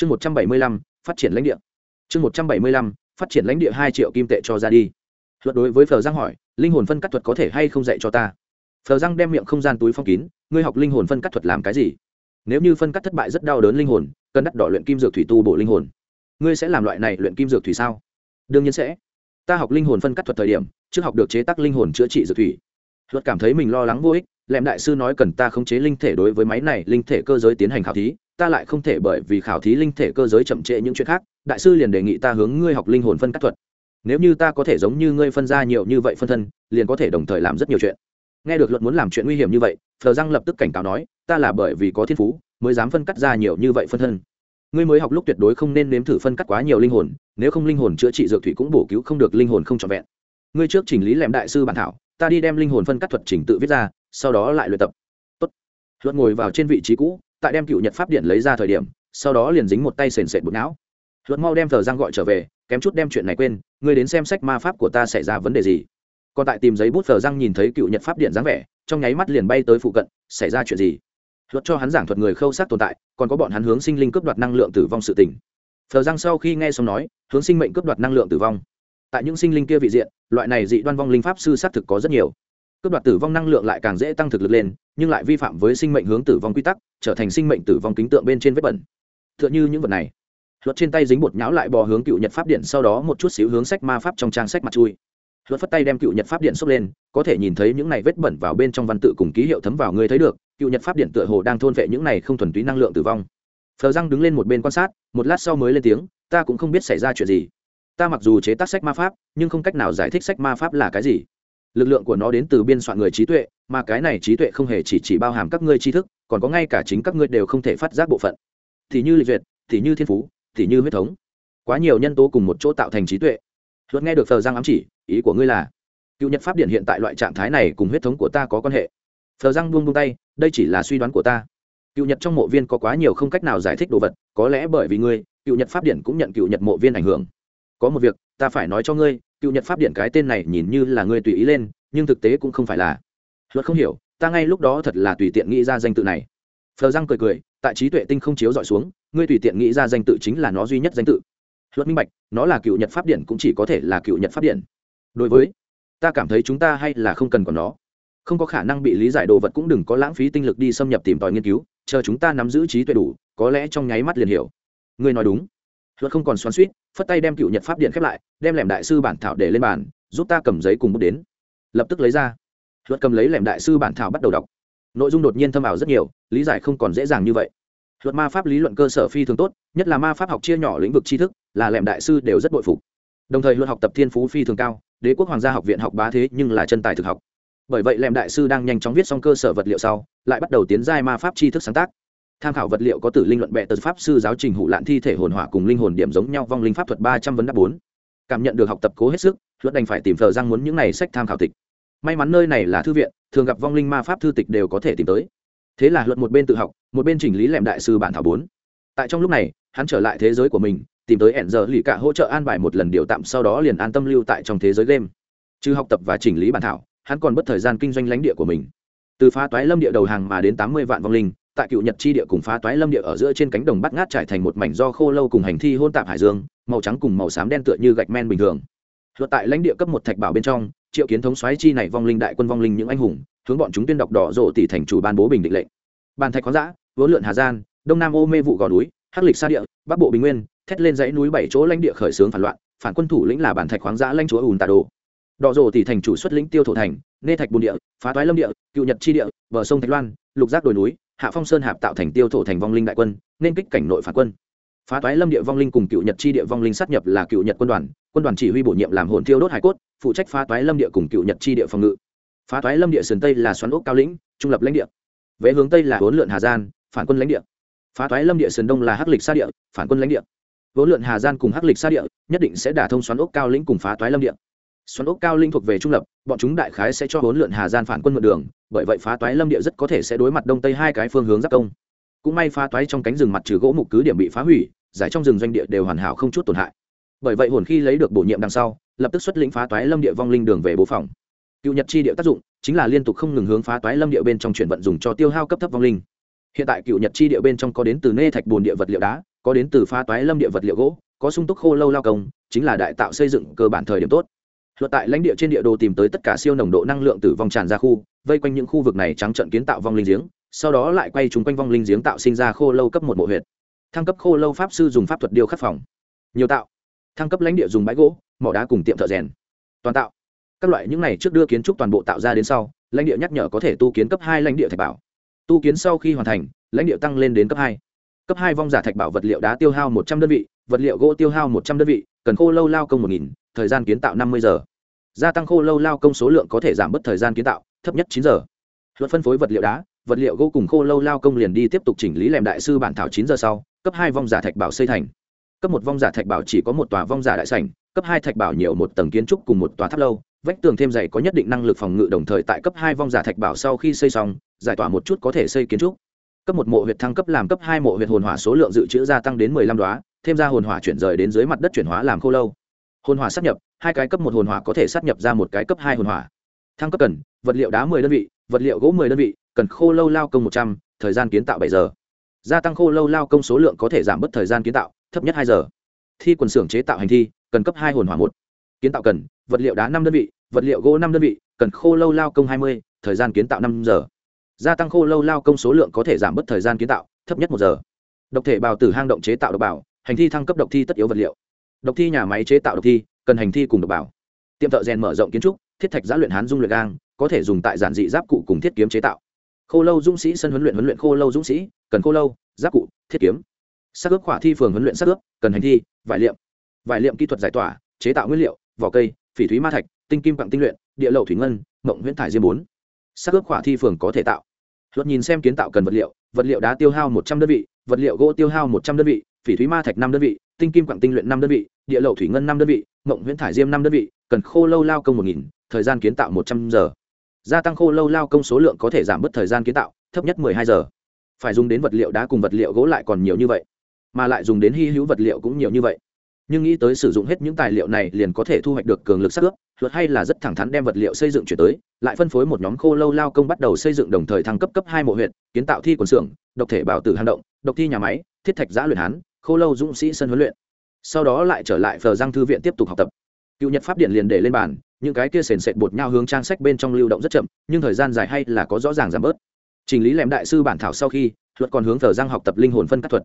chương một trăm bảy mươi lăm, phát triển lãnh địa. Chương một trăm bảy mươi lăm, phát triển lãnh địa hai triệu kim tệ cho ra đi. Luật đối với phờ giang hỏi, linh hồn phân cắt thuật có thể hay không dạy cho ta? Phờ giang đem miệng không gian túi phong kín, ngươi học linh hồn phân cắt thuật làm cái gì? Nếu như phân cắt thất bại rất đau đớn linh hồn, cần đắt đỏ luyện kim dược thủy tu bổ linh hồn. Ngươi sẽ làm loại này luyện kim dược thủy sao? Đương nhiên sẽ. Ta học linh hồn phân cắt thuật thời điểm, trước học được chế tác linh hồn chữa trị dược thủy. Luật cảm thấy mình lo lắng vô ích, lẹm đại sư nói cần ta khống chế linh thể đối với máy này, linh thể cơ giới tiến hành khảo thí ta lại không thể bởi vì khảo thí linh thể cơ giới chậm trễ những chuyện khác, đại sư liền đề nghị ta hướng ngươi học linh hồn phân cắt thuật. Nếu như ta có thể giống như ngươi phân ra nhiều như vậy phân thân, liền có thể đồng thời làm rất nhiều chuyện. Nghe được luật muốn làm chuyện nguy hiểm như vậy, phờ răng lập tức cảnh cáo nói, ta là bởi vì có thiên phú, mới dám phân cắt ra nhiều như vậy phân thân. Ngươi mới học lúc tuyệt đối không nên nếm thử phân cắt quá nhiều linh hồn, nếu không linh hồn chữa trị dược thủy cũng bổ cứu không được linh hồn không trọn vẹn. Ngươi trước chỉnh lý lẻm đại sư bản thảo, ta đi đem linh hồn phân cắt thuật chỉnh tự viết ra, sau đó lại luyện tập. Tốt. luật ngồi vào trên vị trí cũ tại đem cựu nhật pháp điện lấy ra thời điểm, sau đó liền dính một tay sền sệt bột não. Luật mau đem thờ giang gọi trở về, kém chút đem chuyện này quên, ngươi đến xem sách ma pháp của ta xảy ra vấn đề gì. Còn tại tìm giấy bút thờ giang nhìn thấy cựu nhật pháp điện dáng vẻ, trong nháy mắt liền bay tới phụ cận, xảy ra chuyện gì? Luật cho hắn giảng thuật người khâu sát tồn tại, còn có bọn hắn hướng sinh linh cướp đoạt năng lượng tử vong sự tỉnh thờ giang sau khi nghe xong nói, hướng sinh mệnh cướp đoạt năng lượng tử vong. Tại những sinh linh kia vị diện, loại này dị đoan vong linh pháp sư xác thực có rất nhiều cướp đoạt tử vong năng lượng lại càng dễ tăng thực lực lên, nhưng lại vi phạm với sinh mệnh hướng tử vong quy tắc, trở thành sinh mệnh tử vong kính tượng bên trên vết bẩn. T h ư ợ n h ư những vật này. Luật trên tay dính bột nhão lại bò hướng cựu nhật pháp điện, sau đó một chút xíu hướng sách ma pháp trong trang sách mặt chui. Luật phất tay đem cựu nhật pháp điện xốc lên, có thể nhìn thấy những này vết bẩn vào bên trong văn tự cùng ký hiệu thấm vào ngươi thấy được, cựu nhật pháp điện tựa hồ đang thôn vệ những này không thuần túy năng lượng tử vong. Phờ răng đứng lên một bên quan sát, một lát sau mới lên tiếng, ta cũng không biết xảy ra chuyện gì. Ta mặc dù chế tác sách ma pháp, nhưng không cách nào giải thích sách ma pháp là cái gì lực lượng của nó đến từ biên soạn người trí tuệ, mà cái này trí tuệ không hề chỉ chỉ bao hàm các ngươi tri thức, còn có ngay cả chính các ngươi đều không thể phát giác bộ phận. Thì như lịch duyệt, thì như thiên phú, thì như huyết thống. Quá nhiều nhân tố cùng một chỗ tạo thành trí tuệ. Luật nghe được thờ giang ám chỉ, ý của ngươi là, cựu nhật pháp điện hiện tại loại trạng thái này cùng huyết thống của ta có quan hệ. Thờ giang buông buông tay, đây chỉ là suy đoán của ta. Cựu nhật trong mộ viên có quá nhiều không cách nào giải thích đồ vật, có lẽ bởi vì ngươi, cựu nhật pháp điện cũng nhận cựu nhật mộ viên ảnh hưởng có một việc, ta phải nói cho ngươi, cựu nhật pháp điện cái tên này nhìn như là ngươi tùy ý lên, nhưng thực tế cũng không phải là. Luật không hiểu, ta ngay lúc đó thật là tùy tiện nghĩ ra danh tự này. Phờ răng cười cười, tại trí tuệ tinh không chiếu dọi xuống, ngươi tùy tiện nghĩ ra danh tự chính là nó duy nhất danh tự. Luật minh bạch, nó là cựu nhật pháp điện cũng chỉ có thể là cựu nhật pháp điện. Đối với, ta cảm thấy chúng ta hay là không cần còn nó. Không có khả năng bị lý giải đồ vật cũng đừng có lãng phí tinh lực đi xâm nhập tìm tòi nghiên cứu, chờ chúng ta nắm giữ trí tuệ đủ, có lẽ trong nháy mắt liền hiểu. Ngươi nói đúng luật không còn xoắn suýt phất tay đem cựu nhật pháp điện khép lại, đem lẻm đại sư bản thảo để lên bàn, giúp ta cầm giấy cùng bút đến. Lập tức lấy ra. Luật cầm lấy lẻm đại sư bản thảo bắt đầu đọc. Nội dung đột nhiên thâm ảo rất nhiều, lý giải không còn dễ dàng như vậy. Luật ma pháp lý luận cơ sở phi thường tốt, nhất là ma pháp học chia nhỏ lĩnh vực tri thức, là lẻm đại sư đều rất bội phục. Đồng thời luật học tập thiên phú phi thường cao, đế quốc hoàng gia học viện học bá thế nhưng là chân tài thực học. Bởi vậy lẻm đại sư đang nhanh chóng viết xong cơ sở vật liệu sau, lại bắt đầu tiến giai ma pháp tri thức sáng tác tham khảo vật liệu có tử linh luận bệ tật pháp sư giáo trình hụ lạn thi thể hồn hỏa cùng linh hồn điểm giống nhau vong linh pháp thuật ba trăm vấn đáp bốn. Cảm nhận được học tập cố hết sức, luật đành phải tìm thờ răng muốn những này sách tham khảo tịch. May mắn nơi này là thư viện, thường gặp vong linh ma pháp thư tịch đều có thể tìm tới. Thế là luật một bên tự học, một bên chỉnh lý lẻm đại sư bản thảo bốn. Tại trong lúc này, hắn trở lại thế giới của mình, tìm tới ẻn giờ lì cả hỗ trợ an bài một lần điều tạm sau đó liền an tâm lưu tại trong thế giới game. Chứ học tập và chỉnh lý bản thảo, hắn còn mất thời gian kinh doanh lãnh địa của mình. Từ phá toái lâm địa đầu hàng mà đến tám mươi vạn vong linh tại cựu nhật chi địa cùng phá toái lâm địa ở giữa trên cánh đồng bắt ngát trải thành một mảnh do khô lâu cùng hành thi hôn tạp hải dương, màu trắng cùng màu xám đen tựa như gạch men bình thường. Luật tại lãnh địa cấp một thạch bảo bên trong, triệu kiến thống xoáy chi này vong linh đại quân vong linh những anh hùng, hướng bọn chúng tuyên đọc đỏ rộ tỷ thành chủ ban bố bình định lệnh. Bàn thạch khoáng giã vốn lượn hà gian, đông nam ô mê vụ gò núi, hắc lịch sa địa, bắc bộ bình nguyên, thét lên dãy núi bảy chỗ lãnh địa khởi xướng phản loạn, phản quân thủ lĩnh là bản thạch khoáng giã lãnh chúa ùn tà đồ. Đỏ rộ tỷ thành chủ xuất lĩnh tiêu thổ thành, nê thạch bùn địa, phá toái lâm địa, cựu nhật chi địa, bờ sông thạch loan, lục giác đồi núi hạ phong sơn hạp tạo thành tiêu thổ thành vong linh đại quân, nên kích cảnh nội phản quân. Phá toái lâm địa vong linh cùng cựu nhật chi địa vong linh sát nhập là cựu nhật quân đoàn quân đoàn chỉ huy bổ nhiệm làm hồn thiêu đốt hải cốt, phụ trách phá toái lâm địa cùng cựu nhật chi địa phòng ngự. Phá toái lâm địa sườn tây là xoắn ốc cao lĩnh, trung lập lãnh địa. Vẽ hướng tây là huấn lượn hà gian, phản quân lãnh địa. Phá toái lâm địa sườn đông là hắc lịch xa địa, phản quân lãnh địa. Huấn lượn hà gian cùng hắc lịch xa địa nhất định sẽ đả thông xoắn ốc cao lĩnh cùng phá toái lâm địa xoắn ốc cao linh thuộc về trung lập, bọn chúng đại khái sẽ cho huấn lượn hà gian phản quân mượn đường, bởi vậy phá toái lâm địa rất có thể sẽ đối mặt đông tây hai cái phương hướng giáp công. Cũng may phá toái trong cánh rừng mặt trừ gỗ mục cứ điểm bị phá hủy, giải trong rừng doanh địa đều hoàn hảo không chút tổn hại. Bởi vậy hồn khi lấy được bổ nhiệm đằng sau, lập tức xuất lĩnh phá toái lâm địa vong linh đường về bố phòng. Cựu nhật chi địa tác dụng chính là liên tục không ngừng hướng phá toái lâm địa bên trong chuyển vận dùng cho tiêu hao cấp thấp vong linh. Hiện tại cựu nhật chi địa bên trong có đến từ nê thạch bồn địa vật liệu đá, có đến từ phá toái lâm địa vật liệu gỗ, có sung túc khô lâu lao công, chính là đại tạo xây dựng cơ bản thời điểm tốt luật tại lãnh địa trên địa đồ tìm tới tất cả siêu nồng độ năng lượng tử vong tràn ra khu, vây quanh những khu vực này trắng trận kiến tạo vong linh giếng, sau đó lại quay chúng quanh vong linh giếng tạo sinh ra khô lâu cấp một mộ huyệt. Thăng cấp khô lâu pháp sư dùng pháp thuật điêu khắc phòng. Nhiều tạo. Thăng cấp lãnh địa dùng bãi gỗ, mỏ đá cùng tiệm thợ rèn. Toàn tạo. Các loại những này trước đưa kiến trúc toàn bộ tạo ra đến sau, lãnh địa nhắc nhở có thể tu kiến cấp hai lãnh địa thạch bảo. Tu kiến sau khi hoàn thành, lãnh địa tăng lên đến cấp hai. Cấp hai vong giả thạch bảo vật liệu đá tiêu hao một trăm đơn vị, vật liệu gỗ tiêu hao một trăm đơn vị, cần khô lâu lao công một nghìn thời gian kiến tạo năm mươi giờ. Gia tăng khô lâu lao công số lượng có thể giảm bớt thời gian kiến tạo, thấp nhất chín giờ. Luật phân phối vật liệu đá, vật liệu gỗ cùng khô lâu lao công liền đi tiếp tục chỉnh lý lèm đại sư bản thảo chín giờ sau, cấp hai vong giả thạch bảo xây thành. Cấp một vong giả thạch bảo chỉ có một tòa vong giả đại sảnh, cấp hai thạch bảo nhiều một tầng kiến trúc cùng một tòa tháp lâu, vách tường thêm dày có nhất định năng lực phòng ngự đồng thời tại cấp hai vong giả thạch bảo sau khi xây xong, giải tỏa một chút có thể xây kiến trúc. Cấp một mộ huyệt thăng cấp làm cấp hai mộ huyệt hồn hỏa số lượng dự trữ gia tăng đến mười lăm đoá thêm ra hồn hỏa chuyển rời đến dưới mặt đất chuyển hóa làm khô lâu hồn hỏa sát nhập, hai cái cấp một hồn hỏa có thể sát nhập ra một cái cấp hai hồn hỏa. Thăng cấp cần, vật liệu đá mười đơn vị, vật liệu gỗ mười đơn vị, cần khô lâu lao công một trăm, thời gian kiến tạo bảy giờ. Gia tăng khô lâu lao công số lượng có thể giảm bớt thời gian kiến tạo, thấp nhất hai giờ. Thi quần xưởng chế tạo hành thi, cần cấp hai hồn hỏa một. Kiến tạo cần, vật liệu đá năm đơn vị, vật liệu gỗ năm đơn vị, cần khô lâu lao công hai mươi, thời gian kiến tạo năm giờ. Gia tăng khô lâu lao công số lượng có thể giảm bớt thời gian kiến tạo, thấp nhất một giờ. Độc thể bào tử hang động chế tạo độc bảo, hành thi thăng cấp độc thi tất yếu vật liệu độc thi nhà máy chế tạo độc thi, cần hành thi cùng độc bảo. Tiệm thợ rèn mở rộng kiến trúc, thiết thạch giã luyện hán dung luyện gang, có thể dùng tại giản dị giáp cụ cùng thiết kiếm chế tạo. Khô lâu dũng sĩ sân huấn luyện huấn luyện khô lâu dũng sĩ, cần khô lâu, giáp cụ, thiết kiếm. Xác ướp khỏa thi phường huấn luyện xác ướp, cần hành thi, vải liệm. Vải liệm kỹ thuật giải tỏa, chế tạo nguyên liệu, vỏ cây, phỉ thúy ma thạch, tinh kim quặng tinh luyện, địa lậu thủy ngân, mộng huyễn thải diêm bốn. Xác ướp khỏa thi phường có thể tạo. Luật nhìn xem kiến tạo cần vật liệu vật liệu đá tiêu hao một trăm đơn vị, vật liệu gỗ tiêu hao một trăm đơn vị, phỉ thúy ma thạch năm đơn vị tinh kim quặng tinh luyện năm đơn vị, địa lậu thủy ngân năm đơn vị, mộng huyễn thải diêm năm đơn vị, cần khô lâu lao công một nghìn, thời gian kiến tạo một trăm giờ. Gia tăng khô lâu lao công số lượng có thể giảm bớt thời gian kiến tạo, thấp nhất mười hai giờ. Phải dùng đến vật liệu đá cùng vật liệu gỗ lại còn nhiều như vậy, mà lại dùng đến hy hữu vật liệu cũng nhiều như vậy. Nhưng nghĩ tới sử dụng hết những tài liệu này liền có thể thu hoạch được cường lực sắc ướp, luật hay là rất thẳng thắn đem vật liệu xây dựng chuyển tới, lại phân phối một nhóm khô lâu lao công bắt đầu xây dựng đồng thời thăng cấp cấp hai mộ huyện kiến tạo thi quần xưởng, độc thể bảo tử hang động, độc thi nhà máy, thiết thạch giã luyện hán khô lâu dũng sĩ sân huấn luyện. Sau đó lại trở lại phờ giang thư viện tiếp tục học tập. Cựu nhật pháp điện liền để lên bàn, những cái kia sền sệt bột nhau hướng trang sách bên trong lưu động rất chậm, nhưng thời gian dài hay là có rõ ràng giảm bớt. Trình lý lẻm đại sư bản thảo sau khi, luật còn hướng phờ giang học tập linh hồn phân các thuật.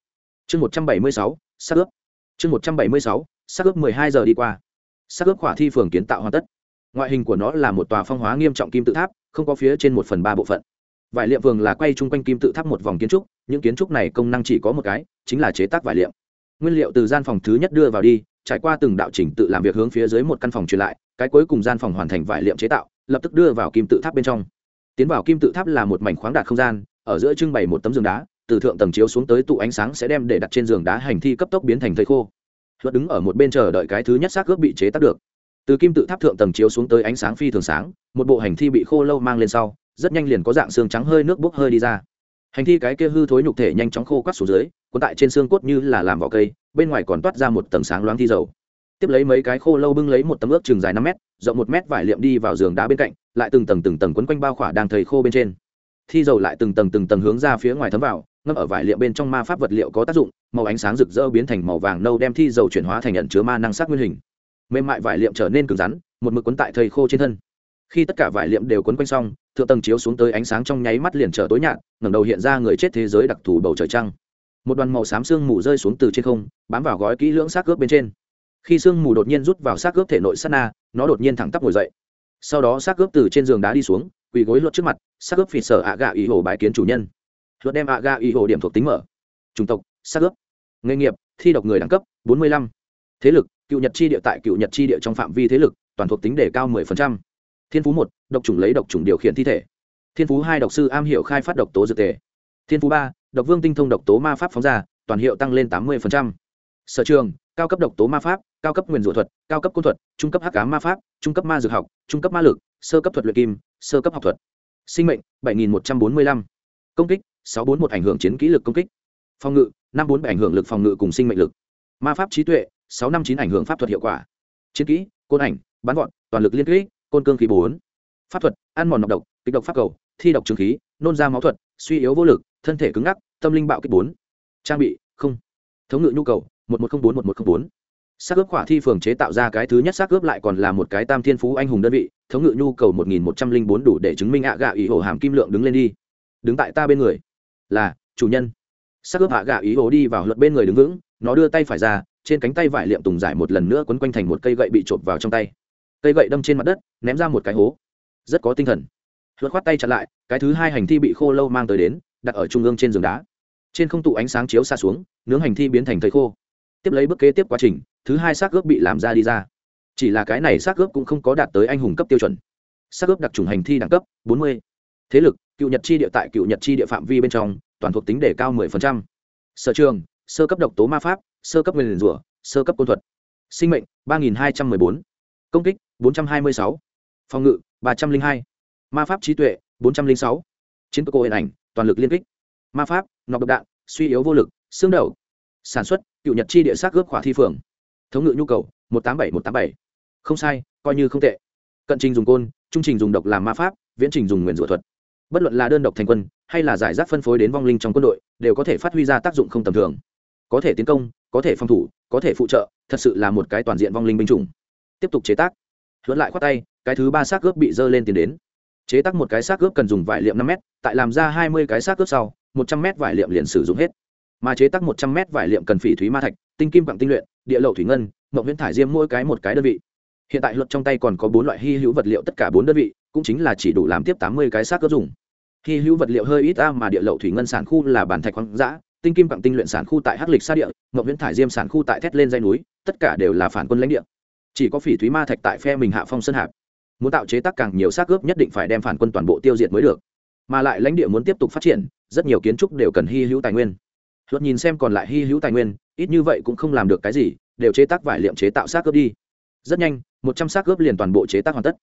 Chương một trăm bảy mươi sáu, xác ướp. Chương một trăm bảy mươi sáu, xác ướp mười hai giờ đi qua. Xác ướp khỏa thi phường kiến tạo hoàn tất. Ngoại hình của nó là một tòa phong hóa nghiêm trọng kim tự tháp, không có phía trên một phần ba bộ phận vải liệm vườn là quay chung quanh kim tự tháp một vòng kiến trúc, những kiến trúc này công năng chỉ có một cái, chính là chế tác vải liệm. Nguyên liệu từ gian phòng thứ nhất đưa vào đi, trải qua từng đạo trình tự làm việc hướng phía dưới một căn phòng truyền lại, cái cuối cùng gian phòng hoàn thành vải liệm chế tạo, lập tức đưa vào kim tự tháp bên trong. Tiến vào kim tự tháp là một mảnh khoáng đạt không gian, ở giữa trưng bày một tấm giường đá, từ thượng tầng chiếu xuống tới tụ ánh sáng sẽ đem để đặt trên giường đá hành thi cấp tốc biến thành thầy khô. Luật đứng ở một bên chờ đợi cái thứ nhất xác ướp bị chế tác được. Từ kim tự tháp thượng tầng chiếu xuống tới ánh sáng phi thường sáng, một bộ hành thi bị khô lâu mang lên sau rất nhanh liền có dạng xương trắng hơi nước bốc hơi đi ra. Hành thi cái kia hư thối nhục thể nhanh chóng khô quắt xuống dưới, cuốn tại trên xương cốt như là làm vỏ cây, bên ngoài còn toát ra một tầng sáng loáng thi dầu. Tiếp lấy mấy cái khô lâu bưng lấy một tấm ước chừng dài năm mét, rộng một mét vải liệm đi vào giường đá bên cạnh, lại từng tầng từng tầng quấn quanh bao khỏa đang thầy khô bên trên. Thi dầu lại từng tầng từng tầng hướng ra phía ngoài thấm vào, ngâm ở vải liệm bên trong ma pháp vật liệu có tác dụng, màu ánh sáng rực rỡ biến thành màu vàng nâu đem thi dầu chuyển hóa thành nhận chứa ma năng sắc nguyên hình. Mềm mại vải liệm trở nên cứng rắn, một mực quấn tại thầy khô trên thân khi tất cả vải liệm đều quấn quanh xong, thượng tầng chiếu xuống tới ánh sáng trong nháy mắt liền trở tối nhạt, ngẩng đầu hiện ra người chết thế giới đặc thù bầu trời trăng. Một đoàn màu xám sương mù rơi xuống từ trên không, bám vào gói kỹ lưỡng xác cướp bên trên. Khi sương mù đột nhiên rút vào xác cướp thể nội sát na, nó đột nhiên thẳng tắp ngồi dậy. Sau đó xác cướp từ trên giường đá đi xuống, quỳ gối luật trước mặt, xác cướp phì sở ạ gà ý hồ bái kiến chủ nhân. Luật đem ạ gà ý hồ điểm thuộc tính mở. Chủng tộc, xác cướp nghề nghiệp, thi độc người đẳng cấp 45. thế lực, cựu nhật chi địa tại cựu nhật chi địa trong phạm vi thế lực, toàn thuộc tính đề cao 10% thiên phú một, độc chủng lấy độc chủng điều khiển thi thể. Thiên phú hai, độc sư am hiểu khai phát độc tố dược tề. Thiên phú ba, độc vương tinh thông độc tố ma pháp phóng ra, toàn hiệu tăng lên 80%. sở trường, cao cấp độc tố ma pháp, cao cấp nguyền rủa thuật, cao cấp côn thuật, trung cấp hắc cá ma pháp, trung cấp ma dược học, trung cấp ma lực, sơ cấp thuật luyện kim, sơ cấp học thuật. Sinh mệnh 7145. công kích 641 ảnh hưởng chiến kỹ lực công kích. Phòng ngự 54 ảnh hưởng lực phòng ngự cùng sinh mệnh lực. Ma pháp trí tuệ 659 ảnh hưởng pháp thuật hiệu quả. Chiến kỹ, côn ảnh, bắn gọn toàn lực liên kỹ côn cương khí bốn. Pháp thuật, ăn mòn độc độc, kịch độc pháp cầu, thi độc trường khí, nôn ra máu thuật, suy yếu vô lực, thân thể cứng ngắc, tâm linh bạo kích bốn. Trang bị, không. Thống ngự nhu cầu, một một không bốn, một một không bốn. Xác ướp khỏa thi phường chế tạo ra cái thứ nhất xác ướp lại còn là một cái tam thiên phú anh hùng đơn vị, thống ngự nhu cầu một nghìn một trăm linh bốn đủ để chứng minh ạ gạ ý hồ hàm kim lượng đứng lên đi. Đứng tại ta bên người. Là, chủ nhân. Xác ướp hạ gạ ý hồ đi vào luật bên người đứng vững, nó đưa tay phải ra, trên cánh tay vải liệm tùng giải một lần nữa quấn quanh thành một cây gậy bị trộm vào trong tay cây gậy đâm trên mặt đất, ném ra một cái hố. Rất có tinh thần. Luật khoát tay chặn lại, cái thứ hai hành thi bị khô lâu mang tới đến, đặt ở trung ương trên giường đá. Trên không tụ ánh sáng chiếu xa xuống, nướng hành thi biến thành thầy khô. Tiếp lấy bước kế tiếp quá trình, thứ hai xác ướp bị làm ra đi ra. Chỉ là cái này xác ướp cũng không có đạt tới anh hùng cấp tiêu chuẩn. Xác ướp đặc trùng hành thi đẳng cấp 40. thế lực, cựu nhật chi địa tại cựu nhật chi địa phạm vi bên trong, toàn thuộc tính đề cao 10%. sở trường, sơ cấp độc tố ma pháp, sơ cấp nguyên rủa, sơ cấp côn thuật. Sinh mệnh 3214. công kích 426. phòng ngự 302. ma pháp trí tuệ 406. chiến cơ cô hình ảnh, toàn lực liên kích. Ma pháp, nọc độc đạn, suy yếu vô lực, xương đầu. Sản xuất, cựu nhật chi địa sát ướp khỏa thi phường. Thống ngự nhu cầu, một tám bảy, một tám bảy. Không sai, coi như không tệ. Cận trình dùng côn, trung trình dùng độc làm ma pháp, viễn trình dùng nguyền rủa thuật. Bất luận là đơn độc thành quân, hay là giải rác phân phối đến vong linh trong quân đội, đều có thể phát huy ra tác dụng không tầm thường. Có thể tiến công, có thể phòng thủ, có thể phụ trợ, thật sự là một cái toàn diện vong linh binh chủng. Tiếp tục chế tác luận lại khoát tay, cái thứ ba xác ướp bị dơ lên tiền đến. Chế tác một cái xác ướp cần dùng vải liệm năm m tại làm ra hai mươi cái xác ướp sau, một trăm m vải liệm liền sử dụng hết. Mà chế tác một trăm m vải liệm cần phỉ thúy ma thạch, tinh kim quặng tinh luyện, địa lậu thủy ngân, mậu huyễn thải diêm mỗi cái một cái đơn vị. Hiện tại luật trong tay còn có bốn loại hy hữu vật liệu tất cả bốn đơn vị, cũng chính là chỉ đủ làm tiếp tám mươi cái xác ướp dùng. Hy hữu vật liệu hơi ít a mà địa lậu thủy ngân sản khu là bản thạch hoang dã, tinh kim quặng tinh luyện sản khu tại hắc lịch sa địa, mậu huyễn thải diêm sản khu tại thét lên dây núi, tất cả đều là phản quân lãnh địa chỉ có phỉ thúy ma thạch tại phe mình hạ phong sơn hạp. Muốn tạo chế tác càng nhiều xác ướp nhất định phải đem phản quân toàn bộ tiêu diệt mới được. Mà lại lãnh địa muốn tiếp tục phát triển, rất nhiều kiến trúc đều cần hy hữu tài nguyên. Luật nhìn xem còn lại hy hữu tài nguyên, ít như vậy cũng không làm được cái gì, đều chế tác vải liệm chế tạo xác ướp đi. Rất nhanh, một trăm xác ướp liền toàn bộ chế tác hoàn tất.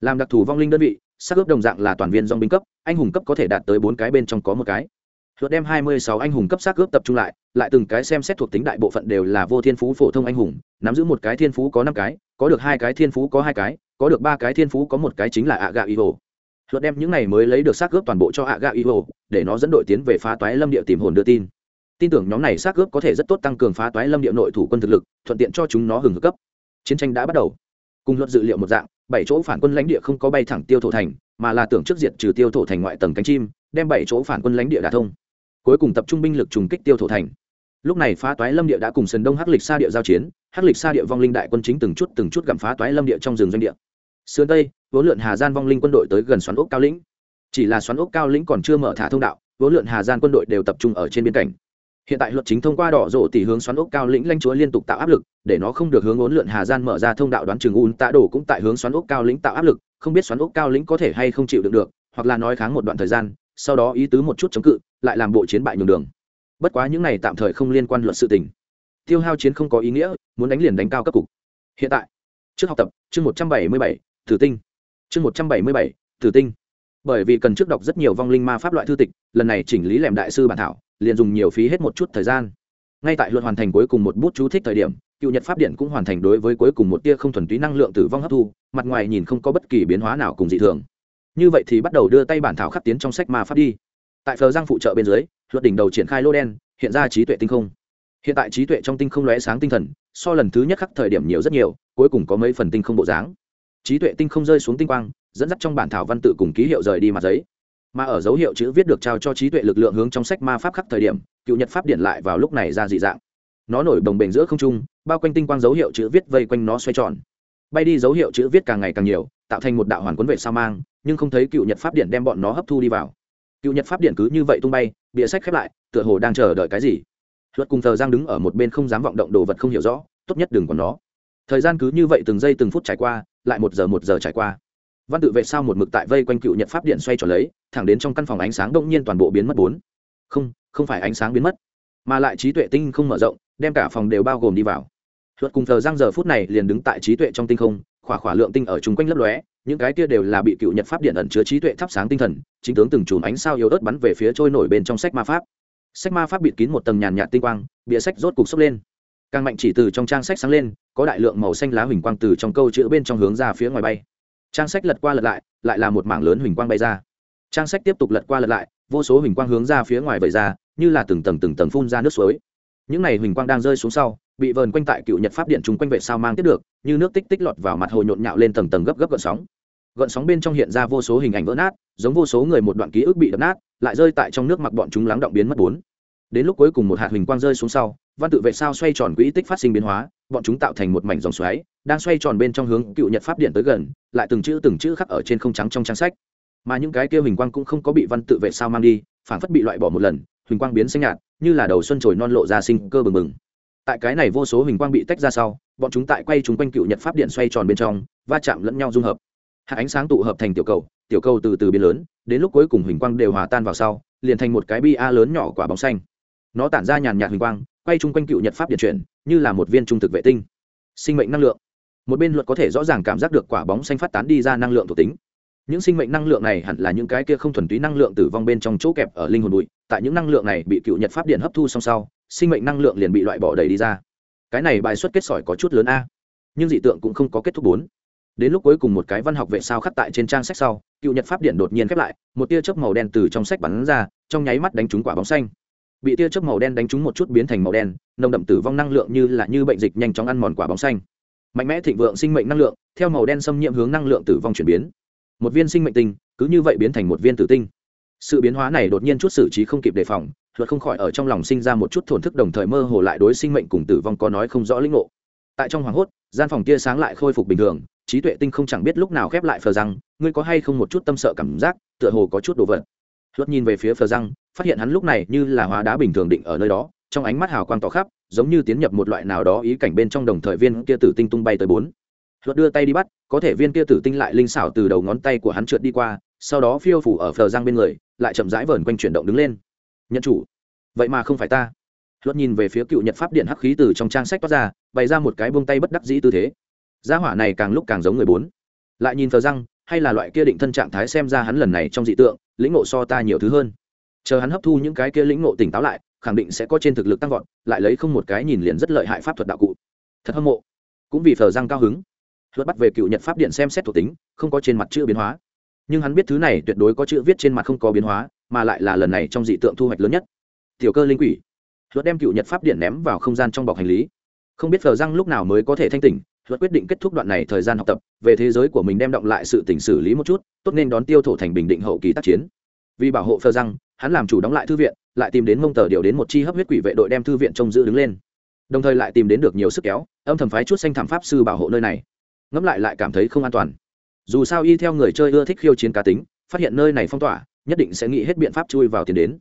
Làm đặc thù vong linh đơn vị, xác ướp đồng dạng là toàn viên dong binh cấp, anh hùng cấp có thể đạt tới bốn cái bên trong có một cái luật đem hai mươi sáu anh hùng cấp xác cướp tập trung lại lại từng cái xem xét thuộc tính đại bộ phận đều là vô thiên phú phổ thông anh hùng, nắm giữ một cái thiên phú có năm cái, có được hai cái thiên phú có hai cái, có được ba cái thiên phú có một cái chính là ạ gà y hồ luật đem những này mới lấy được xác cướp toàn bộ cho ạ gà y hồ để nó dẫn đội tiến về phá toái lâm địa tìm hồn đưa tin. Tin tưởng nhóm này xác cướp có thể rất tốt tăng cường phá toái lâm địa nội thủ quân thực lực, thuận tiện cho chúng nó hừng hực cấp. Chiến tranh đã bắt đầu. Cùng luật dự liệu một dạng, bảy chỗ phản quân lãnh địa không có bay thẳng tiêu thổ thành, mà là tưởng trước diệt trừ tiêu thổ thành ngoại tầng cánh chim, đem bảy chỗ phản quân lãnh địa đả thông cuối cùng tập trung binh lực trùng kích tiêu thổ thành. Lúc này phá toái lâm địa đã cùng sần đông hắc lịch xa địa giao chiến, hắc lịch xa địa vong linh đại quân chính từng chút từng chút gặm phá toái lâm địa trong rừng doanh địa. Sườn tây, vốn lượn hà gian vong linh quân đội tới gần xoắn ốc cao lĩnh. Chỉ là xoắn ốc cao lĩnh còn chưa mở thả thông đạo, vốn lượn hà gian quân đội đều tập trung ở trên biên cảnh. Hiện tại luật chính thông qua đỏ rộ tỉ hướng xoắn ốc cao lĩnh lãnh chúa liên tục tạo áp lực, để nó không được hướng ốn lượn hà gian mở ra thông đạo đoán trường un tạ đổ cũng tại hướng xoắn ốc cao lĩnh tạo áp lực, không biết xoắn ốc cao lĩnh có thể hay không chịu được được, hoặc là nói kháng một đoạn thời gian sau đó ý tứ một chút chống cự, lại làm bộ chiến bại nhường đường. Bất quá những này tạm thời không liên quan luật sự tình. Tiêu hao chiến không có ý nghĩa, muốn đánh liền đánh cao cấp cục. Hiện tại, trước học tập, chương một trăm bảy mươi bảy thử tinh. Chương một trăm bảy mươi bảy thử tinh. Bởi vì cần trước đọc rất nhiều vong linh ma pháp loại thư tịch, lần này chỉnh lý lẻm đại sư bản thảo, liền dùng nhiều phí hết một chút thời gian. Ngay tại luật hoàn thành cuối cùng một bút chú thích thời điểm, cựu nhật pháp điện cũng hoàn thành đối với cuối cùng một tia không thuần túy năng lượng tử vong hấp thu, mặt ngoài nhìn không có bất kỳ biến hóa nào cùng dị thường như vậy thì bắt đầu đưa tay bản thảo khắc tiến trong sách ma pháp đi. Tại phờ giang phụ trợ bên dưới, luật đỉnh đầu triển khai lô đen, hiện ra trí tuệ tinh không. Hiện tại trí tuệ trong tinh không lóe sáng tinh thần, so lần thứ nhất khắc thời điểm nhiều rất nhiều, cuối cùng có mấy phần tinh không bộ dáng. Trí tuệ tinh không rơi xuống tinh quang, dẫn dắt trong bản thảo văn tự cùng ký hiệu rời đi mặt giấy. Mà ở dấu hiệu chữ viết được trao cho trí tuệ lực lượng hướng trong sách ma pháp khắc thời điểm, cựu nhật pháp điện lại vào lúc này ra dị dạng. Nó nổi đồng bềnh giữa không trung, bao quanh tinh quang dấu hiệu chữ viết vây quanh nó xoay tròn. Bay đi dấu hiệu chữ viết càng ngày càng nhiều tạo thành một đạo hoàn quấn vệ sao mang, nhưng không thấy cựu nhật pháp điện đem bọn nó hấp thu đi vào. Cựu nhật pháp điện cứ như vậy tung bay, bịa sách khép lại, tựa hồ đang chờ đợi cái gì. Luật cùng thờ giang đứng ở một bên không dám vọng động đồ vật không hiểu rõ, tốt nhất đừng còn nó. Thời gian cứ như vậy từng giây từng phút trải qua, lại một giờ một giờ trải qua. Văn tự vệ sao một mực tại vây quanh cựu nhật pháp điện xoay tròn lấy, thẳng đến trong căn phòng ánh sáng đông nhiên toàn bộ biến mất bốn. Không không phải ánh sáng biến mất, mà lại trí tuệ tinh không mở rộng, đem cả phòng đều bao gồm đi vào. Luật cùng thờ giang giờ phút này liền đứng tại trí tuệ trong tinh không khỏa khỏa lượng tinh ở chung quanh lấp lóe, những cái kia đều là bị cựu nhật pháp điện ẩn chứa trí tuệ thắp sáng tinh thần, chính tướng từng chùm ánh sao yếu ớt bắn về phía trôi nổi bên trong sách ma pháp. Sách ma pháp bịt kín một tầng nhàn nhạt tinh quang bịa sách rốt cục sốc lên. Càng mạnh chỉ từ trong trang sách sáng lên, có đại lượng màu xanh lá huỳnh quang từ trong câu chữ bên trong hướng ra phía ngoài bay. Trang sách lật qua lật lại lại là một mảng lớn huỳnh quang bay ra. Trang sách tiếp tục lật qua lật lại, vô số huỳnh quang hướng ra phía ngoài vẩy ra, như là từng tầng từng tầng phun ra nước suối. Những này huỳnh quang đang rơi xuống sau bị vờn quanh tại cựu nhật pháp điện chúng quanh vệ sao mang tiếp được, như nước tích tích lọt vào mặt hồ nhộn nhạo lên tầng tầng gấp gấp gợn sóng. Gợn sóng bên trong hiện ra vô số hình ảnh vỡ nát, giống vô số người một đoạn ký ức bị đập nát, lại rơi tại trong nước mặc bọn chúng lắng động biến mất bốn. Đến lúc cuối cùng một hạt hình quang rơi xuống sau, văn tự vệ sao xoay tròn quỹ tích phát sinh biến hóa, bọn chúng tạo thành một mảnh dòng xoáy, đang xoay tròn bên trong hướng cựu nhật pháp điện tới gần, lại từng chữ từng chữ khắc ở trên không trắng trong trang sách. Mà những cái kia hình quang cũng không có bị văn tự vệ sao mang đi phản phất bị loại bỏ một lần, huỳnh quang biến xanh nhạt, như là đầu xuân trồi non lộ ra sinh cơ bừng bừng tại cái này vô số hình quang bị tách ra sau, bọn chúng tại quay chúng quanh cựu nhật pháp điện xoay tròn bên trong, va chạm lẫn nhau dung hợp. Hạt ánh sáng tụ hợp thành tiểu cầu tiểu cầu từ từ biến lớn, đến lúc cuối cùng hình quang đều hòa tan vào sau, liền thành một cái bi a lớn nhỏ quả bóng xanh. Nó tản ra nhàn nhạt hình quang, quay chung quanh cựu nhật pháp điện chuyển, như là một viên trung thực vệ tinh. Sinh mệnh năng lượng. Một bên luật có thể rõ ràng cảm giác được quả bóng xanh phát tán đi ra năng lượng thuộc tính. Những sinh mệnh năng lượng này hẳn là những cái kia không thuần túy năng lượng tử vong bên trong chỗ kẹp ở linh hồn bụi, tại những năng lượng này bị cựu nhật pháp điện hấp thu song sau sinh mệnh năng lượng liền bị loại bỏ đầy đi ra. Cái này bài xuất kết sỏi có chút lớn a. Nhưng dị tượng cũng không có kết thúc bốn. Đến lúc cuối cùng một cái văn học vệ sao khắc tại trên trang sách sau, cựu nhật pháp điện đột nhiên khép lại, một tia chớp màu đen từ trong sách bắn ra, trong nháy mắt đánh trúng quả bóng xanh. Bị tia chớp màu đen đánh trúng một chút biến thành màu đen, nồng đậm tử vong năng lượng như là như bệnh dịch nhanh chóng ăn mòn quả bóng xanh. Mạnh mẽ thịnh vượng sinh mệnh năng lượng, theo màu đen xâm nhiễm hướng năng lượng tử vong chuyển biến. Một viên sinh mệnh tinh, cứ như vậy biến thành một viên tử tinh. Sự biến hóa này đột nhiên chút xử trí không kịp đề phòng luật không khỏi ở trong lòng sinh ra một chút thổn thức đồng thời mơ hồ lại đối sinh mệnh cùng tử vong có nói không rõ lĩnh ngộ. Tại trong hoàng hốt, gian phòng tia sáng lại khôi phục bình thường, trí tuệ tinh không chẳng biết lúc nào khép lại phờ răng, ngươi có hay không một chút tâm sợ cảm giác, tựa hồ có chút đồ vật. Luật nhìn về phía phờ răng, phát hiện hắn lúc này như là hóa đá bình thường định ở nơi đó, trong ánh mắt hào quang tỏ khắp, giống như tiến nhập một loại nào đó ý cảnh bên trong đồng thời viên kia tử tinh tung bay tới bốn. Luật đưa tay đi bắt, có thể viên kia tử tinh lại linh xảo từ đầu ngón tay của hắn trượt đi qua, sau đó phiêu phủ ở phờ răng bên người, lại chậm rãi vờn quanh chuyển động đứng lên nhận chủ. Vậy mà không phải ta. Luật nhìn về phía cựu nhật pháp điện hắc khí từ trong trang sách toát ra, bày ra một cái buông tay bất đắc dĩ tư thế. Gia hỏa này càng lúc càng giống người bốn. Lại nhìn thờ răng, hay là loại kia định thân trạng thái xem ra hắn lần này trong dị tượng, lĩnh ngộ so ta nhiều thứ hơn. Chờ hắn hấp thu những cái kia lĩnh ngộ tỉnh táo lại, khẳng định sẽ có trên thực lực tăng vọt, lại lấy không một cái nhìn liền rất lợi hại pháp thuật đạo cụ. Thật hâm mộ. Cũng vì thờ răng cao hứng, luật bắt về cựu nhật pháp điện xem xét thuộc tính, không có trên mặt chữ biến hóa. Nhưng hắn biết thứ này tuyệt đối có chữ viết trên mặt không có biến hóa mà lại là lần này trong dị tượng thu hoạch lớn nhất. Tiểu cơ linh quỷ. Luật đem cựu nhật pháp điện ném vào không gian trong bọc hành lý. Không biết phờ răng lúc nào mới có thể thanh tỉnh, luật quyết định kết thúc đoạn này thời gian học tập, về thế giới của mình đem động lại sự tỉnh xử lý một chút, tốt nên đón tiêu thổ thành bình định hậu kỳ tác chiến. Vì bảo hộ phờ răng, hắn làm chủ đóng lại thư viện, lại tìm đến mông tờ điều đến một chi hấp huyết quỷ vệ đội đem thư viện trông giữ đứng lên. Đồng thời lại tìm đến được nhiều sức kéo, âm thầm phái chút xanh thảm pháp sư bảo hộ nơi này. Ngẫm lại lại cảm thấy không an toàn. Dù sao y theo người chơi ưa thích khiêu chiến cá tính, phát hiện nơi này phong tỏa nhất định sẽ nghĩ hết biện pháp chui vào tiền đến.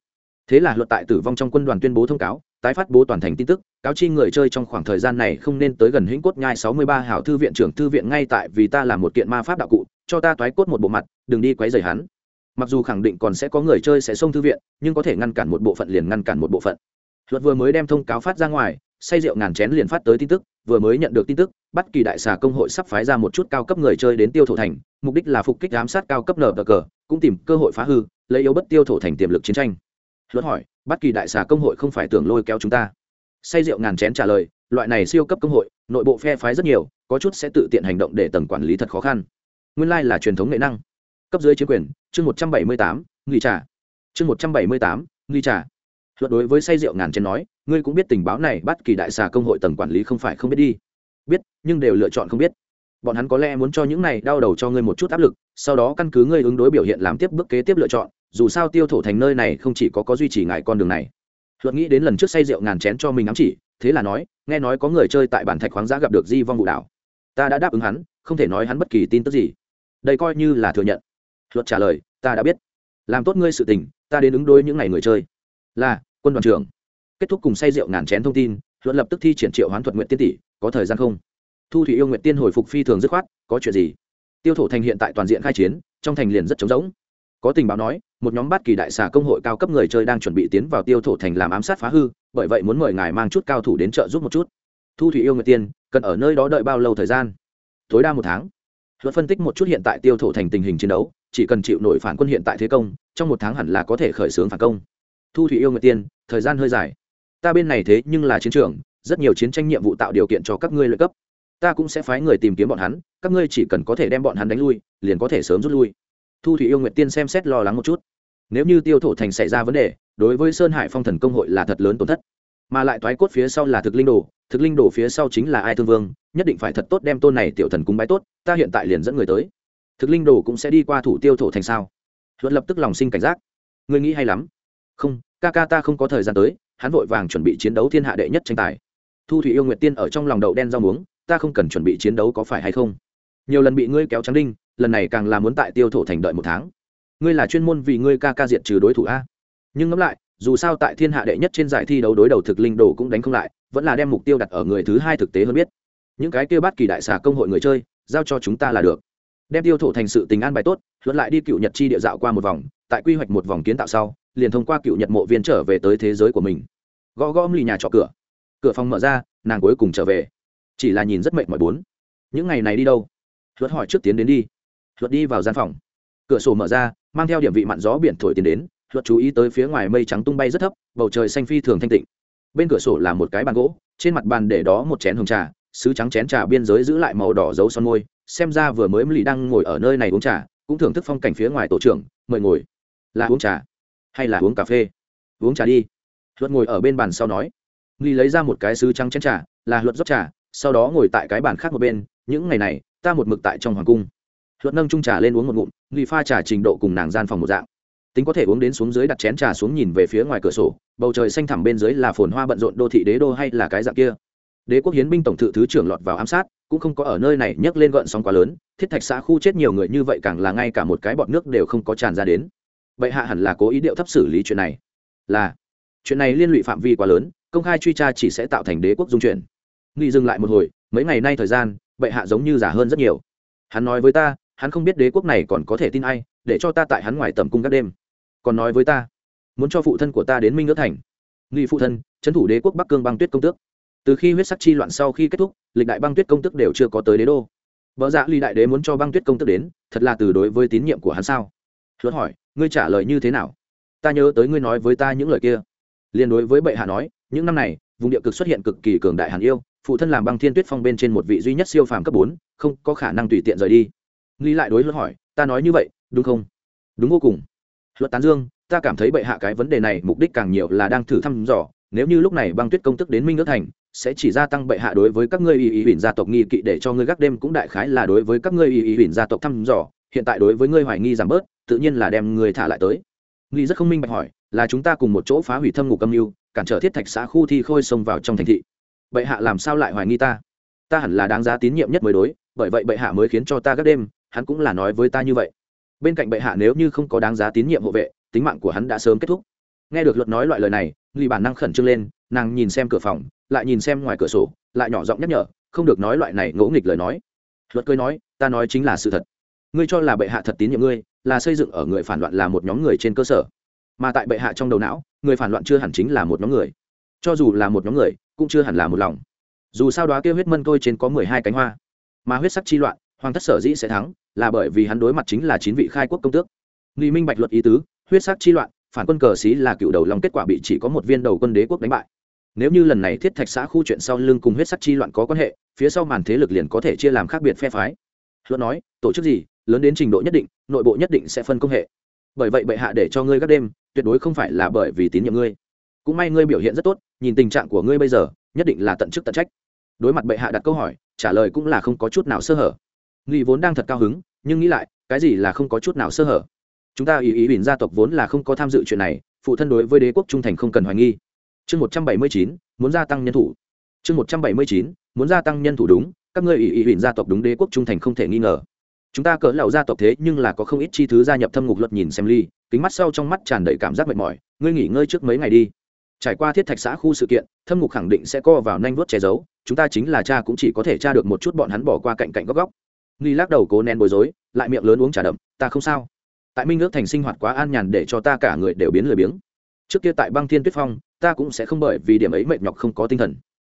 Thế là luật tại tử vong trong quân đoàn tuyên bố thông cáo, tái phát bố toàn thành tin tức, cáo chi người chơi trong khoảng thời gian này không nên tới gần hĩnh cốt nhai sáu mươi ba hảo thư viện trưởng thư viện ngay tại vì ta làm một kiện ma pháp đạo cụ, cho ta toái cốt một bộ mặt, đừng đi quấy rầy hắn. Mặc dù khẳng định còn sẽ có người chơi sẽ xông thư viện, nhưng có thể ngăn cản một bộ phận liền ngăn cản một bộ phận. Luật vừa mới đem thông cáo phát ra ngoài, say rượu ngàn chén liền phát tới tin tức, vừa mới nhận được tin tức, bắt kỳ đại xà công hội sắp phái ra một chút cao cấp người chơi đến tiêu thổ thành, mục đích là phục kích giám sát cao cấp nở cờ, cũng tìm cơ hội phá hư lấy yếu bất tiêu thổ thành tiềm lực chiến tranh. Luật hỏi, bất kỳ đại xà công hội không phải tưởng lôi kéo chúng ta? Say rượu ngàn chén trả lời, loại này siêu cấp công hội, nội bộ phe phái rất nhiều, có chút sẽ tự tiện hành động để tầng quản lý thật khó khăn. Nguyên lai là truyền thống nghệ năng. Cấp dưới chiến quyền, chương một trăm bảy mươi tám nghi trả. Chương một trăm bảy mươi tám nghi trả. Luật đối với say rượu ngàn chén nói, ngươi cũng biết tình báo này bắt kỳ đại xà công hội tầng quản lý không phải không biết đi. Biết, nhưng đều lựa chọn không biết. Bọn hắn có lẽ muốn cho những này đau đầu cho ngươi một chút áp lực, sau đó căn cứ ngươi ứng đối biểu hiện làm tiếp bước kế tiếp lựa chọn dù sao tiêu thổ thành nơi này không chỉ có có duy trì ngài con đường này. Luật nghĩ đến lần trước say rượu ngàn chén cho mình ám chỉ, thế là nói, nghe nói có người chơi tại bản thạch khoáng giá gặp được di vong vụ đảo ta đã đáp ứng hắn, không thể nói hắn bất kỳ tin tức gì. Đây coi như là thừa nhận. Luật trả lời, ta đã biết. Làm tốt ngươi sự tình, ta đến ứng đối những ngày người chơi. Là, quân đoàn trưởng. Kết thúc cùng say rượu ngàn chén thông tin, luật lập tức thi triển triệu hoán thuật nguyện tiên tỷ, có thời gian không? Thu thủy yêu nguyện tiên hồi phục phi thường dứt khoát, có chuyện gì? Tiêu thổ thành hiện tại toàn diện khai chiến, trong thành liền rất trống rỗng có tình báo nói, một nhóm bát kỳ đại xà công hội cao cấp người chơi đang chuẩn bị tiến vào tiêu thổ thành làm ám sát phá hư, bởi vậy muốn mời ngài mang chút cao thủ đến trợ giúp một chút. Thu thủy yêu người tiên, cần ở nơi đó đợi bao lâu thời gian? Tối đa một tháng. Luật phân tích một chút hiện tại tiêu thổ thành tình hình chiến đấu, chỉ cần chịu nổi phản quân hiện tại thế công, trong một tháng hẳn là có thể khởi xướng phản công. Thu thủy yêu người tiên, thời gian hơi dài. Ta bên này thế nhưng là chiến trường, rất nhiều chiến tranh nhiệm vụ tạo điều kiện cho các ngươi lợi cấp. Ta cũng sẽ phái người tìm kiếm bọn hắn, các ngươi chỉ cần có thể đem bọn hắn đánh lui, liền có thể sớm rút lui thu thủy yêu nguyệt tiên xem xét lo lắng một chút. Nếu như tiêu thổ thành xảy ra vấn đề, đối với sơn hải phong thần công hội là thật lớn tổn thất. Mà lại thoái cốt phía sau là thực linh đồ, thực linh đồ phía sau chính là ai thương vương, nhất định phải thật tốt đem tôn này tiểu thần cúng bái tốt, ta hiện tại liền dẫn người tới. Thực linh đồ cũng sẽ đi qua thủ tiêu thổ thành sao? Luật lập tức lòng sinh cảnh giác. Người nghĩ hay lắm. Không, ca ca ta không có thời gian tới, hắn vội vàng chuẩn bị chiến đấu thiên hạ đệ nhất tranh tài. Thu thủy yêu nguyệt tiên ở trong lòng đậu đen rau muống, ta không cần chuẩn bị chiến đấu có phải hay không? Nhiều lần bị ngươi kéo trắng đinh lần này càng là muốn tại tiêu thổ thành đợi một tháng. Ngươi là chuyên môn vì ngươi ca ca diệt trừ đối thủ a? Nhưng ngẫm lại, dù sao tại thiên hạ đệ nhất trên giải thi đấu đối đầu thực linh đồ cũng đánh không lại, vẫn là đem mục tiêu đặt ở người thứ hai thực tế hơn biết. Những cái tiêu bát kỳ đại xà công hội người chơi, giao cho chúng ta là được. Đem tiêu thổ thành sự tình an bài tốt, luận lại đi cựu nhật chi địa dạo qua một vòng, tại quy hoạch một vòng kiến tạo sau, liền thông qua cựu nhật mộ viên trở về tới thế giới của mình. Gõ gõ lì nhà trọ cửa. Cửa phòng mở ra, nàng cuối cùng trở về. Chỉ là nhìn rất mệt mỏi bốn. Những ngày này đi đâu? Luật hỏi trước tiến đến đi luật đi vào gian phòng. Cửa sổ mở ra, mang theo điểm vị mặn gió biển thổi tiến đến luật chú ý tới phía ngoài mây trắng tung bay rất thấp, bầu trời xanh phi thường thanh tịnh. Bên cửa sổ là một cái bàn gỗ, trên mặt bàn để đó một chén hồng trà, sứ trắng chén trà biên giới giữ lại màu đỏ dấu son môi, xem ra vừa mới lì đang ngồi ở nơi này uống trà, cũng thưởng thức phong cảnh phía ngoài tổ trưởng, mời ngồi. Là uống trà hay là uống cà phê? Uống trà đi. Luật ngồi ở bên bàn sau nói. Ly lấy ra một cái sứ trắng chén trà, là luật rót trà, sau đó ngồi tại cái bàn khác một bên, những ngày này, ta một mực tại trong hoàng cung. Luận nâng trung trà lên uống một ngụm ly pha trà trình độ cùng nàng gian phòng một dạng. Tính có thể uống đến xuống dưới đặt chén trà xuống nhìn về phía ngoài cửa sổ, bầu trời xanh thẳm bên dưới là phồn hoa bận rộn đô thị đế đô hay là cái dạng kia. Đế quốc hiến binh tổng thự thứ trưởng lọt vào ám sát, cũng không có ở nơi này nhấc lên gợn sóng quá lớn, thiết thạch xã khu chết nhiều người như vậy càng là ngay cả một cái bọt nước đều không có tràn ra đến. Vậy hạ hẳn là cố ý điệu thấp xử lý chuyện này. Là, chuyện này liên lụy phạm vi quá lớn, công khai truy tra chỉ sẽ tạo thành đế quốc dung chuyển. Nghi dừng lại một hồi, mấy ngày nay thời gian, bệ hạ giống như giả hơn rất nhiều. Hắn nói với ta hắn không biết đế quốc này còn có thể tin ai, để cho ta tại hắn ngoài tầm cung các đêm. Còn nói với ta, muốn cho phụ thân của ta đến minh ước thành. Nghị phụ thân, trấn thủ đế quốc bắc cương băng tuyết công tước. Từ khi huyết sắc chi loạn sau khi kết thúc, lịch đại băng tuyết công tước đều chưa có tới đế đô. Vợ dạ ly đại đế muốn cho băng tuyết công tước đến, thật là từ đối với tín nhiệm của hắn sao? Luật hỏi, ngươi trả lời như thế nào? Ta nhớ tới ngươi nói với ta những lời kia. Liên đối với bệ hạ nói, những năm này, vùng địa cực xuất hiện cực kỳ cường đại hàn yêu, phụ thân làm băng thiên tuyết phong bên trên một vị duy nhất siêu phàm cấp bốn, không có khả năng tùy tiện rời đi nghi lại đối luật hỏi, ta nói như vậy, đúng không? Đúng vô cùng. Luật tán dương, ta cảm thấy bệ hạ cái vấn đề này mục đích càng nhiều là đang thử thăm dò, nếu như lúc này băng tuyết công tức đến minh ước thành, sẽ chỉ gia tăng bệ hạ đối với các ngươi y y huỳnh gia tộc nghi kỵ để cho ngươi gác đêm cũng đại khái là đối với các ngươi y y huỳnh gia tộc thăm dò, hiện tại đối với ngươi hoài nghi giảm bớt, tự nhiên là đem người thả lại tới. Nghi rất không minh bạch hỏi, là chúng ta cùng một chỗ phá hủy thâm ngục âm mưu, cản trở thiết thạch xã khu thi khôi xông vào trong thành thị. Bệ hạ làm sao lại hoài nghi ta? Ta hẳn là đáng giá tín nhiệm nhất mới đối, bởi vậy bệ hạ mới khiến cho ta gác đêm hắn cũng là nói với ta như vậy. Bên cạnh bệ hạ nếu như không có đáng giá tín nhiệm hộ vệ, tính mạng của hắn đã sớm kết thúc. Nghe được luật nói loại lời này lì bản năng khẩn trương lên, nàng nhìn xem cửa phòng, lại nhìn xem ngoài cửa sổ, lại nhỏ giọng nhắc nhở, không được nói loại này ngỗ nghịch lời nói. Luật cười nói, ta nói chính là sự thật. Ngươi cho là bệ hạ thật tín nhiệm ngươi, là xây dựng ở người phản loạn là một nhóm người trên cơ sở. Mà tại bệ hạ trong đầu não, người phản loạn chưa hẳn chính là một nhóm người. Cho dù là một nhóm người, cũng chưa hẳn là một lòng. Dù sao đó kêu huyết mân tôi trên có mười hai cánh hoa. Mà huyết sắc chi loạn hoàng thất sở dĩ sẽ thắng là bởi vì hắn đối mặt chính là chín vị khai quốc công tước. Nghị minh bạch luật ý tứ, huyết sắc chi loạn, phản quân cờ xí là cựu đầu lòng kết quả bị chỉ có một viên đầu quân đế quốc đánh bại. Nếu như lần này thiết thạch xã khu chuyện sau lưng cùng huyết sắc chi loạn có quan hệ, phía sau màn thế lực liền có thể chia làm khác biệt phe phái. Luật nói, tổ chức gì, lớn đến trình độ nhất định, nội bộ nhất định sẽ phân công hệ. Bởi vậy bệ hạ để cho ngươi các đêm, tuyệt đối không phải là bởi vì tín nhiệm ngươi. Cũng may ngươi biểu hiện rất tốt, nhìn tình trạng của ngươi bây giờ, nhất định là tận chức tận trách. Đối mặt bệ hạ đặt câu hỏi, trả lời cũng là không có chút nào sơ hở nghi vốn đang thật cao hứng, nhưng nghĩ lại, cái gì là không có chút nào sơ hở. Chúng ta ý ý ỉn gia tộc vốn là không có tham dự chuyện này, phụ thân đối với đế quốc trung thành không cần hoài nghi. Chương một trăm bảy mươi chín, muốn gia tăng nhân thủ. Chương một trăm bảy mươi chín, muốn gia tăng nhân thủ đúng, các ngươi ý ý ỉn gia tộc đúng đế quốc trung thành không thể nghi ngờ. Chúng ta cỡ lầu gia tộc thế nhưng là có không ít chi thứ gia nhập thâm ngục luật nhìn xem ly, kính mắt sau trong mắt tràn đầy cảm giác mệt mỏi, ngươi nghỉ ngơi trước mấy ngày đi. Trải qua thiết thạch xã khu sự kiện, thâm ngục khẳng định sẽ co vào nhanh vuốt che giấu, chúng ta chính là cha cũng chỉ có thể tra được một chút bọn hắn bỏ qua cạnh cạnh góc góc nghi lắc đầu cố nén bối rối, lại miệng lớn uống trà đậm, ta không sao. Tại minh ước thành sinh hoạt quá an nhàn để cho ta cả người đều biến lười biếng. Trước kia tại băng thiên tuyết phong, ta cũng sẽ không bởi vì điểm ấy mệt nhọc không có tinh thần.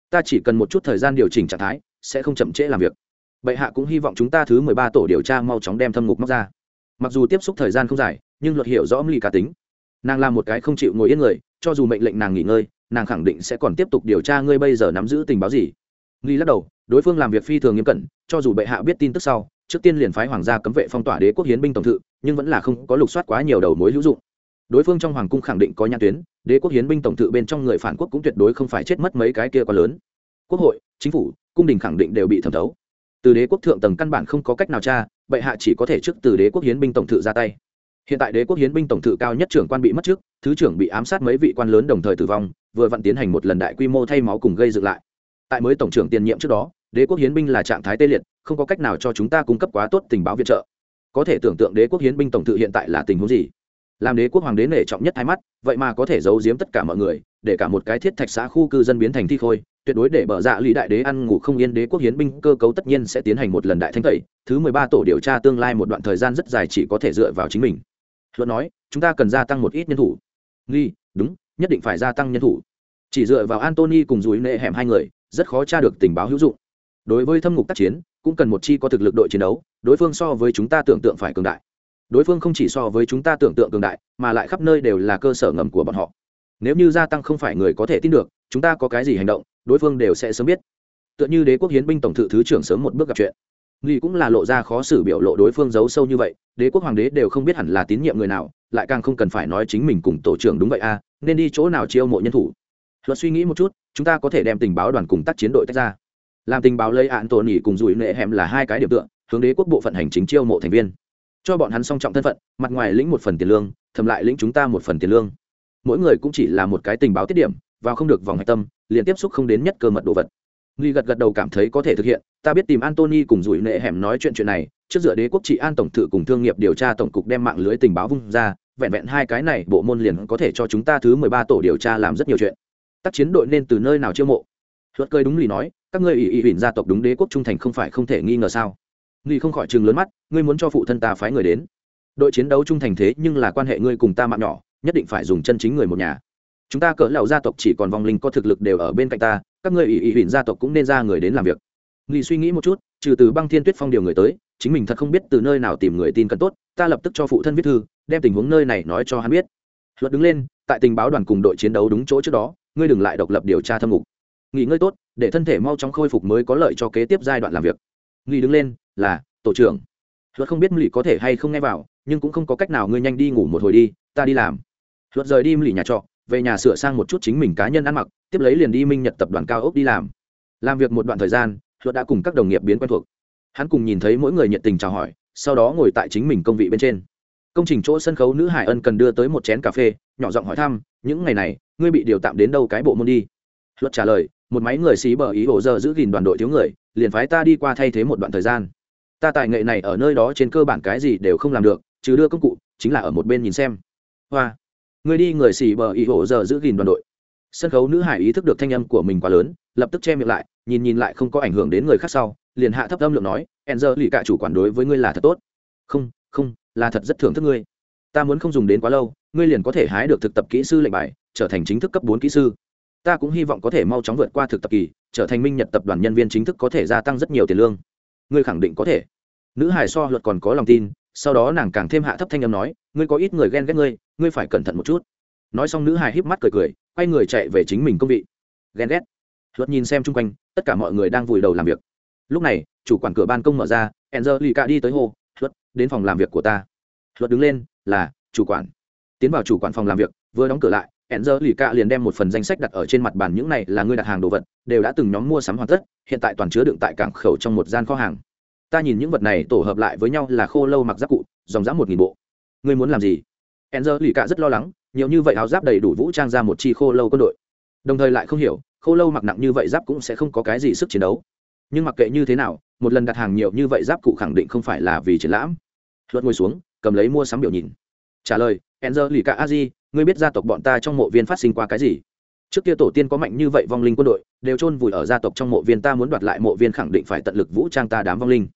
Ta chỉ cần một chút thời gian điều chỉnh trạng thái, sẽ không chậm trễ làm việc. Bệ hạ cũng hy vọng chúng ta thứ mười ba tổ điều tra mau chóng đem thâm ngục móc ra. Mặc dù tiếp xúc thời gian không dài, nhưng luật hiểu rõ ly cá tính. Nàng là một cái không chịu ngồi yên người, cho dù mệnh lệnh nàng nghỉ ngơi, nàng khẳng định sẽ còn tiếp tục điều tra ngươi bây giờ nắm giữ tình báo gì. Ly lắc đầu đối phương làm việc phi thường nghiêm cẩn, cho dù bệ hạ biết tin tức sau, trước tiên liền phái hoàng gia cấm vệ phong tỏa đế quốc hiến binh tổng thự, nhưng vẫn là không có lục soát quá nhiều đầu mối hữu dụng. Đối phương trong hoàng cung khẳng định có nhãn tuyến, đế quốc hiến binh tổng tự bên trong người phản quốc cũng tuyệt đối không phải chết mất mấy cái kia quá lớn. Quốc hội, chính phủ, cung đình khẳng định đều bị thẩm thấu. Từ đế quốc thượng tầng căn bản không có cách nào tra, bệ hạ chỉ có thể trước từ đế quốc hiến binh tổng thự ra tay. Hiện tại đế quốc hiến binh tổng thự cao nhất trưởng quan bị mất trước, thứ trưởng bị ám sát mấy vị quan lớn đồng thời tử vong, vừa vặn tiến hành một lần đại quy mô thay máu cùng gây dựng lại. Tại mới tổng trưởng tiền nhiệm trước đó đế quốc hiến binh là trạng thái tê liệt, không có cách nào cho chúng ta cung cấp quá tốt tình báo viện trợ. Có thể tưởng tượng đế quốc hiến binh tổng thự hiện tại là tình huống gì? Làm đế quốc hoàng đế nể trọng nhất hai mắt, vậy mà có thể giấu giếm tất cả mọi người, để cả một cái thiết thạch xã khu cư dân biến thành thi khôi, tuyệt đối để bở dạ lý đại đế ăn ngủ không yên, đế quốc hiến binh cơ cấu tất nhiên sẽ tiến hành một lần đại thanh tẩy, thứ mười ba tổ điều tra tương lai một đoạn thời gian rất dài chỉ có thể dựa vào chính mình. Luận nói, chúng ta cần gia tăng một ít nhân thủ. Nghi, đúng, nhất định phải gia tăng nhân thủ. Chỉ dựa vào antony cùng dùi nệ hẻm hai người, rất khó tra được tình báo hữu dụng đối với thâm ngục tác chiến cũng cần một chi có thực lực đội chiến đấu đối phương so với chúng ta tưởng tượng phải cường đại. Đối phương không chỉ so với chúng ta tưởng tượng cường đại mà lại khắp nơi đều là cơ sở ngầm của bọn họ. Nếu như gia tăng không phải người có thể tin được chúng ta có cái gì hành động đối phương đều sẽ sớm biết. Tựa như đế quốc hiến binh tổng thự thứ trưởng sớm một bước gặp chuyện. Nghi cũng là lộ ra khó xử biểu lộ đối phương giấu sâu như vậy đế quốc hoàng đế đều không biết hẳn là tín nhiệm người nào lại càng không cần phải nói chính mình cùng tổ trưởng đúng vậy a à, nên đi chỗ nào chiêu mộ nhân thủ. Luật suy nghĩ một chút chúng ta có thể đem tình báo đoàn cùng tác chiến đội tách ra làm tình báo lấy án tổ nỉ cùng rủi nệ hẻm là hai cái điểm tựa, hướng đế quốc bộ phận hành chính chiêu mộ thành viên. Cho bọn hắn song trọng thân phận, mặt ngoài lĩnh một phần tiền lương, thầm lại lĩnh chúng ta một phần tiền lương. Mỗi người cũng chỉ là một cái tình báo tiết điểm và không được vòng hạch tâm, liền tiếp xúc không đến nhất cơ mật đồ vật. Nghi gật gật đầu cảm thấy có thể thực hiện, ta biết tìm antony cùng rủi nệ hẻm nói chuyện chuyện này, trước dựa đế quốc trị an tổng thự cùng thương nghiệp điều tra tổng cục đem mạng lưới tình báo vung ra, vẹn vẹn hai cái này, bộ môn liền có thể cho chúng ta thứ mười ba tổ điều tra làm rất nhiều chuyện. Tác chiến đội nên từ nơi nào chiêu mộ? Luật cơi đúng lì nói các ngươi ỷ ỷ huỳnh gia tộc đúng đế quốc trung thành không phải không thể nghi ngờ sao? Nghi không khỏi chừng lớn mắt, ngươi muốn cho phụ thân ta phái người đến. Đội chiến đấu trung thành thế nhưng là quan hệ ngươi cùng ta mạng nhỏ, nhất định phải dùng chân chính người một nhà. Chúng ta cỡ lão gia tộc chỉ còn vong linh có thực lực đều ở bên cạnh ta, các ngươi ỷ ỷ huỳnh gia tộc cũng nên ra người đến làm việc. Nghi suy nghĩ một chút, trừ từ băng thiên tuyết phong điều người tới, chính mình thật không biết từ nơi nào tìm người tin cần tốt, ta lập tức cho phụ thân viết thư, đem tình huống nơi này nói cho hắn biết. Luật đứng lên, tại tình báo đoàn cùng đội chiến đấu đúng chỗ trước đó, ngươi đừng lại độc lập điều tra thâm ngục. Nghỉ ngơi tốt để thân thể mau chóng khôi phục mới có lợi cho kế tiếp giai đoạn làm việc. Nghi đứng lên, là, tổ trưởng, luật không biết lì có thể hay không nghe vào, nhưng cũng không có cách nào ngươi nhanh đi ngủ một hồi đi, ta đi làm. Luật rời đi lì nhà trọ, về nhà sửa sang một chút chính mình cá nhân ăn mặc, tiếp lấy liền đi minh nhật tập đoàn cao ốc đi làm. Làm việc một đoạn thời gian, luật đã cùng các đồng nghiệp biến quen thuộc. Hắn cùng nhìn thấy mỗi người nhiệt tình chào hỏi, sau đó ngồi tại chính mình công vị bên trên. Công trình chỗ sân khấu nữ hải ân cần đưa tới một chén cà phê, nhỏ giọng hỏi thăm, những ngày này, ngươi bị điều tạm đến đâu cái bộ môn đi? Luật trả lời một máy người xí bờ ý hồ giờ giữ gìn đoàn đội thiếu người, liền phái ta đi qua thay thế một đoạn thời gian. Ta tài nghệ này ở nơi đó trên cơ bản cái gì đều không làm được, trừ đưa công cụ, chính là ở một bên nhìn xem. Hoa người đi người xì bờ ý hồ giờ giữ gìn đoàn đội. Sân khấu nữ hải ý thức được thanh âm của mình quá lớn, lập tức che miệng lại, nhìn nhìn lại không có ảnh hưởng đến người khác sau, liền hạ thấp âm lượng nói, enzer, lì cả chủ quản đối với ngươi là thật tốt. Không không, là thật rất thưởng thức ngươi. Ta muốn không dùng đến quá lâu, ngươi liền có thể hái được thực tập kỹ sư lệnh bài, trở thành chính thức cấp bốn kỹ sư ta cũng hy vọng có thể mau chóng vượt qua thực tập kỳ, trở thành minh nhật tập đoàn nhân viên chính thức có thể gia tăng rất nhiều tiền lương. Ngươi khẳng định có thể. Nữ hải so luật còn có lòng tin, sau đó nàng càng thêm hạ thấp thanh âm nói, ngươi có ít người ghen ghét ngươi ngươi phải cẩn thận một chút. Nói xong nữ hải híp mắt cười cười, quay người chạy về chính mình công vị. Ghen ghét. Luật nhìn xem chung quanh, tất cả mọi người đang vùi đầu làm việc. Lúc này, chủ quản cửa ban công mở ra enzer lì cạ đi tới hồ luật, đến phòng làm việc của ta. Luật đứng lên, là, chủ quản. Tiến vào chủ quản phòng làm việc, vừa đóng cửa lại Enzer lì cạ liền đem một phần danh sách đặt ở trên mặt bàn những này là ngươi đặt hàng đồ vật, đều đã từng nhóm mua sắm hoàn tất, hiện tại toàn chứa đựng tại cảng khẩu trong một gian kho hàng. Ta nhìn những vật này tổ hợp lại với nhau là khô lâu mặc giáp cụ, dòng dã một nghìn bộ. Ngươi muốn làm gì? Enzer lì cạ rất lo lắng, nhiều như vậy áo giáp đầy đủ vũ trang ra một chi khô lâu quân đội. Đồng thời lại không hiểu, khô lâu mặc nặng như vậy giáp cũng sẽ không có cái gì sức chiến đấu. Nhưng mặc kệ như thế nào, một lần đặt hàng nhiều như vậy giáp cụ khẳng định không phải là vì triển lãm. Luật ngồi xuống, cầm lấy mua sắm biểu nhìn. Trả lời, Enzer lì cạ di ngươi biết gia tộc bọn ta trong mộ viên phát sinh qua cái gì? Trước kia tổ tiên có mạnh như vậy vong linh quân đội, đều chôn vùi ở gia tộc trong mộ viên, ta muốn đoạt lại mộ viên khẳng định phải tận lực vũ trang ta đám vong linh.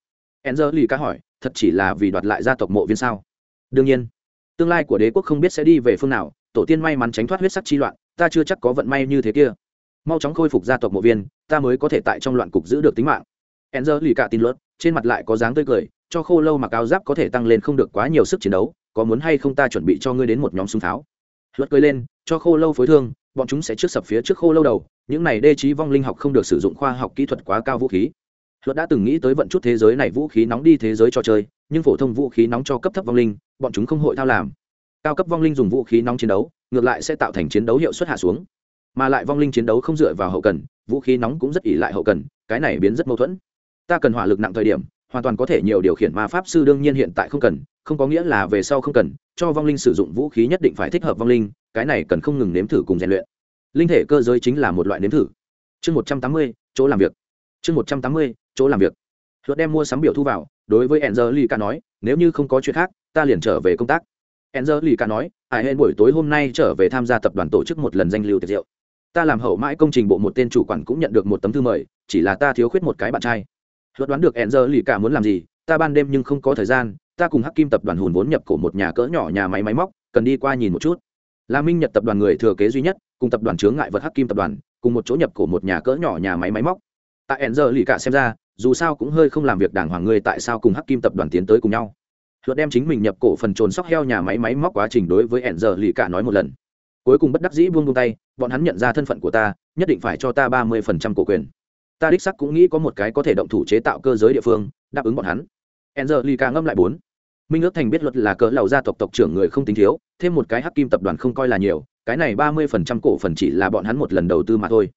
Enzer lì ca hỏi, thật chỉ là vì đoạt lại gia tộc mộ viên sao? Đương nhiên. Tương lai của đế quốc không biết sẽ đi về phương nào, tổ tiên may mắn tránh thoát huyết sắc chi loạn, ta chưa chắc có vận may như thế kia. Mau chóng khôi phục gia tộc mộ viên, ta mới có thể tại trong loạn cục giữ được tính mạng. Enzer lì ca tin luật trên mặt lại có dáng tươi cười, cho khô lâu mặc áo giáp có thể tăng lên không được quá nhiều sức chiến đấu, có muốn hay không ta chuẩn bị cho ngươi đến một nhóm súng tháo luật cười lên, cho khô lâu phối thương, bọn chúng sẽ trước sập phía trước khô lâu đầu, những này đê trí vong linh học không được sử dụng khoa học kỹ thuật quá cao vũ khí. Luật đã từng nghĩ tới vận chút thế giới này vũ khí nóng đi thế giới cho chơi, nhưng phổ thông vũ khí nóng cho cấp thấp vong linh, bọn chúng không hội thao làm. Cao cấp vong linh dùng vũ khí nóng chiến đấu, ngược lại sẽ tạo thành chiến đấu hiệu suất hạ xuống. Mà lại vong linh chiến đấu không dựa vào hậu cần, vũ khí nóng cũng rất ỉ lại hậu cần, cái này biến rất mâu thuẫn. Ta cần hỏa lực nặng thời điểm, hoàn toàn có thể nhiều điều khiển ma pháp sư đương nhiên hiện tại không cần, không có nghĩa là về sau không cần cho vong linh sử dụng vũ khí nhất định phải thích hợp vong linh, cái này cần không ngừng nếm thử cùng rèn luyện. Linh thể cơ giới chính là một loại nếm thử. Chương một trăm tám mươi, chỗ làm việc. Chương một trăm tám mươi, chỗ làm việc. Luật đem mua sắm biểu thu vào, đối với enzer lì ca nói, nếu như không có chuyện khác, ta liền trở về công tác. Enzer lì ca nói, ai hên buổi tối hôm nay trở về tham gia tập đoàn tổ chức một lần danh lưu tiệc rượu. Ta làm hậu mãi công trình bộ một tên chủ quản cũng nhận được một tấm thư mời, chỉ là ta thiếu khuyết một cái bạn trai. Luật đoán được enzer lì ca muốn làm gì, ta ban đêm nhưng không có thời gian ta cùng hắc kim tập đoàn hùn vốn nhập cổ một nhà cỡ nhỏ nhà máy máy móc, cần đi qua nhìn một chút. Là minh nhật tập đoàn người thừa kế duy nhất, cùng tập đoàn chướng ngại vật hắc kim tập đoàn, cùng một chỗ nhập cổ một nhà cỡ nhỏ nhà máy máy móc. Tại enzer lì cả xem ra, dù sao cũng hơi không làm việc đàng hoàng người tại sao cùng hắc kim tập đoàn tiến tới cùng nhau. Luật đem chính mình nhập cổ phần trồn sóc heo nhà máy máy móc quá trình đối với enzer lì cả nói một lần. Cuối cùng bất đắc dĩ buông buông tay, bọn hắn nhận ra thân phận của ta, nhất định phải cho ta ba mươi phần trăm cổ quyền. Ta đích sắc cũng nghĩ có một cái có thể động thủ chế tạo cơ giới địa phương, đáp ứng bọn hắn. Enzer lì cả ngâm lại bốn minh ước thành biết luật là cỡ lầu gia tộc tộc trưởng người không tính thiếu, thêm một cái hắc kim tập đoàn không coi là nhiều, cái này ba mươi phần trăm cổ phần chỉ là bọn hắn một lần đầu tư mà thôi.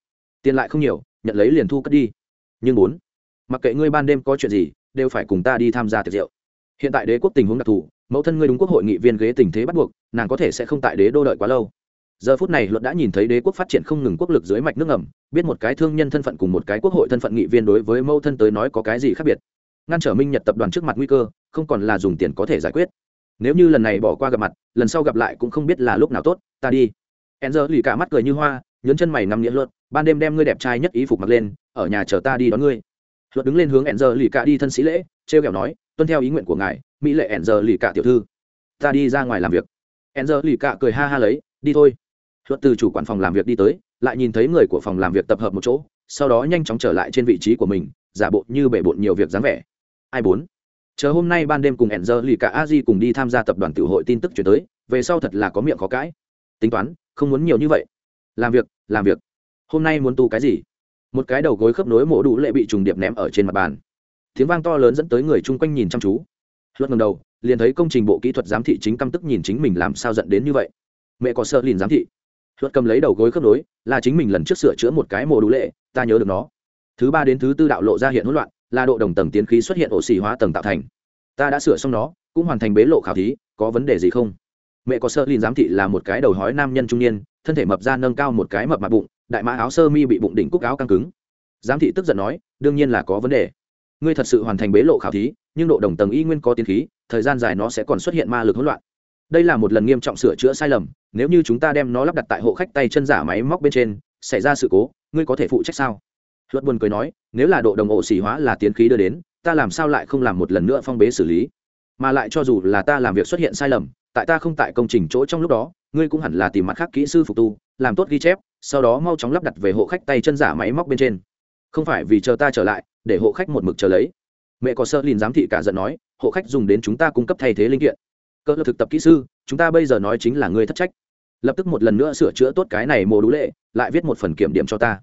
Tiền lại không nhiều, nhận lấy liền thu cất đi. Nhưng bốn, mặc kệ ngươi ban đêm có chuyện gì, đều phải cùng ta đi tham gia tiệc rượu. Hiện tại đế quốc tình huống đặc thù, mẫu thân ngươi đúng quốc hội nghị viên ghế tình thế bắt buộc, nàng có thể sẽ không tại đế đô đợi quá lâu. Giờ phút này luật đã nhìn thấy đế quốc phát triển không ngừng quốc lực dưới mạch nước ngầm, biết một cái thương nhân thân phận cùng một cái quốc hội thân phận nghị viên đối với mẫu thân tới nói có cái gì khác biệt ngăn trở minh nhật tập đoàn trước mặt nguy cơ, không còn là dùng tiền có thể giải quyết. Nếu như lần này bỏ qua gặp mặt, lần sau gặp lại cũng không biết là lúc nào tốt, ta đi. E n z lì cả mắt cười như hoa, nhấn chân mày nằm nghĩa luật, ban đêm đem ngươi đẹp trai nhất ý phục mặc lên, ở nhà chờ ta đi đón ngươi. Luật đứng lên hướng e n z lì cả đi thân sĩ lễ, trêu kẹo nói, tuân theo ý nguyện của ngài, mỹ lệ e n z lì cả tiểu thư. Ta đi ra ngoài làm việc. E n z lì cả cười ha ha lấy, đi thôi. Luật từ chủ quản phòng làm việc đi tới, lại nhìn thấy người của phòng làm việc tập hợp một chỗ, sau đó nhanh chóng trở lại trên vị trí của mình, giả bộ như bể bộn nhiều việc dáng vẻ ai bốn? Chờ hôm nay ban đêm cùng hẹn giờ lì cả a di cùng đi tham gia tập đoàn tiểu hội tin tức chuyển tới, về sau thật là có miệng khó cãi. Tính toán, không muốn nhiều như vậy. Làm việc làm việc. Hôm nay muốn tu cái gì? Một cái đầu gối khớp nối mổ đủ lệ bị trùng điệp ném ở trên mặt bàn. Tiếng vang to lớn dẫn tới người chung quanh nhìn chăm chú. Luật ngầm đầu, liền thấy công trình bộ kỹ thuật giám thị chính căm tức nhìn chính mình làm sao dẫn đến như vậy. Mẹ có sợ liền giám thị. Luật cầm lấy đầu gối khớp nối, là chính mình lần trước sửa chữa một cái mổ đủ lệ, ta nhớ được nó. Thứ ba đến thứ tư đạo lộ ra hiện hỗn loạn là độ đồng tầng tiến khí xuất hiện ổ xì hóa tầng tạo thành. Ta đã sửa xong nó, cũng hoàn thành bế lộ khảo thí, có vấn đề gì không? Mẹ có sơ lin giám thị là một cái đầu hói nam nhân trung niên, thân thể mập ra nâng cao một cái mập mặt bụng, đại mã áo sơ mi bị bụng đỉnh cúc áo căng cứng. Giám thị tức giận nói, đương nhiên là có vấn đề. Ngươi thật sự hoàn thành bế lộ khảo thí, nhưng độ đồng tầng y nguyên có tiến khí, thời gian dài nó sẽ còn xuất hiện ma lực hỗn loạn. Đây là một lần nghiêm trọng sửa chữa sai lầm, nếu như chúng ta đem nó lắp đặt tại hộ khách tay chân giả máy móc bên trên, xảy ra sự cố, ngươi có thể phụ trách sao? Luật buồn cười nói, nếu là độ đồng ổ xỉ hóa là tiến khí đưa đến, ta làm sao lại không làm một lần nữa phong bế xử lý? Mà lại cho dù là ta làm việc xuất hiện sai lầm, tại ta không tại công trình chỗ trong lúc đó, ngươi cũng hẳn là tìm mặt khác kỹ sư phục tu, làm tốt ghi chép, sau đó mau chóng lắp đặt về hộ khách tay chân giả máy móc bên trên. Không phải vì chờ ta trở lại, để hộ khách một mực chờ lấy. Mẹ có sơ lìn giám thị cả giận nói, hộ khách dùng đến chúng ta cung cấp thay thế linh kiện. Cơ thực tập kỹ sư, chúng ta bây giờ nói chính là ngươi thất trách. Lập tức một lần nữa sửa chữa tốt cái này mồ đũ lệ, lại viết một phần kiểm điểm cho ta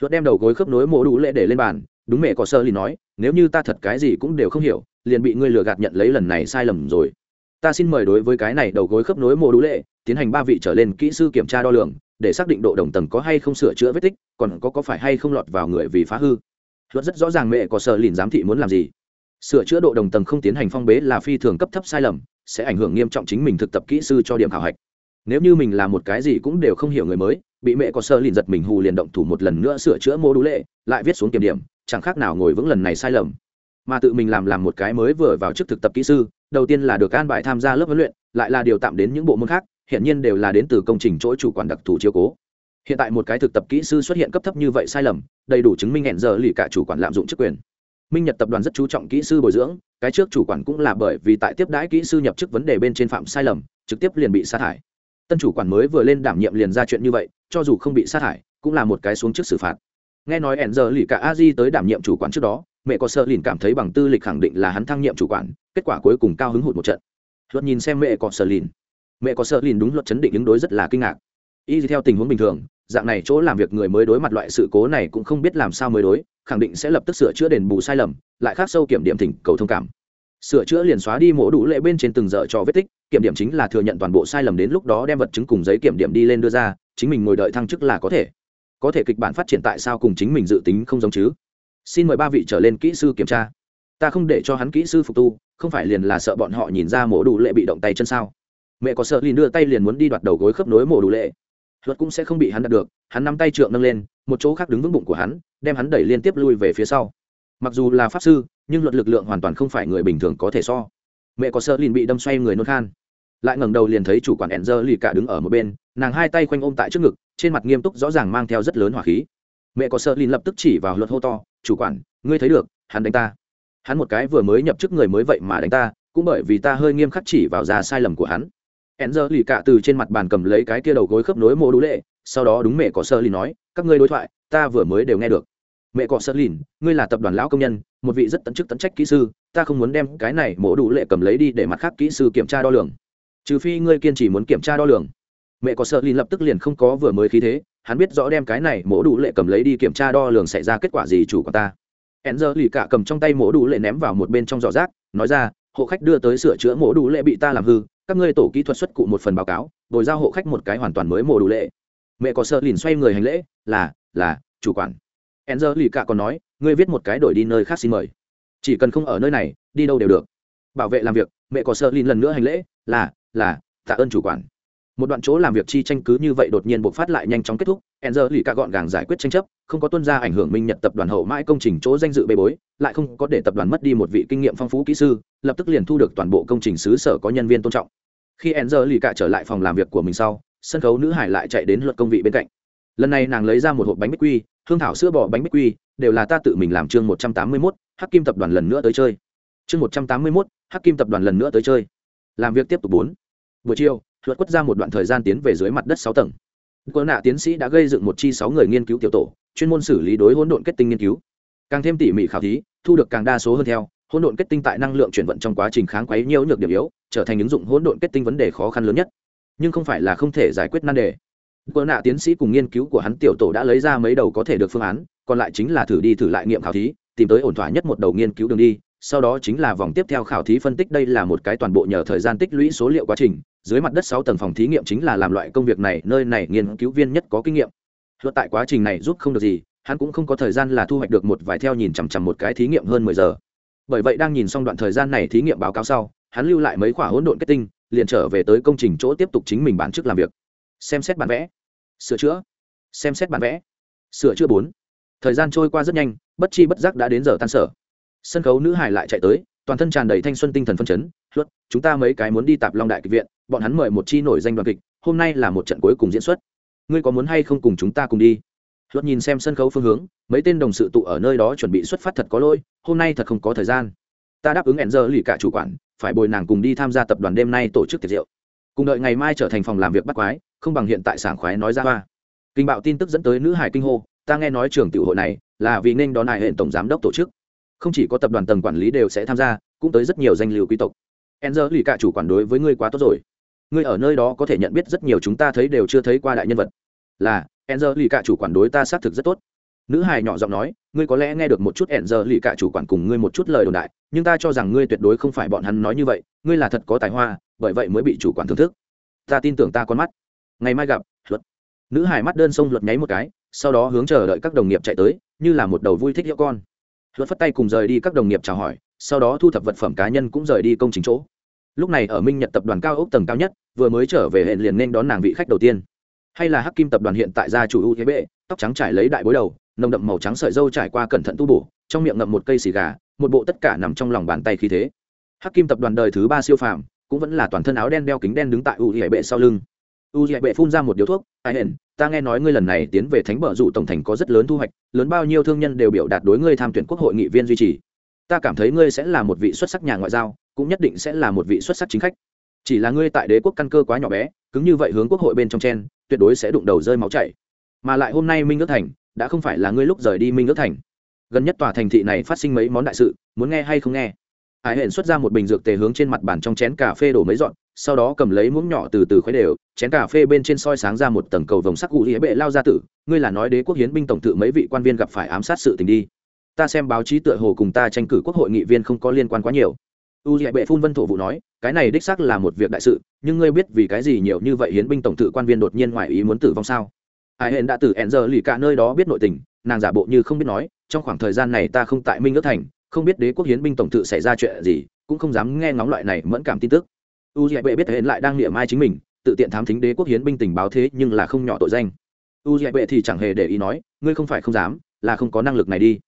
luật đem đầu gối khớp nối mổ đủ lệ để lên bàn, đúng mẹ có sơ lì nói, nếu như ta thật cái gì cũng đều không hiểu, liền bị ngươi lừa gạt nhận lấy lần này sai lầm rồi. Ta xin mời đối với cái này đầu gối khớp nối mổ đủ lệ, tiến hành ba vị trở lên kỹ sư kiểm tra đo lường, để xác định độ đồng tầng có hay không sửa chữa vết tích, còn có có phải hay không lọt vào người vì phá hư. Luật rất rõ ràng mẹ có sợ lìn giám thị muốn làm gì. Sửa chữa độ đồng tầng không tiến hành phong bế là phi thường cấp thấp sai lầm, sẽ ảnh hưởng nghiêm trọng chính mình thực tập kỹ sư cho điểm khảo hạch nếu như mình làm một cái gì cũng đều không hiểu người mới, bị mẹ có sơ lìn giật mình hù liền động thủ một lần nữa sửa chữa mô đũ lệ, lại viết xuống kiểm điểm, chẳng khác nào ngồi vững lần này sai lầm. Mà tự mình làm làm một cái mới vừa vào chức thực tập kỹ sư, đầu tiên là được an bài tham gia lớp huấn luyện, lại là điều tạm đến những bộ môn khác hiện nhiên đều là đến từ công trình chỗ chủ quản đặc thù chiếu cố. Hiện tại một cái thực tập kỹ sư xuất hiện cấp thấp như vậy sai lầm, đầy đủ chứng minh hẹn giờ lì cả chủ quản lạm dụng chức quyền. Minh nhật tập đoàn rất chú trọng kỹ sư bồi dưỡng, cái trước chủ quản cũng là bởi vì tại tiếp đãi kỹ sư nhập chức vấn đề bên trên phạm sai lầm, trực tiếp liền bị sa thải tân chủ quản mới vừa lên đảm nhiệm liền ra chuyện như vậy, cho dù không bị sa thải cũng là một cái xuống trước xử phạt. Nghe nói ẻn giờ lì cả a di tới đảm nhiệm chủ quản trước đó, mẹ có sợ lìn cảm thấy bằng tư lịch khẳng định là hắn thăng nhiệm chủ quản, kết quả cuối cùng cao hứng hụt một trận. Luật nhìn xem mẹ có sợ lìn mẹ có sợ lìn đúng luật chấn định ứng đối rất là kinh ngạc. Y theo tình huống bình thường, dạng này chỗ làm việc người mới đối mặt loại sự cố này cũng không biết làm sao mới đối, khẳng định sẽ lập tức sửa chữa đền bù sai lầm, lại khác sâu kiểm điểm thỉnh cầu thông cảm sửa chữa liền xóa đi mổ đủ lệ bên trên từng giờ cho vết tích, kiểm điểm chính là thừa nhận toàn bộ sai lầm đến lúc đó đem vật chứng cùng giấy kiểm điểm đi lên đưa ra, chính mình ngồi đợi thăng chức là có thể. Có thể kịch bản phát triển tại sao cùng chính mình dự tính không giống chứ? Xin mời ba vị trở lên kỹ sư kiểm tra. Ta không để cho hắn kỹ sư phục tu, không phải liền là sợ bọn họ nhìn ra mổ đủ lệ bị động tay chân sao? Mẹ có sợ liền đưa tay liền muốn đi đoạt đầu gối khớp nối mổ đủ lệ. Luật cũng sẽ không bị hắn đạt được, hắn nắm tay trượng nâng lên, một chỗ khác đứng vững bụng của hắn, đem hắn đẩy liên tiếp lui về phía sau mặc dù là pháp sư, nhưng luật lực lượng hoàn toàn không phải người bình thường có thể so. Mẹ có sợ liền bị đâm xoay người nôn khan. Lại ngẩng đầu liền thấy chủ quản ẹn dơ lì cả đứng ở một bên, nàng hai tay khoanh ôm tại trước ngực, trên mặt nghiêm túc rõ ràng mang theo rất lớn hỏa khí. Mẹ có sợ lìn lập tức chỉ vào luật hô to, chủ quản, ngươi thấy được, hắn đánh ta. Hắn một cái vừa mới nhập chức người mới vậy mà đánh ta, cũng bởi vì ta hơi nghiêm khắc chỉ vào ra sai lầm của hắn. Hẹn dơ lì cả từ trên mặt bàn cầm lấy cái kia đầu gối khớp nối mô đũ lệ, sau đó đúng mẹ có sơ lìn nói, các ngươi đối thoại, ta vừa mới đều nghe được mẹ có sơ lìn, ngươi là tập đoàn lão công nhân, một vị rất tận chức tận trách kỹ sư, ta không muốn đem cái này mổ đủ lệ cầm lấy đi để mặt khác kỹ sư kiểm tra đo lường. Trừ phi ngươi kiên trì muốn kiểm tra đo lường. Mẹ có sợ lìn lập tức liền không có vừa mới khí thế, hắn biết rõ đem cái này mổ đủ lệ cầm lấy đi kiểm tra đo lường xảy ra kết quả gì chủ của ta. Hẹn giờ lì cả cầm trong tay mổ đủ lệ ném vào một bên trong giỏ rác, nói ra, hộ khách đưa tới sửa chữa mổ đủ lệ bị ta làm hư, các ngươi tổ kỹ thuật xuất cụ một phần báo cáo rồi giao hộ khách một cái hoàn toàn mới mổ đủ lệ. Mẹ có sợ lìn xoay người hành lễ, là là, chủ quản hẹn giờ lì cả còn nói, ngươi viết một cái đổi đi nơi khác xin mời. Chỉ cần không ở nơi này, đi đâu đều được. Bảo vệ làm việc, mẹ có sợ lìn lần nữa hành lễ, là là, tạ ơn chủ quản. Một đoạn chỗ làm việc chi tranh cứ như vậy đột nhiên bộc phát lại nhanh chóng kết thúc enzer lì cả gọn gàng giải quyết tranh chấp, không có tuân ra ảnh hưởng minh nhật tập đoàn hậu mãi công trình chỗ danh dự bê bối, lại không có để tập đoàn mất đi một vị kinh nghiệm phong phú kỹ sư, lập tức liền thu được toàn bộ công trình xứ sở có nhân viên tôn trọng. Khi enzer lì cả trở lại phòng làm việc của mình sau, sân khấu nữ hải lại chạy đến luật công vị bên cạnh lần này nàng lấy ra một hộp bánh bích quy, hương thảo sữa bò bánh bích quy, đều là ta tự mình làm chương một trăm tám mươi mốt, hắc kim tập đoàn lần nữa tới chơi. Chương một trăm tám mươi mốt, hắc kim tập đoàn lần nữa tới chơi. Làm việc tiếp tục bốn. Buổi chiều, luật quất ra một đoạn thời gian tiến về dưới mặt đất sáu tầng. Quân nạ tiến sĩ đã gây dựng một chi sáu người nghiên cứu tiểu tổ, chuyên môn xử lý đối hỗn độn kết tinh nghiên cứu. Càng thêm tỉ mỉ khảo thí, thu được càng đa số hơn theo, hỗn độn kết tinh tại năng lượng chuyển vận trong quá trình kháng quấy nhiều nhược điểm yếu, trở thành ứng dụng hỗn độn kết tinh vấn đề khó khăn lớn nhất. Nhưng không phải là không thể giải quyết nan đề quân nạ tiến sĩ cùng nghiên cứu của hắn tiểu tổ đã lấy ra mấy đầu có thể được phương án, còn lại chính là thử đi thử lại nghiệm khảo thí, tìm tới ổn thỏa nhất một đầu nghiên cứu đường đi, sau đó chính là vòng tiếp theo khảo thí phân tích đây là một cái toàn bộ nhờ thời gian tích lũy số liệu quá trình, dưới mặt đất sáu tầng phòng thí nghiệm chính là làm loại công việc này, nơi này nghiên cứu viên nhất có kinh nghiệm. Hiện tại quá trình này giúp không được gì, hắn cũng không có thời gian là thu hoạch được một vài theo nhìn chằm chằm một cái thí nghiệm hơn mười giờ. Bởi vậy đang nhìn xong đoạn thời gian này thí nghiệm báo cáo sau, hắn lưu lại mấy quả hỗn độn kết tinh, liền trở về tới công trình chỗ tiếp tục chính mình bán chức làm việc xem xét bản vẽ. Sửa chữa. Xem xét bản vẽ. Sửa chữa bốn. Thời gian trôi qua rất nhanh, bất chi bất giác đã đến giờ tan sở. Sân khấu nữ hải lại chạy tới, toàn thân tràn đầy thanh xuân tinh thần phân chấn. Luật, chúng ta mấy cái muốn đi tạp long đại kịch viện, bọn hắn mời một chi nổi danh đoàn kịch, hôm nay là một trận cuối cùng diễn xuất. Ngươi có muốn hay không cùng chúng ta cùng đi? Luật nhìn xem sân khấu phương hướng, mấy tên đồng sự tụ ở nơi đó chuẩn bị xuất phát thật có lỗi, hôm nay thật không có thời gian. Ta đáp ứng hẹn giờ lì cả chủ quản, phải bồi nàng cùng đi tham gia tập đoàn đêm nay tổ chức tiệc rượu cùng đợi ngày mai trở thành phòng làm việc bắt quái, không bằng hiện tại sảng khoái nói ra hoa. Kinh bạo tin tức dẫn tới nữ hải kinh hô, ta nghe nói trường tiểu hội này là vì nên đón hải hệ tổng giám đốc tổ chức. Không chỉ có tập đoàn tầng quản lý đều sẽ tham gia, cũng tới rất nhiều danh lưu quý tộc. Enzer lì cả chủ quản đối với ngươi quá tốt rồi. Ngươi ở nơi đó có thể nhận biết rất nhiều chúng ta thấy đều chưa thấy qua đại nhân vật. Là, enzer lì cả chủ quản đối ta xác thực rất tốt nữ hài nhỏ giọng nói, ngươi có lẽ nghe được một chút enzer lì cả chủ quản cùng ngươi một chút lời đồn đại, nhưng ta cho rằng ngươi tuyệt đối không phải bọn hắn nói như vậy, ngươi là thật có tài hoa, bởi vậy mới bị chủ quản thưởng thức. Ta tin tưởng ta con mắt. Ngày mai gặp, luật. Nữ hài mắt đơn sông luật nháy một cái, sau đó hướng chờ đợi các đồng nghiệp chạy tới, như là một đầu vui thích hiệu con. Luật phất tay cùng rời đi các đồng nghiệp chào hỏi, sau đó thu thập vật phẩm cá nhân cũng rời đi công trình chỗ. Lúc này ở minh nhật tập đoàn cao ốc tầng cao nhất, vừa mới trở về hệ liền nên đón nàng vị khách đầu tiên. Hay là hắc kim tập đoàn hiện tại gia chủ ưu thế bệ, tóc trắng trải lấy đại bối đầu nồng đậm màu trắng sợi dâu trải qua cẩn thận tu bổ, trong miệng ngậm một cây xì gà, một bộ tất cả nằm trong lòng bàn tay khí thế. Hắc kim tập đoàn đời thứ ba siêu phàm, cũng vẫn là toàn thân áo đen đeo kính đen đứng tại u thế bệ sau lưng. U thế bệ phun ra một điếu thuốc, ai hển ta nghe nói ngươi lần này tiến về thánh bờ dụ tổng thành có rất lớn thu hoạch, lớn bao nhiêu thương nhân đều biểu đạt đối ngươi tham tuyển quốc hội nghị viên duy trì. Ta cảm thấy ngươi sẽ là một vị xuất sắc nhà ngoại giao, cũng nhất định sẽ là một vị xuất sắc chính khách. Chỉ là ngươi tại đế quốc căn cơ quá nhỏ bé cứng như vậy hướng quốc hội bên trong chen, tuyệt đối sẽ đụng đầu rơi máu chảy. Mà lại hôm nay minh ước thành đã không phải là ngươi lúc rời đi minh ước thành. Gần nhất tòa thành thị này phát sinh mấy món đại sự, muốn nghe hay không nghe. Hải hển xuất ra một bình dược tề hướng trên mặt bàn trong chén cà phê đổ mấy dọn sau đó cầm lấy muỗng nhỏ từ từ khuấy đều, chén cà phê bên trên soi sáng ra một tầng cầu vồng sắc cụ bệ lao ra tử. Ngươi là nói đế quốc hiến binh tổng tự mấy vị quan viên gặp phải ám sát sự tình đi. Ta xem báo chí tựa hồ cùng ta tranh cử quốc hội nghị viên không có liên quan quá nhiều. U dạy bệ phun vân thổ vụ nói, cái này đích xác là một việc đại sự, nhưng ngươi biết vì cái gì nhiều như vậy hiến binh tổng tự quan viên đột nhiên ngoài ý muốn tử vong sao? Ai hên đã từ hẹn giờ lì cả nơi đó biết nội tình, nàng giả bộ như không biết nói, trong khoảng thời gian này ta không tại minh ước thành, không biết đế quốc hiến binh tổng tự xảy ra chuyện gì, cũng không dám nghe ngóng loại này mẫn cảm tin tức. U dạy bệ biết hên lại đang niệm ai chính mình, tự tiện thám thính đế quốc hiến binh tình báo thế nhưng là không nhỏ tội danh. U dạy bệ thì chẳng hề để ý nói, ngươi không phải không dám, là không có năng lực này đi.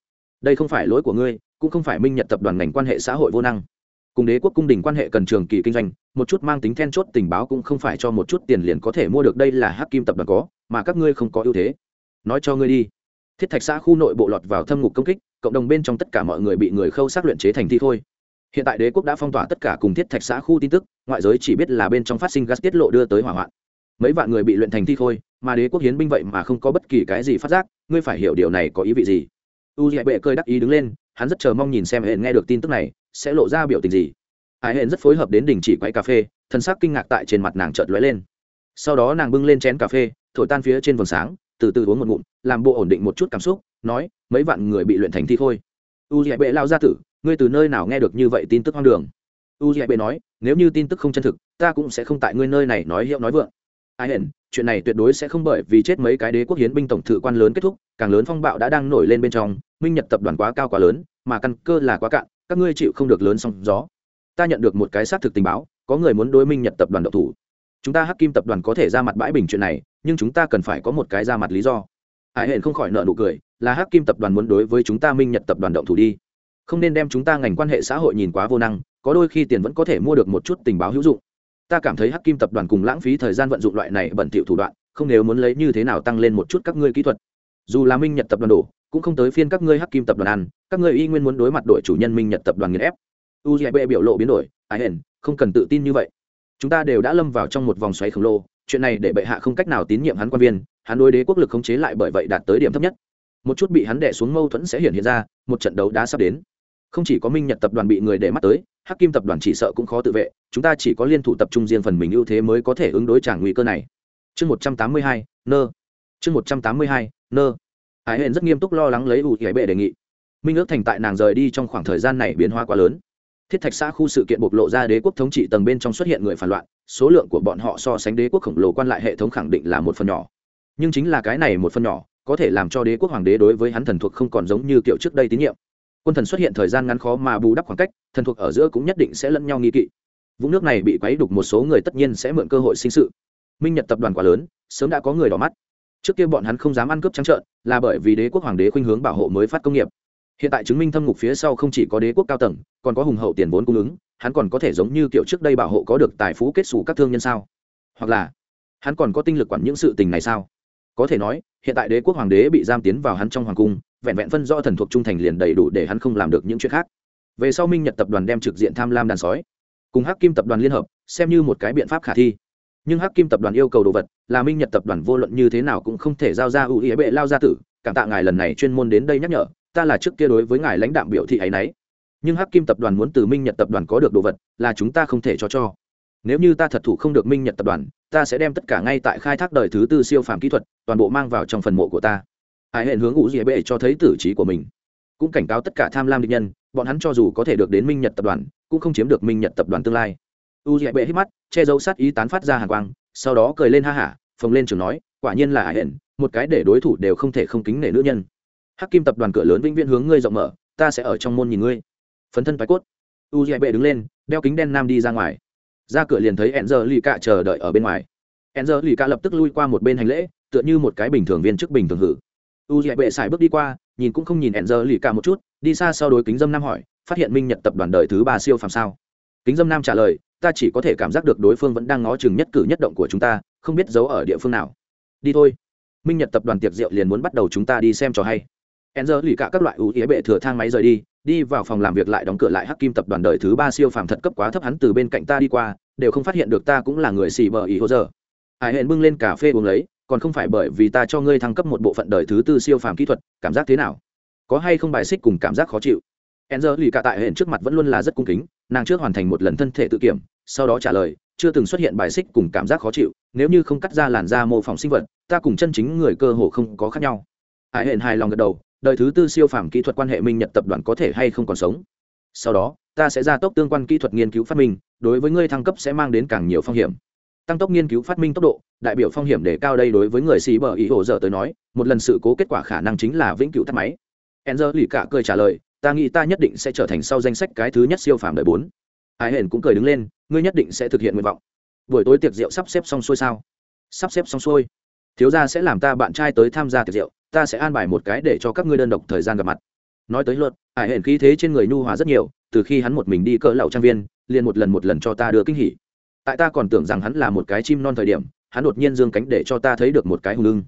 Đây không phải lỗi của ngươi, cũng không phải minh nhật tập đoàn ngành quan hệ xã hội vô năng. Cùng đế quốc cung đình quan hệ cần trường kỳ kinh doanh, một chút mang tính then chốt tình báo cũng không phải cho một chút tiền liền có thể mua được, đây là hắc kim tập đoàn có mà các ngươi không có ưu thế. Nói cho ngươi đi. Thiết thạch xã khu nội bộ lọt vào thâm ngục công kích, cộng đồng bên trong tất cả mọi người bị người khâu xác luyện chế thành thi thôi hiện tại đế quốc đã phong tỏa tất cả cùng thiết thạch xã khu tin tức, ngoại giới chỉ biết là bên trong phát sinh gas tiết lộ đưa tới hỏa hoạn. Mấy vạn người bị luyện thành thi thôi mà đế quốc hiến binh vậy mà không có bất kỳ cái gì phát giác, ngươi phải hiểu điều này có ý vị gì? U dạy bệ cơi đắc ý đứng lên, hắn rất chờ mong nhìn xem hệ nghe được tin tức này, sẽ lộ ra biểu tình gì. Ai hệ rất phối hợp đến đình chỉ quay cà phê thân sắc kinh ngạc tại trên mặt nàng chợt lóe lên. Sau đó nàng bưng lên chén cà phê thổi tan phía trên vầng sáng, từ từ uống một ngụm, làm bộ ổn định một chút cảm xúc, nói, mấy vạn người bị luyện thành thi thôi u dạy bệ lao ra tử, ngươi từ nơi nào nghe được như vậy tin tức hoang đường? U dạy bệ nói, nếu như tin tức không chân thực, ta cũng sẽ không tại ngươi nơi này nói hiệu nói vượng. Ai hển chuyện này tuyệt đối sẽ không bởi vì chết mấy cái đế quốc hiến binh tổng thự quan lớn kết thúc, càng lớn phong bạo đã đang nổi lên bên trong, minh nhật tập đoàn quá cao quá lớn, mà căn cơ là quá cạn, các ngươi chịu không được lớn song gió. Ta nhận được một cái xác thực tình báo, có người muốn đối minh nhật tập đoàn độc thủ. Chúng ta hắc kim tập đoàn có thể ra mặt bãi bình chuyện này nhưng chúng ta cần phải có một cái ra mặt lý do. Hải hển không khỏi nợ nụ cười, là hắc kim tập đoàn muốn đối với chúng ta minh nhật tập đoàn động thủ đi. Không nên đem chúng ta ngành quan hệ xã hội nhìn quá vô năng, có đôi khi tiền vẫn có thể mua được một chút tình báo hữu dụng. Ta cảm thấy hắc kim tập đoàn cùng lãng phí thời gian vận dụng loại này bẩn thỉu thủ đoạn, không nếu muốn lấy như thế nào tăng lên một chút các ngươi kỹ thuật. Dù là minh nhật tập đoàn đổ, cũng không tới phiên các ngươi hắc kim tập đoàn ăn, các ngươi y nguyên muốn đối mặt đội chủ nhân minh nhật tập đoàn nghiền ép. U biểu lộ biến đổi ai hển không cần tự tin như vậy. Chúng ta đều đã lâm vào trong một vòng xoáy khổng lồ chuyện này để bệ hạ không cách nào tín nhiệm hắn quan viên, hắn đối đế quốc lực khống chế lại bởi vậy đạt tới điểm thấp nhất. Một chút bị hắn đẻ xuống mâu thuẫn sẽ hiện hiện ra, một trận đấu đã sắp đến. Không chỉ có minh nhật tập đoàn bị người để mắt tới, hắc kim tập đoàn chỉ sợ cũng khó tự vệ, chúng ta chỉ có liên thủ tập trung riêng phần mình ưu thế mới có thể ứng đối trả nguy cơ này. Chương một trăm tám mươi hai, nơ. Chương một trăm tám mươi hai, nơ. Hải hển rất nghiêm túc lo lắng lấy ủ ghé bệ đề nghị. Minh ước thành tại nàng rời đi trong khoảng thời gian này biến hóa quá lớn thiết thạch xã khu sự kiện bộc lộ ra đế quốc thống trị tầng bên trong xuất hiện người phản loạn, số lượng của bọn họ so sánh đế quốc khổng lồ quan lại hệ thống khẳng định là một phần nhỏ. Nhưng chính là cái này một phần nhỏ, có thể làm cho đế quốc hoàng đế đối với hắn thần thuộc không còn giống như kiểu trước đây tín nhiệm. Quân thần xuất hiện thời gian ngắn khó mà bù đắp khoảng cách, thần thuộc ở giữa cũng nhất định sẽ lẫn nhau nghi kỵ. Vũng nước này bị quấy đục một số người tất nhiên sẽ mượn cơ hội sinh sự. Minh nhật tập đoàn quá lớn, sớm đã có người đỏ mắt. Trước kia bọn hắn không dám ăn cướp trắng trợn, là bởi vì đế quốc hoàng đế khuynh hướng bảo hộ mới phát công nghiệp hiện tại chứng minh thâm ngục phía sau không chỉ có đế quốc cao tầng, còn có hùng hậu tiền vốn cung ứng, hắn còn có thể giống như kiểu trước đây bảo hộ có được tài phú kết xù các thương nhân sao? Hoặc là, hắn còn có tinh lực quản những sự tình này sao? Có thể nói, hiện tại đế quốc hoàng đế bị giam tiến vào hắn trong hoàng cung, vẹn vẹn phân do thần thuộc trung thành liền đầy đủ để hắn không làm được những chuyện khác. Về sau minh nhật tập đoàn đem trực diện tham lam đàn sói, cùng hắc kim tập đoàn liên hợp, xem như một cái biện pháp khả thi. Nhưng hắc kim tập đoàn yêu cầu đồ vật, là minh nhật tập đoàn vô luận như thế nào cũng không thể giao ra ưu ý bệ lao ra tử, cảm tạ ngài lần này chuyên môn đến đây nhắc nhở ta là trước kia đối với ngài lãnh đạo biểu thị ấy nấy. Nhưng hắc kim tập đoàn muốn từ minh nhật tập đoàn có được đồ vật, là chúng ta không thể cho cho. Nếu như ta thật thủ không được minh nhật tập đoàn, ta sẽ đem tất cả ngay tại khai thác đời thứ tư siêu phàm kỹ thuật, toàn bộ mang vào trong phần mộ của ta. Hải hẹn hướng ngũ dĩa bệ cho thấy tử trí của mình. Cũng cảnh cáo tất cả tham lam định nhân, bọn hắn cho dù có thể được đến minh nhật tập đoàn, cũng không chiếm được minh nhật tập đoàn tương lai. U dĩa bệ hít mắt, che giấu sát ý tán phát ra hàng quang, sau đó cười lên ha hả, phồng lên trường nói, quả nhiên là Hải hẹn, một cái để đối thủ đều không thể không kính nể nữ nhân hắc kim tập đoàn cửa lớn vĩnh viễn hướng ngươi rộng mở, ta sẽ ở trong môn nhìn ngươi. Phấn thân bài cốt. U dạy bệ đứng lên, đeo kính đen nam đi ra ngoài. Ra cửa liền thấy hẹn giờ lì cạ chờ đợi ở bên ngoài. Hẹn giờ lì cạ lập tức lui qua một bên hành lễ, tựa như một cái bình thường viên chức bình thường hử. U dạy bệ xài bước đi qua, nhìn cũng không nhìn hẹn giờ lì cạ một chút, đi xa sau đối kính dâm nam hỏi, phát hiện minh nhật tập đoàn đời thứ ba siêu phàm sao? Kính dâm nam trả lời, ta chỉ có thể cảm giác được đối phương vẫn đang ngó chừng nhất cử nhất động của chúng ta, không biết giấu ở địa phương nào. Đi thôi. Minh nhật tập đoàn tiệc rượu liền muốn bắt đầu chúng ta đi xem trò hay e n z lì cả các loại ưu ý bệ thừa thang máy rời đi đi vào phòng làm việc lại đóng cửa lại hắc kim tập đoàn đời thứ ba siêu phàm thật cấp quá thấp hắn từ bên cạnh ta đi qua, đều không phát hiện được ta cũng là người xì bờ ý hô giờ. Hải hẹn bưng lên cà phê uống lấy, còn không phải bởi vì ta cho ngươi thăng cấp một bộ phận đời thứ tư siêu phàm kỹ thuật, cảm giác thế nào? Có hay không bài xích cùng cảm giác khó chịu? E n z lì cả tại hẹn trước mặt vẫn luôn là rất cung kính, nàng trước hoàn thành một lần thân thể tự kiểm, sau đó trả lời, chưa từng xuất hiện bài xích cùng cảm giác khó chịu, nếu như không cắt ra làn da mô phỏng sinh vật, ta cùng chân chính người cơ hồ không có khác nhau. Hải hẹn hài lòng gật đầu đời thứ tư siêu phàm kỹ thuật quan hệ minh nhật tập đoàn có thể hay không còn sống. Sau đó, ta sẽ gia tốc tương quan kỹ thuật nghiên cứu phát minh, đối với ngươi thăng cấp sẽ mang đến càng nhiều phong hiểm. Tăng tốc nghiên cứu phát minh tốc độ, đại biểu phong hiểm để cao đây đối với người xì bờ ý hồ dở tới nói, một lần sự cố kết quả khả năng chính là vĩnh cửu tắt máy. Enzer lì cả cười trả lời, ta nghĩ ta nhất định sẽ trở thành sau danh sách cái thứ nhất siêu phàm đời bốn. Ai hển cũng cười đứng lên, ngươi nhất định sẽ thực hiện nguyện vọng. Buổi tối tiệc rượu sắp xếp xong xuôi sao? Sắp xếp xong xuôi thiếu gia sẽ làm ta bạn trai tới tham gia tiệc rượu, ta sẽ an bài một cái để cho các ngươi đơn độc thời gian gặp mặt. Nói tới luật, ải hển khí thế trên người nhu hòa rất nhiều, từ khi hắn một mình đi cỡ lậu trang viên, liền một lần một lần cho ta đưa kinh hỉ. Tại ta còn tưởng rằng hắn là một cái chim non thời điểm, hắn đột nhiên dương cánh để cho ta thấy được một cái hùng lưng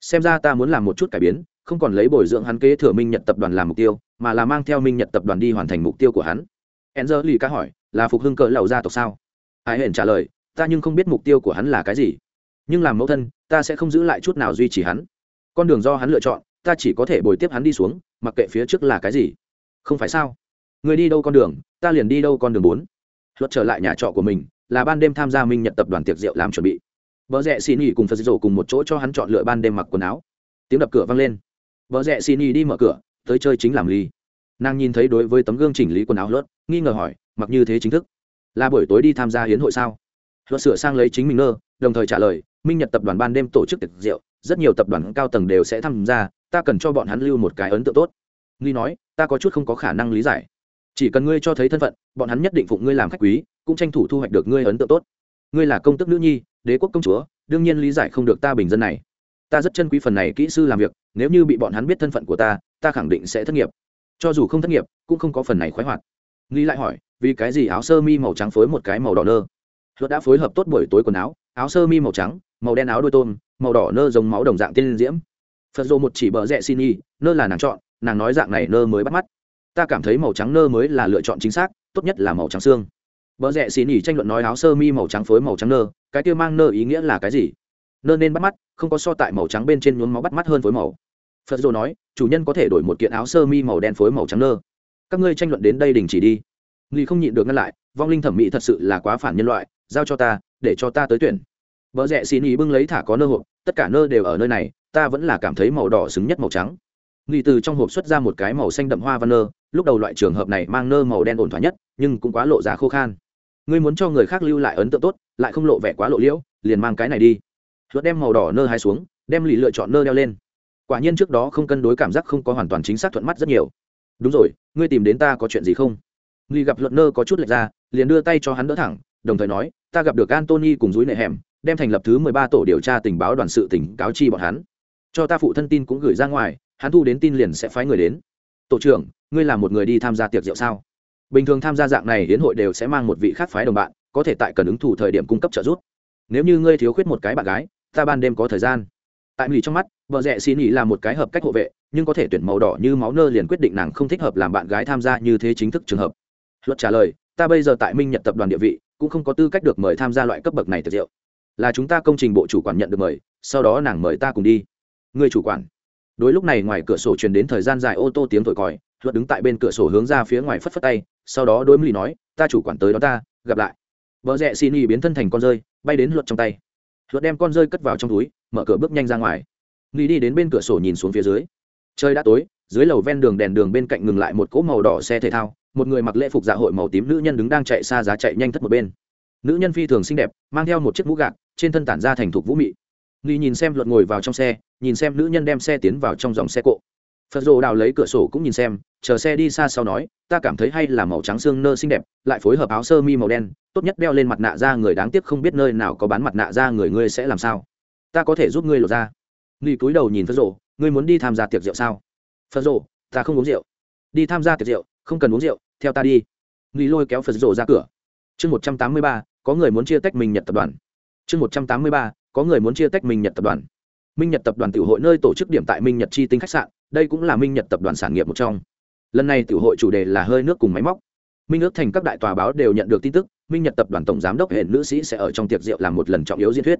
xem ra ta muốn làm một chút cải biến, không còn lấy bồi dưỡng hắn kế thừa minh nhật tập đoàn làm mục tiêu, mà là mang theo minh nhật tập đoàn đi hoàn thành mục tiêu của hắn. Enzer lì ca hỏi, là phục hưng cỡ lầu gia tộc sao? Ai hển trả lời, ta nhưng không biết mục tiêu của hắn là cái gì, nhưng làm mẫu thân ta sẽ không giữ lại chút nào duy trì hắn. Con đường do hắn lựa chọn, ta chỉ có thể bồi tiếp hắn đi xuống, mặc kệ phía trước là cái gì. Không phải sao? Người đi đâu con đường, ta liền đi đâu con đường bốn. Luật trở lại nhà trọ của mình, là ban đêm tham gia minh nhật tập đoàn tiệc rượu làm chuẩn bị. Vợ rẽ xin nghỉ cùng phật rổ cùng một chỗ cho hắn chọn lựa ban đêm mặc quần áo. Tiếng đập cửa vang lên. Vợ rẽ xin nghỉ đi mở cửa, tới chơi chính làm ly. Nàng nhìn thấy đối với tấm gương chỉnh lý quần áo luật, nghi ngờ hỏi, mặc như thế chính thức? Là buổi tối đi tham gia hiến hội sao? Luật sửa sang lấy chính mình ngơ đồng thời trả lời minh nhật tập đoàn ban đêm tổ chức tiệc rượu, rất nhiều tập đoàn cao tầng đều sẽ tham gia, ta cần cho bọn hắn lưu một cái ấn tượng tốt. Nghi nói, ta có chút không có khả năng lý giải. Chỉ cần ngươi cho thấy thân phận, bọn hắn nhất định phụng ngươi làm khách quý, cũng tranh thủ thu hoạch được ngươi ấn tượng tốt. Ngươi là công tức nữ nhi, đế quốc công chúa, đương nhiên lý giải không được ta bình dân này. Ta rất chân quý phần này kỹ sư làm việc, nếu như bị bọn hắn biết thân phận của ta ta khẳng định sẽ thất nghiệp. Cho dù không thất nghiệp, cũng không có phần này khoái hoạt. Nghĩ lại hỏi, vì cái gì áo sơ mi màu trắng phối một cái màu đỏ nơ? Luật đã phối hợp tốt buổi tối quần áo áo sơ mi màu trắng, màu đen áo đôi tôm, màu đỏ nơ giống máu đồng dạng tiên diễm. Phật dô một chỉ bờ rẽ xin y, nơ là nàng chọn, nàng nói dạng này nơ mới bắt mắt. Ta cảm thấy màu trắng nơ mới là lựa chọn chính xác, tốt nhất là màu trắng xương. Bờ rẽ xin y tranh luận nói áo sơ mi màu trắng phối màu trắng nơ, cái kia mang nơ ý nghĩa là cái gì? Nơ nên bắt mắt, không có so tại màu trắng bên trên nhuốm máu bắt mắt hơn phối màu. Phật dô nói, chủ nhân có thể đổi một kiện áo sơ mi màu đen phối màu trắng nơ. Các ngươi tranh luận đến đây đình chỉ đi. Nghi không nhịn được ngăn lại, vong linh thẩm mỹ thật sự là quá phản nhân loại, giao cho ta để cho ta tới tuyển. Vợ rẽ xin ý bưng lấy thả có nơ hộp, tất cả nơ đều ở nơi này, ta vẫn là cảm thấy màu đỏ xứng nhất màu trắng. Nghi từ trong hộp xuất ra một cái màu xanh đậm hoa văn nơ, lúc đầu loại trường hợp này mang nơ màu đen ổn thỏa nhất, nhưng cũng quá lộ giá khô khan. Ngươi muốn cho người khác lưu lại ấn tượng tốt, lại không lộ vẻ quá lộ liễu, liền mang cái này đi. Luật đem màu đỏ nơ hai xuống, đem lì lựa chọn nơ đeo lên. Quả nhiên trước đó không cân đối cảm giác không có hoàn toàn chính xác thuận mắt rất nhiều. Đúng rồi, ngươi tìm đến ta có chuyện gì không? Nghi gặp luận nơ có chút lệch ra, liền đưa tay cho hắn đỡ thẳng đồng thời nói, ta gặp được antony cùng dối nệ hẻm, đem thành lập thứ mười ba tổ điều tra tình báo đoàn sự tỉnh cáo chi bọn hắn. Cho ta phụ thân tin cũng gửi ra ngoài, hắn thu đến tin liền sẽ phái người đến. Tổ trưởng, ngươi là một người đi tham gia tiệc rượu sao? Bình thường tham gia dạng này hiến hội đều sẽ mang một vị khác phái đồng bạn, có thể tại cần ứng thủ thời điểm cung cấp trợ giúp. Nếu như ngươi thiếu khuyết một cái bạn gái, ta ban đêm có thời gian. Tại mỹ trong mắt, vợ rẽ xin ý là một cái hợp cách hộ vệ, nhưng có thể tuyển màu đỏ như máu nơ liền quyết định nàng không thích hợp làm bạn gái tham gia như thế chính thức trường hợp. Luật trả lời, ta bây giờ tại minh nhật tập đoàn địa vị cũng không có tư cách được mời tham gia loại cấp bậc này tiệc rượu. Là chúng ta công trình bộ chủ quản nhận được mời, sau đó nàng mời ta cùng đi. Người chủ quản. Đối lúc này ngoài cửa sổ truyền đến thời gian dài ô tô tiếng thổi còi, luật đứng tại bên cửa sổ hướng ra phía ngoài phất phất tay, sau đó đối mỹ nói, ta chủ quản tới đó ta, gặp lại. Vợ rẽ xin y biến thân thành con rơi, bay đến luật trong tay. Luật đem con rơi cất vào trong túi, mở cửa bước nhanh ra ngoài. Nghi đi đến bên cửa sổ nhìn xuống phía dưới. Trời đã tối, dưới lầu ven đường đèn đường bên cạnh ngừng lại một cỗ màu đỏ xe thể thao một người mặc lễ phục dạ hội màu tím nữ nhân đứng đang chạy xa giá chạy nhanh thất một bên. Nữ nhân phi thường xinh đẹp, mang theo một chiếc mũ gạc, trên thân tản ra thành thục vũ mị. Nghi nhìn xem luật ngồi vào trong xe, nhìn xem nữ nhân đem xe tiến vào trong dòng xe cộ. Phật rồ đào lấy cửa sổ cũng nhìn xem, chờ xe đi xa sau nói, ta cảm thấy hay là màu trắng xương nơ xinh đẹp, lại phối hợp áo sơ mi màu đen, tốt nhất đeo lên mặt nạ ra người đáng tiếc không biết nơi nào có bán mặt nạ ra người ngươi sẽ làm sao? Ta có thể giúp ngươi lột ra nghi cúi đầu nhìn phật rồ ngươi muốn đi tham gia tiệc rượu sao? Phật rồ ta không uống rượu. Đi tham gia tiệc rượu, không cần uống rượu theo ta đi. Nghi lôi kéo phật rồ ra cửa. Chương một trăm tám mươi ba, có người muốn chia tách minh nhật tập đoàn. Chương một trăm tám mươi ba, có người muốn chia tách minh nhật tập đoàn. Minh nhật tập đoàn tiểu hội nơi tổ chức điểm tại minh nhật chi tinh khách sạn, đây cũng là minh nhật tập đoàn sản nghiệp một trong. Lần này tiểu hội chủ đề là hơi nước cùng máy móc. Minh ước thành các đại tòa báo đều nhận được tin tức, minh nhật tập đoàn tổng giám đốc hệ nữ sĩ sẽ ở trong tiệc rượu làm một lần trọng yếu diễn thuyết.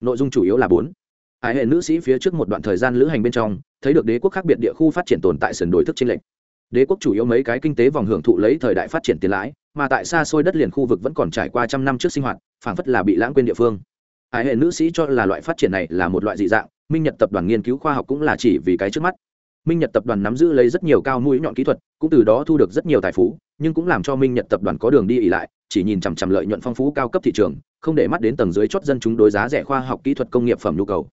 Nội dung chủ yếu là bốn. Hải hệ nữ sĩ phía trước một đoạn thời gian lữ hành bên trong, thấy được đế quốc khác biệt địa khu phát triển tồn tại sườn đồi thức trên lệnh đế quốc chủ yếu mấy cái kinh tế vòng hưởng thụ lấy thời đại phát triển tiền lãi, mà tại xa xôi đất liền khu vực vẫn còn trải qua trăm năm trước sinh hoạt, phảng phất là bị lãng quên địa phương. Ái hệ nữ sĩ cho là loại phát triển này là một loại dị dạng, minh nhật tập đoàn nghiên cứu khoa học cũng là chỉ vì cái trước mắt. Minh nhật tập đoàn nắm giữ lấy rất nhiều cao mũi nhọn kỹ thuật, cũng từ đó thu được rất nhiều tài phú, nhưng cũng làm cho minh nhật tập đoàn có đường đi ỉ lại, chỉ nhìn chằm chằm lợi nhuận phong phú cao cấp thị trường, không để mắt đến tầng dưới chót dân chúng đối giá rẻ khoa học kỹ thuật công nghiệp phẩm nhu cầu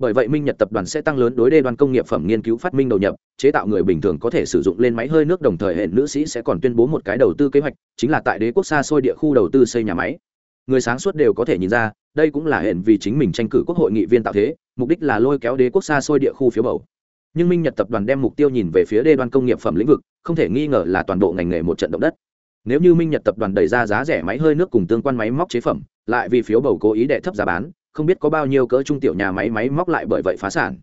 bởi vậy minh nhật tập đoàn sẽ tăng lớn đối đê đoàn công nghiệp phẩm nghiên cứu phát minh đầu nhập, chế tạo người bình thường có thể sử dụng lên máy hơi nước, đồng thời hệ nữ sĩ sẽ còn tuyên bố một cái đầu tư kế hoạch, chính là tại đế quốc xa xôi địa khu đầu tư xây nhà máy. Người sáng suốt đều có thể nhìn ra, đây cũng là hẹn vì chính mình tranh cử quốc hội nghị viên tạo thế, mục đích là lôi kéo đế quốc xa xôi địa khu phiếu bầu. Nhưng minh nhật tập đoàn đem mục tiêu nhìn về phía đê đoan công nghiệp phẩm lĩnh vực, không thể nghi ngờ là toàn bộ ngành nghề một trận động đất. Nếu như minh nhật tập đoàn đẩy ra giá rẻ máy hơi nước cùng tương quan máy móc chế phẩm, lại vì phiếu bầu cố ý đệ thấp giá bán không biết có bao nhiêu cỡ trung tiểu nhà máy máy móc lại bởi vậy phá sản.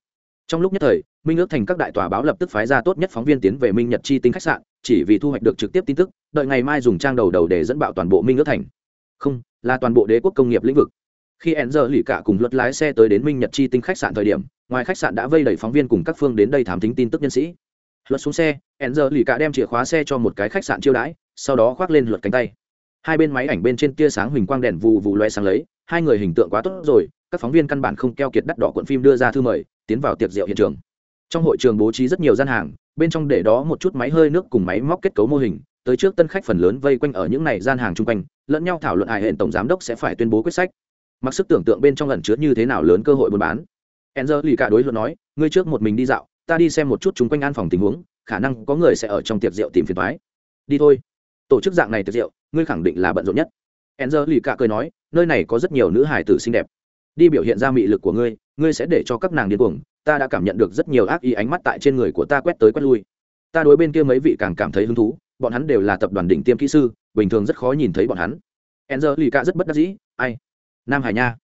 Trong lúc nhất thời, minh ước thành các đại tòa báo lập tức phái ra tốt nhất phóng viên tiến về minh nhật chi tinh khách sạn, chỉ vì thu hoạch được trực tiếp tin tức, đợi ngày mai dùng trang đầu đầu để dẫn bạo toàn bộ minh ước thành. Không, là toàn bộ đế quốc công nghiệp lĩnh vực. Khi e n z lì cả cùng luật lái xe tới đến minh nhật chi tinh khách sạn thời điểm, ngoài khách sạn đã vây đẩy phóng viên cùng các phương đến đây thám tính tin tức nhân sĩ. Luật xuống xe e n z lì cả đem chìa khóa xe cho một cái khách sạn chiêu đãi, sau đó khoác lên luật cánh tay. Hai bên máy ảnh bên trên tia sáng huỳnh quang đèn vù vù loe sáng lấy hai người hình tượng quá tốt rồi, các phóng viên căn bản không keo kiệt đắt đỏ cuộn phim đưa ra thư mời, tiến vào tiệc rượu hiện trường. Trong hội trường bố trí rất nhiều gian hàng, bên trong để đó một chút máy hơi nước cùng máy móc kết cấu mô hình, tới trước tân khách phần lớn vây quanh ở những này gian hàng chung quanh, lẫn nhau thảo luận hài hệ tổng giám đốc sẽ phải tuyên bố quyết sách. Mặc sức tưởng tượng bên trong lần chứa như thế nào lớn cơ hội buôn bán. Enzer lì cả đối luận nói, ngươi trước một mình đi dạo, ta đi xem một chút chung quanh an phòng tình huống, khả năng có người sẽ ở trong tiệc rượu tìm phiền thoái đi thôi. Tổ chức dạng này tiệc rượu, ngươi khẳng định là bận rộn nhất enzer lì cả cười nói, nơi này có rất nhiều nữ hài tử xinh đẹp. Đi biểu hiện ra mị lực của ngươi ngươi sẽ để cho các nàng điên cuồng. Ta đã cảm nhận được rất nhiều ác ý ánh mắt tại trên người của ta quét tới quét lui. Ta đối bên kia mấy vị càng cảm thấy hứng thú. Bọn hắn đều là tập đoàn đỉnh tiêm kỹ sư, bình thường rất khó nhìn thấy bọn hắn. Enzer lì cạ rất bất đắc dĩ, ai? Nam hải nha.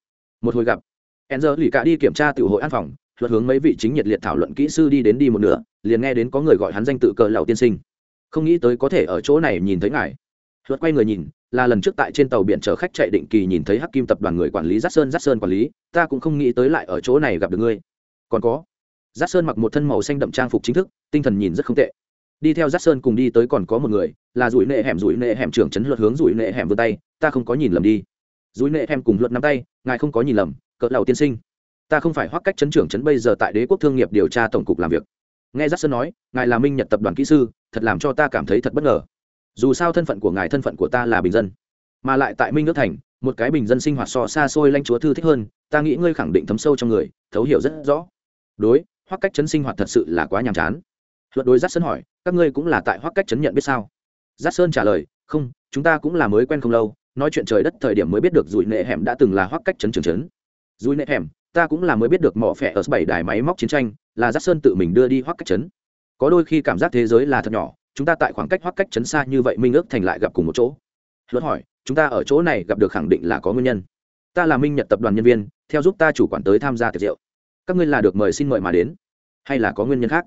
Một hồi gặp. Enzer lì cạ đi kiểm tra tiểu hội an phòng, luật hướng mấy vị chính nhiệt liệt thảo luận kỹ sư đi đến đi một nửa, liền nghe đến có người gọi hắn danh tự cờ lầu tiên sinh. Không nghĩ tới có thể ở chỗ này nhìn thấy ngài luật quay người nhìn, là lần trước tại trên tàu biển chở khách chạy định kỳ nhìn thấy hắc kim tập đoàn người quản lý giác sơn giác sơn quản lý, ta cũng không nghĩ tới lại ở chỗ này gặp được ngươi. Còn có giác sơn mặc một thân màu xanh đậm trang phục chính thức, tinh thần nhìn rất không tệ. Đi theo giác sơn cùng đi tới còn có một người, là rủi nệ hẻm, rủi nệ hẻm trưởng trấn luật hướng rủi nệ hẻm vươn tay, ta không có nhìn lầm đi. Rủi nệ hẻm cùng luật nắm tay, ngài không có nhìn lầm, cỡ lầu tiên sinh. Ta không phải hoác cách Trấn trưởng trấn bây giờ tại đế quốc thương nghiệp điều tra tổng cục làm việc. Nghe giác sơn nói, ngài là minh nhật tập đoàn kỹ sư, thật làm cho ta cảm thấy thật bất ngờ dù sao thân phận của ngài thân phận của ta là bình dân, mà lại tại minh nước thành, một cái bình dân sinh hoạt so xa xôi lanh chúa thư thích hơn, ta nghĩ ngươi khẳng định thấm sâu trong người, thấu hiểu rất rõ. Đối hoặc cách chấn sinh hoạt thật sự là quá nhàm chán. Luật đối giác sơn hỏi, các ngươi cũng là tại hoặc cách chấn nhận biết sao? Giác sơn trả lời, không, chúng ta cũng là mới quen không lâu, nói chuyện trời đất thời điểm mới biết được dùi nệ hẻm đã từng là hoặc cách chấn trường chấn dùi nệ hẻm, ta cũng là mới biết được mỏ phẻ ở bảy đài máy móc chiến tranh, là giác sơn tự mình đưa đi hoặc cách chấn. Có đôi khi cảm giác thế giới là thật nhỏ chúng ta tại khoảng cách hoác cách chấn xa như vậy minh ước thành lại gặp cùng một chỗ. Luật hỏi, chúng ta ở chỗ này gặp được khẳng định là có nguyên nhân. Ta là minh nhật tập đoàn nhân viên, theo giúp ta chủ quản tới tham gia tiệc rượu. Các ngươi là được mời xin mời mà đến, hay là có nguyên nhân khác?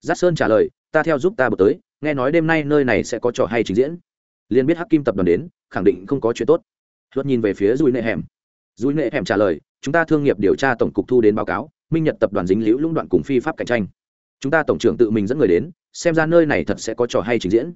Giác sơn trả lời, ta theo giúp ta bật tới, nghe nói đêm nay nơi này sẽ có trò hay trình diễn. Liền biết hắc kim tập đoàn đến, khẳng định không có chuyện tốt. Luật nhìn về phía dùi nệ hẻm. Dùi nệ hẻm trả lời, chúng ta thương nghiệp điều tra tổng cục thu đến báo cáo, minh nhật tập đoàn dính liễu lũng đoạn cùng phi pháp cạnh tranh. Chúng ta tổng trưởng tự mình dẫn người đến xem ra nơi này thật sẽ có trò hay trình diễn.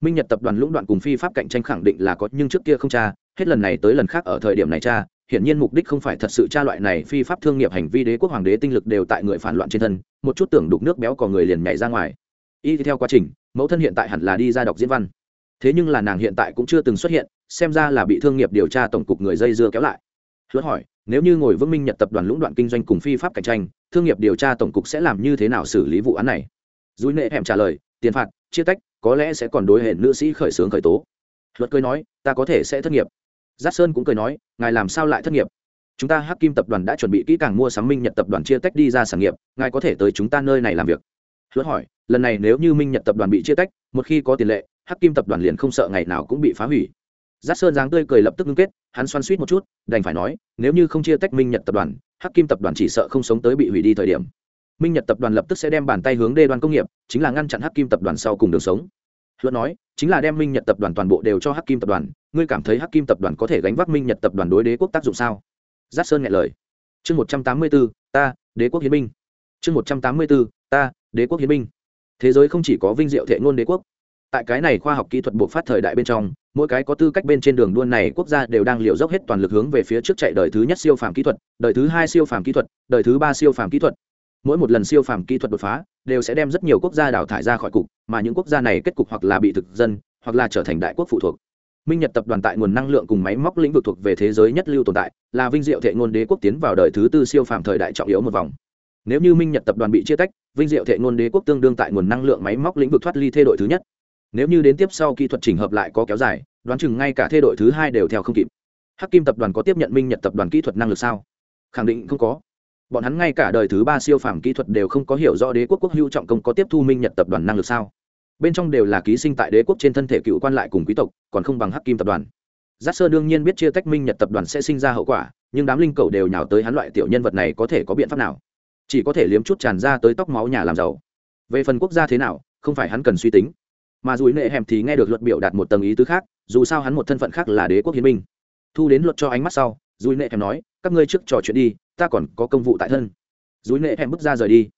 Minh nhật tập đoàn lũng đoạn cùng phi pháp cạnh tranh khẳng định là có, nhưng trước kia không tra, hết lần này tới lần khác ở thời điểm này tra, hiển nhiên mục đích không phải thật sự tra loại này phi pháp thương nghiệp hành vi đế quốc hoàng đế tinh lực đều tại người phản loạn trên thân, một chút tưởng đục nước béo còn người liền nhảy ra ngoài. Y theo quá trình, mẫu thân hiện tại hẳn là đi ra đọc diễn văn. Thế nhưng là nàng hiện tại cũng chưa từng xuất hiện, xem ra là bị thương nghiệp điều tra tổng cục người dây dưa kéo lại. Luật hỏi, nếu như ngồi vững minh nhật tập đoàn lũng đoạn kinh doanh cùng phi pháp cạnh tranh, thương nghiệp điều tra tổng cục sẽ làm như thế nào xử lý vụ án này? Dùi nệ hẻm trả lời, tiền phạt, chia tách, có lẽ sẽ còn đối hệ nữ sĩ khởi xướng khởi tố. Luật cười nói, ta có thể sẽ thất nghiệp. Giác sơn cũng cười nói, ngài làm sao lại thất nghiệp? Chúng ta hắc kim tập đoàn đã chuẩn bị kỹ càng mua sắm minh nhật tập đoàn chia tách đi ra sản nghiệp, ngài có thể tới chúng ta nơi này làm việc. Luật hỏi, lần này nếu như minh nhật tập đoàn bị chia tách, một khi có tiền lệ, hắc kim tập đoàn liền không sợ ngày nào cũng bị phá hủy. Giác sơn dáng tươi cười lập tức ngưng kết, hắn xoan suýt một chút, đành phải nói, nếu như không chia tách minh nhật tập đoàn, hắc kim tập đoàn chỉ sợ không sống tới bị hủy đi thời điểm minh nhật tập đoàn lập tức sẽ đem bàn tay hướng đê đoàn công nghiệp, chính là ngăn chặn hắc kim tập đoàn sau cùng đường sống. Luận nói, chính là đem minh nhật tập đoàn toàn bộ đều cho hắc kim tập đoàn, ngươi cảm thấy hắc kim tập đoàn có thể gánh vác minh nhật tập đoàn đối đế quốc tác dụng sao? Giáp sơn nghe lời. Chương một trăm tám mươi bốn ta, đế quốc hiến binh. Chương một trăm tám mươi bốn ta, đế quốc hiến binh. Thế giới không chỉ có vinh diệu thệ ngôn đế quốc. Tại cái này khoa học kỹ thuật buộc phát thời đại bên trong, mỗi cái có tư cách bên trên đường đua này quốc gia đều đang liều dốc hết toàn lực hướng về phía trước chạy đời thứ nhất siêu phàm kỹ thuật, đời thứ hai siêu phàm kỹ thuật, đời thứ ba siêu phàm kỹ thuật mỗi một lần siêu phàm kỹ thuật đột phá đều sẽ đem rất nhiều quốc gia đào thải ra khỏi cục, mà những quốc gia này kết cục hoặc là bị thực dân, hoặc là trở thành đại quốc phụ thuộc. Minh nhật tập đoàn tại nguồn năng lượng cùng máy móc lĩnh vực thuộc về thế giới nhất lưu tồn tại, là vinh diệu thệ ngôn đế quốc tiến vào đời thứ tư siêu phàm thời đại trọng yếu một vòng. Nếu như minh nhật tập đoàn bị chia tách, vinh diệu thệ ngôn đế quốc tương đương tại nguồn năng lượng máy móc lĩnh vực thoát ly thay đổi thứ nhất. Nếu như đến tiếp sau kỹ thuật chỉnh hợp lại có kéo dài, đoán chừng ngay cả thay đổi thứ hai đều theo không kịp. Hắc kim tập đoàn có tiếp nhận minh nhật tập đoàn kỹ thuật năng lực sao? Khẳng định không có bọn hắn ngay cả đời thứ ba siêu phàm kỹ thuật đều không có hiểu rõ đế quốc quốc hữu trọng công có tiếp thu minh nhật tập đoàn năng lực sao? Bên trong đều là ký sinh tại đế quốc trên thân thể cựu quan lại cùng quý tộc, còn không bằng hắc kim tập đoàn. Giác sơ đương nhiên biết chia tách minh nhật tập đoàn sẽ sinh ra hậu quả, nhưng đám linh cầu đều nhào tới hắn loại tiểu nhân vật này có thể có biện pháp nào? Chỉ có thể liếm chút tràn ra tới tóc máu nhà làm giàu. Về phần quốc gia thế nào, không phải hắn cần suy tính. Mà dùi nệ hẻm thì nghe được luật biểu đạt một tầng ý tứ khác, dù sao hắn một thân phận khác là đế quốc hiến binh. Thu đến luật cho ánh mắt sau, dùi nệ hẻm nói, các ngươi trước trò chuyện đi ta còn có công vụ tại thân. Dối nệ hẻm bước ra rời đi.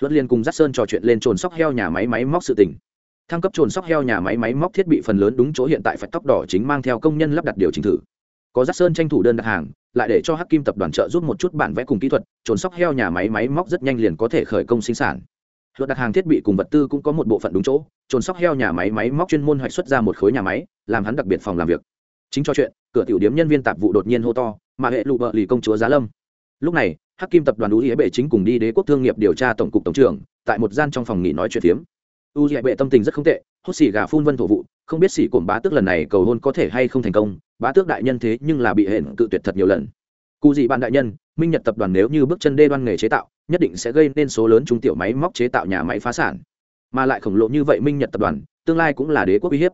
Luật liền cùng dắt sơn trò chuyện lên trồn sóc heo nhà máy máy móc sự tỉnh thăng cấp trồn sóc heo nhà máy máy móc thiết bị phần lớn đúng chỗ hiện tại phải tóc đỏ chính mang theo công nhân lắp đặt điều chỉnh thử. Có dắt sơn tranh thủ đơn đặt hàng, lại để cho hắc kim tập đoàn trợ giúp một chút bản vẽ cùng kỹ thuật trồn sóc heo nhà máy máy móc rất nhanh liền có thể khởi công sinh sản. Luật đặt hàng thiết bị cùng vật tư cũng có một bộ phận đúng chỗ trồn sóc heo nhà máy máy móc chuyên môn hoạch xuất ra một khối nhà máy, làm hắn đặc biệt phòng làm việc. Chính cho chuyện, cửa tiểu điếm nhân viên tạp vụ đột nhiên hô to, mà hệ lụ bợ lì công chúa giá lâm lúc này, hắc kim tập đoàn u dĩa bệ chính cùng đi đế quốc thương nghiệp điều tra tổng cục tổng trưởng, tại một gian trong phòng nghỉ nói chuyện phiếm. U dĩa bệ tâm tình rất không tệ hốt xì gà phun vân thổ vụ, không biết xỉ cổm bá tước lần này cầu hôn có thể hay không thành công, bá tước đại nhân thế nhưng là bị hển cự tuyệt thật nhiều lần. Cụ dị bạn đại nhân, minh nhật tập đoàn nếu như bước chân đê đoan nghề chế tạo, nhất định sẽ gây nên số lớn trung tiểu máy móc chế tạo nhà máy phá sản. Mà lại khổng lồ như vậy minh nhật tập đoàn, tương lai cũng là đế quốc uy hiếp.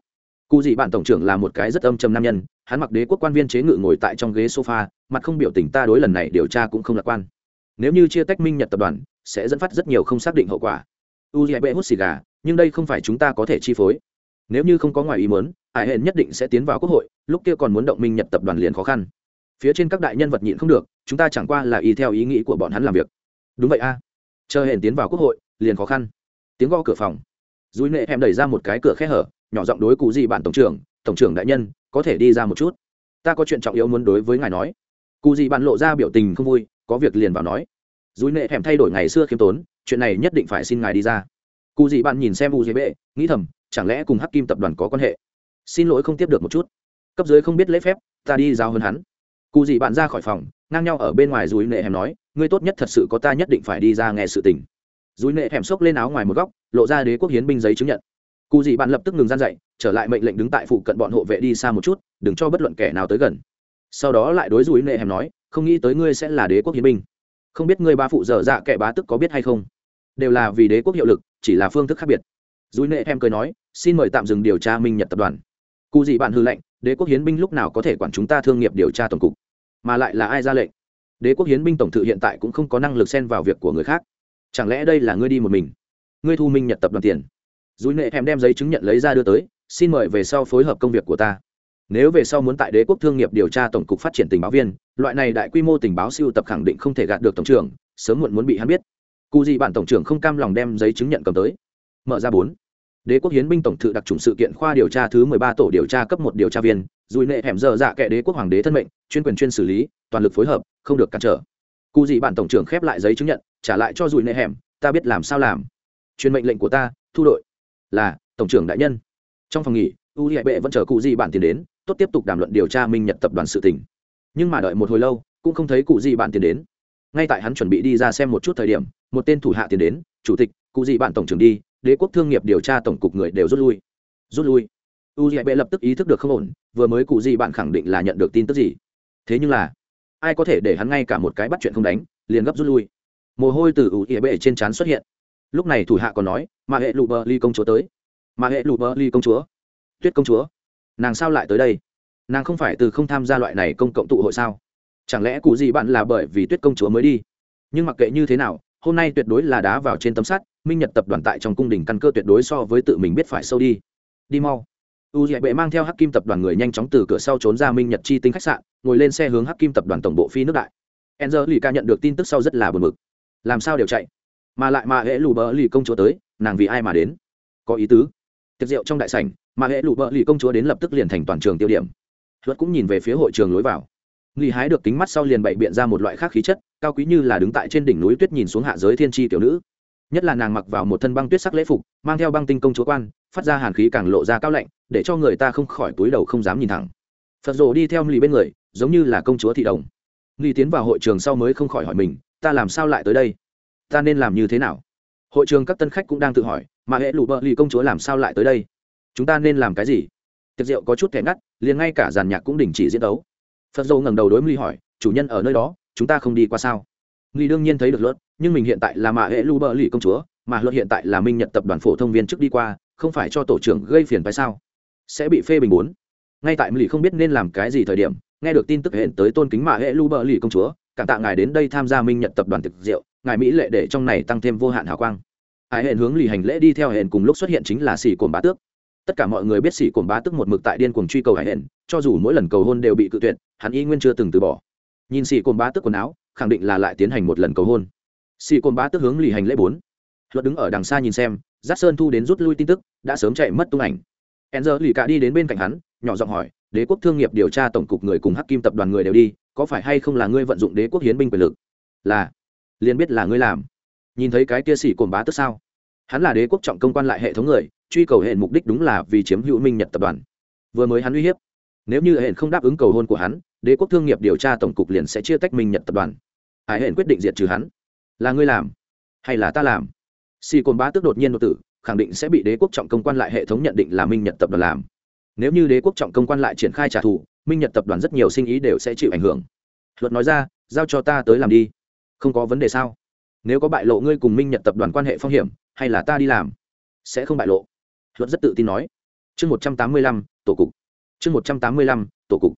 Cụ dị bạn tổng trưởng là một cái rất âm trầm nam nhân, hắn mặc đế quốc quan viên chế ngự ngồi tại trong ghế sofa mặt không biểu tình ta đối lần này điều tra cũng không lạc quan. Nếu như chia tách minh nhật tập đoàn, sẽ dẫn phát rất nhiều không xác định hậu quả. U dạy bệ hút xì gà, nhưng đây không phải chúng ta có thể chi phối. Nếu như không có ngoài ý muốn ải hển nhất định sẽ tiến vào quốc hội, lúc kia còn muốn động minh nhật tập đoàn liền khó khăn. Phía trên các đại nhân vật nhịn không được, chúng ta chẳng qua là ý theo ý nghĩ của bọn hắn làm việc. Đúng vậy a. Chờ hển tiến vào quốc hội, liền khó khăn. Tiếng gõ cửa phòng. Dùi nệ em đẩy ra một cái cửa khe hở, nhỏ giọng đối cụ gì bạn tổng trưởng tổng trưởng đại nhân, có thể đi ra một chút. Ta có chuyện trọng yếu muốn đối với ngài nói cụ gì bạn lộ ra biểu tình không vui, có việc liền vào nói. Dùi nệ thèm thay đổi ngày xưa khiêm tốn, chuyện này nhất định phải xin ngài đi ra. Cụ gì bạn nhìn xem u dế bệ nghĩ thầm, chẳng lẽ cùng hắc kim tập đoàn có quan hệ? Xin lỗi không tiếp được một chút. Cấp dưới không biết lễ phép, ta đi giao hơn hắn. Cụ gì bạn ra khỏi phòng, ngang nhau ở bên ngoài dùi nệ hẻm nói, ngươi tốt nhất thật sự có ta nhất định phải đi ra nghe sự tình. Dùi nệ hẻm xốc lên áo ngoài một góc, lộ ra đế quốc hiến binh giấy chứng nhận. Cụ gì bạn lập tức ngừng gian dậy, trở lại mệnh lệnh đứng tại phụ cận bọn hộ vệ đi xa một chút, đừng cho bất luận kẻ nào tới gần sau đó lại đối dùi nệ hẻm nói, không nghĩ tới ngươi sẽ là đế quốc hiến binh. Không biết ngươi ba phụ dở dạ kẻ bá tức có biết hay không? Đều là vì đế quốc hiệu lực, chỉ là phương thức khác biệt. Dùi nệ hèm cười nói, xin mời tạm dừng điều tra minh nhật tập đoàn. Cụ gì bạn hư lệnh, đế quốc hiến binh lúc nào có thể quản chúng ta thương nghiệp điều tra tổng cục, mà lại là ai ra lệnh? Đế quốc hiến binh tổng thự hiện tại cũng không có năng lực xen vào việc của người khác. Chẳng lẽ đây là ngươi đi một mình? Ngươi thu minh nhật tập đoàn tiền. Dùi nệ hèm đem giấy chứng nhận lấy ra đưa tới, xin mời về sau phối hợp công việc của ta nếu về sau muốn tại đế quốc thương nghiệp điều tra tổng cục phát triển tình báo viên, loại này đại quy mô tình báo siêu tập khẳng định không thể gạt được tổng trưởng, sớm muộn muốn bị hắn biết. Cụ gì bạn tổng trưởng không cam lòng đem giấy chứng nhận cầm tới. Mở ra bốn. Đế quốc hiến binh tổng thự đặc trùng sự kiện khoa điều tra thứ mười ba tổ điều tra cấp một điều tra viên, dùi nệ hẻm dở dạ kệ đế quốc hoàng đế thân mệnh, chuyên quyền chuyên xử lý, toàn lực phối hợp, không được cản trở. Cụ gì bạn tổng trưởng khép lại giấy chứng nhận, trả lại cho dùi nệ hẻm, ta biết làm sao làm. Truyền mệnh lệnh của ta, thu đội. Là, tổng trưởng đại nhân. Trong phòng nghỉ, u hệ bệ vẫn chờ cụ gì bạn tiền đến tốt tiếp tục đàm luận điều tra minh nhật tập đoàn sự tỉnh nhưng mà đợi một hồi lâu, cũng không thấy cụ gì bạn tiền đến. Ngay tại hắn chuẩn bị đi ra xem một chút thời điểm, một tên thủ hạ tiền đến, chủ tịch, cụ gì bạn tổng trưởng đi, đế quốc thương nghiệp điều tra tổng cục người đều rút lui. Rút lui? U dạy bệ lập tức ý thức được không ổn, vừa mới cụ gì bạn khẳng định là nhận được tin tức gì. Thế nhưng là, ai có thể để hắn ngay cả một cái bắt chuyện không đánh, liền gấp rút lui? Mồ hôi từ u dạy bệ trên trán xuất hiện. Lúc này thủ hạ còn nói, mà hệ lụ bờ ly công chúa tới. Mà hệ lụ bờ ly công chúa. Tuyết công chúa nàng sao lại tới đây? Nàng không phải từ không tham gia loại này công cộng tụ hội sao? Chẳng lẽ cụ gì bạn là bởi vì tuyết công chúa mới đi? Nhưng mặc kệ như thế nào, hôm nay tuyệt đối là đá vào trên tấm sắt, minh nhật tập đoàn tại trong cung đình căn cơ tuyệt đối so với tự mình biết phải sâu đi. Đi mau. U dạy bệ mang theo hắc kim tập đoàn người nhanh chóng từ cửa sau trốn ra minh nhật chi tinh khách sạn, ngồi lên xe hướng hắc kim tập đoàn tổng bộ phi nước đại. Enzer lì ca nhận được tin tức sau rất là buồn mực làm sao đều chạy? Mà lại mà hễ lù bờ lì công chúa tới, nàng vì ai mà đến? Có ý tứ. Tiệc rượu trong đại sảnh mà hệ lụ bợ lì công chúa đến lập tức liền thành toàn trường tiêu điểm. Luật cũng nhìn về phía hội trường lối vào. Nghi hái được kính mắt sau liền bày biện ra một loại khác khí chất, cao quý như là đứng tại trên đỉnh núi tuyết nhìn xuống hạ giới thiên tri tiểu nữ. Nhất là nàng mặc vào một thân băng tuyết sắc lễ phục, mang theo băng tinh công chúa quan, phát ra hàn khí càng lộ ra cao lạnh, để cho người ta không khỏi túi đầu không dám nhìn thẳng. Phật rồ đi theo lì bên người, giống như là công chúa thị đồng. Nghi tiến vào hội trường sau mới không khỏi hỏi mình, ta làm sao lại tới đây? Ta nên làm như thế nào? Hội trường các tân khách cũng đang tự hỏi, mà hệ lụ bợ lì công chúa làm sao lại tới đây? Chúng ta nên làm cái gì? Tiệc rượu có chút thẻ ngắt, liền ngay cả giàn nhạc cũng đình chỉ diễn đấu. phật dâu ngẩng đầu đối mly hỏi, chủ nhân ở nơi đó, chúng ta không đi qua sao? Mly đương nhiên thấy được luật, nhưng mình hiện tại là mạ hệ lu bờ lì công chúa, mà luật hiện tại là minh nhật tập đoàn phổ thông viên trước đi qua, không phải cho tổ trưởng gây phiền phải sao? Sẽ bị phê bình bốn. Ngay tại mly không biết nên làm cái gì thời điểm, nghe được tin tức hẹn tới tôn kính mạ hệ lu bờ lì công chúa, cảm tạ ngài đến đây tham gia minh nhật tập đoàn thực rượu, ngài mỹ lệ để trong này tăng thêm vô hạn hào quang. Ái hẹn hướng lì hành lễ đi theo hẹn cùng lúc xuất hiện chính là xì cồn bá tước tất cả mọi người biết sĩ cồn bá tức một mực tại điên cuồng truy cầu hải hển cho dù mỗi lần cầu hôn đều bị cự tuyệt, hắn y nguyên chưa từng từ bỏ. Nhìn sĩ cồn bá tức quần áo, khẳng định là lại tiến hành một lần cầu hôn. Sĩ cồn bá tức hướng lì hành lễ bốn. Luật đứng ở đằng xa nhìn xem giáp sơn thu đến rút lui tin tức, đã sớm chạy mất tung ảnh. E n z lì cả đi đến bên cạnh hắn, nhỏ giọng hỏi, đế quốc thương nghiệp điều tra tổng cục người cùng hắc kim tập đoàn người đều đi, có phải hay không là ngươi vận dụng đế quốc hiến binh quyền lực? Là. Liền biết là ngươi làm. Nhìn thấy cái kia sĩ cồn bá tức sao? Hắn là đế quốc trọng công quan lại hệ thống người, truy cầu hệ mục đích đúng là vì chiếm hữu minh nhật tập đoàn. Vừa mới hắn uy hiếp, nếu như hệ không đáp ứng cầu hôn của hắn, đế quốc thương nghiệp điều tra tổng cục liền sẽ chia tách minh nhật tập đoàn. Hải hệ quyết định diệt trừ hắn. Là ngươi làm, hay là ta làm? Si cồn bá tức đột nhiên đột tử, khẳng định sẽ bị đế quốc trọng công quan lại hệ thống nhận định là minh nhật tập đoàn làm. Nếu như đế quốc trọng công quan lại triển khai trả thù, minh nhật tập đoàn rất nhiều sinh ý đều sẽ chịu ảnh hưởng. Luật nói ra, giao cho ta tới làm đi. Không có vấn đề sao? Nếu có bại lộ ngươi cùng minh nhật tập đoàn quan hệ phong hiểm hay là ta đi làm? Sẽ không bại lộ. Luật rất tự tin nói. Chương một trăm tám mươi lăm, tổ cục. Chương một trăm tám mươi lăm, tổ cục.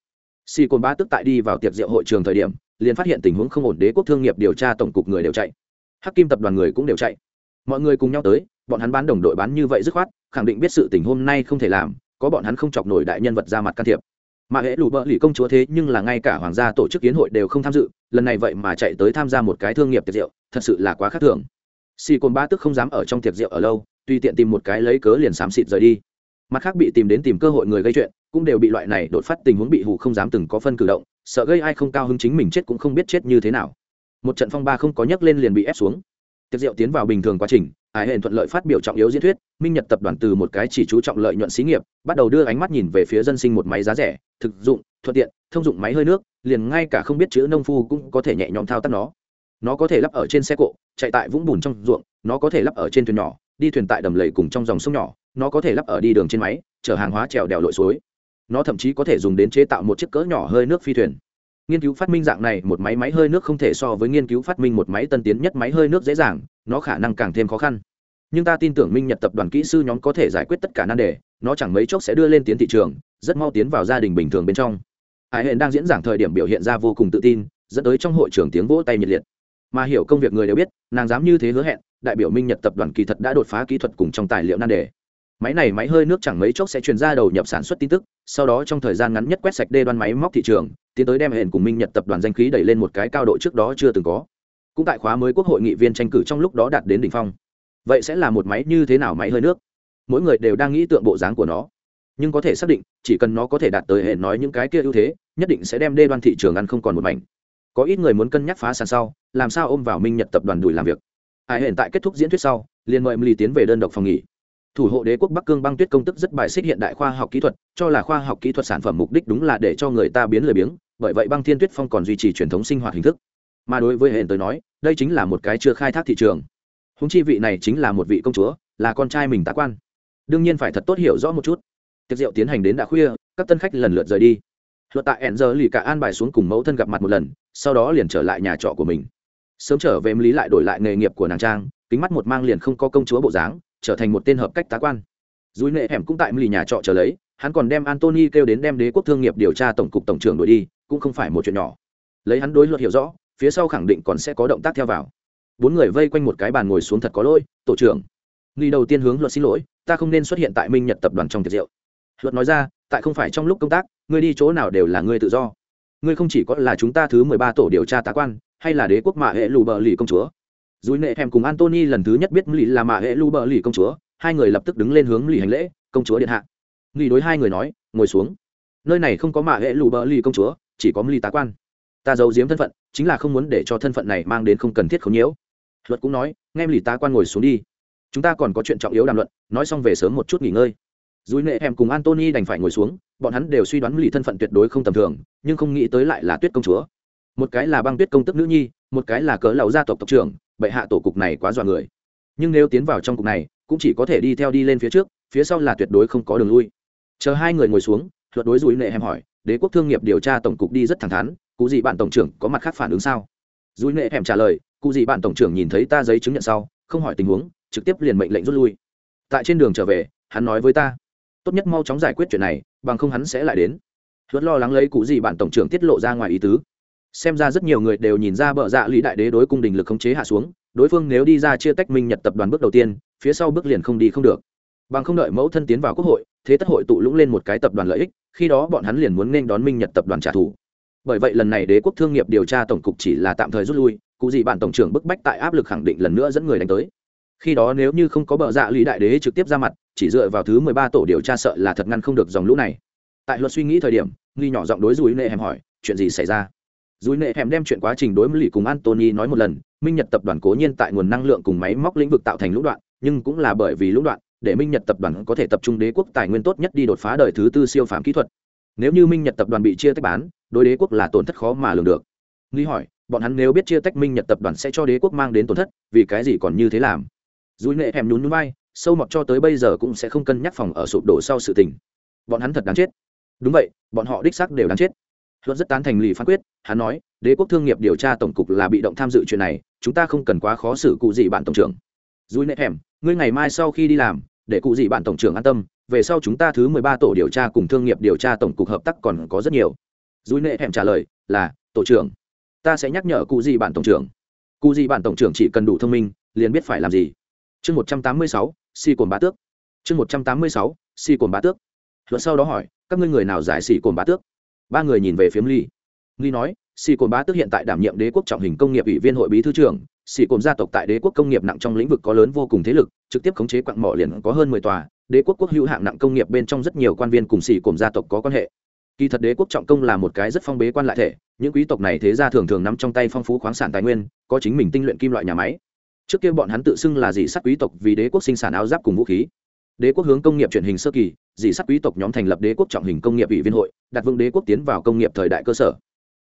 Si cồn ba tức tại đi vào tiệc rượu hội trường thời điểm, liền phát hiện tình huống không ổn đế quốc thương nghiệp điều tra tổng cục người đều chạy. Hắc kim tập đoàn người cũng đều chạy. Mọi người cùng nhau tới, bọn hắn bán đồng đội bán như vậy dứt khoát, khẳng định biết sự tình hôm nay không thể làm, có bọn hắn không chọc nổi đại nhân vật ra mặt can thiệp. Mà hễ lù bợ lì công chúa thế nhưng là ngay cả hoàng gia tổ chức kiến hội đều không tham dự, lần này vậy mà chạy tới tham gia một cái thương nghiệp tiệc rượu, thật sự là quá khác thường si cồn ba tức không dám ở trong tiệc rượu ở lâu, tùy tiện tìm một cái lấy cớ liền xám xịt rời đi. Mặt khác bị tìm đến tìm cơ hội người gây chuyện, cũng đều bị loại này đột phát tình huống bị hụ không dám từng có phân cử động, sợ gây ai không cao hứng chính mình chết cũng không biết chết như thế nào. Một trận phong ba không có nhấc lên liền bị ép xuống. Tiệc rượu tiến vào bình thường quá trình ái hển thuận lợi phát biểu trọng yếu diễn thuyết, minh nhật tập đoàn từ một cái chỉ chú trọng lợi nhuận xí nghiệp, bắt đầu đưa ánh mắt nhìn về phía dân sinh một máy giá rẻ, thực dụng, thuận tiện, thông dụng máy hơi nước, liền ngay cả không biết chữ nông phu cũng có thể nhẹ nhõm thao tác nó nó có thể lắp ở trên xe cộ, chạy tại vũng bùn trong ruộng, nó có thể lắp ở trên thuyền nhỏ, đi thuyền tại đầm lầy cùng trong dòng sông nhỏ, nó có thể lắp ở đi đường trên máy, chở hàng hóa trèo đèo lội suối. Nó thậm chí có thể dùng đến chế tạo một chiếc cỡ nhỏ hơi nước phi thuyền. Nghiên cứu phát minh dạng này, một máy máy hơi nước không thể so với nghiên cứu phát minh một máy tân tiến nhất máy hơi nước dễ dàng, nó khả năng càng thêm khó khăn. Nhưng ta tin tưởng minh nhật tập đoàn kỹ sư nhóm có thể giải quyết tất cả nan đề, nó chẳng mấy chốc sẽ đưa lên tiến thị trường, rất mau tiến vào gia đình bình thường bên trong. Hải hệ đang diễn giảng thời điểm biểu hiện ra vô cùng tự tin, dẫn tới trong hội trường tiếng vỗ tay nhiệt liệt mà hiểu công việc người đều biết, nàng dám như thế hứa hẹn, đại biểu minh nhật tập đoàn kỳ thật đã đột phá kỹ thuật cùng trong tài liệu nan đề. Máy này máy hơi nước chẳng mấy chốc sẽ truyền ra đầu nhập sản xuất tin tức, sau đó trong thời gian ngắn nhất quét sạch đê đoan máy móc thị trường, tiến tới đem hẹn cùng minh nhật tập đoàn danh khí đẩy lên một cái cao độ trước đó chưa từng có. Cũng tại khóa mới quốc hội nghị viên tranh cử trong lúc đó đạt đến đỉnh phong. Vậy sẽ là một máy như thế nào máy hơi nước? Mỗi người đều đang nghĩ tượng bộ dáng của nó. Nhưng có thể xác định, chỉ cần nó có thể đạt tới hệ nói những cái kia ưu thế, nhất định sẽ đem đê đoan thị trường ăn không còn một mảnh. Có ít người muốn cân nhắc phá sàn sau làm sao ôm vào minh nhật tập đoàn đùi làm việc ai hiện tại kết thúc diễn thuyết sau liền mời emily tiến về đơn độc phòng nghỉ thủ hộ đế quốc bắc cương băng tuyết công tức rất bài xích hiện đại khoa học kỹ thuật cho là khoa học kỹ thuật sản phẩm mục đích đúng là để cho người ta biến lười biếng bởi vậy băng thiên tuyết phong còn duy trì truyền thống sinh hoạt hình thức mà đối với hệ tới nói đây chính là một cái chưa khai thác thị trường húng chi vị này chính là một vị công chúa là con trai mình tá quan đương nhiên phải thật tốt hiểu rõ một chút tiệc rượu tiến hành đến đã khuya các tân khách lần lượt rời đi luật tại ẻn giờ lì cả an bài xuống cùng mẫu thân gặp mặt một lần, sau đó liền trở lại nhà trọ của mình sớm trở về lý lại đổi lại nghề nghiệp của nàng trang, kính mắt một mang liền không có công chúa bộ dáng, trở thành một tên hợp cách tá quan. Dùi nệ hẻm cũng tại lì nhà trọ trở lấy, hắn còn đem antony kêu đến đem đế quốc thương nghiệp điều tra tổng cục tổng trưởng đuổi đi, cũng không phải một chuyện nhỏ. Lấy hắn đối luật hiểu rõ, phía sau khẳng định còn sẽ có động tác theo vào. Bốn người vây quanh một cái bàn ngồi xuống thật có lỗi, tổ trưởng, nghi đầu tiên hướng luật xin lỗi, ta không nên xuất hiện tại minh nhật tập đoàn trong tiệc rượu. Luật nói ra, tại không phải trong lúc công tác, ngươi đi chỗ nào đều là ngươi tự do. Ngươi không chỉ có là chúng ta thứ mười ba tổ điều tra tá quan hay là đế quốc mạ hệ lù bờ lì công chúa? Dùi nệ hèm cùng antony lần thứ nhất biết lì là mạ hệ lù bờ lì công chúa, hai người lập tức đứng lên hướng lì hành lễ, công chúa điện hạ. Nghi đối hai người nói, ngồi xuống. Nơi này không có mạ hệ lù bờ lì công chúa, chỉ có lì tá quan. Ta giấu giếm thân phận, chính là không muốn để cho thân phận này mang đến không cần thiết không nhiễu. Luật cũng nói, nghe lì tá quan ngồi xuống đi. Chúng ta còn có chuyện trọng yếu đàm luận, nói xong về sớm một chút nghỉ ngơi. Dùi nệ em cùng antony đành phải ngồi xuống, bọn hắn đều suy đoán lì thân phận tuyệt đối không tầm thường, nhưng không nghĩ tới lại là tuyết công chúa một cái là băng tuyết công tức nữ nhi, một cái là cỡ lầu gia tộc tộc trưởng, bệ hạ tổ cục này quá dọa người. Nhưng nếu tiến vào trong cục này, cũng chỉ có thể đi theo đi lên phía trước, phía sau là tuyệt đối không có đường lui. Chờ hai người ngồi xuống, luật đối dùi nệ hèm hỏi, đế quốc thương nghiệp điều tra tổng cục đi rất thẳng thắn, cụ gì bạn tổng trưởng có mặt khác phản ứng sao? Dùi nệ hèm trả lời, cụ gì bạn tổng trưởng nhìn thấy ta giấy chứng nhận sau, không hỏi tình huống, trực tiếp liền mệnh lệnh rút lui. Tại trên đường trở về, hắn nói với ta, tốt nhất mau chóng giải quyết chuyện này, bằng không hắn sẽ lại đến. Luật lo lắng lấy cụ gì bạn tổng trưởng tiết lộ ra ngoài ý tứ xem ra rất nhiều người đều nhìn ra bợ dạ lý đại đế đối cung đình lực khống chế hạ xuống, đối phương nếu đi ra chia tách minh nhật tập đoàn bước đầu tiên, phía sau bước liền không đi không được. Bằng không đợi mẫu thân tiến vào quốc hội, thế tất hội tụ lũng lên một cái tập đoàn lợi ích, khi đó bọn hắn liền muốn nên đón minh nhật tập đoàn trả thù. Bởi vậy lần này đế quốc thương nghiệp điều tra tổng cục chỉ là tạm thời rút lui, cụ gì bạn tổng trưởng bức bách tại áp lực khẳng định lần nữa dẫn người đánh tới. Khi đó nếu như không có bợ dạ lý đại đế trực tiếp ra mặt, chỉ dựa vào thứ mười ba tổ điều tra sợ là thật ngăn không được dòng lũ này. Tại luật suy nghĩ thời điểm, nghi nhỏ giọng đối dùi nệ hèm hỏi, chuyện gì xảy ra? Dùi nệ hẻm đem chuyện quá trình đối với lì cùng antony nói một lần, minh nhật tập đoàn cố nhiên tại nguồn năng lượng cùng máy móc lĩnh vực tạo thành lũng đoạn, nhưng cũng là bởi vì lũng đoạn, để minh nhật tập đoàn có thể tập trung đế quốc tài nguyên tốt nhất đi đột phá đời thứ tư siêu phàm kỹ thuật. Nếu như minh nhật tập đoàn bị chia tách bán, đối đế quốc là tổn thất khó mà lường được. Nghi hỏi, bọn hắn nếu biết chia tách minh nhật tập đoàn sẽ cho đế quốc mang đến tổn thất, vì cái gì còn như thế làm? Dùi nệ hẻm nhún nhún vai, sâu mọt cho tới bây giờ cũng sẽ không cân nhắc phòng ở sụp đổ sau sự tình. Bọn hắn thật đáng chết. Đúng vậy, bọn họ đích xác đều đáng chết luật rất tán thành lì phán quyết, hắn nói, đế quốc thương nghiệp điều tra tổng cục là bị động tham dự chuyện này, chúng ta không cần quá khó xử cụ gì bạn tổng trưởng. Dùi nệ hẻm ngươi ngày mai sau khi đi làm, để cụ gì bạn tổng trưởng an tâm, về sau chúng ta thứ mười ba tổ điều tra cùng thương nghiệp điều tra tổng cục hợp tác còn có rất nhiều. Dùi nệ hẻm trả lời, là, tổ trưởng, ta sẽ nhắc nhở cụ gì bạn tổng trưởng. Cụ gì bạn tổng trưởng chỉ cần đủ thông minh, liền biết phải làm gì. Chương một trăm tám mươi sáu si cồn bá tước. Chương một trăm tám mươi sáu si cồn bá tước. Luật sau đó hỏi, các ngươi người nào giải xỉ cồn bá tước? Ba người nhìn về phía ly ly nói xỉ cồn bá tước hiện tại đảm nhiệm đế quốc trọng hình công nghiệp ủy viên hội bí thư trưởng xỉ cồn gia tộc tại đế quốc công nghiệp nặng trong lĩnh vực có lớn vô cùng thế lực, trực tiếp khống chế quặng mỏ liền có hơn mười tòa, đế quốc quốc hữu hạng nặng công nghiệp bên trong rất nhiều quan viên cùng xỉ cồn gia tộc có quan hệ. Kỳ thật đế quốc trọng công là một cái rất phong bế quan lại thể, những quý tộc này thế gia thường thường nắm trong tay phong phú khoáng sản tài nguyên, có chính mình tinh luyện kim loại nhà máy. Trước kia bọn hắn tự xưng là gì sắc quý tộc vì đế quốc sinh sản áo giáp cùng vũ khí. Đế quốc hướng công nghiệp truyền hình sơ kỳ dị sắt quý tộc nhóm thành lập đế quốc trọng hình công nghiệp ủy viên hội, đặt vương đế quốc tiến vào công nghiệp thời đại cơ sở.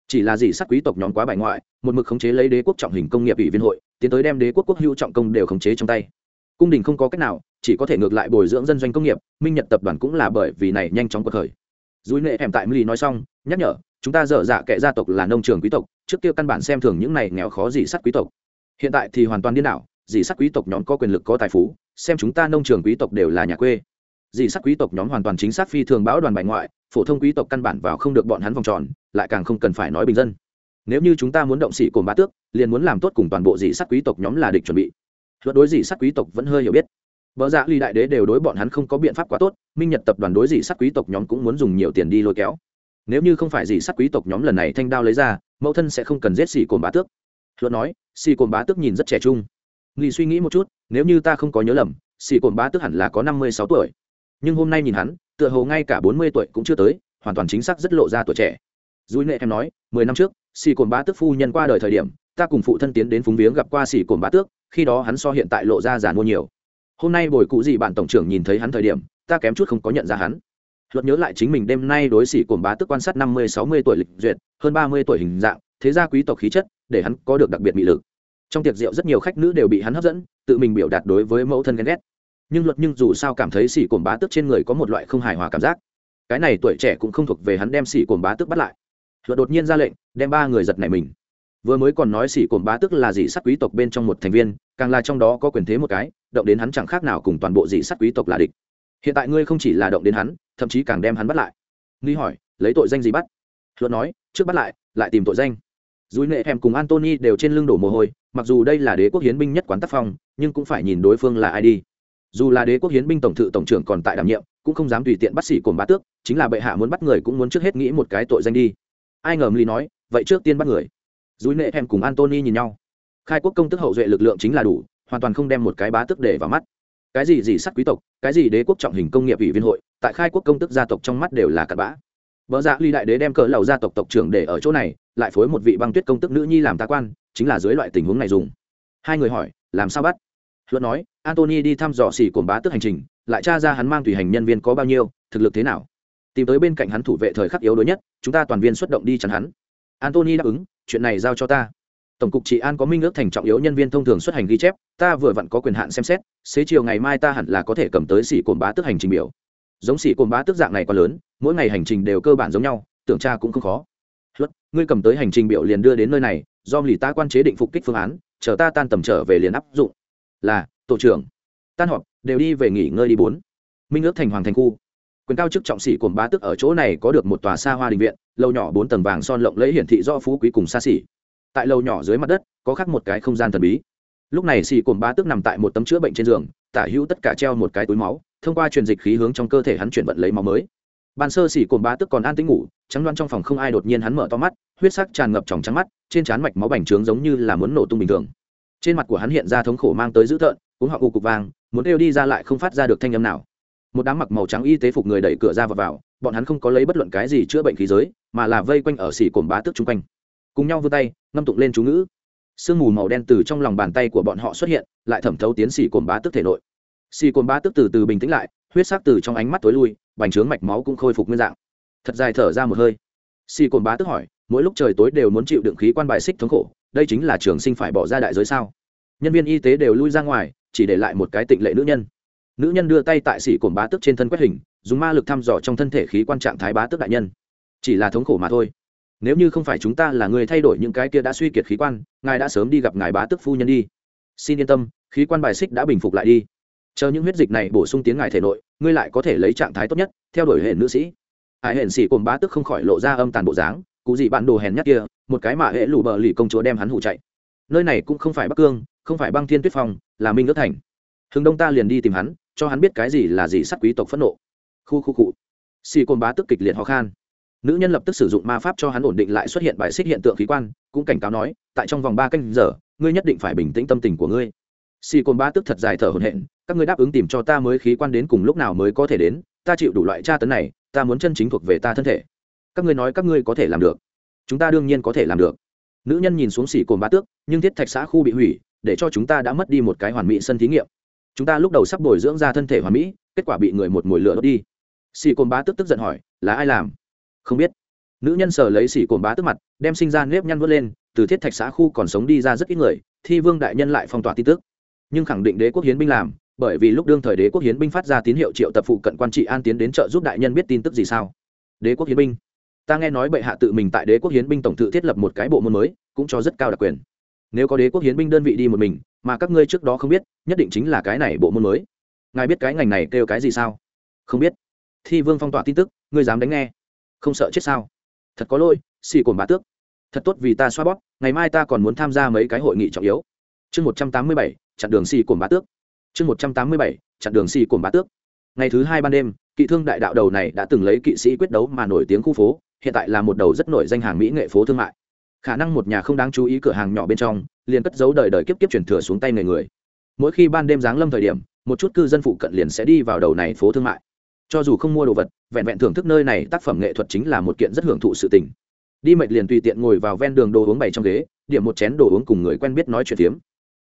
Chỉ là dị sắt quý tộc nhóm quá bài ngoại, một mực khống chế lấy đế quốc trọng hình công nghiệp ủy viên hội, tiến tới đem đế quốc quốc hữu trọng công đều khống chế trong tay. Cung đình không có cách nào, chỉ có thể ngược lại bồi dưỡng dân doanh công nghiệp, minh nhật tập đoàn cũng là bởi vì này nhanh chóng cuộc khởi. Dùi nệ hẻm tại mỹ nói xong, nhắc nhở, chúng ta dở dạ kệ gia tộc là nông trường quý tộc, trước kia căn bản xem thường những này nghèo khó dị sắt quý tộc. Hiện tại thì hoàn toàn điên đảo dị sắt quý tộc nhóm có quyền lực có tài phú, xem chúng ta nông trường quý tộc đều là nhà quê dị sắc quý tộc nhóm hoàn toàn chính xác phi thường báo đoàn bài ngoại phổ thông quý tộc căn bản vào không được bọn hắn vòng tròn lại càng không cần phải nói bình dân. Nếu như chúng ta muốn động sĩ cồn bá tước liền muốn làm tốt cùng toàn bộ dị sắc quý tộc nhóm là địch chuẩn bị. Luật đối dị sắc quý tộc vẫn hơi hiểu biết. Vợ dạ ly đại đế đều đối bọn hắn không có biện pháp quá tốt minh nhật tập đoàn đối dị sắc quý tộc nhóm cũng muốn dùng nhiều tiền đi lôi kéo. Nếu như không phải dị sắc quý tộc nhóm lần này thanh đao lấy ra mẫu thân sẽ không cần giết sĩ cồn bá tước. Luật nói sĩ cồn bá tước nhìn rất trẻ trung. Nghị suy nghĩ một chút, nếu như ta không có nhớ lầm, Sĩ cồn Bá tước hẳn là có năm mươi sáu tuổi. Nhưng hôm nay nhìn hắn, tựa hồ ngay cả bốn mươi tuổi cũng chưa tới, hoàn toàn chính xác rất lộ ra tuổi trẻ. Dùi Nệ em nói, mười năm trước, xì cồn Bá tức phu nhân qua đời thời điểm, ta cùng phụ thân tiến đến phúng viếng gặp qua xì cồn Bá tước, khi đó hắn so hiện tại lộ ra già mua nhiều. Hôm nay bồi cụ gì bạn tổng trưởng nhìn thấy hắn thời điểm, ta kém chút không có nhận ra hắn. Luật nhớ lại chính mình đêm nay đối xỉ cồn Bá tức quan sát năm mươi sáu mươi tuổi lịch duyệt, hơn ba mươi tuổi hình dạng, thế gia quý tộc khí chất, để hắn có được đặc biệt mị lực trong tiệc rượu rất nhiều khách nữ đều bị hắn hấp dẫn tự mình biểu đạt đối với mẫu thân ghen ghét nhưng luật nhưng dù sao cảm thấy xỉ cồn bá tước trên người có một loại không hài hòa cảm giác. Cái này tuổi trẻ cũng không thuộc về hắn đem xỉ cồn bá tước bắt lại. Luật đột nhiên ra lệnh, đem ba người giật này mình. Vừa mới còn nói xỉ cồn bá tước là dị sát quý tộc bên trong một thành viên, càng là trong đó có quyền thế một cái, động đến hắn chẳng khác nào cùng toàn bộ dị sát quý tộc là địch. Hiện tại ngươi không chỉ là động đến hắn, thậm chí càng đem hắn bắt lại. Nghi hỏi, lấy tội danh gì bắt? Luật nói, trước bắt lại lại tìm tội danh. Dùi nệ hèm cùng antony đều trên lưng đổ mồ hôi, mặc dù đây là đế quốc hiến binh nhất quán tác phong, nhưng cũng phải nhìn đối phương là ai đi dù là đế quốc hiến binh tổng thự tổng trưởng còn tại đảm nhiệm, cũng không dám tùy tiện bắt xỉ cồn bá tước, chính là bệ hạ muốn bắt người cũng muốn trước hết nghĩ một cái tội danh đi. Ai ngờ lý nói, vậy trước tiên bắt người. Dùi nệ em cùng antony nhìn nhau. Khai quốc công tức hậu duệ lực lượng chính là đủ, hoàn toàn không đem một cái bá tước để vào mắt. Cái gì gì sắc quý tộc, cái gì đế quốc trọng hình công nghiệp ủy viên hội, tại khai quốc công tức gia tộc trong mắt đều là cặn bã. Vợ dạ ly đại đế đem cỡ lầu gia tộc tộc trưởng để ở chỗ này, lại phối một vị băng tuyết công tức nữ nhi làm tá quan, chính là dưới loại tình huống này dùng. Hai người hỏi, làm sao bắt? Luận nói antony đi thăm dò xỉ cồn bá tức hành trình, lại tra ra hắn mang tùy hành nhân viên có bao nhiêu, thực lực thế nào. Tìm tới bên cạnh hắn thủ vệ thời khắc yếu đuối nhất, chúng ta toàn viên xuất động đi chắn hắn. Antony đáp ứng, chuyện này giao cho ta. Tổng cục trị an có minh ước thành trọng yếu nhân viên thông thường xuất hành ghi chép, ta vừa vặn có quyền hạn xem xét, xế chiều ngày mai ta hẳn là có thể cầm tới xỉ cồn bá tức hành trình biểu. Giống xỉ cồn bá tức dạng này quá lớn, mỗi ngày hành trình đều cơ bản giống nhau, tưởng tra cũng không khó. Luật, ngươi cầm tới hành trình biểu liền đưa đến nơi này, do lì ta quan chế định phục kích phương án, chờ ta tan tầm trở về liền áp dụng. Là tổ trưởng. Tan họp, đều đi về nghỉ ngơi đi bốn. Minh ước thành hoàng thành khu. Quyền cao chức trọng sĩ cồn bá tức ở chỗ này có được một tòa xa hoa đình viện lâu nhỏ bốn tầng vàng son lộng lẫy hiển thị do phú quý cùng xa xỉ. Tại lâu nhỏ dưới mặt đất, có khắc một cái không gian thần bí. Lúc này sĩ cồn bá tức nằm tại một tấm chữa bệnh trên giường, tả hữu tất cả treo một cái túi máu, thông qua truyền dịch khí hướng trong cơ thể hắn chuyển vận lấy máu mới. Ban sơ sĩ cồn bá tức còn an tĩnh ngủ, trắng loan trong phòng không ai đột nhiên hắn mở to mắt, huyết sắc tràn ngập tròng trắng mắt, trên trán mạch máu bành trướng giống như là muốn nổ tung bình thường. Trên mặt của hắn hiện ra thống khổ mang tới dữ tợn cũng họ cụ cục vàng muốn kêu đi ra lại không phát ra được thanh âm nào. Một đám mặc màu trắng y tế phục người đẩy cửa ra và vào, bọn hắn không có lấy bất luận cái gì chữa bệnh khí giới, mà là vây quanh ở xỉ cồn bá tước chung quanh. Cùng nhau vươn tay, ngâm tụng lên chú ngữ. Sương mù màu đen từ trong lòng bàn tay của bọn họ xuất hiện, lại thẩm thấu tiến xỉ cồn bá tước thể nội. Xỉ cồn bá tước từ từ bình tĩnh lại, huyết sắc từ trong ánh mắt tối lui, bành trướng mạch máu cũng khôi phục nguyên dạng. Thật dài thở ra một hơi. Xỉ cồn bá tước hỏi, mỗi lúc trời tối đều muốn chịu đựng khí quan bài xích thống khổ, đây chính là trường sinh phải bỏ ra đại giới sao? Nhân viên y tế đều lui ra ngoài chỉ để lại một cái tịnh lệ nữ nhân. Nữ nhân đưa tay tại sĩ cồn bá tức trên thân quét hình, dùng ma lực thăm dò trong thân thể khí quan trạng thái bá tức đại nhân. Chỉ là thống khổ mà thôi. Nếu như không phải chúng ta là người thay đổi những cái kia đã suy kiệt khí quan, ngài đã sớm đi gặp ngài bá tức phu nhân đi. Xin yên tâm, khí quan bài xích đã bình phục lại đi. Chờ những huyết dịch này bổ sung tiến ngài thể nội, ngươi lại có thể lấy trạng thái tốt nhất, theo đuổi hệ nữ sĩ. Hải hển sĩ cồn bá tức không khỏi lộ ra âm tàn bộ dáng cụ gì bạn đồ hèn nhát kia, một cái mà hệ lù bờ lì công chúa đem hắn hụ chạy. Nơi này cũng không phải bắc cương, không phải băng thiên tuyết phong là minh ước thành. Hưng đông ta liền đi tìm hắn, cho hắn biết cái gì là gì sắc quý tộc phẫn nộ. Khu khu cụ xì côn bá tức kịch liệt ho khan. Nữ nhân lập tức sử dụng ma pháp cho hắn ổn định lại xuất hiện bài xích hiện tượng khí quan, cũng cảnh cáo nói, tại trong vòng ba canh giờ, ngươi nhất định phải bình tĩnh tâm tình của ngươi. Xì côn bá tức thật dài thở hổn hển, các ngươi đáp ứng tìm cho ta mới khí quan đến cùng lúc nào mới có thể đến, ta chịu đủ loại tra tấn này, ta muốn chân chính thuộc về ta thân thể. Các ngươi nói các ngươi có thể làm được. Chúng ta đương nhiên có thể làm được. Nữ nhân nhìn xuống xỉ cồn bá tước, nhưng thiết thạch xã khu bị hủy để cho chúng ta đã mất đi một cái hoàn mỹ sân thí nghiệm. Chúng ta lúc đầu sắp bồi dưỡng ra thân thể hoàn mỹ, kết quả bị người một mồi lửa đốt đi. Xì cồn bá tức tức giận hỏi, là ai làm? Không biết. Nữ nhân sở lấy xì cồn bá tức mặt, đem sinh ra nếp nhăn vớt lên, từ thiết thạch xã khu còn sống đi ra rất ít người, thi vương đại nhân lại phong tỏa tin tức. Nhưng khẳng định đế quốc hiến binh làm, bởi vì lúc đương thời đế quốc hiến binh phát ra tín hiệu triệu tập phụ cận quan trị an tiến đến trợ giúp đại nhân biết tin tức gì sao? Đế quốc hiến binh. Ta nghe nói bệ hạ tự mình tại đế quốc hiến binh tổng tự thiết lập một cái bộ môn mới, cũng cho rất cao đặc quyền nếu có đế quốc hiến binh đơn vị đi một mình, mà các ngươi trước đó không biết, nhất định chính là cái này bộ môn mới. Ngài biết cái ngành này kêu cái gì sao? Không biết. Thi vương phong tỏa tin tức, ngươi dám đánh nghe. Không sợ chết sao? Thật có lỗi, xì cồn bá tước. Thật tốt vì ta xoa bóp, ngày mai ta còn muốn tham gia mấy cái hội nghị trọng yếu. Chương một trăm tám mươi bảy, chặn đường xì cồn bá tước. Chương một trăm tám mươi bảy, chặn đường xì cồn bá tước. Ngày thứ hai ban đêm, kỵ thương đại đạo đầu này đã từng lấy kỵ sĩ quyết đấu mà nổi tiếng khu phố, hiện tại là một đầu rất nổi danh hàng mỹ nghệ phố thương mại khả năng một nhà không đáng chú ý cửa hàng nhỏ bên trong, liền cất giấu đời đời kiếp kiếp chuyển thừa xuống tay người người. Mỗi khi ban đêm giáng lâm thời điểm, một chút cư dân phụ cận liền sẽ đi vào đầu này phố thương mại. Cho dù không mua đồ vật, vẹn vẹn thưởng thức nơi này tác phẩm nghệ thuật chính là một kiện rất hưởng thụ sự tình. Đi mệt liền tùy tiện ngồi vào ven đường đồ uống bày trong ghế, điểm một chén đồ uống cùng người quen biết nói chuyện tiếm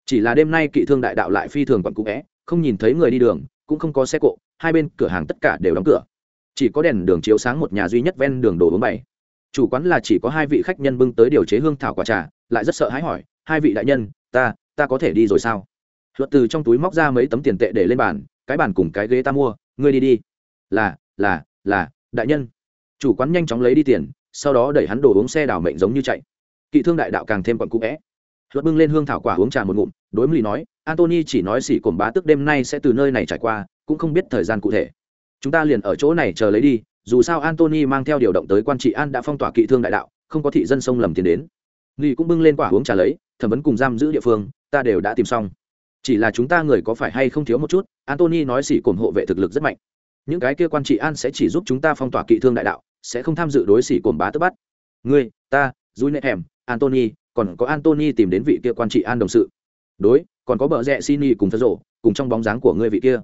chỉ là đêm nay kỵ thương đại đạo lại phi thường còn cũ vẽ, không nhìn thấy người đi đường, cũng không có xe cộ, hai bên cửa hàng tất cả đều đóng cửa. Chỉ có đèn đường chiếu sáng một nhà duy nhất ven đường đồ uống bày chủ quán là chỉ có hai vị khách nhân bưng tới điều chế hương thảo quả trà, lại rất sợ hãi hỏi, hai vị đại nhân, ta ta có thể đi rồi sao? Luật từ trong túi móc ra mấy tấm tiền tệ để lên bàn, cái bàn cùng cái ghế ta mua, ngươi đi đi. Là là là, đại nhân. Chủ quán nhanh chóng lấy đi tiền, sau đó đẩy hắn đổ uống xe đảo mệnh giống như chạy. Kỵ thương đại đạo càng thêm quặn cũ vẽ luật bưng lên hương thảo quả uống trà một ngụm, đối mì nói antony chỉ nói xỉ cồn bá tức đêm nay sẽ từ nơi này trải qua, cũng không biết thời gian cụ thể. Chúng ta liền ở chỗ này chờ lấy đi dù sao antony mang theo điều động tới quan trị an đã phong tỏa kỵ thương đại đạo, không có thị dân sông lầm tiền đến. Nghi cũng bưng lên quả uống trà lấy, thẩm vấn cùng giam giữ địa phương, ta đều đã tìm xong. Chỉ là chúng ta người có phải hay không thiếu một chút antony nói xỉ cồn hộ vệ thực lực rất mạnh. Những cái kia quan trị an sẽ chỉ giúp chúng ta phong tỏa kỵ thương đại đạo, sẽ không tham dự đối xỉ cồn bá tức bắt. Ngươi, ta dùi nệ hẻm antony còn có antony tìm đến vị kia quan trị an đồng sự. Đối, còn có bờ rẽ xin cùng phật rộ cùng trong bóng dáng của ngươi vị kia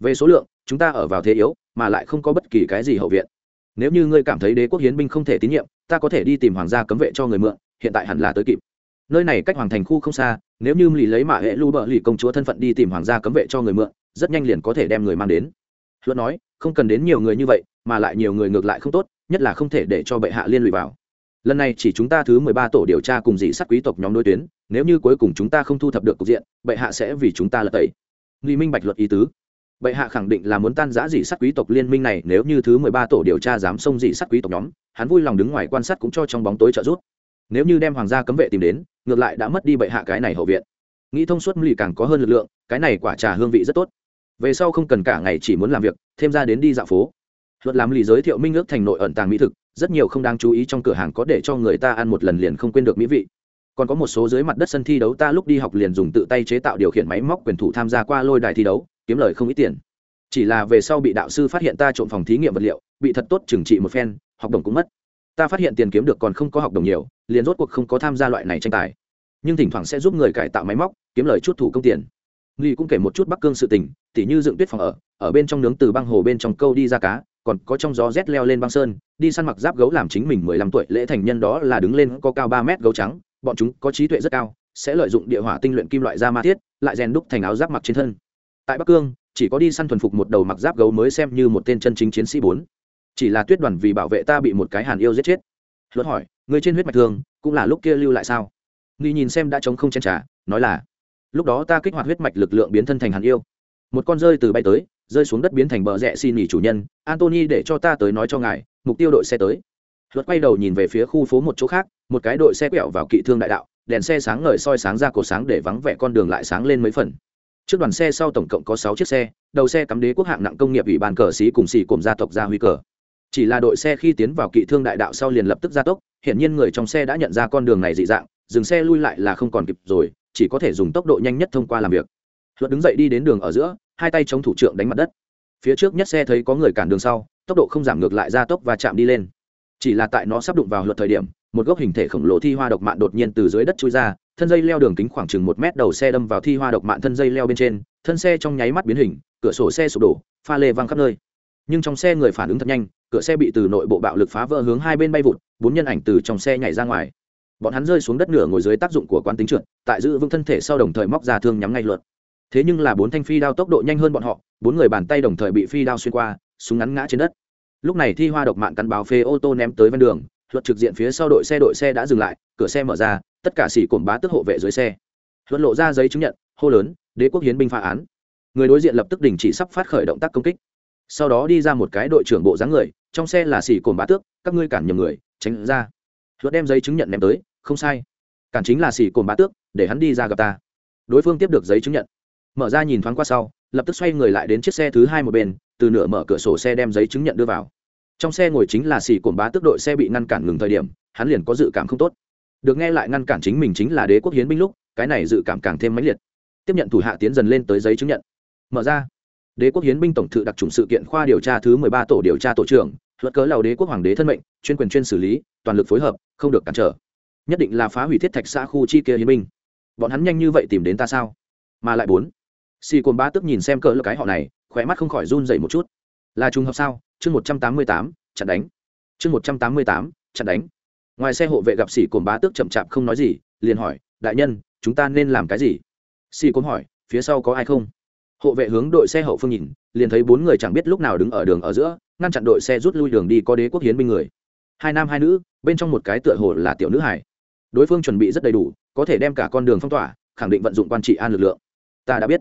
về số lượng, chúng ta ở vào thế yếu, mà lại không có bất kỳ cái gì hậu viện. Nếu như ngươi cảm thấy đế quốc hiến binh không thể tín nhiệm, ta có thể đi tìm hoàng gia cấm vệ cho người mượn, hiện tại hẳn là tới kịp. Nơi này cách hoàng thành khu không xa, nếu như lì lấy mạ hệ lu bờ lì công chúa thân phận đi tìm hoàng gia cấm vệ cho người mượn, rất nhanh liền có thể đem người mang đến. Luật nói, không cần đến nhiều người như vậy, mà lại nhiều người ngược lại không tốt, nhất là không thể để cho bệ hạ liên lụy vào. Lần này chỉ chúng ta thứ mười ba tổ điều tra cùng dị sát quý tộc nhóm đối tuyến, nếu như cuối cùng chúng ta không thu thập được cục diện, bệ hạ sẽ vì chúng ta lật tẩy. Nghi minh bạch luật ý tứ bệ hạ khẳng định là muốn tan giã dị sát quý tộc liên minh này, nếu như thứ mười ba tổ điều tra dám xông dị sát quý tộc nhóm, hắn vui lòng đứng ngoài quan sát cũng cho trong bóng tối trợ giúp. Nếu như đem hoàng gia cấm vệ tìm đến, ngược lại đã mất đi bệ hạ cái này hậu viện. Nghĩ thông suốt lì càng có hơn lực lượng, cái này quả trà hương vị rất tốt. Về sau không cần cả ngày chỉ muốn làm việc, thêm ra đến đi dạo phố. Luật làm lì giới thiệu minh ước thành nội ẩn tàng mỹ thực, rất nhiều không đáng chú ý trong cửa hàng có để cho người ta ăn một lần liền không quên được mỹ vị. Còn có một số dưới mặt đất sân thi đấu, ta lúc đi học liền dùng tự tay chế tạo điều khiển máy móc quyền thủ tham gia qua lôi đài thi đấu kiếm lời không ít tiền. Chỉ là về sau bị đạo sư phát hiện ta trộm phòng thí nghiệm vật liệu, bị thật tốt trừng trị một phen, học đồng cũng mất. Ta phát hiện tiền kiếm được còn không có học đồng nhiều, liền rốt cuộc không có tham gia loại này tranh tài. Nhưng thỉnh thoảng sẽ giúp người cải tạo máy móc, kiếm lời chút thủ công tiền. Nghi cũng kể một chút bắc cương sự tình, tỉ như dựng tuyết phòng ở ở bên trong nướng từ băng hồ bên trong câu đi ra cá, còn có trong gió rét leo lên băng sơn, đi săn mặc giáp gấu làm chính mình mười lăm tuổi lễ thành nhân đó là đứng lên có cao ba mét gấu trắng, bọn chúng có trí tuệ rất cao, sẽ lợi dụng địa hỏa tinh luyện kim loại ra ma thiết, lại rèn đúc thành áo giáp mặc trên thân tại bắc cương, chỉ có đi săn thuần phục một đầu mặc giáp gấu mới xem như một tên chân chính chiến sĩ bốn. Chỉ là tuyết đoàn vì bảo vệ ta bị một cái hàn yêu giết chết. Luật hỏi, người trên huyết mạch thường, cũng là lúc kia lưu lại sao? Nghi nhìn xem đã chống không chen trả nói là, lúc đó ta kích hoạt huyết mạch lực lượng biến thân thành hàn yêu. Một con rơi từ bay tới, rơi xuống đất biến thành bờ rẽ xin nghỉ chủ nhân antony để cho ta tới nói cho ngài, mục tiêu đội xe tới. Luật quay đầu nhìn về phía khu phố một chỗ khác, một cái đội xe quẹo vào kỵ thương đại đạo, đèn xe sáng ngời soi sáng ra cổ sáng để vắng vẻ con đường lại sáng lên mấy phần trước đoàn xe sau tổng cộng có sáu chiếc xe, đầu xe cắm đế quốc hạng nặng công nghiệp ủy ban cờ xí cùng xì cùng gia tộc gia huy cờ. Chỉ là đội xe khi tiến vào kỵ thương đại đạo sau liền lập tức gia tốc, hiển nhiên người trong xe đã nhận ra con đường này dị dạng, dừng xe lui lại là không còn kịp rồi, chỉ có thể dùng tốc độ nhanh nhất thông qua làm việc. Luật đứng dậy đi đến đường ở giữa, hai tay chống thủ trưởng đánh mặt đất. Phía trước nhất xe thấy có người cản đường sau, tốc độ không giảm ngược lại gia tốc và chạm đi lên chỉ là tại nó sắp đụng vào luật thời điểm, một gốc hình thể khổng lồ thi hoa độc mạn đột nhiên từ dưới đất chui ra, thân dây leo đường kính khoảng chừng một mét đầu xe đâm vào thi hoa độc mạn thân dây leo bên trên, thân xe trong nháy mắt biến hình, cửa sổ xe sụp đổ, pha lê văng khắp nơi. Nhưng trong xe người phản ứng thật nhanh, cửa xe bị từ nội bộ bạo lực phá vỡ hướng hai bên bay vụt, bốn nhân ảnh từ trong xe nhảy ra ngoài. Bọn hắn rơi xuống đất nửa ngồi dưới tác dụng của quán tính trượt, tại giữ vững thân thể sau đồng thời móc ra thương nhắm ngay luật. Thế nhưng là bốn thanh phi đao tốc độ nhanh hơn bọn họ, bốn người bàn tay đồng thời bị phi đao xuyên qua, súng ngắn ngã trên đất lúc này thi hoa độc mạng cắn báo phê ô tô ném tới ven đường luật trực diện phía sau đội xe đội xe đã dừng lại, cửa xe mở ra, tất cả xỉ cồn bá tức hộ vệ dưới xe. Luật lộ ra giấy chứng nhận, hô lớn, đế quốc hiến binh phá án. Người đối diện lập tức đình chỉ sắp phát khởi động tác công kích. Sau đó đi ra một cái đội trưởng bộ dáng người, trong xe là xỉ cồn bá tước, các ngươi cản nhầm người, tránh ra. Luật đem giấy chứng nhận ném tới, không sai, cản chính là xỉ cồn bá tước, để hắn đi ra gặp ta. Đối phương tiếp được giấy chứng nhận. Mở ra nhìn thoáng qua sau, lập tức xoay người lại đến chiếc xe thứ hai một bên từ nửa mở cửa sổ xe đem giấy chứng nhận đưa vào. Trong xe ngồi chính là xì cồn bá tức đội xe bị ngăn cản ngừng thời điểm, hắn liền có dự cảm không tốt. Được nghe lại ngăn cản chính mình chính là đế quốc hiến binh lúc, cái này dự cảm càng thêm mãnh liệt. Tiếp nhận thủ hạ tiến dần lên tới giấy chứng nhận. Mở ra. Đế quốc hiến binh tổng thự đặc trùng sự kiện khoa điều tra thứ mười ba tổ điều tra tổ trưởng, luật cớ lầu đế quốc hoàng đế thân mệnh, chuyên quyền chuyên xử lý, toàn lực phối hợp, không được cản trở. Nhất định là phá hủy thiết thạch xã khu chi kia hiến binh. Bọn hắn nhanh như vậy tìm đến ta sao? Mà lại bốn. Xì cồn bá tức nhìn xem cỡ cái họ này khóe mắt không khỏi run dậy một chút. Là trùng hợp sao? Chương một trăm tám mươi tám, chặn đánh. Chương một trăm tám mươi tám, chặn đánh. Ngoài xe hộ vệ gặp sĩ cồn bá tước chậm chạp không nói gì, liền hỏi, đại nhân, chúng ta nên làm cái gì? Sĩ cồn hỏi, phía sau có ai không? Hộ vệ hướng đội xe hậu phương nhìn, liền thấy bốn người chẳng biết lúc nào đứng ở đường ở giữa, ngăn chặn đội xe rút lui đường đi có đế quốc hiến binh người. Hai nam hai nữ, bên trong một cái tựa hồ là tiểu nữ hải đối phương chuẩn bị rất đầy đủ, có thể đem cả con đường phong tỏa, khẳng định vận dụng quan trị an lực lượng. Ta đã biết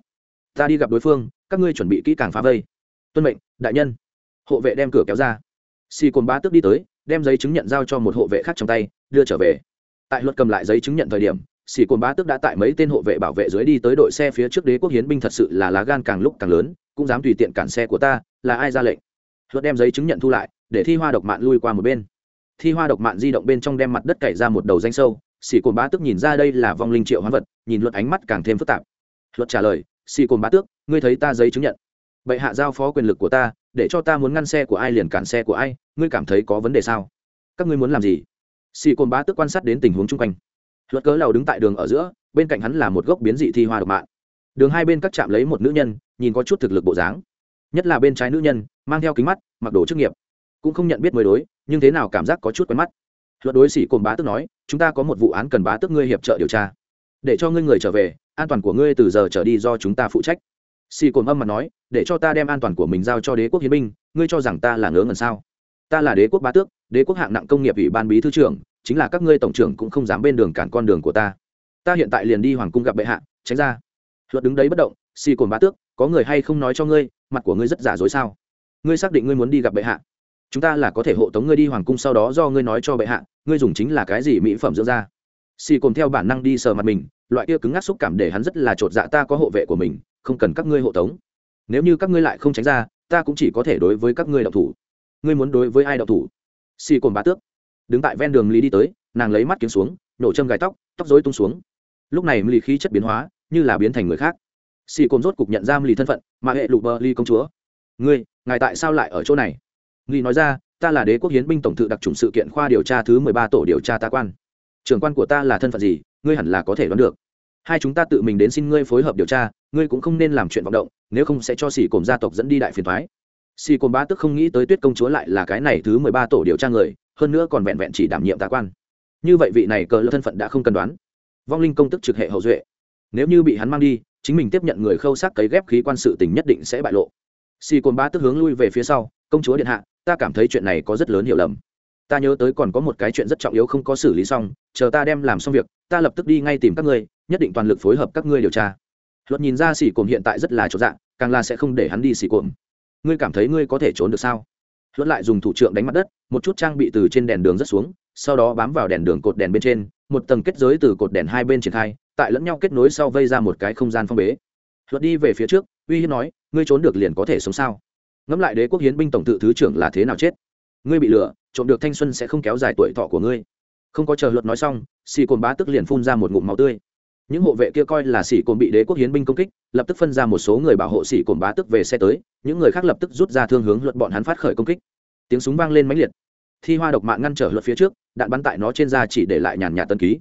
ta đi gặp đối phương, các ngươi chuẩn bị kỹ càng phá vây. Tuân mệnh, đại nhân. Hộ vệ đem cửa kéo ra. Xì cồn ba tức đi tới, đem giấy chứng nhận giao cho một hộ vệ khác trong tay, đưa trở về. Tại luật cầm lại giấy chứng nhận thời điểm, xì cồn ba tức đã tại mấy tên hộ vệ bảo vệ dưới đi tới đội xe phía trước đế quốc hiến binh thật sự là lá gan càng lúc càng lớn, cũng dám tùy tiện cản xe của ta, là ai ra lệnh? Luật đem giấy chứng nhận thu lại, để thi hoa độc mạn lui qua một bên. Thi hoa độc mạn di động bên trong đem mặt đất cày ra một đầu danh sâu, xì cồn ba tức nhìn ra đây là vong linh triệu hoán vật, nhìn luật ánh mắt càng thêm phức tạp. Luật trả lời xì cồn bá tước, ngươi thấy ta giấy chứng nhận. Bệ hạ giao phó quyền lực của ta, để cho ta muốn ngăn xe của ai liền cản xe của ai, ngươi cảm thấy có vấn đề sao? Các ngươi muốn làm gì? Xì cồn bá tước quan sát đến tình huống chung quanh. Luật cớ lầu đứng tại đường ở giữa, bên cạnh hắn là một gốc biến dị thi hoa độc mạng đường hai bên các chạm lấy một nữ nhân, nhìn có chút thực lực bộ dáng. Nhất là bên trái nữ nhân, mang theo kính mắt, mặc đồ chức nghiệp. Cũng không nhận biết mới đối, nhưng thế nào cảm giác có chút quen mắt. Luật đối xỉ cồn bá tước nói, chúng ta có một vụ án cần bá tước ngươi hiệp trợ điều tra để cho ngươi người trở về, an toàn của ngươi từ giờ trở đi do chúng ta phụ trách. Xì cồn âm mặt nói, để cho ta đem an toàn của mình giao cho đế quốc hiến binh, ngươi cho rằng ta là ngớ ngẩn sao? Ta là đế quốc bá tước, đế quốc hạng nặng công nghiệp ủy ban bí thư trưởng, chính là các ngươi tổng trưởng cũng không dám bên đường cản con đường của ta. Ta hiện tại liền đi hoàng cung gặp bệ hạ, tránh ra. Luật đứng đấy bất động, xì cồn bá tước, có người hay không nói cho ngươi, mặt của ngươi rất giả dối sao? Ngươi xác định ngươi muốn đi gặp bệ hạ. Chúng ta là có thể hộ tống ngươi đi hoàng cung sau đó do ngươi nói cho bệ hạ, ngươi dùng chính là cái gì mỹ phẩm dưỡng da? Xì cồn theo bản năng đi sờ mặt mình, loại kia cứng ngắc xúc cảm để hắn rất là chột dạ ta có hộ vệ của mình, không cần các ngươi hộ tống. Nếu như các ngươi lại không tránh ra, ta cũng chỉ có thể đối với các ngươi đậu thủ. Ngươi muốn đối với ai đậu thủ? Xì cồn bá tước. Đứng tại ven đường lý đi tới, nàng lấy mắt kiếm xuống, nổ châm gài tóc tóc dối tung xuống. Lúc này mì khí chất biến hóa, như là biến thành người khác. Xì cồn rốt cục nhận ra mì thân phận, mà hệ lục bờ ly công chúa. Ngươi, ngài tại sao lại ở chỗ này? Mì nói ra, ta là đế quốc hiến binh tổng thự đặc trùng sự kiện khoa điều tra thứ mười ba tổ điều tra tá quan trưởng quan của ta là thân phận gì, ngươi hẳn là có thể đoán được. Hai chúng ta tự mình đến xin ngươi phối hợp điều tra, ngươi cũng không nên làm chuyện vọng động, nếu không sẽ cho xì cồn gia tộc dẫn đi đại phiền thoái xì cồn ba tức không nghĩ tới tuyết công chúa lại là cái này thứ mười ba tổ điều tra người, hơn nữa còn vẹn vẹn chỉ đảm nhiệm tá quan. Như vậy vị này cờ lơ thân phận đã không cần đoán. Vong linh công tức trực hệ hậu duệ. Nếu như bị hắn mang đi, chính mình tiếp nhận người khâu xác cấy ghép khí quan sự tình nhất định sẽ bại lộ. Xì cồn ba tức hướng lui về phía sau, công chúa điện hạ, ta cảm thấy chuyện này có rất lớn hiểu lầm ta nhớ tới còn có một cái chuyện rất trọng yếu không có xử lý xong, chờ ta đem làm xong việc, ta lập tức đi ngay tìm các ngươi, nhất định toàn lực phối hợp các ngươi điều tra. Luật nhìn ra xỉ cồn hiện tại rất là chỗ dạng, càng là sẽ không để hắn đi xỉ cồn ngươi cảm thấy ngươi có thể trốn được sao? Luật lại dùng thủ trượng đánh mặt đất, một chút trang bị từ trên đèn đường rất xuống, sau đó bám vào đèn đường cột đèn bên trên, một tầng kết giới từ cột đèn hai bên triển khai, tại lẫn nhau kết nối sau vây ra một cái không gian phong bế. Luật đi về phía trước, uy hiếp nói, ngươi trốn được liền có thể sống sao? Ngẫm lại đế quốc hiến binh tổng tự thứ trưởng là thế nào chết? Ngươi bị lừa trộm được thanh xuân sẽ không kéo dài tuổi thọ của ngươi. Không có chờ luật nói xong, xì cồn bá tức liền phun ra một ngụm máu tươi. Những hộ vệ kia coi là xì cồn bị đế quốc hiến binh công kích, lập tức phân ra một số người bảo hộ xì cồn bá tức về xe tới, những người khác lập tức rút ra thương hướng luật bọn hắn phát khởi công kích. Tiếng súng vang lên mãnh liệt. Thi hoa độc mạng ngăn trở luật phía trước, đạn bắn tại nó trên da chỉ để lại nhàn nhạt tân ký.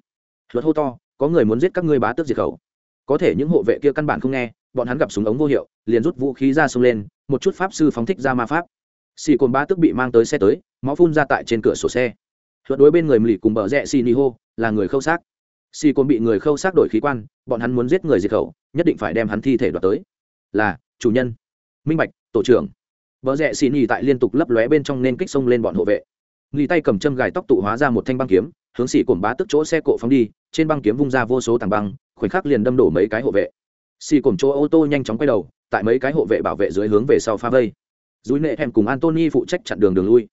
Luật hô to, có người muốn giết các ngươi bá tước diệt khẩu. Có thể những hộ vệ kia căn bản không nghe, bọn hắn gặp súng ống vô hiệu, liền rút vũ khí ra xông lên, một chút pháp sư phóng thích ra ma pháp xì cồn ba tức bị mang tới xe tới, máu phun ra tại trên cửa sổ xe. Luật đối bên người mlỉ cùng bờ rẽ xì ni hô, là người khâu xác. Xì cồn bị người khâu xác đổi khí quan, bọn hắn muốn giết người diệt khẩu, nhất định phải đem hắn thi thể đoạt tới. Là, chủ nhân. Minh bạch, tổ trưởng. Vợ rẽ xì nhì tại liên tục lấp lóe bên trong nên kích xông lên bọn hộ vệ. Nghi tay cầm châm gài tóc tụ hóa ra một thanh băng kiếm, hướng xỉ cồn bá tức chỗ xe cộ phóng đi, trên băng kiếm vung ra vô số tảng băng, khoảnh khắc liền đâm đổ mấy cái hộ vệ. Xì cồn chỗ ô tô nhanh chóng quay đầu, tại mấy cái hộ vệ bảo vệ dưới hướng về sau pha vây dùi nệ hèm cùng antony phụ trách chặn đường đường lui.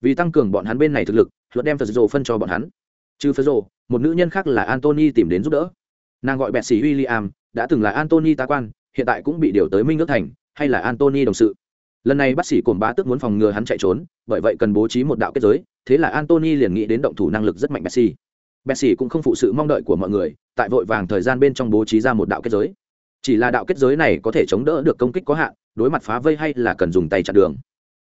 Vì tăng cường bọn hắn bên này thực lực, luật đem phật rồ phân cho bọn hắn. Trừ phật rồ một nữ nhân khác là antony tìm đến giúp đỡ. Nàng gọi bẹt sĩ william, đã từng là antony tá quan, hiện tại cũng bị điều tới minh nước thành, hay là antony đồng sự. Lần này bác sĩ cồn bá tức muốn phòng ngừa hắn chạy trốn, bởi vậy cần bố trí một đạo kết giới, thế là antony liền nghĩ đến động thủ năng lực rất mạnh messi messi cũng không phụ sự mong đợi của mọi người, tại vội vàng thời gian bên trong bố trí ra một đạo kết giới. Chỉ là đạo kết giới này có thể chống đỡ được công kích có hạn đối mặt phá vây hay là cần dùng tay chặn đường.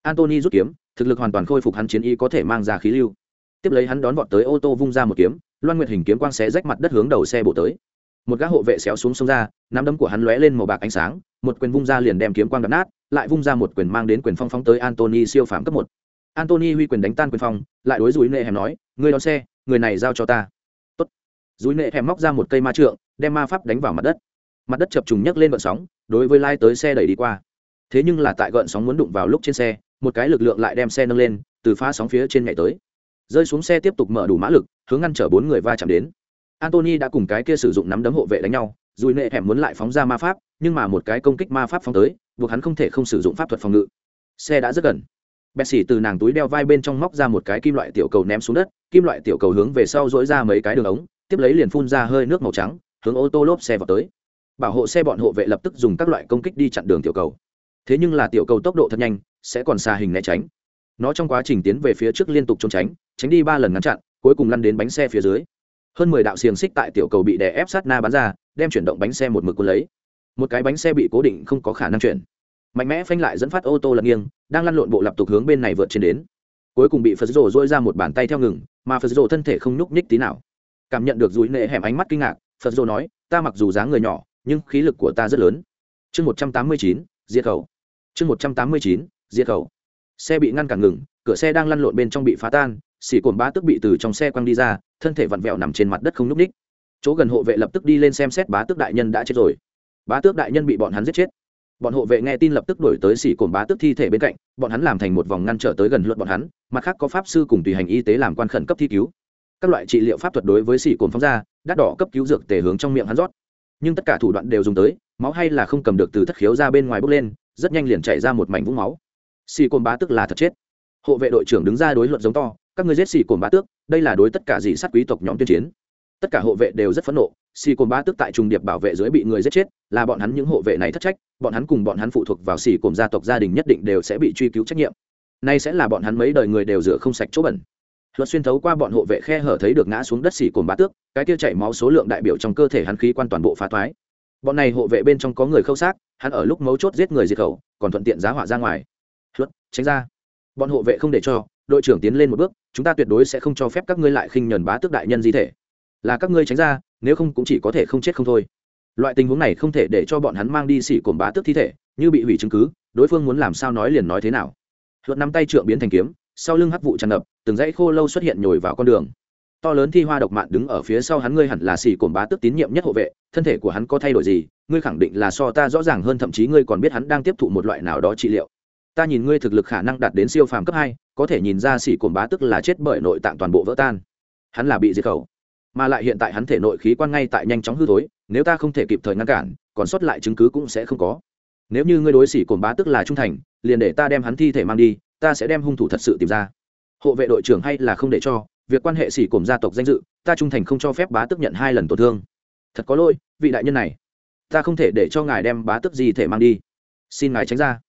Antony rút kiếm, thực lực hoàn toàn khôi phục hắn chiến y có thể mang ra khí lưu. Tiếp lấy hắn đón vọt tới ô tô vung ra một kiếm, loan nguyệt hình kiếm quang xé rách mặt đất hướng đầu xe bổ tới. Một gã hộ vệ xéo xuống sông ra, nắm đấm của hắn lóe lên màu bạc ánh sáng, một quyền vung ra liền đem kiếm quang đập nát, lại vung ra một quyền mang đến quyền phong phóng tới antony siêu phàm cấp một. Antony huy quyền đánh tan quyền phong, lại đối dùi nệ hẻm nói người đón xe, người này giao cho ta. Tốt. dùi nệ hẻm móc ra một cây ma trượng, đem ma pháp đánh vào mặt đất. Mặt đất chập trùng nhấc lên gợn sóng, đối với lai tới xe đẩy đi qua thế nhưng là tại gợn sóng muốn đụng vào lúc trên xe, một cái lực lượng lại đem xe nâng lên, từ pha sóng phía trên nhảy tới. Rơi xuống xe tiếp tục mở đủ mã lực, hướng ngăn chở bốn người va chạm đến. Antony đã cùng cái kia sử dụng nắm đấm hộ vệ đánh nhau dùi nệ hẻm muốn lại phóng ra ma pháp, nhưng mà một cái công kích ma pháp phóng tới, buộc hắn không thể không sử dụng pháp thuật phòng ngự. Xe đã rất gần. Bẹt xỉ từ nàng túi đeo vai bên trong móc ra một cái kim loại tiểu cầu ném xuống đất, kim loại tiểu cầu hướng về sau dỗi ra mấy cái đường ống, tiếp lấy liền phun ra hơi nước màu trắng, hướng ô tô lốp xe vào tới. Bảo hộ xe bọn hộ vệ lập tức dùng các loại công kích đi chặn đường tiểu cầu thế nhưng là tiểu cầu tốc độ thật nhanh, sẽ còn xa hình né tránh. Nó trong quá trình tiến về phía trước liên tục trốn tránh tránh đi ba lần ngăn chặn, cuối cùng lăn đến bánh xe phía dưới. Hơn mười đạo xiềng xích tại tiểu cầu bị đè ép sát na bắn ra, đem chuyển động bánh xe một mực cuốn lấy. Một cái bánh xe bị cố định không có khả năng chuyển. Mạnh mẽ phanh lại dẫn phát ô tô lật nghiêng, đang lăn lộn bộ lập tục hướng bên này vượt trên đến. Cuối cùng bị phật rồ dỗi ra một bàn tay theo ngừng, mà phật rồ thân thể không nhúc nhích tí nào. Cảm nhận được dùi nệ hẻm ánh mắt kinh ngạc, phật rồ nói, ta mặc dù dáng người nhỏ, nhưng khí lực của ta rất lớn. Chương một trăm tám mươi chín, diệt khẩu chương một trăm tám mươi chín, diệt khẩu. Xe bị ngăn cản ngừng, cửa xe đang lăn lộn bên trong bị phá tan xỉ cồn bá tước bị từ trong xe quăng đi ra, thân thể vặn vẹo nằm trên mặt đất không nhúc ních chỗ gần hộ vệ lập tức đi lên xem xét bá tước đại nhân đã chết rồi. Bá tước đại nhân bị bọn hắn giết chết. Bọn hộ vệ nghe tin lập tức đổi tới xỉ cồn bá tước thi thể bên cạnh, bọn hắn làm thành một vòng ngăn trở tới gần luận bọn hắn, mặt khác có pháp sư cùng tùy hành y tế làm quan khẩn cấp thi cứu. Các loại trị liệu pháp thuật đối với xỉ cồn phóng ra, đắt đỏ cấp cứu dược tề hướng trong miệng hắn rót. Nhưng tất cả thủ đoạn đều dùng tới, máu hay là không cầm được từ thất khiếu ra bên ngoài bốc lên rất nhanh liền chạy ra một mảnh vũng máu. Xì cồn bá tức là thật chết. Hộ vệ đội trưởng đứng ra đối luận giống to, các người giết xì cồn bá tước, đây là đối tất cả dị sát quý tộc nhóm tuyên chiến. Tất cả hộ vệ đều rất phẫn nộ, xì cồn bá tước tại trùng điệp bảo vệ dưới bị người giết chết, là bọn hắn những hộ vệ này thất trách, bọn hắn cùng bọn hắn phụ thuộc vào xì cồn gia tộc gia đình nhất định đều sẽ bị truy cứu trách nhiệm. Nay sẽ là bọn hắn mấy đời người đều rửa không sạch chỗ bẩn. Luật xuyên thấu qua bọn hộ vệ khe hở thấy được ngã xuống đất xì cồn bá tước, cái kia chảy máu số lượng đại biểu trong cơ thể hắn khí quan toàn bộ phá thoái. Bọn này hộ vệ bên trong có người khâu xác hắn ở lúc mấu chốt giết người diệt khẩu, còn thuận tiện giá hỏa ra ngoài. Luật tránh ra. Bọn hộ vệ không để cho, đội trưởng tiến lên một bước, chúng ta tuyệt đối sẽ không cho phép các ngươi lại khinh nhuần bá tước đại nhân di thể. Là các ngươi tránh ra, nếu không cũng chỉ có thể không chết không thôi. Loại tình huống này không thể để cho bọn hắn mang đi xỉ cồn bá tước thi thể, như bị hủy chứng cứ, đối phương muốn làm sao nói liền nói thế nào. Luật nắm tay trượng biến thành kiếm, sau lưng hắc vụ tràn ngập, từng dãy khô lâu xuất hiện nhồi vào con đường to lớn thi hoa độc mạn đứng ở phía sau hắn, ngươi hẳn là xì cồn bá tước tín nhiệm nhất hộ vệ, thân thể của hắn có thay đổi gì, ngươi khẳng định là so ta rõ ràng hơn, thậm chí ngươi còn biết hắn đang tiếp thụ một loại nào đó trị liệu. Ta nhìn ngươi thực lực khả năng đạt đến siêu phàm cấp hai, có thể nhìn ra xì cồn bá tức là chết bởi nội tạng toàn bộ vỡ tan. Hắn là bị diệt khẩu, mà lại hiện tại hắn thể nội khí quan ngay tại nhanh chóng hư thối, nếu ta không thể kịp thời ngăn cản, còn sót lại chứng cứ cũng sẽ không có. Nếu như ngươi đối xỉ cồn bá tức là trung thành, liền để ta đem hắn thi thể mang đi, ta sẽ đem hung thủ thật sự tìm ra. Hộ vệ đội trưởng hay là không để cho việc quan hệ xỉ cổm gia tộc danh dự, ta trung thành không cho phép bá tức nhận hai lần tổn thương. Thật có lỗi, vị đại nhân này. Ta không thể để cho ngài đem bá tức gì thể mang đi. Xin ngài tránh ra.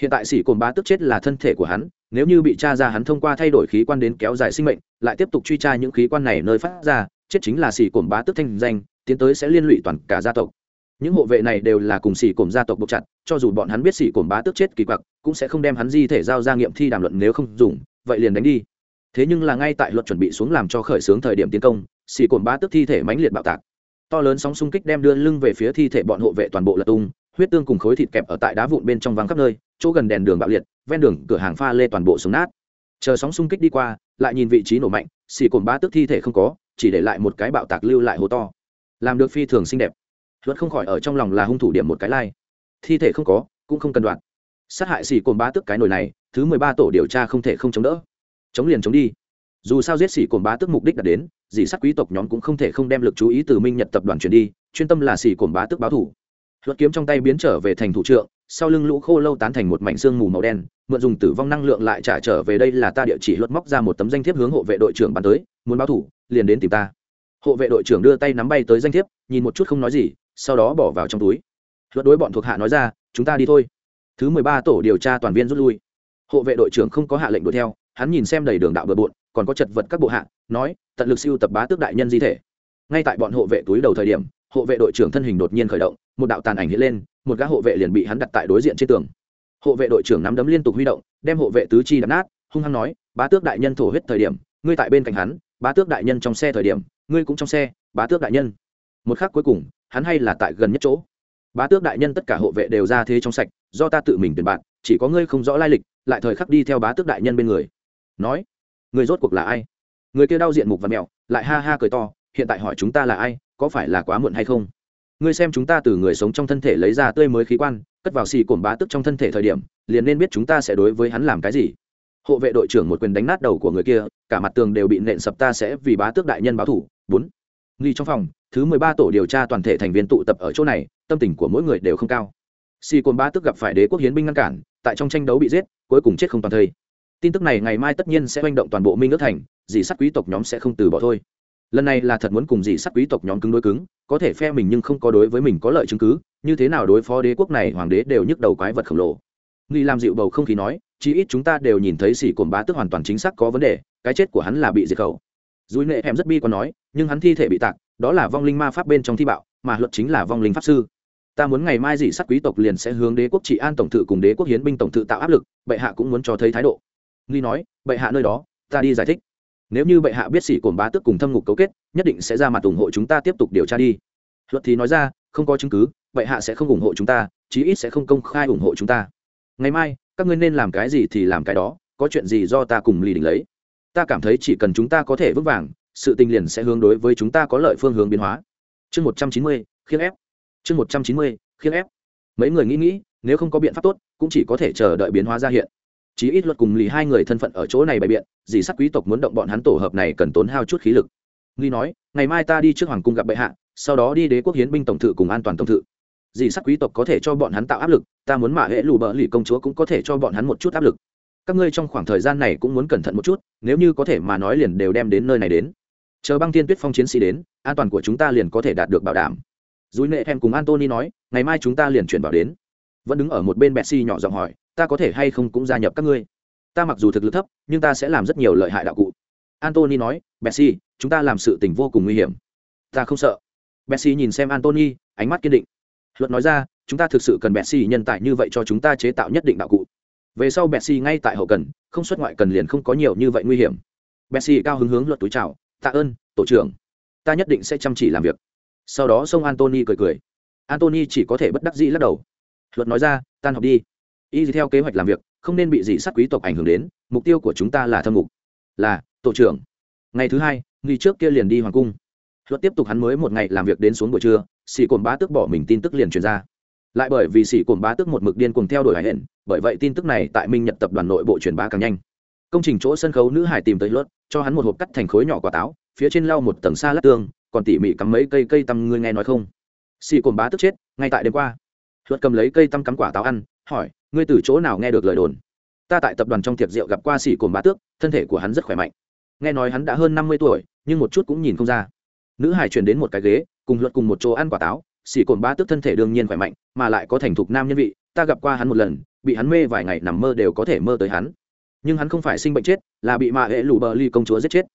Hiện tại xỉ cồn bá tức chết là thân thể của hắn, nếu như bị cha ra hắn thông qua thay đổi khí quan đến kéo dài sinh mệnh, lại tiếp tục truy tra những khí quan này nơi phát ra, chết chính là xỉ cồn bá tức thanh danh, tiến tới sẽ liên lụy toàn cả gia tộc. Những hộ vệ này đều là cùng xỉ cồn gia tộc buộc chặt, cho dù bọn hắn biết xỉ cồn bá tức chết kỳ quặc, cũng sẽ không đem hắn di thể giao ra nghiệm thi đàm luận nếu không dùng, vậy liền đánh đi thế nhưng là ngay tại luật chuẩn bị xuống làm cho khởi xướng thời điểm tiến công, xì cồn ba tức thi thể mãnh liệt bạo tạc. To lớn sóng xung kích đem đưa lưng về phía thi thể bọn hộ vệ toàn bộ lật tung, huyết tương cùng khối thịt kẹp ở tại đá vụn bên trong vắng khắp nơi, chỗ gần đèn đường bạo liệt, ven đường, cửa hàng pha lê toàn bộ súng nát. Chờ sóng xung kích đi qua, lại nhìn vị trí nổ mạnh, xì cồn ba tức thi thể không có, chỉ để lại một cái bạo tạc lưu lại hố to. Làm được phi thường xinh đẹp. Luật không khỏi ở trong lòng là hung thủ điểm một cái lai thi thể không có, cũng không cần đoạn. Sát hại xì cồn ba tức cái nồi này, thứ mười ba tổ điều tra không thể không chống đỡ chống liền chống đi. Dù sao giết xỉ cồn bá tức mục đích đạt đến, dì sát quý tộc nhóm cũng không thể không đem lực chú ý từ minh nhật tập đoàn chuyển đi, chuyên tâm là xỉ cồn bá tức báo thủ. Luật kiếm trong tay biến trở về thành thủ trượng, sau lưng lũ khô lâu tán thành một mảnh xương mù màu đen, mượn dùng tử vong năng lượng lại trả trở về đây là ta địa chỉ luật móc ra một tấm danh thiếp hướng hộ vệ đội trưởng bắn tới, muốn báo thủ, liền đến tìm ta. Hộ vệ đội trưởng đưa tay nắm bay tới danh thiếp, nhìn một chút không nói gì, sau đó bỏ vào trong túi. Luật đối bọn thuộc hạ nói ra, chúng ta đi thôi. Thứ mười ba tổ điều tra toàn viên rút lui. Hộ vệ đội trưởng không có hạ lệnh đuổi theo hắn nhìn xem đầy đường đạo bừa bộn, còn có chật vật các bộ hạ, nói, tận lực siêu tập bá tước đại nhân di thể. Ngay tại bọn hộ vệ túi đầu thời điểm, hộ vệ đội trưởng thân hình đột nhiên khởi động, một đạo tàn ảnh hiện lên, một gã hộ vệ liền bị hắn đặt tại đối diện trên tường. Hộ vệ đội trưởng nắm đấm liên tục huy động, đem hộ vệ tứ chi đập nát, hung hăng nói, bá tước đại nhân thổ huyết thời điểm, ngươi tại bên cạnh hắn, bá tước đại nhân trong xe thời điểm, ngươi cũng trong xe, bá tước đại nhân. Một khắc cuối cùng, hắn hay là tại gần nhất chỗ. Bá tước đại nhân tất cả hộ vệ đều ra thế trong sạch, do ta tự mình tuyển bạn, chỉ có ngươi không rõ lai lịch, lại thời khắc đi theo bá tước đại nhân bên người nói, người rốt cuộc là ai? Người kia đau diện mục và mẹo, lại ha ha cười to, hiện tại hỏi chúng ta là ai, có phải là quá muộn hay không? Ngươi xem chúng ta từ người sống trong thân thể lấy ra tươi mới khí quan, cất vào xì cồn bá tức trong thân thể thời điểm, liền nên biết chúng ta sẽ đối với hắn làm cái gì. Hộ vệ đội trưởng một quyền đánh nát đầu của người kia, cả mặt tường đều bị nện sập ta sẽ vì bá tước đại nhân báo thủ. Bốn nghi trong phòng, thứ mười ba tổ điều tra toàn thể thành viên tụ tập ở chỗ này, tâm tình của mỗi người đều không cao. Xì cồn bá tức gặp phải đế quốc hiến binh ngăn cản, tại trong tranh đấu bị giết, cuối cùng chết không toàn thây tin tức này ngày mai tất nhiên sẽ manh động toàn bộ minh ước thành, dì sắt quý tộc nhóm sẽ không từ bỏ thôi. Lần này là thật muốn cùng dì sắt quý tộc nhóm cứng đối cứng, có thể phe mình nhưng không có đối với mình có lợi chứng cứ, như thế nào đối phó đế quốc này hoàng đế đều nhức đầu quái vật khổng lồ. Nghi làm dịu bầu không khí nói, chí ít chúng ta đều nhìn thấy xỉ cồn bá tức hoàn toàn chính xác có vấn đề, cái chết của hắn là bị diệt khẩu. Dùi nệ em rất bi còn nói, nhưng hắn thi thể bị tạc, đó là vong linh ma pháp bên trong thi bạo, mà luật chính là vong linh pháp sư. Ta muốn ngày mai dị sắt quý tộc liền sẽ hướng đế quốc trị an tổng thự cùng đế quốc hiến binh tổng thự tạo áp lực, bệ hạ cũng muốn cho thấy thái độ nghi nói, bệ hạ nơi đó, ta đi giải thích. Nếu như bệ hạ biết sĩ cồn bá tước cùng thâm ngục cấu kết, nhất định sẽ ra mặt ủng hộ chúng ta tiếp tục điều tra đi. Luật thì nói ra, không có chứng cứ, bệ hạ sẽ không ủng hộ chúng ta, chí ít sẽ không công khai ủng hộ chúng ta. Ngày mai, các ngươi nên làm cái gì thì làm cái đó, có chuyện gì do ta cùng lì đỉnh lấy. Ta cảm thấy chỉ cần chúng ta có thể vững vàng, sự tình liền sẽ hướng đối với chúng ta có lợi phương hướng biến hóa. Chương một trăm chín mươi, khiêng ép. Chương một trăm chín mươi, khiêng ép. Mấy người nghĩ nghĩ, nếu không có biện pháp tốt, cũng chỉ có thể chờ đợi biến hóa ra hiện chí ít luật cùng lì hai người thân phận ở chỗ này bày biện, dì sắc quý tộc muốn động bọn hắn tổ hợp này cần tốn hao chút khí lực. Nghi nói, ngày mai ta đi trước hoàng cung gặp bệ hạ, sau đó đi đế quốc hiến binh tổng thự cùng an toàn tổng thự. Dì sắc quý tộc có thể cho bọn hắn tạo áp lực, ta muốn mạ hệ lù bợ lì công chúa cũng có thể cho bọn hắn một chút áp lực. Các ngươi trong khoảng thời gian này cũng muốn cẩn thận một chút, nếu như có thể mà nói liền đều đem đến nơi này đến. Chờ băng tiên tuyết phong chiến sĩ đến, an toàn của chúng ta liền có thể đạt được bảo đảm. Dùi nệ em cùng antony nói, ngày mai chúng ta liền chuyển vào đến. Vẫn đứng ở một bên betsy nhỏ giọng hỏi ta có thể hay không cũng gia nhập các ngươi. Ta mặc dù thực lực thấp, nhưng ta sẽ làm rất nhiều lợi hại đạo cụ. Antony nói bessie chúng ta làm sự tình vô cùng nguy hiểm. Ta không sợ. Bessie nhìn xem antony ánh mắt kiên định. Luật nói ra, chúng ta thực sự cần bessie nhân tài như vậy cho chúng ta chế tạo nhất định đạo cụ. Về sau bessie ngay tại hậu cần, không xuất ngoại cần liền không có nhiều như vậy nguy hiểm. Bessie cao hứng hướng luật túi chào, tạ ơn, tổ trưởng. Ta nhất định sẽ chăm chỉ làm việc. Sau đó xông antony cười cười. Antony chỉ có thể bất đắc dĩ lắc đầu. Luật nói ra, tan học đi y theo kế hoạch làm việc, không nên bị dị sát quý tộc ảnh hưởng đến, mục tiêu của chúng ta là thâm ngục. là, tổ trưởng. Ngày thứ hai, nghi trước kia liền đi hoàng cung. Luật tiếp tục hắn mới một ngày làm việc đến xuống buổi trưa xì cồn bá tức bỏ mình tin tức liền truyền ra. Lại bởi vì xì cồn bá tức một mực điên cùng theo đuổi hải hển bởi vậy tin tức này tại minh nhật tập đoàn nội bộ truyền bá càng nhanh. Công trình chỗ sân khấu nữ hải tìm tới luật, cho hắn một hộp cắt thành khối nhỏ quả táo, phía trên lau một tầng xa lát tương, còn tỉ mỉ cắm mấy cây cây tăm ngươi nghe nói không? Xì cồn bá tức chết, ngay tại đêm qua. Luật cầm lấy cây tăm cắm quả táo ăn, hỏi ngươi từ chỗ nào nghe được lời đồn? Ta tại tập đoàn trong tiệc rượu gặp qua xỉ cồn bá tước, thân thể của hắn rất khỏe mạnh. Nghe nói hắn đã hơn năm mươi tuổi, nhưng một chút cũng nhìn không ra. Nữ hải truyền đến một cái ghế, cùng luật cùng một chỗ ăn quả táo, xỉ cồn bá tước thân thể đương nhiên khỏe mạnh, mà lại có thành thục nam nhân vị, ta gặp qua hắn một lần, bị hắn mê vài ngày nằm mơ đều có thể mơ tới hắn. Nhưng hắn không phải sinh bệnh chết, là bị mạ hệ lụ bờ ly công chúa giết chết.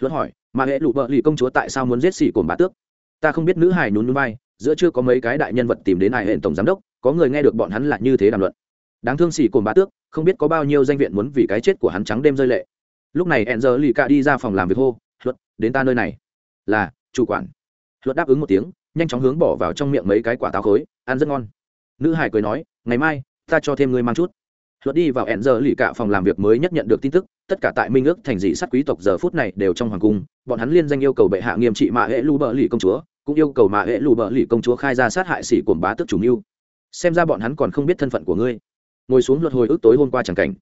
Luật hỏi mạ hệ lụ bờ ly công chúa tại sao muốn giết xỉ cồn bá tước? Ta không biết nữ hải nhún núi bay giữa chưa có mấy cái đại nhân vật tìm đến hải hệ tổng giám đốc, có người nghe được bọn hắn là như thế đàm luận đáng thương xỉ cồn bá tước, không biết có bao nhiêu danh viện muốn vì cái chết của hắn trắng đêm rơi lệ. Lúc này hẹn giờ lì cạ đi ra phòng làm việc hô, luật, đến ta nơi này. Là, chủ quản. Luật đáp ứng một tiếng, nhanh chóng hướng bỏ vào trong miệng mấy cái quả táo khối, ăn rất ngon. Nữ hải cười nói, ngày mai, ta cho thêm ngươi mang chút. Luật đi vào hẹn giờ lì cạ phòng làm việc mới nhất nhận được tin tức, tất cả tại minh ước thành dị sát quý tộc giờ phút này đều trong hoàng cung, bọn hắn liên danh yêu cầu bệ hạ nghiêm trị mạ hệ lu bờ lì công chúa, cũng yêu cầu mạ hệ lu bờ lì công chúa khai ra sát hại sĩ cồn bá tước chủ mưu. Xem ra bọn hắn còn không biết thân phận của ngươi ngồi xuống luật hồi ức tối hôm qua chẳng cảnh.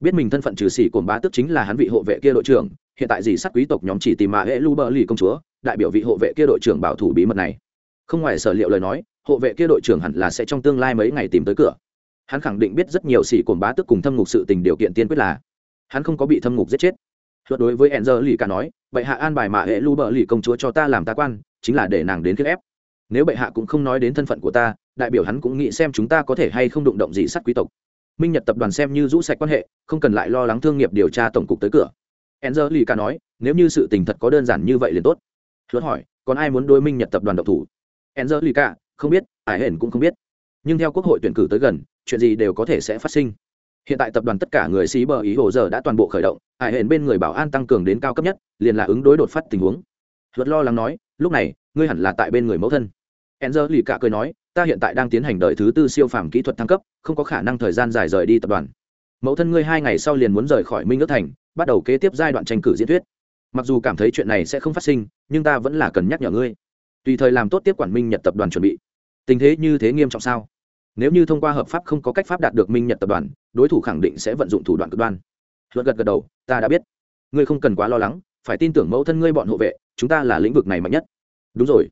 Biết mình thân phận trừ sĩ cồn bá tức chính là hắn vị hộ vệ kia đội trưởng, hiện tại dì sát quý tộc nhóm chỉ tìm mạ hệ lu bờ lì công chúa, đại biểu vị hộ vệ kia đội trưởng bảo thủ bí mật này. Không ngoài sở liệu lời nói, hộ vệ kia đội trưởng hẳn là sẽ trong tương lai mấy ngày tìm tới cửa. Hắn khẳng định biết rất nhiều sĩ cồn bá tức cùng thâm ngục sự tình điều kiện tiên quyết là, hắn không có bị thâm ngục giết chết. Luật đối với enzer lì cả nói, bệ hạ an bài mạ hệ lu bờ lì công chúa cho ta làm ta quan, chính là để nàng đến kiếp ép. Nếu bệ hạ cũng không nói đến thân phận của ta, đại biểu hắn cũng nghĩ xem chúng ta có thể hay không đụng động gì sắt quý tộc minh nhật tập đoàn xem như rũ sạch quan hệ, không cần lại lo lắng thương nghiệp điều tra tổng cục tới cửa. Enzer lì ca nói, nếu như sự tình thật có đơn giản như vậy liền tốt. Luật hỏi, còn ai muốn đối minh nhật tập đoàn độc thủ? Enzer lì ca không biết ải hển cũng không biết. Nhưng theo quốc hội tuyển cử tới gần, chuyện gì đều có thể sẽ phát sinh. Hiện tại tập đoàn tất cả người xí bờ ý hồ giờ đã toàn bộ khởi động ải hển bên người bảo an tăng cường đến cao cấp nhất, liền là ứng đối đột phát tình huống. Luật lo lắng nói, lúc này, ngươi hẳn là tại bên người mẫu thân. Enzer lì ca cười nói ta hiện tại đang tiến hành đợi thứ tư siêu phàm kỹ thuật thăng cấp, không có khả năng thời gian dài rời đi tập đoàn. Mẫu thân ngươi hai ngày sau liền muốn rời khỏi minh ước thành, bắt đầu kế tiếp giai đoạn tranh cử diễn thuyết. Mặc dù cảm thấy chuyện này sẽ không phát sinh, nhưng ta vẫn là cần nhắc nhở ngươi. Tùy thời làm tốt tiếp quản minh nhật tập đoàn chuẩn bị. Tình thế như thế nghiêm trọng sao? Nếu như thông qua hợp pháp không có cách pháp đạt được minh nhật tập đoàn, đối thủ khẳng định sẽ vận dụng thủ đoạn cực đoan. Luật gật gật đầu, ta đã biết. Ngươi không cần quá lo lắng, phải tin tưởng mẫu thân ngươi bọn hộ vệ, chúng ta là lĩnh vực này mạnh nhất. Đúng rồi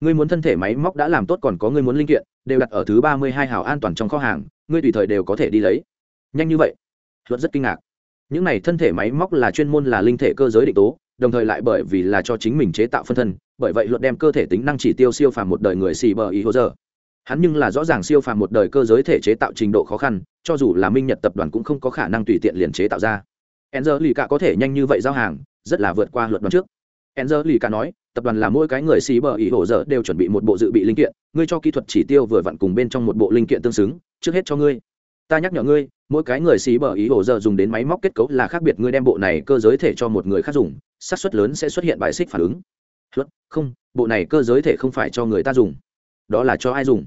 ngươi muốn thân thể máy móc đã làm tốt còn có ngươi muốn linh kiện, đều đặt ở thứ ba mươi hai hào an toàn trong kho hàng, ngươi tùy thời đều có thể đi lấy. Nhanh như vậy? Luật rất kinh ngạc. Những này thân thể máy móc là chuyên môn là linh thể cơ giới định tố, đồng thời lại bởi vì là cho chính mình chế tạo phân thân, bởi vậy luật đem cơ thể tính năng chỉ tiêu siêu phàm một đời người xì bờ ý hô giờ hắn nhưng là rõ ràng siêu phàm một đời cơ giới thể chế tạo trình độ khó khăn, cho dù là minh nhật tập đoàn cũng không có khả năng tùy tiện liền chế tạo ra. Enzer lì cả có thể nhanh như vậy giao hàng, rất là vượt qua luật đoán trước enzer lì cả nói, tập đoàn là mỗi cái người xì bờ ý hổ dở đều chuẩn bị một bộ dự bị linh kiện. Ngươi cho kỹ thuật chỉ tiêu vừa vặn cùng bên trong một bộ linh kiện tương xứng, trước hết cho ngươi. Ta nhắc nhở ngươi, mỗi cái người xì bờ ý hổ dở dùng đến máy móc kết cấu là khác biệt, ngươi đem bộ này cơ giới thể cho một người khác dùng, xác suất lớn sẽ xuất hiện bài xích phản ứng. Luật không, bộ này cơ giới thể không phải cho người ta dùng. Đó là cho ai dùng?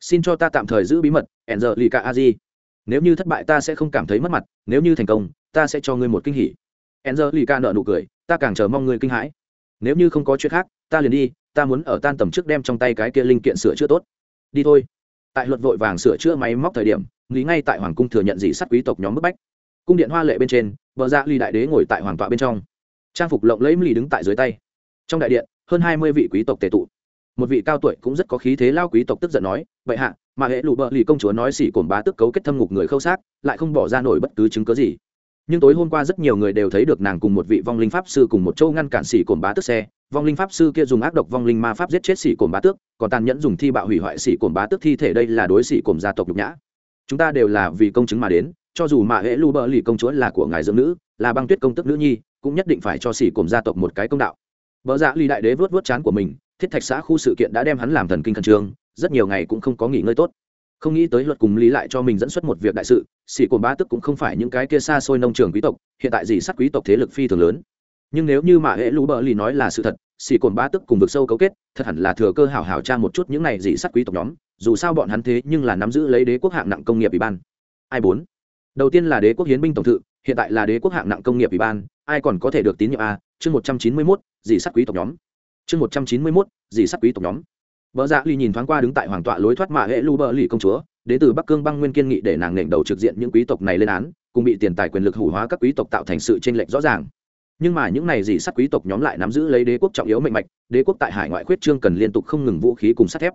Xin cho ta tạm thời giữ bí mật ẩn giờ lì cả a di nếu như thất bại ta sẽ không cảm thấy mất mặt, nếu như thành công, ta sẽ cho ngươi một kinh hỉ. Angelica nợ nụ cười, ta càng chờ mong ngươi kinh hãi nếu như không có chuyện khác, ta liền đi, ta muốn ở tan tầm trước đem trong tay cái kia linh kiện sửa chữa tốt. Đi thôi. Tại luật vội vàng sửa chữa máy móc thời điểm, nghĩ ngay tại hoàng cung thừa nhận dị sắt quý tộc nhóm bức bách. Cung điện hoa lệ bên trên, vợ dạ ly đại đế ngồi tại hoàng tọa bên trong. Trang phục lộng lẫy lì đứng tại dưới tay. Trong đại điện, hơn hai mươi vị quý tộc tề tụ. Một vị cao tuổi cũng rất có khí thế lao quý tộc tức giận nói vậy hạ, mà hệ lụ bợ lì công chúa nói xỉ cồn bá tức cấu kết thâm ngục người khâu xác, lại không bỏ ra nổi bất cứ chứng cớ gì nhưng tối hôm qua rất nhiều người đều thấy được nàng cùng một vị vong linh pháp sư cùng một châu ngăn cản xỉ cồn bá Tước xe. Vong linh pháp sư kia dùng ác độc vong linh ma pháp giết chết xỉ cồn bá tước, còn tàn nhẫn dùng thi bạo hủy hoại xỉ cồn bá tước thi thể đây là đối xỉ cồn gia tộc nhục nhã. Chúng ta đều là vì công chứng mà đến, cho dù mà hễ lu bờ lì công chúa là của ngài dưỡng nữ, là băng tuyết công tức nữ nhi, cũng nhất định phải cho xỉ cồn gia tộc một cái công đạo. Vợ dạ ly đại đế vớt vớt chán của mình, thiết thạch xã khu sự kiện đã đem hắn làm thần kinh khẩn trương, rất nhiều ngày cũng không có nghỉ ngơi tốt không nghĩ tới luật cùng lý lại cho mình dẫn xuất một việc đại sự sĩ cồn ba tức cũng không phải những cái kia xa xôi nông trường quý tộc, hiện tại gì sắt quý tộc thế lực phi thường lớn. Nhưng nếu như mà hệ lũ bờ lì nói là sự thật sĩ cồn ba tức cùng vực sâu cấu kết, thật hẳn là thừa cơ hảo hảo tra một chút những này gì sắt quý tộc nhóm, dù sao bọn hắn thế nhưng là nắm giữ lấy đế quốc hạng nặng công nghiệp ủy ban. Ai bốn? Đầu tiên là đế quốc hiến binh tổng thự, hiện tại là đế quốc hạng nặng công nghiệp ủy ban, ai còn có thể được tín nhiệm a? Chương một trăm chín mươi mốt dị sắt quý tộc nhóm. Chương một trăm chín mươi mốt dị sắt quý tộc nhóm vợ dạ ly nhìn thoáng qua đứng tại hoàng tọa lối thoát mạ hệ lu bờ lì công chúa, đến từ bắc cương băng nguyên kiên nghị để nàng nện đầu trực diện những quý tộc này lên án, cùng bị tiền tài quyền lực hủ hóa các quý tộc tạo thành sự tranh lệch rõ ràng. Nhưng mà những này gì sắt quý tộc nhóm lại nắm giữ lấy đế quốc trọng yếu mạnh mạch, đế quốc tại hải ngoại khuyết trương cần liên tục không ngừng vũ khí cùng sắt thép.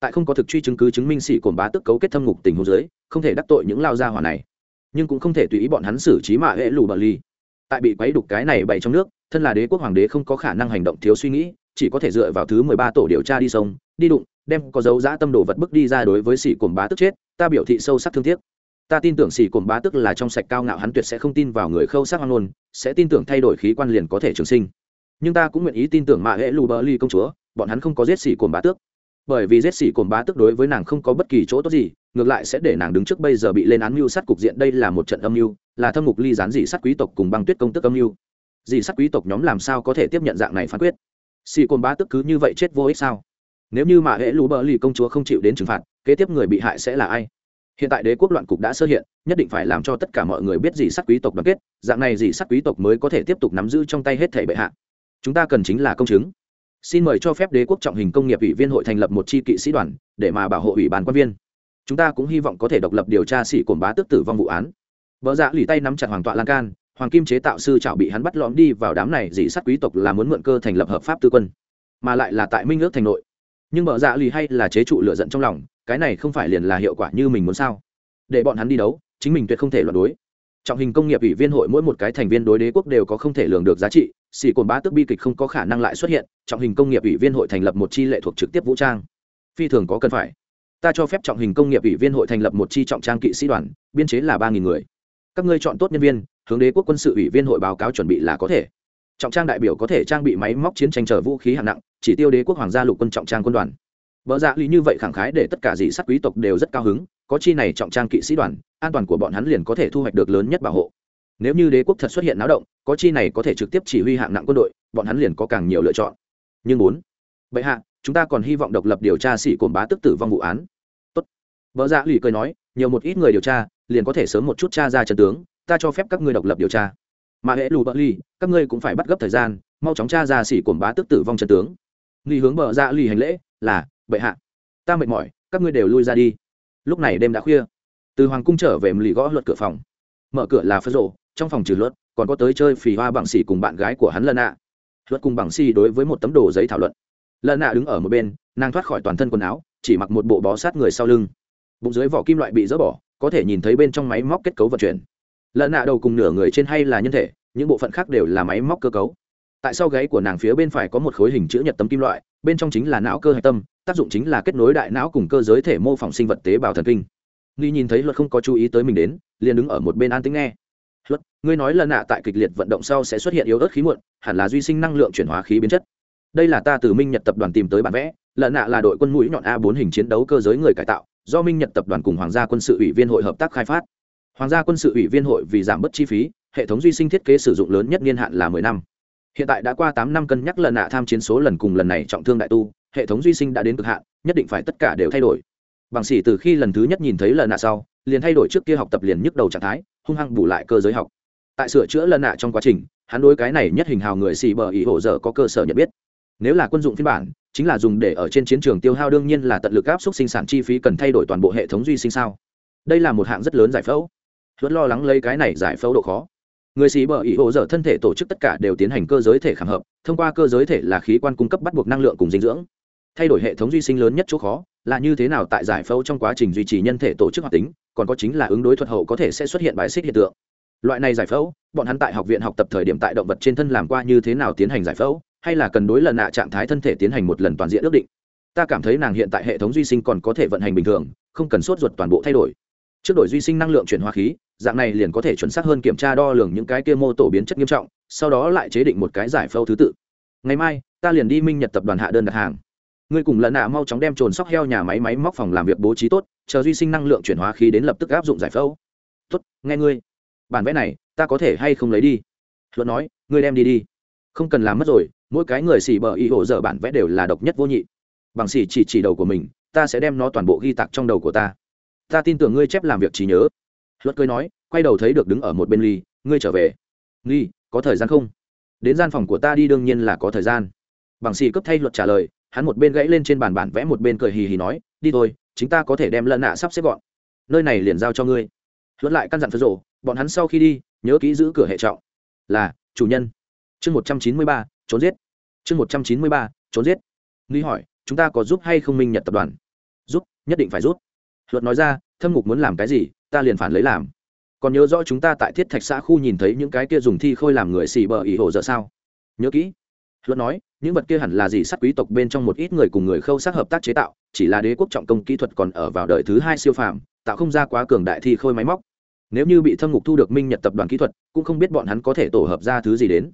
Tại không có thực truy chứng cứ chứng minh sĩ cồn bá tức cấu kết thâm ngục tình huống dưới, không thể đắc tội những lao gia hỏa này. Nhưng cũng không thể tùy ý bọn hắn xử trí mạ hệ lù bờ ly tại bị quấy đục cái này bày trong nước, thân là đế quốc hoàng đế không có khả năng hành động thiếu suy nghĩ chỉ có thể dựa vào thứ mười ba tổ điều tra đi sông, đi đụng, đem có dấu giã tâm đồ vật bức đi ra đối với sĩ cồn bá tức chết, ta biểu thị sâu sắc thương tiếc. Ta tin tưởng sĩ cồn bá tức là trong sạch cao ngạo hắn tuyệt sẽ không tin vào người khâu sắc hoang ngôn, sẽ tin tưởng thay đổi khí quan liền có thể trường sinh. Nhưng ta cũng nguyện ý tin tưởng mạ hệ lù bờ ly công chúa, bọn hắn không có giết sĩ cồn bá tước. Bởi vì giết sĩ cồn bá tức đối với nàng không có bất kỳ chỗ tốt gì, ngược lại sẽ để nàng đứng trước bây giờ bị lên án mưu sát cục diện đây là một trận âm mưu, là thâm mục ly gián dị sát quý tộc cùng băng tuyết công tức âm mưu. Dị sát quý tộc nhóm làm sao có thể tiếp nhận dạng này phán quyết? Sĩ cồn bá tức cứ như vậy chết vô ích sao? Nếu như mà hệ lũ bờ lì công chúa không chịu đến trừng phạt, kế tiếp người bị hại sẽ là ai? Hiện tại đế quốc loạn cục đã sơ hiện, nhất định phải làm cho tất cả mọi người biết gì sắc quý tộc đoàn kết, dạng này gì sắc quý tộc mới có thể tiếp tục nắm giữ trong tay hết thể bệ hạ. Chúng ta cần chính là công chứng. Xin mời cho phép đế quốc trọng hình công nghiệp ủy viên hội thành lập một chi kỵ sĩ đoàn, để mà bảo hộ ủy ban quan viên. Chúng ta cũng hy vọng có thể độc lập điều tra sĩ cồn bá tước tử vong vụ án. Vợ dạ lì tay nắm chặt hoàng tọa lan can hoàng kim chế tạo sư chảo bị hắn bắt lõm đi vào đám này dị sát quý tộc là muốn mượn cơ thành lập hợp pháp tư quân, mà lại là tại minh ước thành nội. Nhưng mở dạ lì hay là chế trụ lựa giận trong lòng, cái này không phải liền là hiệu quả như mình muốn sao? Để bọn hắn đi đấu, chính mình tuyệt không thể luận đối. Trọng hình công nghiệp ủy viên hội mỗi một cái thành viên đối đế quốc đều có không thể lường được giá trị, xì cồn bá tức bi kịch không có khả năng lại xuất hiện, trọng hình công nghiệp ủy viên hội thành lập một chi lệ thuộc trực tiếp vũ trang. Phi thường có cần phải. Ta cho phép trọng hình công nghiệp ủy viên hội thành lập một chi trọng trang kỵ sĩ đoàn, biên chế là ba nghìn người. Các ngươi chọn tốt nhân viên hướng đế quốc quân sự ủy viên hội báo cáo chuẩn bị là có thể. Trọng trang đại biểu có thể trang bị máy móc chiến tranh chở vũ khí hạng nặng, chỉ tiêu đế quốc hoàng gia lục quân trọng trang quân đoàn. Vợ dạ lý như vậy khẳng khái để tất cả dị sắc quý tộc đều rất cao hứng, có chi này trọng trang kỵ sĩ đoàn, an toàn của bọn hắn liền có thể thu hoạch được lớn nhất bảo hộ. Nếu như đế quốc thật xuất hiện náo động, có chi này có thể trực tiếp chỉ huy hạng nặng quân đội, bọn hắn liền có càng nhiều lựa chọn. Nhưng bốn vậy hạ, chúng ta còn hy vọng độc lập điều tra sĩ cồn bá tức tử vong vụ án. Tốt. Vợ dạ lì cười nói, nhiều một ít người điều tra, liền có thể sớm một chút tra ra trận tướng ta cho phép các ngươi độc lập điều tra. Mà hệ lù bợ ly các ngươi cũng phải bắt gấp thời gian, mau chóng tra ra xỉ cồn bá tức tử vong trần tướng. Nghi hướng bờ ra dạ lì hành lễ, là, bệ hạ, ta mệt mỏi, các ngươi đều lui ra đi. Lúc này đêm đã khuya. Từ hoàng cung trở về lì gõ luật cửa phòng. Mở cửa là phật rộ trong phòng trừ luật, còn có tới chơi phì hoa bằng xỉ cùng bạn gái của hắn lân ạ luật cùng bằng xỉ đối với một tấm đồ giấy thảo luận. Lân ạ đứng ở một bên, nàng thoát khỏi toàn thân quần áo, chỉ mặc một bộ bó sát người sau lưng. Bụng dưới vỏ kim loại bị dỡ bỏ, có thể nhìn thấy bên trong máy móc kết cấu vận chuyển lợn nạ đầu cùng nửa người trên hay là nhân thể, những bộ phận khác đều là máy móc cơ cấu. Tại sau gáy của nàng phía bên phải có một khối hình chữ nhật tấm kim loại, bên trong chính là não cơ hạch tâm, tác dụng chính là kết nối đại não cùng cơ giới thể mô phỏng sinh vật tế bào thần kinh. Nghi nhìn thấy luật không có chú ý tới mình đến, liền đứng ở một bên an tính nghe. Luật, ngươi nói lần nạ tại kịch liệt vận động sau sẽ xuất hiện yếu ớt khí muộn, hẳn là duy sinh năng lượng chuyển hóa khí biến chất. Đây là ta từ minh nhật tập đoàn tìm tới bản vẽ lần nạ là đội quân mũi nhọn a bốn hình chiến đấu cơ giới người cải tạo, do minh nhật tập đoàn cùng hoàng gia quân sự ủy viên hội hợp tác khai phát hoàng gia quân sự ủy viên hội vì giảm bớt chi phí, hệ thống duy sinh thiết kế sử dụng lớn nhất niên hạn là mười năm. Hiện tại đã qua tám năm cân nhắc lần nạ tham chiến số lần cùng lần này trọng thương đại tu, hệ thống duy sinh đã đến cực hạn, nhất định phải tất cả đều thay đổi. Bằng sĩ từ khi lần thứ nhất nhìn thấy lần nạ sau, liền thay đổi trước kia học tập liền nhức đầu trạng thái, hung hăng bù lại cơ giới học. Tại sửa chữa lần nạ trong quá trình, hắn đối cái này nhất hình hào người xì bờ ý hổ giờ có cơ sở nhận biết. Nếu là quân dụng phiên bản, chính là dùng để ở trên chiến trường tiêu hao đương nhiên là tận lực áp suất sinh sản chi phí cần thay đổi toàn bộ hệ thống duy sinh sao. Đây là một hạng rất lớn giải phẫu hớt lo lắng lấy cái này giải phẫu độ khó. Người xì bờ ý hộ dở thân thể tổ chức tất cả đều tiến hành cơ giới thể khảm hợp, thông qua cơ giới thể là khí quan cung cấp bắt buộc năng lượng cùng dinh dưỡng. Thay đổi hệ thống duy sinh lớn nhất chỗ khó là như thế nào tại giải phẫu trong quá trình duy trì nhân thể tổ chức hoạt tính, còn có chính là ứng đối thuật hậu có thể sẽ xuất hiện bài xích hiện tượng. Loại này giải phẫu, bọn hắn tại học viện học tập thời điểm tại động vật trên thân làm qua như thế nào tiến hành giải phẫu, hay là cần đối lần nạ trạng thái thân thể tiến hành một lần toàn diện ước định. Ta cảm thấy nàng hiện tại hệ thống duy sinh còn có thể vận hành bình thường, không cần sốt ruột toàn bộ thay đổi. Trước đổi duy sinh năng lượng chuyển hóa khí dạng này liền có thể chuẩn xác hơn kiểm tra đo lường những cái kia mô tổ biến chất nghiêm trọng, sau đó lại chế định một cái giải phẫu thứ tự. Ngày mai, ta liền đi minh nhật tập đoàn hạ đơn đặt hàng. Ngươi cùng lần nạ mau chóng đem trồn sóc heo nhà máy máy móc phòng làm việc bố trí tốt, chờ duy sinh năng lượng chuyển hóa khí đến lập tức áp dụng giải phẫu. Tốt, nghe ngươi. Bản vẽ này, ta có thể hay không lấy đi? Luận nói, ngươi đem đi đi. Không cần làm mất rồi, mỗi cái người xỉ bờ ý hộ dở bản vẽ đều là độc nhất vô nhị. Bằng xỉ chỉ chỉ đầu của mình, ta sẽ đem nó toàn bộ ghi tặc trong đầu của ta. Ta tin tưởng ngươi chép làm việc trí nhớ luật cười nói, quay đầu thấy được đứng ở một bên ly, ngươi trở về. Ly, có thời gian không? Đến gian phòng của ta đi đương nhiên là có thời gian. Bằng xì cấp thay luật trả lời, hắn một bên gãy lên trên bàn bản vẽ một bên cười hì hì nói, đi thôi, chính ta có thể đem lợn nạ sắp xếp gọn. Nơi này liền giao cho ngươi. Luật lại căn dặn phật rộ, bọn hắn sau khi đi, nhớ kỹ giữ cửa hệ trọng. Là, chủ nhân. Chương một trăm chín mươi ba, trốn giết. Chương một trăm chín mươi ba, trốn giết. Nghĩ hỏi, chúng ta có giúp hay không minh nhật tập đoàn? Giúp, nhất định phải giúp luật nói ra, thâm ngục muốn làm cái gì, ta liền phản lấy làm. Còn nhớ rõ chúng ta tại thiết thạch xã khu nhìn thấy những cái kia dùng thi khôi làm người xì bờ ỉ hồ dợ sao? Nhớ kỹ. Luật nói, những vật kia hẳn là gì sắt quý tộc bên trong một ít người cùng người khâu sát hợp tác chế tạo, chỉ là đế quốc trọng công kỹ thuật còn ở vào đời thứ hai siêu phàm, tạo không ra quá cường đại thi khôi máy móc. Nếu như bị thâm ngục thu được minh nhật tập đoàn kỹ thuật, cũng không biết bọn hắn có thể tổ hợp ra thứ gì đến.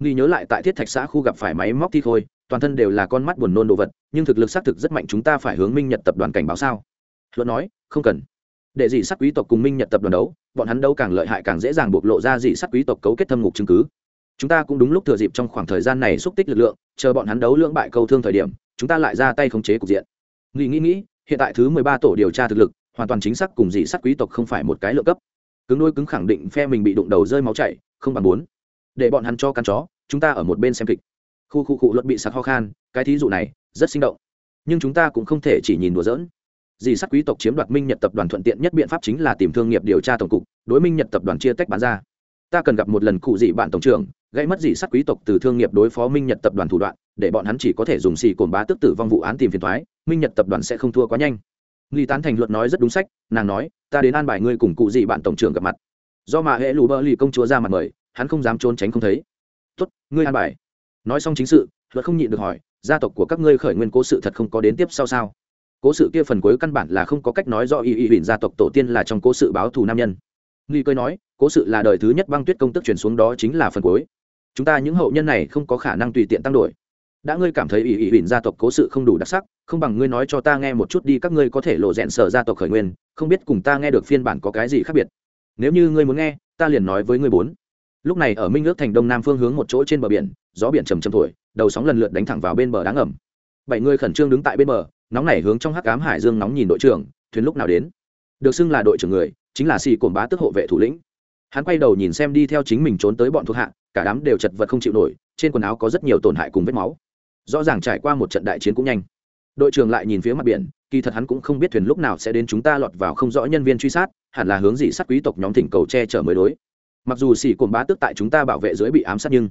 Nghi nhớ lại tại thiết thạch xã khu gặp phải máy móc thi khôi, toàn thân đều là con mắt buồn nôn đồ vật, nhưng thực lực xác thực rất mạnh, chúng ta phải hướng minh nhật tập đoàn cảnh báo sao? Luận nói, không cần. Để dị sát quý tộc cùng minh nhật tập đoàn đấu, bọn hắn đấu càng lợi hại càng dễ dàng bộc lộ ra dị sát quý tộc cấu kết thâm ngục chứng cứ. Chúng ta cũng đúng lúc thừa dịp trong khoảng thời gian này xúc tích lực lượng, chờ bọn hắn đấu lưỡng bại câu thương thời điểm, chúng ta lại ra tay khống chế cục diện. Nghĩ nghĩ nghĩ, hiện tại thứ mười ba tổ điều tra thực lực, hoàn toàn chính xác cùng dị sát quý tộc không phải một cái lượng cấp. Cứng đôi cứng khẳng định phe mình bị đụng đầu rơi máu chảy, không bằng bốn. Để bọn hắn cho căn chó, chúng ta ở một bên xem kịch. Khu khu cụ luật bị sặc ho khan, cái thí dụ này, rất sinh động. Nhưng chúng ta cũng không thể chỉ nhìn đùa giỡn dì sát quý tộc chiếm đoạt minh nhật tập đoàn thuận tiện nhất biện pháp chính là tìm thương nghiệp điều tra tổng cục, đối minh nhật tập đoàn chia tách bán ra. Ta cần gặp một lần cụ dị bạn tổng trưởng, gây mất dì sát quý tộc từ thương nghiệp đối phó minh nhật tập đoàn thủ đoạn, để bọn hắn chỉ có thể dùng xì cồn bá tức tử vong vụ án tìm phiền thoái minh nhật tập đoàn sẽ không thua quá nhanh. Nghi tán thành luật nói rất đúng sách, nàng nói, ta đến an bài ngươi cùng cụ dị bạn tổng trưởng gặp mặt. Do mà hệ lù bơ lì công chúa ra mặt mời, hắn không dám trốn tránh không thấy. Tốt, ngươi an bài. Nói xong chính sự, luật không nhịn được hỏi, gia tộc của các ngươi khởi nguyên cố sự thật không có đến tiếp sau sao? Cố sự kia phần cuối căn bản là không có cách nói do y y huỳnh gia tộc tổ tiên là trong cố sự báo thù nam nhân. Nghi cơi nói, cố sự là đời thứ nhất băng tuyết công tức truyền xuống đó chính là phần cuối. Chúng ta những hậu nhân này không có khả năng tùy tiện tăng đổi. Đã ngươi cảm thấy ỷ ỷ huỳnh gia tộc cố sự không đủ đặc sắc, không bằng ngươi nói cho ta nghe một chút đi, các ngươi có thể lộ rẽn sở gia tộc khởi nguyên, không biết cùng ta nghe được phiên bản có cái gì khác biệt. Nếu như ngươi muốn nghe, ta liền nói với ngươi bốn. Lúc này ở minh ước thành đông nam phương hướng một chỗ trên bờ biển, gió biển trầm trầm thổi, đầu sóng lần lượt đánh thẳng vào bên bờ đáng ẩm bảy người khẩn trương đứng tại bên bờ nóng nảy hướng trong hắc cám hải dương nóng nhìn đội trưởng, thuyền lúc nào đến? Được xưng là đội trưởng người, chính là xì cồn bá tức hộ vệ thủ lĩnh. Hắn quay đầu nhìn xem đi theo chính mình trốn tới bọn thuộc hạ, cả đám đều chật vật không chịu nổi, trên quần áo có rất nhiều tổn hại cùng vết máu. Rõ ràng trải qua một trận đại chiến cũng nhanh. Đội trưởng lại nhìn phía mặt biển, kỳ thật hắn cũng không biết thuyền lúc nào sẽ đến chúng ta lọt vào không rõ nhân viên truy sát, hẳn là hướng gì sát quý tộc nhóm thỉnh cầu che chở mới đối. Mặc dù xỉ cồn bá tức tại chúng ta bảo vệ dưới bị ám sát nhưng,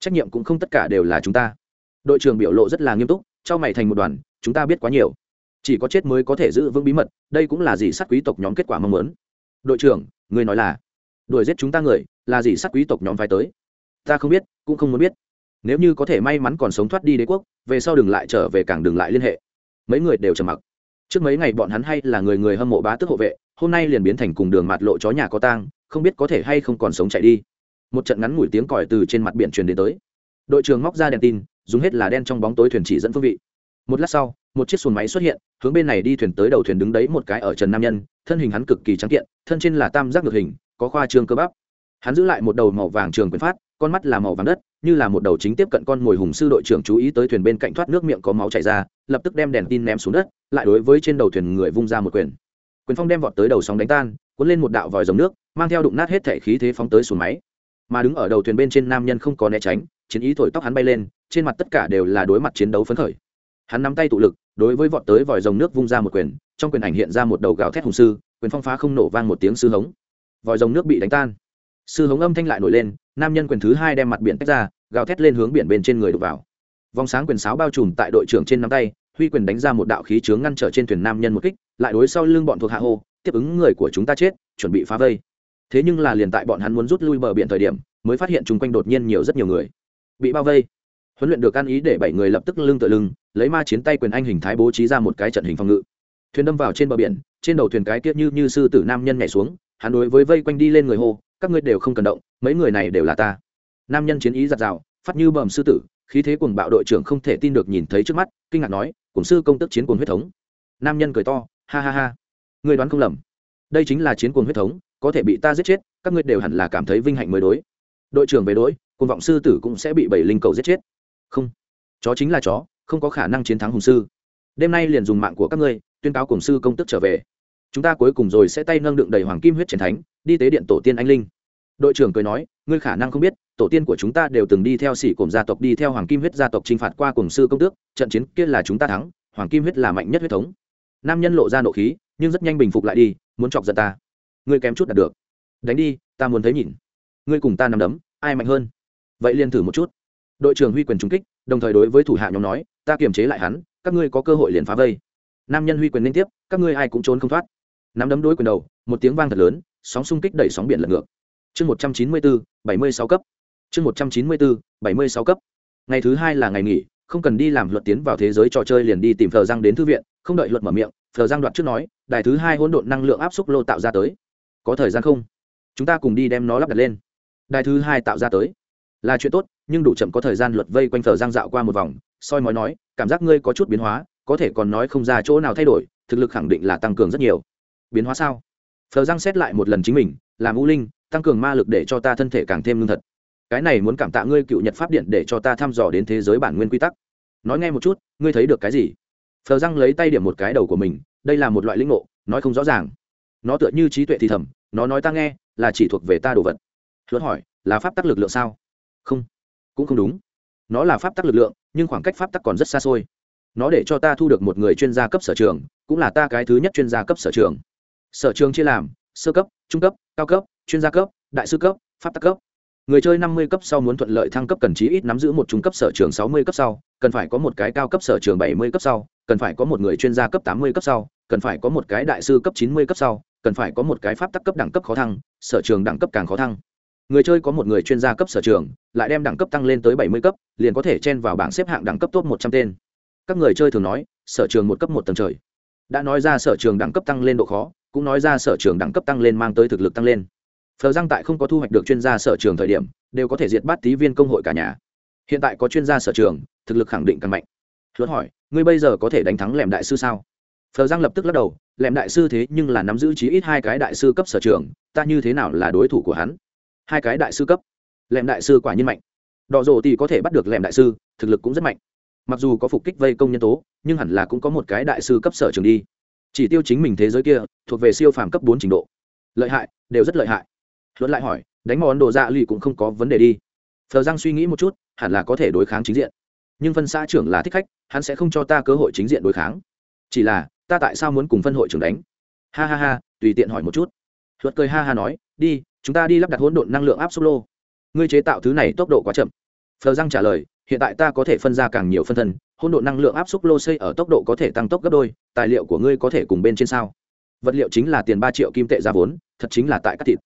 trách nhiệm cũng không tất cả đều là chúng ta. Đội trưởng biểu lộ rất là nghiêm túc cho mày thành một đoàn chúng ta biết quá nhiều. Chỉ có chết mới có thể giữ vững bí mật, đây cũng là gì sát quý tộc nhóm kết quả mong muốn. Đội trưởng, người nói là, đuổi giết chúng ta người, là gì sát quý tộc nhóm phải tới? Ta không biết, cũng không muốn biết. Nếu như có thể may mắn còn sống thoát đi đế quốc, về sau đừng lại trở về càng đừng lại liên hệ. Mấy người đều trầm mặc. Trước mấy ngày bọn hắn hay là người người hâm mộ bá tước hộ vệ, hôm nay liền biến thành cùng đường mạt lộ chó nhà có tang, không biết có thể hay không còn sống chạy đi. Một trận ngắn ngủi tiếng còi từ trên mặt biển truyền đến tới. Đội trưởng móc ra đèn tin, dùng hết là đen trong bóng tối thuyền chỉ dẫn phương vị một lát sau, một chiếc xuồng máy xuất hiện, hướng bên này đi thuyền tới đầu thuyền đứng đấy một cái ở trần nam nhân, thân hình hắn cực kỳ trắng kiện, thân trên là tam giác ngược hình, có khoa trương cơ bắp. Hắn giữ lại một đầu màu vàng trường quyền phát, con mắt là màu vàng đất, như là một đầu chính tiếp cận con mồi hùng sư đội trưởng chú ý tới thuyền bên cạnh thoát nước miệng có máu chảy ra, lập tức đem đèn tin ném xuống đất, lại đối với trên đầu thuyền người vung ra một quyền. Quyền phong đem vọt tới đầu sóng đánh tan, cuốn lên một đạo vòi dòng nước, mang theo đụng nát hết thể khí thế phóng tới xuồng máy. Mà đứng ở đầu thuyền bên trên nam nhân không có né tránh, chiến ý thổi tóc hắn bay lên, trên mặt tất cả đều là đối mặt chiến đấu phấn khởi hắn nắm tay tụ lực, đối với vọt tới vòi rồng nước vung ra một quyền, trong quyền ảnh hiện ra một đầu gào thét hùng sư, quyền phong phá không nổ vang một tiếng sư hống. Vòi rồng nước bị đánh tan. Sư hống âm thanh lại nổi lên, nam nhân quyền thứ hai đem mặt biển tách ra, gào thét lên hướng biển bên trên người đục vào. Vòng sáng quyền sáo bao trùm tại đội trưởng trên nắm tay, huy quyền đánh ra một đạo khí chướng ngăn trở trên thuyền nam nhân một kích, lại đối sau lưng bọn thuộc hạ hô, tiếp ứng người của chúng ta chết, chuẩn bị phá vây. Thế nhưng là liền tại bọn hắn muốn rút lui bờ biển thời điểm, mới phát hiện chung quanh đột nhiên nhiều rất nhiều người bị bao vây. Huấn luyện được ăn ý để bảy người lập tức lưng tự lưng lấy ma chiến tay quyền anh hình thái bố trí ra một cái trận hình phòng ngự. Thuyền đâm vào trên bờ biển, trên đầu thuyền cái kia như như sư tử nam nhân nhảy xuống, hắn đối với vây quanh đi lên người hô, các ngươi đều không cần động, mấy người này đều là ta. Nam nhân chiến ý giặt rào, phát như bầm sư tử, khí thế cùng bạo đội trưởng không thể tin được nhìn thấy trước mắt, kinh ngạc nói cùng sư công tức chiến cuồng huyết thống. Nam nhân cười to, ha ha ha người đoán không lầm. Đây chính là chiến cuồng huyết thống, có thể bị ta giết chết, các ngươi đều hẳn là cảm thấy vinh hạnh mới đối. Đội trưởng về đối cùng vọng sư tử cũng sẽ bị bảy linh cầu giết chết. Không, chó chính là chó không có khả năng chiến thắng hùng sư. Đêm nay liền dùng mạng của các ngươi, tuyên cáo cùng sư công tức trở về. Chúng ta cuối cùng rồi sẽ tay nâng đựng đầy hoàng kim huyết chiến thánh, đi tế điện tổ tiên anh linh. Đội trưởng cười nói, ngươi khả năng không biết, tổ tiên của chúng ta đều từng đi theo sĩ cổng gia tộc đi theo hoàng kim huyết gia tộc t r i n h phạt qua cùng sư công tước, trận chiến kia là chúng ta thắng, hoàng kim huyết là mạnh nhất huyết thống. Nam nhân lộ ra nộ khí, nhưng rất nhanh bình phục lại đi, muốn chọc giận ta. Ngươi kém chút đạt được. Đánh đi, ta muốn thấy nhìn. Ngươi cùng ta nằm đấm, ai mạnh hơn? Vậy liền thử một chút. Đội trưởng huy quyền trung kích, đồng thời đối với thủ hạ nhóm nói ta kiềm chế lại hắn, các ngươi có cơ hội liền phá vây. Nam nhân huy quyền liên tiếp, các ngươi ai cũng trốn không thoát. Nắm đấm đối quyền đầu, một tiếng vang thật lớn, sóng xung kích đẩy sóng biển lật ngược. Chương một trăm chín mươi bốn bảy mươi sáu cấp. Chương một trăm chín mươi bốn bảy mươi sáu cấp. Ngày thứ hai là ngày nghỉ, không cần đi làm luật tiến vào thế giới trò chơi liền đi tìm thờ giang đến thư viện, không đợi luật mở miệng thờ giang đoạt trước nói, đài thứ hai hỗn độn năng lượng áp xúc lô tạo ra tới. Có thời gian không? Chúng ta cùng đi đem nó lắp đặt lên. Đài thứ hai tạo ra tới. Là chuyện tốt, nhưng đủ chậm có thời gian luật vây quanh thờ giang dạo qua một vòng soi mói nói, cảm giác ngươi có chút biến hóa, có thể còn nói không ra chỗ nào thay đổi, thực lực khẳng định là tăng cường rất nhiều. Biến hóa sao? Phờ răng xét lại một lần chính mình, làm u linh, tăng cường ma lực để cho ta thân thể càng thêm lương thật. Cái này muốn cảm tạ ngươi cựu nhật pháp điện để cho ta thăm dò đến thế giới bản nguyên quy tắc. Nói nghe một chút, ngươi thấy được cái gì? Phờ răng lấy tay điểm một cái đầu của mình, đây là một loại linh ngộ, nói không rõ ràng. Nó tựa như trí tuệ thì thầm, nó nói ta nghe, là chỉ thuộc về ta đồ vật. Hứa hỏi, là pháp tắc lực lượng sao? Không, cũng không đúng nó là pháp tắc lực lượng, nhưng khoảng cách pháp tắc còn rất xa xôi. Nó để cho ta thu được một người chuyên gia cấp sở trường, cũng là ta cái thứ nhất chuyên gia cấp sở trường. Sở trường chia làm, sơ cấp, trung cấp, cao cấp, chuyên gia cấp, đại sư cấp, pháp tắc cấp. Người chơi năm mươi cấp sau muốn thuận lợi thăng cấp cần chí ít nắm giữ một trung cấp sở trường sáu mươi cấp sau, cần phải có một cái cao cấp sở trường bảy mươi cấp sau, cần phải có một người chuyên gia cấp tám mươi cấp sau, cần phải có một cái đại sư cấp chín mươi cấp sau, cần phải có một cái pháp tắc cấp đẳng cấp khó thăng, sở trường đẳng cấp càng khó thăng người chơi có một người chuyên gia cấp sở trường, lại đem đẳng cấp tăng lên tới bảy mươi cấp, liền có thể chen vào bảng xếp hạng đẳng cấp top một trăm tên. Các người chơi thường nói, sở trường một cấp một tầng trời. Đã nói ra sở trường đẳng cấp tăng lên độ khó, cũng nói ra sở trường đẳng cấp tăng lên mang tới thực lực tăng lên. Phờ giang tại không có thu hoạch được chuyên gia sở trường thời điểm, đều có thể diệt bát tí viên công hội cả nhà. Hiện tại có chuyên gia sở trường, thực lực khẳng định càng mạnh. Luật hỏi, ngươi bây giờ có thể đánh thắng lẻm đại sư sao? Phờ giang lập tức lắc đầu, lẻm đại sư thế nhưng là nắm giữ chí ít hai cái đại sư cấp sở trường, ta như thế nào là đối thủ của hắn? Hai cái đại sư cấp. Lẻm đại sư quả nhiên mạnh. Đỏ rồ thì có thể bắt được lẻm đại sư, thực lực cũng rất mạnh. Mặc dù có phục kích vây công nhân tố, nhưng hẳn là cũng có một cái đại sư cấp sở trường đi. Chỉ tiêu chính mình thế giới kia, thuộc về siêu phàm cấp bốn trình độ. Lợi hại, đều rất lợi hại. Luận lại hỏi, đánh món đồ dạ lì cũng không có vấn đề đi. Thờ giang suy nghĩ một chút, hẳn là có thể đối kháng chính diện. Nhưng phân xã trưởng là thích khách, hắn sẽ không cho ta cơ hội chính diện đối kháng. Chỉ là, ta tại sao muốn cùng phân hội trưởng đánh? Ha ha ha, tùy tiện hỏi một chút. Luật cười ha ha nói, đi chúng ta đi lắp đặt hỗn độn năng lượng áp suất lô. Ngươi chế tạo thứ này tốc độ quá chậm. Phờ răng trả lời, hiện tại ta có thể phân ra càng nhiều phân thân, hỗn độn năng lượng áp suất lô xây ở tốc độ có thể tăng tốc gấp đôi, tài liệu của ngươi có thể cùng bên trên sao? Vật liệu chính là tiền ba triệu kim tệ ra vốn, thật chính là tại các thịt.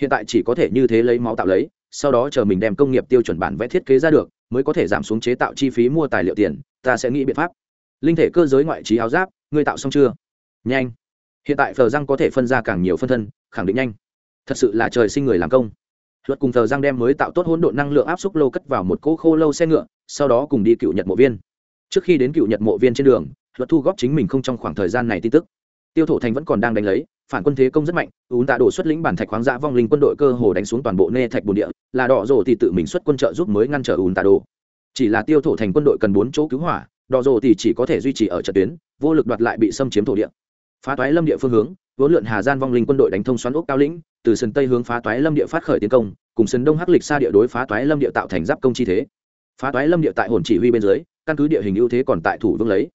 Hiện tại chỉ có thể như thế lấy máu tạo lấy, sau đó chờ mình đem công nghiệp tiêu chuẩn bản vẽ thiết kế ra được, mới có thể giảm xuống chế tạo chi phí mua tài liệu tiền, ta sẽ nghĩ biện pháp. Linh thể cơ giới ngoại trí áo giáp, ngươi tạo xong chưa? Nhanh. Hiện tại phờ răng có thể phân ra càng nhiều phân thân, khẳng định nhanh thật sự là trời sinh người làm công. Luật cùng thờ giang đem mới tạo tốt hỗn độn năng lượng áp xúc lô cất vào một cỗ khô lâu xe ngựa, sau đó cùng đi cựu nhật mộ viên. Trước khi đến cựu nhật mộ viên trên đường, luật thu góp chính mình không trong khoảng thời gian này tin tức. Tiêu thổ thành vẫn còn đang đánh lấy, phản quân thế công rất mạnh, ún tạ đổ xuất lĩnh bản thạch khoáng dã vong linh quân đội cơ hồ đánh xuống toàn bộ nê thạch bồn địa, là đỏ rổ thì tự mình xuất quân trợ giúp mới ngăn trở ún tạ đồ. Chỉ là tiêu thổ thành quân đội cần bốn chỗ cứu hỏa, đỏ rổ thì chỉ có thể duy trì ở trận tuyến, vô lực đoạt lại bị xâm chiếm thổ địa. Phá toái lâm địa phương hướng vốn lượn hà gian vong linh quân đội đánh thông xoắn ốc cao lĩnh, từ sân tây hướng phá toái lâm địa phát khởi tiến công, cùng sân đông hắc lịch xa địa đối phá toái lâm địa tạo thành giáp công chi thế. Phá toái lâm địa tại hồn chỉ huy bên dưới, căn cứ địa hình ưu thế còn tại thủ vương lấy.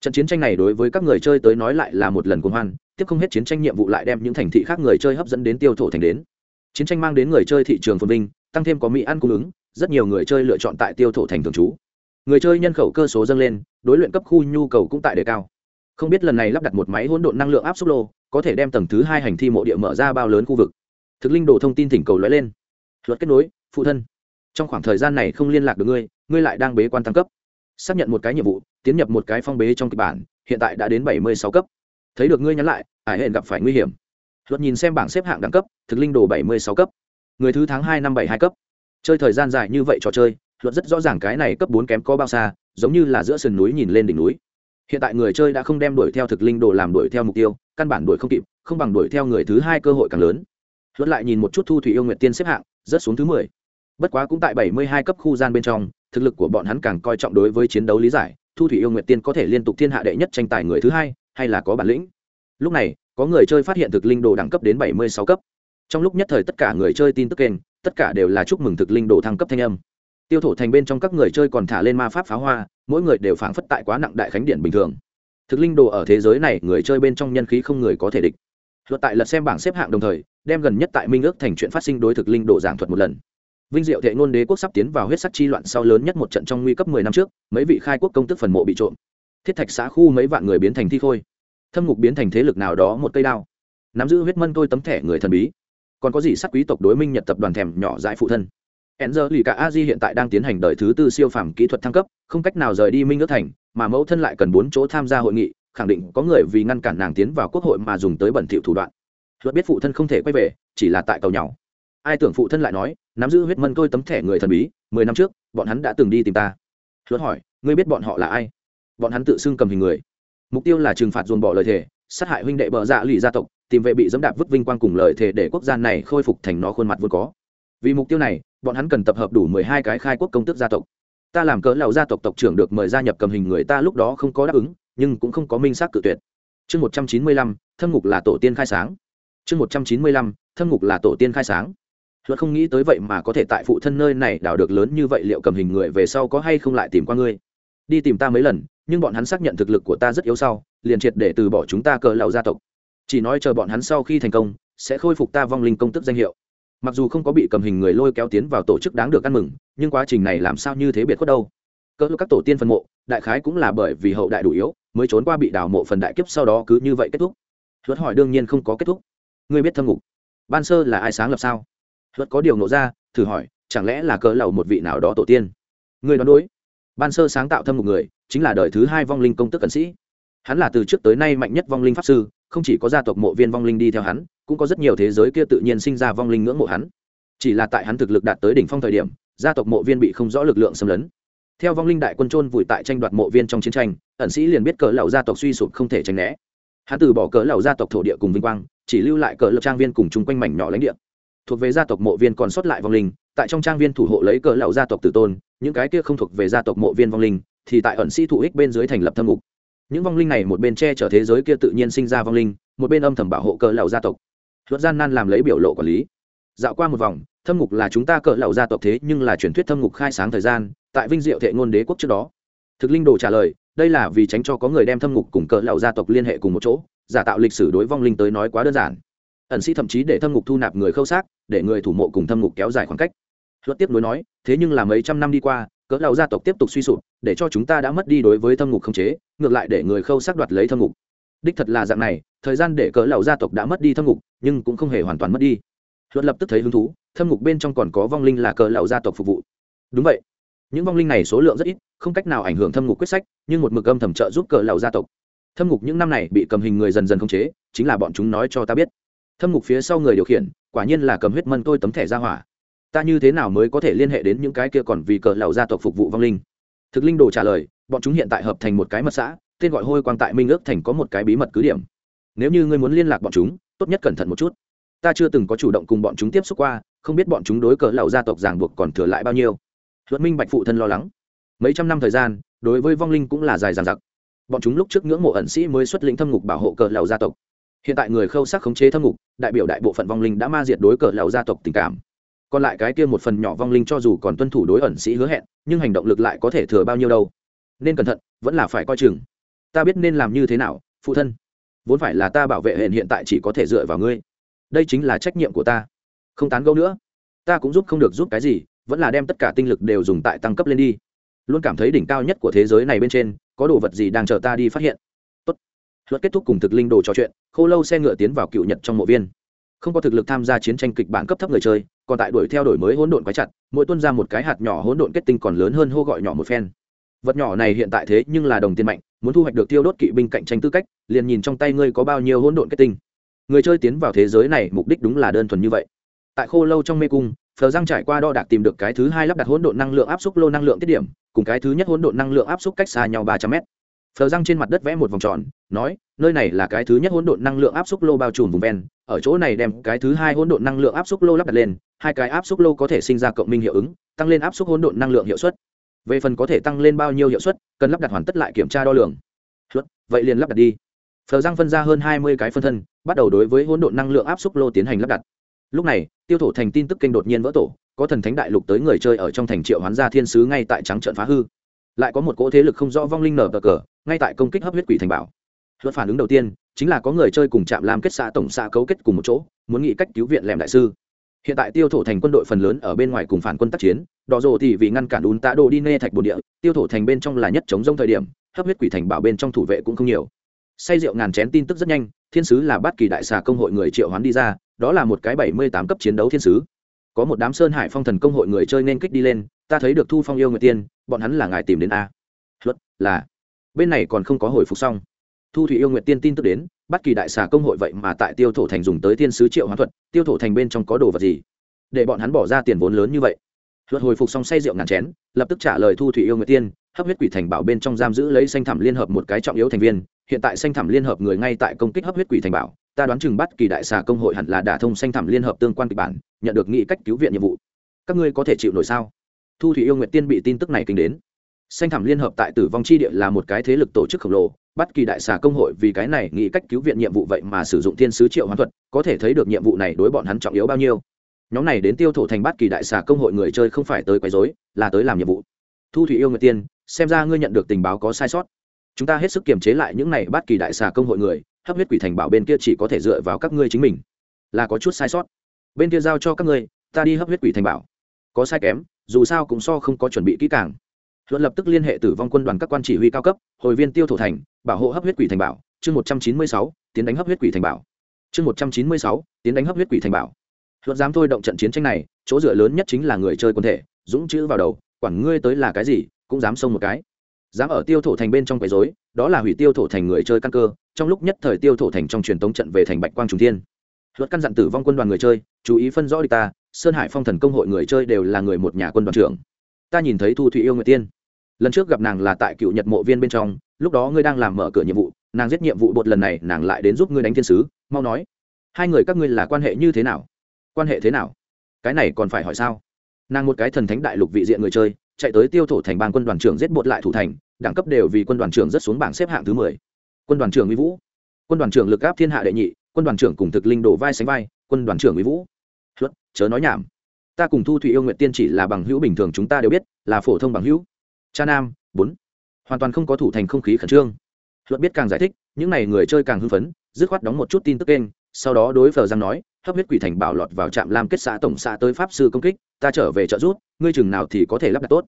Trận chiến tranh này đối với các người chơi tới nói lại là một lần cuồng hoan, tiếp không hết chiến tranh nhiệm vụ lại đem những thành thị khác người chơi hấp dẫn đến tiêu thổ thành đến. Chiến tranh mang đến người chơi thị trường phồn vinh, tăng thêm có mỹ ăn cung ứng, rất nhiều người chơi lựa chọn tại tiêu thổ thành thường trú. Người chơi nhân khẩu cơ số dâng lên, đối luyện cấp khu nhu cầu cũng tại đề cao không biết lần này lắp đặt một máy hỗn độn năng lượng áp xúc lô, có thể đem tầng thứ hai hành thi mộ địa mở ra bao lớn khu vực. Thực linh đồ thông tin thỉnh cầu lóe lên. Luật kết nối, phụ thân. Trong khoảng thời gian này không liên lạc được ngươi ngươi lại đang bế quan tăng cấp. Xác nhận một cái nhiệm vụ, tiến nhập một cái phong bế trong kịch bản, hiện tại đã đến bảy mươi sáu cấp. Thấy được ngươi nhắn lại, ải hẹn gặp phải nguy hiểm. Luật nhìn xem bảng xếp hạng đẳng cấp, thực linh đồ bảy mươi sáu cấp. Người thứ tháng hai năm bảy hai cấp. Chơi thời gian dài như vậy trò chơi, luật rất rõ ràng cái này cấp bốn kém có bao xa, giống như là giữa sườn núi nhìn lên đỉnh núi hiện tại người chơi đã không đem đuổi theo thực linh đồ làm đuổi theo mục tiêu, căn bản đuổi không kịp, không bằng đuổi theo người thứ hai cơ hội càng lớn. Luật lại nhìn một chút thu thủy yêu nguyệt tiên xếp hạng, rớt xuống thứ mười. Bất quá cũng tại bảy mươi hai cấp khu gian bên trong, thực lực của bọn hắn càng coi trọng đối với chiến đấu lý giải, thu thủy yêu nguyệt tiên có thể liên tục thiên hạ đệ nhất tranh tài người thứ hai, hay là có bản lĩnh? Lúc này, có người chơi phát hiện thực linh đồ đẳng cấp đến bảy mươi sáu cấp. Trong lúc nhất thời tất cả người chơi tin tức kênh, tất cả đều là chúc mừng thực linh đồ thăng cấp thanh âm tiêu thổ thành bên trong các người chơi còn thả lên ma pháp pháo hoa, mỗi người đều phảng phất tại quá nặng đại khánh điện bình thường. Thực linh đồ ở thế giới này, người chơi bên trong nhân khí không người có thể địch. Luật tại lật xem bảng xếp hạng đồng thời, đem gần nhất tại minh ước thành chuyện phát sinh đối thực linh đồ giảng thuật một lần. Vinh diệu thệ ngôn đế quốc sắp tiến vào huyết sắc chi loạn sau lớn nhất một trận trong nguy cấp mười năm trước, mấy vị khai quốc công tức phần mộ bị trộm. Thiết thạch xã khu mấy vạn người biến thành thi khôi. Thâm ngục biến thành thế lực nào đó một cây đao. Nắm giữ huyết mân tôi tấm thẻ người thần bí. Còn có gì sắc quý tộc đối minh nhật tập đoàn thèm nhỏ dại phụ thân? Enzer lì cả Aji hiện tại đang tiến hành đời thứ tư siêu phàm kỹ thuật thăng cấp, không cách nào rời đi Minh nước Thành, mà mẫu thân lại cần bốn chỗ tham gia hội nghị, khẳng định có người vì ngăn cản nàng tiến vào quốc hội mà dùng tới bẩn thỉu thủ đoạn. Luật biết phụ thân không thể quay về, chỉ là tại cầu nhau. Ai tưởng phụ thân lại nói, nắm giữ huyết mân tôi tấm thẻ người thần bí, mười năm trước, bọn hắn đã từng đi tìm ta. Luật hỏi, ngươi biết bọn họ là ai? Bọn hắn tự xưng cầm hình người. Mục tiêu là trừng phạt dồn bỏ lời thề, sát hại huynh đệ bờ dạ lì gia tộc, tìm về bị dẫm đạp vứt vinh quang cùng lời thề để quốc gia này khôi phục thành nó khuôn mặt vốn có. Vì mục tiêu này, bọn hắn cần tập hợp đủ mười hai cái khai quốc công tước gia tộc. Ta làm cỡ lầu gia tộc tộc trưởng được mời gia nhập cầm hình người ta lúc đó không có đáp ứng nhưng cũng không có minh xác cự tuyệt. Chương một trăm chín mươi lăm thâm ngục là tổ tiên khai sáng. Chương một trăm chín mươi lăm thâm ngục là tổ tiên khai sáng. Luật không nghĩ tới vậy mà có thể tại phụ thân nơi này đào được lớn như vậy liệu cầm hình người về sau có hay không lại tìm qua ngươi. Đi tìm ta mấy lần nhưng bọn hắn xác nhận thực lực của ta rất yếu sau liền triệt để từ bỏ chúng ta cỡ lầu gia tộc. Chỉ nói chờ bọn hắn sau khi thành công sẽ khôi phục ta vong linh công tức danh hiệu mặc dù không có bị cầm hình người lôi kéo tiến vào tổ chức đáng được ăn mừng, nhưng quá trình này làm sao như thế biệt khuất đâu? Cỡ các tổ tiên phân mộ, đại khái cũng là bởi vì hậu đại đủ yếu, mới trốn qua bị đào mộ phần đại kiếp sau đó cứ như vậy kết thúc. Luật hỏi đương nhiên không có kết thúc. Ngươi biết thâm ngục, ban sơ là ai sáng lập sao? Luật có điều nộ ra, thử hỏi, chẳng lẽ là cỡ lầu một vị nào đó tổ tiên? Ngươi đoán đối. Ban sơ sáng tạo thâm ngục người, chính là đời thứ hai vong linh công tức cận sĩ. Hắn là từ trước tới nay mạnh nhất vong linh pháp sư không chỉ có gia tộc mộ viên vong linh đi theo hắn, cũng có rất nhiều thế giới kia tự nhiên sinh ra vong linh ngưỡng mộ hắn. Chỉ là tại hắn thực lực đạt tới đỉnh phong thời điểm, gia tộc mộ viên bị không rõ lực lượng xâm lấn. Theo vong linh đại quân trôn vùi tại tranh đoạt mộ viên trong chiến tranh, ẩn sĩ liền biết cỡ lão gia tộc suy sụp không thể tránh né. Hắn từ bỏ cỡ lão gia tộc thổ địa cùng vinh quang, chỉ lưu lại cỡ lập trang viên cùng chung quanh mảnh nhỏ lãnh địa. Thuộc về gia tộc mộ viên còn sót lại vong linh, tại trong trang viên thủ hộ lấy cỡ lão gia tộc tử tôn, những cái kia không thuộc về gia tộc mộ viên vong linh, thì tại ẩn sĩ thủ ích bên dưới thành lập thâm ngục những vong linh này một bên che chở thế giới kia tự nhiên sinh ra vong linh, một bên âm thầm bảo hộ cỡ lầu gia tộc. Luật gian nan làm lấy biểu lộ quản lý. Dạo qua một vòng, thâm ngục là chúng ta cỡ lầu gia tộc thế nhưng là truyền thuyết thâm ngục khai sáng thời gian, tại vinh diệu thệ ngôn đế quốc trước đó. Thực linh đồ trả lời, đây là vì tránh cho có người đem thâm ngục cùng cỡ lầu gia tộc liên hệ cùng một chỗ, giả tạo lịch sử đối vong linh tới nói quá đơn giản. Ẩn sĩ thậm chí để thâm ngục thu nạp người khâu xác, để người thủ mộ cùng thâm ngục kéo dài khoảng cách. Luật tiếp nối nói, thế nhưng là mấy trăm năm đi qua cỡ lão gia tộc tiếp tục suy sụp, để cho chúng ta đã mất đi đối với thâm ngục không chế, ngược lại để người khâu sắc đoạt lấy thâm ngục. Đích thật là dạng này, thời gian để cỡ lão gia tộc đã mất đi thâm ngục, nhưng cũng không hề hoàn toàn mất đi. Luật lập tức thấy hứng thú, thâm ngục bên trong còn có vong linh là cỡ lão gia tộc phục vụ. Đúng vậy. Những vong linh này số lượng rất ít, không cách nào ảnh hưởng thâm ngục quyết sách, nhưng một mực âm thầm trợ giúp cỡ lão gia tộc. Thâm ngục những năm này bị cầm hình người dần dần khống chế, chính là bọn chúng nói cho ta biết. Thâm ngục phía sau người điều khiển, quả nhiên là cầm huyết mân tôi tấm thẻ ra hỏa ta như thế nào mới có thể liên hệ đến những cái kia còn vì cờ lầu gia tộc phục vụ vong linh? Thực linh đồ trả lời, bọn chúng hiện tại hợp thành một cái mật xã, tên gọi hôi quang tại minh ước thành có một cái bí mật cứ điểm. Nếu như ngươi muốn liên lạc bọn chúng, tốt nhất cẩn thận một chút. Ta chưa từng có chủ động cùng bọn chúng tiếp xúc qua, không biết bọn chúng đối cờ lầu gia tộc ràng buộc còn thừa lại bao nhiêu. Luật minh bạch phụ thân lo lắng. Mấy trăm năm thời gian, đối với vong linh cũng là dài dằng dặc. Bọn chúng lúc trước ngưỡng mộ ẩn sĩ mới xuất lĩnh thâm ngục bảo hộ cờ lầu gia tộc. Hiện tại người khâu sắc khống chế thâm ngục, đại biểu đại bộ phận vong linh đã ma diệt đối cờ lầu gia tộc tình cảm còn lại cái kia một phần nhỏ vong linh cho dù còn tuân thủ đối ẩn sĩ hứa hẹn, nhưng hành động lực lại có thể thừa bao nhiêu đâu. Nên cẩn thận, vẫn là phải coi chừng. Ta biết nên làm như thế nào, phụ thân. Vốn phải là ta bảo vệ hệ hiện tại chỉ có thể dựa vào ngươi. Đây chính là trách nhiệm của ta. Không tán gẫu nữa. Ta cũng giúp không được giúp cái gì, vẫn là đem tất cả tinh lực đều dùng tại tăng cấp lên đi. Luôn cảm thấy đỉnh cao nhất của thế giới này bên trên, có đồ vật gì đang chờ ta đi phát hiện. Tốt. Luật kết thúc cùng thực linh đồ trò chuyện, khô lâu xe ngựa tiến vào cựu nhật trong mộ viên. Không có thực lực tham gia chiến tranh kịch bản cấp thấp người chơi còn tại đuổi theo đổi mới hỗn độn quái chặt, mỗi tuân ra một cái hạt nhỏ hỗn độn kết tinh còn lớn hơn hô gọi nhỏ một phen. Vật nhỏ này hiện tại thế nhưng là đồng tiền mạnh, muốn thu hoạch được tiêu đốt kỵ binh cạnh tranh tư cách, liền nhìn trong tay ngươi có bao nhiêu hỗn độn kết tinh. Người chơi tiến vào thế giới này mục đích đúng là đơn thuần như vậy. Tại khô lâu trong mê cung, phờ giang trải qua đo đạc tìm được cái thứ hai lắp đặt hỗn độn năng lượng áp suất lô năng lượng tiết điểm, cùng cái thứ nhất hỗn độn năng lượng áp suất cách xa nhau ba trăm mét phờ răng trên mặt đất vẽ một vòng tròn, nói, nơi này là cái thứ nhất hỗn độn năng lượng áp suất lô bao trùm vùng ven, ở chỗ này đem cái thứ hai hỗn độn năng lượng áp suất lô lắp đặt lên, hai cái áp suất lô có thể sinh ra cộng minh hiệu ứng, tăng lên áp suất hỗn độn năng lượng hiệu suất. Về phần có thể tăng lên bao nhiêu hiệu suất, cần lắp đặt hoàn tất lại kiểm tra đo lường. Vậy liền lắp đặt đi. Phờ răng phân ra hơn hai mươi cái phân thân, bắt đầu đối với hỗn độn năng lượng áp suất lô tiến hành lắp đặt. Lúc này, tiêu thổ thành tin tức kênh đột nhiên vỡ tổ, có thần thánh đại lục tới người chơi ở trong thành triệu hoán gia thiên sứ ngay tại trắng trận phá hư. Lại có một cỗ thế lực không rõ vong linh nở cờ cờ ngay tại công kích hấp huyết quỷ thành bảo. Luật phản ứng đầu tiên chính là có người chơi cùng chạm làm kết xã tổng xã cấu kết cùng một chỗ, muốn nghĩ cách cứu viện lẻm đại sư. Hiện tại tiêu thổ thành quân đội phần lớn ở bên ngoài cùng phản quân tác chiến, đỏ rồ thì vì ngăn cản ún tá đồ đi nê thạch bồn địa, tiêu thổ thành bên trong là nhất chống rông thời điểm, hấp huyết quỷ thành bảo bên trong thủ vệ cũng không nhiều. Say rượu ngàn chén tin tức rất nhanh, thiên sứ là bát kỳ đại xà công hội người triệu hoán đi ra, đó là một cái bảy mươi tám cấp chiến đấu thiên sứ. Có một đám sơn hải phong thần công hội người chơi nên kích đi lên, ta thấy được thu phong yêu người tiên, bọn hắn là ngài tìm đến a. Luật, là bên này còn không có hồi phục xong. Thu thủy yêu nguyện tiên tin tức đến, bất kỳ đại xà công hội vậy mà tại tiêu thổ thành dùng tới thiên sứ triệu hoán thuật, tiêu thổ thành bên trong có đồ vật gì? Để bọn hắn bỏ ra tiền vốn lớn như vậy. Luật hồi phục xong say rượu ngàn chén, lập tức trả lời thu thủy yêu nguyện tiên, hấp huyết quỷ thành bảo bên trong giam giữ lấy xanh thảm liên hợp một cái trọng yếu thành viên, hiện tại xanh thảm liên hợp người ngay tại công kích hấp huyết quỷ thành bảo, ta đoán chừng bắt kỳ đại xà công hội hẳn là đả thông xanh thảm liên hợp tương quan kịch bản, nhận được nghị cách cứu viện nhiệm vụ. Các ngươi có thể chịu nổi sao? Thu thủy yêu nguyện tiên bị tin tức này kinh đến xanh thảm liên hợp tại tử vong chi địa là một cái thế lực tổ chức khổng lồ, Bất kỳ đại xà công hội vì cái này nghĩ cách cứu viện nhiệm vụ vậy mà sử dụng thiên sứ triệu hoán thuật, có thể thấy được nhiệm vụ này đối bọn hắn trọng yếu bao nhiêu. Nhóm này đến tiêu thổ thành bất kỳ đại xà công hội người chơi không phải tới quấy rối, là tới làm nhiệm vụ. Thu thủy yêu người tiên, xem ra ngươi nhận được tình báo có sai sót. Chúng ta hết sức kiềm chế lại những này bất kỳ đại xà công hội người, hấp huyết quỷ thành bảo bên kia chỉ có thể dựa vào các ngươi chính mình. Là có chút sai sót. Bên kia giao cho các ngươi, ta đi hấp huyết quỷ thành bảo. Có sai kém, dù sao cũng so không có chuẩn bị kỹ càng luận lập tức liên hệ tử vong quân đoàn các quan chỉ huy cao cấp, hồi viên tiêu thổ thành, bảo hộ hấp huyết quỷ thành bảo, chương một trăm chín mươi sáu, tiến đánh hấp huyết quỷ thành bảo. Chương một trăm chín mươi sáu, tiến đánh hấp huyết quỷ thành bảo. Luận dám thôi động trận chiến tranh này, chỗ dựa lớn nhất chính là người chơi quân thể, dũng chữ vào đầu, quản ngươi tới là cái gì, cũng dám xông một cái. Dám ở tiêu thổ thành bên trong quấy rối, đó là hủy tiêu thổ thành người chơi căn cơ, trong lúc nhất thời tiêu thổ thành trong truyền tống trận về thành bạch quang trùng thiên. Luật căn dặn tử vong quân đoàn người chơi, chú ý phân rõ đi ta, sơn hải phong thần công hội người chơi đều là người một nhà quân đoàn trưởng ta nhìn thấy thu thủy yêu nguyệt tiên. Lần trước gặp nàng là tại cựu nhật mộ viên bên trong, lúc đó ngươi đang làm mở cửa nhiệm vụ, nàng giết nhiệm vụ bột lần này, nàng lại đến giúp ngươi đánh thiên sứ, mau nói. Hai người các ngươi là quan hệ như thế nào? Quan hệ thế nào? Cái này còn phải hỏi sao? Nàng một cái thần thánh đại lục vị diện người chơi, chạy tới tiêu thổ thành bang quân đoàn trưởng giết bột lại thủ thành, đẳng cấp đều vì quân đoàn trưởng rất xuống bảng xếp hạng thứ mười. Quân đoàn trưởng mỹ vũ. Quân đoàn trưởng lực áp thiên hạ đệ nhị, quân đoàn trưởng cùng thực linh đổ vai sánh vai, quân đoàn trưởng mỹ vũ. Luật chớ nói nhảm ta cùng thu thủy yêu nguyện tiên chỉ là bằng hữu bình thường chúng ta đều biết, là phổ thông bằng hữu. Cha nam, bốn. Hoàn toàn không có thủ thành không khí khẩn trương. Luật biết càng giải thích, những n à y người chơi càng hưng phấn, dứt khoát đóng một chút tin tức kênh, sau đó đối phờ giang nói, hấp huyết quỷ thành bảo lọt vào trạm làm kết xã tổng xã tới pháp sư công kích, ta trở về trợ rút ngươi chừng nào thì có thể lắp đặt tốt.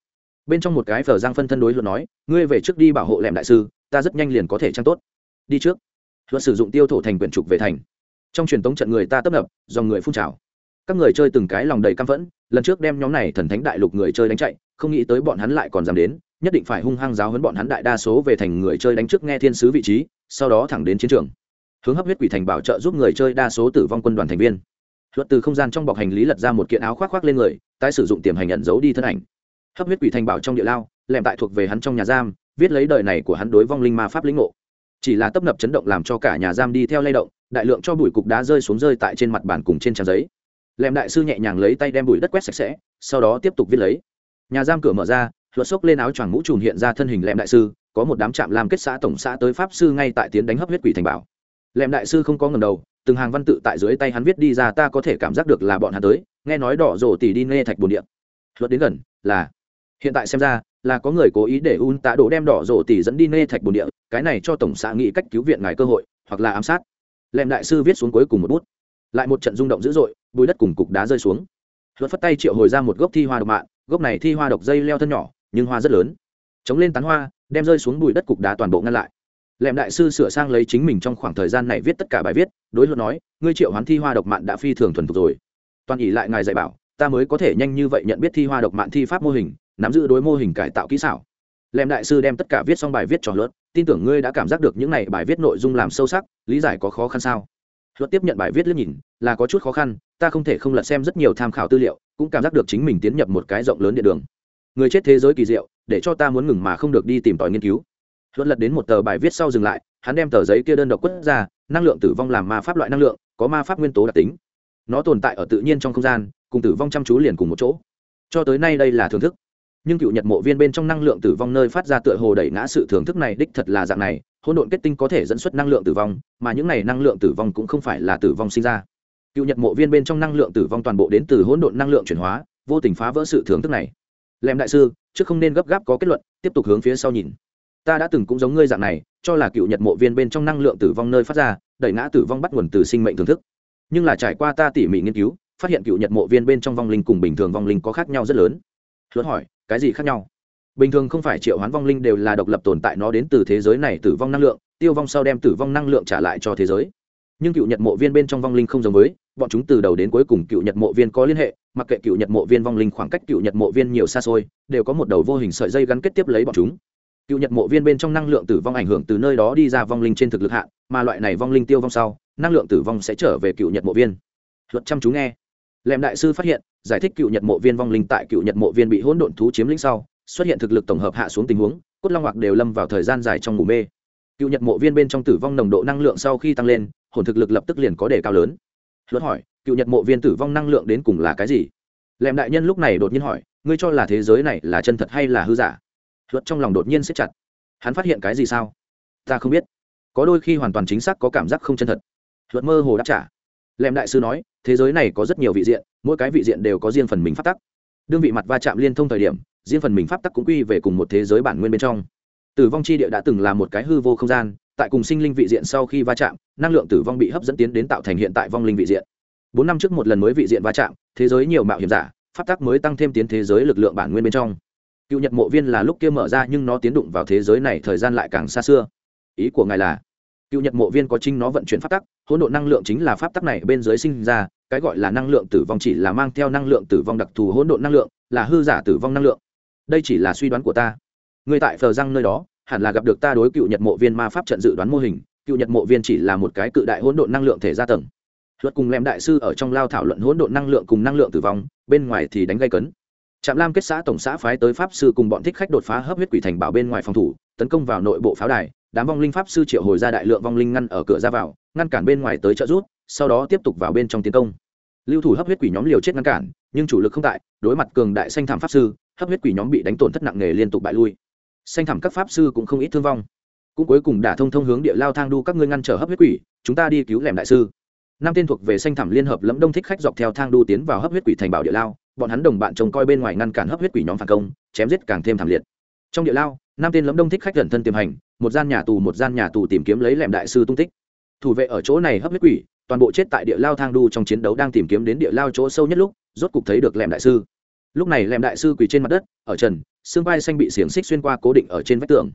Bên trong một cái phờ giang phân thân đối luật nói, ngươi về trước đi bảo hộ lẻm đại sư, ta rất nhanh liền có thể trang tốt. Đi trước. Luật sử dụng tiêu thổ thành quyển trục về thành. Trong truyền tống trận người ta tấp nập, dòng người phun trào các người chơi từng cái lòng đầy căm phẫn, lần trước đem nhóm này thần thánh đại lục người chơi đánh chạy, không nghĩ tới bọn hắn lại còn dám đến, nhất định phải hung hăng giáo hấn bọn hắn đại đa số về thành người chơi đánh trước nghe thiên sứ vị trí, sau đó thẳng đến chiến trường. Hướng hấp huyết quỷ thành bảo trợ giúp người chơi đa số tử vong quân đoàn thành viên. Luật từ không gian trong bọc hành lý lật ra một kiện áo khoác khoác lên người, tái sử dụng tiềm hành nhận giấu đi thân ảnh. Hấp huyết quỷ thành bảo trong địa lao, lẻm tại thuộc về hắn trong nhà giam, viết lấy đời này của hắn đối vong linh ma pháp lĩnh ngộ. Chỉ là tấp nập chấn động làm cho cả nhà giam đi theo lay động, đại lượng cho bụi cục đá rơi xuống rơi tại trên mặt bàn cùng trên trang giấy lẻm đại sư nhẹ nhàng lấy tay đem bụi đất quét sạch sẽ, sau đó tiếp tục viết lấy. Nhà giam cửa mở ra, luật xốc lên áo choàng mũ trùm hiện ra thân hình lẻm đại sư, có một đám trạm làm kết xã tổng xã tới pháp sư ngay tại tiến đánh hấp huyết quỷ thành bảo. Lẹm đại sư không có ngầm đầu, từng hàng văn tự tại dưới tay hắn viết đi ra ta có thể cảm giác được là bọn hắn tới, nghe nói đỏ rổ tỉ đi nghe thạch bồn điện. Luật đến gần, là, hiện tại xem ra, là có người cố ý để un tạ đổ đem đỏ rổ tỉ dẫn đi nghe thạch bồn địa cái này cho tổng xã nghĩ cách cứu viện ngài cơ hội, hoặc là ám sát. Lẹm đại sư viết xuống cuối cùng một bút lại một trận rung động dữ dội, bùi đất cùng cục đá rơi xuống. Luật phất tay triệu hồi ra một gốc thi hoa độc mạng gốc này thi hoa độc dây leo thân nhỏ, nhưng hoa rất lớn. Chống lên tán hoa, đem rơi xuống bùi đất cục đá toàn bộ ngăn lại. Lẹm đại sư sửa sang lấy chính mình trong khoảng thời gian này viết tất cả bài viết, đối luật nói, ngươi triệu hoán thi hoa độc mạng đã phi thường thuần thục rồi. Toàn ỉ lại ngài dạy bảo, ta mới có thể nhanh như vậy nhận biết thi hoa độc mạng thi pháp mô hình, nắm giữ đối mô hình cải tạo kỹ xảo. Lẹm đại sư đem tất cả viết xong bài viết cho luật, tin tưởng ngươi đã cảm giác được những này bài viết nội dung làm sâu sắc, lý giải có khó khăn sao? Luật tiếp nhận bài viết liếc nhìn, là có chút khó khăn, ta không thể không lật xem rất nhiều tham khảo tư liệu, cũng cảm giác được chính mình tiến nhập một cái rộng lớn địa đường. Người chết thế giới kỳ diệu, để cho ta muốn ngừng mà không được đi tìm tòi nghiên cứu. Luật lật đến một tờ bài viết sau dừng lại, hắn đem tờ giấy kia đơn độc quất ra, năng lượng tử vong làm ma pháp loại năng lượng, có ma pháp nguyên tố đặc tính. Nó tồn tại ở tự nhiên trong không gian, cùng tử vong chăm chú liền cùng một chỗ. Cho tới nay đây là thưởng thức. Nhưng cựu nhật mộ viên bên trong năng lượng tử vong nơi phát ra tựa hồ đẩy ngã sự thưởng thức này đích thật là dạng này hỗn độn kết tinh có thể dẫn xuất năng lượng tử vong, mà những này năng lượng tử vong cũng không phải là tử vong sinh ra. Cựu nhật mộ viên bên trong năng lượng tử vong toàn bộ đến từ hỗn độn năng lượng chuyển hóa, vô tình phá vỡ sự thưởng thức này. Lem đại sư, trước không nên gấp gáp có kết luận, tiếp tục hướng phía sau nhìn. Ta đã từng cũng giống ngươi dạng này, cho là cựu nhật mộ viên bên trong năng lượng tử vong nơi phát ra, đẩy ngã tử vong bắt nguồn từ sinh mệnh thưởng thức. Nhưng là trải qua ta tỉ mỉ nghiên cứu, phát hiện cựu nhật mộ viên bên trong vong linh cùng bình thường vong linh có khác nhau rất lớn. Luật hỏi, cái gì khác nhau? Bình thường không phải triệu hoán vong linh đều là độc lập tồn tại nó đến từ thế giới này tử vong năng lượng, tiêu vong sau đem tử vong năng lượng trả lại cho thế giới. Nhưng cựu nhật mộ viên bên trong vong linh không giống với, bọn chúng từ đầu đến cuối cùng cựu nhật mộ viên có liên hệ, mặc kệ cựu nhật mộ viên vong linh khoảng cách cựu nhật mộ viên nhiều xa xôi, đều có một đầu vô hình sợi dây gắn kết tiếp lấy bọn chúng. Cựu nhật mộ viên bên trong năng lượng tử vong ảnh hưởng từ nơi đó đi ra vong linh trên thực lực hạn, mà loại này vong linh tiêu vong sau, năng lượng tử vong sẽ trở về cựu nhật mộ viên. Luật chăm chú nghe. Lệm đại sư phát hiện, giải thích cựu nhật mộ viên vong linh tại cựu nhật mộ viên bị hỗn độn thú chiếm lĩnh sau xuất hiện thực lực tổng hợp hạ xuống tình huống, cốt long hoặc đều lâm vào thời gian dài trong ngủ mê. Cựu nhật mộ viên bên trong tử vong nồng độ năng lượng sau khi tăng lên, hồn thực lực lập tức liền có đề cao lớn. Luật hỏi, cựu nhật mộ viên tử vong năng lượng đến cùng là cái gì? Lẹm đại nhân lúc này đột nhiên hỏi, ngươi cho là thế giới này là chân thật hay là hư giả? Luật trong lòng đột nhiên siết chặt. Hắn phát hiện cái gì sao? Ta không biết. Có đôi khi hoàn toàn chính xác có cảm giác không chân thật. Luật mơ hồ đáp trả. Lẹm đại sư nói, thế giới này có rất nhiều vị diện, mỗi cái vị diện đều có riêng phần mình phát tắc. Đương vị mặt va chạm liên thông thời điểm riêng phần mình pháp tắc cũng quy về cùng một thế giới bản nguyên bên trong. Tử vong chi địa đã từng là một cái hư vô không gian, tại cùng sinh linh vị diện sau khi va chạm, năng lượng tử vong bị hấp dẫn tiến đến tạo thành hiện tại vong linh vị diện. Bốn năm trước một lần mới vị diện va chạm, thế giới nhiều mạo hiểm giả, pháp tắc mới tăng thêm tiến thế giới lực lượng bản nguyên bên trong. Cựu nhật mộ viên là lúc kia mở ra nhưng nó tiến đụng vào thế giới này thời gian lại càng xa xưa. Ý của ngài là, cựu nhật mộ viên có chính nó vận chuyển pháp tắc, hỗn độn năng lượng chính là pháp tắc này bên dưới sinh ra, cái gọi là năng lượng tử vong chỉ là mang theo năng lượng tử vong đặc thù hỗn độn năng lượng, là hư giả tử vong năng lượng đây chỉ là suy đoán của ta. Người tại phờ răng nơi đó, hẳn là gặp được ta đối cựu nhật mộ viên ma pháp trận dự đoán mô hình, cựu nhật mộ viên chỉ là một cái cự đại hỗn độn năng lượng thể gia tầng. Luật cùng lem đại sư ở trong lao thảo luận hỗn độn năng lượng cùng năng lượng tử vong, bên ngoài thì đánh gây cấn. Trạm lam kết xã tổng xã phái tới pháp sư cùng bọn thích khách đột phá hấp huyết quỷ thành bảo bên ngoài phòng thủ, tấn công vào nội bộ pháo đài, đám vong linh pháp sư triệu hồi ra đại lượng vong linh ngăn ở cửa ra vào, ngăn cản bên ngoài tới trợ rút sau đó tiếp tục vào bên trong tiến công. Lưu thủ hấp huyết quỷ nhóm liều chết ngăn cản, nhưng chủ lực không tại, đối mặt cường đại xanh thảm pháp sư hấp huyết quỷ nhóm bị đánh tổn thất nặng nề liên tục bại lui. Xanh thẳm các pháp sư cũng không ít thương vong. Cũng cuối cùng đả thông thông hướng địa lao thang đu các ngươi ngăn trở hấp huyết quỷ, chúng ta đi cứu lẻm đại sư. Năm tên thuộc về xanh thẳm liên hợp lẫm đông thích khách dọc theo thang đu tiến vào hấp huyết quỷ thành bảo địa lao, bọn hắn đồng bạn trông coi bên ngoài ngăn cản hấp huyết quỷ nhóm phản công, chém giết càng thêm thảm liệt. Trong địa lao, năm tên lẫm đông thích khách gần thân tiềm hành, một gian nhà tù một gian nhà tù tìm kiếm lấy lẻm đại sư tung tích. Thủ vệ ở chỗ này hấp huyết quỷ, toàn bộ chết tại địa lao thang đu trong chiến đấu đang tìm kiếm đến địa lao chỗ sâu nhất lúc, rốt cục thấy được lẻm đại sư lúc này lẻm đại sư quỳ trên mặt đất, ở trần, xương vai xanh bị xiềng xích xuyên qua cố định ở trên vách tường.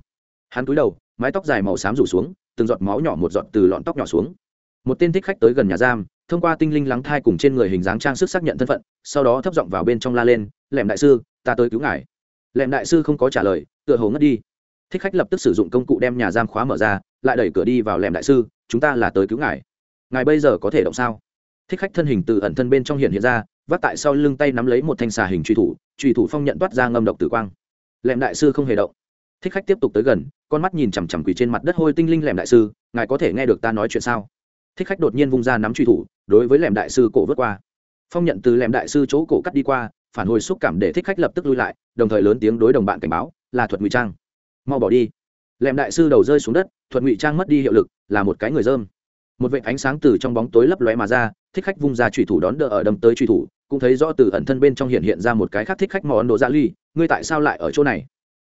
Hắn cúi đầu, mái tóc dài màu xám rủ xuống, từng giọt máu nhỏ một giọt từ lọn tóc nhỏ xuống. Một tên thích khách tới gần nhà giam, thông qua tinh linh lắng thai cùng trên người hình dáng trang sức xác nhận thân phận, sau đó thấp giọng vào bên trong la lên lẻm đại sư, ta tới cứu ngài. Lẻm đại sư không có trả lời, tựa hồ ngất đi. Thích khách lập tức sử dụng công cụ đem nhà giam khóa mở ra, lại đẩy cửa đi vào lẻm đại sư, chúng ta là tới cứu ngài. Ngài bây giờ có thể động sao? Thích khách thân hình từ ẩn thân bên trong hiện hiện ra vác tại sau lưng tay nắm lấy một thanh xà hình truy thủ truy thủ phong nhận toát ra ngâm độc tử quang. Lẻm đại sư không hề động. Thích khách tiếp tục tới gần, con mắt nhìn chằm chằm quỳ trên mặt đất hôi tinh linh lẻm đại sư, ngài có thể nghe được ta nói chuyện sao? Thích khách đột nhiên vung ra nắm truy thủ, đối với lẻm đại sư cổ vớt qua. Phong nhận từ lẻm đại sư chỗ cổ cắt đi qua, phản hồi xúc cảm để thích khách lập tức lui lại, đồng thời lớn tiếng đối đồng bạn cảnh báo, là thuật ngụy trang. Mau bỏ đi. Lẻm đại sư đầu rơi xuống đất, thuật ngụy trang mất đi hiệu lực, là một cái người dơm. Một vệ ánh sáng từ trong bóng tối lấp lóe mà ra, thích khách vung ra trùy thủ đón đỡ ở đâm tới trùy thủ cũng thấy rõ từ ẩn thân bên trong hiện hiện ra một cái khác thích khách món đồ dạ ly, ngươi tại sao lại ở chỗ này?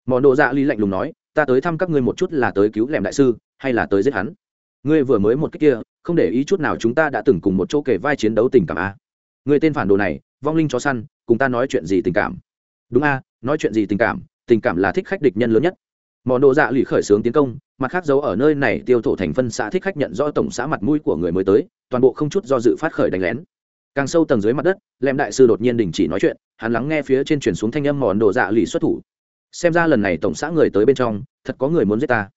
Món đồ dạ ly lạnh lùng nói, ta tới thăm các ngươi một chút là tới cứu lẻm đại sư, hay là tới giết hắn? Ngươi vừa mới một cách kia, không để ý chút nào chúng ta đã từng cùng một chỗ kể vai chiến đấu tình cảm a ngươi tên phản đồ này, vong linh chó săn, cùng ta nói chuyện gì tình cảm? Đúng a nói chuyện gì tình cảm? Tình cảm là thích khách địch nhân lớn nhất. Món đồ dạ lì khởi xướng tiến công, mặt khác giấu ở nơi này tiêu thổ thành phân xã thích khách nhận rõ tổng xã mặt mũi của người mới tới, toàn bộ không chút do dự phát khởi đánh lén càng sâu tầng dưới mặt đất lem đại sư đột nhiên đình chỉ nói chuyện, hắn lắng nghe phía trên chuyển xuống thanh âm mòn đồ dạ lì xuất thủ. Xem ra lần này tổng xã người tới bên trong, thật có người muốn giết ta.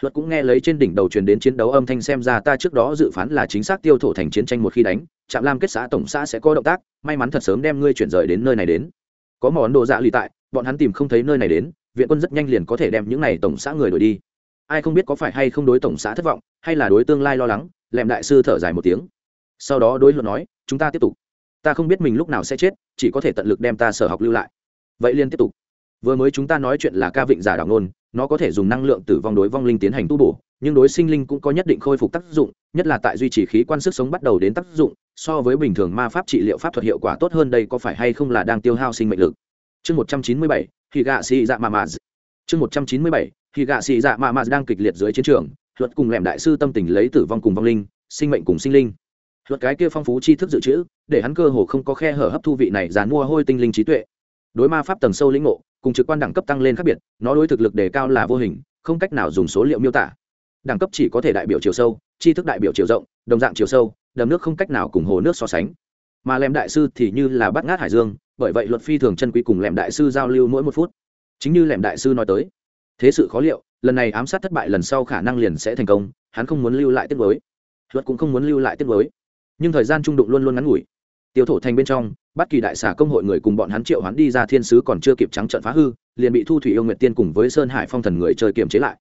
Luật cũng nghe lấy trên đỉnh đầu truyền đến chiến đấu âm thanh xem ra ta trước đó dự phán là chính xác tiêu thổ thành chiến tranh một khi đánh, trạm lam kết xã tổng xã sẽ có động tác, may mắn thật sớm đem ngươi chuyển rời đến nơi này đến. Có món đồ dạ lì tại, bọn hắn tìm không thấy nơi này đến, viện quân rất nhanh liền có thể đem những này tổng xã người đổi đi. Ai không biết có phải hay không đối tổng xã thất vọng, hay là đối tương lai lo lắng, lẹm đại sư thở dài một tiếng sau đó đối luận nói, chúng ta tiếp tục. Ta không biết mình lúc nào sẽ chết, chỉ có thể tận lực đem ta sở học lưu lại. Vậy liên tiếp tục. Vừa mới chúng ta nói chuyện là ca vịnh giả đảo nôn nó có thể dùng năng lượng tử vong đối vong linh tiến hành tu bổ, nhưng đối sinh linh cũng có nhất định khôi phục tác dụng, nhất là tại duy trì khí quan sức sống bắt đầu đến tác dụng, so với bình thường ma pháp trị liệu pháp thuật hiệu quả tốt hơn đây có phải hay không là đang tiêu hao sinh mệnh lực? Chương một trăm chín mươi bảy khi gạ xì dạ mà mà chương một trăm chín mươi bảy khi gạ xì dạ mà mà đang kịch liệt dưới chiến trường, luật cùng lẻm đại sư tâm tình lấy tử vong cùng vong linh, sinh mệnh cùng sinh linh luật cái kia phong phú tri thức dự trữ, để hắn cơ hồ không có khe hở hấp thu vị này dàn mua hôi tinh linh trí tuệ. Đối ma pháp tầng sâu lĩnh ngộ, cùng trực quan đẳng cấp tăng lên khác biệt, nó đối thực lực đề cao là vô hình, không cách nào dùng số liệu miêu tả. Đẳng cấp chỉ có thể đại biểu chiều sâu, tri thức đại biểu chiều rộng, đồng dạng chiều sâu, đầm nước không cách nào cùng hồ nước so sánh. Mà lèm đại sư thì như là bắt ngát hải dương, bởi vậy luật phi thường chân quý cùng lèm đại sư giao lưu mỗi một phút. Chính như lèm đại sư nói tới, thế sự khó liệu, lần này ám sát thất bại lần sau khả năng liền sẽ thành công, hắn không muốn lưu lại tiết mới. Luật cũng không muốn lưu lại tiết mới nhưng thời gian trung đụng luôn luôn ngắn ngủi. Tiêu thổ thành bên trong, bất kỳ đại xà công hội người cùng bọn hắn triệu hắn đi ra thiên sứ còn chưa kịp trắng trận phá hư, liền bị thu thủy yêu nguyệt tiên cùng với sơn hải phong thần người chơi kiềm chế lại.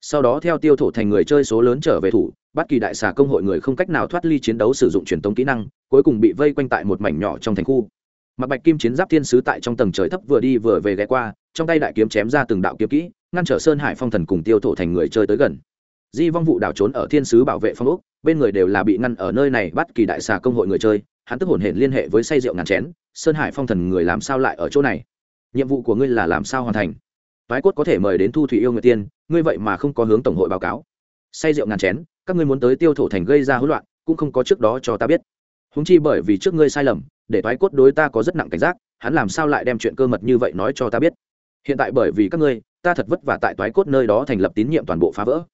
Sau đó theo tiêu thổ thành người chơi số lớn trở về thủ, bất kỳ đại xà công hội người không cách nào thoát ly chiến đấu sử dụng truyền tống kỹ năng, cuối cùng bị vây quanh tại một mảnh nhỏ trong thành khu. Mặc bạch kim chiến giáp thiên sứ tại trong tầng trời thấp vừa đi vừa về ghé qua, trong tay đại kiếm chém ra từng đạo kiếm kỹ, ngăn trở sơn hải phong thần cùng tiêu thổ thành người chơi tới gần di vong vụ đảo trốn ở thiên sứ bảo vệ phong ốc, bên người đều là bị ngăn ở nơi này bắt kỳ đại xà công hội người chơi, hắn tức hồn hển liên hệ với say rượu ngàn chén, sơn hải phong thần người làm sao lại ở chỗ này? Nhiệm vụ của ngươi là làm sao hoàn thành? Toái cốt có thể mời đến thu thủy yêu người tiên, ngươi vậy mà không có hướng tổng hội báo cáo. Say rượu ngàn chén, các ngươi muốn tới tiêu thổ thành gây ra hỗn loạn, cũng không có trước đó cho ta biết. Húng chi bởi vì trước ngươi sai lầm, để toái cốt đối ta có rất nặng cảnh giác, hắn làm sao lại đem chuyện cơ mật như vậy nói cho ta biết? Hiện tại bởi vì các ngươi, ta thật vất vả tại toái cốt nơi đó thành lập tín nhiệm toàn bộ phá vỡ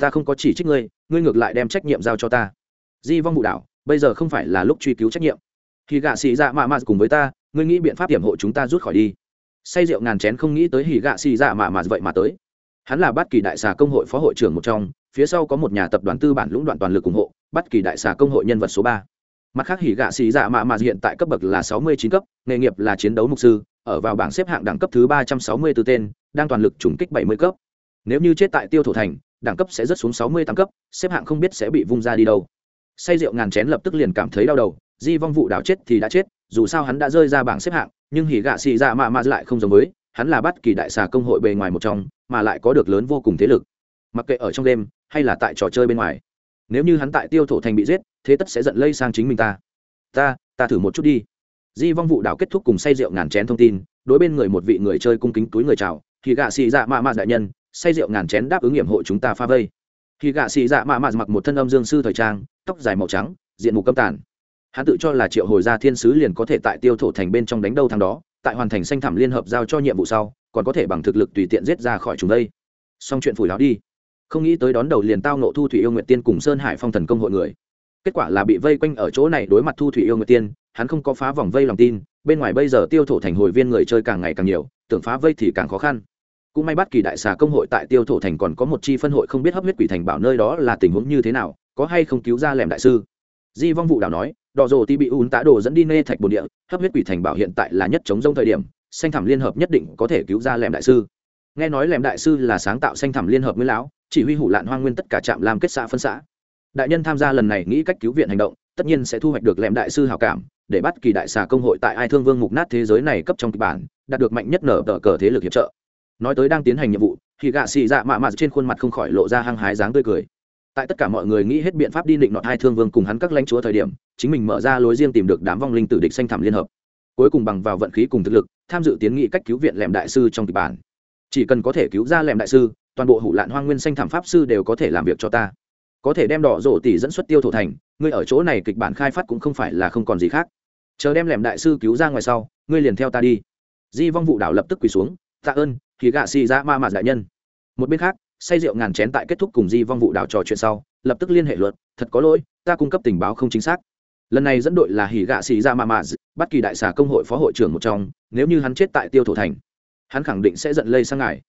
ta không có chỉ trích ngươi ngươi ngược lại đem trách nhiệm giao cho ta. Di vong vụ đảo bây giờ không phải là lúc truy cứu trách nhiệm. Khi gạ xì dạ mạ mạ cùng với ta, ngươi nghĩ biện pháp hiểm hộ chúng ta rút khỏi đi. Say rượu ngàn chén không nghĩ tới hỉ gạ xì dạ mạ mạ vậy mà tới. Hắn là bát kỳ đại xà công hội phó hội trưởng một trong, phía sau có một nhà tập đoàn tư bản lũng đoạn toàn lực ủng hộ, bát kỳ đại xà công hội nhân vật số ba. Mặt khác hỉ gạ xì dạ mạ mạ hiện tại cấp bậc là sáu mươi chín cấp, nghề nghiệp là chiến đấu mục sư, ở vào bảng xếp hạng đẳng cấp thứ ba trăm sáu mươi 364 tên, đang toàn lực trùng kích bảy mươi cấp. Nếu như chết tại tiêu thổ thành đẳng cấp sẽ rớt xuống sáu mươi tám cấp, xếp hạng không biết sẽ bị vung ra đi đâu. Say rượu ngàn chén lập tức liền cảm thấy đau đầu, di vong vụ đảo chết thì đã chết, dù sao hắn đã rơi ra bảng xếp hạng, nhưng hỉ gạ xì dạ mạ mạ lại không giống với, hắn là bất kỳ đại xà công hội bề ngoài một trong, mà lại có được lớn vô cùng thế lực. Mặc kệ ở trong đêm, hay là tại trò chơi bên ngoài, nếu như hắn tại tiêu thổ thành bị giết, thế tất sẽ giận lây sang chính mình ta. Ta ta thử một chút đi. Di vong vụ đảo kết thúc cùng say rượu ngàn chén thông tin, đối bên người một vị người chơi cung kính túi người chào thì gạ xì dạ mạ mạ đại nhân say rượu ngàn chén đáp ứng nghiệm hộ chúng ta pha vây. Khi gạ xì dạ mạ mạ mặc một thân âm dương sư thời trang tóc dài màu trắng diện mục câm tản, hắn tự cho là triệu hồi gia thiên sứ liền có thể tại tiêu thổ thành bên trong đánh đâu thằng đó tại hoàn thành xanh thảm liên hợp giao cho nhiệm vụ sau còn có thể bằng thực lực tùy tiện giết ra khỏi chúng đây. Xong chuyện phủi láo đi. Không nghĩ tới đón đầu liền tao nộ thu thủy yêu nguyệt tiên cùng sơn hải phong thần công hội người. Kết quả là bị vây quanh ở chỗ này đối mặt thu thủy yêu nguyệt tiên hắn không có phá vòng vây lòng tin bên ngoài bây giờ tiêu thổ thành hồi viên người chơi càng ngày càng nhiều tưởng phá vây thì càng khó khăn cũng may bắt kỳ đại xà công hội tại tiêu thổ thành còn có một chi phân hội không biết hấp huyết quỷ thành bảo nơi đó là tình huống như thế nào, có hay không cứu ra lẻm đại sư. Di vong vụ đảo nói, đỏ rồ ti bị ùn tá đồ dẫn đi nê thạch bồn địa, hấp huyết quỷ thành bảo hiện tại là nhất chống rông thời điểm, xanh thảm liên hợp nhất định có thể cứu ra lẻm đại sư. Nghe nói lẻm đại sư là sáng tạo xanh thảm liên hợp nguyên lão, chỉ huy hủ lạn hoang nguyên tất cả trạm làm kết xã phân xã. Đại nhân tham gia lần này nghĩ cách cứu viện hành động, tất nhiên sẽ thu hoạch được lẻm đại sư hảo cảm, để bắt kỳ đại xà công hội tại ai thương vương mục nát thế giới này cấp trong kịch bản, đạt được mạnh nhất nở tờ cờ thế lực hiệp trợ nói tới đang tiến hành nhiệm vụ, thì gạ xì dạ mạ mạ trên khuôn mặt không khỏi lộ ra hăng hái dáng tươi cười. Tại tất cả mọi người nghĩ hết biện pháp đi định nọt hai thương vương cùng hắn các lãnh chúa thời điểm, chính mình mở ra lối riêng tìm được đám vong linh tử địch xanh thảm liên hợp. Cuối cùng bằng vào vận khí cùng thực lực, tham dự tiến nghị cách cứu viện lẻm đại sư trong kịch bản. Chỉ cần có thể cứu ra lẻm đại sư, toàn bộ hủ lạn hoang nguyên xanh thảm pháp sư đều có thể làm việc cho ta. Có thể đem đỏ rổ tỷ dẫn xuất tiêu thổ thành, ngươi ở chỗ này kịch bản khai phát cũng không phải là không còn gì khác. Chờ đem lẻm đại sư cứu ra ngoài sau, ngươi liền theo ta đi. Di vong vụ đảo lập tức quỳ xuống, tạ ơn thì gạ xì ra ma mạt đại nhân. Một bên khác, say rượu ngàn chén tại kết thúc cùng di vong vụ đảo trò chuyện sau, lập tức liên hệ luật, thật có lỗi, ta cung cấp tình báo không chính xác. Lần này dẫn đội là hỉ gạ xì ra ma mạt bất kỳ đại xà công hội phó hội trưởng một trong, nếu như hắn chết tại tiêu thổ thành, hắn khẳng định sẽ giận lây sang ngài.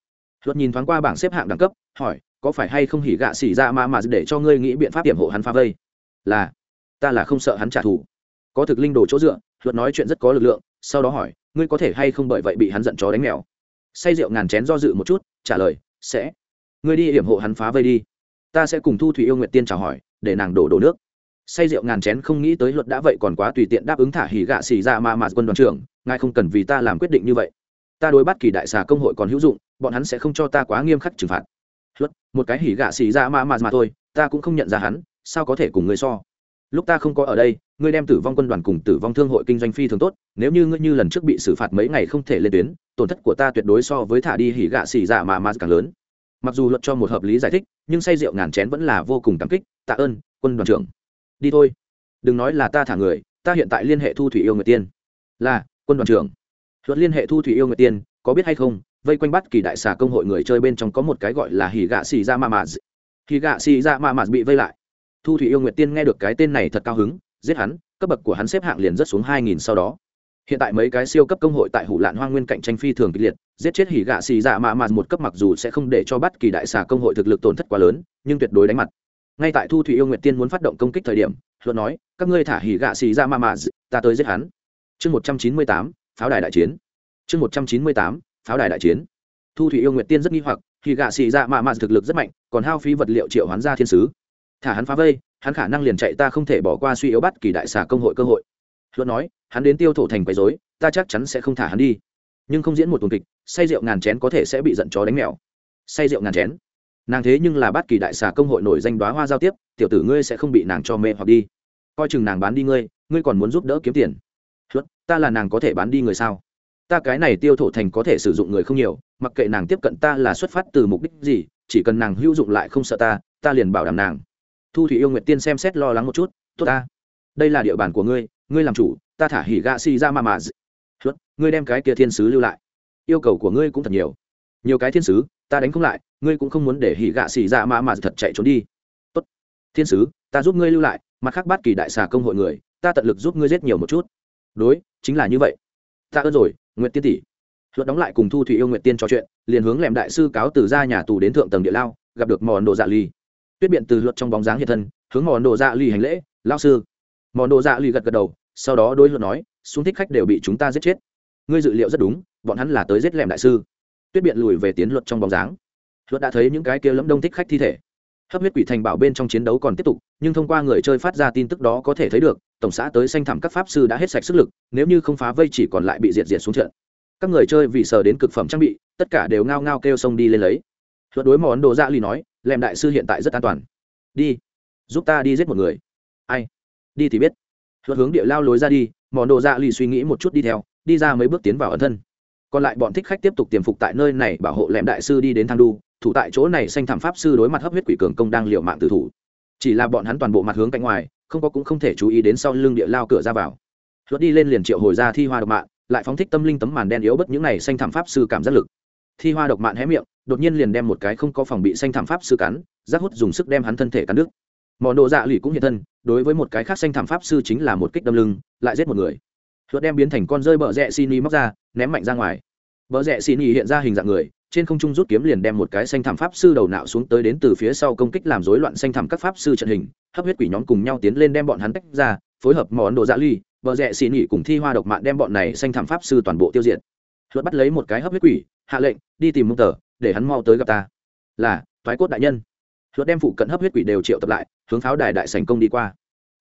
Luật nhìn thoáng qua bảng xếp hạng đẳng cấp, hỏi, có phải hay không hỉ gạ xì ra ma mạt để cho ngươi nghĩ biện pháp điểm hộ hắn phá vây? Là, ta là không sợ hắn trả thù. Có thực linh đồ chỗ dựa, luật nói chuyện rất có lực lượng, sau đó hỏi, ngươi có thể hay không bởi vậy bị hắn giận chó đánh mèo? Say rượu ngàn chén do dự một chút, trả lời, sẽ. Ngươi đi hiểm hộ hắn phá vây đi. Ta sẽ cùng thu thủy yêu nguyệt tiên chào hỏi, để nàng đổ đổ nước. Say rượu ngàn chén không nghĩ tới luật đã vậy còn quá tùy tiện đáp ứng thả hỉ gạ xì ra ma mà quân đoàn trưởng, ngài không cần vì ta làm quyết định như vậy. Ta đối bắt kỳ đại xà công hội còn hữu dụng, bọn hắn sẽ không cho ta quá nghiêm khắc trừng phạt. Luật, một cái hỉ gạ xì ra ma mà mà thôi, ta cũng không nhận ra hắn, sao có thể cùng người so? Lúc ta không có ở đây, ngươi đem tử vong quân đoàn cùng tử vong thương hội kinh doanh phi thường tốt, nếu như ngươi như lần trước bị xử phạt mấy ngày không thể lên tuyến tổn thất của ta tuyệt đối so với thả đi hỉ gạ xỉ dạ mà mà càng lớn. Mặc dù luật cho một hợp lý giải thích, nhưng say rượu ngàn chén vẫn là vô cùng cảm kích. Tạ ơn, quân đoàn trưởng. Đi thôi. Đừng nói là ta thả người, ta hiện tại liên hệ thu thủy yêu người tiên. Là, quân đoàn trưởng. Luật liên hệ thu thủy yêu người tiên, có biết hay không, vây quanh bắt kỳ đại xà công hội người chơi bên trong có một cái gọi là hỉ gạ xì ra ma mà hỉ gạ xì dạ ra ma mà bị vây lại. Thu thủy yêu nguyệt tiên nghe được cái tên này thật cao hứng, giết hắn, cấp bậc của hắn xếp hạng liền rất xuống hai nghìn sau đó hiện tại mấy cái siêu cấp công hội tại hủ lạn hoang nguyên cạnh tranh phi thường kịch liệt, giết chết hỉ gạ xì dạ mạ mạ một cấp mặc dù sẽ không để cho bất kỳ đại xà công hội thực lực tổn thất quá lớn, nhưng tuyệt đối đánh mặt. Ngay tại thu thủy yêu nguyệt tiên muốn phát động công kích thời điểm luận nói, các ngươi thả hỉ gạ xì dạ mạ mạ ta tới giết hắn. Chương một trăm chín mươi tám, pháo đài đại chiến. Chương một trăm chín mươi tám, pháo đài đại chiến. Thu thủy yêu nguyệt tiên rất nghi hoặc, hỉ gạ xì dạ mạ mạ thực lực rất mạnh, còn hao phí vật liệu triệu hoán ra thiên sứ. Thả hắn phá vây, hắn khả năng liền chạy, ta không thể bỏ qua suy yếu bắt kỳ đại xà công hội cơ hội luận nói, hắn đến tiêu thổ thành quấy dối ta chắc chắn sẽ không thả hắn đi. Nhưng không diễn một tuần kịch, say rượu ngàn chén có thể sẽ bị giận chó đánh mèo. Say rượu ngàn chén. Nàng thế nhưng là bát kỳ đại xà công hội nổi danh đoá hoa giao tiếp, tiểu tử ngươi sẽ không bị nàng cho mê hoặc đi. Coi chừng nàng bán đi ngươi ngươi còn muốn giúp đỡ kiếm tiền. Luật ta là nàng có thể bán đi người sao? Ta cái này tiêu thổ thành có thể sử dụng người không nhiều, mặc kệ nàng tiếp cận ta là xuất phát từ mục đích gì, chỉ cần nàng hữu dụng lại không sợ ta ta liền bảo đảm nàng. Thu thủy yêu nguyệt tiên xem xét lo lắng một chút, tốt ta, đây là địa bàn của ngươi ngươi làm chủ, ta thả hỉ gạ xì ra mà mà luật ngươi đem cái kia thiên sứ lưu lại. Yêu cầu của ngươi cũng thật nhiều. Nhiều cái thiên sứ, ta đánh không lại, ngươi cũng không muốn để hỉ gạ xì ra mà mà thật chạy trốn đi. Tốt, thiên sứ, ta giúp ngươi lưu lại, mặt khác bát kỳ đại xà công hội người, ta tận lực giúp ngươi giết nhiều một chút. Đối, chính là như vậy. Ta ơn rồi nguyện tiên tỷ. Luật đóng lại cùng thu thủy yêu nguyện tiên trò chuyện, liền hướng lẻm đại sư cáo từ ra nhà tù đến thượng tầng địa lao, gặp được mòn đồ dạ ly. Tuyết biện từ luật trong bóng dáng hiện thân, hướng mòn đồ dạ ly hành lễ lao sư mòn đồ dạ ly gật gật đầu, sau đó đối luận nói xuống thích khách đều bị chúng ta giết chết. Ngươi dự liệu rất đúng, bọn hắn là tới giết lẻm đại sư. Tuyết biện lùi về tiến luật trong bóng dáng. Luật đã thấy những cái kia lẫm đông thích khách thi thể. Hấp huyết quỷ thành bảo bên trong chiến đấu còn tiếp tục, nhưng thông qua người chơi phát ra tin tức đó có thể thấy được, tổng xã tới xanh thẳm các pháp sư đã hết sạch sức lực, nếu như không phá vây chỉ còn lại bị diệt diệt xuống trận. Các người chơi vì sờ đến cực phẩm trang bị, tất cả đều ngao ngao kêu sông đi lên lấy. Luật đối món đồ dạ ly nói lèm đại sư hiện tại rất an toàn. Đi, giúp ta đi giết một người. Ai? Đi thì biết. Luật hướng địa lao lối ra đi, món đồ dạ lì suy nghĩ một chút đi theo, đi ra mấy bước tiến vào ẩn thân. Còn lại bọn thích khách tiếp tục tiềm phục tại nơi này, bảo hộ lẹm đại sư đi đến thang đu, thủ tại chỗ này xanh thảm pháp sư đối mặt hấp huyết quỷ cường công đang liệu mạng tử thủ. Chỉ là bọn hắn toàn bộ mặt hướng cạnh ngoài, không có cũng không thể chú ý đến sau lưng địa lao cửa ra vào. Luật đi lên liền triệu hồi ra thi hoa độc mạng lại phóng thích tâm linh tấm màn đen yếu bất những này xanh thảm pháp sư cảm giác lực. Thi hoa độc mạng hé miệng, đột nhiên liền đem một cái không có phòng bị xanh thảm pháp sư cắn giác hút dùng sức đem hắn thân thể cắn đứt món đồ dạ lì cũng hiện thân, đối với một cái khác xanh thảm pháp sư chính là một kích đâm lưng, lại giết một người. Luật đem biến thành con rơi bờ rẽ xin y móc ra, ném mạnh ra ngoài. Bờ rẽ xin y hiện ra hình dạng người, trên không trung rút kiếm liền đem một cái xanh thảm pháp sư đầu nạo xuống tới đến từ phía sau công kích làm rối loạn xanh thảm các pháp sư trận hình, hấp huyết quỷ nhóm cùng nhau tiến lên đem bọn hắn tách ra, phối hợp món đồ dạ ly bờ rẽ xin y cùng thi hoa độc mạng đem bọn này xanh thảm pháp sư toàn bộ tiêu diệt. Luật bắt lấy một cái hấp huyết quỷ, hạ lệnh, đi tìm mông tờ, để hắn mau tới gặp ta. Là thoái cốt đại nhân luật đem phụ cận hấp huyết quỷ đều triệu tập lại, hướng pháo đài đại sảnh công đi qua.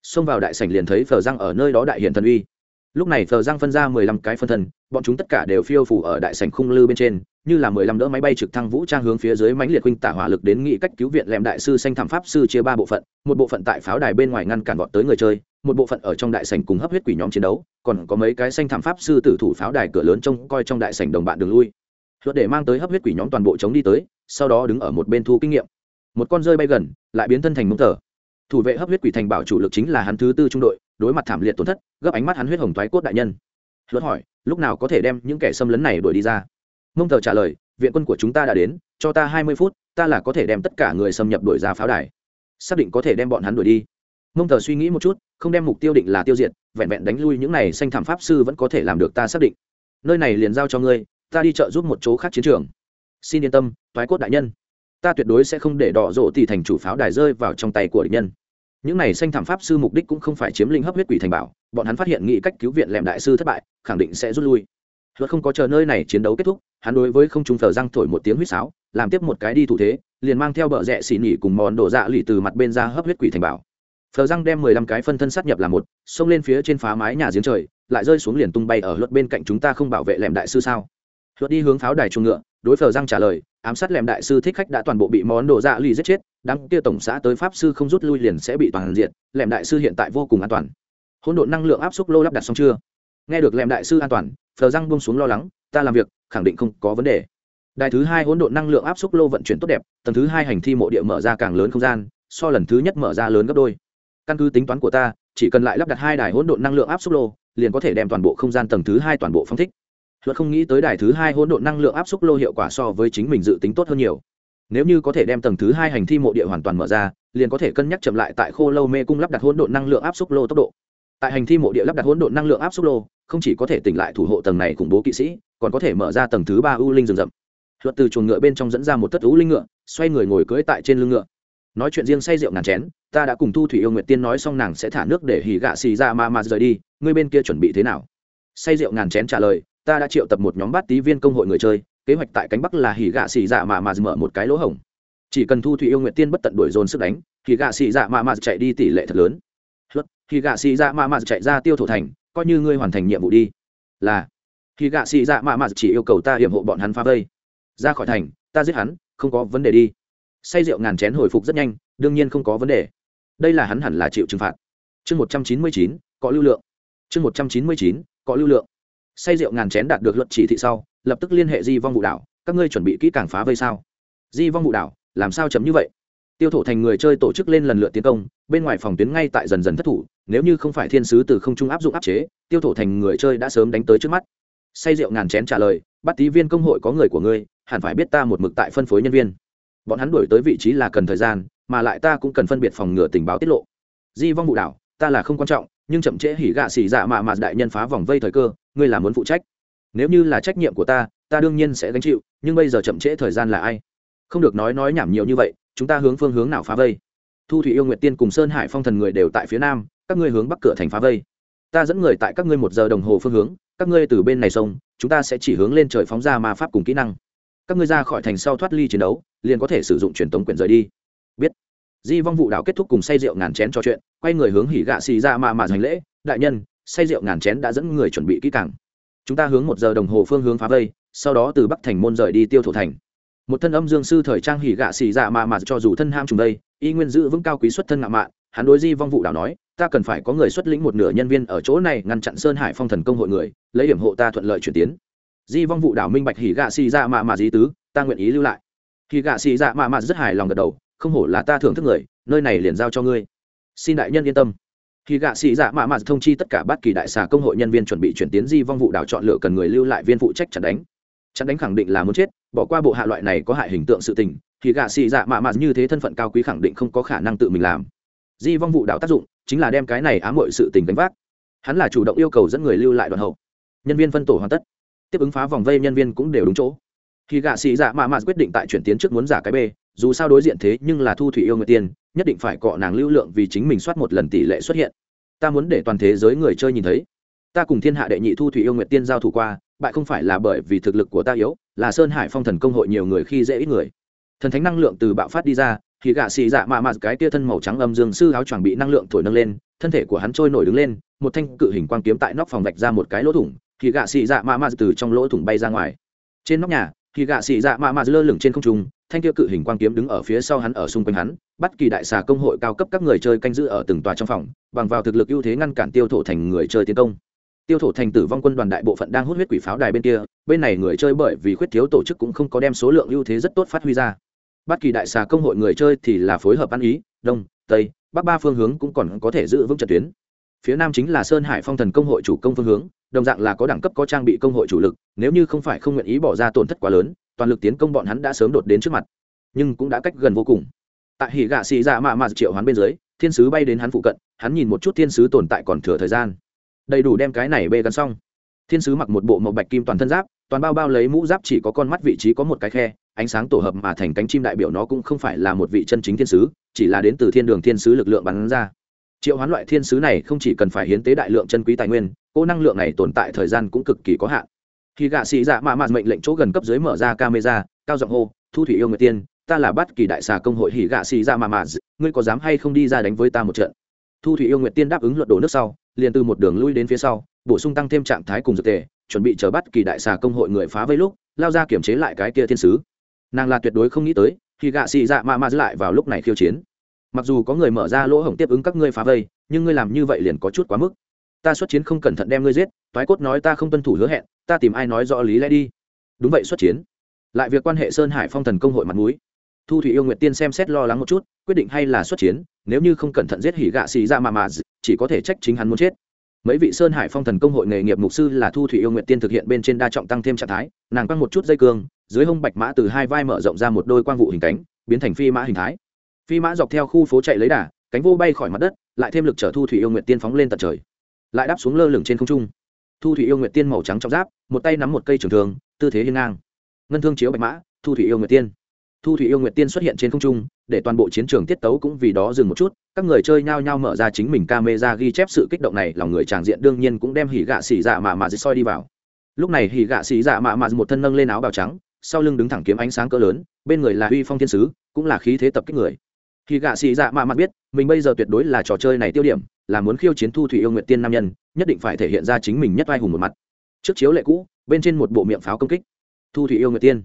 Xông vào đại sảnh liền thấy phờ răng ở nơi đó đại hiện thần uy. Lúc này phờ răng phân ra mười lăm cái phân thân bọn chúng tất cả đều phiêu phủ ở đại sảnh khung lư bên trên, như là mười lăm đỡ máy bay trực thăng vũ trang hướng phía dưới mãnh liệt huynh tả hỏa lực đến nghị cách cứu viện lẹm đại sư sanh thảm pháp sư chia ba bộ phận, một bộ phận tại pháo đài bên ngoài ngăn cản vọt tới người chơi, một bộ phận ở trong đại sảnh cùng hấp huyết quỷ nhóm chiến đấu, còn có mấy cái xanh thảm pháp sư tử thủ pháo đài cửa lớn trông coi trong đại sảnh đồng bạn đường lui. Luật để mang tới hấp huyết quỷ nhóm toàn bộ chống đi tới, sau đó đứng ở một bên thu kinh nghiệm một con rơi bay gần, lại biến thân thành mông tờ thủ vệ hấp huyết quỷ thành bảo chủ lực chính là hắn thứ tư trung đội, đối mặt thảm liệt tổn thất, gấp ánh mắt hắn huyết hồng thoái cốt đại nhân. Luật hỏi, lúc nào có thể đem những kẻ xâm lấn này đuổi đi ra? Mông tờ trả lời, viện quân của chúng ta đã đến, cho ta hai mươi phút, ta là có thể đem tất cả người xâm nhập đuổi ra pháo đài. Xác định có thể đem bọn hắn đuổi đi. Mông tờ suy nghĩ một chút, không đem mục tiêu định là tiêu diệt, vẹn vẹn đánh lui những này xanh thảm pháp sư vẫn có thể làm được ta xác định. Nơi này liền giao cho ngươi, ta đi chợ giúp một chỗ khác chiến trường. Xin yên tâm thoái cốt đại nhân ta tuyệt đối sẽ không để đỏ rộ tỷ thành chủ pháo đài rơi vào trong tay của địch nhân. Những này xanh thảm pháp sư mục đích cũng không phải chiếm linh hấp huyết quỷ thành bảo, bọn hắn phát hiện nghị cách cứu viện lẻm đại sư thất bại, khẳng định sẽ rút lui. Luật không có chờ nơi này chiến đấu kết thúc, hắn đối với không trung thờ răng thổi một tiếng huýt sáo, làm tiếp một cái đi thủ thế, liền mang theo bờ rẽ xỉ nỉ cùng mòn đổ dạ lì từ mặt bên ra hấp huyết quỷ thành bảo. Thờ răng đem mười lăm cái phân thân sát nhập làm một, xông lên phía trên phá mái nhà giếng trời, lại rơi xuống liền tung bay ở luật bên cạnh chúng ta không bảo vệ lẻm đại sư sao? Luật đi hướng pháo đài chuồng ngựa, đối phờ răng trả lời ám sát lẻm đại sư thích khách đã toàn bộ bị món đồ dạ lì giết chết, đám kia tổng xã tới pháp sư không rút lui liền sẽ bị toàn diện lẻm đại sư hiện tại vô cùng an toàn. Hỗn độn năng lượng áp suất lô lắp đặt xong chưa? Nghe được lẻm đại sư an toàn, phờ răng buông xuống lo lắng, ta làm việc, khẳng định không có vấn đề. Đài thứ hai hỗn độn năng lượng áp suất lô vận chuyển tốt đẹp, tầng thứ hai hành thi mộ địa mở ra càng lớn không gian, so lần thứ nhất mở ra lớn gấp đôi. Căn cứ tính toán của ta, chỉ cần lại lắp đặt hai đài hỗn độn năng lượng áp suất lô, liền có thể đem toàn bộ không gian tầng thứ hai toàn bộ phong thích luật không nghĩ tới đài thứ hai hỗn độn năng lượng áp suất lô hiệu quả so với chính mình dự tính tốt hơn nhiều. Nếu như có thể đem tầng thứ hai hành thi mộ địa hoàn toàn mở ra, liền có thể cân nhắc chậm lại tại khô lâu mê cung lắp đặt hỗn độn năng lượng áp suất lô tốc độ. Tại hành thi mộ địa lắp đặt hỗn độn năng lượng áp suất lô, không chỉ có thể tỉnh lại thủ hộ tầng này khủng bố kỵ sĩ, còn có thể mở ra tầng thứ ba u linh rừng rậm. Luật từ chuồng ngựa bên trong dẫn ra một tất u linh ngựa, xoay người ngồi cưỡi tại trên lưng ngựa. Nói chuyện riêng say rượu ngàn chén, ta đã cùng thu thủy yêu nguyệt tiên nói xong nàng sẽ thả nước để hỉ gạ xì ra mà mà rời đi, ngươi bên kia chuẩn bị thế nào? Say rượu ngàn chén trả lời ta đã triệu tập một nhóm bát tí viên công hội người chơi, kế hoạch tại cánh bắc là hỉ gạ xì dạ mà mà mở một cái lỗ hổng. Chỉ cần thu thủy yêu nguyệt tiên bất tận đuổi dồn sức đánh, hỉ gạ xì dạ mà mà chạy đi tỷ lệ thật lớn. Hỉ gạ xì dạ mà mà chạy ra tiêu thổ thành, coi như ngươi hoàn thành nhiệm vụ đi. Là, hỉ gạ xì dạ mà mà chỉ yêu cầu ta hiểm hộ bọn hắn phá vây. Ra khỏi thành, ta giết hắn, không có vấn đề đi. Say rượu ngàn chén hồi phục rất nhanh, đương nhiên không có vấn đề. Đây là hắn hẳn là chịu trừng phạt. Chương một trăm chín mươi chín, có lưu lượng. Chương một trăm chín mươi chín, có lưu lượng say rượu ngàn chén đạt được luật chỉ thị sau, lập tức liên hệ di vong vụ đảo, các ngươi chuẩn bị kỹ càng phá vây sao? Di vong vụ đảo, làm sao chấm như vậy? Tiêu thổ thành người chơi tổ chức lên lần lượt tiến công, bên ngoài phòng tuyến ngay tại dần dần thất thủ, nếu như không phải thiên sứ từ không trung áp dụng áp chế, tiêu thổ thành người chơi đã sớm đánh tới trước mắt. Say rượu ngàn chén trả lời, bắt tí viên công hội có người của ngươi, hẳn phải biết ta một mực tại phân phối nhân viên. Bọn hắn đổi tới vị trí là cần thời gian, mà lại ta cũng cần phân biệt phòng ngừa tình báo tiết lộ. Di vong vụ đảo, ta là không quan trọng nhưng chậm trễ hỉ gạ xỉ dạ mạ mà đại nhân phá vòng vây thời cơ, ngươi là muốn phụ trách. Nếu như là trách nhiệm của ta ta đương nhiên sẽ gánh chịu, nhưng bây giờ chậm trễ thời gian là ai? Không được nói nói nhảm nhiều như vậy, chúng ta hướng phương hướng nào phá vây? Thu thủy yêu nguyệt tiên cùng sơn hải phong thần người đều tại phía nam, các ngươi hướng bắc cửa thành phá vây. Ta dẫn người tại các ngươi một giờ đồng hồ phương hướng, các ngươi từ bên này sông, chúng ta sẽ chỉ hướng lên trời phóng ra ma pháp cùng kỹ năng. Các ngươi ra khỏi thành sau thoát ly chiến đấu, liền có thể sử dụng truyền tống quyền rời đi di vong vụ đảo kết thúc cùng say rượu ngàn chén trò chuyện, quay người hướng hỉ gạ xì ra mà mà dành lễ, đại nhân, say rượu ngàn chén đã dẫn người chuẩn bị kỹ càng. Chúng ta hướng một giờ đồng hồ phương hướng phá vây, sau đó từ bắc thành môn rời đi tiêu thổ thành. Một thân âm dương sư thời trang hỉ gạ xì dạ mà mà cho dù thân ham trùng đây, y nguyên giữ vững cao quý xuất thân ngạo mạn, hắn đối di vong vụ đảo nói, ta cần phải có người xuất lĩnh một nửa nhân viên ở chỗ này ngăn chặn sơn hải phong thần công hội người, lấy điểm hộ ta thuận lợi chuyển tiến. Di vong vụ đảo minh bạch hỉ gạ xì dạ mà mà dí tứ, ta nguyện ý lưu lại. Hỉ gạ xì dạ mà mà rất hài lòng gật đầu không hổ là ta thưởng thức người, nơi này liền giao cho ngươi. Xin đại nhân yên tâm. Khi gạ xì dạ mạ mạ thông chi tất cả bất kỳ đại xà công hội nhân viên chuẩn bị chuyển tiến di vong vụ đảo chọn lựa cần người lưu lại viên phụ trách chặn đánh. Chặn đánh khẳng định là muốn chết, bỏ qua bộ hạ loại này có hại hình tượng sự tình, thì gạ xì dạ mạ mạ như thế thân phận cao quý khẳng định không có khả năng tự mình làm. Di vong vụ đảo tác dụng chính là đem cái này ám hội sự tình đánh vác. Hắn là chủ động yêu cầu dẫn người lưu lại đoàn hậu. Nhân viên phân tổ hoàn tất. Tiếp ứng phá vòng vây nhân viên cũng đều đúng chỗ. Khi gạ xì dạ mạ mạ quyết định tại chuyển tiến trước muốn giả cái b dù sao đối diện thế nhưng là thu thủy yêu người tiên, nhất định phải cọ nàng lưu lượng vì chính mình soát một lần tỷ lệ xuất hiện. Ta muốn để toàn thế giới người chơi nhìn thấy. Ta cùng thiên hạ đệ nhị thu thủy yêu nguyện tiên giao thủ qua, bại không phải là bởi vì thực lực của ta yếu, là sơn hải phong thần công hội nhiều người khi dễ ít người. Thần thánh năng lượng từ bạo phát đi ra, thì gạ xì dạ mạ mạ, cái tia thân màu trắng âm dương sư áo choàng bị năng lượng thổi nâng lên, thân thể của hắn trôi nổi đứng lên, một thanh cự hình quang kiếm tại nóc phòng vạch ra một cái lỗ thủng, thì gạ xì dạ mạ mạ từ trong lỗ thủng bay ra ngoài. Trên nóc nhà khi gạ xì dạ mạ mạ lơ lửng trên không trung, thanh kia cự hình quang kiếm đứng ở phía sau hắn ở xung quanh hắn bắt kỳ đại xà công hội cao cấp các người chơi canh giữ ở từng tòa trong phòng, bằng vào thực lực ưu thế ngăn cản tiêu thổ thành người chơi tiến công. Tiêu thổ thành tử vong quân đoàn đại bộ phận đang hút huyết quỷ pháo đài bên kia, bên này người chơi bởi vì khuyết thiếu tổ chức cũng không có đem số lượng ưu thế rất tốt phát huy ra. Bất kỳ đại xà công hội người chơi thì là phối hợp ăn ý, đông, tây, bắc ba phương hướng cũng còn có thể giữ vững trận tuyến phía nam chính là sơn hải phong thần công hội chủ công phương hướng, đồng dạng là có đẳng cấp có trang bị công hội chủ lực, nếu như không phải không nguyện ý bỏ ra tổn thất quá lớn, toàn lực tiến công bọn hắn đã sớm đột đến trước mặt. Nhưng cũng đã cách gần vô cùng. Tại hỉ gạ xì dạ mạ mạ triệu hắn bên dưới, thiên sứ bay đến hắn phụ cận, hắn nhìn một chút thiên sứ tồn tại còn thừa thời gian. Đầy đủ đem cái này bê gắn xong. Thiên sứ mặc một bộ màu bạch kim toàn thân giáp, toàn bao bao lấy mũ giáp chỉ có con mắt vị trí có một cái khe, ánh sáng tổ hợp mà thành cánh chim đại biểu nó cũng không phải là một vị chân chính thiên sứ, chỉ là đến từ thiên đường thiên sứ lực lượng bắn ra triệu hoán loại thiên sứ này không chỉ cần phải hiến tế đại lượng chân quý tài nguyên cô năng lượng này tồn tại thời gian cũng cực kỳ có hạn. Khi gạ sĩ dạ mạ mạ mệnh lệnh chỗ gần cấp dưới mở ra camera, cao giọng hô, thu thủy yêu người tiên, ta là bất kỳ đại xà công hội hỉ gạ sĩ dạ mạ mạ ngươi có dám hay không đi ra đánh với ta một trận? Thu thủy yêu nguyệt tiên đáp ứng luật đổ nước sau, liền từ một đường lui đến phía sau, bổ sung tăng thêm trạng thái cùng dược tề, chuẩn bị chờ bắt kỳ đại xà công hội người phá vây lúc, lao ra kiểm chế lại cái kia thiên sứ. Nàng là tuyệt đối không nghĩ tới, khi gạ xì dạ mạ mạ lại vào lúc này khiêu chiến mặc dù có người mở ra lỗ hổng tiếp ứng các ngươi phá vây, nhưng ngươi làm như vậy liền có chút quá mức. Ta xuất chiến không cẩn thận đem ngươi giết, Toái cốt nói ta không tuân thủ hứa hẹn, ta tìm ai nói rõ lý lẽ đi. Đúng vậy xuất chiến. Lại việc quan hệ sơn hải phong thần công hội mặt m ũ i thu thủy yêu nguyệt tiên xem xét lo lắng một chút, quyết định hay là xuất chiến, nếu như không cẩn thận giết hỉ gạ xì ra mà mà chỉ có thể trách chính hắn muốn chết. Mấy vị sơn hải phong thần công hội nghề nghiệp mục sư là thu thủy yêu nguyệt tiên thực hiện bên trên đa trọng tăng thêm trạng thái, nàng quăng một chút dây cương, dưới hông bạch mã từ hai vai mở rộng ra một đôi quang vụ hình cánh, biến thành phi mã hình thái phi mã dọc theo khu phố chạy lấy đà, cánh vô bay khỏi mặt đất, lại thêm lực chở thu thủy yêu nguyệt tiên phóng lên tận trời. Lại đáp xuống lơ lửng trên không trung. Thu thủy yêu nguyệt tiên màu trắng trong giáp, một tay nắm một cây trường thường tư thế hiên ngang. Ngân thương chiếu bạch mã, thu thủy yêu nguyệt tiên. Thu thủy yêu nguyệt tiên xuất hiện trên không trung, để toàn bộ chiến trường tiết tấu cũng vì đó dừng một chút, các người chơi nhao nhao mở ra chính mình camera ghi chép sự kích động này, lòng người tràng diện đương nhiên cũng đem hỉ gạ xỉ dạ mạ mạ soi đi vào. Lúc này hỉ gạ xỉ dạ mạ mạ một thân nâng lên áo bào trắng, sau lưng đứng thẳng kiếm ánh sáng cỡ lớn, bên người là uy phong thiên sứ, cũng là khí thế tập kích người khi gạ xỉ dạ mạ mặt biết, mình bây giờ tuyệt đối là trò chơi này tiêu điểm, là muốn khiêu chiến thu thủy yêu nguyện tiên nam nhân, nhất định phải thể hiện ra chính mình nhất vai hùng một mặt. Trước chiếu lệ cũ, bên trên một bộ miệng pháo công kích. Thu thủy yêu nguyện tiên.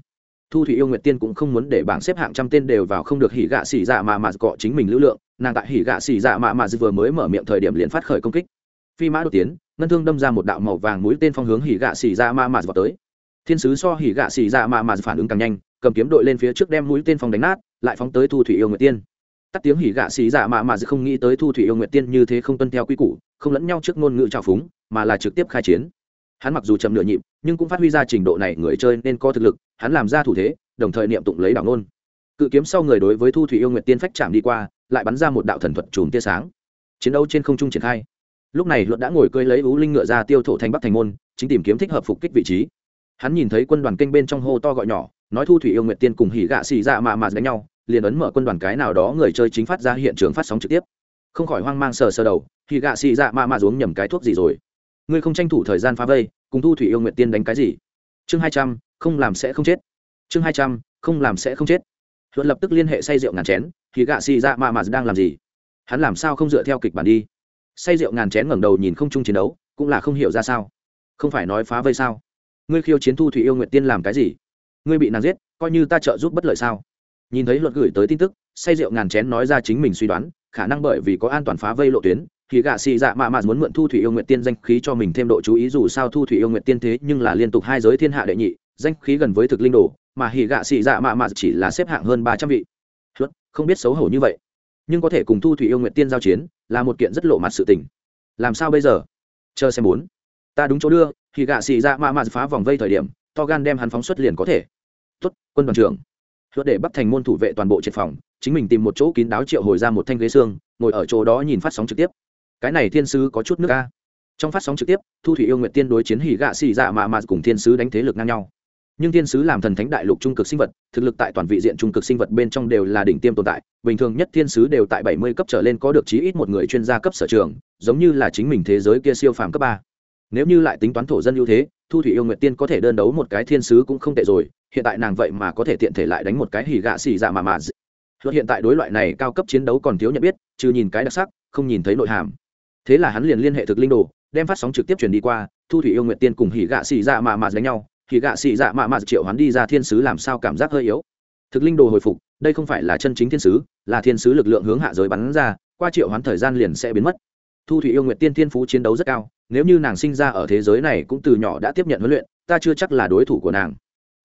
Thu thủy yêu nguyện tiên cũng không muốn để bảng xếp hạng trăm tên đều vào không được hỉ gạ xỉ dạ mà mà cọ chính mình lưu lượng, nàng tại hỉ gạ xỉ dạ mà mà vừa mới mở miệng thời điểm liền phát khởi công kích. Phi mã đột tiến, ngân thương đâm ra một đạo màu vàng mũi tên phong hướng hỉ gạ xỉ dạ mà mà vào tới. Thiên sứ so hỉ gạ xỉ dạ mà mà phản ứng càng nhanh, cầm kiếm đội lên phía trước đem mũi tên phong đánh nát, lại phóng tới thu thủy yêu nguyện tiên tắt tiếng hỉ gạ xì dạ mà mà không nghĩ tới thu thủy yêu nguyệt tiên như thế không tuân theo quy củ, không lẫn nhau trước ngôn ngữ trào phúng, mà là trực tiếp khai chiến. Hắn mặc dù chậm nửa nhịp, nhưng cũng phát huy ra trình độ này, người chơi nên có thực lực, hắn làm ra thủ thế, đồng thời niệm tụng lấy đảo ngôn. Cự kiếm sau người đối với thu thủy yêu nguyệt tiên phách chạm đi qua, lại bắn ra một đạo thần thuật chùm tia sáng. Chiến đấu trên không trung triển khai. Lúc này luận đã ngồi cơi lấy ú linh ngựa ra tiêu thổ thành bắc thành môn, chính tìm kiếm thích hợp phục kích vị trí. Hắn nhìn thấy quân đoàn kênh bên trong hô to gọi nhỏ, nói thu thủy yêu nguyệt tiên cùng hỉ gạ xì dạ mạ mà đánh nhau liền ấn mở quân đoàn cái nào đó người chơi chính phát ra hiện trường phát sóng trực tiếp. Không khỏi hoang mang sờ sờ đầu hỉ gạ xì dạ mạ mạ xuống nhầm cái thuốc gì rồi. Ngươi không tranh thủ thời gian phá vây, cùng thu thủy yêu nguyện tiên đánh cái gì? Chương hai trăm, không làm sẽ không chết. Chương hai trăm, không làm sẽ không chết. Luận lập tức liên hệ say rượu ngàn chén, thì gạ xì dạ mạ mà đang làm gì? Hắn làm sao không dựa theo kịch bản đi? Say rượu ngàn chén ngẩng đầu nhìn không chung chiến đấu, cũng là không hiểu ra sao. Không phải nói phá vây sao? Ngươi khiêu chiến thu thủy yêu nguyện tiên làm cái gì? Ngươi bị nàng giết, coi như ta trợ giúp bất lợi sao? Nhìn thấy luật gửi tới tin tức, say rượu ngàn chén nói ra chính mình suy đoán, khả năng bởi vì có an toàn phá vây lộ tuyến, thì gạ xì dạ mạ mạ muốn mượn thu thủy yêu nguyện tiên danh khí cho mình thêm độ chú ý dù sao thu thủy yêu nguyện tiên thế nhưng là liên tục hai giới thiên hạ đệ nhị, danh khí gần với thực linh đồ, mà hỉ gạ xì dạ mạ mạ chỉ là xếp hạng hơn ba trăm vị. Luật, không biết xấu hổ như vậy. Nhưng có thể cùng thu thủy yêu nguyện tiên giao chiến, là một kiện rất lộ mặt sự tình. Làm sao bây giờ? Chờ xem bốn. Ta đúng chỗ đưa, thì gạ xì dạ mạ mạ phá vòng vây thời điểm, to gan đem hắn phóng xuất liền có thể. Tuất quân đoàn trưởng luật để bắt thành môn thủ vệ toàn bộ triệt phòng, chính mình tìm một chỗ kín đáo triệu hồi ra một thanh ghế xương, ngồi ở chỗ đó nhìn phát sóng trực tiếp. Cái này thiên sứ có chút nước ca trong phát sóng trực tiếp, thu thủy yêu nguyện tiên đối chiến hỉ gạ xì dạ mạ mạ cùng thiên sứ đánh thế lực ngang nhau. Nhưng thiên sứ làm thần thánh đại lục trung cực sinh vật, thực lực tại toàn vị diện trung cực sinh vật bên trong đều là đỉnh tiêm tồn tại. Bình thường nhất thiên sứ đều tại bảy mươi cấp trở lên có được chí ít một người chuyên gia cấp sở trường, giống như là chính mình thế giới kia siêu phàm cấp ba. Nếu như lại tính toán thổ dân ưu thế, thu thủy yêu nguyện tiên có thể đơn đấu một cái thiên sứ cũng không tệ rồi hiện tại nàng vậy mà có thể tiện thể lại đánh một cái hỉ gạ xì dạ mà mà. Luật hiện tại đối loại này cao cấp chiến đấu còn thiếu nhận biết chứ nhìn cái đặc sắc, không nhìn thấy nội hàm. Thế là hắn liền liên hệ thực linh đồ, đem phát sóng trực tiếp truyền đi qua, thu thủy yêu nguyện tiên cùng hỉ gạ xì dạ mà mà đánh nhau. Hỉ gạ xì dạ mà mà triệu hắn đi ra thiên sứ làm sao cảm giác hơi yếu. Thực linh đồ hồi phục, đây không phải là chân chính thiên sứ, là thiên sứ lực lượng hướng hạ giới bắn ra, qua triệu hoán thời gian liền sẽ biến mất. Thu thủy yêu nguyện tiên thiên phú chiến đấu rất cao, nếu như nàng sinh ra ở thế giới này cũng từ nhỏ đã tiếp nhận huấn luyện, ta chưa chắc là đối thủ của nàng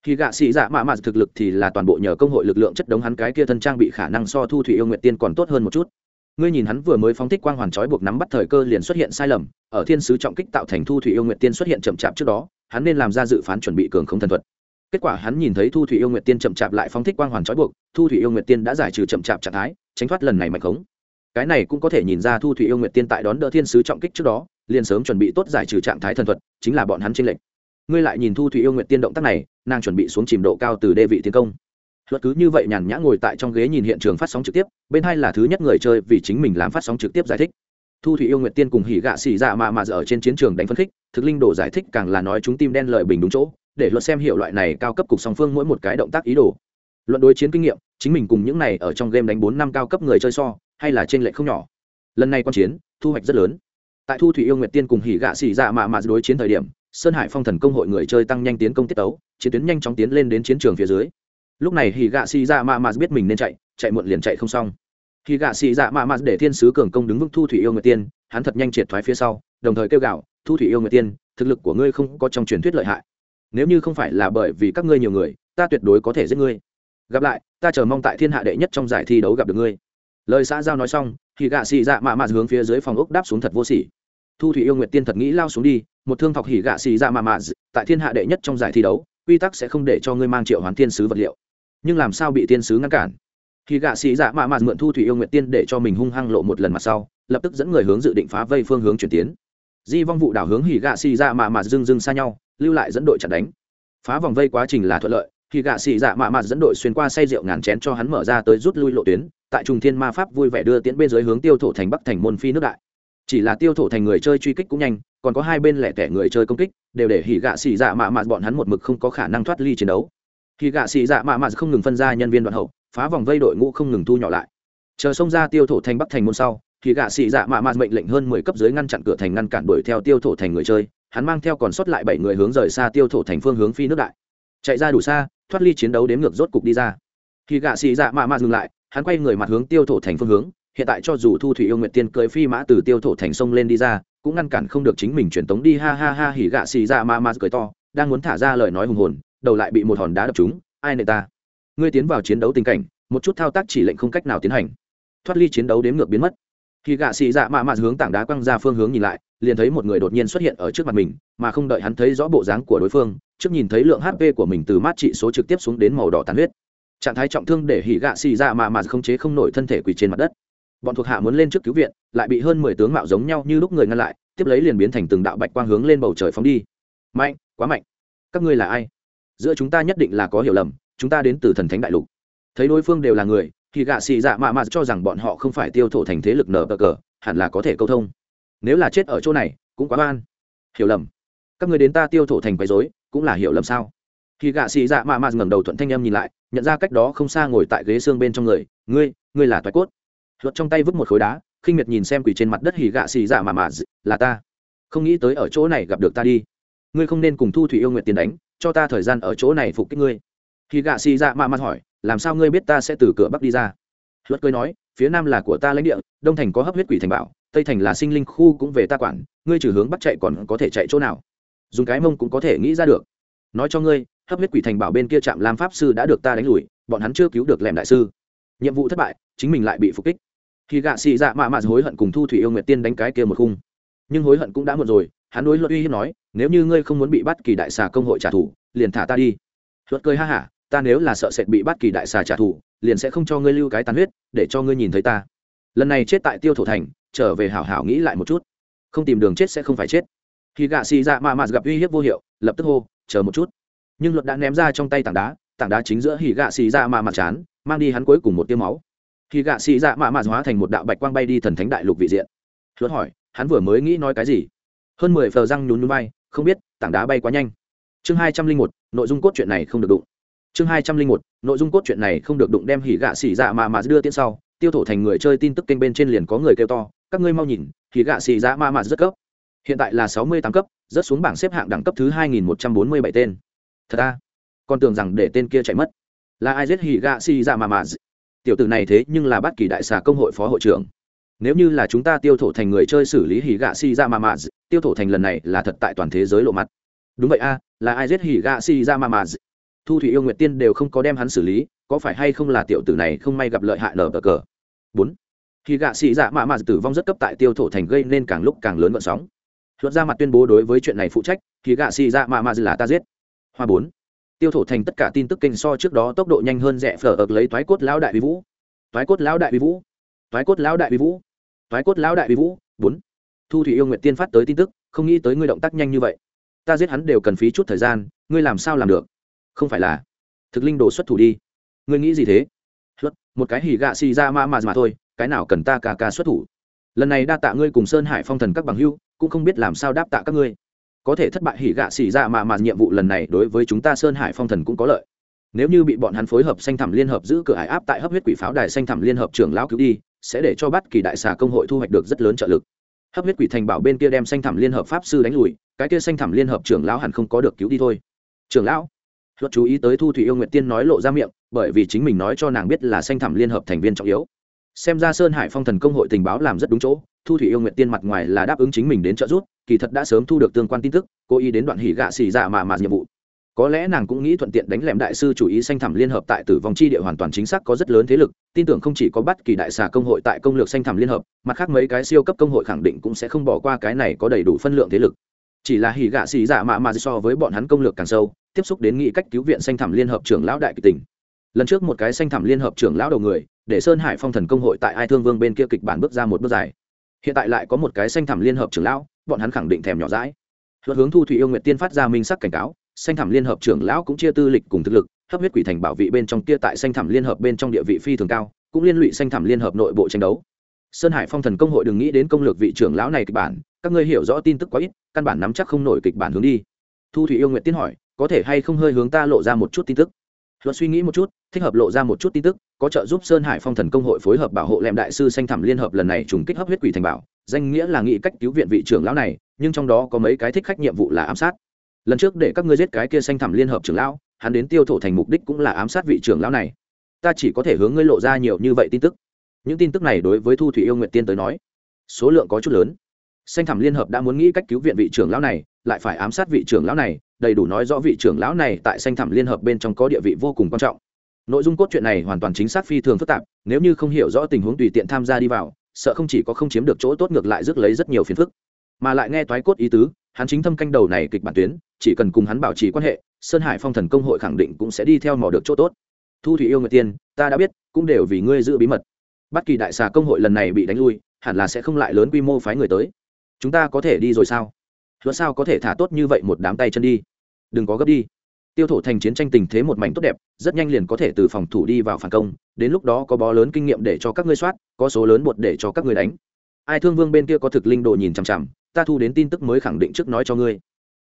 khi gạ sĩ dạ mạ mạ thực lực thì là toàn bộ nhờ công hội lực lượng chất đống hắn cái kia thân trang bị khả năng so thu thủy yêu nguyệt tiên còn tốt hơn một chút. Ngươi nhìn hắn vừa mới phóng thích quang hoàn trói buộc nắm bắt thời cơ liền xuất hiện sai lầm, ở thiên sứ trọng kích tạo thành thu thủy yêu nguyệt tiên xuất hiện chậm chạp trước đó, hắn nên làm ra dự phán chuẩn bị cường không thần thuật. Kết quả hắn nhìn thấy thu thủy yêu nguyệt tiên chậm chạp lại phóng thích quang hoàn trói buộc, thu thủy yêu nguyệt tiên đã giải trừ chậm chạp trạng thái, tránh thoát lần này mạnh khống. Cái này cũng có thể nhìn ra thu thủy yêu nguyệt tiên tại đón đỡ thiên sứ trọng kích trước đó, liền sớm chuẩn bị tốt giải trừ trạng thái thần thuật, chính là bọn hắn trên lệnh ngươi lại nhìn thu thủy yêu nguyện tiên động tác này, nàng chuẩn bị xuống chìm độ cao từ đê vị tiến công. Luật cứ như vậy nhàn nhã ngồi tại trong ghế nhìn hiện trường phát sóng trực tiếp, bên hai là thứ nhất người chơi vì chính mình làm phát sóng trực tiếp giải thích. Thu thủy yêu nguyệt tiên cùng hỉ gạ xì dạ mà mà ở trên chiến trường đánh phân khích, thực linh đồ giải thích càng là nói chúng tim đen lợi bình đúng chỗ, để luật xem hiểu loại này cao cấp cục song phương mỗi một cái động tác ý đồ. Luận đối chiến kinh nghiệm, chính mình cùng những này ở trong game đánh bốn năm cao cấp người chơi so, hay là trên lệ không nhỏ. Lần này quan chiến, thu hoạch rất lớn. Tại thu thủy yêu nguyệt tiên cùng hỉ gạ xì dạ mà mà đối chiến thời điểm sơn hải phong thần công hội người chơi tăng nhanh tiến công tiết tấu, chiến tuyến nhanh chóng tiến lên đến chiến trường phía dưới. Lúc này hỉ gạ xì dạ Mạ Mạ biết mình nên chạy chạy muộn liền chạy không xong. Hì gạ xì dạ mạ mạ để thiên sứ cường công đứng vững thu thủy yêu người tiên, hắn thật nhanh triệt thoái phía sau, đồng thời kêu gạo thu thủy yêu người tiên, thực lực của ngươi không có trong truyền thuyết lợi hại. Nếu như không phải là bởi vì các ngươi nhiều người, ta tuyệt đối có thể giết ngươi. Gặp lại, ta chờ mong tại thiên hạ đệ nhất trong giải thi đấu gặp được ngươi. Lời xã giao nói xong thì gạ xì dạ mạ mạ hướng phía dưới phòng ốc đáp xuống thật vô sỉ. Thu thủy yêu nguyệt tiên thật nghĩ lao xuống đi một thương thọc hỉ gạ xì dạ mà mà tại thiên hạ đệ nhất trong giải thi đấu, quy tắc sẽ không để cho ngươi mang triệu hoán thiên sứ vật liệu. Nhưng làm sao bị thiên sứ ngăn cản? Khi gạ xì dạ mạ mạ mượn thu thủy yêu nguyệt tiên để cho mình hung hăng lộ một lần mặt sau, lập tức dẫn người hướng dự định phá vây phương hướng chuyển tiến. Di vong vụ đảo hướng hỉ gạ xì dạ mạ mạ dưng dưng xa nhau, lưu lại dẫn đội chặn đánh. Phá vòng vây quá trình là thuận lợi khi gạ xì dạ mạ mạ dẫn đội xuyên qua say rượu ngàn chén cho hắn mở ra tới rút lui lộ tuyến, tại trùng thiên ma pháp vui vẻ đưa tiến bên dưới hướng tiêu thổ thành bắc thành môn phi nước đại. Chỉ là tiêu thổ thành người chơi truy kích cũng nhanh còn có hai bên lẻ tẻ người chơi công kích, đều để hỉ gạ xì dạ mạ mạ bọn hắn một mực không có khả năng thoát ly chiến đấu. Hỉ gạ xì dạ mạ mạ không ngừng phân ra nhân viên đoạn hậu, phá vòng vây đội ngũ không ngừng thu nhỏ lại. Chờ xông ra tiêu thổ thành bắc thành môn sau thì gạ xì dạ mạ mạ mệnh lệnh hơn mười cấp dưới ngăn chặn cửa thành ngăn cản đuổi theo tiêu thổ thành người chơi, hắn mang theo còn sót lại bảy người hướng rời xa tiêu thổ thành phương hướng phi nước đại. Chạy ra đủ xa, thoát ly chiến đấu đếm ngược rốt cục đi ra. Khi gạ xì dạ mạ mạ dừng lại, hắn quay người mặt hướng tiêu thổ thành phương hướng, hiện tại cho dù thu thủy yêu nguyện tiên cưới phi mã từ tiêu thổ thành sông lên đi ra cũng ngăn cản không được chính mình truyền tống đi, ha ha ha, hỉ gạ xì ra ma ma cười to, đang muốn thả ra lời nói hùng hồn, đầu lại bị một hòn đá đập trúng, ai nệ ta? Ngươi tiến vào chiến đấu tình cảnh, một chút thao tác chỉ lệnh không cách nào tiến hành. Thoát ly chiến đấu đến ngược biến mất. Khi gạ xì dạ mạ mạ hướng tảng đá quăng ra phương hướng nhìn lại, liền thấy một người đột nhiên xuất hiện ở trước mặt mình, mà không đợi hắn thấy rõ bộ dáng của đối phương, trước nhìn thấy lượng hp của mình từ mát trị số trực tiếp xuống đến màu đỏ tàn huyết. Trạng thái trọng thương để hỉ gạ xì dạ mạ mạ không chế không nổi thân thể quỳ trên mặt đất bọn thuộc hạ muốn lên trước cứu viện, lại bị hơn mười tướng mạo giống nhau như lúc người ngăn lại, tiếp lấy liền biến thành từng đạo bạch quang hướng lên bầu trời phóng đi. Mạnh, quá mạnh. Các ngươi là ai? Giữa chúng ta nhất định là có hiểu lầm, chúng ta đến từ thần thánh đại lục. Thấy đối phương đều là người, thì gạ xì dạ mạ mạ cho rằng bọn họ không phải tiêu thổ thành thế lực nở bờ cờ, hẳn là có thể câu thông. Nếu là chết ở chỗ này, cũng quá oan. Hiểu lầm. Các người đến ta tiêu thổ thành quấy dối cũng là hiểu lầm sao? Khi gạ xì dạ mạ mạ ngẩng đầu thuận thanh em nhìn lại, nhận ra cách đó không xa ngồi tại ghế xương bên trong người, ngươi ngươi là toái cốt luật trong tay vứt một khối đá, khinh miệt nhìn xem quỷ trên mặt đất hỉ gạ xì dạ mà mạ là ta. Không nghĩ tới ở chỗ này gặp được ta đi. Ngươi không nên cùng thu thủy yêu nguyện tiền đánh, cho ta thời gian ở chỗ này phục kích ngươi. Hì gạ xì dạ mà mà hỏi, làm sao ngươi biết ta sẽ từ cửa bắc đi ra? Luật cười nói, phía nam là của ta lãnh địa, đông thành có hấp huyết quỷ thành bảo, tây thành là sinh linh khu cũng về ta quản, ngươi trừ hướng bắc chạy còn có thể chạy chỗ nào? Dùng cái mông cũng có thể nghĩ ra được. Nói cho ngươi, hấp huyết quỷ thành bảo bên kia trạm lam pháp sư đã được ta đánh lùi, bọn hắn chưa cứu được lẻm đại sư. Nhiệm vụ thất bại, chính mình lại bị phục kích khi gạ xì dạ mạ mạ hối hận cùng thu thủy yêu nguyệt tiên đánh cái kia một khung. Nhưng hối hận cũng đã muộn rồi, hắn đối luật uy hiếp nói, nếu như ngươi không muốn bị bắt kỳ đại xà công hội trả thù, liền thả ta đi. Luật cười ha hả, ta nếu là sợ sệt bị bắt kỳ đại xà trả thù, liền sẽ không cho ngươi lưu cái tàn huyết, để cho ngươi nhìn thấy ta. Lần này chết tại tiêu thổ thành, trở về hảo hảo nghĩ lại một chút. Không tìm đường chết sẽ không phải chết. Khi gạ xì dạ mạ mạ gặp uy hiếp vô hiệu, lập tức hô, chờ một chút. Nhưng luật đã ném ra trong tay tảng đá tảng đá chính giữa hỉ gạ xì dạ mạ mạ chán, mang đi hắn cuối cùng một tiêu máu khi gạ sĩ dạ mạ mạ hóa thành một đạo bạch quang bay đi thần thánh đại lục vị diện. Luật hỏi hắn vừa mới nghĩ nói cái gì? Hơn mười phờ răng nhún nhún bay không biết tảng đá bay quá nhanh. Chương hai trăm linh một nội dung cốt truyện này không được đụng. Chương hai trăm linh một nội dung cốt truyện này không được đụng đem hỉ gạ xỉ dạ mà mà đưa tiễn sau tiêu thổ thành người chơi tin tức kênh bên trên liền có người kêu to các ngươi mau nhìn hỉ gạ xỉ dạ mà mà rất cấp. Hiện tại là sáu mươi tám cấp rất xuống bảng xếp hạng đẳng cấp thứ hai nghìn một trăm bốn mươi bảy tên. Thật à? ra, con tưởng rằng để tên kia chạy mất. Là ai giết hỉ gạ xỉ dạ mà mà tiểu tử này thế nhưng là bất kỳ đại xà công hội phó hội trưởng. Nếu như là chúng ta tiêu thổ thành người chơi xử lý hỉ gạ si ra mà mà tiêu thổ thành lần này là thật tại toàn thế giới lộ mặt. Đúng vậy a, là ai giết hỉ gạ si ra mà mà thu thủy yêu nguyệt tiên đều không có đem hắn xử lý, có phải hay không là tiểu tử này không may gặp lợi hại lở cờ? Bốn. Hỉ gạ si ra mà mà tử vong rất cấp tại tiêu thổ thành gây nên càng lúc càng lớn vận sóng. Luật ra mặt tuyên bố đối với chuyện này phụ trách, hỉ gạ si ra mà mà là ta giết. Hoa bốn tiêu thổ thành tất cả tin tức kênh so trước đó tốc độ nhanh hơn rẻ phở ập lấy toái cốt lão đại vi vũ. Toái cốt lão đại vi vũ. Toái cốt lão đại vi vũ. Toái cốt lão đại vi vũ. Bốn. Thu thủy yêu nguyện tiên phát tới tin tức, không nghĩ tới ngươi động tác nhanh như vậy. Ta giết hắn đều cần phí chút thời gian, ngươi làm sao làm được? Không phải là thực linh đồ xuất thủ đi. Ngươi nghĩ gì thế? Luật một cái hỉ gạ xì ra ma mà mà thôi, cái nào cần ta ca ca xuất thủ? Lần này đa tạ ngươi cùng sơn hải phong thần các bằng hưu cũng không biết làm sao đáp tạ các ngươi có thể thất bại hỉ gạ xì ra dạ mà mà nhiệm vụ lần này đối với chúng ta sơn hải phong thần cũng có lợi. Nếu như bị bọn hắn phối hợp xanh thẳm liên hợp giữ cửa hải áp tại hấp huyết quỷ pháo đài xanh thẳm liên hợp trưởng lão cứu đi, sẽ để cho bất kỳ đại xà công hội thu hoạch được rất lớn trợ lực. Hấp huyết quỷ thành bảo bên kia đem xanh thẳm liên hợp pháp sư đánh lùi, cái kia xanh thẳm liên hợp trưởng lão hẳn không có được cứu đi thôi. Trưởng lão, luật chú ý tới thu thủy yêu nguyệt tiên nói lộ ra miệng, bởi vì chính mình nói cho nàng biết là xanh thẳm liên hợp thành viên trọng yếu. Xem ra sơn hải phong thần công hội tình báo làm rất đúng chỗ, thu thủy yêu nguyệt tiên mặt ngoài là đáp ứng chính mình đến trợ giúp kỳ thật đã sớm thu được tương quan tin tức, cố ý đến đoạn hỉ gạ xì dạ mà mà nhiệm vụ. Có lẽ nàng cũng nghĩ thuận tiện đánh lẻm đại sư chủ ý xanh thẳm liên hợp tại tử vong chi địa hoàn toàn chính xác có rất lớn thế lực, tin tưởng không chỉ có bắt kỳ đại xà công hội tại công lược xanh thẳm liên hợp, mặt khác mấy cái siêu cấp công hội khẳng định cũng sẽ không bỏ qua cái này có đầy đủ phân lượng thế lực. Chỉ là hỉ gạ xì dạ mạ mà so với bọn hắn công lược càng sâu, tiếp xúc đến nghị cách cứu viện xanh thẳm liên hợp trưởng lão đại kịch tỉnh lần trước một cái xanh thẳm liên hợp trưởng lão đầu người, để sơn hải phong thần công hội tại ai thương vương bên kia kịch bản bước ra một bước dài. Hiện tại lại có một cái xanh thẳm liên hợp trưởng lão bọn hắn khẳng định thèm nhỏ rãi luật hướng thu thủy yêu nguyệt tiên phát ra minh sắc cảnh cáo xanh thẳm liên hợp trưởng lão cũng chia tư lịch cùng thực lực, hấp huyết quỷ thành bảo vị bên trong kia tại xanh thẳm liên hợp bên trong địa vị phi thường cao, cũng liên lụy xanh thẳm liên hợp nội bộ tranh đấu. Sơn hải phong thần công hội đừng nghĩ đến công lược vị trưởng lão này kịch bản, các ngươi hiểu rõ tin tức quá ít, căn bản nắm chắc không nổi kịch bản hướng đi. Thu thủy yêu nguyện tiên hỏi, có thể hay không hơi hướng ta lộ ra một chút tin tức? Luật suy nghĩ một chút, thích hợp lộ ra một chút tin tức, có trợ giúp sơn hải phong thần công hội phối hợp bảo hộ lẹm đại sư sanh thẳm liên hợp lần này trùng kích hấp huyết quỷ thành bảo, danh nghĩa là nghị cách cứu viện vị trưởng lão này, nhưng trong đó có mấy cái thích khách nhiệm vụ là ám sát. Lần trước để các ngươi giết cái kia sanh thẳm liên hợp trưởng lão, hắn đến tiêu thổ thành mục đích cũng là ám sát vị trưởng lão này. Ta chỉ có thể hướng ngươi lộ ra nhiều như vậy tin tức. Những tin tức này đối với thu thủy yêu nguyện tiên tới nói, số lượng có chút lớn xanh thẳm liên hợp đã muốn nghĩ cách cứu viện vị trưởng lão này, lại phải ám sát vị trưởng lão này, đầy đủ nói rõ vị trưởng lão này tại xanh thẳm liên hợp bên trong có địa vị vô cùng quan trọng. Nội dung cốt truyện này hoàn toàn chính xác phi thường phức tạp, nếu như không hiểu rõ tình huống tùy tiện tham gia đi vào, sợ không chỉ có không chiếm được chỗ tốt ngược lại rước lấy rất nhiều phiền phức. Mà lại nghe toái cốt ý tứ, hắn chính thâm canh đầu này kịch bản tuyến, chỉ cần cùng hắn bảo trì quan hệ, sơn hải phong thần công hội khẳng định cũng sẽ đi theo mò được chỗ tốt. Thu thủy yêu người tiên, ta đã biết, cũng đều vì ngươi giữ bí mật. Bất kỳ đại xà công hội lần này bị đánh lui, hẳn là sẽ không lại lớn quy mô phái người tới chúng ta có thể đi rồi sao? Luật sao có thể thả tốt như vậy một đám tay chân đi? Đừng có gấp đi. Tiêu thổ thành chiến tranh tình thế một mảnh tốt đẹp, rất nhanh liền có thể từ phòng thủ đi vào phản công. Đến lúc đó có bó lớn kinh nghiệm để cho các ngươi soát, có số lớn bột để cho các ngươi đánh. Ai thương vương bên kia có thực linh đồ nhìn chằm chằm, ta thu đến tin tức mới khẳng định trước nói cho ngươi.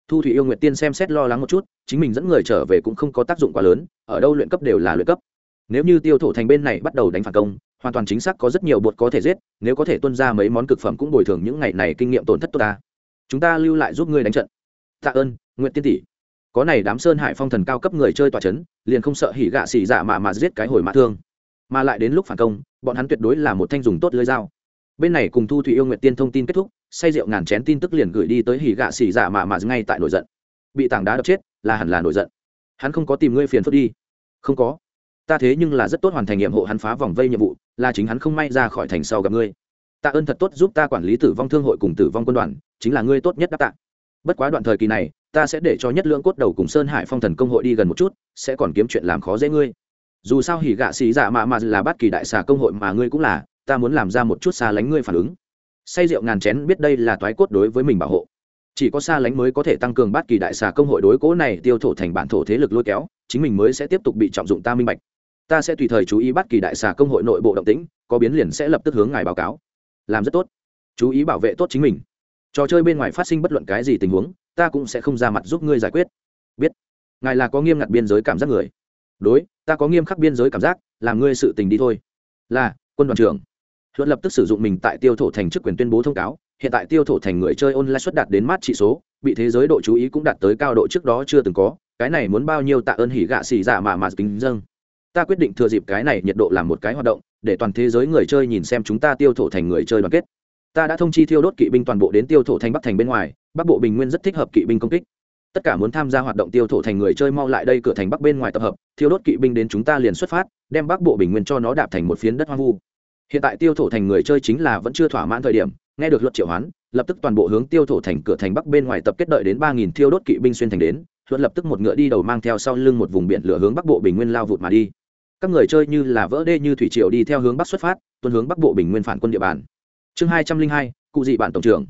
Thu thủy yêu nguyệt tiên xem xét lo lắng một chút, chính mình dẫn người trở về cũng không có tác dụng quá lớn, ở đâu luyện cấp đều là luyện cấp nếu như tiêu thổ thành bên này bắt đầu đánh phản công, hoàn toàn chính xác có rất nhiều bột có thể giết, nếu có thể tuân ra mấy món cực phẩm cũng bồi thường những ngày này kinh nghiệm tổn thất tốt ta. Chúng ta lưu lại giúp ngươi đánh trận. Tạ ơn nguyện tiên tỷ. Có này đám sơn hải phong thần cao cấp người chơi tòa c h ấ n liền không sợ hỉ gạ xỉ dạ mà mà giết cái hồi mã thương. Mà lại đến lúc phản công, bọn hắn tuyệt đối là một thanh dùng tốt lưới dao. Bên này cùng thu thủy yêu nguyện tiên thông tin kết thúc, say rượu ngàn chén tin tức liền gửi đi tới hỉ gạ xỉ dạ mà mà ngay tại nổi giận. Bị tảng đá đập chết, là hẳn là nổi giận. Hắn không có tìm ngươi phiền phức đi. Không có ta thế nhưng là rất tốt hoàn thành nhiệm vụ hắn phá vòng vây nhiệm vụ, là chính hắn không may ra khỏi thành sau gặp ngươi. Tạ ơn thật tốt giúp ta quản lý tử vong thương hội cùng tử vong quân đoàn, chính là ngươi tốt nhất đáp tạ. Bất quá đoạn thời kỳ này, ta sẽ để cho nhất lượng cốt đầu cùng sơn hải phong thần công hội đi gần một chút, sẽ còn kiếm chuyện làm khó dễ ngươi. Dù sao hỉ gạ xì dạ mạ mà là bất kỳ đại xà công hội mà ngươi cũng là, ta muốn làm ra một chút xa lánh ngươi phản ứng. Say rượu ngàn chén biết đây là toái cốt đối với mình bảo hộ. Chỉ có xa lánh mới có thể tăng cường bất kỳ đại xà công hội đối cố này tiêu thổ thành bản thổ thế lực lôi kéo, chính mình mới sẽ tiếp tục bị trọng dụng ta minh bạch ta sẽ tùy thời chú ý bất kỳ đại xà công hội nội bộ động tĩnh, có biến liền sẽ lập tức hướng ngài báo cáo. Làm rất tốt. Chú ý bảo vệ tốt chính mình. Trò chơi bên ngoài phát sinh bất luận cái gì tình huống, ta cũng sẽ không ra mặt giúp ngươi giải quyết. Biết. Ngài là có nghiêm ngặt biên giới cảm giác người. Đối, ta có nghiêm khắc biên giới cảm giác, làm ngươi sự tình đi thôi. Là, quân đoàn trưởng. Luận lập tức sử dụng mình tại tiêu thổ thành chức quyền tuyên bố thông cáo, hiện tại tiêu thổ thành người chơi online xuất đạt đến mát trị số, bị thế giới độ chú ý cũng đạt tới cao độ trước đó chưa từng có, cái này muốn bao nhiêu tạ ơn hỉ gạ xì dạ mà mà kính dâng ta quyết định thừa dịp cái này nhiệt độ làm một cái hoạt động, để toàn thế giới người chơi nhìn xem chúng ta tiêu thổ thành người chơi đoàn kết. Ta đã thông chi thiêu đốt kỵ binh toàn bộ đến tiêu thổ thành bắc thành bên ngoài, bắc bộ bình nguyên rất thích hợp kỵ binh công kích. Tất cả muốn tham gia hoạt động tiêu thổ thành người chơi mau lại đây cửa thành bắc bên ngoài tập hợp, thiêu đốt kỵ binh đến chúng ta liền xuất phát, đem bắc bộ bình nguyên cho nó đạp thành một phiến đất hoang vu. Hiện tại tiêu thổ thành người chơi chính là vẫn chưa thỏa mãn thời điểm, nghe được luật triệu hoán, lập tức toàn bộ hướng tiêu thổ thành cửa thành bắc bên ngoài tập kết đợi đến ba nghìn thiêu đốt kỵ binh xuyên thành đến luật lập tức một ngựa đi đầu mang theo sau lưng một vùng biển lửa hướng bắc bộ bình nguyên lao vụt mà đi. Các người chơi như là vỡ đê như thủy triều đi theo hướng bắc xuất phát tuân hướng bắc bộ bình nguyên phản quân địa bàn. Chương hai trăm linh hai, cụ dị bản tổng trưởng.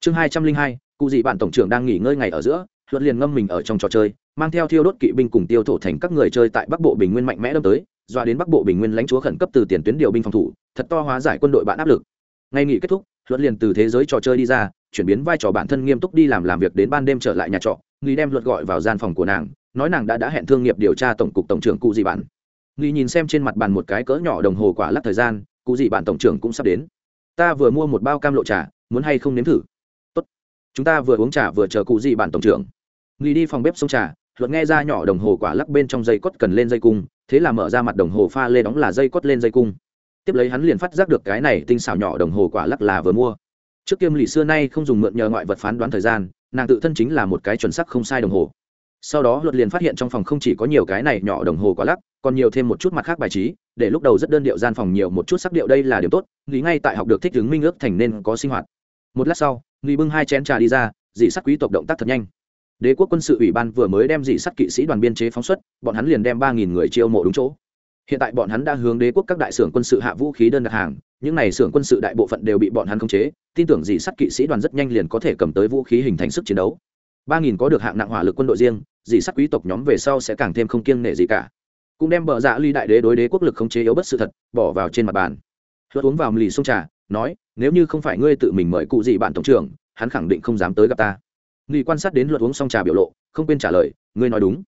Chương hai trăm linh hai, cụ dị bản tổng trưởng đang nghỉ ngơi ngày ở giữa luận liền ngâm mình ở trong trò chơi, mang theo thiêu đốt kỵ binh cùng tiêu thổ thành các người chơi tại bắc bộ bình nguyên mạnh mẽ đâm tới, dọa đến bắc bộ bình nguyên lãnh chúa khẩn cấp từ tiền tuyến điều binh phòng thủ, thật to hóa giải quân đội bạn áp lực. Ngay nghỉ kết thúc luận liền từ thế giới trò chơi đi ra chuyển biến vai trò bản thân nghiêm túc đi làm làm việc đến ban đêm trở lại nhà trọ, nghi đem luật gọi vào gian phòng của nàng, nói nàng đã đã hẹn thương nghiệp điều tra tổng cục tổng trưởng cụ dị bản. Nghi nhìn xem trên mặt bàn một cái cỡ nhỏ đồng hồ quả lắc thời gian, cụ dị bản tổng trưởng cũng sắp đến. Ta vừa mua một bao cam lộ trà, muốn hay không nếm thử? Tốt. Chúng ta vừa uống trà vừa chờ cụ dị bản tổng trưởng. Nghi đi phòng bếp xông trà, luật nghe ra nhỏ đồng hồ quả lắc bên trong dây cốt cần lên dây cung, thế là mở ra mặt đồng hồ pha lê đóng là dây cốt lên dây cung. Tiếp lấy hắn liền phát giác được cái này tinh xảo nhỏ đồng hồ quả lắc là vừa mua trước kiêm lì xưa nay không dùng mượn nhờ ngoại vật phán đoán thời gian, nàng tự thân chính là một cái chuẩn sắc không sai đồng hồ. Sau đó luật liền phát hiện trong phòng không chỉ có nhiều cái này nhỏ đồng hồ quá lắc, còn nhiều thêm một chút mặt khác bài trí, để lúc đầu rất đơn điệu gian phòng nhiều một chút sắc điệu đây là điều tốt, nghĩ ngay tại học được thích ứng minh ước thành nên có sinh hoạt. Một lát sau nghĩ bưng hai chén trà đi ra, dị sắc quý tộc động tác thật nhanh. Đế quốc quân sự ủy ban vừa mới đem dị sắt kỵ sĩ đoàn biên chế phóng xuất, bọn hắn liền đem ba nghìn người chiêu mộ đúng chỗ hiện tại bọn hắn đã hướng đế quốc các đại xưởng quân sự hạ vũ khí đơn đặt hàng, những n à y xưởng quân sự đại bộ phận đều bị bọn hắn khống chế, tin tưởng gì sắt kỵ sĩ đoàn rất nhanh liền có thể cầm tới vũ khí hình thành sức chiến đấu. Ba nghìn có được hạng nặng hỏa lực quân đội riêng dì sắt quý tộc nhóm về sau sẽ càng thêm không kiêng nể gì cả. Cũng đem bờ dạ ly đại đế đối đế quốc lực khống chế yếu bất sự thật, bỏ vào trên mặt bàn. Hớt uống vào lì sông trà, nói, nếu như không phải ngươi tự mình mời cụ gì bạn tổng trưởng, hắn khẳng định không dám tới gặp ta. Nghi quan sát đến luật uống xong trà biểu lộ, không quên trả lời, ngươi nói đúng.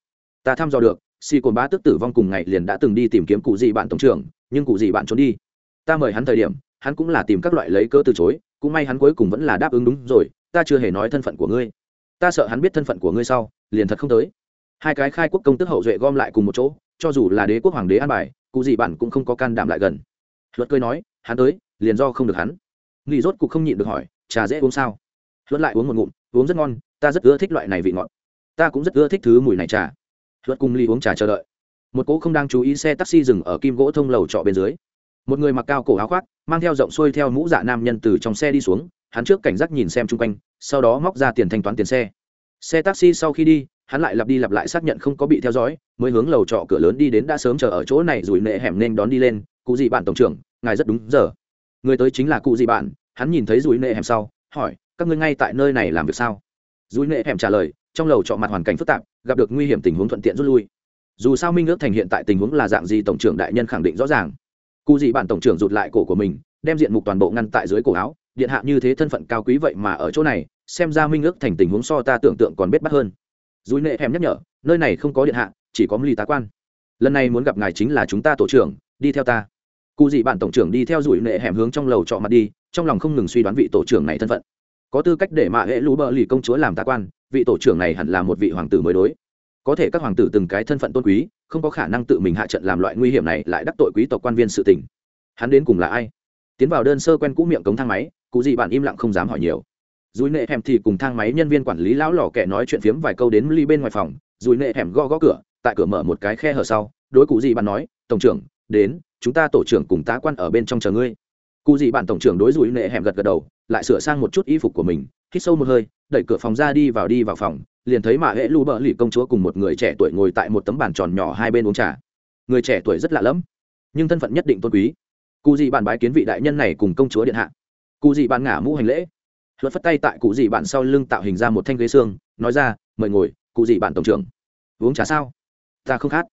Ta thăm dò được si cồn bá tức tử vong cùng ngày liền đã từng đi tìm kiếm cụ gì bạn tổng trưởng, nhưng cụ gì bạn trốn đi. Ta mời hắn thời điểm, hắn cũng là tìm các loại lấy cớ từ chối, cũng may hắn cuối cùng vẫn là đáp ứng đúng rồi, ta chưa hề nói thân phận của ngươi. Ta sợ hắn biết thân phận của ngươi sau, liền thật không tới. Hai cái khai quốc công tức hậu duệ gom lại cùng một chỗ, cho dù là đế quốc hoàng đế an bài, cụ gì bạn cũng không có can đảm lại gần. Luật cười nói, hắn tới, liền do không được hắn. Nghỉ rốt cục không nhịn được hỏi, trà dễ uống sao? Luật lại uống một ngụm, uống rất ngon, ta rất ưa thích loại này vị ngọt. Ta cũng rất ưa thích thứ mùi này trà luật cùng ly uống trà chờ đợi. Một cỗ không đang chú ý xe taxi dừng ở kim gỗ thông lầu trọ bên dưới. Một người mặc cao cổ áo khoác, mang theo rộng xuôi theo mũ dạ nam nhân từ trong xe đi xuống, hắn trước cảnh giác nhìn xem chung quanh, sau đó móc ra tiền thanh toán tiền xe. Xe taxi sau khi đi, hắn lại lặp đi lặp lại xác nhận không có bị theo dõi, mới hướng lầu trọ cửa lớn đi đến đã sớm chờ ở chỗ này rồi nệ hẻm nên đón đi lên, cụ gì bạn tổng trưởng, ngài rất đúng giờ. Người tới chính là cụ gì bạn, hắn nhìn thấy rủi nệ hẻm sau, hỏi, các ngươi ngay tại nơi này làm việc sao? Rủi nệ hẻm trả lời trong lầu trọ mặt hoàn cảnh phức tạp, gặp được nguy hiểm tình huống thuận tiện rút lui. Dù sao minh ước thành hiện tại tình huống là dạng gì, tổng trưởng đại nhân khẳng định rõ ràng. Cụ gì bạn tổng trưởng rụt lại cổ của mình, đem diện mục toàn bộ ngăn tại dưới cổ áo, điện hạ như thế thân phận cao quý vậy mà ở chỗ này, xem ra minh ước thành tình huống so ta tưởng tượng còn biết bắt hơn. Dùi nệ hẻm nhắc nhở, nơi này không có điện hạ, chỉ có ly tá quan. Lần này muốn gặp ngài chính là chúng ta tổ trưởng, đi theo ta. Cụ dị bạn tổng trưởng đi theo dùi nệ hẻm hướng trong lầu trọ mặt đi, trong lòng không ngừng suy đoán vị tổ trưởng này thân phận có tư cách để mạ hệ lũ bợ lì công chúa làm tá quan, vị tổ trưởng này hẳn là một vị hoàng tử mới đối. Có thể các hoàng tử từng cái thân phận tôn quý, không có khả năng tự mình hạ trận làm loại nguy hiểm này lại đắc tội quý tộc quan viên sự tình. Hắn đến cùng là ai? Tiến vào đơn sơ quen cũ miệng cống thang máy, cụ gì bạn im lặng không dám hỏi nhiều. Dùi nệ hẻm thì cùng thang máy nhân viên quản lý lão lò kẻ nói chuyện phiếm vài câu đến ly bên ngoài phòng, dùi nệ hẻm gõ gõ cửa, tại cửa mở một cái khe hở sau, đối cụ gì bạn nói, tổng trưởng, đến, chúng ta tổ trưởng cùng tá quan ở bên trong chờ ngươi. Cụ gì bạn tổng trưởng đối dùi nệ hẻm gật gật đầu lại sửa sang một chút y phục của mình, hít sâu một hơi, đẩy cửa phòng ra đi vào đi vào phòng, liền thấy mà hễ lu bợ lì công chúa cùng một người trẻ tuổi ngồi tại một tấm bàn tròn nhỏ hai bên uống trà. Người trẻ tuổi rất lạ lẫm, nhưng thân phận nhất định tôn quý. Cụ dị bạn bái kiến vị đại nhân này cùng công chúa điện hạ? Cụ dị bạn ngả mũ hành lễ. Luật phất tay tại cụ dị bạn sau lưng tạo hình ra một thanh ghế xương, nói ra, mời ngồi, cụ dị bạn tổng trưởng. Uống trà sao? Ta không khát.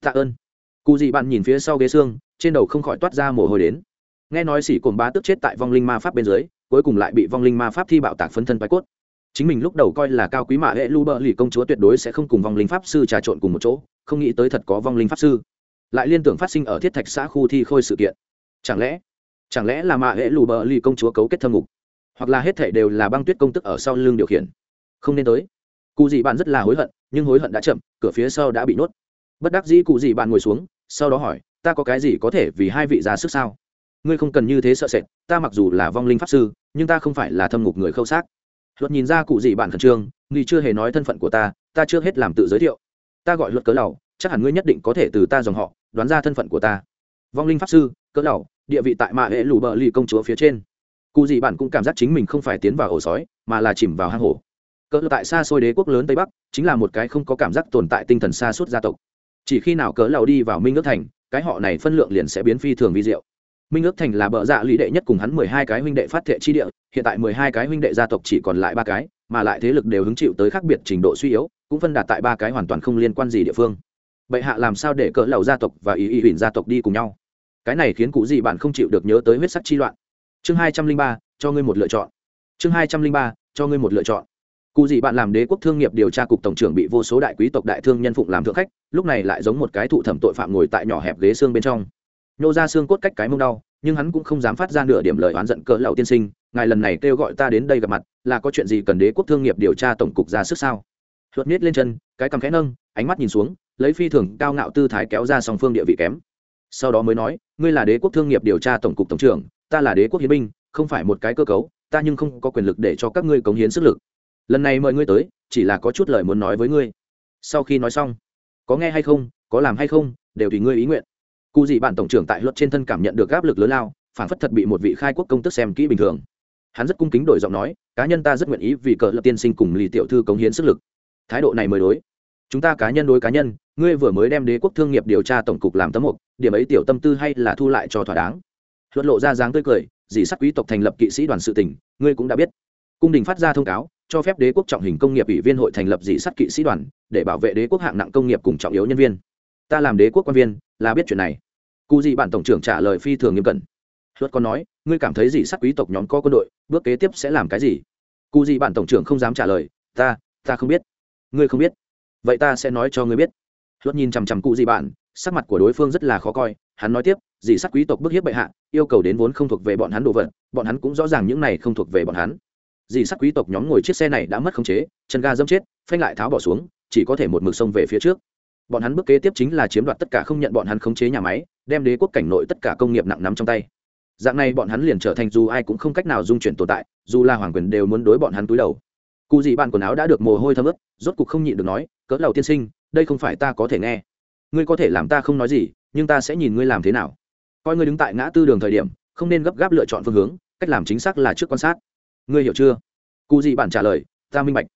Tạ ơn. Cụ dị bạn nhìn phía sau ghế xương, trên đầu không khỏi toát ra mồ hôi đến nghe nói xỉ cồn bá tức chết tại vong linh ma pháp bên dưới, cuối cùng lại bị vong linh ma pháp thi bạo tạc phấn thân bái cốt. Chính mình lúc đầu coi là cao quý mạ hệ lu bờ lì công chúa tuyệt đối sẽ không cùng vong linh pháp sư trà trộn cùng một chỗ, không nghĩ tới thật có vong linh pháp sư. Lại liên tưởng phát sinh ở thiết thạch xã khu thi khôi sự kiện. Chẳng lẽ chẳng lẽ là mạ hệ lù bờ lì công chúa cấu kết thâm ngục? Hoặc là hết thể đều là băng tuyết công tức ở sau lưng điều khiển? Không nên tới. Cụ dị bạn rất là hối hận, nhưng hối hận đã chậm, cửa phía sau đã bị nuốt. bất đắc dĩ cụ dị bạn ngồi xuống, sau đó hỏi, ta có cái gì có thể vì hai vị ra sức sao? Ngươi không cần như thế sợ sệt, ta mặc dù là vong linh pháp sư, nhưng ta không phải là thâm ngục người khâu xác. Luật nhìn ra cụ gì bạn khẩn trương, nghi chưa hề nói thân phận của ta ta chưa hết làm tự giới thiệu. Ta gọi luật cớ lầu chắc hẳn ngươi nhất định có thể từ ta dòng họ, đoán ra thân phận của ta. Vong linh pháp sư, cớ lầu địa vị tại mạ hệ lù bờ lì công chúa phía trên. Cụ gì bạn cũng cảm giác chính mình không phải tiến vào ổ sói, mà là chìm vào hang hổ. Cỡ tại xa xôi đế quốc lớn tây bắc, chính là một cái không có cảm giác tồn tại tinh thần xa suốt gia tộc. Chỉ khi nào cỡ lầu đi vào minh ước thành, cái họ này phân lượng liền sẽ biến phi thường vi diệu minh ước thành là bợ dạ lý đệ nhất cùng hắn mười hai cái huynh đệ phát thệ chi địa, hiện tại mười hai cái huynh đệ gia tộc chỉ còn lại ba cái, mà lại thế lực đều hứng chịu tới khác biệt trình độ suy yếu, cũng phân đạt tại ba cái hoàn toàn không liên quan gì địa phương. Bệ hạ làm sao để cỡ lầu gia tộc và ý ý huỳnh gia tộc đi cùng nhau? Cái này khiến cụ gì bạn không chịu được nhớ tới huyết sắc chi loạn. Chương hai trăm linh ba, cho ngươi một lựa chọn. Chương hai trăm linh ba, cho ngươi một lựa chọn. Cụ gì bạn làm đế quốc thương nghiệp điều tra cục tổng trưởng bị vô số đại quý tộc đại thương nhân phụng làm thượng khách, lúc này lại giống một cái thụ thẩm tội phạm ngồi tại nhỏ hẹp ghế xương bên trong nhô ra xương cốt cách cái mông đau, nhưng hắn cũng không dám phát ra nửa điểm lời oán giận cỡ lậu tiên sinh, ngài lần này kêu gọi ta đến đây gặp mặt, là có chuyện gì cần đế quốc thương nghiệp điều tra tổng cục ra sức sao? Hớt miết lên chân, cái cằm khẽ nâng, ánh mắt nhìn xuống, lấy phi thường cao ngạo tư thái kéo ra song phương địa vị kém. Sau đó mới nói, ngươi là đế quốc thương nghiệp điều tra tổng cục tổng trưởng, ta là đế quốc hiến binh, không phải một cái cơ cấu, ta nhưng không có quyền lực để cho các ngươi cống hiến sức lực. Lần này mời ngươi tới, chỉ là có chút lời muốn nói với ngươi. Sau khi nói xong, có nghe hay không, có làm hay không, đều tùy ngươi ý nguyện cụ dị bản tổng trưởng tại luật trên thân cảm nhận được áp lực lớn lao phản phất thật bị một vị khai quốc công tức xem kỹ bình thường. Hắn rất cung kính đổi giọng nói, cá nhân ta rất nguyện ý vì cờ lập tiên sinh cùng lì tiểu thư cống hiến sức lực. Thái độ này mới đối. Chúng ta cá nhân đối cá nhân, ngươi vừa mới đem đế quốc thương nghiệp điều tra tổng cục làm tấm mục, điểm ấy tiểu tâm tư hay là thu lại cho thỏa đáng? Luật lộ ra dáng tươi cười, dì sắc quý tộc thành lập kỵ sĩ đoàn sự tỉnh ngươi cũng đã biết. Cung đình phát ra thông cáo, cho phép đế quốc trọng hình công nghiệp ủy viên hội thành lập dì sắt kỵ sĩ đoàn, để bảo vệ đế quốc hạng nặng công nghiệp cùng trọng yếu nhân viên ta làm đế quốc quan viên, là biết chuyện này. Cụ gì bạn tổng trưởng trả lời phi thường nghiêm cẩn. Luật còn nói, ngươi cảm thấy gì sắc quý tộc nhóm có quân đội, bước kế tiếp sẽ làm cái gì? Cụ gì bạn tổng trưởng không dám trả lời, ta ta không biết. Ngươi không biết. Vậy ta sẽ nói cho ngươi biết. Luật nhìn chằm chằm cụ gì bạn sắc mặt của đối phương rất là khó coi, hắn nói tiếp dì sắc quý tộc bức hiếp bệ hạ, yêu cầu đến vốn không thuộc về bọn hắn đồ vật, bọn hắn cũng rõ ràng những này không thuộc về bọn hắn. Dì sắc quý tộc nhóm ngồi chiếc xe này đã mất khống chế, chân ga dâm chết, phanh lại tháo bỏ xuống, chỉ có thể một mực sông về phía trước bọn hắn bước kế tiếp chính là chiếm đoạt tất cả không nhận bọn hắn khống chế nhà máy, đem đế quốc cảnh nội tất cả công nghiệp nặng nắm trong tay. Dạng này bọn hắn liền trở thành dù ai cũng không cách nào dung chuyển tồn tại, dù là hoàng quyền đều muốn đối bọn hắn túi đầu. Cụ dị bạn quần áo đã được mồ hôi thấm ướt, rốt cục không nhịn được nói, cỡ đầu tiên sinh, đây không phải ta có thể nghe. Ngươi có thể làm ta không nói gì, nhưng ta sẽ nhìn ngươi làm thế nào. Coi ngươi đứng tại ngã tư đường thời điểm, không nên gấp gáp lựa chọn phương hướng, cách làm chính xác là trước quan sát. Ngươi hiểu chưa? Cụ dị bạn trả lời, ta minh bạch.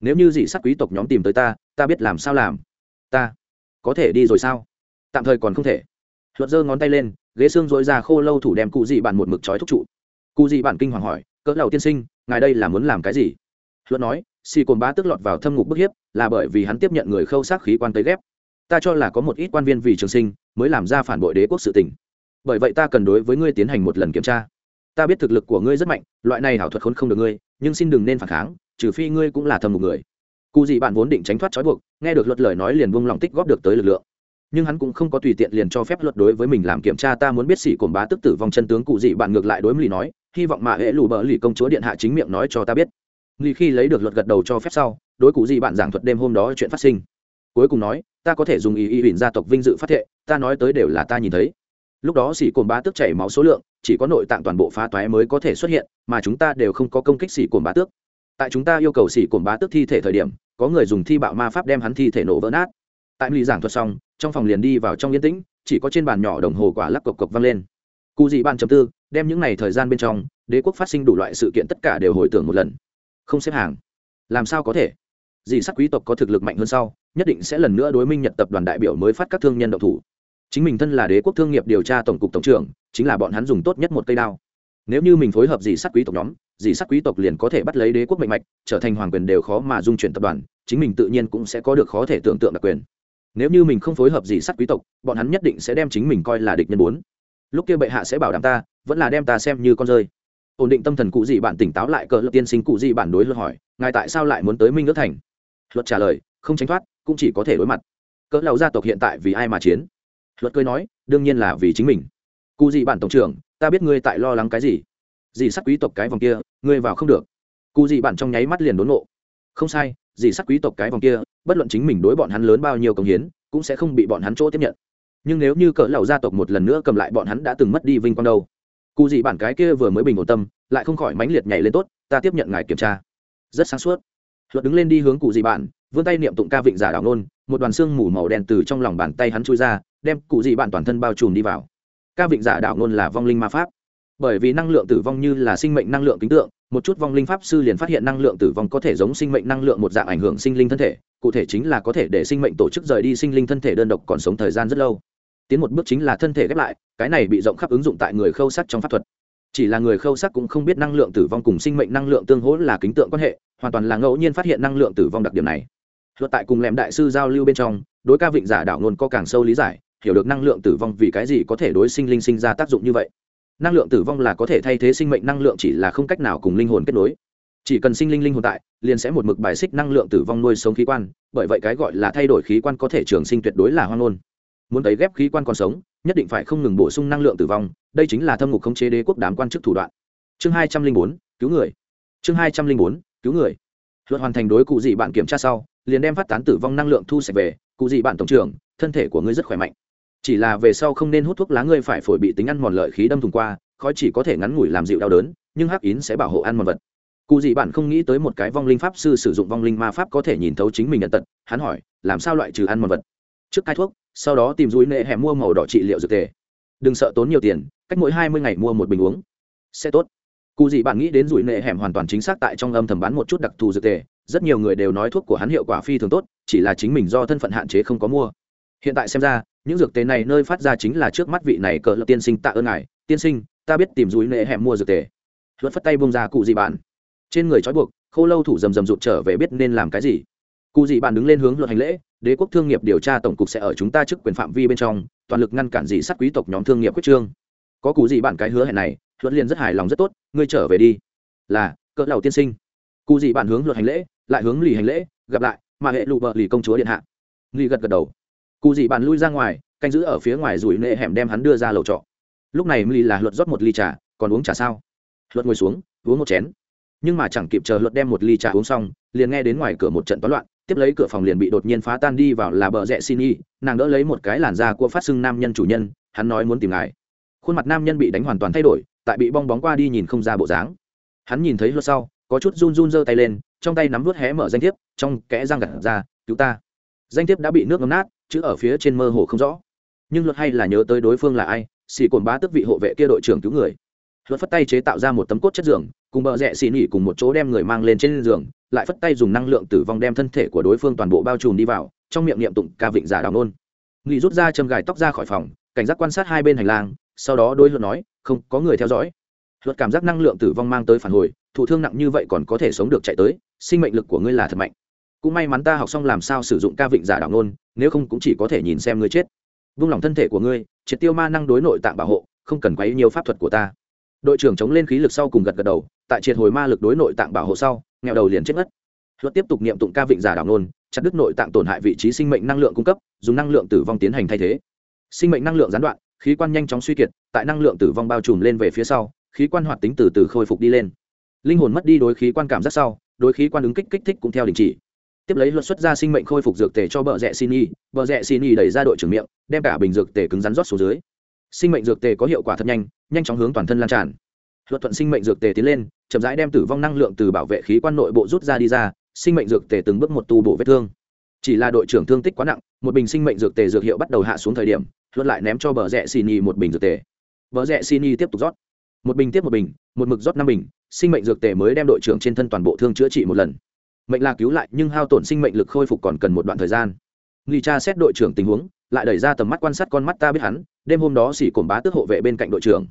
Nếu như dị sát quý tộc nhóm tìm tới ta ta biết làm sao làm. Ta có thể đi rồi sao? Tạm thời còn không thể. Luật giơ ngón tay lên, ghế xương dối ra khô lâu thủ đem cụ dị bạn một mực trói thúc trụ. Cụ dị bạn kinh hoàng hỏi, cỡ đầu tiên sinh, ngài đây là muốn làm cái gì? Luật nói, xì cồn bá tức lọt vào thâm ngục bức hiếp, là bởi vì hắn tiếp nhận người khâu sát khí quan tới ghép. Ta cho là có một ít quan viên vì trường sinh, mới làm ra phản bội đế quốc sự tình. bởi vậy ta cần đối với ngươi tiến hành một lần kiểm tra. Ta biết thực lực của ngươi rất mạnh, loại này hảo thuật khốn không được ngươi, nhưng xin đừng nên phản kháng, trừ phi ngươi cũng là thâm ngục người cụ gì bạn vốn định tránh thoát trói buộc, nghe được luật lời nói liền buông lòng tích góp được tới lực lượng. Nhưng hắn cũng không có tùy tiện liền cho phép luật đối với mình làm kiểm tra, ta muốn biết xỉ cồn bá tức tử vong chân tướng cụ dị bạn ngược lại đối với lì nói, hy vọng mà hễ lù bỡ lì công chúa điện hạ chính miệng nói cho ta biết. Lì khi lấy được luật gật đầu cho phép sau, đối cụ dị bạn giảng thuật đêm hôm đó chuyện phát sinh. Cuối cùng nói, ta có thể dùng ý ý huỳnh gia tộc vinh dự phát thệ, ta nói tới đều là ta nhìn thấy. Lúc đó xỉ cồn bá tức chảy máu số lượng, chỉ có nội tạng toàn bộ phá toái mới có thể xuất hiện, mà chúng ta đều không có công kích xỉ cồn bá tước tại chúng ta yêu cầu xỉ cồn bá tước thi thể thời điểm, có người dùng thi bạo ma pháp đem hắn thi thể nổ vỡ nát. Tại mỹ giảng thuật xong, trong phòng liền đi vào trong yên tĩnh, chỉ có trên bàn nhỏ đồng hồ quả lắc cộc cộc vang lên. Cụ dị ban chấm tư, đem những n à y thời gian bên trong, đế quốc phát sinh đủ loại sự kiện tất cả đều hồi tưởng một lần. Không xếp hàng. Làm sao có thể? Dì sắc quý tộc có thực lực mạnh hơn sau, nhất định sẽ lần nữa đối minh nhật tập đoàn đại biểu mới phát các thương nhân độc thủ. Chính mình thân là đế quốc thương nghiệp điều tra tổng cục tổng trưởng, chính là bọn hắn dùng tốt nhất một cây đao. Nếu như mình phối hợp dì sắc quý tộc nhóm dị sắc quý tộc liền có thể bắt lấy đế quốc mạnh mạch, trở thành hoàng quyền đều khó mà dung chuyển tập đoàn, chính mình tự nhiên cũng sẽ có được khó thể tưởng tượng đặc quyền. Nếu như mình không phối hợp dị sắc quý tộc, bọn hắn nhất định sẽ đem chính mình coi là địch nhân bốn. Lúc kia bệ hạ sẽ bảo đảm ta, vẫn là đem ta xem như con rơi. Ổn định tâm thần cụ dị bạn tỉnh táo lại cỡ lập tiên sinh cụ dị bản đối luật hỏi, ngài tại sao lại muốn tới minh ước thành? Luật trả lời, không tránh thoát, cũng chỉ có thể đối mặt. Cỡ lầu gia tộc hiện tại vì ai mà chiến? Luật cười nói, đương nhiên là vì chính mình. Cụ dị bản tổng trưởng, ta biết ngươi tại lo lắng cái gì. Dì sắt quý tộc cái vòng kia, ngươi vào không được. Cụ dị bản trong nháy mắt liền đốn nộ không sai, dì sắt quý tộc cái vòng kia, bất luận chính mình đối bọn hắn lớn bao nhiêu công hiến, cũng sẽ không bị bọn hắn chỗ tiếp nhận. Nhưng nếu như cỡ lầu gia tộc một lần nữa cầm lại bọn hắn đã từng mất đi vinh quang đâu? Cụ dị bản cái kia vừa mới bình ổn tâm, lại không khỏi mãnh liệt nhảy lên tốt, ta tiếp nhận ngài kiểm tra. Rất sáng suốt. Luật đứng lên đi hướng cụ dị bản vươn tay niệm tụng ca vịnh giả đảo nôn một đoàn xương mù màu đen từ trong lòng bàn tay hắn chui ra, đem cụ dị bản toàn thân bao trùm đi vào. Ca vịnh giả đảo nôn là vong linh ma pháp bởi vì năng lượng tử vong như là sinh mệnh năng lượng kính tượng, một chút vong linh pháp sư liền phát hiện năng lượng tử vong có thể giống sinh mệnh năng lượng một dạng ảnh hưởng sinh linh thân thể, cụ thể chính là có thể để sinh mệnh tổ chức rời đi sinh linh thân thể đơn độc còn sống thời gian rất lâu. Tiến một bước chính là thân thể ghép lại, cái này bị rộng khắp ứng dụng tại người khâu sắc trong pháp thuật. Chỉ là người khâu sắc cũng không biết năng lượng tử vong cùng sinh mệnh năng lượng tương hỗ là kính tượng quan hệ, hoàn toàn là ngẫu nhiên phát hiện năng lượng tử vong đặc điểm này. Luật tại cùng lẻm đại sư giao lưu bên trong, đối ca vịnh giả đảo nôn có càng sâu lý giải, hiểu được năng lượng tử vong vì cái gì có thể đối sinh linh sinh ra tác dụng như vậy năng lượng tử vong là có thể thay thế sinh mệnh năng lượng chỉ là không cách nào cùng linh hồn kết nối. Chỉ cần sinh linh linh hồn tại, liền sẽ một mực bài xích năng lượng tử vong nuôi sống khí quan, bởi vậy cái gọi là thay đổi khí quan có thể trường sinh tuyệt đối là hoang ngôn. Muốn tấy ghép khí quan còn sống, nhất định phải không ngừng bổ sung năng lượng tử vong, đây chính là thâm ngục khống chế đế quốc đám quan chức thủ đoạn. Chương hai trăm linh bốn, cứu người. Chương hai trăm linh bốn, cứu người. Luật hoàn thành đối cụ dị bạn kiểm tra sau, liền đem phát tán tử vong năng lượng thu sạch về, cụ dị bạn tổng trưởng, thân thể của ngươi rất khỏe mạnh chỉ là về sau không nên hút thuốc lá ngươi phải phổi bị tính ăn mòn lợi khí đâm thùng qua, khói chỉ có thể ngắn ngủi làm dịu đau đớn, nhưng hắc yến sẽ bảo hộ ăn mòn vật. Cụ gì bạn không nghĩ tới một cái vong linh pháp sư sử dụng vong linh ma pháp có thể nhìn thấu chính mình nhận tật, hắn hỏi, làm sao loại trừ ăn mòn vật? Trước cai thuốc, sau đó tìm dúi nệ hẻm mua màu đỏ trị liệu dược tề. Đừng sợ tốn nhiều tiền, cách mỗi hai mươi ngày mua một bình uống. Sẽ tốt. Cụ gì bạn nghĩ đến rủi nệ hẻm hoàn toàn chính xác tại trong âm thầm bán một chút đặc thù dược tề, rất nhiều người đều nói thuốc của hắn hiệu quả phi thường tốt, chỉ là chính mình do thân phận hạn chế không có mua. Hiện tại xem ra những dược tề này nơi phát ra chính là trước mắt vị này cỡ lập tiên sinh tạ ơn ngài. Tiên sinh, ta biết tìm rủi nệ hẻm mua dược tề. Luật phất tay bông ra cụ dị bạn trên người trói buộc, khô lâu thủ rầm rầm rụt trở về biết nên làm cái gì. Cụ dị bạn đứng lên hướng luật hành lễ, đế quốc thương nghiệp điều tra tổng cục sẽ ở chúng ta trước quyền phạm vi bên trong, toàn lực ngăn cản dị sát quý tộc nhóm thương nghiệp quyết trương. Có cụ dị bạn cái hứa hẹn này, luật liền rất hài lòng rất tốt, ngươi trở về đi. Là, cỡ đầu tiên sinh. Cụ dị bạn hướng luật hành lễ, lại hướng lì hành lễ, gặp lại, mà hệ lụ vợ lì công chúa điện hạ. Lì gật gật đầu cụ dị bạn lui ra ngoài, canh giữ ở phía ngoài rủi nệ hẻm đem hắn đưa ra lầu trọ. Lúc này lì là luật rót một ly trà, còn uống trà sao? Luật ngồi xuống, uống một chén. Nhưng mà chẳng kịp chờ luật đem một ly trà uống xong, liền nghe đến ngoài cửa một trận toán loạn, tiếp lấy cửa phòng liền bị đột nhiên phá tan đi vào là bờ rẽ xin y, nàng đỡ lấy một cái làn da của phát xưng nam nhân chủ nhân, hắn nói muốn tìm ngài. Khuôn mặt nam nhân bị đánh hoàn toàn thay đổi, tại bị bong bóng qua đi nhìn không ra bộ dáng. Hắn nhìn thấy luật sau, có chút run run giơ tay lên, trong tay nắm vút hé mở danh thiếp, trong kẽ răng gặt ra, cứu ta. Danh thiếp đã bị nước ngấm nát chữ ở phía trên mơ hồ không rõ. Nhưng luật hay là nhớ tới đối phương là ai, xì cồn bá tức vị hộ vệ kia đội trưởng cứu người. Luật phất tay chế tạo ra một tấm cốt chất giường, cùng bờ rẽ xì nỉ cùng một chỗ đem người mang lên trên giường, lại phất tay dùng năng lượng tử vong đem thân thể của đối phương toàn bộ bao trùm đi vào, trong miệng niệm tụng ca vịnh giả đào nôn nghị rút ra châm gài tóc ra khỏi phòng, cảnh giác quan sát hai bên hành lang, sau đó đôi luật nói, không, có người theo dõi. Luật cảm giác năng lượng tử vong mang tới phản hồi, thụ thương nặng như vậy còn có thể sống được chạy tới, sinh mệnh lực của ngươi là thật mạnh cũng may mắn ta học xong làm sao sử dụng ca vịnh giả đảo nôn nếu không cũng chỉ có thể nhìn xem ngươi chết. Vung lòng thân thể của ngươi, triệt tiêu ma năng đối nội tạng bảo hộ, không cần quấy nhiều pháp thuật của ta. Đội trưởng chống lên khí lực sau cùng gật gật đầu, tại triệt hồi ma lực đối nội tạng bảo hộ sau nghèo đầu liền chết ngất luật tiếp tục niệm tụng ca vịnh giả đảo nôn chặt đứt nội tạng tổn hại vị trí sinh mệnh năng lượng cung cấp, dùng năng lượng tử vong tiến hành thay thế. Sinh mệnh năng lượng gián đoạn, khí quan nhanh chóng suy kiệt, tại năng lượng tử vong bao trùm lên về phía sau, khí quan hoạt tính từ từ khôi phục đi lên. Linh hồn mất đi đối khí quan cảm giác sau, đối khí quan ứng kích kích thích cũng theo đình chỉ tiếp lấy luật xuất ra sinh mệnh khôi phục dược tề cho bờ rẽ xin y bờ rẽ xin y đẩy ra đội trưởng miệng, đem cả bình dược tề cứng rắn rót xuống dưới. Sinh mệnh dược tề có hiệu quả thật nhanh nhanh chóng hướng toàn thân lan tràn. Luật thuận sinh mệnh dược tề tiến lên, chậm rãi đem tử vong năng lượng từ bảo vệ khí quan nội bộ rút ra đi ra, sinh mệnh dược tề từng bước một tu bổ vết thương. Chỉ là đội trưởng thương tích quá nặng, một bình sinh mệnh dược tề dược hiệu bắt đầu hạ xuống thời điểm, luật lại ném cho bờ rẽ xin y một bình dược tề. Bờ rẽ xin y tiếp tục rót. Một bình tiếp một bình, một mực rót năm bình, sinh mệnh dược tề mới đem đội trưởng trên thân toàn bộ thương chữa trị một lần mệnh là cứu lại nhưng hao tổn sinh mệnh lực khôi phục còn cần một đoạn thời gian. Nghi cha xét đội trưởng tình huống, lại đẩy ra tầm mắt quan sát con mắt ta biết hắn, đêm hôm đó xỉ cồn bá tước hộ vệ bên cạnh đội trưởng.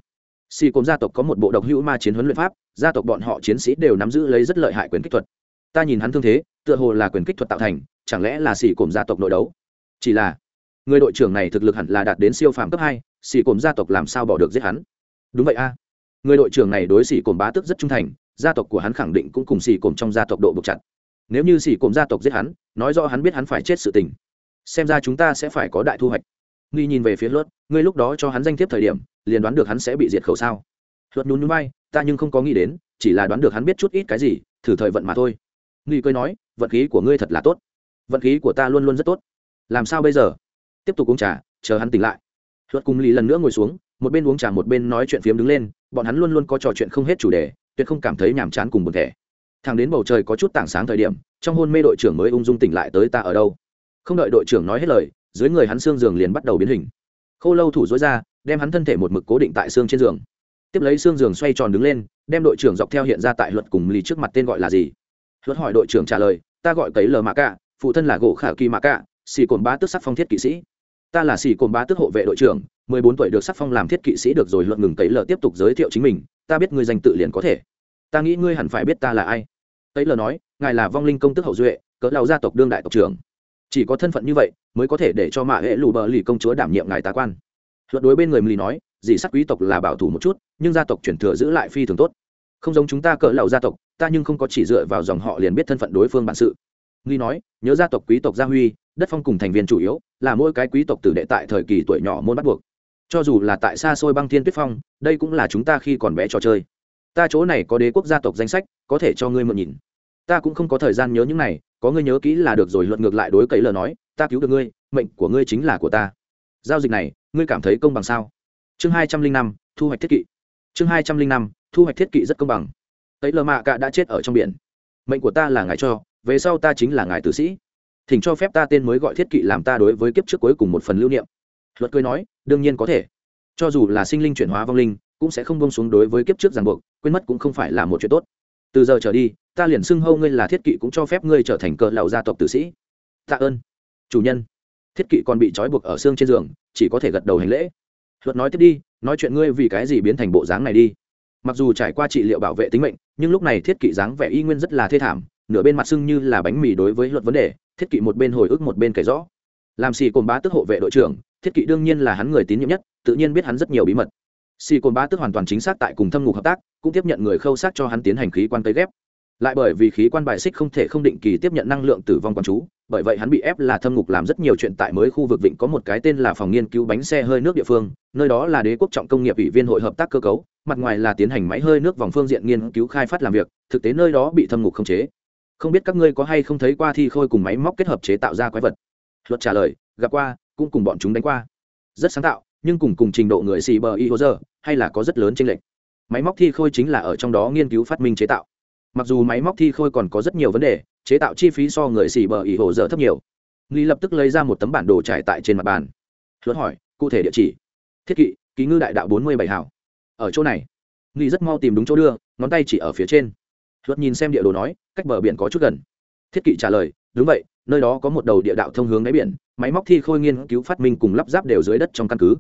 Xỉ cồn gia tộc có một bộ độc hữu ma chiến huấn luyện pháp, gia tộc bọn họ chiến sĩ đều nắm giữ lấy rất lợi hại quyền kích thuật. Ta nhìn hắn thương thế, tựa hồ là quyền kích thuật tạo thành, chẳng lẽ là xỉ cồn gia tộc nội đấu? Chỉ là, người đội trưởng này thực lực hẳn là đạt đến siêu phàm cấp hai, xỉ cồn gia tộc làm sao bỏ được giết hắn? Đúng vậy a. Người đội trưởng này đối xỉ cồn bá tước rất trung thành, gia tộc của hắn khẳng định cũng cùng xỉ cồn trong gia tộc độ buộc chặt nếu như xỉ cộm gia tộc giết hắn, nói rõ hắn biết hắn phải chết sự tình. Xem ra chúng ta sẽ phải có đại thu hoạch. Nghi nhìn về phía luật ngươi lúc đó cho hắn danh thiếp thời điểm, liền đoán được hắn sẽ bị diệt khẩu sao? Luật nhún núi bay ta nhưng không có nghĩ đến, chỉ là đoán được hắn biết chút ít cái gì, thử thời vận mà thôi. Nghi cười nói, vận khí của ngươi thật là tốt. Vận khí của ta luôn luôn rất tốt. Làm sao bây giờ? Tiếp tục uống trà, chờ hắn tỉnh lại. Luật cùng lì lần nữa ngồi xuống, một bên uống trà một bên nói chuyện phiếm đứng lên, bọn hắn luôn luôn có trò chuyện không hết chủ đề, tuyệt không cảm thấy nhàm chán cùng buồn thẻ thằng đến bầu trời có chút tảng sáng thời điểm, trong hôn mê đội trưởng mới ung dung tỉnh lại tới ta ở đâu. Không đợi đội trưởng nói hết lời, dưới người hắn xương giường liền bắt đầu biến hình. Khô lâu thủ dối ra, đem hắn thân thể một mực cố định tại xương trên giường. Tiếp lấy xương giường xoay tròn đứng lên, đem đội trưởng dọc theo hiện ra tại luật cùng lì trước mặt tên gọi là gì? Luật hỏi đội trưởng trả lời, ta gọi cấy lờ mạ cạ, phụ thân là gỗ khả kỳ mạ cạ, xì cồn bá tước sắc phong thiết kỵ sĩ. Ta là xì cồn bá tước hộ vệ đội trưởng, mười bốn tuổi được sắc phong làm thiết kỵ sĩ được rồi luận ngừng cấy lờ tiếp tục giới thiệu chính mình, ta biết ngươi danh tự liền có thể. Ta nghĩ ngươi hẳn phải biết ta là ai ấy lờ nói, ngài là vong linh công tức hậu duệ, cỡ lao gia tộc đương đại tộc trưởng. Chỉ có thân phận như vậy mới có thể để cho mạ hệ lù bờ lì công chúa đảm nhiệm ngài tá quan. Luật đối bên người lì nói, dì sắc quý tộc là bảo thủ một chút, nhưng gia tộc chuyển thừa giữ lại phi thường tốt. Không giống chúng ta cỡ lầu gia tộc, ta nhưng không có chỉ dựa vào dòng họ liền biết thân phận đối phương bản sự. Nghi nói, nhớ gia tộc quý tộc gia huy, đất phong cùng thành viên chủ yếu, là mỗi cái quý tộc tử đệ tại thời kỳ tuổi nhỏ môn bắt buộc. Cho dù là tại xa xôi băng thiên tuyết phong, đây cũng là chúng ta khi còn bé trò chơi ta chỗ này có đế quốc gia tộc danh sách, có thể cho ngươi mượn nhìn. Ta cũng không có thời gian nhớ những này, có ngươi nhớ kỹ là được rồi, luận ngược lại đối cậy lờ nói, ta cứu được ngươi, mệnh của ngươi chính là của ta. Giao dịch này, ngươi cảm thấy công bằng sao? Chương hai trăm linh năm, thu hoạch thiết kỵ. Chương hai trăm linh năm, thu hoạch thiết kỵ rất công bằng. Cậy lờ mạ cạ đã chết ở trong biển. Mệnh của ta là ngài cho, về sau ta chính là ngài tử sĩ. Thỉnh cho phép ta tên mới gọi thiết kỵ làm ta đối với kiếp trước cuối cùng một phần lưu niệm. Luật cười nói, đương nhiên có thể. Cho dù là sinh linh chuyển hóa vong linh cũng sẽ không bông xuống đối với kiếp trước ràng buộc, quên mất cũng không phải là một chuyện tốt. Từ giờ trở đi, ta liền xưng hâu ngươi là thiết kỵ cũng cho phép ngươi trở thành cờ lạo gia tộc tử sĩ. Tạ ơn. Chủ nhân. Thiết kỵ còn bị trói buộc ở xương trên giường, chỉ có thể gật đầu hành lễ. Luật nói tiếp đi, nói chuyện ngươi vì cái gì biến thành bộ dáng này đi. Mặc dù trải qua trị liệu bảo vệ tính mệnh, nhưng lúc này thiết kỵ dáng vẻ y nguyên rất là thê thảm, nửa bên mặt sưng như là bánh mì đối với luật vấn đề, thiết kỵ một bên hồi ức một bên kể rõ. Làm xì cồn bá tức hộ vệ đội trưởng, thiết kỵ đương nhiên là hắn người tín nhiệm nhất, tự nhiên biết hắn rất nhiều bí mật xì cồn bá tức hoàn toàn chính xác tại cùng thâm ngục hợp tác, cũng tiếp nhận người khâu sát cho hắn tiến hành khí quan cấy ghép. Lại bởi vì khí quan bài xích không thể không định kỳ tiếp nhận năng lượng tử vong quán chú, bởi vậy hắn bị ép là thâm ngục làm rất nhiều chuyện tại mới khu vực vịnh có một cái tên là phòng nghiên cứu bánh xe hơi nước địa phương, nơi đó là đế quốc trọng công nghiệp ủy viên hội hợp tác cơ cấu, mặt ngoài là tiến hành máy hơi nước vòng phương diện nghiên cứu khai phát làm việc, thực tế nơi đó bị thâm ngục không chế. Không biết các ngươi có hay không thấy qua thi khôi cùng máy móc kết hợp chế tạo ra quái vật? Luật trả lời, gặp qua, cũng cùng bọn chúng đánh qua. Rất sáng tạo, nhưng cùng cùng trình độ người xì bờ y hô giờ hay là có rất lớn chênh lệch. Máy móc thi khôi chính là ở trong đó nghiên cứu phát minh chế tạo. Mặc dù máy móc thi khôi còn có rất nhiều vấn đề, chế tạo chi phí so người xì bờ ỉ hồ dở thấp nhiều. Lý lập tức lấy ra một tấm bản đồ trải tại trên mặt bàn. Luật hỏi, cụ thể địa chỉ? Thiết kỵ, ký ngư đại đạo bốn mươi bảy hảo. Ở chỗ này. Lý rất mau tìm đúng chỗ đưa, ngón tay chỉ ở phía trên. Luật nhìn xem địa đồ nói, cách bờ biển có chút gần. Thiết kỵ trả lời, đúng vậy, nơi đó có một đầu địa đạo thông hướng đáy biển, máy móc thi khôi nghiên cứu phát minh cùng lắp ráp đều dưới đất trong căn cứ.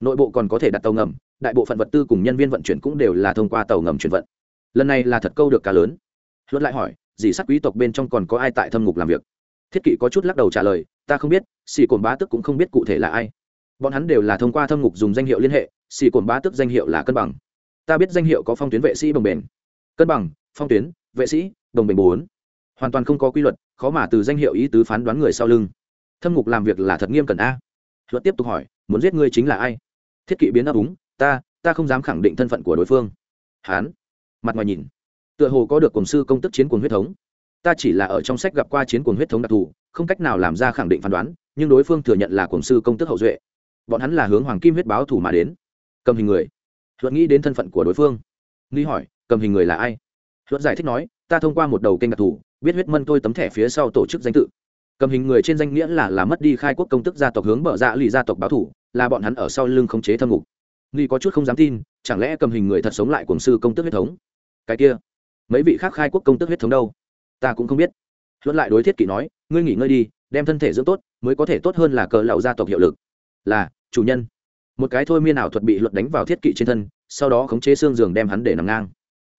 Nội bộ còn có thể đặt tàu ngầm đại bộ phận vật tư cùng nhân viên vận chuyển cũng đều là thông qua tàu ngầm chuyển vận. Lần này là thật câu được cá lớn. Luật lại hỏi, dì sắc quý tộc bên trong còn có ai tại thâm ngục làm việc? Thiết kỵ có chút lắc đầu trả lời, ta không biết, xì cồn bá tức cũng không biết cụ thể là ai. Bọn hắn đều là thông qua thâm ngục dùng danh hiệu liên hệ, xì cồn bá tức danh hiệu là cân bằng. Ta biết danh hiệu có phong tuyến vệ sĩ đồng bền cân bằng, phong tuyến, vệ sĩ đồng bền bốn. Hoàn toàn không có quy luật, khó mà từ danh hiệu ý tứ phán đoán người sau lưng. Thâm ngục làm việc là thật nghiêm cẩn a. Luật tiếp tục hỏi, muốn giết ngươi chính là ai? Thiết kỵ biến ấp úng ta ta không dám khẳng định thân phận của đối phương. Hán, mặt ngoài nhìn, tựa hồ có được cổng sư công tức chiến cuồng huyết thống. Ta chỉ là ở trong sách gặp qua chiến cuồng huyết thống đặc thù, không cách nào làm ra khẳng định phán đoán, nhưng đối phương thừa nhận là cổng sư công tức hậu duệ. Bọn hắn là hướng hoàng kim huyết báo thủ mà đến. Cầm hình người. Luận nghĩ đến thân phận của đối phương. Nghi hỏi, cầm hình người là ai? Luận giải thích nói, ta thông qua một đầu kênh đặc thù, biết huyết mân tôi tấm thẻ phía sau tổ chức danh tự. Cầm hình người trên danh nghĩa là là mất đi khai quốc công tức gia tộc hướng mở dạ lì gia tộc báo thủ là bọn hắn ở sau lưng khống chế thâm ngục nghi có chút không dám tin, chẳng lẽ cầm hình người thật sống lại cổng sư công tức huyết thống? Cái kia, mấy vị khác khai quốc công tức huyết thống đâu? Ta cũng không biết. Luận lại đối thiết kỷ nói, ngươi nghỉ ngơi đi, đem thân thể dưỡng tốt, mới có thể tốt hơn là cờ lậu gia tộc hiệu lực. Là, chủ nhân. Một cái thôi miên ảo thuật bị luật đánh vào thiết kỵ trên thân, sau đó khống chế xương giường đem hắn để nằm ngang.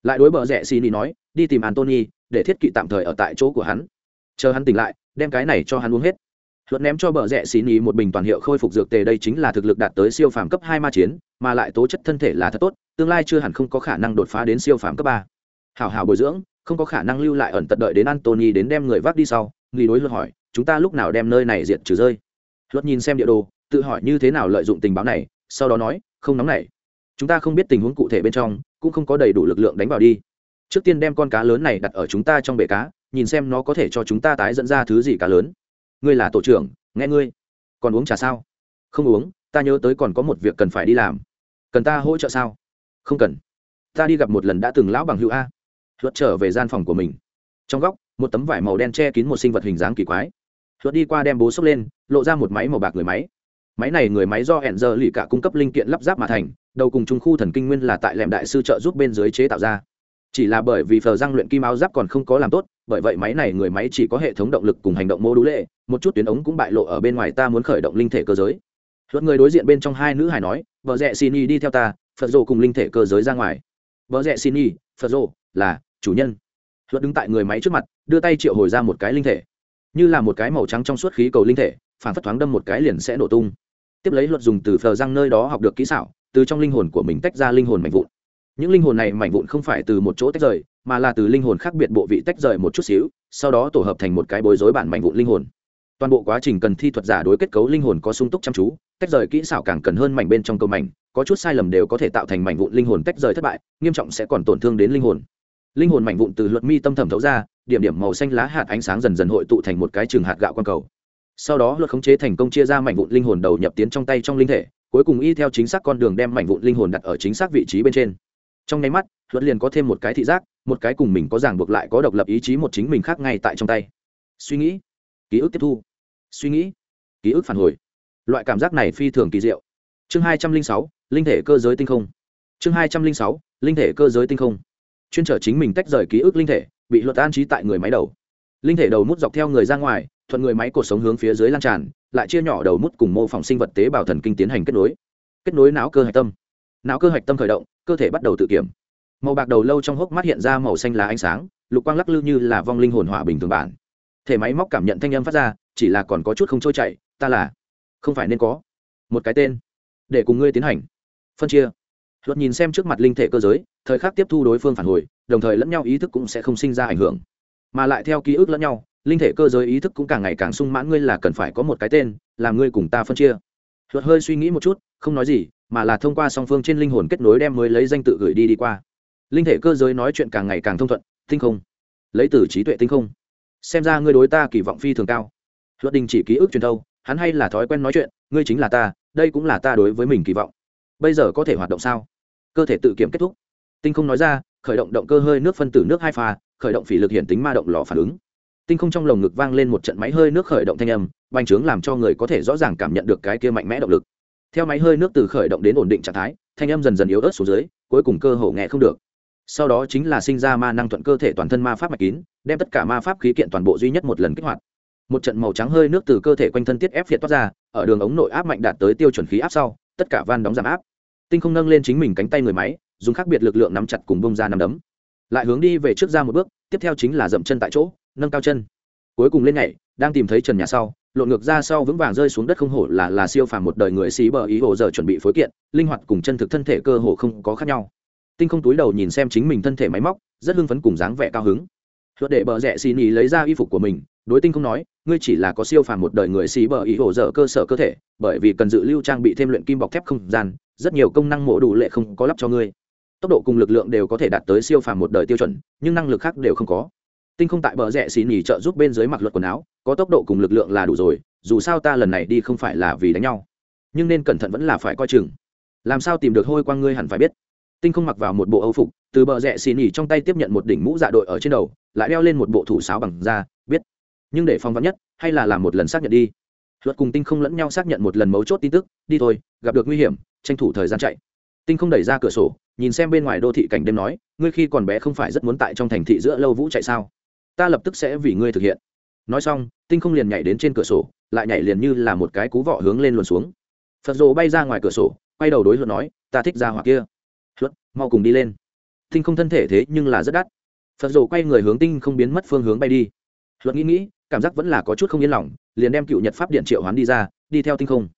Lại đối bờ rẽ xì đi nói, đi tìm antony, để thiết kỵ tạm thời ở tại chỗ của hắn. Chờ hắn tỉnh lại, đem cái này cho hắn uống hết luận ném cho bờ rẽ xì nhì một bình toàn hiệu khôi phục dược tề đây chính là thực lực đạt tới siêu phàm cấp hai ma chiến mà lại tố chất thân thể là thật tốt tương lai chưa hẳn không có khả năng đột phá đến siêu phàm cấp ba. Hảo hảo bồi dưỡng không có khả năng lưu lại ẩn tật đợi đến antony đến đem người vác đi sau nghi đối luật hỏi chúng ta lúc nào đem nơi này diệt trừ rơi? Luật nhìn xem địa đồ tự hỏi như thế nào lợi dụng tình báo này sau đó nói không nóng này, chúng ta không biết tình huống cụ thể bên trong cũng không có đầy đủ lực lượng đánh vào đi. Trước tiên đem con cá lớn này đặt ở chúng ta trong bể cá nhìn xem nó có thể cho chúng ta tái dẫn ra thứ gì cá lớn ngươi là tổ trưởng, nghe ngươi. Còn uống trà sao? Không uống, ta nhớ tới còn có một việc cần phải đi làm. Cần ta hỗ trợ sao? Không cần. Ta đi gặp một lần đã từng lão bằng hữu a. Luật trở về gian phòng của mình. Trong góc, một tấm vải màu đen che kín một sinh vật hình dáng kỳ quái. Luật đi qua đem bố xốc lên, lộ ra một máy màu bạc người máy. Máy này người máy do hẹn giờ lì cả cung cấp linh kiện lắp ráp mà thành, đầu cùng trung khu thần kinh nguyên là tại lẻm đại sư trợ giúp bên dưới chế tạo ra. Chỉ là bởi vì phờ răng luyện kim áo giáp còn không có làm tốt bởi vậy máy này người máy chỉ có hệ thống động lực cùng hành động mô đũ lệ, một chút tuyến ống cũng bại lộ ở bên ngoài ta muốn khởi động linh thể cơ giới. Luật người đối diện bên trong hai nữ hải nói, vợ rẽ xin y đi theo ta, phật rồ cùng linh thể cơ giới ra ngoài. Vợ rẽ xin y phật rồ là chủ nhân. Luật đứng tại người máy trước mặt, đưa tay triệu hồi ra một cái linh thể. Như là một cái màu trắng trong suốt khí cầu linh thể, phản phất thoáng đâm một cái liền sẽ nổ tung. Tiếp lấy luật dùng từ phờ răng nơi đó học được kỹ xảo, từ trong linh hồn của mình tách ra linh hồn mạnh vụn những linh hồn này mảnh vụn không phải từ một chỗ tách rời, mà là từ linh hồn khác biệt bộ vị tách rời một chút xíu, sau đó tổ hợp thành một cái bối rối bản mảnh vụn linh hồn. Toàn bộ quá trình cần thi thuật giả đối kết cấu linh hồn có sung túc chăm chú, tách rời kỹ xảo càng cần hơn mảnh bên trong cầu mảnh, có chút sai lầm đều có thể tạo thành mảnh vụn linh hồn tách rời thất bại, nghiêm trọng sẽ còn tổn thương đến linh hồn. Linh hồn mảnh vụn từ luật mi tâm thẩm thấu ra, điểm điểm màu xanh lá hạt ánh sáng dần dần hội tụ thành một cái trường hạt gạo quang cầu. Sau đó luật khống chế thành công chia ra mảnh vụn linh hồn đầu nhập tiến trong tay trong linh thể, cuối cùng y theo chính xác con đường đem mảnh vụn linh hồn đặt ở chính xác vị trí bên trên trong nháy mắt, luật liền có thêm một cái thị giác, một cái cùng mình có ràng buộc lại có độc lập ý chí một chính mình khác ngay tại trong tay. Suy nghĩ, ký ức tiếp thu. Suy nghĩ, ký ức phản hồi. Loại cảm giác này phi thường kỳ diệu. Chương hai trăm linh sáu, linh thể cơ giới tinh không. Chương hai trăm linh sáu, linh thể cơ giới tinh không. Chuyên trở chính mình tách rời ký ức linh thể, bị luật an trí tại người máy đầu. Linh thể đầu mút dọc theo người ra ngoài, thuận người máy cột sống hướng phía dưới lan tràn, lại chia nhỏ đầu mút cùng mô phỏng sinh vật tế bào thần kinh tiến hành kết nối. Kết nối não cơ hạch tâm. Não cơ hạch tâm khởi động cơ thể bắt đầu tự kiểm. Màu bạc đầu lâu trong hốc mắt hiện ra màu xanh lá ánh sáng, lục quang lắc lư như là vong linh hồn hỏa bình thường bản. Thể máy móc cảm nhận thanh âm phát ra, chỉ là còn có chút không trôi chảy, ta là, không phải nên có. Một cái tên, để cùng ngươi tiến hành. Phân chia. Luật nhìn xem trước mặt linh thể cơ giới, thời khắc tiếp thu đối phương phản hồi, đồng thời lẫn nhau ý thức cũng sẽ không sinh ra ảnh hưởng. Mà lại theo ký ức lẫn nhau, linh thể cơ giới ý thức cũng càng ngày càng sung mãn ngươi là cần phải có một cái tên, làm ngươi cùng ta phân chia. Luật hơi suy nghĩ một chút, không nói gì mà là thông qua song phương trên linh hồn kết nối đem mới lấy danh tự gửi đi đi qua. Linh thể cơ giới nói chuyện càng ngày càng thông thuận, tinh không. Lấy từ trí tuệ tinh không. Xem ra ngươi đối ta kỳ vọng phi thường cao. Luật đình chỉ ký ức truyền thâu, hắn hay là thói quen nói chuyện, ngươi chính là ta, đây cũng là ta đối với mình kỳ vọng. Bây giờ có thể hoạt động sao? Cơ thể tự kiểm kết thúc. Tinh không nói ra, khởi động động cơ hơi nước phân tử nước hai pha, khởi động phỉ lực hiện tính ma động lò phản ứng. Tinh không trong lồng ngực vang lên một trận máy hơi nước khởi động thanh âm, bành trướng làm cho người có thể rõ ràng cảm nhận được cái kia mạnh mẽ động lực theo máy hơi nước từ khởi động đến ổn định trạng thái, thanh âm dần dần yếu ớt xuống dưới, cuối cùng cơ hồ nghe không được. Sau đó chính là sinh ra ma năng thuận cơ thể toàn thân ma pháp mạch kín, đem tất cả ma pháp khí kiện toàn bộ duy nhất một lần kích hoạt. Một trận màu trắng hơi nước từ cơ thể quanh thân tiết ép phiệt toát ra, ở đường ống nội áp mạnh đạt tới tiêu chuẩn khí áp sau, tất cả van đóng giảm áp. Tinh không nâng lên chính mình cánh tay người máy, dùng khác biệt lực lượng nắm chặt cùng bông ra nắm đấm. Lại hướng đi về trước ra một bước, tiếp theo chính là dậm chân tại chỗ, nâng cao chân. Cuối cùng lên nhảy, đang tìm thấy trần nhà sau lộn ngược ra sau vững vàng rơi xuống đất không hổ là là siêu phàm một đời người xí bờ ý hồ giờ chuẩn bị phối kiện, linh hoạt cùng chân thực thân thể cơ hồ không có khác nhau. Tinh không túi đầu nhìn xem chính mình thân thể máy móc, rất hưng phấn cùng dáng vẻ cao hứng. Luật đệ bờ rẽ xì nhì lấy ra y phục của mình, đối tinh không nói, ngươi chỉ là có siêu phàm một đời người xí bờ ý hồ dở cơ sở cơ thể, bởi vì cần dự lưu trang bị thêm luyện kim bọc thép không gian, rất nhiều công năng mổ đủ lệ không có lắp cho ngươi. Tốc độ cùng lực lượng đều có thể đạt tới siêu phàm một đời tiêu chuẩn, nhưng năng lực khác đều không có tinh không tại bờ rẽ xì nhì trợ giúp bên dưới mặc luật quần áo, có tốc độ cùng lực lượng là đủ rồi, dù sao ta lần này đi không phải là vì đánh nhau. Nhưng nên cẩn thận vẫn là phải coi chừng. Làm sao tìm được hôi quang ngươi hẳn phải biết. Tinh không mặc vào một bộ âu phục, từ bờ rẽ xì nhì trong tay tiếp nhận một đỉnh mũ dạ đội ở trên đầu, lại đeo lên một bộ thủ sáo bằng da, biết. Nhưng để phong vắn nhất, hay là làm một lần xác nhận đi. Luật cùng tinh không lẫn nhau xác nhận một lần mấu chốt tin tức, đi thôi, gặp được nguy hiểm, tranh thủ thời gian chạy. Tinh không đẩy ra cửa sổ, nhìn xem bên ngoài đô thị cảnh đêm nói, ngươi khi còn bé không phải rất muốn tại trong thành thị giữa lâu vũ chạy sao? Ta lập tức sẽ vì ngươi thực hiện. Nói xong, tinh không liền nhảy đến trên cửa sổ, lại nhảy liền như là một cái cú vọ hướng lên luồn xuống. Phật rồ bay ra ngoài cửa sổ, quay đầu đối Luận nói, ta thích ra hỏa kia. Luật, mau cùng đi lên. Tinh không thân thể thế nhưng là rất đắt. Phật rồ quay người hướng tinh không biến mất phương hướng bay đi. Luật nghĩ nghĩ, cảm giác vẫn là có chút không yên lòng, liền đem cựu nhật pháp điện triệu hoán đi ra, đi theo tinh không.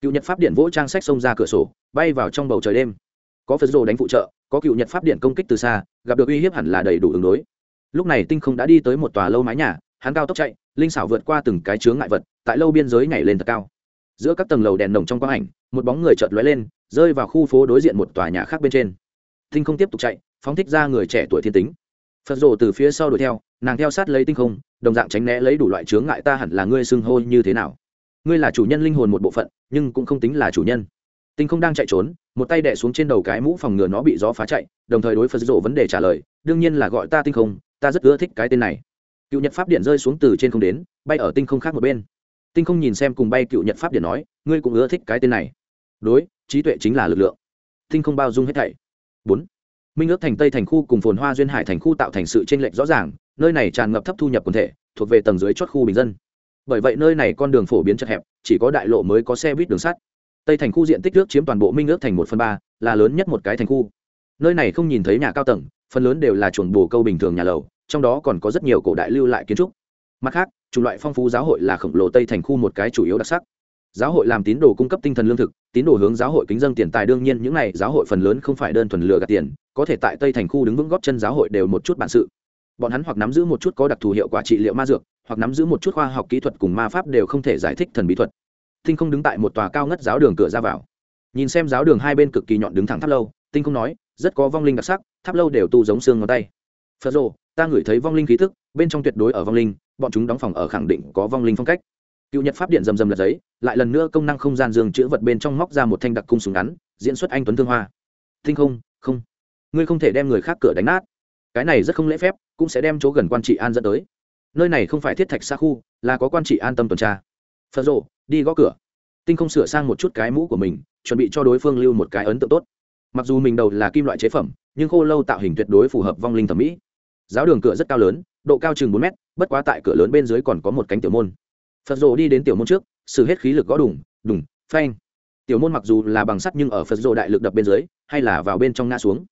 Cựu nhật pháp điện vỗ trang sách xông ra cửa sổ, bay vào trong bầu trời đêm. Có phật rồ đánh phụ trợ, có cựu nhật pháp điện công kích từ xa, gặp được uy hiếp hẳn là đầy đủ ứng đối lúc này tinh không đã đi tới một tòa lâu mái nhà, hắn cao tốc chạy, linh xảo vượt qua từng cái chướng ngại vật, tại lâu biên giới nhảy lên thật cao. Giữa các tầng lầu đèn nồng trong quang ảnh, một bóng người chợt lóe lên, rơi vào khu phố đối diện một tòa nhà khác bên trên. Tinh không tiếp tục chạy, phóng thích ra người trẻ tuổi thiên tính. Phật rồ từ phía sau đuổi theo, nàng theo sát lấy tinh không, đồng dạng tránh né lấy đủ loại chướng ngại ta hẳn là ngươi xưng hô như thế nào. Ngươi là chủ nhân linh hồn một bộ phận, nhưng cũng không tính là chủ nhân. Tinh không đang chạy trốn, một tay đẻ xuống trên đầu cái mũ phòng ngừa nó bị gió phá chạy, đồng thời đối phật rộ vấn đề trả lời, đương nhiên là gọi ta tinh không ta rất ưa thích cái tên này. Cựu nhật pháp điện rơi xuống từ trên không đến, bay ở tinh không khác một bên. Tinh không nhìn xem cùng bay cựu nhật pháp điện nói, ngươi cũng ưa thích cái tên này. Đối, trí tuệ chính là lực lượng. Tinh không bao dung hết thảy. Bốn. Minh ước thành tây thành khu cùng phồn hoa duyên hải thành khu tạo thành sự tranh lệch rõ ràng, nơi này tràn ngập thấp thu nhập quần thể, thuộc về tầng dưới chót khu bình dân. Bởi vậy nơi này con đường phổ biến chật hẹp, chỉ có đại lộ mới có xe buýt đường sắt. Tây thành khu diện tích nước chiếm toàn bộ minh ước thành một phần ba, là lớn nhất một cái thành khu nơi này không nhìn thấy nhà cao tầng, phần lớn đều là chuồng bồ câu bình thường nhà lầu, trong đó còn có rất nhiều cổ đại lưu lại kiến trúc. Mặt khác, chủng loại phong phú giáo hội là khổng lồ tây thành khu một cái chủ yếu đặc sắc. Giáo hội làm tín đồ cung cấp tinh thần lương thực, tín đồ hướng giáo hội kính dân tiền tài đương nhiên, những n à y giáo hội phần lớn không phải đơn thuần lừa gạt tiền, có thể tại tây thành khu đứng vững góp chân giáo hội đều một chút bản sự. Bọn hắn hoặc nắm giữ một chút có đặc thù hiệu quả trị liệu ma dược, hoặc nắm giữ một chút khoa học kỹ thuật cùng ma pháp đều không thể giải thích thần bí thuật. Tinh không đứng tại một tòa cao ngất giáo đường cửa ra vào. Nhìn xem giáo đường hai bên cực kỳ nhọn đứng thẳng thắt lâu, tinh không nói rất có vong linh đặc sắc, tháp lâu đều tu giống xương ngón tay. Phật rồ, ta ngửi thấy vong linh khí thức, bên trong tuyệt đối ở vong linh, bọn chúng đóng phòng ở khẳng định có vong linh phong cách. Cựu nhật pháp điện rầm rầm lật giấy, lại lần nữa công năng không gian dương chữ vật bên trong móc ra một thanh đặc cung súng ngắn, diễn xuất anh tuấn thương hoa. Tinh không không. Ngươi không thể đem người khác cửa đánh nát. Cái này rất không lễ phép, cũng sẽ đem chỗ gần quan trị an dẫn tới. Nơi này không phải thiết thạch xa khu, là có quan trị an tâm tuần tra. Phật rộ đi gõ cửa. Tinh không sửa sang một chút cái mũ của mình, chuẩn bị cho đối phương lưu một cái ấn tượng tốt mặc dù mình đầu là kim loại chế phẩm, nhưng khô lâu tạo hình tuyệt đối phù hợp vong linh thẩm mỹ. Giáo đường cửa rất cao lớn, độ cao chừng bốn mét, bất quá tại cửa lớn bên dưới còn có một cánh tiểu môn. Phật rộ đi đến tiểu môn trước, sử hết khí lực gõ đùng đùng, phanh. Tiểu môn mặc dù là bằng sắt nhưng ở phật rộ đại lực đập bên dưới, hay là vào bên trong ngã xuống.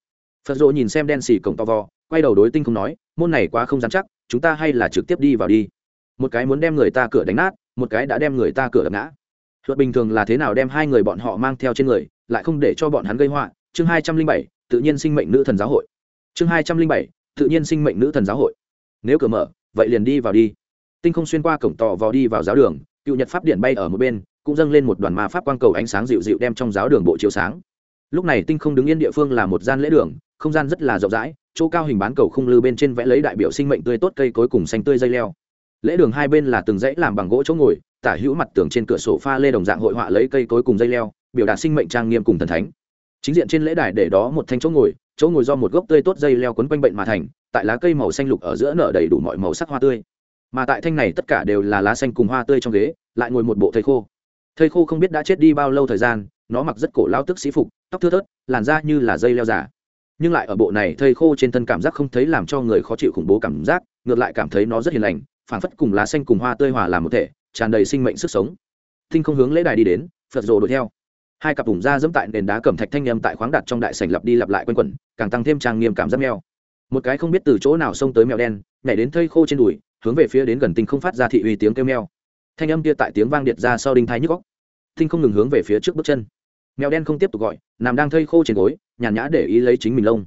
Phật rộ nhìn xem đen xì cổng to vò quay đầu đối tinh không nói, môn này quá không dám chắc, chúng ta hay là trực tiếp đi vào đi. Một cái muốn đem người ta cửa đánh nát, một cái đã đem người ta cửa đập ngã. Luật bình thường là thế nào đem hai người bọn họ mang theo trên người, lại không để cho bọn hắn gây họa chương hai trăm linh bảy, tự nhiên sinh mệnh nữ thần giáo hội. chương hai trăm linh bảy, tự nhiên sinh mệnh nữ thần giáo hội. Nếu cửa mở, vậy liền đi vào đi. Tinh không xuyên qua cổng tò vò đi vào giáo đường, cựu nhật pháp điện bay ở một bên, cũng dâng lên một đoàn ma pháp quang cầu ánh sáng dịu dịu đem trong giáo đường bộ chiếu sáng. Lúc này tinh không đứng yên địa phương là một gian lễ đường, không gian rất là rộng rãi, chỗ cao hình bán cầu khung lư bên trên vẽ lấy đại biểu sinh mệnh tươi tốt cây cối cùng xanh tươi dây leo. Lễ đường hai bên là từng dãy làm bằng gỗ chỗ ngồi, tả hữu mặt tường trên cửa sổ pha lê đồng dạng hội họa lấy cây cối cùng dây leo, biểu đạt sinh mệnh trang nghiêm cùng thần thánh chính diện trên lễ đài để đó một thanh chỗ ngồi chỗ ngồi do một gốc tươi tốt dây leo quấn quanh bệnh mà thành, tại lá cây màu xanh lục ở giữa nở đầy đủ mọi màu sắc hoa tươi. Mà tại thanh này tất cả đều là lá xanh cùng hoa tươi trong ghế, lại ngồi một bộ thầy khô. Thầy khô không biết đã chết đi bao lâu thời gian, nó mặc rất cổ lao tức sĩ phục, tóc thưa thớt, làn da như là dây leo giả. Nhưng lại ở bộ này thây khô trên thân cảm giác không thấy làm cho người khó chịu khủng bố cảm giác, ngược lại cảm thấy nó rất hiền lành, phảng phất cùng lá xanh cùng hoa tươi hòa làm một thể, tràn đầy sinh mệnh sức sống. Tinh không hướng lễ đài đi đến, phật rồ đuổi theo hai cặp vùng da dẫm tại nền đá cẩm thạch thanh â tại khoáng đặt trong đại sảnh lặp đi lặp lại quanh quẩn, càng tăng thêm trang nghiêm cảm giác mèo. Một cái không biết từ chỗ nào xông tới mèo đen, nhảy đến thây khô trên đùi, hướng về phía đến gần tinh không phát ra thị uy tiếng kêu mèo. Thanh âm kia tại tiếng vang điện ra sau đinh thai nhức góc tinh không ngừng hướng về phía trước bước chân. Mèo đen không tiếp tục gọi, nằm đang thây khô trên gối, nhàn nhã để ý lấy chính mình lông.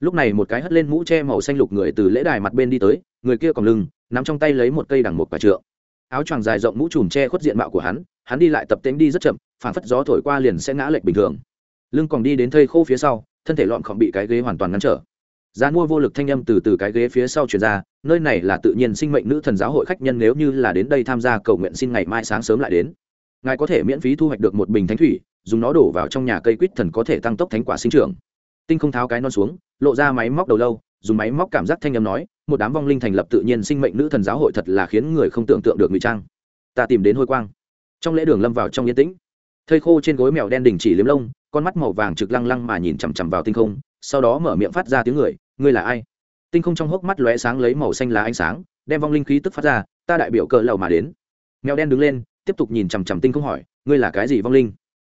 Lúc này một cái hất lên mũ che màu xanh lục người từ lễ đài mặt bên đi tới, người kia còn lưng, nắm trong tay lấy một cây đằng một quả trượng. Áo choàng dài rộng mũ trùm che khuất diện mạo của hắn hắn đi lại tập tễnh đi rất chậm phản phất gió thổi qua liền sẽ ngã lệch bình thường. Lưng còn đi đến thây khô phía sau, thân thể lọn khỏng bị cái ghế hoàn toàn ngăn trở. Gian mua vô lực thanh âm từ từ cái ghế phía sau chuyển ra, nơi này là tự nhiên sinh mệnh nữ thần giáo hội khách nhân nếu như là đến đây tham gia cầu nguyện xin ngày mai sáng sớm lại đến. Ngài có thể miễn phí thu hoạch được một bình thánh thủy, dùng nó đổ vào trong nhà cây quýt thần có thể tăng tốc thánh quả sinh trưởng. Tinh không tháo cái non xuống, lộ ra máy móc đầu lâu, dùng máy móc cảm giác thanh âm nói, một đám vong linh thành lập tự nhiên sinh mệnh nữ thần giáo hội thật là khiến người không tưởng tượng được ngụy trang. Ta tìm đến hôi quang. Trong lễ đường lâm vào trong yên tĩnh thây khô trên gối mèo đen đình chỉ liếm lông, con mắt màu vàng trực lăng lăng mà nhìn chằm chằm vào tinh không, sau đó mở miệng phát ra tiếng người, ngươi là ai? Tinh không trong hốc mắt lóe sáng lấy màu xanh lá ánh sáng, đem vong linh khí tức phát ra, ta đại biểu cờ lầu mà đến. Mèo đen đứng lên, tiếp tục nhìn chằm chằm tinh không hỏi, ngươi là cái gì vong linh?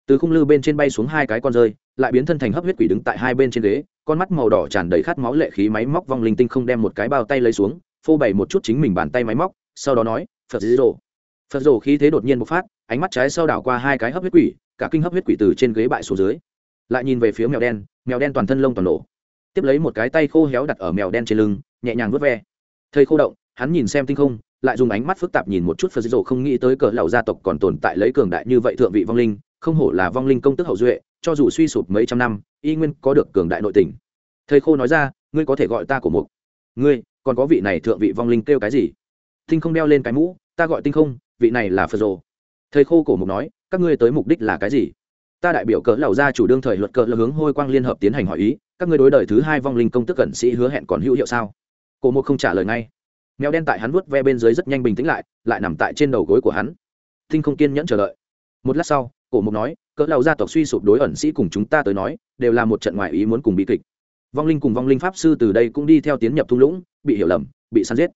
Từ khung lư bên trên bay xuống hai cái con rơi, lại biến thân thành hấp huyết quỷ đứng tại hai bên trên ghế, con mắt màu đỏ tràn đầy khát máu lệ khí máy móc vong linh tinh không đem một cái bao tay lấy xuống, phô bày một chút chính mình bàn tay máy móc, sau đó nói, phật dí rồ phật rồ khí thế đột nhiên bộc phát ánh mắt trái sau đảo qua hai cái hấp huyết quỷ, cả kinh hấp huyết quỷ từ trên ghế bại xuống dưới. Lại nhìn về phía mèo đen mèo đen toàn thân lông toàn nổ. Tiếp lấy một cái tay khô héo đặt ở mèo đen trên lưng, nhẹ nhàng vớt ve. Thầy khô động, hắn nhìn xem tinh không, lại dùng ánh mắt phức tạp nhìn một chút phật dữ không nghĩ tới cỡ lão gia tộc còn tồn tại lấy cường đại như vậy thượng vị vong linh, không hổ là vong linh công tức hậu duệ, cho dù suy sụp mấy trăm năm, y nguyên có được cường đại nội tình. Thầy khô nói ra, ngươi có thể gọi ta của mục. Ngươi, còn có vị này thượng vị vong linh kêu cái gì? Tinh không đeo lên cái mũ, ta gọi tinh không, vị này là phật rồ thầy khô cổ mục nói, các ngươi tới mục đích là cái gì? Ta đại biểu cỡ lầu ra chủ đương thời luật cỡ là hướng hôi quang liên hợp tiến hành hỏi ý, các ngươi đối đời thứ hai vong linh công tức cận sĩ hứa hẹn còn hữu hiệu sao? Cổ mục không trả lời ngay. Mèo đen tại hắn vuốt ve bên dưới rất nhanh bình tĩnh lại lại nằm tại trên đầu gối của hắn. Tinh không kiên nhẫn chờ đợi. Một lát sau, cổ mục nói, cỡ lầu gia tộc suy sụp đối ẩn sĩ cùng chúng ta tới nói, đều là một trận ngoại ý muốn cùng bi kịch. Vong linh cùng vong linh pháp sư từ đây cũng đi theo tiến nhập thung lũng, bị hiểu lầm, bị săn giết.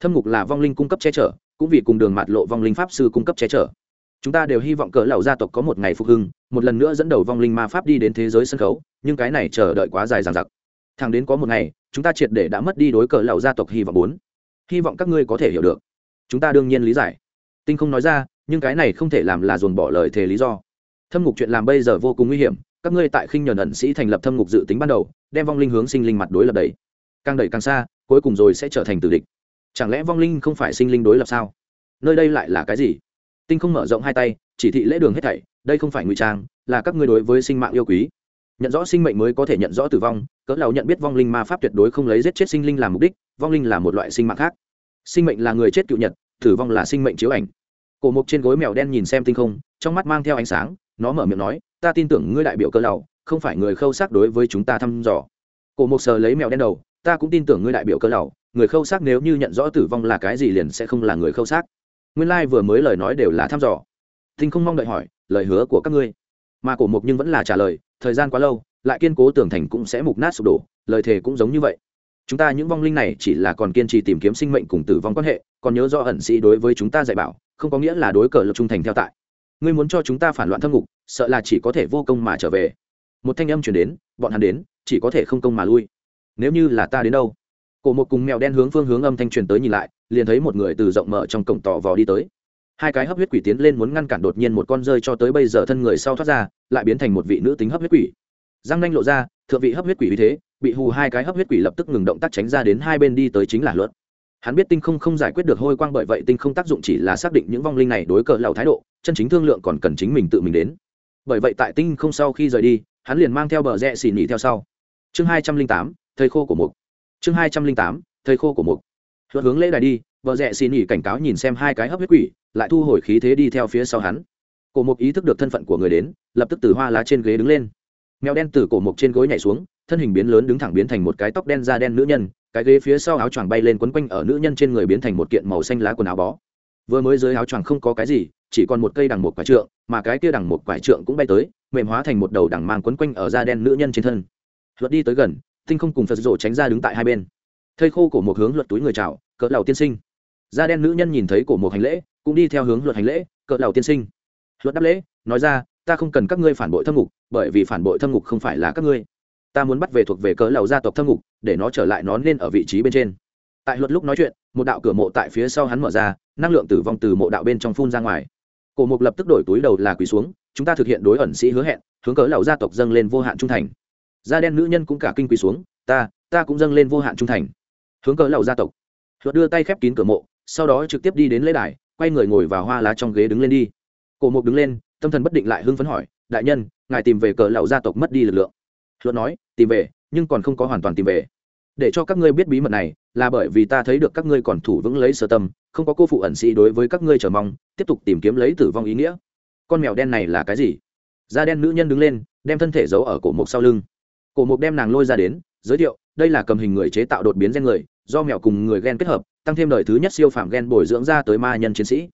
Thâm ngục là vong linh cung cấp che chở, cũng vì cùng đường mạt lộ vong linh pháp sư cung cấp che chở chúng ta đều hy vọng cỡ lầu gia tộc có một ngày phục hưng, một lần nữa dẫn đầu vong linh ma pháp đi đến thế giới sân khấu, nhưng cái này chờ đợi quá dài dằng dặc. Thằng đến có một ngày, chúng ta triệt để đã mất đi đối cỡ lầu gia tộc hy vọng bốn. Hy vọng các ngươi có thể hiểu được. Chúng ta đương nhiên lý giải. Tinh không nói ra, nhưng cái này không thể làm là dồn bỏ lời thề lý do. Thâm ngục chuyện làm bây giờ vô cùng nguy hiểm, các ngươi tại khinh nhờn ẩn sĩ thành lập thâm ngục dự tính ban đầu, đem vong linh hướng sinh linh mặt đối lập đầy càng đẩy càng xa, cuối cùng rồi sẽ trở thành tử địch. Chẳng lẽ vong linh không phải sinh linh đối lập sao? Nơi đây lại là cái gì? Tinh không mở rộng hai tay, chỉ thị lễ đường hết thảy, đây không phải ngụy trang, là các ngươi đối với sinh mạng yêu quý. Nhận rõ sinh mệnh mới có thể nhận rõ tử vong, cỡ lão nhận biết vong linh ma pháp tuyệt đối không lấy giết chết sinh linh làm mục đích, vong linh là một loại sinh mạng khác. Sinh mệnh là người chết cựu nhật, tử vong là sinh mệnh chiếu ảnh. Cổ mục trên gối mèo đen nhìn xem tinh không, trong mắt mang theo ánh sáng, nó mở miệng nói, ta tin tưởng ngươi đại biểu cỡ lão, không phải người khâu xác đối với chúng ta thăm dò. Cổ mục sờ lấy mèo đen đầu, ta cũng tin tưởng ngươi đại biểu cỡ lão, người khâu xác nếu như nhận rõ tử vong là cái gì liền sẽ không là người khâu xác nguyên lai vừa mới lời nói đều là thăm dò. Tinh không mong đợi hỏi, lời hứa của các ngươi. Mà cổ mục nhưng vẫn là trả lời, thời gian quá lâu, lại kiên cố tưởng thành cũng sẽ mục nát sụp đổ, lời thề cũng giống như vậy. Chúng ta những vong linh này chỉ là còn kiên trì tìm kiếm sinh mệnh cùng tử vong quan hệ, còn nhớ do ẩn sĩ đối với chúng ta dạy bảo, không có nghĩa là đối cờ lập trung thành theo tại. Ngươi muốn cho chúng ta phản loạn thâm ngục, sợ là chỉ có thể vô công mà trở về. Một thanh âm chuyển đến, bọn hắn đến, chỉ có thể không công mà lui. Nếu như là ta đến đâu? Cổ một cùng mèo đen hướng phương hướng âm thanh truyền tới nhìn lại, liền thấy một người từ rộng mở trong cổng tò vò đi tới. Hai cái hấp huyết quỷ tiến lên muốn ngăn cản đột nhiên một con rơi cho tới bây giờ thân người sau thoát ra, lại biến thành một vị nữ tính hấp huyết quỷ. Răng nanh lộ ra, thượng vị hấp huyết quỷ vì thế, bị hù hai cái hấp huyết quỷ lập tức ngừng động tác tránh ra đến hai bên đi tới chính là luật. Hắn biết tinh không không giải quyết được hôi quang bởi vậy tinh không tác dụng chỉ là xác định những vong linh này đối cờ lầu thái độ, chân chính thương lượng còn cần chính mình tự mình đến. Bởi vậy tại tinh không sau khi rời đi, hắn liền mang theo bờ rẽ xỉ nhị theo sau. Chương hai trăm linh tám, thầy khô của mục chương hai trăm linh tám, thầy khô của mục. Luật hướng lễ đài đi, vợ rẽ xin nghỉ cảnh cáo nhìn xem hai cái hấp huyết quỷ, lại thu hồi khí thế đi theo phía sau hắn. Cổ mục ý thức được thân phận của người đến, lập tức từ hoa lá trên ghế đứng lên. Mèo đen từ cổ mục trên gối nhảy xuống, thân hình biến lớn đứng thẳng biến thành một cái tóc đen da đen nữ nhân, cái ghế phía sau áo choàng bay lên quấn quanh ở nữ nhân trên người biến thành một kiện màu xanh lá quần áo bó. Vừa mới dưới áo choàng không có cái gì, chỉ còn một cây đằng một quả trượng, mà cái kia đằng một quả trượng cũng bay tới, mềm hóa thành một đầu đằng mang quấn quanh ở da đen nữ nhân trên thân. Luật đi tới gần tinh không cùng phật rộ tránh ra đứng tại hai bên. Thây khô cổ một hướng luật túi người chào, cỡ lầu tiên sinh. Da đen nữ nhân nhìn thấy cổ một hành lễ, cũng đi theo hướng luật hành lễ, cỡ lầu tiên sinh. Luật đáp lễ, nói ra, ta không cần các ngươi phản bội thâm ngục, bởi vì phản bội thâm ngục không phải là các ngươi. Ta muốn bắt về thuộc về cỡ lầu gia tộc thâm ngục, để nó trở lại nó nên ở vị trí bên trên. Tại luật lúc nói chuyện, một đạo cửa mộ tại phía sau hắn mở ra, năng lượng tử vong từ mộ đạo bên trong phun ra ngoài. Cổ mục lập tức đổi túi đầu là quỳ xuống, chúng ta thực hiện đối ẩn sĩ hứa hẹn, hướng cỡ lầu gia tộc dâng lên vô hạn trung thành da đen nữ nhân cũng cả kinh quỳ xuống, ta ta cũng dâng lên vô hạn trung thành. Hướng cỡ lầu gia tộc luật đưa tay khép kín cửa mộ, sau đó trực tiếp đi đến lễ đài, quay người ngồi vào hoa lá trong ghế đứng lên đi. Cổ mục đứng lên, tâm thần bất định lại hưng phấn hỏi, đại nhân, ngài tìm về cỡ lầu gia tộc mất đi lực lượng. Luật nói, tìm về, nhưng còn không có hoàn toàn tìm về. Để cho các ngươi biết bí mật này, là bởi vì ta thấy được các ngươi còn thủ vững lấy sơ tâm, không có cô phụ ẩn sĩ đối với các ngươi chờ mong, tiếp tục tìm kiếm lấy tử vong ý nghĩa. Con mèo đen này là cái gì? Da đen nữ nhân đứng lên, đem thân thể giấu ở cổ mục sau lưng cổ mục đem nàng lôi ra đến, giới thiệu, đây là cầm hình người chế tạo đột biến gen người, do mèo cùng người gen kết hợp, tăng thêm đời thứ nhất siêu phạm gen bồi dưỡng ra tới ma nhân chiến sĩ.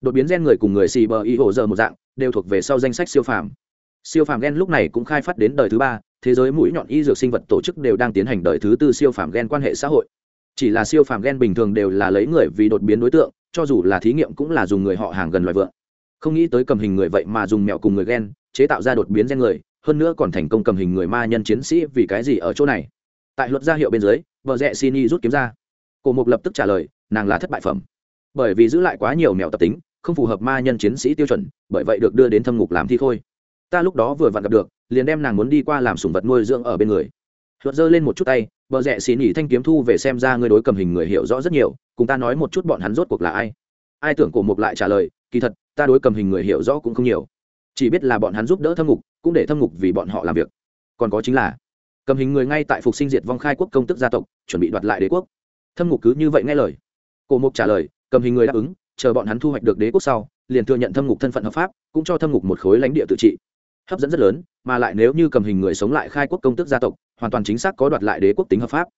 Đột biến gen người cùng người xì bờ y hồ giờ một dạng, đều thuộc về sau danh sách siêu phạm siêu phạm gen lúc này cũng khai phát đến đời thứ ba, thế giới mũi nhọn y dược sinh vật tổ chức đều đang tiến hành đời thứ tư siêu phạm gen quan hệ xã hội. Chỉ là siêu phạm gen bình thường đều là lấy người vì đột biến đối tượng, cho dù là thí nghiệm cũng là dùng người họ hàng gần loài vợ không nghĩ tới cầm hình người vậy mà dùng mẹo cùng người gen, chế tạo ra đột biến gen người hơn nữa còn thành công cầm hình người ma nhân chiến sĩ vì cái gì ở chỗ này. Tại luật gia hiệu bên dưới, vợ rẽ xin y rút kiếm ra. Cổ mục lập tức trả lời, nàng là thất bại phẩm. Bởi vì giữ lại quá nhiều mèo tập tính, không phù hợp ma nhân chiến sĩ tiêu chuẩn, bởi vậy được đưa đến thâm ngục làm thi khôi. Ta lúc đó vừa vặn gặp được, liền đem nàng muốn đi qua làm sủng vật nuôi dưỡng ở bên người. Luật giơ lên một chút tay bờ rẽ xì nỉ thanh kiếm thu về xem ra ngươi đối cầm hình người hiểu rõ rất nhiều, cùng ta nói một chút bọn hắn rốt cuộc là ai. Ai tưởng cổ mục lại trả lời, kỳ thật, ta đối cầm hình người hiểu rõ cũng không nhiều chỉ biết là bọn hắn giúp đỡ thâm ngục, cũng để thâm ngục vì bọn họ làm việc. Còn có chính là, cầm hình người ngay tại phục sinh diệt vong khai quốc công tức gia tộc, chuẩn bị đoạt lại đế quốc. Thâm ngục cứ như vậy nghe lời. Cổ mục trả lời, cầm hình người đáp ứng, chờ bọn hắn thu hoạch được đế quốc sau, liền thừa nhận thâm ngục thân phận hợp pháp, cũng cho thâm ngục một khối lãnh địa tự trị. Hấp dẫn rất lớn, mà lại nếu như cầm hình người sống lại khai quốc công tức gia tộc, hoàn toàn chính xác có đoạt lại đế quốc tính hợp pháp.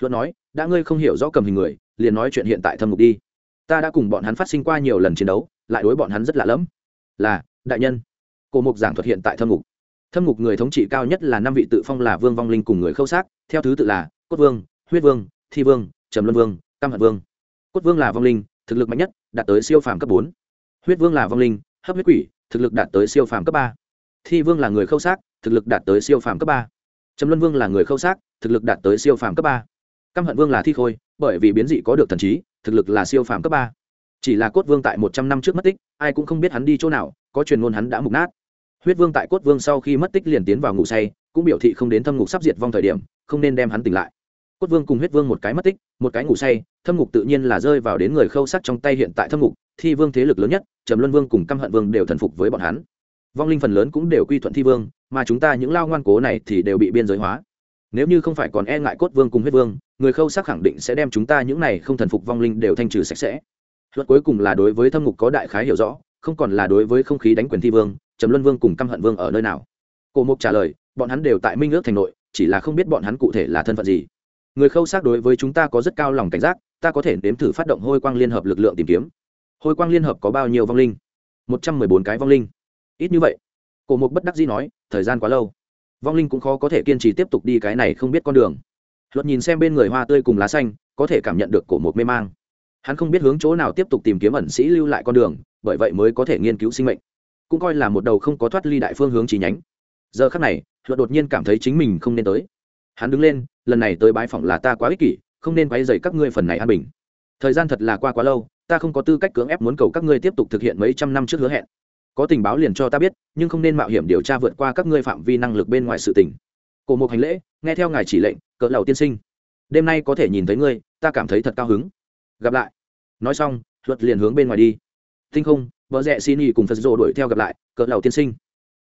Luận nói, đã ngươi không hiểu rõ cầm hình người, liền nói chuyện hiện tại thâm ngục đi. Ta đã cùng bọn hắn phát sinh qua nhiều lần chiến đấu, lại đối bọn hắn rất lạ lẫm. Là, đại nhân cổ mục giảng thuật hiện tại thâm ngục. Thâm ngục người thống trị cao nhất là năm vị tự phong là vương vong linh cùng người khâu xác, theo thứ tự là cốt vương, huyết vương, thi vương, trầm luân vương, cam hận vương. Cốt vương là vong linh, thực lực mạnh nhất, đạt tới siêu phàm cấp bốn. Huyết vương là vong linh, hấp huyết quỷ, thực lực đạt tới siêu phàm cấp ba. Thi vương là người khâu xác, thực lực đạt tới siêu phàm cấp ba. Trầm luân vương là người khâu xác, thực lực đạt tới siêu phàm cấp ba. Căm hận vương là thi khôi, bởi vì biến dị có được thần trí, thực lực là siêu phàm cấp ba. Chỉ là cốt vương tại một trăm năm trước mất tích, ai cũng không biết hắn đi chỗ nào, có truyền ngôn hắn đã mục nát huyết vương tại cốt vương sau khi mất tích liền tiến vào ngủ say, cũng biểu thị không đến thâm ngục sắp diệt vong thời điểm, không nên đem hắn tỉnh lại. Cốt vương cùng huyết vương một cái mất tích, một cái ngủ say, thâm ngục tự nhiên là rơi vào đến người khâu sắc trong tay hiện tại thâm ngục, thi vương thế lực lớn nhất, trầm luân vương cùng căm hận vương đều thần phục với bọn hắn. Vong linh phần lớn cũng đều quy thuận thi vương, mà chúng ta những lao ngoan cố này thì đều bị biên giới hóa. Nếu như không phải còn e ngại cốt vương cùng huyết vương, người khâu sắc khẳng định sẽ đem chúng ta những này không thần phục vong linh đều thanh trừ sạch sẽ. Luật cuối cùng là đối với thâm ngục có đại khái hiểu rõ, không còn là đối với không khí đánh quyền thi vương trầm luân vương cùng căm hận vương ở nơi nào? Cổ mục trả lời, bọn hắn đều tại minh ước thành nội, chỉ là không biết bọn hắn cụ thể là thân phận gì. Người khâu xác đối với chúng ta có rất cao lòng cảnh giác, ta có thể nếm thử phát động hôi quang liên hợp lực lượng tìm kiếm. Hôi quang liên hợp có bao nhiêu vong linh? Một trăm mười bốn cái vong linh. Ít như vậy. Cổ mục bất đắc dĩ nói, thời gian quá lâu. Vong linh cũng khó có thể kiên trì tiếp tục đi cái này không biết con đường. Luật nhìn xem bên người hoa tươi cùng lá xanh, có thể cảm nhận được cổ mục mê mang. Hắn không biết hướng chỗ nào tiếp tục tìm kiếm ẩn sĩ lưu lại con đường, bởi vậy mới có thể nghiên cứu sinh mệnh cũng coi là một đầu không có thoát ly đại phương hướng chỉ nhánh. Giờ khắc này, luật đột nhiên cảm thấy chính mình không nên tới. Hắn đứng lên, lần này tới bái phỏng là ta quá ích kỷ, không nên quay dày các ngươi phần này an bình. Thời gian thật là qua quá lâu, ta không có tư cách cưỡng ép muốn cầu các ngươi tiếp tục thực hiện mấy trăm năm trước hứa hẹn. Có tình báo liền cho ta biết, nhưng không nên mạo hiểm điều tra vượt qua các ngươi phạm vi năng lực bên ngoài sự tình. Cổ một hành lễ, nghe theo ngài chỉ lệnh, cỡ lầu tiên sinh. Đêm nay có thể nhìn thấy ngươi, ta cảm thấy thật cao hứng. Gặp lại. Nói xong, luật liền hướng bên ngoài đi. Tinh không vợ rẽ xin y cùng phật rồ đuổi theo gặp lại, cỡ lầu tiên sinh.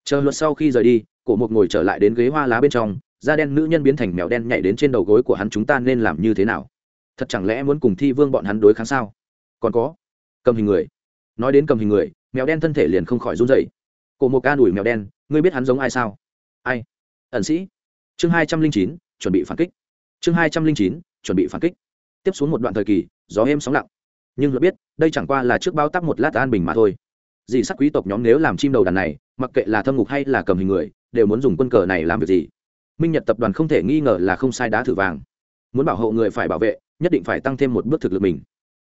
Chờ luật sau khi rời đi, cổ một ngồi trở lại đến ghế hoa lá bên trong, da đen nữ nhân biến thành mèo đen nhảy đến trên đầu gối của hắn, chúng ta nên làm như thế nào? Thật chẳng lẽ muốn cùng thi vương bọn hắn đối kháng sao? Còn có. Cầm hình người. Nói đến cầm hình người, mèo đen thân thể liền không khỏi run dậy cổ một ca đuổi mèo đen, ngươi biết hắn giống ai sao? Ai? Ẩn sĩ. Chương hai trăm linh chín, chuẩn bị phản kích. Chương hai trăm linh chín, chuẩn bị phản kích. Tiếp xuống một đoạn thời kỳ, gió êm sóng lặng nhưng luật biết, đây chẳng qua là trước bao tắc một lát an bình mà thôi. Dì sắc quý tộc nhóm nếu làm chim đầu đàn này, mặc kệ là thâm ngục hay là cầm hình người, đều muốn dùng quân cờ này làm việc gì. Minh nhật tập đoàn không thể nghi ngờ là không sai đá thử vàng. Muốn bảo hộ người phải bảo vệ, nhất định phải tăng thêm một bước thực lực mình.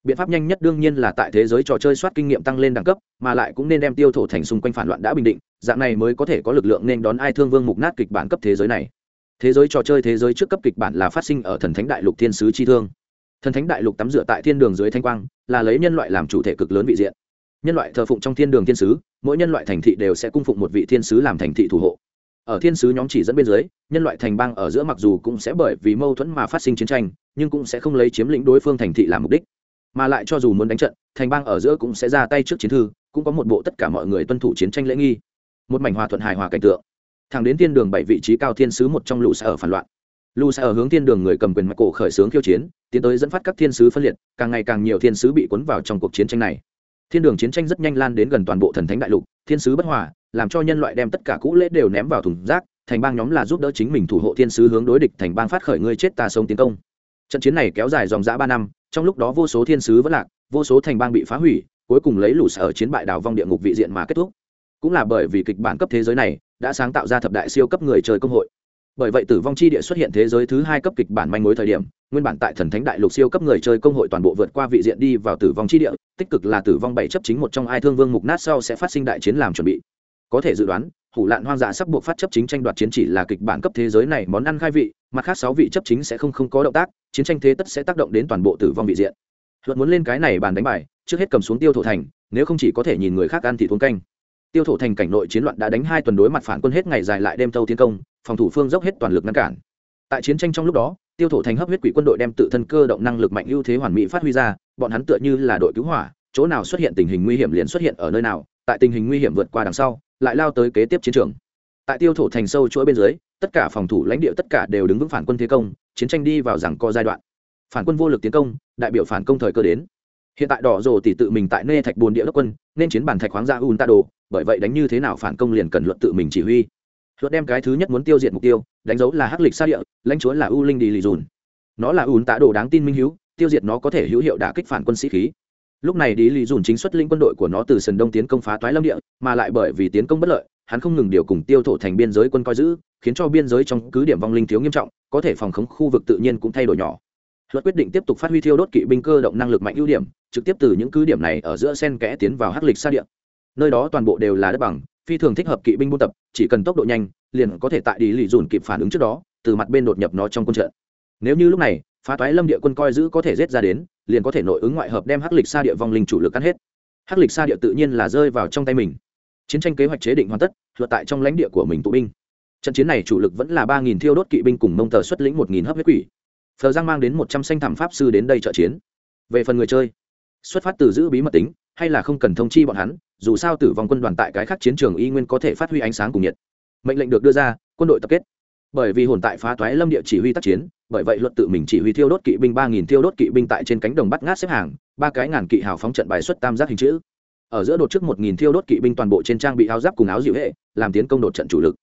Biện pháp nhanh nhất đương nhiên là tại thế giới trò chơi soát kinh nghiệm tăng lên đẳng cấp, mà lại cũng nên đem tiêu thổ thành xung quanh phản loạn đã bình định, dạng này mới có thể có lực lượng nên đón ai thương vương mục nát kịch bản cấp thế giới này. Thế giới trò chơi thế giới trước cấp kịch bản là phát sinh ở thần thánh đại lục thiên sứ chi thương thần thánh đại lục tắm rửa tại thiên đường dưới thanh quang, là lấy nhân loại làm chủ thể cực lớn vị diện. Nhân loại thờ phụng trong thiên đường thiên sứ, mỗi nhân loại thành thị đều sẽ cung phụng một vị thiên sứ làm thành thị thủ hộ. Ở thiên sứ nhóm chỉ dẫn bên dưới, nhân loại thành bang ở giữa mặc dù cũng sẽ bởi vì mâu thuẫn mà phát sinh chiến tranh, nhưng cũng sẽ không lấy chiếm lĩnh đối phương thành thị làm mục đích. Mà lại cho dù muốn đánh trận, thành bang ở giữa cũng sẽ ra tay trước chiến thư, cũng có một bộ tất cả mọi người tuân thủ chiến tranh lễ nghi. Một mảnh hòa thuận hài hòa cảnh tượng. Thẳng đến thiên đường bảy vị trí cao thiên sứ một trong lũ sẽ ở phản loạn lũ sẽ ở hướng thiên đường người cầm quyền mạch cổ khởi xướng khiêu chiến, tiến tới dẫn phát các thiên sứ phân liệt, càng ngày càng nhiều thiên sứ bị cuốn vào trong cuộc chiến tranh này. Thiên đường chiến tranh rất nhanh lan đến gần toàn bộ thần thánh đại lục, thiên sứ bất hòa, làm cho nhân loại đem tất cả cũ lễ đều ném vào thùng rác, thành bang nhóm là giúp đỡ chính mình thủ hộ thiên sứ hướng đối địch, thành bang phát khởi ngươi chết ta sống tiến công. Trận chiến này kéo dài dòng dã ba năm, trong lúc đó vô số thiên sứ vẫn lạc, vô số thành bang bị phá hủy, cuối cùng lấy lũ sở chiến bại đào vong địa ngục vị diện mà kết thúc. Cũng là bởi vì kịch bản cấp thế giới này, đã sáng tạo ra thập đại siêu cấp người chơi công hội bởi vậy tử vong chi địa xuất hiện thế giới thứ hai cấp kịch bản manh mối thời điểm, nguyên bản tại thần thánh đại lục siêu cấp người chơi công hội toàn bộ vượt qua vị diện đi vào tử vong chi địa, tích cực là tử vong bảy chấp chính một trong ai thương vương mục nát sau sẽ phát sinh đại chiến làm chuẩn bị. Có thể dự đoán, hủ lạn hoang dã sắp buộc phát chấp chính tranh đoạt chiến chỉ là kịch bản cấp thế giới này món ăn khai vị, mặt khác sáu vị chấp chính sẽ không không có động tác, chiến tranh thế tất sẽ tác động đến toàn bộ tử vong vị diện. Luật muốn lên cái này bàn đánh bài, trước hết cầm xuống tiêu thổ thành, nếu không chỉ có thể nhìn người khác ăn thì thốn canh tiêu thổ thành cảnh nội chiến loạn đã đánh hai tuần đối mặt phản quân hết ngày dài lại đêm thâu tiến công, phòng thủ phương dốc hết toàn lực ngăn cản. Tại chiến tranh trong lúc đó, tiêu thổ thành hấp huyết quỷ quân đội đem tự thân cơ động năng lực mạnh ưu thế hoàn mỹ phát huy ra, bọn hắn tựa như là đội cứu hỏa, chỗ nào xuất hiện tình hình nguy hiểm liền xuất hiện ở nơi nào, tại tình hình nguy hiểm vượt qua đằng sau, lại lao tới kế tiếp chiến trường. Tại tiêu thổ thành sâu chuỗi bên dưới, tất cả phòng thủ lãnh địa tất cả đều đứng vững phản quân thế công, chiến tranh đi vào rằng co giai đoạn. Phản quân vô lực tiến công, đại biểu phản công thời cơ đến. Hiện tại đỏ rồ tỷ tự mình tại nê thạch bồn địa đốc quân, nên chiến bản thạch khoáng ra un ta đồ bởi vậy đánh như thế nào phản công liền cần luận tự mình chỉ huy. Luật đem cái thứ nhất muốn tiêu diệt mục tiêu, đánh dấu là hắc lịch sa địa, lãnh chúa là u linh đi lì dùn. Nó là ùn tạ đồ đáng tin minh hiếu, tiêu diệt nó có thể hữu hiệu đả kích phản quân sĩ khí. Lúc này đi lì dùn chính xuất linh quân đội của nó từ sườn đông tiến công phá toái lâm địa, mà lại bởi vì tiến công bất lợi, hắn không ngừng điều cùng tiêu thổ thành biên giới quân coi giữ, khiến cho biên giới trong cứ điểm vong linh thiếu nghiêm trọng, có thể phòng khống khu vực tự nhiên cũng thay đổi nhỏ. Luật quyết định tiếp tục phát huy thiêu đốt kỵ binh cơ động năng lực mạnh ưu điểm, trực tiếp từ những cứ điểm này ở giữa sen kẽ tiến vào hắc lịch xa địa nơi đó toàn bộ đều là đất bằng, phi thường thích hợp kỵ binh buôn tập, chỉ cần tốc độ nhanh, liền có thể tại đi lì dùn kịp phản ứng trước đó, từ mặt bên đột nhập nó trong quân trận. Nếu như lúc này, phá toái lâm địa quân coi giữ có thể rết ra đến, liền có thể nội ứng ngoại hợp đem hắc lịch xa địa vong linh chủ lực cắt hết. Hắc lịch xa địa tự nhiên là rơi vào trong tay mình. Chiến tranh kế hoạch chế định hoàn tất luật tại trong lãnh địa của mình tụ binh. Trận chiến này chủ lực vẫn là ba nghìn thiêu đốt kỵ binh cùng mông tờ xuất lĩnh một nghìn hấp huyết quỷ. Phờ giang mang đến một trăm xanh thảm pháp sư đến đây trợ chiến. Về phần người chơi xuất phát từ giữ bí mật tính, hay là không cần thông chi bọn hắn, dù sao tử vong quân đoàn tại cái khác chiến trường y nguyên có thể phát huy ánh sáng cùng nhiệt. Mệnh lệnh được đưa ra, quân đội tập kết. Bởi vì hồn tại phá toái lâm địa chỉ huy tác chiến, bởi vậy luật tự mình chỉ huy thiêu đốt kỵ binh ba nghìn thiêu đốt kỵ binh tại trên cánh đồng bắt ngát xếp hàng, ba cái ngàn kỵ hào phóng trận bài xuất tam giác hình chữ. Ở giữa đột trước một nghìn thiêu đốt kỵ binh toàn bộ trên trang bị áo giáp cùng áo dịu hệ, làm tiến công đột trận chủ lực.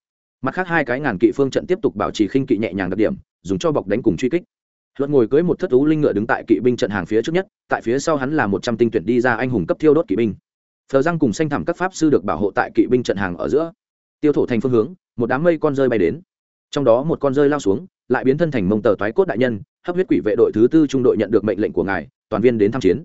Mặt khác hai cái ngàn kỵ phương trận tiếp tục bảo trì khinh kỵ nhẹ nhàng đặc điểm, dùng cho bọc đánh cùng truy kích luật ngồi cưới một thất thú linh ngựa đứng tại kỵ binh trận hàng phía trước nhất, tại phía sau hắn là một trăm tinh tuyển đi ra anh hùng cấp thiêu đốt kỵ binh. Thờ răng cùng xanh thảm các pháp sư được bảo hộ tại kỵ binh trận hàng ở giữa. Tiêu thổ thành phương hướng, một đám mây con rơi bay đến. Trong đó một con rơi lao xuống, lại biến thân thành mông tờ toái cốt đại nhân, hấp huyết quỷ vệ đội thứ tư trung đội nhận được mệnh lệnh của ngài, toàn viên đến tham chiến.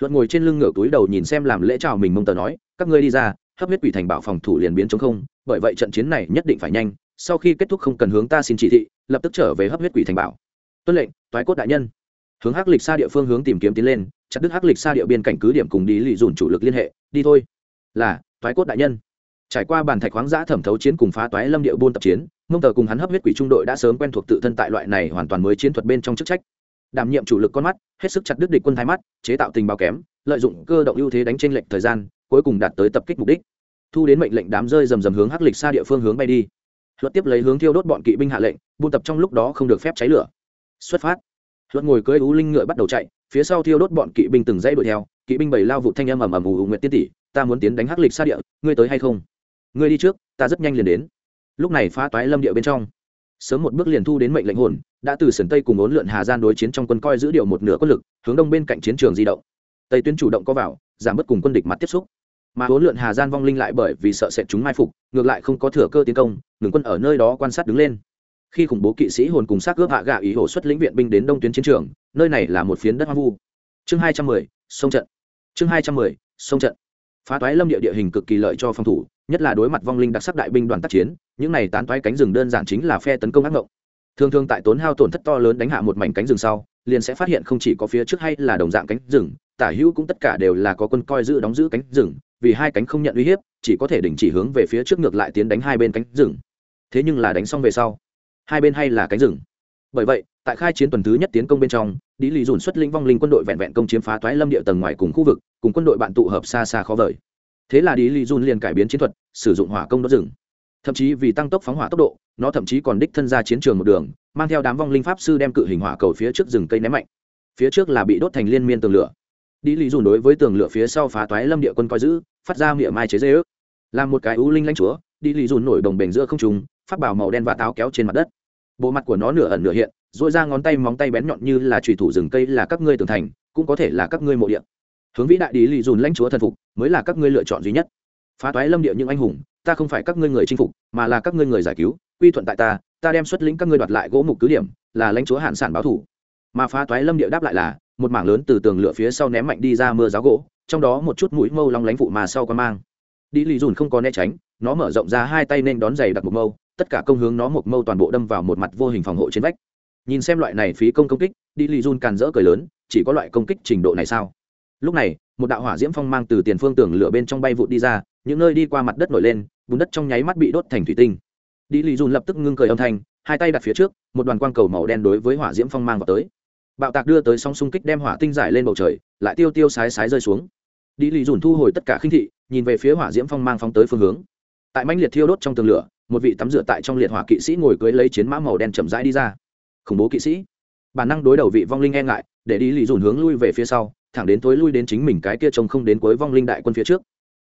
Luật ngồi trên lưng ngựa túi đầu nhìn xem làm lễ chào mình mông tờ nói, các ngươi đi ra, hấp huyết quỷ thành bảo phòng thủ liền biến chống không, bởi vậy trận chiến này nhất định phải nhanh, sau khi kết thúc không cần hướng ta xin chỉ thị, lập tức trở về hấp huyết quỷ thành bảo tuân lệnh, toái cốt đại nhân. Hướng hắc lịch xa địa phương hướng tìm kiếm tiến lên, chặt đứt hắc lịch xa địa biên cảnh cứ điểm cùng đi lì dùn chủ lực liên hệ, đi thôi. Là, toái cốt đại nhân. Trải qua bàn thạch khoáng giã thẩm thấu chiến cùng phá toái lâm địa buôn tập chiến, mông tờ cùng hắn hấp huyết quỷ trung đội đã sớm quen thuộc tự thân tại loại này hoàn toàn mới chiến thuật bên trong chức trách. Đảm nhiệm chủ lực con mắt, hết sức chặt đứt địch quân thái mắt, chế tạo tình báo kém, lợi dụng cơ động ưu thế đánh tranh lệch thời gian, cuối cùng đạt tới tập kích mục đích. Thu đến mệnh lệnh đám rơi rầm rầm hướng hắc lịch xa địa phương hướng bay đi. Luật tiếp lấy hướng thiêu đốt bọn kỵ binh hạ lệnh, buôn tập trong lúc đó không được phép cháy lửa xuất phát. Luận ngồi cưỡi ú linh ngựa bắt đầu chạy, phía sau thiêu đốt bọn kỵ binh từng dãy đuổi theo, kỵ binh bảy lao vụ thanh âm ầm ầm ù ù nguyệt tiên tỷ, ta muốn tiến đánh hắc lịch xa địa, ngươi tới hay không? Ngươi đi trước, ta rất nhanh liền đến. Lúc này phá toái lâm địa bên trong, sớm một bước liền thu đến mệnh lệnh hồn, đã từ sườn tây cùng ốn lượn hà gian đối chiến trong quân coi giữ điều một nửa quân lực, hướng đông bên cạnh chiến trường di động. Tây tuyến chủ động có vào, giảm bớt cùng quân địch mặt tiếp xúc. Mà ốn lượn hà gian vong linh lại bởi vì sợ sệt chúng mai phục, ngược lại không có thừa cơ tiến công, ngừng quân ở nơi đó quan sát đứng lên khi khủng bố kỵ sĩ hồn cùng xác ướp hạ gạ ý hồ xuất lĩnh viện binh đến đông tuyến chiến trường, nơi này là một phiến đất hoang vu. Chương hai trăm mười, sông trận. Chương hai trăm mười, sông trận. Phá toái lâm địa địa hình cực kỳ lợi cho phòng thủ, nhất là đối mặt vong linh đặc sắc đại binh đoàn tác chiến, những này tán toái cánh rừng đơn giản chính là phe tấn công ác mộng thường thường tại tốn hao tổn thất to lớn đánh hạ một mảnh cánh rừng sau, liền sẽ phát hiện không chỉ có phía trước hay là đồng dạng cánh rừng, tả hữu cũng tất cả đều là có quân coi giữ đóng giữ cánh rừng, vì hai cánh không nhận uy hiếp, chỉ có thể đình chỉ hướng về phía trước ngược lại tiến đánh hai bên cánh rừng. Thế nhưng là đánh xong về sau hai bên hay là cánh rừng? Bởi vậy, tại khai chiến tuần thứ nhất tiến công bên trong đi lì dùn xuất linh vong linh quân đội vẹn vẹn công chiếm phá toái lâm địa tầng ngoài cùng khu vực, cùng quân đội bạn tụ hợp xa xa khó vời. Thế là đi lì dùn liền cải biến chiến thuật, sử dụng hỏa công đốt rừng. Thậm chí vì tăng tốc phóng hỏa tốc độ, nó thậm chí còn đích thân ra chiến trường một đường, mang theo đám vong linh pháp sư đem cự hình hỏa cầu phía trước rừng cây ném mạnh. Phía trước là bị đốt thành liên miên tường lửa. Đi lì dùn đối với tường lửa phía sau phá toái lâm địa quân coi giữ, phát ra miệng mai chế dây ước làm một cái ưu linh lãnh chúa đi lì dùn nổi đồng bền giữa không trùng Pháp bảo màu đen và táo kéo trên mặt đất. Bộ mặt của nó nửa ẩn nửa hiện dội ra ngón tay móng tay bén nhọn như là trùy thủ rừng cây là các ngươi tường thành, cũng có thể là các ngươi mộ điện hướng vĩ đại đi lì dùn lãnh chúa thần phục, mới là các ngươi lựa chọn duy nhất. Phá toái lâm địa những anh hùng, ta không phải các ngươi người chinh phục, mà là các ngươi người giải cứu, quy thuận tại ta ta đem xuất lĩnh các ngươi đoạt lại gỗ mục cứ điểm, là lãnh chúa hạn sản báo thủ. Mà phá toái lâm địa đáp lại là, một mảng lớn từ tường lửa phía sau ném mạnh đi ra mưa giáo gỗ, trong đó một chút mũi mâu long lánh phụ mà sau qua mang. Đi lì dùn không có né tránh, nó mở rộng ra hai tay nên đón giày đặt một mâu tất cả công hướng nó một mâu toàn bộ đâm vào một mặt vô hình phòng hộ trên vách. Nhìn xem loại này phí công công kích, đi lì dùn càn rỡ cười lớn, chỉ có loại công kích trình độ này sao? Lúc này, một đạo hỏa diễm phong mang từ tiền phương tường lửa bên trong bay vụt đi ra, những nơi đi qua mặt đất nổi lên, bùn đất trong nháy mắt bị đốt thành thủy tinh. Đi lì dùn lập tức ngưng cười âm thanh, hai tay đặt phía trước, một đoàn quang cầu màu đen đối với hỏa diễm phong mang vào tới. Bạo tạc đưa tới sóng xung kích đem hỏa tinh giải lên bầu trời, lại tiêu tiêu sái sái rơi xuống. Đi lì dùn thu hồi tất cả khinh thị, nhìn về phía hỏa diễm phong mang phóng tới phương hướng. Tại mãnh liệt thiêu đốt trong tường lửa một vị tắm rửa tại trong liệt hỏa kỵ sĩ ngồi cưới lấy chiến mã màu đen chậm rãi đi ra. Khủng bố kỵ sĩ. Bản năng đối đầu vị vong linh e ngại, để đi lì dùn hướng lui về phía sau, thẳng đến tối lui đến chính mình cái kia trông không đến cuối vong linh đại quân phía trước.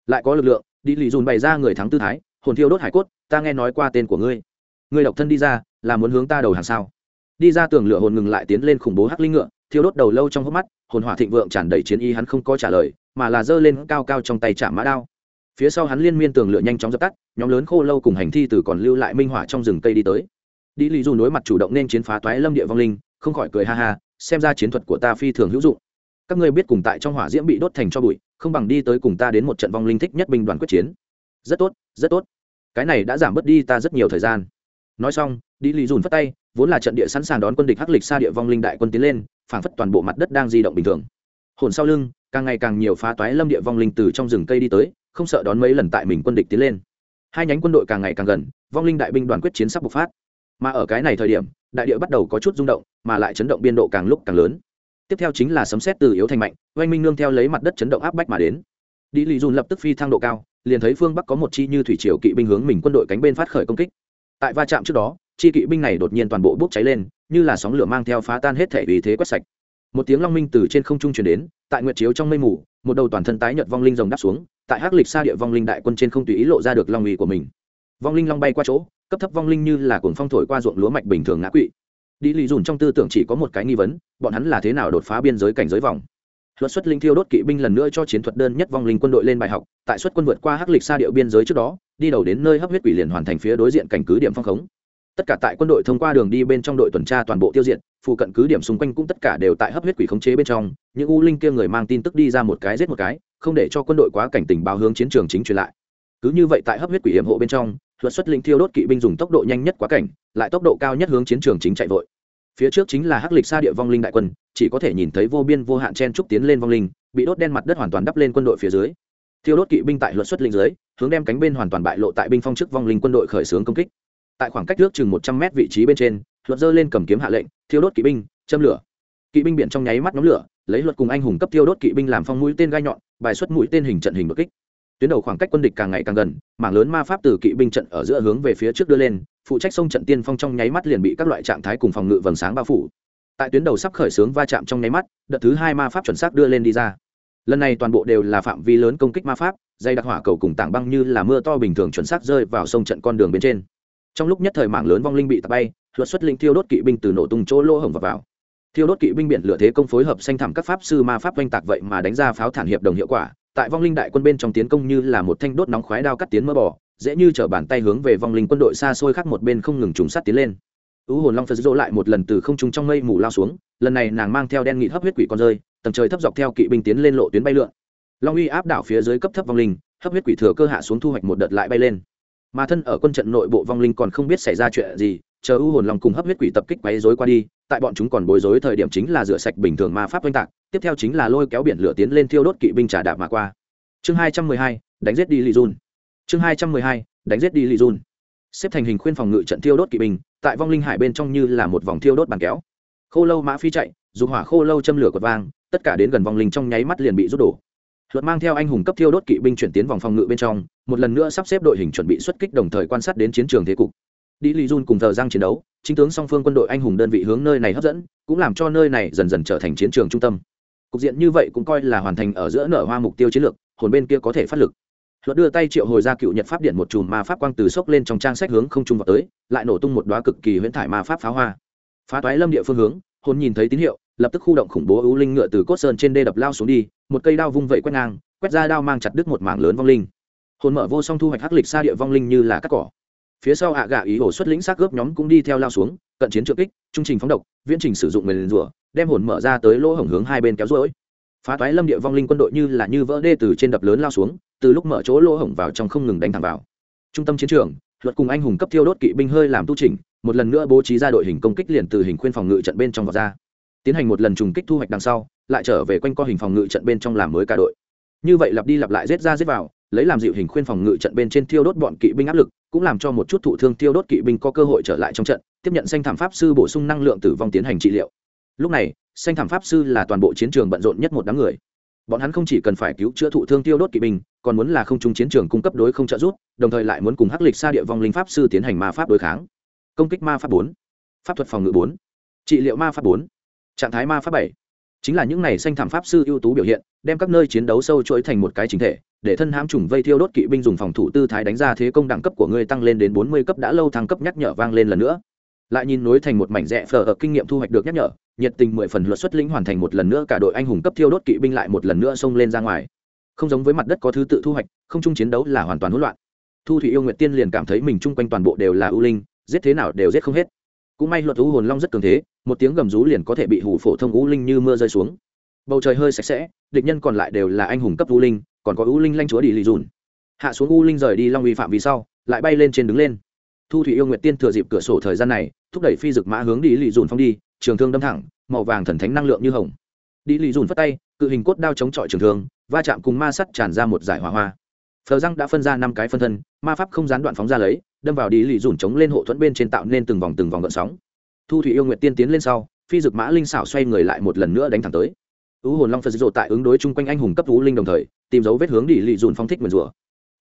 Lại có lực lượng đi lì dùn bày ra người thắng tư thái, hồn thiêu đốt hải cốt, ta nghe nói qua tên của ngươi. Ngươi độc thân đi ra, là muốn hướng ta đầu hàng sao? Đi ra tường lửa hồn ngừng lại tiến lên khủng bố hắc linh ngựa, thiêu đốt đầu lâu trong hốc mắt, hồn hỏa thịnh vượng tràn đầy chiến y hắn không có trả lời, mà là giơ lên cao cao trong tay chạm mã đao phía sau hắn liên miên tường lửa nhanh chóng dập tắt, nhóm lớn khô lâu cùng hành thi từ còn lưu lại minh hỏa trong rừng cây đi tới. Đi lì dù đối mặt chủ động nên chiến phá toái lâm địa vong linh, không khỏi cười ha ha, xem ra chiến thuật của ta phi thường hữu dụng. Các ngươi biết cùng tại trong hỏa diễm bị đốt thành cho bụi, không bằng đi tới cùng ta đến một trận vong linh thích nhất binh đoàn quyết chiến. Rất tốt rất tốt. Cái này đã giảm bớt đi ta rất nhiều thời gian. Nói xong, đi lì dùn phất tay, vốn là trận địa sẵn sàng đón quân địch hắc lịch xa địa vong linh đại quân tiến lên, phảng phất toàn bộ mặt đất đang di động bình thường. Hồn sau lưng, càng ngày càng nhiều phá toái lâm địa vong linh từ trong rừng cây đi tới không sợ đón mấy lần tại mình quân địch tiến lên. Hai nhánh quân đội càng ngày càng gần, vong linh đại binh đoàn quyết chiến sắp bộc phát. Mà ở cái này thời điểm, đại địa bắt đầu có chút rung động, mà lại chấn động biên độ càng lúc càng lớn. Tiếp theo chính là sấm xét từ yếu thành mạnh, oanh minh nương theo lấy mặt đất chấn động áp bách mà đến. Đi lì dùn lập tức phi thang độ cao, liền thấy phương bắc có một chi như thủy triều kỵ binh hướng mình quân đội cánh bên phát khởi công kích. Tại va chạm trước đó, chi kỵ binh này đột nhiên toàn bộ bốc cháy lên, như là sóng lửa mang theo phá tan hết thể vì thế quét sạch một tiếng long minh từ trên không trung truyền đến, tại nguyệt chiếu trong mây mù, một đầu toàn thân tái nhợt vong linh rồng đáp xuống, tại hắc lịch xa địa vong linh đại quân trên không tùy ý lộ ra được long uy của mình. Vong linh long bay qua chỗ, cấp thấp vong linh như là cuồng phong thổi qua ruộng lúa mạch bình thường ngã quỵ. Đi lì dùn trong tư tưởng chỉ có một cái nghi vấn, bọn hắn là thế nào đột phá biên giới cảnh giới vòng? Luật xuất linh thiêu đốt kỵ binh lần nữa cho chiến thuật đơn nhất vong linh quân đội lên bài học, tại xuất quân vượt qua hắc lịch xa địa biên giới trước đó, đi đầu đến nơi hấp huyết quỷ liền hoàn thành phía đối diện cảnh cứ điểm phong khống tất cả tại quân đội thông qua đường đi bên trong đội tuần tra toàn bộ tiêu diệt, phụ cận cứ điểm xung quanh cũng tất cả đều tại hấp huyết quỷ khống chế bên trong, những u linh kia người mang tin tức đi ra một cái giết một cái, không để cho quân đội quá cảnh tình báo hướng chiến trường chính truyền lại. Cứ như vậy tại hấp huyết quỷ hiểm hộ bên trong luật xuất linh thiêu đốt kỵ binh dùng tốc độ nhanh nhất quá cảnh, lại tốc độ cao nhất hướng chiến trường chính chạy vội. Phía trước chính là hắc lịch xa địa vong linh đại quân, chỉ có thể nhìn thấy vô biên vô hạn chen trúc tiến lên vong linh, bị đốt đen mặt đất hoàn toàn đắp lên quân đội phía dưới. Thiêu đốt kỵ binh tại luật xuất linh dưới, hướng đem cánh bên hoàn toàn bại lộ tại binh phong trước vong linh quân đội khởi xướng công kích tại khoảng cách trước chừng một trăm mét vị trí bên trên, luật dơ lên cầm kiếm hạ lệnh, thiêu đốt kỵ binh, châm lửa. Kỵ binh biển trong nháy mắt nhóm lửa, lấy luật cùng anh hùng cấp thiêu đốt kỵ binh làm phong mũi tên gai nhọn, bài xuất mũi tên hình trận hình đột kích. Tuyến đầu khoảng cách quân địch càng ngày càng gần, mảng lớn ma pháp từ kỵ binh trận ở giữa hướng về phía trước đưa lên, phụ trách sông trận tiên phong trong nháy mắt liền bị các loại trạng thái cùng phòng ngự vầng sáng bao phủ. Tại tuyến đầu sắp khởi xướng va chạm trong nháy mắt, đợt thứ hai ma pháp chuẩn xác đưa lên đi ra. Lần này toàn bộ đều là phạm vi lớn công kích ma pháp, dây đặc hỏa cầu cùng tảng băng như là mưa to bình thường chuẩn xác rơi vào sông trận con đường bên trên trong lúc nhất thời mảng lớn vong linh bị tạt bay luật xuất linh thiêu đốt kỵ binh từ nổ tung chỗ lỗ hổng vào, vào. Thiêu đốt kỵ binh biển lửa thế công phối hợp xanh thảm các pháp sư ma pháp oanh tạc vậy mà đánh ra pháo thản hiệp đồng hiệu quả tại vong linh đại quân bên trong tiến công như là một thanh đốt nóng khoái đao cắt tiến mơ bò dễ như chở bàn tay hướng về vong linh quân đội xa xôi khác một bên không ngừng trùng sát tiến lên. U hồn long phật dỗ lại một lần từ không trung trong mây mù lao xuống lần này nàng mang theo đen nghị hấp huyết quỷ con rơi tầng trời thấp dọc theo kỵ binh tiến lên lộ tuyến bay lượn. Long uy áp đảo phía dưới cấp thấp vong linh hấp huyết quỷ thừa cơ hạ xuống thu hoạch một đợt lại bay lên mà thân ở quân trận nội bộ vong linh còn không biết xảy ra chuyện gì, chờ u hồn long cùng hấp huyết quỷ tập kích quấy rối qua đi, tại bọn chúng còn bối rối thời điểm chính là rửa sạch bình thường ma pháp oanh tạc, tiếp theo chính là lôi kéo biển lửa tiến lên thiêu đốt kỵ binh trà đạp mà qua. Chương hai trăm mười hai, đánh giết đi lì dun. Chương hai trăm mười hai, đánh giết đi lì dun. Xếp thành hình khuyên phòng ngự trận thiêu đốt kỵ binh, tại vong linh hải bên trong như là một vòng thiêu đốt bàn kéo. Khô lâu mã phi chạy, dù hỏa khô lâu châm lửa cột vang, tất cả đến gần vong linh trong nháy mắt liền bị rút đổ. Luật mang theo anh hùng cấp thiêu đốt kỵ binh chuyển tiến vòng phòng ngự bên trong một lần nữa sắp xếp đội hình chuẩn bị xuất kích đồng thời quan sát đến chiến trường thế cục. Đi lì dun cùng thờ giang chiến đấu, chính tướng song phương quân đội anh hùng đơn vị hướng nơi này hấp dẫn, cũng làm cho nơi này dần dần trở thành chiến trường trung tâm. Cục diện như vậy cũng coi là hoàn thành ở giữa nở hoa mục tiêu chiến lược, hồn bên kia có thể phát lực. Luật đưa tay triệu hồi ra cựu nhật pháp điện một chùm ma pháp quang từ sốc lên trong trang sách hướng không trung vào tới, lại nổ tung một đoá cực kỳ huyễn thải ma pháp pháo hoa. Phá toái lâm địa phương hướng, hồn nhìn thấy tín hiệu, lập tức khu động khủng bố ưu linh ngựa từ cốt sơn trên đê đập lao xuống đi, một cây đao vung vẩy quét ngang, quét ra đao mang chặt đứt một mảng lớn vong linh hồn mở vô song thu hoạch hắc lịch xa địa vong linh như là cắt cỏ. Phía sau hạ gà ý hồ xuất lĩnh xác gớp nhóm cũng đi theo lao xuống, cận chiến trợ kích, trung trình phóng độc, viễn trình sử dụng người liền rủa, đem hồn mở ra tới lỗ hổng hướng hai bên kéo rối phá toái lâm địa vong linh quân đội như là như vỡ đê từ trên đập lớn lao xuống, từ lúc mở chỗ lỗ hổng vào trong không ngừng đánh thẳng vào. Trung tâm chiến trường, luật cùng anh hùng cấp thiêu đốt kỵ binh hơi làm tu trình một lần nữa bố trí ra đội hình công kích liền từ hình khuyên phòng ngự trận bên trong vào ra. Tiến hành một lần trùng kích thu hoạch đằng sau, lại trở về quanh co hình phòng ngự trận bên trong làm mới cả đội. Như vậy lặp đi lặp lại giết ra giết vào lấy làm dịu hình khuyên phòng ngự trận bên trên thiêu đốt bọn kỵ binh áp lực, cũng làm cho một chút thụ thương thiêu đốt kỵ binh có cơ hội trở lại trong trận, tiếp nhận xanh thảm pháp sư bổ sung năng lượng tử vong tiến hành trị liệu. Lúc này xanh thảm pháp sư là toàn bộ chiến trường bận rộn nhất một đám người. Bọn hắn không chỉ cần phải cứu chữa thụ thương tiêu đốt kỵ binh, còn muốn là không trung chiến trường cung cấp đối không trợ giúp, đồng thời lại muốn cùng hắc lịch xa địa vong linh pháp sư tiến hành ma pháp đối kháng. Công kích ma pháp bốn, pháp thuật phòng ngự bốn, trị liệu ma pháp bốn, trạng thái ma pháp bảy. Chính là những này xanh thảm pháp sư ưu tú biểu hiện, đem các nơi chiến đấu sâu chuỗi thành một cái chính thể để thân hãm trùng vây thiêu đốt kỵ binh dùng phòng thủ tư thái đánh ra thế công đẳng cấp của ngươi tăng lên đến bốn mươi cấp đã lâu thăng cấp nhắc nhở vang lên lần nữa. Lại nhìn nối thành một mảnh rẽ phở ở kinh nghiệm thu hoạch được nhắc nhở, nhiệt tình mười phần luật xuất lĩnh hoàn thành một lần nữa cả đội anh hùng cấp thiêu đốt kỵ binh lại một lần nữa xông lên ra ngoài. Không giống với mặt đất có thứ tự thu hoạch, không chung chiến đấu là hoàn toàn hỗn loạn. Thu thủy yêu nguyệt tiên liền cảm thấy mình chung quanh toàn bộ đều là ưu linh, giết thế nào đều giết không hết. Cũng may luật u hồn long rất cường thế, một tiếng gầm rú liền có thể bị hủ phổ thông ưu linh như mưa rơi xuống. Bầu trời hơi sạch sẽ, địch nhân còn lại đều là anh hùng cấp ưu linh còn có u linh lanh chúa đi lì dùn. Hạ xuống u linh rời đi long uy phạm vì sau, lại bay lên trên đứng lên. Thu thủy yêu nguyệt tiên thừa dịp cửa sổ thời gian này, thúc đẩy phi dực mã hướng đi lì dùn phong đi, trường thương đâm thẳng, màu vàng thần thánh năng lượng như hồng. Đi lì dùn phất tay, cự hình cốt đao chống chọi trường thương, va chạm cùng ma sắt tràn ra một giải hỏa hoa. Phờ răng đã phân ra năm cái phân thân, ma pháp không gián đoạn phóng ra lấy, đâm vào đi lì dùn chống lên hộ thuẫn bên trên tạo nên từng vòng từng vòng gợn sóng. Thu thủy yêu nguyệt tiên tiến lên sau, phi dực mã linh xảo xoay người lại một lần nữa đánh thẳng tới ứ hồn long phật rộ tại ứng đối chung quanh anh hùng cấp thú linh đồng thời, tìm dấu vết hướng đi lì dùn phong thích mượn rùa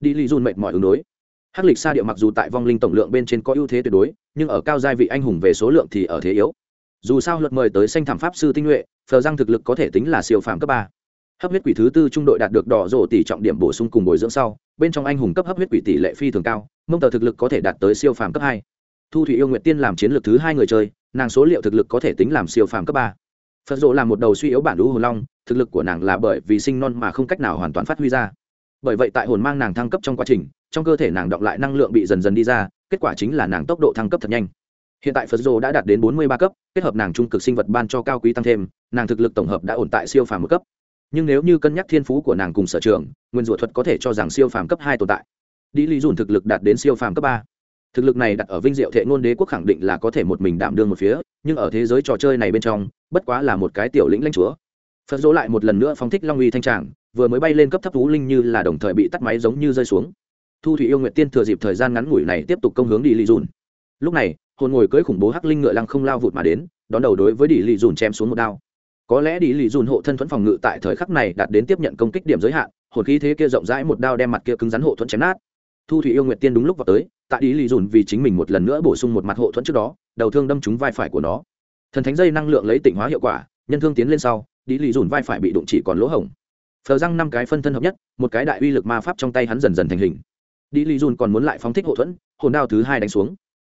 đi lì dùn mệt mỏi ứng đối. Hắc lịch xa địa mặc dù tại vong linh tổng lượng bên trên có ưu thế tuyệt đối, nhưng ở cao giai vị anh hùng về số lượng thì ở thế yếu. Dù sao luật mời tới sanh thảm pháp sư tinh nhuệ, phờ răng thực lực có thể tính là siêu phàm cấp ba. Hấp huyết quỷ thứ tư trung đội đạt được đỏ rổ tỷ trọng điểm bổ sung cùng bồi dưỡng sau, bên trong anh hùng cấp hấp huyết quỷ tỷ lệ phi thường cao, mông tờ thực lực có thể đạt tới siêu phàm cấp hai. Thu thủy yêu nguyện tiên làm chiến lược thứ hai người chơi, nàng số liệu thực lực có thể tính làm siêu phàm cấp ba phật rộ là một đầu suy yếu bản lũ hồn long, thực lực của nàng là bởi vì sinh non mà không cách nào hoàn toàn phát huy ra. Bởi vậy tại hồn mang nàng thăng cấp trong quá trình, trong cơ thể nàng đọng lại năng lượng bị dần dần đi ra, kết quả chính là nàng tốc độ thăng cấp thật nhanh. Hiện tại phật rồ đã đạt đến bốn mươi ba cấp, kết hợp nàng trung cực sinh vật ban cho cao quý tăng thêm, nàng thực lực tổng hợp đã ổn tại siêu phàm một cấp. Nhưng nếu như cân nhắc thiên phú của nàng cùng sở trường, nguyên rủa thuật có thể cho rằng siêu phàm cấp hai tồn tại. Đi lý dùn thực lực đạt đến siêu phàm cấp ba. Thực lực này đặt ở vinh diệu thệ ngôn đế quốc khẳng định là có thể một mình đảm đương một phía, nhưng ở thế giới trò chơi này bên trong bất quá là một cái tiểu lĩnh lãnh chúa. Phật dỗ lại một lần nữa phóng thích long uy thanh tràng, vừa mới bay lên cấp thấp thú linh như là đồng thời bị tắt máy giống như rơi xuống. Thu thủy yêu nguyệt tiên thừa dịp thời gian ngắn ngủi này tiếp tục công hướng đi lì dùn. Lúc này, hồn ngồi cưỡi khủng bố hắc linh ngựa lăng không lao vụt mà đến, đón đầu đối với đi lì dùn chém xuống một đao. Có lẽ đi lì dùn hộ thân thuẫn phòng ngự tại thời khắc này đạt đến tiếp nhận công kích điểm giới hạn, hồn khí thế kia rộng rãi một đao đem mặt kia cứng rắn hộ thuẫn chém nát. Thu thủy yêu nguyệt tiên đúng lúc vào tới, tại đi lì dùn vì chính mình một lần nữa bổ sung một mặt hộ thuẫn trước đó, đầu thương đâm trúng vai phải của nó thần thánh dây năng lượng lấy tịnh hóa hiệu quả, nhân thương tiến lên sau đi lì dùn vai phải bị đụng chỉ còn lỗ hổng. Phờ răng năm cái phân thân hợp nhất, một cái đại uy lực ma pháp trong tay hắn dần dần thành hình. Đi lì dùn còn muốn lại phóng thích hậu thuẫn, hồn đao thứ hai đánh xuống.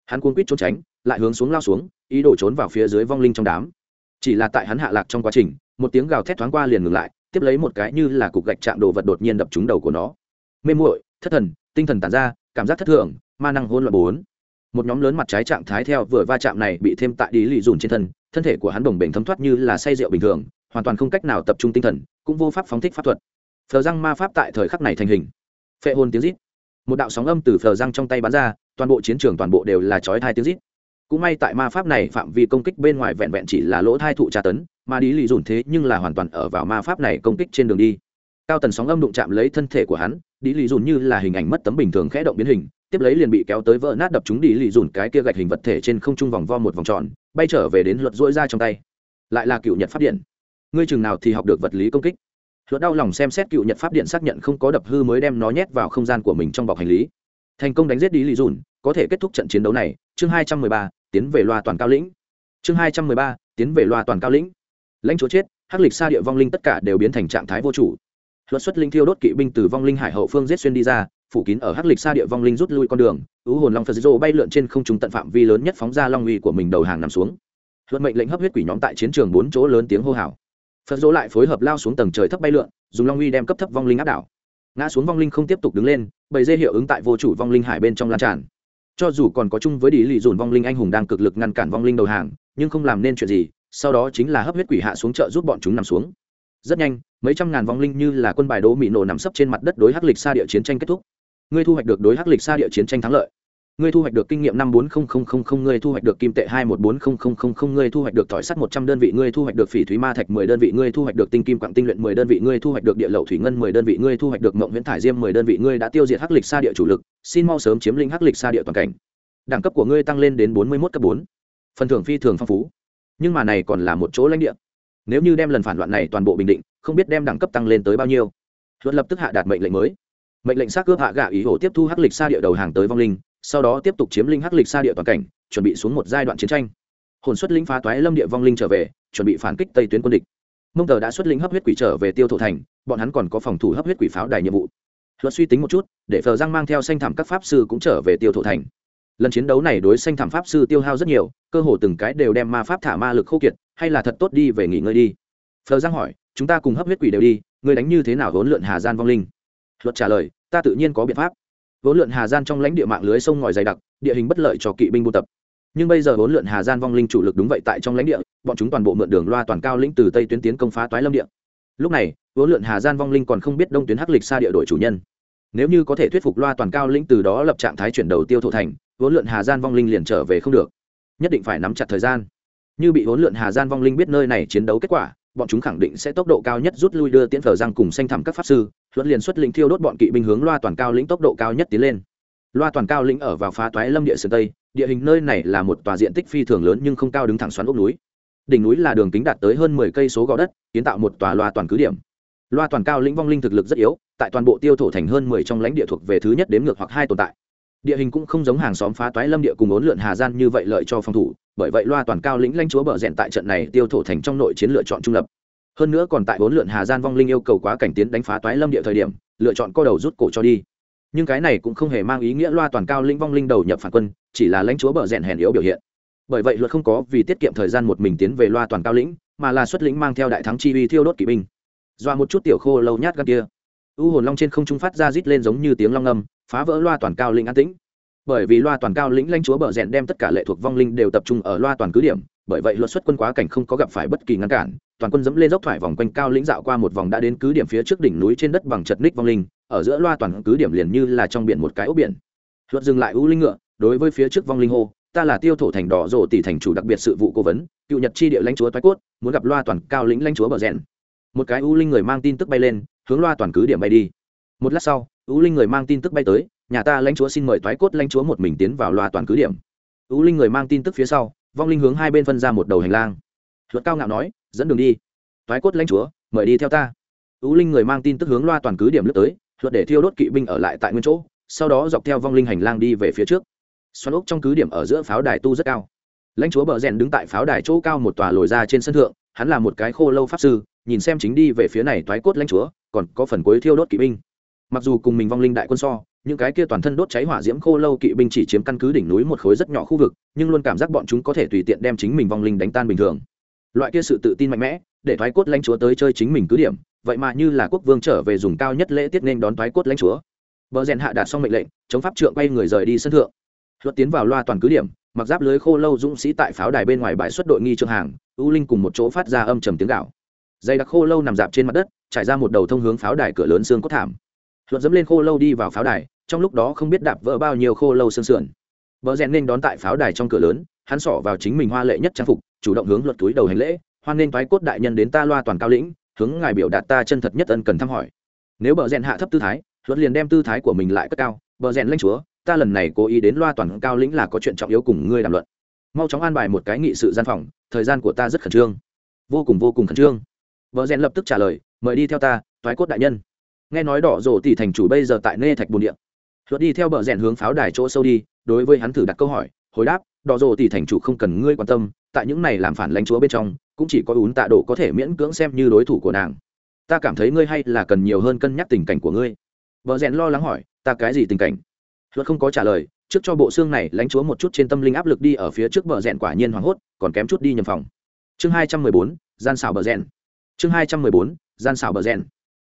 Hắn cuốn quýt trốn tránh, lại hướng xuống lao xuống, ý đồ trốn vào phía dưới vong linh trong đám. Chỉ là tại hắn hạ lạc trong quá trình, một tiếng gào thét thoáng qua liền ngừng lại, tiếp lấy một cái như là cục gạch chạm đồ vật đột nhiên đập trúng đầu của nó. Mê muội, thất thần, tinh thần tàn ra, cảm giác thất thường, ma năng hôn loạn bốn một nhóm lớn mặt trái trạng thái theo vừa va chạm này bị thêm tại đi lì dùn trên thân thân thể của hắn đồng bền thấm thoát như là say rượu bình thường, hoàn toàn không cách nào tập trung tinh thần, cũng vô pháp phóng thích pháp thuật. Phờ răng ma pháp tại thời khắc này thành hình. Phệ hồn tiếng rít. Một đạo sóng âm từ phờ răng trong tay bắn ra, toàn bộ chiến trường toàn bộ đều là chói thai tiếng rít. Cũng may tại ma pháp này phạm vi công kích bên ngoài vẹn vẹn chỉ là lỗ thai thụ tra tấn, mà đi lì dùn thế nhưng là hoàn toàn ở vào ma pháp này công kích trên đường đi. Cao tần sóng âm đụng chạm lấy thân thể của hắn đi lì dùn như là hình ảnh mất tấm bình thường khẽ động biến hình tiếp lấy liền bị kéo tới vỡ nát đập chúng đi lì dùn cái kia gạch hình vật thể trên không trung vòng vo một vòng tròn, bay trở về đến luật rỗi ra trong tay. Lại là cựu nhật pháp điện. Ngươi chừng nào thì học được vật lý công kích. Luật đau lòng xem xét cựu nhật pháp điện xác nhận không có đập hư mới đem nó nhét vào không gian của mình trong bọc hành lý. Thành công đánh giết đi lì dùn, có thể kết thúc trận chiến đấu này. Chương hai trăm mười ba, tiến về loa toàn cao lĩnh. Chương hai trăm mười ba, tiến về loa toàn cao lĩnh. Lãnh chúa chết, hắc lịch xa địa vong linh tất cả đều biến thành trạng thái vô chủ. Luật xuất linh thiêu đốt kỵ binh từ vong linh hải hậu phương giết xuyên đi ra phủ kín ở hắc lịch xa địa vong linh rút lui con đường, ứ hồn long phật dô bay lượn trên không trung tận phạm vi lớn nhất phóng ra long uy của mình đầu hàng nằm xuống. Luận mệnh lệnh hấp huyết quỷ nhóm tại chiến trường bốn chỗ lớn tiếng hô hào. Phật dô lại phối hợp lao xuống tầng trời thấp bay lượn, dùng long uy đem cấp thấp vong linh áp đảo. Ngã xuống vong linh không tiếp tục đứng lên bầy dê hiệu ứng tại vô chủ vong linh hải bên trong lan tràn. Cho dù còn có chung với đi lì dồn vong linh anh hùng đang cực lực ngăn cản vong linh đầu hàng, nhưng không làm nên chuyện gì, sau đó chính là hấp huyết quỷ hạ xuống chợ giúp bọn chúng nằm xuống. Rất nhanh, mấy trăm ngàn vong linh như là quân bài đỗ mỹ nổ nằm sấp trên mặt đất đối hắc lịch xa địa chiến tranh kết thúc ngươi thu hoạch được đối hắc lịch xa địa chiến tranh thắng lợi. Ngươi thu hoạch được kinh nghiệm năm bốn không không không ngươi thu hoạch được kim tệ hai một bốn không không không ngươi thu hoạch được thỏi sắt một trăm đơn vị, ngươi thu hoạch được phỉ thúy ma thạch mười đơn vị, ngươi thu hoạch được tinh kim quặng tinh luyện mười đơn vị, ngươi thu hoạch được địa lậu thủy ngân mười đơn vị, ngươi thu hoạch được mộng viễn thải diêm mười đơn vị, ngươi đã tiêu diệt hắc lịch xa địa chủ lực, xin mau sớm chiếm lĩnh hắc lịch xa địa toàn cảnh. Đẳng cấp của ngươi tăng lên đến bốn mươi một cấp bốn. Phần thưởng phi thường phong phú. Nhưng mà này còn là một chỗ lãnh địa. Nếu như đem lần phản loạn này toàn bộ bình định, không biết đem đẳng cấp tăng lên tới bao nhiêu. Luật lập tức hạ đạt mệnh lệnh mới mệnh lệnh xác cướp hạ gạ ý hồ tiếp thu hắc lịch xa địa đầu hàng tới vong linh, sau đó tiếp tục chiếm linh hắc lịch xa địa toàn cảnh, chuẩn bị xuống một giai đoạn chiến tranh. Hồn xuất linh phá toái lâm địa vong linh trở về, chuẩn bị phản kích tây tuyến quân địch. Mông tờ đã xuất lĩnh hấp huyết quỷ trở về tiêu thổ thành, bọn hắn còn có phòng thủ hấp huyết quỷ pháo đài nhiệm vụ. Luật suy tính một chút, để phờ giang mang theo xanh thảm các pháp sư cũng trở về tiêu thổ thành. Lần chiến đấu này đối xanh thảm pháp sư tiêu hao rất nhiều, cơ hồ từng cái đều đem ma pháp thả ma lực khô kiệt, hay là thật tốt đi về nghỉ ngơi đi. Phờ giang hỏi, chúng ta cùng hấp huyết quỷ đều đi người đánh như thế nào vốn lượn hà gian vong linh? Luật trả lời, ta tự nhiên có biện pháp. Vốn lượn hà gian trong lãnh địa mạng lưới sông ngòi dày đặc, địa hình bất lợi cho kỵ binh buôn tập. Nhưng bây giờ vốn lượn hà gian vong linh chủ lực đúng vậy tại trong lãnh địa, bọn chúng toàn bộ mượn đường loa toàn cao lĩnh từ tây tuyến tiến công phá toái lâm địa. Lúc này, vốn lượn hà gian vong linh còn không biết đông tuyến hắc lịch xa địa đội chủ nhân. Nếu như có thể thuyết phục loa toàn cao lĩnh từ đó lập trạng thái chuyển đầu tiêu thổ thành, vốn lượn hà gian vong linh liền trở về không được. Nhất định phải nắm chặt thời gian. Như bị vốn lượn hà gian vong linh biết nơi này chiến đấu kết quả bọn chúng khẳng định sẽ tốc độ cao nhất rút lui đưa tiễn phở giang cùng xanh thẳm các pháp sư luận liền xuất lĩnh thiêu đốt bọn kỵ binh hướng loa toàn cao lĩnh tốc độ cao nhất tiến lên. Loa toàn cao lĩnh ở vào phá toái lâm địa sơn tây, địa hình nơi này là một tòa diện tích phi thường lớn nhưng không cao đứng thẳng xoắn ốc núi. Đỉnh núi là đường kính đạt tới hơn mười cây số gò đất, kiến tạo một tòa loa toàn cứ điểm. Loa toàn cao lĩnh vong linh thực lực rất yếu, tại toàn bộ tiêu thổ thành hơn mười trong lãnh địa thuộc về thứ nhất đếm ngược hoặc hai tồn tại địa hình cũng không giống hàng xóm phá toái lâm địa cùng ốn lượn hà gian như vậy lợi cho phòng thủ, bởi vậy loa toàn cao lĩnh lãnh chúa bờ rèn tại trận này tiêu thổ thành trong nội chiến lựa chọn trung lập. Hơn nữa còn tại bốn lượn hà gian vong linh yêu cầu quá cảnh tiến đánh phá toái lâm địa thời điểm, lựa chọn co đầu rút cổ cho đi. Nhưng cái này cũng không hề mang ý nghĩa loa toàn cao lĩnh vong linh đầu nhập phản quân, chỉ là lãnh chúa bờ rèn hèn yếu biểu hiện. Bởi vậy luật không có vì tiết kiệm thời gian một mình tiến về loa toàn cao lĩnh, mà là xuất lĩnh mang theo đại thắng chi uy thiêu đốt kỵ binh. Doa một chút tiểu khô lâu nhát gan kia. U hồn long trên không trung phát ra rít lên giống như tiếng long âm phá vỡ loa toàn cao lĩnh an tĩnh. Bởi vì loa toàn cao lĩnh lãnh chúa bờ rèn đem tất cả lệ thuộc vong linh đều tập trung ở loa toàn cứ điểm, bởi vậy luật xuất quân quá cảnh không có gặp phải bất kỳ ngăn cản, toàn quân dẫm lên dốc thoải vòng quanh cao lĩnh dạo qua một vòng đã đến cứ điểm phía trước đỉnh núi trên đất bằng chật ních vong linh, ở giữa loa toàn cứ điểm liền như là trong biển một cái ốc biển. Luật dừng lại u linh ngựa, đối với phía trước vong linh hô, ta là tiêu thổ thành đỏ rộ tỷ thành chủ đặc biệt sự vụ cố vấn, cựu nhật chi địa lãnh chúa toái cốt, muốn gặp loa toàn cao lĩnh lãnh chúa bờ rèn một cái u linh người mang tin tức bay lên, hướng loa toàn cứ điểm bay đi một lát sau u linh người mang tin tức bay tới, nhà ta lãnh chúa xin mời thoái cốt lãnh chúa một mình tiến vào loa toàn cứ điểm. U linh người mang tin tức phía sau, vong linh hướng hai bên phân ra một đầu hành lang. Luật cao ngạo nói, dẫn đường đi. Thoái cốt lãnh chúa, mời đi theo ta. U linh người mang tin tức hướng loa toàn cứ điểm lướt tới, luật để thiêu đốt kỵ binh ở lại tại nguyên chỗ, sau đó dọc theo vong linh hành lang đi về phía trước. Xoắn ốc trong cứ điểm ở giữa pháo đài tu rất cao. Lãnh chúa bờ rèn đứng tại pháo đài chỗ cao một tòa lồi ra trên sân thượng, hắn là một cái khô lâu pháp sư, nhìn xem chính đi về phía này thoái cốt lãnh chúa, còn có phần cuối thiêu đốt kỵ binh mặc dù cùng mình vong linh đại quân so, những cái kia toàn thân đốt cháy hỏa diễm khô lâu kỵ binh chỉ chiếm căn cứ đỉnh núi một khối rất nhỏ khu vực, nhưng luôn cảm giác bọn chúng có thể tùy tiện đem chính mình vong linh đánh tan bình thường. Loại kia sự tự tin mạnh mẽ, để thoái cốt lãnh chúa tới chơi chính mình cứ điểm, vậy mà như là quốc vương trở về dùng cao nhất lễ tiết nên đón thoái cốt lãnh chúa. Bờ rèn hạ đạt xong mệnh lệnh, chống pháp trượng quay người rời đi sân thượng. Luật tiến vào loa toàn cứ điểm, mặc giáp lưới khô lâu dũng sĩ tại pháo đài bên ngoài bãi xuất đội nghi trường hàng, u linh cùng một chỗ phát ra âm trầm tiếng gạo dây đặc khô lâu nằm dạp trên mặt đất, trải ra một đầu thông hướng pháo đài cửa lớn xương cốt thảm. Luận dẫm lên khô lâu đi vào pháo đài, trong lúc đó không biết đạp vỡ bao nhiêu khô lâu sơn sườn. Vợ rèn nên đón tại pháo đài trong cửa lớn, hắn xỏ vào chính mình hoa lệ nhất trang phục, chủ động hướng luật túi đầu hành lễ, hoan nên thoái cốt đại nhân đến ta loa toàn cao lĩnh, hướng ngài biểu đạt ta chân thật nhất ân cần thăm hỏi. Nếu bờ rèn hạ thấp tư thái, luật liền đem tư thái của mình lại cất cao, bờ rèn lãnh chúa, ta lần này cố ý đến loa toàn cao lĩnh là có chuyện trọng yếu cùng ngươi đàm luận. Mau chóng an bài một cái nghị sự gian phòng, thời gian của ta rất khẩn trương. Vô cùng vô cùng khẩn trương. Vợ rèn lập tức trả lời, mời đi theo ta thoái cốt đại nhân nghe nói đỏ rổ tỷ thành chủ bây giờ tại nê thạch bồn điện luật đi theo bờ rèn hướng pháo đài chỗ sâu đi, đối với hắn thử đặt câu hỏi, hồi đáp, đỏ rổ tỷ thành chủ không cần ngươi quan tâm, tại những này làm phản lãnh chúa bên trong, cũng chỉ có ún tạ độ có thể miễn cưỡng xem như đối thủ của nàng. Ta cảm thấy ngươi hay là cần nhiều hơn cân nhắc tình cảnh của ngươi. Vợ rèn lo lắng hỏi, ta cái gì tình cảnh? Luật không có trả lời, trước cho bộ xương này lãnh chúa một chút trên tâm linh áp lực đi ở phía trước bờ rèn quả nhiên hoảng hốt, còn kém chút đi nhầm phòng. Chương hai trăm mười bốn, gian xảo bờ rèn. Chương hai trăm mười bốn, gian xảo bờ rèn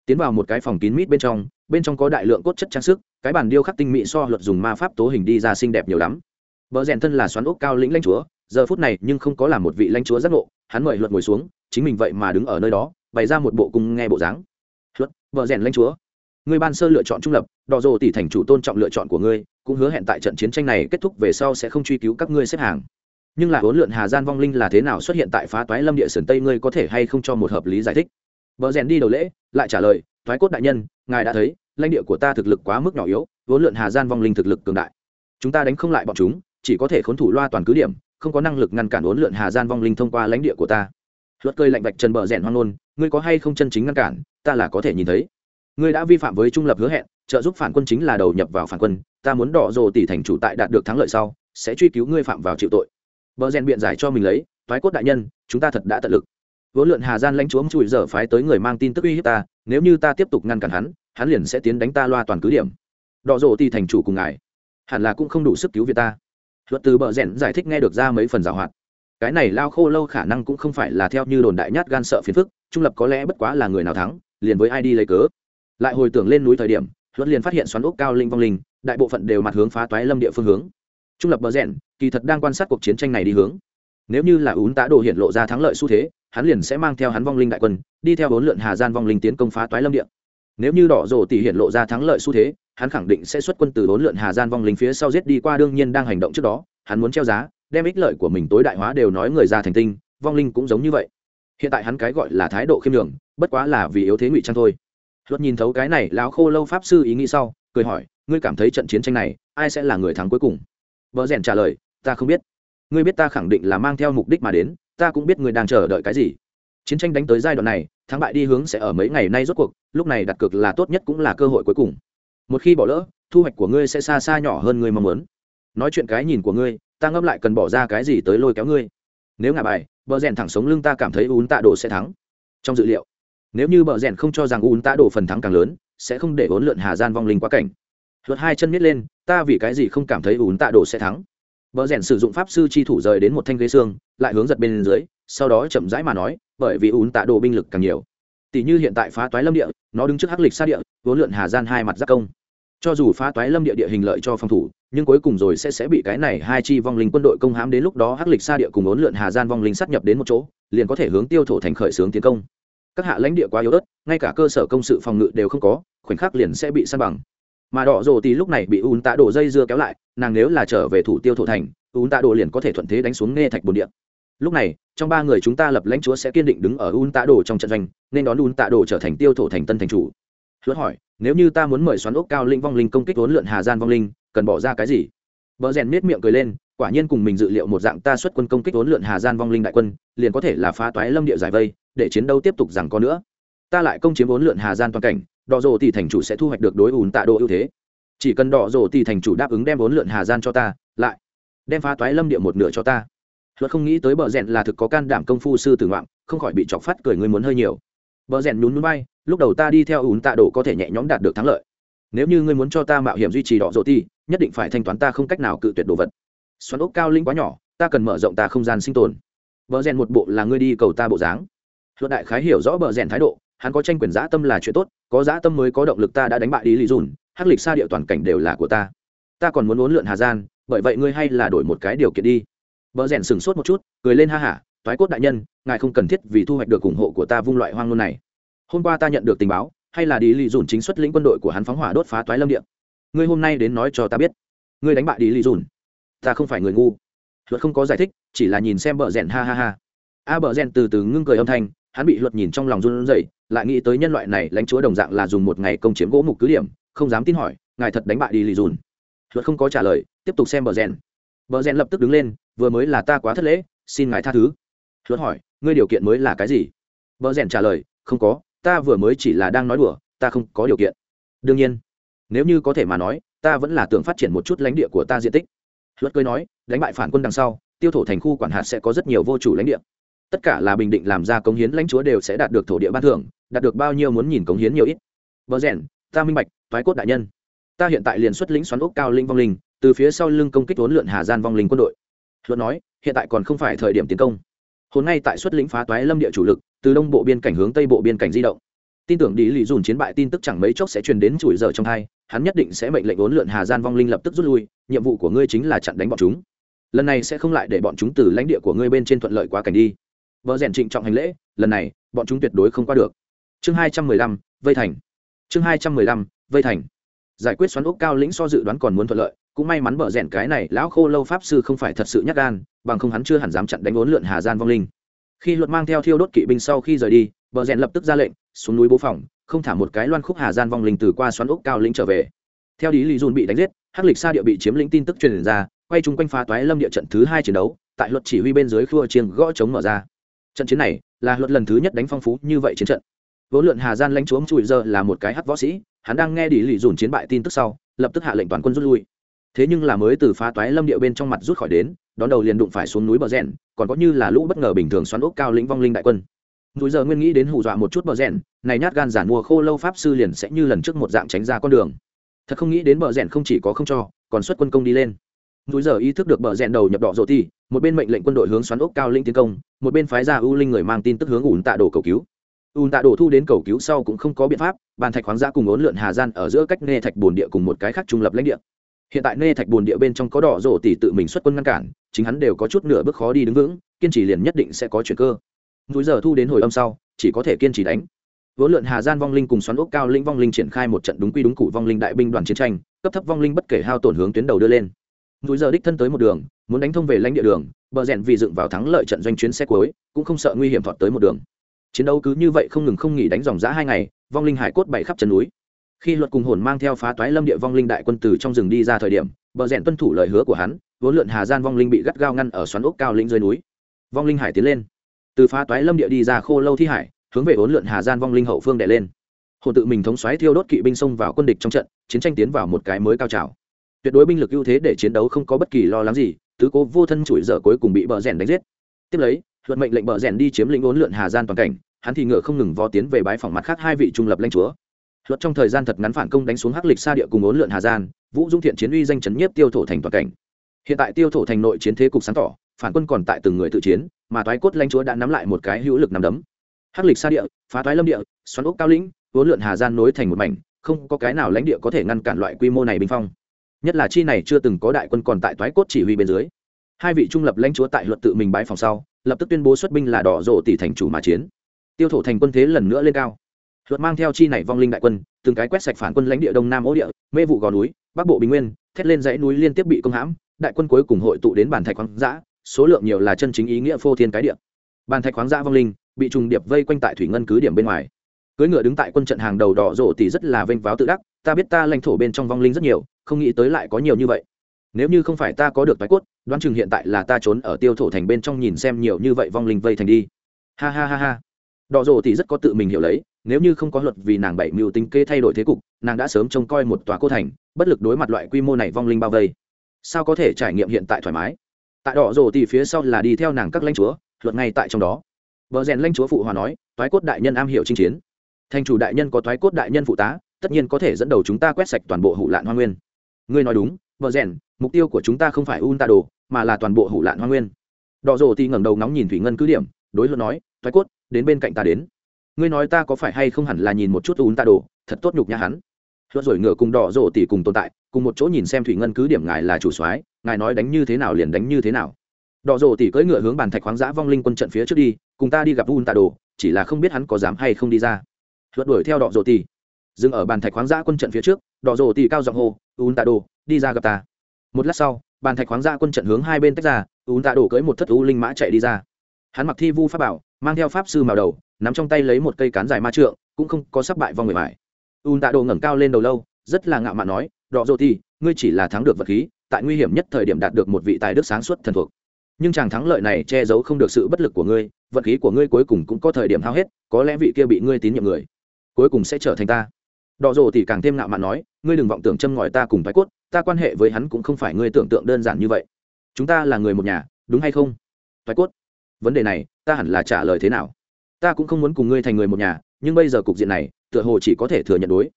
tiến vào một cái phòng kín mít bên trong bên trong có đại lượng cốt chất trang sức, cái bản điêu khắc tinh mỹ so luật dùng ma pháp tố hình đi ra xinh đẹp nhiều lắm. Vợ rèn thân là xoắn ốc cao lĩnh lãnh chúa, giờ phút này nhưng không có là một vị lãnh chúa giác ngộ, hắn mời luật ngồi xuống, chính mình vậy mà đứng ở nơi đó, bày ra một bộ cung nghe bộ dáng. Luật vợ rèn lãnh chúa, người ban sơ lựa chọn trung lập, đò rồ tỷ thành chủ tôn trọng lựa chọn của ngươi, cũng hứa hẹn tại trận chiến tranh này kết thúc về sau sẽ không truy cứu các ngươi xếp hàng. Nhưng là huấn lượn hà gian vong linh là thế nào xuất hiện tại phá toái lâm địa sườn tây ngươi có thể hay không cho một hợp lý giải thích? Bờ rèn đi đầu lễ lại trả lời thoái cốt đại nhân ngài đã thấy lãnh địa của ta thực lực quá mức nhỏ yếu vốn lượn hà gian vong linh thực lực cường đại. Chúng ta đánh không lại bọn chúng chỉ có thể khốn thủ loa toàn cứ điểm không có năng lực ngăn cản vốn lượn hà gian vong linh thông qua lãnh địa của ta. Luật cơi lạnh vạch trần bờ rèn hoang luôn, ngươi có hay không chân chính ngăn cản ta là có thể nhìn thấy. Ngươi đã vi phạm với trung lập hứa hẹn trợ giúp phản quân chính là đầu nhập vào phản quân ta muốn đỏ rồ tỷ thành chủ tại đạt được thắng lợi sau sẽ truy cứu ngươi phạm vào chịu tội. Bờ rèn biện giải cho mình lấy thoái cốt đại nhân chúng ta thật đã tận lực vốn lượn hà gian lãnh chúa chùi giờ phái tới người mang tin tức uy hiếp ta, nếu như ta tiếp tục ngăn cản hắn hắn liền sẽ tiến đánh ta loa toàn cứ điểm. Đọ rộ thì thành chủ cùng ngài, hẳn là cũng không đủ sức cứu việt ta. Luật từ bờ rẽn giải thích nghe được ra mấy phần giảo hoạt. Cái này lao khô lâu khả năng cũng không phải là theo như đồn đại nhát gan sợ phiền phức, trung lập có lẽ bất quá là người nào thắng, liền với ai đi lấy cớ. Lại hồi tưởng lên núi thời điểm, luật liền phát hiện xoắn ốc cao linh vong linh, đại bộ phận đều mặt hướng phá toái lâm địa phương hướng. Trung lập bờ rẽn, kỳ thật đang quan sát cuộc chiến tranh này đi hướng. Nếu như là ún tá đồ hiện lộ ra thắng lợi xu thế hắn liền sẽ mang theo hắn vong linh đại quân, đi theo bốn lượn hà gian vong linh tiến công phá toái lâm địa. Nếu như đỏ rổ tỷ hiện lộ ra thắng lợi xu thế, hắn khẳng định sẽ xuất quân từ bốn lượn hà gian vong linh phía sau giết đi qua đương nhiên đang hành động trước đó, hắn muốn treo giá, đem ích lợi của mình tối đại hóa đều nói người ra thành tinh, vong linh cũng giống như vậy. Hiện tại hắn cái gọi là thái độ khiêm nhường, bất quá là vì yếu thế ngụy trang thôi. Luật nhìn thấu cái này, lão khô lâu pháp sư ý nghĩ sau, cười hỏi, ngươi cảm thấy trận chiến tranh này, ai sẽ là người thắng cuối cùng? Vợ rèn trả lời, ta không biết. Ngươi biết ta khẳng định là mang theo mục đích mà đến ta cũng biết người đang chờ đợi cái gì. Chiến tranh đánh tới giai đoạn này, thắng bại đi hướng sẽ ở mấy ngày nay rốt cuộc, lúc này đặt cược là tốt nhất cũng là cơ hội cuối cùng. Một khi bỏ lỡ, thu hoạch của ngươi sẽ xa xa nhỏ hơn ngươi mong muốn. Nói chuyện cái nhìn của ngươi, ta ngâm lại cần bỏ ra cái gì tới lôi kéo ngươi. Nếu ngả bài, bờ rèn thẳng sống lưng ta cảm thấy uốn tạ đồ sẽ thắng. Trong dự liệu, nếu như bờ rèn không cho rằng uốn tạ đồ phần thắng càng lớn, sẽ không để vốn lượn hà gian vong linh quá cảnh. Luật hai chân miết lên, ta vì cái gì không cảm thấy uốn tạ đồ sẽ thắng? Bờ rèn sử dụng pháp sư chi thủ rời đến một thanh ghế xương, lại hướng giật bên dưới, sau đó chậm rãi mà nói, bởi vì ún tạ đồ binh lực càng nhiều. Tỷ như hiện tại phá toái lâm địa, nó đứng trước hắc lịch xa địa, vốn lượn hà gian hai mặt giác công. Cho dù phá toái lâm địa địa hình lợi cho phòng thủ, nhưng cuối cùng rồi sẽ sẽ bị cái này hai chi vong linh quân đội công hãm đến lúc đó hắc lịch xa địa cùng ốn lượn hà gian vong linh sát nhập đến một chỗ, liền có thể hướng tiêu thổ thành khởi xướng tiến công. Các hạ lãnh địa quá yếu ớt, ngay cả cơ sở công sự phòng ngự đều không có, khoảnh khắc liền sẽ bị săn bằng mà đỏ rồ thì lúc này bị ún tạ đổ dây dưa kéo lại, nàng nếu là trở về thủ tiêu thổ thành ún tạ đổ liền có thể thuận thế đánh xuống nghe thạch bồn địa. Lúc này, trong ba người chúng ta lập lãnh chúa sẽ kiên định đứng ở ún tạ đổ trong trận doanh, nên đón ún tạ đổ trở thành tiêu thổ thành tân thành chủ. Hứa hỏi, nếu như ta muốn mời xoắn ốc cao linh vong linh công kích vốn lượn hà gian vong linh, cần bỏ ra cái gì? Vợ rèn miết miệng cười lên, quả nhiên cùng mình dự liệu một dạng ta xuất quân công kích vốn lượn hà gian vong linh đại quân, liền có thể là phá toái lâm địa giải vây, để chiến đấu tiếp tục rằng có nữa. Ta lại công chiếm vốn lượn hà gian toàn cảnh đỏ rổ thì thành chủ sẽ thu hoạch được đối ủn tạ độ ưu thế. Chỉ cần đỏ rổ thì thành chủ đáp ứng đem vốn lượn hà gian cho ta, lại đem phá toái lâm địa một nửa cho ta. Luật không nghĩ tới bờ rèn là thực có can đảm công phu sư tử ngoạm không khỏi bị chọc phát cười người muốn hơi nhiều. Bờ rèn nhún núi bay lúc đầu ta đi theo ủn tạ độ có thể nhẹ nhõm đạt được thắng lợi. Nếu như ngươi muốn cho ta mạo hiểm duy trì đỏ rổ tỷ nhất định phải thanh toán ta không cách nào cự tuyệt đồ vật. Xoắn ốc cao linh quá nhỏ, ta cần mở rộng ta không gian sinh tồn. Bờ rèn một bộ là ngươi đi cầu ta bộ dáng. Luật đại khái hiểu rõ bờ rèn thái độ hắn có tranh quyền giã tâm là chuyện tốt, có giã tâm mới có động lực ta đã đánh bại đi lý dùn, hắc lịch xa địa toàn cảnh đều là của ta. Ta còn muốn uốn lượn hà gian, bởi vậy ngươi hay là đổi một cái điều kiện đi. Bờ rèn sừng sốt một chút, cười lên ha hả, toái cốt đại nhân, ngài không cần thiết vì thu hoạch được ủng hộ của ta vung loại hoang ngôn này. Hôm qua ta nhận được tình báo, hay là đi lì dùn chính xuất lĩnh quân đội của hắn phóng hỏa đốt phá toái lâm địa. Ngươi hôm nay đến nói cho ta biết. Ngươi đánh bại đi lì dùn. Ta không phải người ngu. Luật không có giải thích, chỉ là nhìn xem bờ rèn ha ha ha. A bờ rèn từ từ ngưng cười âm thanh hắn bị luật nhìn trong lòng run rẩy, lại nghĩ tới nhân loại này lãnh chúa đồng dạng là dùng một ngày công chiếm gỗ mục cứ điểm, không dám tin hỏi, ngài thật đánh bại đi lì dùn? Luật không có trả lời, tiếp tục xem bờ rèn. Bờ rèn lập tức đứng lên, vừa mới là ta quá thất lễ, xin ngài tha thứ. Luật hỏi, ngươi điều kiện mới là cái gì? Bờ rèn trả lời, không có, ta vừa mới chỉ là đang nói đùa, ta không có điều kiện. Đương nhiên, nếu như có thể mà nói, ta vẫn là tưởng phát triển một chút lãnh địa của ta diện tích. Luật cười nói, đánh bại phản quân đằng sau, tiêu thổ thành khu quản hạt sẽ có rất nhiều vô chủ lãnh địa tất cả là bình định làm ra cống hiến lãnh chúa đều sẽ đạt được thổ địa ban thưởng, đạt được bao nhiêu muốn nhìn cống hiến nhiều ít. Vợ rèn, ta minh bạch, thoái cốt đại nhân. Ta hiện tại liền xuất lĩnh xoắn ốc cao linh vong linh, từ phía sau lưng công kích huấn lượn hà gian vong linh quân đội. Luận nói, hiện tại còn không phải thời điểm tiến công. Hôm nay tại xuất lĩnh phá toái lâm địa chủ lực, từ đông bộ biên cảnh hướng tây bộ biên cảnh di động. Tin tưởng đi lì dùn chiến bại tin tức chẳng mấy chốc sẽ truyền đến chùi giờ trong hai hắn nhất định sẽ mệnh lệnh huấn lượn hà gian vong linh lập tức rút lui, nhiệm vụ của ngươi chính là chặn đánh bọn chúng. Lần này sẽ không lại để bọn chúng từ lãnh địa của ngươi bên trên thuận lợi quá cảnh đi vợ rèn trịnh trọng hành lễ, lần này, bọn chúng tuyệt đối không qua được. Chương hai trăm mười lăm, vây thành. Chương hai trăm mười lăm, vây thành. Giải quyết xoắn ốc cao lĩnh so dự đoán còn muốn thuận lợi, cũng may mắn bờ rèn cái này lão khô lâu pháp sư không phải thật sự nhắc gan, bằng không hắn chưa hẳn dám chặn đánh ốn lượn hà gian vong linh. Khi luật mang theo thiêu đốt kỵ binh sau khi rời đi bờ rèn lập tức ra lệnh, xuống núi bố phòng, không thả một cái loan khúc hà gian vong linh từ qua xoắn ốc cao lĩnh trở về. Theo lý lý dùn bị đánh giết, hắc lịch sa địa bị chiếm lĩnh tin tức truyền ra, quay chung quanh phá toái lâm địa trận thứ hai chiến đấu, tại luật chỉ huy bên dưới khua chiêng gõ chống mở ra trận chiến này là luật lần thứ nhất đánh phong phú như vậy chiến trận. Vốn lượn hà gian lãnh chúa chùi giờ là một cái hắc võ sĩ, hắn đang nghe đi lì dùn chiến bại tin tức sau, lập tức hạ lệnh toàn quân rút lui. Thế nhưng là mới từ phá toái lâm địa bên trong mặt rút khỏi đến, đón đầu liền đụng phải xuống núi bờ rèn, còn có như là lũ bất ngờ bình thường xoắn ốc cao lĩnh vong linh đại quân. Núi giờ nguyên nghĩ đến hù dọa một chút bờ rèn, này nhát gan giản mùa khô lâu pháp sư liền sẽ như lần trước một dạng tránh ra con đường. Thật không nghĩ đến bờ rèn không chỉ có không cho, còn xuất quân công đi lên. Núi giờ ý thức được bờ rèn đầu nhập đỏ rộ ti một bên mệnh lệnh quân đội hướng xoắn ốc cao linh tiến công, một bên phái ra ưu linh người mang tin tức hướng ủn tạ đồ cầu cứu. Ùn tạ đổ thu đến cầu cứu sau cũng không có biện pháp, bàn thạch khoáng giã cùng ốn lượn hà gian ở giữa cách nê thạch bồn địa cùng một cái khác trung lập lãnh địa. Hiện tại nê thạch bồn địa bên trong có đỏ rổ tỷ tự mình xuất quân ngăn cản, chính hắn đều có chút nửa bước khó đi đứng vững, kiên trì liền nhất định sẽ có chuyện cơ. Núi giờ thu đến hồi âm sau, chỉ có thể kiên trì đánh. Vốn lượn hà gian vong linh cùng xoắn ốc cao linh vong linh triển khai một trận đúng quy đúng cụ vong linh đại binh đoàn chiến tranh, cấp thấp vong linh bất kể hao tổn hướng tuyến đầu đưa lên núi giờ đích thân tới một đường, muốn đánh thông về lãnh địa đường, bờ rèn vì dựng vào thắng lợi trận doanh chuyến xe cuối, cũng không sợ nguy hiểm thọt tới một đường. Chiến đấu cứ như vậy không ngừng không nghỉ đánh dòng giã hai ngày, vong linh hải cốt bảy khắp chân núi. Khi luật cùng hồn mang theo phá toái lâm địa vong linh đại quân từ trong rừng đi ra thời điểm, bờ rèn tuân thủ lời hứa của hắn, vốn lượn hà gian vong linh bị gắt gao ngăn ở xoắn ốc cao lĩnh dưới núi. Vong linh hải tiến lên. Từ phá toái lâm địa đi ra khô lâu thi hải, hướng về vốn lượn hà gian vong linh hậu phương đệ lên. Hồn tự mình thống xoáy thiêu đốt kỵ binh xông vào quân địch trong trận, chiến tranh tiến vào một cái mới cao trào tuyệt đối binh lực ưu thế để chiến đấu không có bất kỳ lo lắng gì, tứ cố vô thân chủi dở cuối cùng bị bờ rèn đánh giết. Tiếp lấy, luật mệnh lệnh bờ rèn đi chiếm lĩnh ốn lượn hà gian toàn cảnh, hắn thì ngựa không ngừng vó tiến về bái phòng mặt khác hai vị trung lập lãnh chúa. Luật trong thời gian thật ngắn phản công đánh xuống hắc lịch xa địa cùng ốn lượn hà gian, vũ dung thiện chiến uy danh chấn nhiếp tiêu thổ thành toàn cảnh. Hiện tại tiêu thổ thành nội chiến thế cục sáng tỏ, phản quân còn tại từng người tự chiến, mà toái cốt lãnh chúa đã nắm lại một cái hữu lực nắm đấm. Hắc lịch xa địa, phá toái lâm địa, xoắn ốc cao lĩnh, ốn lượn hà gian nối thành một mảnh, không có cái nào lãnh địa có thể ngăn cản loại quy mô này bình phong nhất là chi này chưa từng có đại quân còn tại toái cốt chỉ huy bên dưới. Hai vị trung lập lãnh chúa tại luật tự mình bái phòng sau, lập tức tuyên bố xuất binh là đỏ rộ tỷ thành chủ mà chiến. Tiêu thổ thành quân thế lần nữa lên cao. Luật mang theo chi này vong linh đại quân, từng cái quét sạch phản quân lãnh địa đông nam ố địa, mê vụ gò núi, bắc bộ bình nguyên, thét lên dãy núi liên tiếp bị công hãm, đại quân cuối cùng hội tụ đến bản thạch khoáng dã, số lượng nhiều là chân chính ý nghĩa phô thiên cái địa. Bàn thạch khoáng dã vong linh, bị trùng điệp vây quanh tại thủy ngân cứ điểm bên ngoài. Cưới ngựa đứng tại quân trận hàng đầu đỏ rộ tỷ rất là vênh váo tự đắc ta biết ta lãnh thổ bên trong vong linh rất nhiều, không nghĩ tới lại có nhiều như vậy. Nếu như không phải ta có được tái cốt, đoán chừng hiện tại là ta trốn ở tiêu thổ thành bên trong nhìn xem nhiều như vậy vong linh vây thành đi. Ha ha ha ha. Đỏ rồ thì rất có tự mình hiểu lấy, nếu như không có luật vì nàng bảy mưu tính kê thay đổi thế cục, nàng đã sớm trông coi một tòa cô thành, bất lực đối mặt loại quy mô này vong linh bao vây. Sao có thể trải nghiệm hiện tại thoải mái? Tại đỏ rồ thì phía sau là đi theo nàng các lãnh chúa, luật ngay tại trong đó. Vợ rèn lãnh chúa phụ hòa nói, toái cốt đại nhân am hiểu chinh chiến. Thành chủ đại nhân có toái cốt đại nhân phụ tá tất nhiên có thể dẫn đầu chúng ta quét sạch toàn bộ hủ lạn hoa nguyên. Ngươi nói đúng, vợ rèn, mục tiêu của chúng ta không phải un ta đồ mà là toàn bộ hủ lạn hoa nguyên. Đỏ rồ thì ngẩng đầu nóng nhìn thủy ngân cứ điểm, đối luận nói, thoái cốt, đến bên cạnh ta đến. Ngươi nói ta có phải hay không hẳn là nhìn một chút un ta đồ thật tốt nhục nhã hắn. Luận rồi ngựa cùng đỏ rồ tỉ cùng tồn tại, cùng một chỗ nhìn xem thủy ngân cứ điểm ngài là chủ soái, ngài nói đánh như thế nào liền đánh như thế nào. Đỏ rồ tỉ cưỡi ngựa hướng bàn thạch khoáng giã vong linh quân trận phía trước đi, cùng ta đi gặp un ta đồ chỉ là không biết hắn có dám hay không đi ra. Luận đuổi theo đỏ rồ tỉ dừng ở bàn thạch khoáng giã quân trận phía trước, đỏ rồ tì cao giọng hô un Tạ đồ, đi ra gặp ta. Một lát sau, bàn thạch khoáng giã quân trận hướng hai bên tách ra un Tạ đồ cưỡi một thất u linh mã chạy đi ra. Hắn mặc thi vu pháp bảo, mang theo pháp sư màu đầu, nắm trong tay lấy một cây cán dài ma trượng, cũng không có sắp bại vong người mải un tạ đồ ngẩng cao lên đầu lâu, rất là ngạo mạn nói, đỏ rổ tì, ngươi chỉ là thắng được vật khí, tại nguy hiểm nhất thời điểm đạt được một vị tài đức sáng suốt thần thuộc. Nhưng chàng thắng lợi này che giấu không được sự bất lực của ngươi, vật khí của ngươi cuối cùng cũng có thời điểm hao hết, có lẽ vị kia bị ngươi tín nhiệm người, cuối cùng sẽ trở thành ta đọ rồ thì càng thêm ngạo mạn nói, ngươi đừng vọng tưởng châm ngòi ta cùng thái cốt, ta quan hệ với hắn cũng không phải ngươi tưởng tượng đơn giản như vậy. Chúng ta là người một nhà, đúng hay không? Thái cốt, vấn đề này, ta hẳn là trả lời thế nào? Ta cũng không muốn cùng ngươi thành người một nhà, nhưng bây giờ cục diện này, tựa hồ chỉ có thể thừa nhận đối.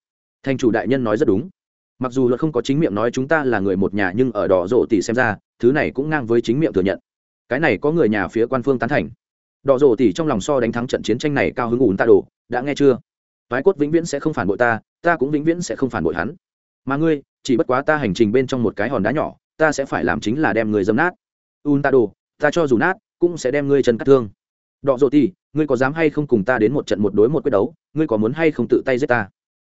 Thành chủ đại nhân nói rất đúng. Mặc dù luật không có chính miệng nói chúng ta là người một nhà nhưng ở đỏ rộ tỷ xem ra, thứ này cũng ngang với chính miệng thừa nhận. Cái này có người nhà phía quan phương tán thành. Đỏ rộ tỷ trong lòng so đánh thắng trận chiến tranh này cao hứng ủn ta đồ, đã nghe chưa? Toái cốt vĩnh viễn sẽ không phản bội ta ta cũng vĩnh viễn sẽ không phản bội hắn. Mà ngươi, chỉ bất quá ta hành trình bên trong một cái hòn đá nhỏ, ta sẽ phải làm chính là đem người dâm nát. Un ta đồ, ta cho dù nát, cũng sẽ đem ngươi chân cắt thương. Đọ dỗ tỉ ngươi có dám hay không cùng ta đến một trận một đối một quyết đấu? Ngươi có muốn hay không tự tay giết ta?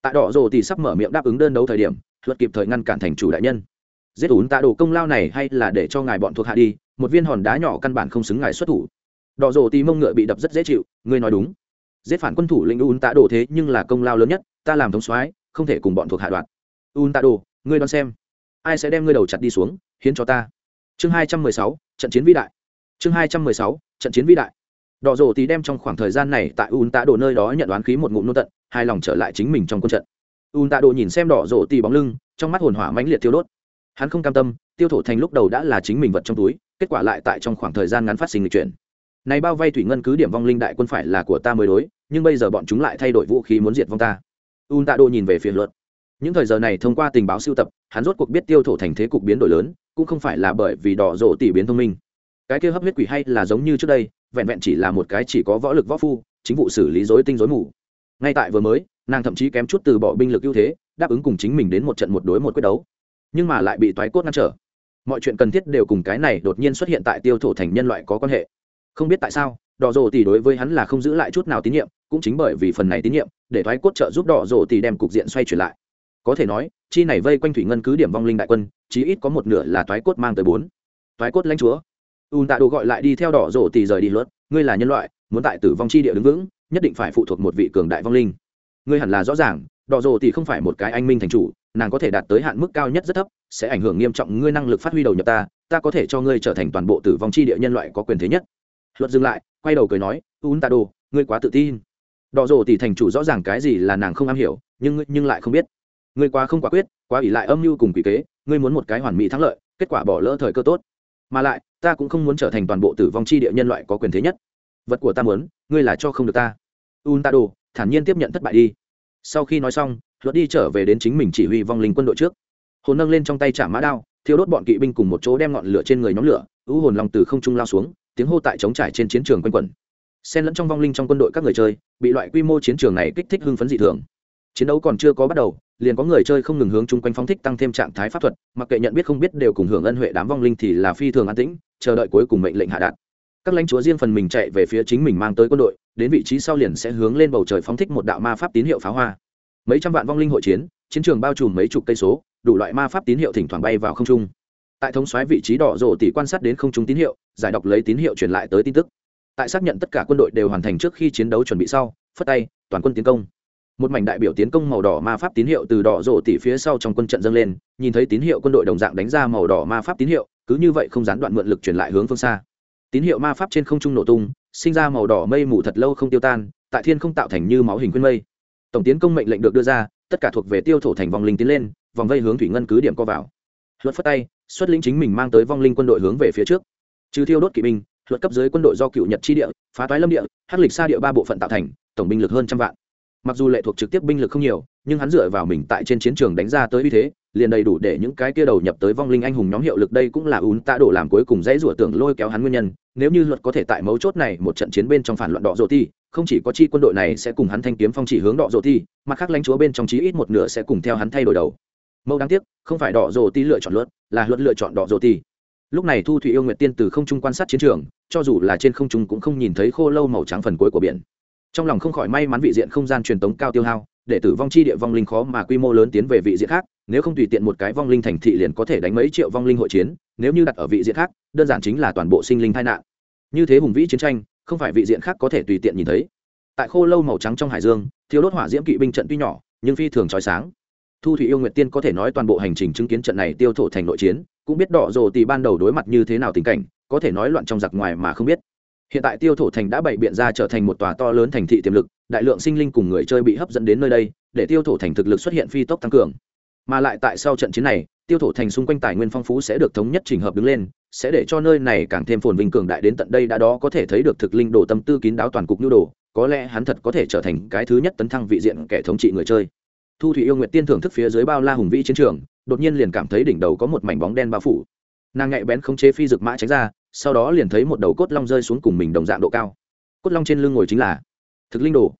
Tại đọ dỗ tỉ sắp mở miệng đáp ứng đơn đấu thời điểm luật kịp thời ngăn cản thành chủ đại nhân. Giết ủn tạ đồ công lao này hay là để cho ngài bọn thuộc hạ đi, một viên hòn đá nhỏ căn bản không xứng ngài xuất thủ. Đọ dỗ tỉ mông ngựa bị đập rất dễ chịu, ngươi nói đúng. Giết phản quân thủ lĩnh ủn tạ đồ thế nhưng là công lao lớn nhất ta làm thống soái, không thể cùng bọn thuộc hạ đoạn un tạ đồ, ngươi đoán xem. Ai sẽ đem ngươi đầu chặt đi xuống, hiến cho ta? Chương hai trăm mười sáu, trận chiến vĩ đại. Chương hai trăm mười sáu, trận chiến vĩ đại. Đỏ rổ thì đem trong khoảng thời gian này tại un tạ đồ nơi đó nhận đoán khí một ngụm nôn tận, hài lòng trở lại chính mình trong quân trận. Un tạ đồ nhìn xem đỏ rổ Tì bóng lưng, trong mắt hồn hỏa mãnh liệt thiêu đốt. Hắn không cam tâm, tiêu thổ thành lúc đầu đã là chính mình vật trong túi, kết quả lại tại trong khoảng thời gian ngắn phát sinh lịch chuyển. Này bao vây thủy ngân cứ điểm vong linh đại quân phải là của ta mới đối, nhưng bây giờ bọn chúng lại thay đổi vũ khí muốn diệt vong ta un tạ đô nhìn về phía luật. Những thời giờ này thông qua tình báo siêu tập, hắn rốt cuộc biết tiêu thổ thành thế cục biến đổi lớn, cũng không phải là bởi vì đỏ rộ tỷ biến thông minh. Cái kia hấp huyết quỷ hay là giống như trước đây, vẹn vẹn chỉ là một cái chỉ có võ lực võ phu, chính vụ xử lý dối tinh dối mù. Ngay tại vừa mới, nàng thậm chí kém chút từ bỏ binh lực ưu thế, đáp ứng cùng chính mình đến một trận một đối một quyết đấu. Nhưng mà lại bị toái cốt ngăn trở. Mọi chuyện cần thiết đều cùng cái này đột nhiên xuất hiện tại tiêu thổ thành nhân loại có quan hệ. Không biết tại sao đỏ rồ tỷ đối với hắn là không giữ lại chút nào tín nhiệm, cũng chính bởi vì phần này tín nhiệm, để thoái cốt trợ giúp đỏ rồ tỷ đem cục diện xoay chuyển lại. Có thể nói, chi này vây quanh thủy ngân cứ điểm vong linh đại quân, chí ít có một nửa là thoái cốt mang tới bốn. Thoái cốt lãnh chúa. Ùn tạ đồ gọi lại đi theo đỏ rồ tỷ rời đi luật, ngươi là nhân loại, muốn tại tử vong chi địa đứng vững, nhất định phải phụ thuộc một vị cường đại vong linh. Ngươi hẳn là rõ ràng, đỏ rồ tỷ không phải một cái anh minh thành chủ, nàng có thể đạt tới hạn mức cao nhất rất thấp, sẽ ảnh hưởng nghiêm trọng ngươi năng lực phát huy đầu nhập ta ta có thể cho ngươi trở thành toàn bộ tử vong chi địa nhân loại có quyền thế nhất. Luật dừng lại quay đầu cười nói un tạ đồ, ngươi quá tự tin. Đỏ rồ tỷ thành chủ rõ ràng cái gì là nàng không am hiểu, nhưng nhưng lại không biết. Ngươi quá không quả quyết, quá ỷ lại âm mưu cùng quỷ kế, ngươi muốn một cái hoàn mỹ thắng lợi, kết quả bỏ lỡ thời cơ tốt. Mà lại, ta cũng không muốn trở thành toàn bộ tử vong chi địa nhân loại có quyền thế nhất. Vật của ta muốn, ngươi là cho không được ta. Un ta đồ, thản nhiên tiếp nhận thất bại đi. Sau khi nói xong, luật đi trở về đến chính mình chỉ huy vong linh quân đội trước. Hồn nâng lên trong tay trả mã đao, thiêu đốt bọn kỵ binh cùng một chỗ đem ngọn lửa trên người nhóm lửa, ưu hồn lòng từ không trung lao xuống tiếng hô tại chống trải trên chiến trường quanh quẩn. Xen lẫn trong vong linh trong quân đội các người chơi, bị loại quy mô chiến trường này kích thích hưng phấn dị thường. Chiến đấu còn chưa có bắt đầu, liền có người chơi không ngừng hướng chung quanh phóng thích tăng thêm trạng thái pháp thuật, mặc kệ nhận biết không biết đều cùng hưởng ân huệ đám vong linh thì là phi thường an tĩnh, chờ đợi cuối cùng mệnh lệnh hạ đạt. Các lãnh chúa riêng phần mình chạy về phía chính mình mang tới quân đội, đến vị trí sau liền sẽ hướng lên bầu trời phóng thích một đạo ma pháp tín hiệu pháo hoa. Mấy trăm vạn vong linh hội chiến chiến trường bao trùm mấy chục cây số, đủ loại ma pháp tín hiệu thỉnh thoảng bay vào không trung tại thống xoáy vị trí đỏ rộ tỷ quan sát đến không trung tín hiệu, giải đọc lấy tín hiệu truyền lại tới tin tức. Tại xác nhận tất cả quân đội đều hoàn thành trước khi chiến đấu chuẩn bị sau, phất tay, toàn quân tiến công. Một mảnh đại biểu tiến công màu đỏ ma pháp tín hiệu từ đỏ rộ tỷ phía sau trong quân trận dâng lên, nhìn thấy tín hiệu quân đội đồng dạng đánh ra màu đỏ ma pháp tín hiệu, cứ như vậy không gián đoạn mượn lực truyền lại hướng phương xa. Tín hiệu ma pháp trên không trung nổ tung, sinh ra màu đỏ mây mù thật lâu không tiêu tan, tại thiên không tạo thành như máu hình quyên mây. Tổng tiến công mệnh lệnh được đưa ra, tất cả thuộc về tiêu thổ thành vòng linh tiến lên, vòng vây hướng thủy ngân cứ điểm co vào. Luật phất tay xuất lĩnh chính mình mang tới vong linh quân đội hướng về phía trước. Trừ thiêu đốt kỵ binh, luật cấp dưới quân đội do cựu nhật chi địa, phá toái lâm địa, hắc lịch xa địa ba bộ phận tạo thành, tổng binh lực hơn trăm vạn. Mặc dù lệ thuộc trực tiếp binh lực không nhiều, nhưng hắn dựa vào mình tại trên chiến trường đánh ra tới uy thế, liền đầy đủ để những cái kia đầu nhập tới vong linh anh hùng nhóm hiệu lực đây cũng là ún tạ đổ làm cuối cùng dãy rủa tưởng lôi kéo hắn nguyên nhân. Nếu như luật có thể tại mấu chốt này một trận chiến bên trong phản loạn đỏ rộ thi, không chỉ có chi quân đội này sẽ cùng hắn thanh kiếm phong chỉ hướng đỏ rộ thi mà khác lãnh chúa bên trong chí ít một nửa sẽ cùng theo hắn thay đổi đầu mẫu đáng tiếc, không phải đỏ rộ ti lựa chọn luật, là luật lựa chọn đỏ rộ ti lúc này thu thủy yêu nguyệt tiên từ không trung quan sát chiến trường, cho dù là trên không trung cũng không nhìn thấy khô lâu màu trắng phần cuối của biển. Trong lòng không khỏi may mắn vị diện không gian truyền tống cao tiêu hao, để tử vong chi địa vong linh khó mà quy mô lớn tiến về vị diện khác, nếu không tùy tiện một cái vong linh thành thị liền có thể đánh mấy triệu vong linh hội chiến, nếu như đặt ở vị diện khác, đơn giản chính là toàn bộ sinh linh tai nạn. Như thế hùng vĩ chiến tranh, không phải vị diện khác có thể tùy tiện nhìn thấy. Tại khô lâu màu trắng trong hải dương thiếu đốt hỏa diễm kỵ binh trận tuy nhỏ, nhưng phi thường trói sáng thu thủy yêu nguyệt tiên có thể nói toàn bộ hành trình chứng kiến trận này tiêu thổ thành nội chiến, cũng biết đỏ rồ tì ban đầu đối mặt như thế nào tình cảnh, có thể nói loạn trong giặc ngoài mà không biết. Hiện tại tiêu thổ thành đã bày biện ra trở thành một tòa to lớn thành thị tiềm lực, đại lượng sinh linh cùng người chơi bị hấp dẫn đến nơi đây, để tiêu thổ thành thực lực xuất hiện phi tốc tăng cường. Mà lại tại sau trận chiến này, tiêu thổ thành xung quanh tài nguyên phong phú sẽ được thống nhất trình hợp đứng lên, sẽ để cho nơi này càng thêm phồn vinh cường đại đến tận đây đã đó có thể thấy được thực linh đồ tâm tư kín đáo toàn cục nhu đồ, có lẽ hắn thật có thể trở thành cái thứ nhất tấn thăng vị diện kẻ thống trị người chơi thu thủy yêu Nguyệt tiên thưởng thức phía dưới bao la hùng vĩ chiến trường, đột nhiên liền cảm thấy đỉnh đầu có một mảnh bóng đen bao phủ. Nàng nhạy bén không chế phi rực mã tránh ra, sau đó liền thấy một đầu cốt long rơi xuống cùng mình đồng dạng độ cao. Cốt long trên lưng ngồi chính là thực linh đồ.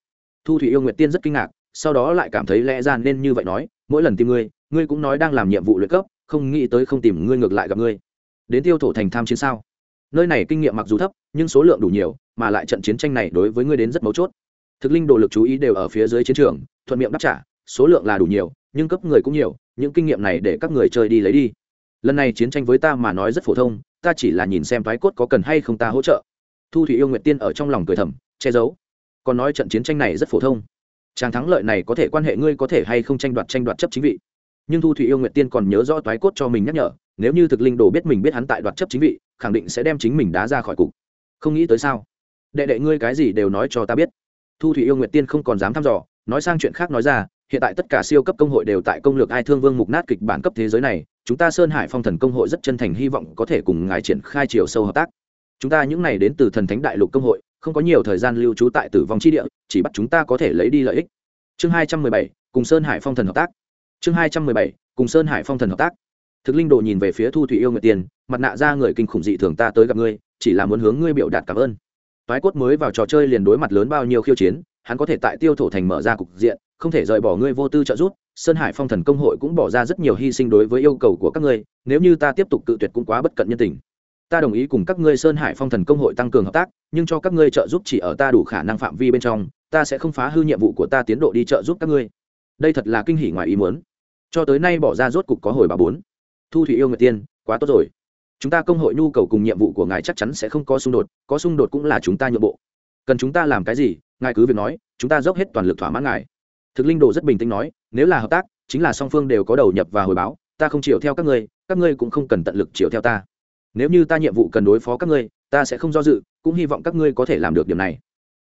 Thu thủy yêu Nguyệt tiên rất kinh ngạc, sau đó lại cảm thấy lẽ ra nên như vậy nói, mỗi lần tìm ngươi ngươi cũng nói đang làm nhiệm vụ luyện cấp, không nghĩ tới không tìm ngươi ngược lại gặp ngươi. Đến tiêu thổ thành tham chiến sao? Nơi này kinh nghiệm mặc dù thấp, nhưng số lượng đủ nhiều, mà lại trận chiến tranh này đối với ngươi đến rất mấu chốt. Thực linh đồ lực chú ý đều ở phía dưới chiến trường, thuận miệng đáp trả số lượng là đủ nhiều, nhưng cấp người cũng nhiều, những kinh nghiệm này để các người chơi đi lấy đi. Lần này chiến tranh với ta mà nói rất phổ thông, ta chỉ là nhìn xem thoái cốt có cần hay không ta hỗ trợ. Thu thủy yêu nguyệt tiên ở trong lòng cười thầm, che giấu. Còn nói trận chiến tranh này rất phổ thông. Chàng thắng lợi này có thể quan hệ ngươi có thể hay không tranh đoạt tranh đoạt chấp chính vị. Nhưng thu thủy yêu nguyệt tiên còn nhớ rõ toái cốt cho mình nhắc nhở, nếu như thực linh đồ biết mình biết hắn tại đoạt chấp chính vị, khẳng định sẽ đem chính mình đá ra khỏi cục. Không nghĩ tới sao? Đệ đệ ngươi cái gì đều nói cho ta biết. Thu thủy yêu nguyệt tiên không còn dám thăm dò, nói sang chuyện khác nói ra hiện tại tất cả siêu cấp công hội đều tại công lược ai thương vương mục nát kịch bản cấp thế giới này, chúng ta sơn hải phong thần công hội rất chân thành hy vọng có thể cùng ngài triển khai chiều sâu hợp tác. Chúng ta những này đến từ thần thánh đại lục công hội, không có nhiều thời gian lưu trú tại tử vong chi địa, chỉ bắt chúng ta có thể lấy đi lợi ích. Chương hai trăm mười bảy, cùng sơn hải phong thần hợp tác. Chương hai trăm mười bảy, cùng sơn hải phong thần hợp tác. Thực linh đồ nhìn về phía thu thủy yêu nguyệt tiền, mặt nạ ra người kinh khủng dị thường ta tới gặp ngươi, chỉ là muốn hướng ngươi biểu đạt cảm ơn. Toái cốt mới vào trò chơi liền đối mặt lớn bao nhiêu khiêu chiến hắn có thể tại tiêu thổ thành mở ra cục diện, không thể rời bỏ ngươi vô tư trợ giúp, sơn hải phong thần công hội cũng bỏ ra rất nhiều hy sinh đối với yêu cầu của các ngươi, nếu như ta tiếp tục cự tuyệt cũng quá bất cận nhân tình. Ta đồng ý cùng các ngươi sơn hải phong thần công hội tăng cường hợp tác, nhưng cho các ngươi trợ giúp chỉ ở ta đủ khả năng phạm vi bên trong, ta sẽ không phá hư nhiệm vụ của ta tiến độ đi trợ giúp các ngươi. Đây thật là kinh hỉ ngoài ý muốn. Cho tới nay bỏ ra rốt cục có hồi bà bốn. Thu thủy yêu người tiên, quá tốt rồi. Chúng ta công hội nhu cầu cùng nhiệm vụ của ngài chắc chắn sẽ không có xung đột, có xung đột cũng là chúng ta nhượng bộ. Cần chúng ta làm cái gì ngài cứ việc nói, chúng ta dốc hết toàn lực thỏa mãn ngài. Thực linh đồ rất bình tĩnh nói, nếu là hợp tác, chính là song phương đều có đầu nhập và hồi báo, ta không chiều theo các ngươi các ngươi cũng không cần tận lực chiều theo ta. Nếu như ta nhiệm vụ cần đối phó các ngươi, ta sẽ không do dự, cũng hy vọng các ngươi có thể làm được điều này.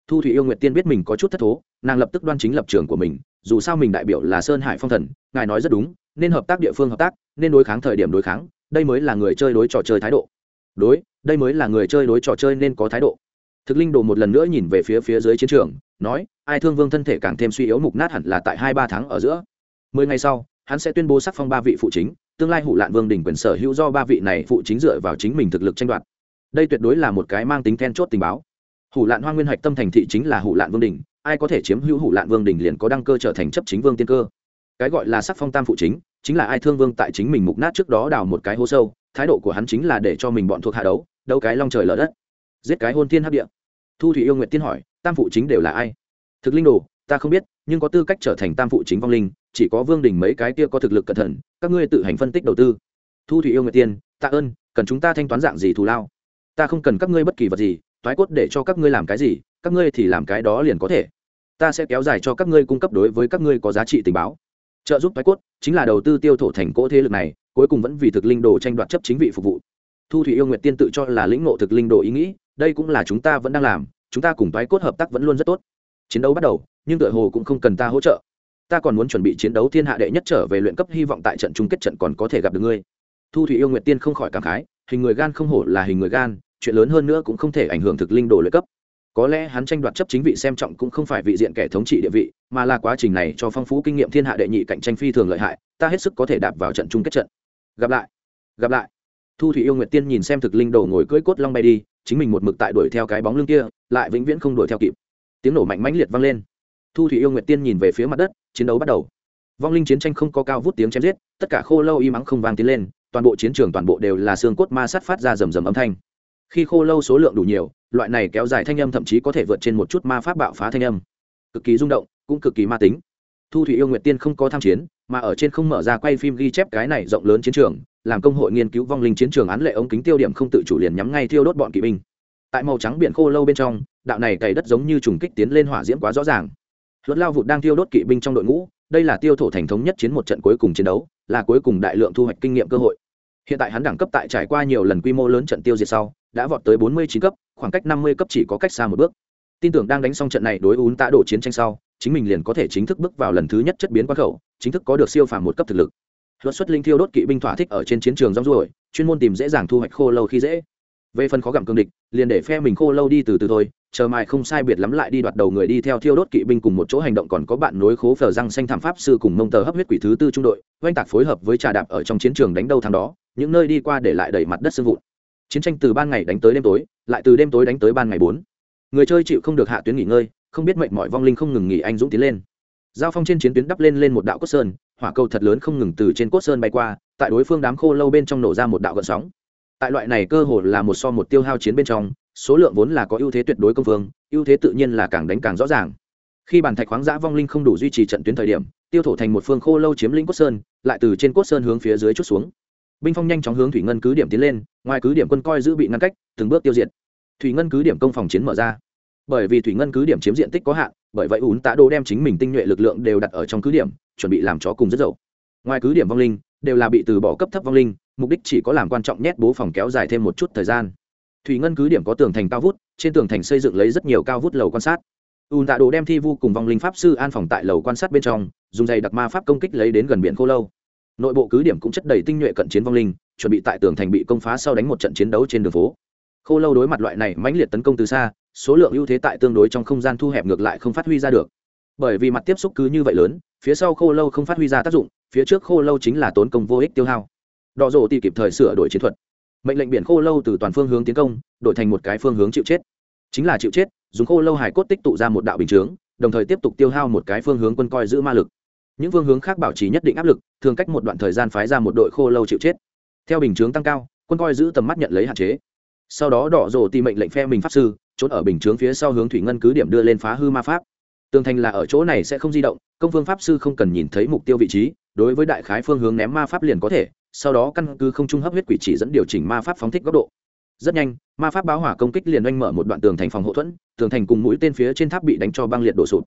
Thu thủy yêu nguyệt tiên biết mình có chút thất thố, nàng lập tức đoan chính lập trường của mình, dù sao mình đại biểu là sơn hải phong thần, ngài nói rất đúng, nên hợp tác địa phương hợp tác, nên đối kháng thời điểm đối kháng, đây mới là người chơi đối trò chơi thái độ. Đối, đây mới là người chơi đối trò chơi nên có thái độ thực linh đồ một lần nữa nhìn về phía phía dưới chiến trường, nói, ai thương vương thân thể càng thêm suy yếu mục nát hẳn là tại hai ba tháng ở giữa. Mười ngày sau, hắn sẽ tuyên bố sắc phong ba vị phụ chính, tương lai hủ lạn vương đỉnh quyền sở hữu do ba vị này phụ chính dựa vào chính mình thực lực tranh đoạt. Đây tuyệt đối là một cái mang tính then chốt tình báo. Hủ lạn hoa nguyên hạch tâm thành thị chính là hủ lạn vương đỉnh, ai có thể chiếm hữu hủ lạn vương đỉnh liền có đăng cơ trở thành chấp chính vương tiên cơ. Cái gọi là sắc phong tam phụ chính chính là ai thương vương tại chính mình mục nát trước đó đào một cái hố sâu, thái độ của hắn chính là để cho mình bọn thuộc hạ đấu đấu cái long trời lở đất giết cái hôn thiên hấp địa. Thu thủy yêu nguyện tiên hỏi, tam phụ chính đều là ai? Thực linh đồ, ta không biết, nhưng có tư cách trở thành tam phụ chính vong linh, chỉ có vương đình mấy cái kia có thực lực cẩn thận, các ngươi tự hành phân tích đầu tư. Thu thủy yêu nguyện tiên, tạ ơn, cần chúng ta thanh toán dạng gì thù lao? Ta không cần các ngươi bất kỳ vật gì thoái cốt để cho các ngươi làm cái gì, các ngươi thì làm cái đó liền có thể. Ta sẽ kéo dài cho các ngươi cung cấp đối với các ngươi có giá trị tình báo. Trợ giúp thoái cốt chính là đầu tư tiêu thổ thành cỗ thế lực này, cuối cùng vẫn vì thực linh đồ tranh đoạt chấp chính vị phục vụ. Thu thủy yêu nguyệt tiên tự cho là lĩnh ngộ thực linh đồ ý nghĩ đây cũng là chúng ta vẫn đang làm, chúng ta cùng toái cốt hợp tác vẫn luôn rất tốt. Chiến đấu bắt đầu, nhưng đội hồ cũng không cần ta hỗ trợ. Ta còn muốn chuẩn bị chiến đấu thiên hạ đệ nhất trở về luyện cấp, hy vọng tại trận chung kết trận còn có thể gặp được ngươi. Thu thủy yêu nguyệt tiên không khỏi cảm khái, hình người gan không hổ là hình người gan, chuyện lớn hơn nữa cũng không thể ảnh hưởng thực linh đồ luyện cấp. Có lẽ hắn tranh đoạt chấp chính vị xem trọng cũng không phải vị diện kẻ thống trị địa vị, mà là quá trình này cho phong phú kinh nghiệm thiên hạ đệ nhị cạnh tranh phi thường lợi hại, ta hết sức có thể đạp vào trận chung kết trận. Gặp lại gặp lại. Thu thủy yêu nguyệt tiên nhìn xem thực linh đồ ngồi cưỡi cốt long bay đi chính mình một mực tại đuổi theo cái bóng lưng kia, lại vĩnh viễn không đuổi theo kịp. Tiếng nổ mạnh mãnh liệt vang lên. Thu thủy yêu nguyệt tiên nhìn về phía mặt đất, chiến đấu bắt đầu. Vong linh chiến tranh không có cao vút tiếng chém giết, tất cả khô lâu y mắng không vang tiến lên, toàn bộ chiến trường toàn bộ đều là xương cốt ma sát phát ra rầm rầm âm thanh. Khi khô lâu số lượng đủ nhiều, loại này kéo dài thanh âm thậm chí có thể vượt trên một chút ma pháp bạo phá thanh âm. Cực kỳ rung động, cũng cực kỳ ma tính. Thu thủy yêu nguyệt tiên không có tham chiến, mà ở trên không mở ra quay phim ghi chép cái này rộng lớn chiến trường làm công hội nghiên cứu vong linh chiến trường án lệ ống kính tiêu điểm không tự chủ liền nhắm ngay thiêu đốt bọn kỵ binh. Tại màu trắng biển khô lâu bên trong, đạo này cày đất giống như trùng kích tiến lên hỏa diễm quá rõ ràng. Luật lao vụt đang tiêu đốt kỵ binh trong đội ngũ, đây là tiêu thổ thành thống nhất chiến một trận cuối cùng chiến đấu, là cuối cùng đại lượng thu hoạch kinh nghiệm cơ hội. Hiện tại hắn đẳng cấp tại trải qua nhiều lần quy mô lớn trận tiêu diệt sau, đã vọt tới bốn mươi chín cấp, khoảng cách năm mươi cấp chỉ có cách xa một bước. Tin tưởng đang đánh xong trận này đối ún tạ đổ chiến tranh sau, chính mình liền có thể chính thức bước vào lần thứ nhất chất biến quan khẩu, chính thức có được siêu phàm một cấp thực lực luật xuất linh thiêu đốt kỵ binh thỏa thích ở trên chiến trường rong ruổi, chuyên môn tìm dễ dàng thu hoạch khô lâu khi dễ. Về phần khó gặm cương địch, liền để phe mình khô lâu đi từ từ thôi, chờ mai không sai biệt lắm lại đi đoạt đầu người đi theo thiêu đốt kỵ binh cùng một chỗ hành động còn có bạn nối khố phờ răng xanh thảm pháp sư cùng mông tờ hấp huyết quỷ thứ tư trung đội, oanh tạc phối hợp với trà đạp ở trong chiến trường đánh đâu thằng đó, những nơi đi qua để lại đầy mặt đất sương vụn. Chiến tranh từ ban ngày đánh tới đêm tối, lại từ đêm tối đánh tới ban ngày bốn. Người chơi chịu không được hạ tuyến nghỉ ngơi, không biết mệnh mọi vong linh không ngừng nghỉ anh dũng tiến lên. Giao phong trên chiến tuyến đắp lên lên một đạo cốt sơn hỏa cầu thật lớn không ngừng từ trên cốt sơn bay qua, tại đối phương đám khô lâu bên trong nổ ra một đạo gợn sóng. Tại loại này cơ hồ là một so một tiêu hao chiến bên trong, số lượng vốn là có ưu thế tuyệt đối công phương ưu thế tự nhiên là càng đánh càng rõ ràng. Khi bản thạch khoáng giã vong linh không đủ duy trì trận tuyến thời điểm, tiêu thổ thành một phương khô lâu chiếm lĩnh cốt sơn, lại từ trên cốt sơn hướng phía dưới chút xuống. Binh phong nhanh chóng hướng thủy ngân cứ điểm tiến lên, ngoài cứ điểm quân coi giữ bị ngăn cách, từng bước tiêu diệt. Thủy ngân cứ điểm công phòng chiến mở ra. Bởi vì thủy ngân cứ điểm chiếm diện tích có hạn, bởi vậy ún tạ đô đem chính mình tinh nhuệ lực lượng đều đặt ở trong cứ điểm chuẩn bị làm chó cùng rất dậu. Ngoài cứ điểm vong linh, đều là bị từ bỏ cấp thấp vong linh, mục đích chỉ có làm quan trọng nhét bố phòng kéo dài thêm một chút thời gian. Thủy ngân cứ điểm có tường thành cao vút, trên tường thành xây dựng lấy rất nhiều cao vút lầu quan sát. Ùn tạ đồ đem thi vu cùng vong linh pháp sư an phòng tại lầu quan sát bên trong, dùng giày đặc ma pháp công kích lấy đến gần biển khô lâu. Nội bộ cứ điểm cũng chất đầy tinh nhuệ cận chiến vong linh, chuẩn bị tại tường thành bị công phá sau đánh một trận chiến đấu trên đường phố. Khô lâu đối mặt loại này mãnh liệt tấn công từ xa, số lượng ưu thế tại tương đối trong không gian thu hẹp ngược lại không phát huy ra được bởi vì mặt tiếp xúc cứ như vậy lớn, phía sau khô lâu không phát huy ra tác dụng, phía trước khô lâu chính là tốn công vô ích tiêu hao. Đỏ rổ thì kịp thời sửa đổi chiến thuật. Mệnh lệnh biển khô lâu từ toàn phương hướng tiến công, đổi thành một cái phương hướng chịu chết. Chính là chịu chết, dùng khô lâu hải cốt tích tụ ra một đạo bình chướng, đồng thời tiếp tục tiêu hao một cái phương hướng quân coi giữ ma lực. Những phương hướng khác bảo trì nhất định áp lực, thường cách một đoạn thời gian phái ra một đội khô lâu chịu chết. Theo bình chướng tăng cao, quân coi giữ tầm mắt nhận lấy hạn chế. Sau đó đỏ rổ tìm mệnh lệnh phe mình pháp sư, trốn ở bình chướng phía sau hướng thủy ngân cứ điểm đưa lên phá hư ma pháp tường thành là ở chỗ này sẽ không di động, công phương pháp sư không cần nhìn thấy mục tiêu vị trí, đối với đại khái phương hướng ném ma pháp liền có thể, sau đó căn cứ không trung hấp huyết quỷ chỉ dẫn điều chỉnh ma pháp phóng thích góc độ. Rất nhanh, ma pháp báo hỏa công kích liền oanh mở một đoạn tường thành phòng hậu thuẫn, tường thành cùng mũi tên phía trên tháp bị đánh cho băng liệt đổ sụt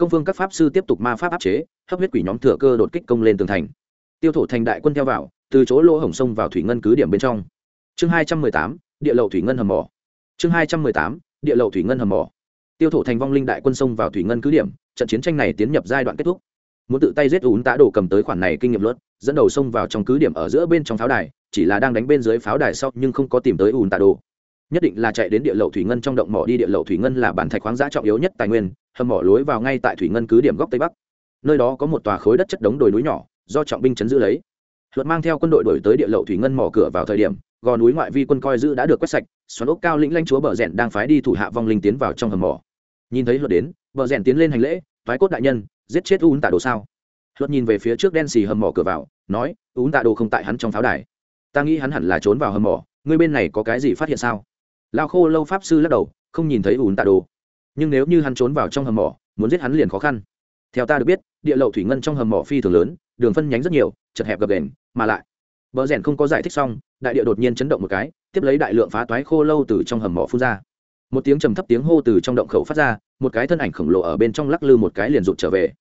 công phương các pháp sư tiếp tục ma pháp áp chế, hấp huyết quỷ nhóm thừa cơ đột kích công lên tường thành. Tiêu thổ thành đại quân theo vào, từ chỗ lỗ hổng sông vào thủy ngân cứ điểm bên trong. Chương hai trăm mười tám, địa lậu thủy ngân hầm mỏ. Chương hai trăm mười tám, địa lậu thủy ngân hầm mỏ tiêu thổ thành vong linh đại quân sông vào thủy ngân cứ điểm, trận chiến tranh này tiến nhập giai đoạn kết thúc. Muốn tự tay giết ún tạ đổ cầm tới khoản này kinh nghiệm luật, dẫn đầu sông vào trong cứ điểm ở giữa bên trong pháo đài, chỉ là đang đánh bên dưới pháo đài sau nhưng không có tìm tới ún tạ đổ. nhất định là chạy đến địa lậu thủy ngân trong động mỏ đi, địa lậu thủy ngân là bản thạch khoáng giá trọng yếu nhất tài nguyên, hầm mỏ lối vào ngay tại thủy ngân cứ điểm góc tây bắc. Nơi đó có một tòa khối đất chất đống đồi núi nhỏ, do trọng binh chấn giữ lấy. Luật mang theo quân đội đổi tới địa lậu thủy ngân mỏ cửa vào thời điểm, gò núi ngoại vi quân coi giữ đã được quét sạch, xoắn ốc cao lĩnh lanh chúa bờ rẽn đang phái đi thủ hạ vong linh tiến vào trong hầm mỏ nhìn thấy luật đến bờ rèn tiến lên hành lễ thoái cốt đại nhân, giết chết un tạ đồ sao? Luật nhìn về phía trước đen xì hầm mỏ cửa vào, nói un tạ đồ không tại hắn trong pháo đài. Ta nghĩ hắn hẳn là trốn vào hầm mỏ, ngươi bên này có cái gì phát hiện sao? Lao khô lâu pháp sư lắc đầu, không nhìn thấy un tạ đồ. Nhưng nếu như hắn trốn vào trong hầm mỏ, muốn giết hắn liền khó khăn. Theo ta được biết, địa lậu thủy ngân trong hầm mỏ phi thường lớn, đường phân nhánh rất nhiều, chật hẹp gập đền mà lại bờ rèn không có giải thích xong, đại địa đột nhiên chấn động một cái, tiếp lấy đại lượng phá toái khô lâu từ trong hầm mỏ phun ra một tiếng trầm thấp tiếng hô từ trong động khẩu phát ra một cái thân ảnh khổng lồ ở bên trong lắc lư một cái liền rụt trở về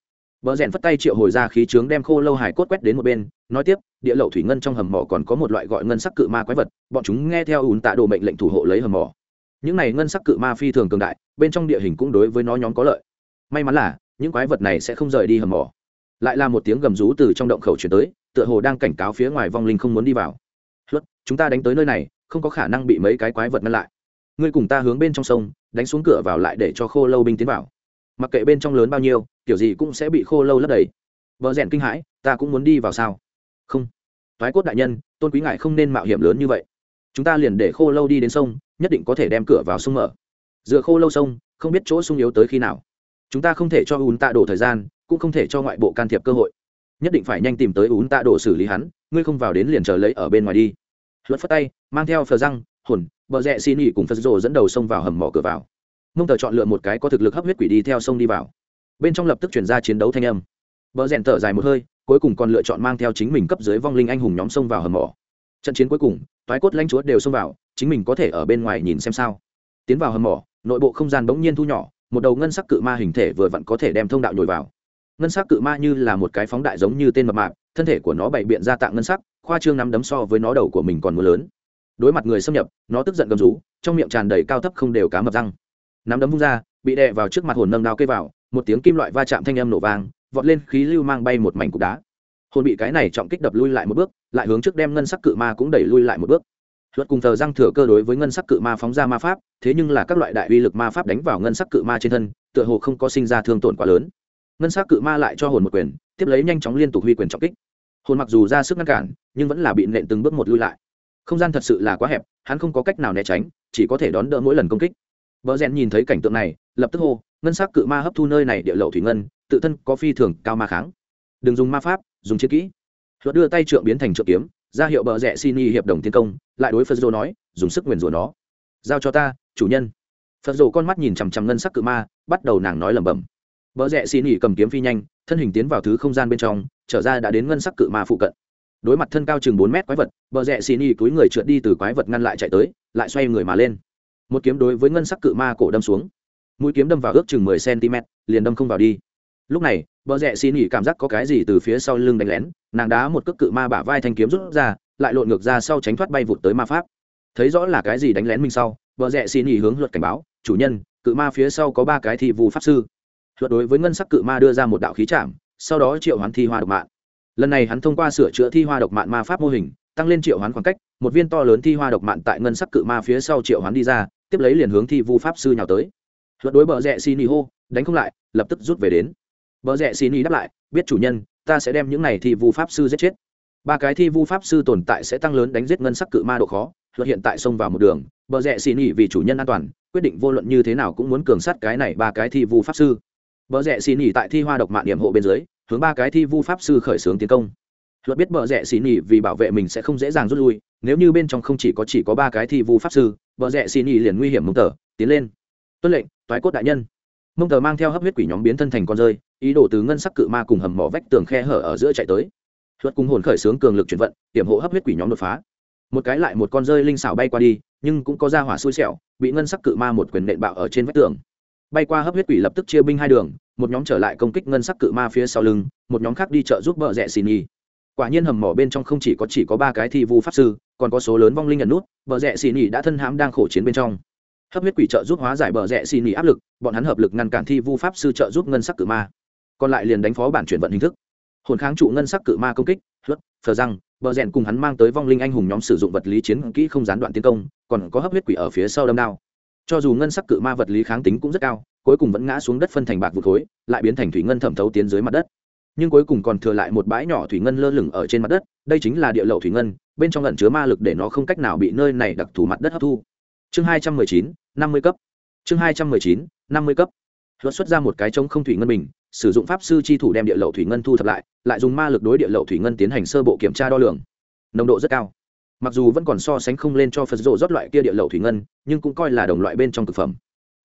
Bờ rèn phất tay triệu hồi ra khí trướng đem khô lâu hải cốt quét đến một bên, nói tiếp, địa lậu thủy ngân trong hầm mỏ còn có một loại gọi ngân sắc cự ma quái vật, bọn chúng nghe theo ùn tạ đồ mệnh lệnh thủ hộ lấy hầm mỏ. Những này ngân sắc cự ma phi thường cường đại, bên trong địa hình cũng đối với nó nhóm có lợi. May mắn là, những quái vật này sẽ không rời đi hầm mỏ. Lại là một tiếng gầm rú từ trong động khẩu truyền tới, tựa hồ đang cảnh cáo phía ngoài vong linh không muốn đi vào. Luật, chúng ta đánh tới nơi này, không có khả năng bị mấy cái quái vật ngăn lại. Ngươi cùng ta hướng bên trong sông, đánh xuống cửa vào lại để cho khô lâu binh tiến vào. Mặc kệ bên trong lớn bao nhiêu, kiểu gì cũng sẽ bị khô lâu lấp đầy. Vợ rèn kinh hãi ta cũng muốn đi vào sao? Không. Thoái cốt đại nhân tôn quý ngại không nên mạo hiểm lớn như vậy. Chúng ta liền để khô lâu đi đến sông nhất định có thể đem cửa vào sông mở. Dựa khô lâu sông không biết chỗ sung yếu tới khi nào. Chúng ta không thể cho ùn tạ đổ thời gian cũng không thể cho ngoại bộ can thiệp cơ hội. Nhất định phải nhanh tìm tới ùn tạ đổ xử lý hắn ngươi không vào đến liền chờ lấy ở bên ngoài đi. Luật phất tay mang theo phờ răng hồn, bờ rẽ xin nghỉ cùng phật rồ dẫn đầu sông vào hầm mỏ cửa vào. Mông tờ chọn lựa một cái có thực lực hấp huyết quỷ đi theo sông đi vào. Bên trong lập tức chuyển ra chiến đấu thanh âm. Bờ rèn thở dài một hơi, cuối cùng còn lựa chọn mang theo chính mình cấp dưới vong linh anh hùng nhóm xông vào hầm mỏ. Trận chiến cuối cùng, toái cốt lãnh chúa đều xông vào, chính mình có thể ở bên ngoài nhìn xem sao. Tiến vào hầm mỏ, nội bộ không gian bỗng nhiên thu nhỏ, một đầu ngân sắc cự ma hình thể vừa vặn có thể đem thông đạo nhồi vào. Ngân sắc cự ma như là một cái phóng đại giống như tên mập mạp, thân thể của nó bày biện ra tạng ngân sắc, khoa trương nắm đấm so với nó đầu của mình còn mưa lớn đối mặt người xâm nhập, nó tức giận gầm rú, trong miệng tràn đầy cao thấp không đều cá mập răng. Nắm đấm vung ra, bị đè vào trước mặt hồn nâng đao cây vào, một tiếng kim loại va chạm thanh âm nổ vang, vọt lên khí lưu mang bay một mảnh cục đá. Hồn bị cái này trọng kích đập lui lại một bước, lại hướng trước đem ngân sắc cự ma cũng đẩy lui lại một bước. Luật cùng thờ răng thừa cơ đối với ngân sắc cự ma phóng ra ma pháp, thế nhưng là các loại đại uy lực ma pháp đánh vào ngân sắc cự ma trên thân, tựa hồ không có sinh ra thương tổn quá lớn. Ngân sắc cự ma lại cho hồn một quyền, tiếp lấy nhanh chóng liên tục huy quyền trọng kích. Hồn mặc dù ra sức ngăn cản, nhưng vẫn là bị nện từng bước một lui lại không gian thật sự là quá hẹp, hắn không có cách nào né tránh, chỉ có thể đón đỡ mỗi lần công kích. Vợ rèn nhìn thấy cảnh tượng này, lập tức hô, ngân sắc cự ma hấp thu nơi này, địa lậu thủy ngân, tự thân có phi thường cao ma kháng. Đừng dùng ma pháp, dùng chiến kỹ. Luật đưa tay trượng biến thành trượng kiếm, ra hiệu bờ rẽ xin y hiệp đồng tiến công, lại đối phật dô nói, dùng sức nguyền rủa nó. Giao cho ta, chủ nhân. Phật dô con mắt nhìn chằm chằm ngân sắc cự ma, bắt đầu nàng nói lẩm bẩm. Bờ rẽ xin y cầm kiếm phi nhanh, thân hình tiến vào thứ không gian bên trong, trở ra đã đến ngân sắc cự ma phụ cận đối mặt thân cao chừng bốn mét quái vật, bờ rẽ xin ni túi người trượt đi từ quái vật ngăn lại chạy tới, lại xoay người mà lên. Một kiếm đối với ngân sắc cự ma cổ đâm xuống. Mũi kiếm đâm vào ước chừng mười cm liền đâm không vào đi. Lúc này, Bờ rẽ xin nghỉ cảm giác có cái gì từ phía sau lưng đánh lén, nàng đá một cước cự ma bả vai thanh kiếm rút ra, lại lộn ngược ra sau tránh thoát bay vụt tới ma pháp. Thấy rõ là cái gì đánh lén mình sau, Bờ rẽ xin nghỉ hướng luật cảnh báo, chủ nhân, cự ma phía sau có ba cái thị vụ pháp sư. Luật đối với ngân sắc cự ma đưa ra một đạo khí chạm sau đó triệu hoán thi hoa độc mạng lần này hắn thông qua sửa chữa thi hoa độc mạn ma pháp mô hình, tăng lên triệu hoán khoảng cách, một viên to lớn thi hoa độc mạn tại ngân sắc cự ma phía sau triệu hoán đi ra, tiếp lấy liền hướng thi vu pháp sư nhào tới. Luật đối bờ rẽ xin hô, đánh không lại, lập tức rút về đến. Bờ rẽ xin đáp lại, biết chủ nhân, ta sẽ đem những này thi vu pháp sư giết chết. Ba cái thi vu pháp sư tồn tại sẽ tăng lớn đánh giết ngân sắc cự ma độ khó, luật hiện tại xông vào một đường, bờ rẽ xin ý vì chủ nhân an toàn, quyết định vô luận như thế nào cũng muốn cường sát cái này ba cái thi vu pháp sư. Bờ rẽ xin ý tại thi hoa độc mạn điểm hộ bên dưới hướng ba cái thi vu pháp sư khởi xướng tiến công. Luật biết bờ rẽ xì nhì vì bảo vệ mình sẽ không dễ dàng rút lui, nếu như bên trong không chỉ có chỉ có ba cái thi vu pháp sư bờ rẽ xì nhì liền nguy hiểm mông tờ, tiến lên. Tuân lệnh, toái cốt đại nhân. Mông tờ mang theo hấp huyết quỷ nhóm biến thân thành con rơi, ý đồ từ ngân sắc cự ma cùng hầm mỏ vách tường khe hở ở giữa chạy tới. Luật cùng hồn khởi xướng cường lực chuyển vận, hiểm hộ hấp huyết quỷ nhóm đột phá. Một cái lại một con rơi linh xảo bay qua đi, nhưng cũng có ra hỏa xui xẻo, bị ngân sắc cự ma một quyền nện bạo ở trên vách tường bay qua hấp huyết quỷ lập tức chia binh hai đường, một nhóm trở lại công kích ngân sắc cự ma phía sau lưng, một nhóm khác đi chợ giúp vợ rẽ xì nhi quả nhiên hầm mỏ bên trong không chỉ có chỉ có ba cái thi vu pháp sư, còn có số lớn vong linh nhận nút vợ rẽ xì nhi đã thân hãm đang khổ chiến bên trong. Hấp huyết quỷ trợ giúp hóa giải bờ rẽ xì nỉ áp lực, bọn hắn hợp lực ngăn cản thi vu pháp sư trợ giúp ngân sắc cự ma. Còn lại liền đánh phó bản chuyển vận hình thức. Hồn kháng trụ ngân sắc cự ma công kích, hớt thờ răng, bờ rẽn cùng hắn mang tới vong linh anh hùng nhóm sử dụng vật lý chiến kỹ không gián đoạn tiến công, còn có hấp huyết quỷ ở phía sau đâm đao cho dù ngân sắc cự ma vật lý kháng tính cũng rất cao, cuối cùng vẫn ngã xuống đất phân thành bạc vụt khối, lại biến thành thủy ngân thẩm thấu tiến dưới mặt đất. Nhưng cuối cùng còn thừa lại một bãi nhỏ thủy ngân lơ lửng ở trên mặt đất, đây chính là địa lậu thủy ngân, bên trong lẩn chứa ma lực để nó không cách nào bị nơi này đặc thù mặt đất hấp thu. Chương hai trăm mười chín, năm mươi cấp. Chương hai trăm mười chín, năm mươi cấp. Luật xuất ra một cái trống không thủy ngân bình, sử dụng pháp sư chi thủ đem địa lậu thủy ngân thu thập lại lại dùng ma lực đối địa lậu thủy ngân tiến hành sơ bộ kiểm tra đo lường. Nồng độ rất cao mặc dù vẫn còn so sánh không lên cho phật rộ rót loại kia địa lậu thủy ngân, nhưng cũng coi là đồng loại bên trong thực phẩm.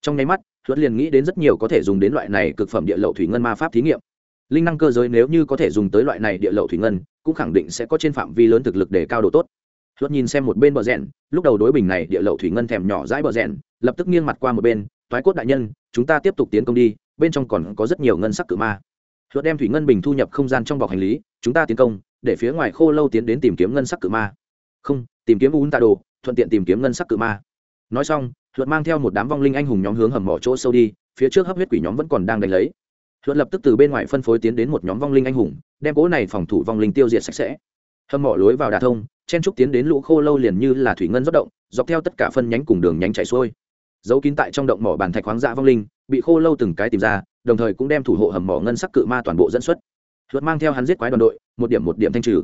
Trong nháy mắt, luật liền nghĩ đến rất nhiều có thể dùng đến loại này cực phẩm địa lậu thủy ngân ma pháp thí nghiệm. Linh năng cơ giới nếu như có thể dùng tới loại này địa lậu thủy ngân, cũng khẳng định sẽ có trên phạm vi lớn thực lực để cao độ tốt. Luật nhìn xem một bên bờ rèn, lúc đầu đối bình này địa lậu thủy ngân thèm nhỏ dãi bờ rèn, lập tức nghiêng mặt qua một bên, toái cốt đại nhân, chúng ta tiếp tục tiến công đi, bên trong còn có rất nhiều ngân sắc cự ma. Luật đem thủy ngân bình thu nhập không gian trong bọc hành lý, chúng ta tiến công, để phía ngoài khô lâu tiến đến tìm kiếm ngân sắc cự ma không, tìm kiếm un tạ đồ, thuận tiện tìm kiếm ngân sắc cự ma. Nói xong, luật mang theo một đám vong linh anh hùng nhóm hướng hầm mỏ chỗ sâu đi, phía trước hấp huyết quỷ nhóm vẫn còn đang đánh lấy. Luật lập tức từ bên ngoài phân phối tiến đến một nhóm vong linh anh hùng, đem cỗ này phòng thủ vong linh tiêu diệt sạch sẽ. Hầm mỏ lối vào đà thông, chen trúc tiến đến lũ khô lâu liền như là thủy ngân rốt động, dọc theo tất cả phân nhánh cùng đường nhánh chảy xuôi. Giấu kín tại trong động mỏ bàn thạch khoáng dạ vong linh, bị khô lâu từng cái tìm ra, đồng thời cũng đem thủ hộ hầm mỏ ngân sắc cự ma toàn bộ dẫn xuất. Luật mang theo hắn giết quái đoàn đội, một điểm một điểm thanh trừ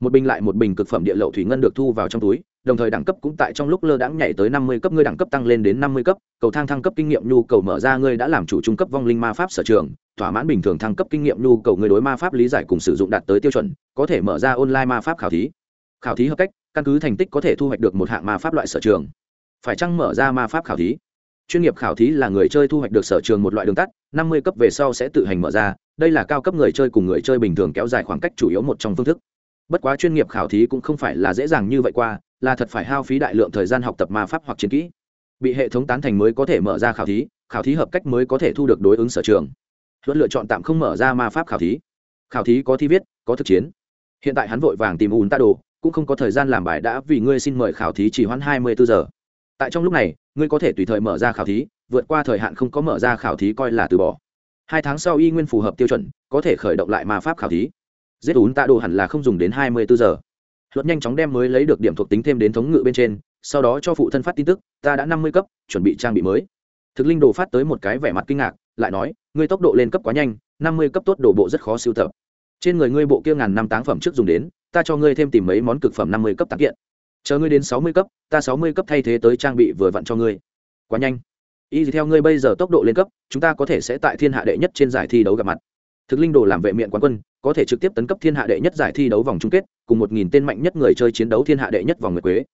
một bình lại một bình cực phẩm địa lậu thủy ngân được thu vào trong túi, đồng thời đẳng cấp cũng tại trong lúc lơ đãng nhảy tới năm mươi cấp, ngươi đẳng cấp tăng lên đến năm mươi cấp, cầu thang thăng cấp kinh nghiệm nhu cầu mở ra, ngươi đã làm chủ trung cấp vong linh ma pháp sở trường, thỏa mãn bình thường thăng cấp kinh nghiệm nhu cầu người đối ma pháp lý giải cùng sử dụng đạt tới tiêu chuẩn, có thể mở ra online ma pháp khảo thí. Khảo thí hợp cách, căn cứ thành tích có thể thu hoạch được một hạng ma pháp loại sở trường. Phải chăng mở ra ma pháp khảo thí? Chuyên nghiệp khảo thí là người chơi thu hoạch được sở trường một loại đường tắt, năm mươi cấp về sau sẽ tự hành mở ra, đây là cao cấp người chơi cùng người chơi bình thường kéo dài khoảng cách chủ yếu một trong phương thức bất quá chuyên nghiệp khảo thí cũng không phải là dễ dàng như vậy qua, là thật phải hao phí đại lượng thời gian học tập ma pháp hoặc chiến kỹ. Bị hệ thống tán thành mới có thể mở ra khảo thí khảo thí hợp cách mới có thể thu được đối ứng sở trường. Luật lựa chọn tạm không mở ra ma pháp khảo thí. Khảo thí có thi viết, có thực chiến. Hiện tại hắn vội vàng tìm ùn ta đồ cũng không có thời gian làm bài đã vì ngươi xin mời khảo thí chỉ hoãn hai mươi bốn giờ. Tại trong lúc này, ngươi có thể tùy thời mở ra khảo thí, vượt qua thời hạn không có mở ra khảo thí coi là từ bỏ. Hai tháng sau y nguyên phù hợp tiêu chuẩn, có thể khởi động lại ma pháp khảo thí giết ún tạ đồ hẳn là không dùng đến hai mươi bốn giờ. Luật nhanh chóng đem mới lấy được điểm thuộc tính thêm đến thống ngự bên trên, sau đó cho phụ thân phát tin tức, ta đã năm mươi cấp, chuẩn bị trang bị mới. Thực linh đồ phát tới một cái vẻ mặt kinh ngạc, lại nói, ngươi tốc độ lên cấp quá nhanh, năm mươi cấp tốt đồ bộ rất khó siêu tập. Trên người ngươi bộ kia ngàn năm táng phẩm trước dùng đến, ta cho ngươi thêm tìm mấy món cực phẩm năm mươi cấp tạp kiện. Chờ ngươi đến sáu mươi cấp, ta sáu mươi cấp thay thế tới trang bị vừa vặn cho ngươi. Quá nhanh. Y theo ngươi bây giờ tốc độ lên cấp, chúng ta có thể sẽ tại thiên hạ đệ nhất trên giải thi đấu gặp mặt thực linh đồ làm vệ miệng quán quân, có thể trực tiếp tấn cấp thiên hạ đệ nhất giải thi đấu vòng chung kết, cùng một nghìn tên mạnh nhất người chơi chiến đấu thiên hạ đệ nhất vòng nguyệt quế.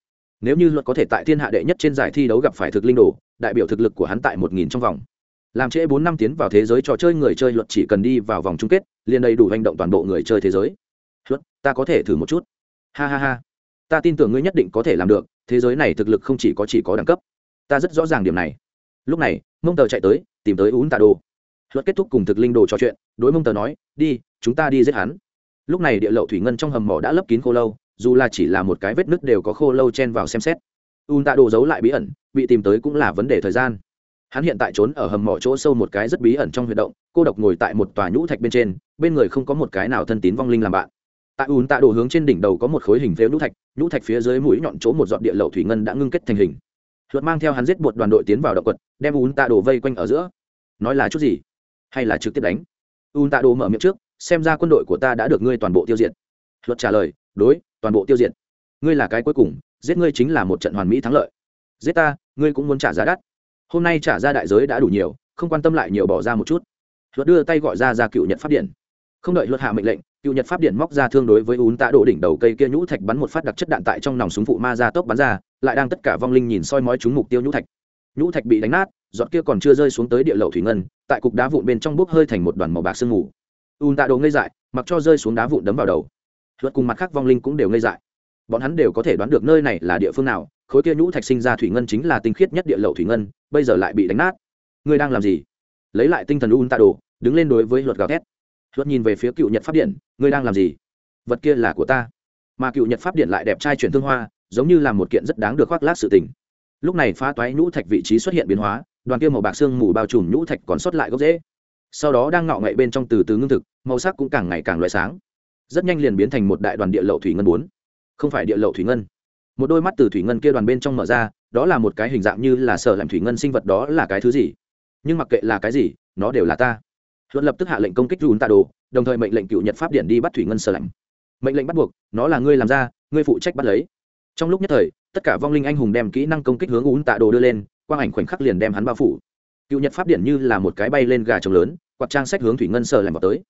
Nếu như luật có thể tại thiên hạ đệ nhất trên giải thi đấu gặp phải thực linh đồ, đại biểu thực lực của hắn tại một nghìn trong vòng. Làm trễ bốn năm tiến vào thế giới trò chơi người chơi luật chỉ cần đi vào vòng chung kết, liền đầy đủ hành động toàn bộ người chơi thế giới. Luật, ta có thể thử một chút. Ha ha ha. Ta tin tưởng ngươi nhất định có thể làm được, thế giới này thực lực không chỉ có chỉ có đẳng cấp. Ta rất rõ ràng điểm này. Lúc này, mông tờ chạy tới, tìm tới ún tà đồ luật kết thúc cùng thực linh đồ trò chuyện, đối mông tờ nói, đi, chúng ta đi giết hắn. Lúc này địa lậu thủy ngân trong hầm mỏ đã lấp kín khô lâu, dù là chỉ là một cái vết nứt đều có khô lâu chen vào xem xét. Un tạ đồ giấu lại bí ẩn, bị tìm tới cũng là vấn đề thời gian. Hắn hiện tại trốn ở hầm mỏ chỗ sâu một cái rất bí ẩn trong huy động, cô độc ngồi tại một tòa nhũ thạch bên trên, bên người không có một cái nào thân tín vong linh làm bạn. Tại un tạ đồ hướng trên đỉnh đầu có một khối hình phếu nhũ thạch nhũ thạch phía dưới mũi nhọn chỗ một dọn địa lậu thủy ngân đã ngưng kết thành hình. Luật mang theo hắn giết một đoàn đội tiến vào động quật, đem un tạ đồ vây quanh ở giữa. Nói là chút gì? Hay là trực tiếp đánh? Un tạ đồ mở miệng trước, xem ra quân đội của ta đã được ngươi toàn bộ tiêu diệt. Luật trả lời, đối, toàn bộ tiêu diệt. Ngươi là cái cuối cùng, giết ngươi chính là một trận hoàn mỹ thắng lợi. Giết ta, ngươi cũng muốn trả giá đắt. Hôm nay trả ra đại giới đã đủ nhiều, không quan tâm lại nhiều bỏ ra một chút. Luật đưa tay gọi ra ra cựu nhật pháp điện. Không đợi luật hạ mệnh lệnh, cựu nhật pháp điện móc ra thương đối với ún tạ đổ đỉnh đầu cây kia nhũ thạch bắn một phát đặc chất đạn tại trong nòng súng phụ ma ra tốc bắn ra, lại đang tất cả vong linh nhìn soi mói trúng mục tiêu nhũ thạch nhũ thạch bị đánh nát, giọt kia còn chưa rơi xuống tới địa lậu thủy ngân, tại cục đá vụn bên trong bốc hơi thành một đoàn màu bạc sương mù. Ùn tạ đồ ngây dại, mặc cho rơi xuống đá vụn đấm vào đầu. Luật cùng mặt khác vong linh cũng đều ngây dại. Bọn hắn đều có thể đoán được nơi này là địa phương nào, khối kia nhũ thạch sinh ra thủy ngân chính là tinh khiết nhất địa lậu thủy ngân, bây giờ lại bị đánh nát. Ngươi đang làm gì? Lấy lại tinh thần ùn tạ đồ, đứng lên đối với luật gào thét. Luật nhìn về phía cựu nhật pháp điện ngươi đang làm gì? Vật kia là của ta. Mà cựu nhật pháp điện lại đẹp trai chuyển thương hoa, giống như là một kiện rất đáng được khoác lác sự tình lúc này phá toái nhũ thạch vị trí xuất hiện biến hóa, đoàn kia màu bạc xương mù bao trùm nhũ thạch còn sót lại gốc rễ. sau đó đang ngọ ngậy bên trong từ từ ngưng thực, màu sắc cũng càng ngày càng loại sáng. Rất nhanh liền biến thành một đại đoàn địa lậu thủy ngân bốn. Không phải địa lậu thủy ngân. Một đôi mắt từ thủy ngân kia đoàn bên trong mở ra, đó là một cái hình dạng như là sở làm thủy ngân sinh vật đó là cái thứ gì? Nhưng mặc kệ là cái gì, nó đều là ta. Luận lập tức hạ lệnh công kích run tạ đồ, đồng thời mệnh lệnh cựu nhật pháp điện đi bắt thủy ngân sở lạnh. Mệnh lệnh bắt buộc, nó là ngươi làm ra, ngươi phụ trách bắt lấy trong lúc nhất thời, tất cả vong linh anh hùng đem kỹ năng công kích hướng ún tạ đồ đưa lên, quang ảnh khoảnh khắc liền đem hắn bao phủ. Cựu nhật pháp điện như là một cái bay lên gà trống lớn, quạt trang sách hướng thủy ngân sở làm vào tới.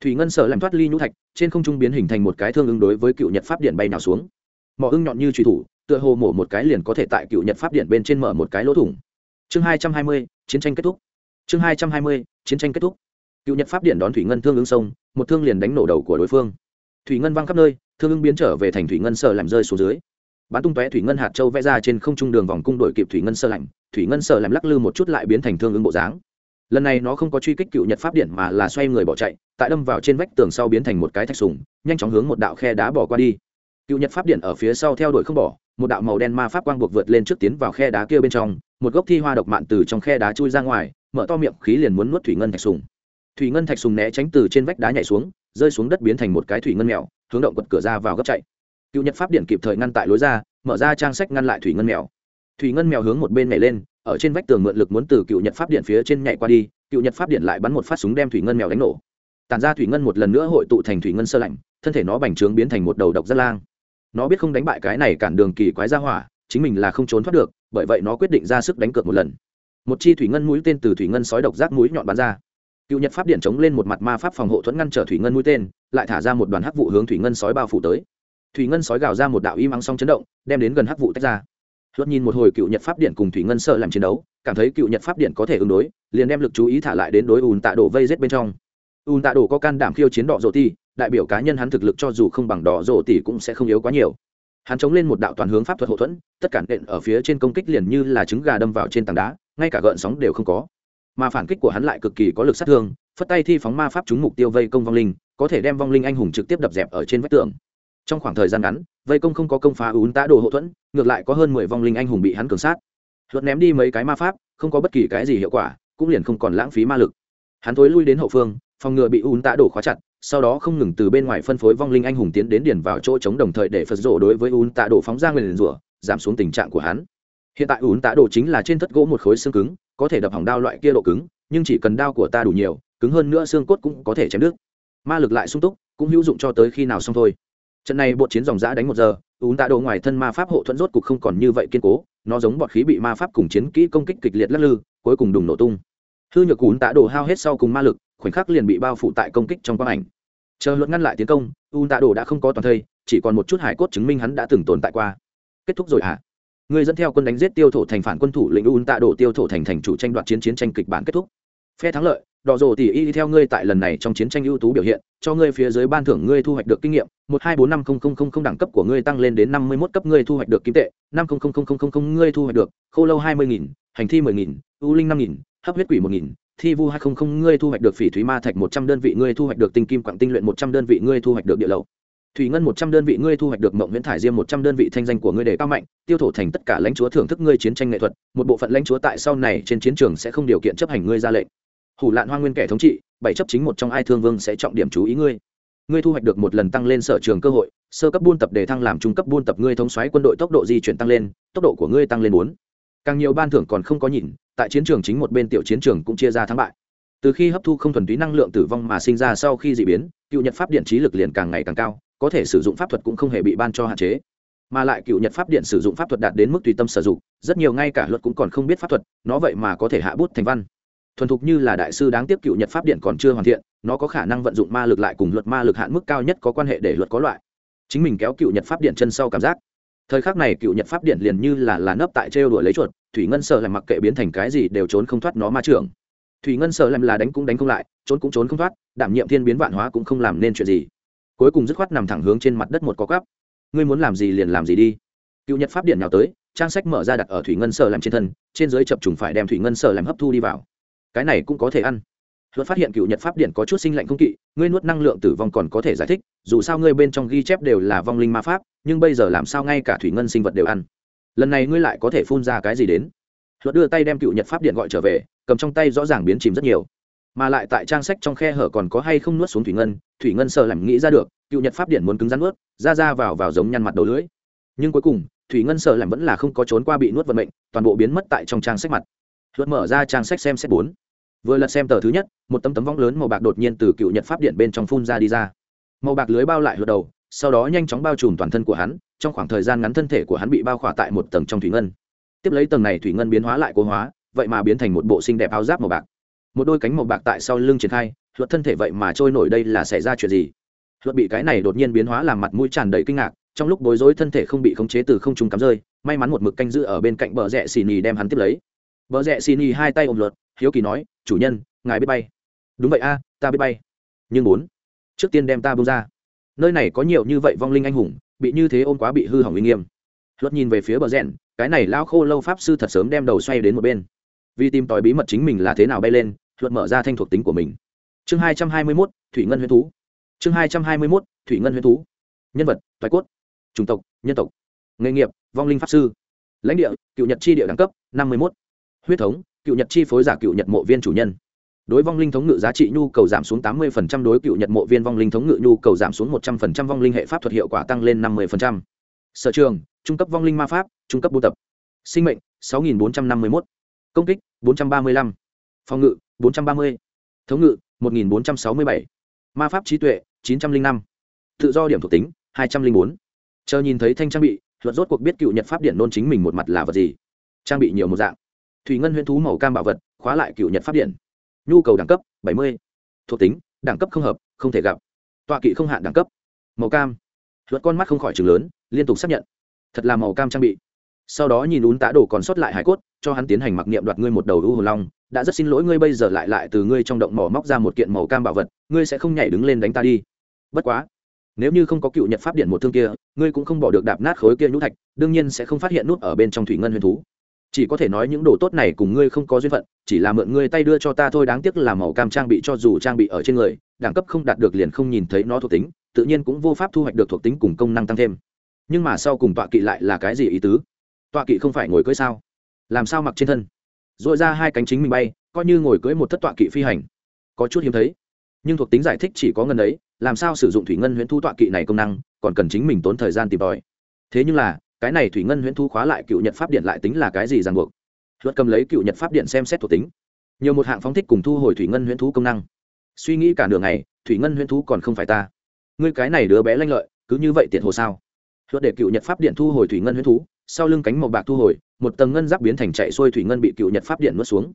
Thủy ngân sở làm thoát ly nhũ thạch, trên không trung biến hình thành một cái thương ứng đối với cựu nhật pháp điện bay nào xuống. Mỏ ưng nhọn như truy thủ, tựa hồ mổ một cái liền có thể tại cựu nhật pháp điện bên trên mở một cái lỗ thủng. Chương hai trăm hai mươi, chiến tranh kết thúc. Chương hai trăm hai mươi, chiến tranh kết thúc. Cựu nhật pháp điện đón thủy ngân thương ứng sông một thương liền đánh nổ đầu của đối phương. Thủy ngân văng khắp nơi, thương ứng biến trở về thành thủy ngân sở làm rơi xuống dưới bắn tung tóe thủy ngân hạt châu vẽ ra trên không trung đường vòng cung đổi kịp thủy ngân sơ lạnh, thủy ngân sơ làm lắc lư một chút lại biến thành thương ứng bộ dáng. Lần này nó không có truy kích cựu nhật pháp điện mà là xoay người bỏ chạy, tại đâm vào trên vách tường sau biến thành một cái thạch sùng, nhanh chóng hướng một đạo khe đá bỏ qua đi. Cựu nhật pháp điện ở phía sau theo đuổi không bỏ, một đạo màu đen ma pháp quang buộc vượt lên trước tiến vào khe đá kia bên trong, một gốc thi hoa độc mạn từ trong khe đá chui ra ngoài, mở to miệng khí liền muốn nuốt thủy ngân thạch sùng. Thủy ngân thạch sùng né tránh từ trên vách đá nhảy xuống, rơi xuống đất biến thành một cái thủy ngân mèo, hướng động quật cửa ra vào gấp chạy cựu nhật pháp điện kịp thời ngăn tại lối ra, mở ra trang sách ngăn lại thủy ngân mèo. Thủy ngân mèo hướng một bên nhảy lên, ở trên vách tường mượn lực muốn từ cựu nhật pháp điện phía trên nhảy qua đi, cựu nhật pháp điện lại bắn một phát súng đem thủy ngân mèo đánh nổ. Tàn ra thủy ngân một lần nữa hội tụ thành thủy ngân sơ lạnh, thân thể nó bành trướng biến thành một đầu độc rất lang. Nó biết không đánh bại cái này cản đường kỳ quái ra hỏa, chính mình là không trốn thoát được, bởi vậy nó quyết định ra sức đánh cược một lần. Một chi thủy ngân mũi tên từ thủy ngân sói độc giác mũi nhọn bắn ra. Cựu nhật pháp điện chống lên một mặt ma pháp phòng hộ thuẫn ngăn trở thủy ngân mũi tên, lại thả ra một đoàn hắc vụ hướng thủy ngân sói bao phủ tới thủy ngân sói gào ra một đạo im ắng song chấn động, đem đến gần hắc vụ tách ra. Luật nhìn một hồi cựu nhật pháp điện cùng thủy ngân sợ làm chiến đấu, cảm thấy cựu nhật pháp điện có thể ứng đối, liền đem lực chú ý thả lại đến đối ùn tạ đổ vây rết bên trong. Ùn tạ đổ có can đảm khiêu chiến đỏ rộ ti đại biểu cá nhân hắn thực lực cho dù không bằng đỏ rộ tỷ cũng sẽ không yếu quá nhiều. Hắn chống lên một đạo toàn hướng pháp thuật hậu thuẫn, tất cả nện ở phía trên công kích liền như là trứng gà đâm vào trên tảng đá, ngay cả gợn sóng đều không có. Mà phản kích của hắn lại cực kỳ có lực sát thương, phất tay thi phóng ma pháp trúng mục tiêu vây công vong linh, có thể đem vong linh anh hùng trực tiếp đập dẹp ở trên vách tường trong khoảng thời gian ngắn, vây công không có công phá ún tá đồ hậu thuẫn, ngược lại có hơn mười vong linh anh hùng bị hắn cường sát. Luật ném đi mấy cái ma pháp, không có bất kỳ cái gì hiệu quả, cũng liền không còn lãng phí ma lực. Hắn thối lui đến hậu phương, phòng ngừa bị ún tá đổ khóa chặt, sau đó không ngừng từ bên ngoài phân phối vong linh anh hùng tiến đến điển vào chỗ chống đồng thời để phật rộ đối với ún tạ đổ phóng ra nguyền rủa, giảm xuống tình trạng của hắn. Hiện tại ún tạ đổ chính là trên thất gỗ một khối xương cứng, có thể đập hỏng đao loại kia độ cứng, nhưng chỉ cần đao của ta đủ nhiều, cứng hơn nữa xương cốt cũng có thể chém đứt. Ma lực lại sung túc, cũng hữu dụng cho tới khi nào xong thôi trận này bộ chiến dòng giã đánh một giờ, ún tạ đổ ngoài thân ma pháp hộ thuẫn rốt cục không còn như vậy kiên cố, nó giống bọt khí bị ma pháp cùng chiến kỹ công kích kịch liệt lắc lư, cuối cùng đùng nổ tung. Hư nhược ún tạ đổ hao hết sau cùng ma lực, khoảnh khắc liền bị bao phủ tại công kích trong quang ảnh. Chờ luận ngăn lại tiến công, ún tạ đồ đã không có toàn thây, chỉ còn một chút hải cốt chứng minh hắn đã từng tồn tại qua. Kết thúc rồi hả? Người dẫn theo quân đánh giết tiêu thổ thành phản quân thủ lĩnh ún tạ đồ tiêu thổ thành thành chủ tranh đoạt chiến chiến tranh kịch bản kết thúc. Phe thắng lợi đỏ rổ tỉ y theo ngươi tại lần này trong chiến tranh ưu tú biểu hiện, cho ngươi phía dưới ban thưởng ngươi thu hoạch được kinh nghiệm. Một, hai, bốn, năm, không không không không đẳng cấp của ngươi tăng lên đến năm mươi mốt cấp ngươi thu hoạch được kim tệ. Năm, không không không không không ngươi thu hoạch được khô lâu hai mươi nghìn, hành thi mười nghìn, u linh năm nghìn, hấp huyết quỷ một nghìn, thi vu hai không không, ngươi thu hoạch được phỉ thúy ma thạch một trăm đơn vị, ngươi thu hoạch được tinh kim quặng tinh luyện một trăm đơn vị, ngươi thu hoạch được địa lậu. Thủy ngân một trăm đơn vị, ngươi thu hoạch được mộng nguyễn thải diêm một trăm đơn vị, thanh danh của ngươi để cao mạnh, tiêu thổ thành tất cả lãnh chúa thưởng thức ngươi chiến tranh nghệ thuật. Một bộ phận lãnh chúa tại sau này trên chiến trường sẽ không điều kiện chấp hành ngươi ra lệnh hủ lạn hoa nguyên kẻ thống trị, bảy chấp chính một trong ai thương vương sẽ trọng điểm chú ý ngươi. Ngươi thu hoạch được một lần tăng lên sở trường cơ hội, sơ cấp buôn tập đề thăng làm trung cấp buôn tập ngươi thống xoáy quân đội tốc độ di chuyển tăng lên, tốc độ của ngươi tăng lên bốn. Càng nhiều ban thưởng còn không có nhìn, tại chiến trường chính một bên tiểu chiến trường cũng chia ra thắng bại. Từ khi hấp thu không thuần túy năng lượng tử vong mà sinh ra sau khi d ị biến, cựu nhật pháp điện trí lực liền càng ngày càng cao, có thể sử dụng pháp thuật cũng không hề bị ban cho hạn chế. Mà lại cựu nhật pháp điện sử dụng pháp thuật đạt đến mức tùy tâm sử dụng, rất nhiều ngay cả luật cũng còn không biết pháp thuật, nó vậy mà có thể hạ bút thành văn thuần thục như là đại sư đáng tiếp cựu nhật pháp điện còn chưa hoàn thiện, nó có khả năng vận dụng ma lực lại cùng luật ma lực hạn mức cao nhất có quan hệ để luật có loại. Chính mình kéo cựu nhật pháp điện chân sau cảm giác. Thời khắc này cựu nhật pháp điện liền như là là nấp tại trêu đuổi lấy chuột, thủy ngân sợ làm mặc kệ biến thành cái gì đều trốn không thoát nó ma trưởng. Thủy ngân sợ làm là đánh cũng đánh không lại, trốn cũng trốn không thoát, đảm nhiệm thiên biến vạn hóa cũng không làm nên chuyện gì. Cuối cùng dứt khoát nằm thẳng hướng trên mặt đất một có cắp ngươi muốn làm gì liền làm gì đi. Cựu nhật pháp điện nào tới, trang sách mở ra đặt ở thủy ngân sợ làm trên thân, trên dưới chập trùng phải đem thủy ngân sợ làm hấp thu đi vào cái này cũng có thể ăn. Luật phát hiện cựu nhật pháp điện có chút sinh lạnh không kỵ, ngươi nuốt năng lượng tử vong còn có thể giải thích, dù sao ngươi bên trong ghi chép đều là vong linh ma pháp, nhưng bây giờ làm sao ngay cả thủy ngân sinh vật đều ăn? Lần này ngươi lại có thể phun ra cái gì đến? Luật đưa tay đem cựu nhật pháp điện gọi trở về, cầm trong tay rõ ràng biến chìm rất nhiều. Mà lại tại trang sách trong khe hở còn có hay không nuốt xuống thủy ngân thủy ngân sợ làm nghĩ ra được, cựu nhật pháp điện muốn cứng rắn nuốt, ra ra vào vào giống nhăn mặt đầu lưỡi. Nhưng cuối cùng, thủy ngân sợ làm vẫn là không có trốn qua bị nuốt vận mệnh, toàn bộ biến mất tại trong trang sách mặt. Luật mở ra trang sách xem xét bốn vừa lật xem tờ thứ nhất, một tấm tấm vong lớn màu bạc đột nhiên từ cựu nhật pháp điện bên trong phun ra đi ra. Màu bạc lưới bao lại hượt đầu, sau đó nhanh chóng bao trùm toàn thân của hắn, trong khoảng thời gian ngắn thân thể của hắn bị bao khỏa tại một tầng trong thủy ngân. Tiếp lấy tầng này thủy ngân biến hóa lại cố hóa, vậy mà biến thành một bộ xinh đẹp áo giáp màu bạc. Một đôi cánh màu bạc tại sau lưng triển khai luật thân thể vậy mà trôi nổi đây là xảy ra chuyện gì? Luật bị cái này đột nhiên biến hóa làm mặt mũi tràn đầy kinh ngạc, trong lúc bối rối thân thể không bị khống chế từ không trung cắm rơi, may mắn một mực canh giữ ở bên cạnh bờ rẽ xì nhì đem hắn tiếp lấy. Bờ rẽ xì nhì hai tay ôm luật hiếu kỳ nói, chủ nhân, ngài biết bay. Đúng vậy a, ta biết bay. Nhưng muốn, trước tiên đem ta bông ra. Nơi này có nhiều như vậy vong linh anh hùng, bị như thế ôm quá bị hư hỏng uy nghiêm. Luật nhìn về phía bờ rẽn cái này lao khô lâu pháp sư thật sớm đem đầu xoay đến một bên. Vì tìm tòi bí mật chính mình là thế nào bay lên luật mở ra thanh thuộc tính của mình. Chương hai trăm hai mươi mốt, thủy ngân huyết thú. Chương hai trăm hai mươi mốt, thủy ngân huyết thú. Nhân vật thoái cốt. Chủng tộc, nhân tộc. Nghề nghiệp, vong linh pháp sư. Lãnh địa, cựu nhật chi địa đẳng cấp, năm mươi mốt. Huyết thống cựu nhật chi phối giả cựu nhật mộ viên chủ nhân. Đối vong linh thống ngự giá trị nhu cầu giảm xuống tám mươi đối cựu nhật mộ viên vong linh thống ngự nhu cầu giảm xuống một trăm linh vong linh hệ pháp thuật hiệu quả tăng lên năm mươi sở trường, trung cấp vong linh ma pháp, trung cấp buôn tập. Sinh mệnh, sáu nghìn bốn trăm năm mươi một công kích, bốn trăm ba mươi lăm. Phòng ngự, bốn trăm ba mươi. Thống ngự, một nghìn bốn trăm sáu mươi bảy. Ma pháp trí tuệ, chín trăm linh năm. Tự do điểm thuộc tính, hai trăm linh bốn. Chờ nhìn thấy thanh trang bị, luật rốt cuộc biết cựu nhật pháp điện nôn chính mình một mặt là vật gì. Trang bị nhiều một dạng thủy ngân huyễn thú màu cam bảo vật, khóa lại cựu nhật pháp điện. Nhu cầu đẳng cấp, bảy mươi. Thuộc tính, đẳng cấp không hợp, không thể gặp. Tọa kỵ không hạn đẳng cấp, màu cam. Luật con mắt không khỏi chừng lớn, liên tục xác nhận. Thật là màu cam trang bị. Sau đó nhìn ún tá đổ còn sót lại hải cốt, cho hắn tiến hành mặc niệm đoạt ngươi một đầu u hồ long, đã rất xin lỗi ngươi bây giờ lại lại từ ngươi trong động mỏ móc ra một kiện màu cam bảo vật, ngươi sẽ không nhảy đứng lên đánh ta đi. Bất quá, nếu như không có cựu nhật pháp điện một thương kia, ngươi cũng không bỏ được đạp nát khối kia nhũ thạch, đương nhiên sẽ không phát hiện nút ở bên trong thủy ngân huyền thú chỉ có thể nói những đồ tốt này cùng ngươi không có duyên phận, chỉ là mượn ngươi tay đưa cho ta thôi, đáng tiếc là màu cam trang bị cho dù trang bị ở trên người, đẳng cấp không đạt được liền không nhìn thấy nó thuộc tính, tự nhiên cũng vô pháp thu hoạch được thuộc tính cùng công năng tăng thêm. Nhưng mà sau cùng tọa kỵ lại là cái gì ý tứ? Tọa kỵ không phải ngồi cưỡi sao? Làm sao mặc trên thân? Dội ra hai cánh chính mình bay, coi như ngồi cưỡi một thất tọa kỵ phi hành. Có chút hiếm thấy. Nhưng thuộc tính giải thích chỉ có ngân ấy, làm sao sử dụng thủy ngân huyễn thu tọa kỵ này công năng, còn cần chính mình tốn thời gian tìm tòi. Thế nhưng là cái này thủy ngân huyễn thu khóa lại cựu nhật pháp điện lại tính là cái gì ràng buộc? Luật cầm lấy cựu nhật pháp điện xem xét thuộc tính. Nhiều một hạng phóng thích cùng thu hồi thủy ngân huyễn thú công năng. Suy nghĩ cả nửa ngày, thủy ngân huyễn thú còn không phải ta. Ngươi cái này đứa bé lanh lợi, cứ như vậy tiện hồ sao? Luật để cựu nhật pháp điện thu hồi thủy ngân huyễn thú, sau lưng cánh màu bạc thu hồi, một tầng ngân giáp biến thành chạy xuôi thủy ngân bị cựu nhật pháp điện nuốt xuống.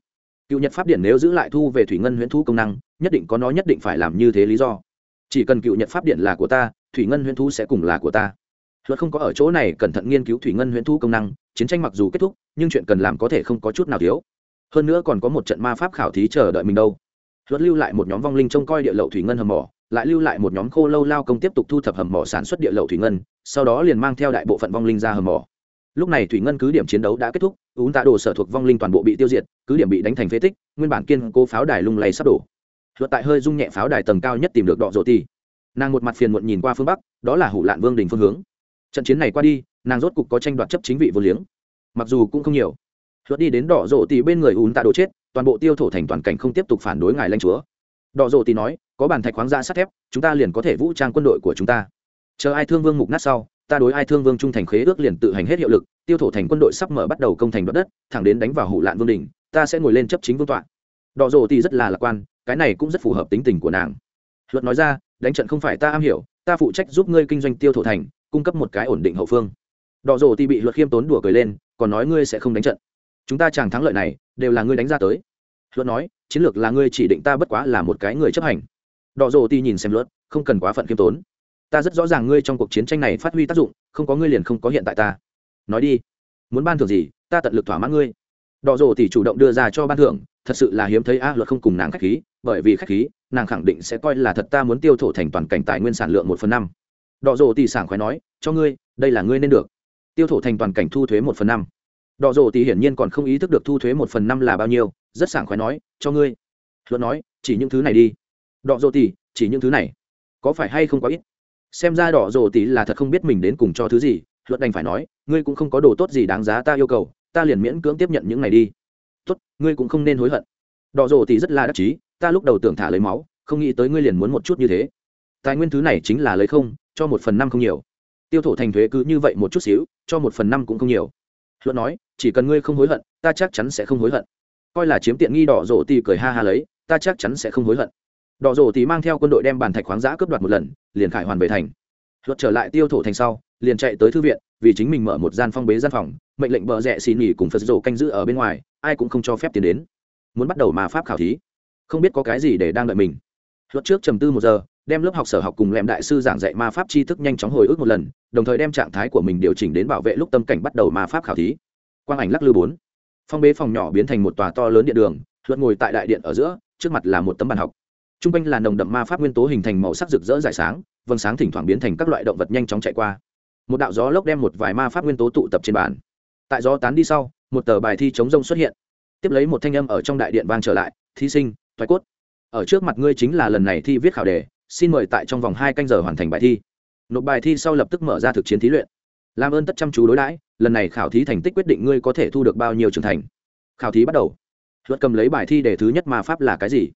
Cựu nhật pháp điện nếu giữ lại thu về thủy ngân huyễn thú công năng, nhất định có nó nhất định phải làm như thế lý do. Chỉ cần cựu nhật pháp điện là của ta, thủy ngân huyễn thú sẽ cùng là của ta luật không có ở chỗ này, cẩn thận nghiên cứu thủy ngân huyễn thu công năng, chiến tranh mặc dù kết thúc, nhưng chuyện cần làm có thể không có chút nào thiếu. Hơn nữa còn có một trận ma pháp khảo thí chờ đợi mình đâu. Luật lưu lại một nhóm vong linh trông coi địa lậu thủy ngân hầm mỏ, lại lưu lại một nhóm khô lâu lao công tiếp tục thu thập hầm mỏ sản xuất địa lậu thủy ngân, sau đó liền mang theo đại bộ phận vong linh ra hầm mỏ. Lúc này thủy ngân cứ điểm chiến đấu đã kết thúc ún tạ đồ sở thuộc vong linh toàn bộ bị tiêu diệt, cứ điểm bị đánh thành phế tích, nguyên bản kiên cố pháo đài lung lay sắp đổ. Luật tại hơi rung nhẹ pháo đài tầng cao nhất tìm được đọ rộ ti nàng một mặt phiền muộn nhìn qua phương bắc, đó là hủ lạn vương đình phương hướng trận chiến này qua đi, nàng rốt cục có tranh đoạt chấp chính vị vô liếng. Mặc dù cũng không nhiều. Luật đi đến đỏ rộ tì bên người ùn tạ đồ chết, toàn bộ tiêu thổ thành toàn cảnh không tiếp tục phản đối ngài lãnh chúa. Đỏ rộ tì nói, có bàn thạch khoáng ra sắt thép, chúng ta liền có thể vũ trang quân đội của chúng ta. Chờ ai thương vương mục nát sau, ta đối ai thương vương trung thành khế ước liền tự hành hết hiệu lực, tiêu thổ thành quân đội sắp mở bắt đầu công thành đoạt đất, thẳng đến đánh vào hủ lạn vương đình ta sẽ ngồi lên chấp chính vương tọa. Đỏ rộ tì rất là lạc quan, cái này cũng rất phù hợp tính tình của nàng. Luật nói ra, đánh trận không phải ta am hiểu, ta phụ trách giúp ngươi kinh doanh tiêu thổ thành cung cấp một cái ổn định hậu phương. Đỏ rổ thì bị luật khiêm tốn đùa cười lên, còn nói ngươi sẽ không đánh trận. Chúng ta chẳng thắng lợi này, đều là ngươi đánh ra tới. Luật nói, chiến lược là ngươi chỉ định ta bất quá là một cái người chấp hành. Đỏ rổ thì nhìn xem luật, không cần quá phận khiêm tốn. Ta rất rõ ràng ngươi trong cuộc chiến tranh này phát huy tác dụng, không có ngươi liền không có hiện tại ta. Nói đi, muốn ban thưởng gì, ta tận lực thỏa mãn ngươi. Đỏ rổ thì chủ động đưa ra cho ban thưởng, thật sự là hiếm thấy a luật không cùng nàng khách khí, bởi vì khách khí, nàng khẳng định sẽ coi là thật ta muốn tiêu thổ thành toàn cảnh tài nguyên sản lượng một phần năm đỏ rộ tỷ sảng khoái nói, cho ngươi, đây là ngươi nên được. Tiêu thổ thành toàn cảnh thu thuế một phần năm. Đỏ rộ tỷ hiển nhiên còn không ý thức được thu thuế một phần năm là bao nhiêu, rất sảng khoái nói, cho ngươi. Luận nói, chỉ những thứ này đi. Đỏ rộ tỷ chỉ những thứ này? Có phải hay không có ít? Xem ra đỏ rộ tỷ là thật không biết mình đến cùng cho thứ gì, luận đành phải nói, ngươi cũng không có đồ tốt gì đáng giá ta yêu cầu, ta liền miễn cưỡng tiếp nhận những này đi. Tốt, ngươi cũng không nên hối hận. Đỏ rộ tỷ rất là đắc chí, ta lúc đầu tưởng thả lấy máu, không nghĩ tới ngươi liền muốn một chút như thế. Tài nguyên thứ này chính là lấy không cho một phần năm không nhiều. Tiêu thổ thành thuế cứ như vậy một chút xíu, cho một phần năm cũng không nhiều. Luật nói, chỉ cần ngươi không hối hận, ta chắc chắn sẽ không hối hận. Coi là chiếm tiện nghi đỏ rổ tì cười ha ha lấy, ta chắc chắn sẽ không hối hận. Đỏ rổ tì mang theo quân đội đem bàn thạch khoáng giã cướp đoạt một lần, liền khải hoàn về thành. Luật trở lại tiêu thổ thành sau, liền chạy tới thư viện, vì chính mình mở một gian phong bế gian phòng, mệnh lệnh bờ rẽ xì nghỉ cùng phật rổ canh giữ ở bên ngoài, ai cũng không cho phép tiến đến. Muốn bắt đầu mà pháp khảo thí. Không biết có cái gì để đang đợi mình. Luật trước trầm tư một giờ đem lớp học sở học cùng lẹm đại sư giảng dạy ma pháp tri thức nhanh chóng hồi ức một lần, đồng thời đem trạng thái của mình điều chỉnh đến bảo vệ lúc tâm cảnh bắt đầu ma pháp khảo thí. Quang ảnh lắc lư bốn. Phong bế phòng nhỏ biến thành một tòa to lớn điện đường luật ngồi tại đại điện ở giữa, trước mặt là một tấm bàn học. T r u n g quanh là nồng đậm ma pháp nguyên tố hình thành màu sắc rực rỡ rải sáng, vầng sáng thỉnh thoảng biến thành các loại động vật nhanh chóng chạy qua. Một đạo gió lốc đem một vài ma pháp nguyên tố tụ tập trên bàn. Tại gió tán đi sau, một tờ bài thi chống rông xuất hiện. Tiếp lấy một thanh âm ở trong đại điện vang trở lại, thí sinh, thoái cốt. Ở trước mặt ngươi chính là lần này thi viết khảo đề xin mời tại trong vòng hai canh giờ hoàn thành bài thi. Nộp bài thi sau lập tức mở ra thực chiến thí luyện. Làm ơn tất chăm chú đối đãi, lần này khảo thí thành tích quyết định ngươi có thể thu được bao nhiêu trưởng thành. Khảo thí bắt đầu. Luật cầm lấy bài thi đề thứ nhất ma pháp là cái gì?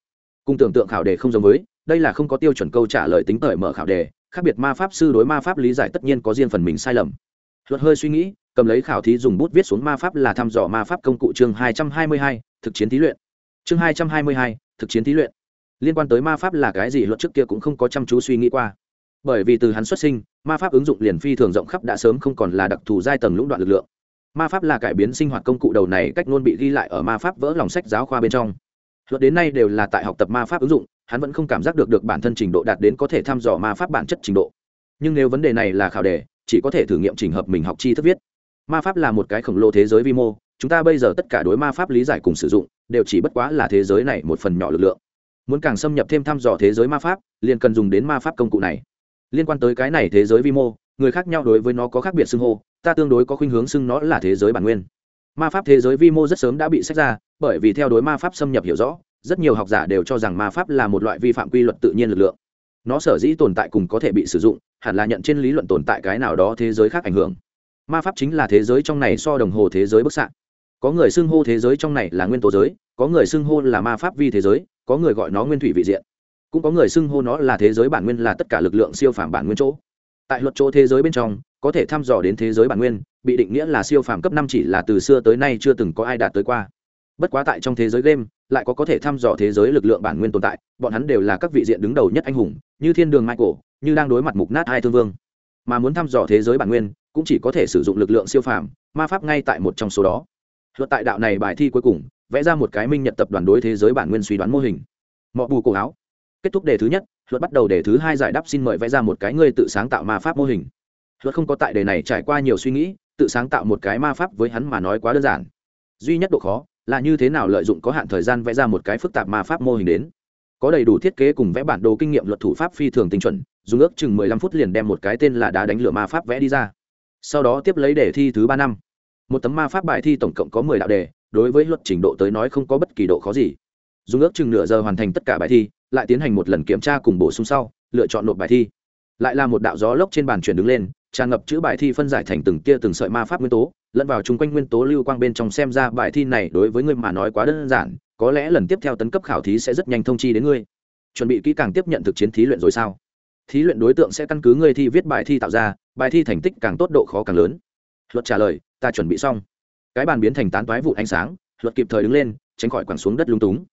Cùng tưởng tượng khảo đề không giống với, đây là không có tiêu chuẩn câu trả lời tính tởi mở khảo đề, khác biệt ma pháp sư đối ma pháp lý giải tất nhiên có riêng phần mình sai lầm. Luật hơi suy nghĩ, cầm lấy khảo thí dùng bút viết xuống ma pháp là thăm dò ma pháp công cụ chương hai trăm hai mươi hai, thực chiến thí luyện. Chương hai trăm hai mươi hai, thực chiến thí luyện liên quan tới ma pháp là cái gì luật trước kia cũng không có chăm chú suy nghĩ qua. Bởi vì từ hắn xuất sinh, ma pháp ứng dụng liền phi thường rộng khắp đã sớm không còn là đặc thù giai tầng lũng đoạn lực lượng. Ma pháp là cải biến sinh hoạt công cụ đầu này cách luôn bị ghi lại ở ma pháp vỡ lòng sách giáo khoa bên trong. Luật đến nay đều là tại học tập ma pháp ứng dụng, hắn vẫn không cảm giác được được bản thân trình độ đạt đến có thể thăm dò ma pháp bản chất trình độ. Nhưng nếu vấn đề này là khảo đề, chỉ có thể thử nghiệm trình hợp mình học chi thức viết. Ma pháp là một cái khổng lồ thế giới vi mô, chúng ta bây giờ tất cả đối ma pháp lý giải cùng sử dụng, đều chỉ bất quá là thế giới này một phần nhỏ lực lượng muốn càng xâm nhập thêm thăm dò thế giới ma pháp, liền cần dùng đến ma pháp công cụ này. Liên quan tới cái này thế giới vi mô, người khác nhau đối với nó có khác biệt xưng hô, ta tương đối có khuynh hướng xưng nó là thế giới bản nguyên. Ma pháp thế giới vi mô rất sớm đã bị sách ra, bởi vì theo đối ma pháp xâm nhập hiểu rõ, rất nhiều học giả đều cho rằng ma pháp là một loại vi phạm quy luật tự nhiên lực lượng. Nó sở dĩ tồn tại cùng có thể bị sử dụng, hẳn là nhận trên lý luận tồn tại cái nào đó thế giới khác ảnh hưởng. Ma pháp chính là thế giới trong này so đồng hồ thế giới bức xạ. Có người xưng hô thế giới trong này là nguyên tố giới, có người xưng hô là ma pháp vi thế giới có người gọi nó nguyên thủy vị diện. Cũng có người xưng hô nó là thế giới bản nguyên là tất cả lực lượng siêu phàm bản nguyên chỗ. Tại luật chỗ thế giới bên trong, có thể thăm dò đến thế giới bản nguyên, bị định nghĩa là siêu phàm cấp năm chỉ là từ xưa tới nay chưa từng có ai đạt tới qua. Bất quá tại trong thế giới game, lại có có thể thăm dò thế giới lực lượng bản nguyên tồn tại, bọn hắn đều là các vị diện đứng đầu nhất anh hùng, như thiên đường michael, như đang đối mặt mục nát hai thương vương. Mà muốn thăm dò thế giới bản nguyên, cũng chỉ có thể sử dụng lực lượng siêu phàm, ma pháp ngay tại một trong số đó. Luật tại đạo này bài thi cuối cùng vẽ ra một cái minh nhật tập đoàn đối thế giới bản nguyên suy đoán mô hình. Mọi bù cổ áo. Kết thúc đề thứ nhất, luật bắt đầu đề thứ hai giải đáp xin mời vẽ ra một cái ngươi tự sáng tạo ma pháp mô hình. Luật không có tại đề này trải qua nhiều suy nghĩ, tự sáng tạo một cái ma pháp với hắn mà nói quá đơn giản. Duy nhất độ khó là như thế nào lợi dụng có hạn thời gian vẽ ra một cái phức tạp ma pháp mô hình đến. Có đầy đủ thiết kế cùng vẽ bản đồ kinh nghiệm luật thủ pháp phi thường tinh chuẩn, dùng ước chừng mười lăm phút liền đem một cái tên là đá đánh lửa ma pháp vẽ đi ra. Sau đó tiếp lấy đề thi thứ ba năm. Một tấm ma pháp bài thi tổng cộng có mười đạo đề đối với luật trình độ tới nói không có bất kỳ độ khó gì. Dùng ước chừng nửa giờ hoàn thành tất cả bài thi, lại tiến hành một lần kiểm tra cùng bổ sung sau, lựa chọn nộp bài thi. Lại là một đạo gió lốc trên bàn chuyển đứng lên, tràn ngập chữ bài thi phân giải thành từng tia từng sợi ma pháp nguyên tố, lẫn vào chung quanh nguyên tố lưu quang bên trong xem ra bài thi này đối với ngươi mà nói quá đơn giản, có lẽ lần tiếp theo tấn cấp khảo thí sẽ rất nhanh thông chi đến ngươi. Chuẩn bị kỹ càng tiếp nhận thực chiến thí luyện rồi sao? Thí luyện đối tượng sẽ căn cứ ngươi thi viết bài thi tạo ra, bài thi thành tích càng tốt độ khó càng lớn. Luật trả lời, ta chuẩn bị xong cái bàn biến thành tán toái vụ ánh sáng, luật kịp thời đứng lên, tránh khỏi quẳng xuống đất lung túng.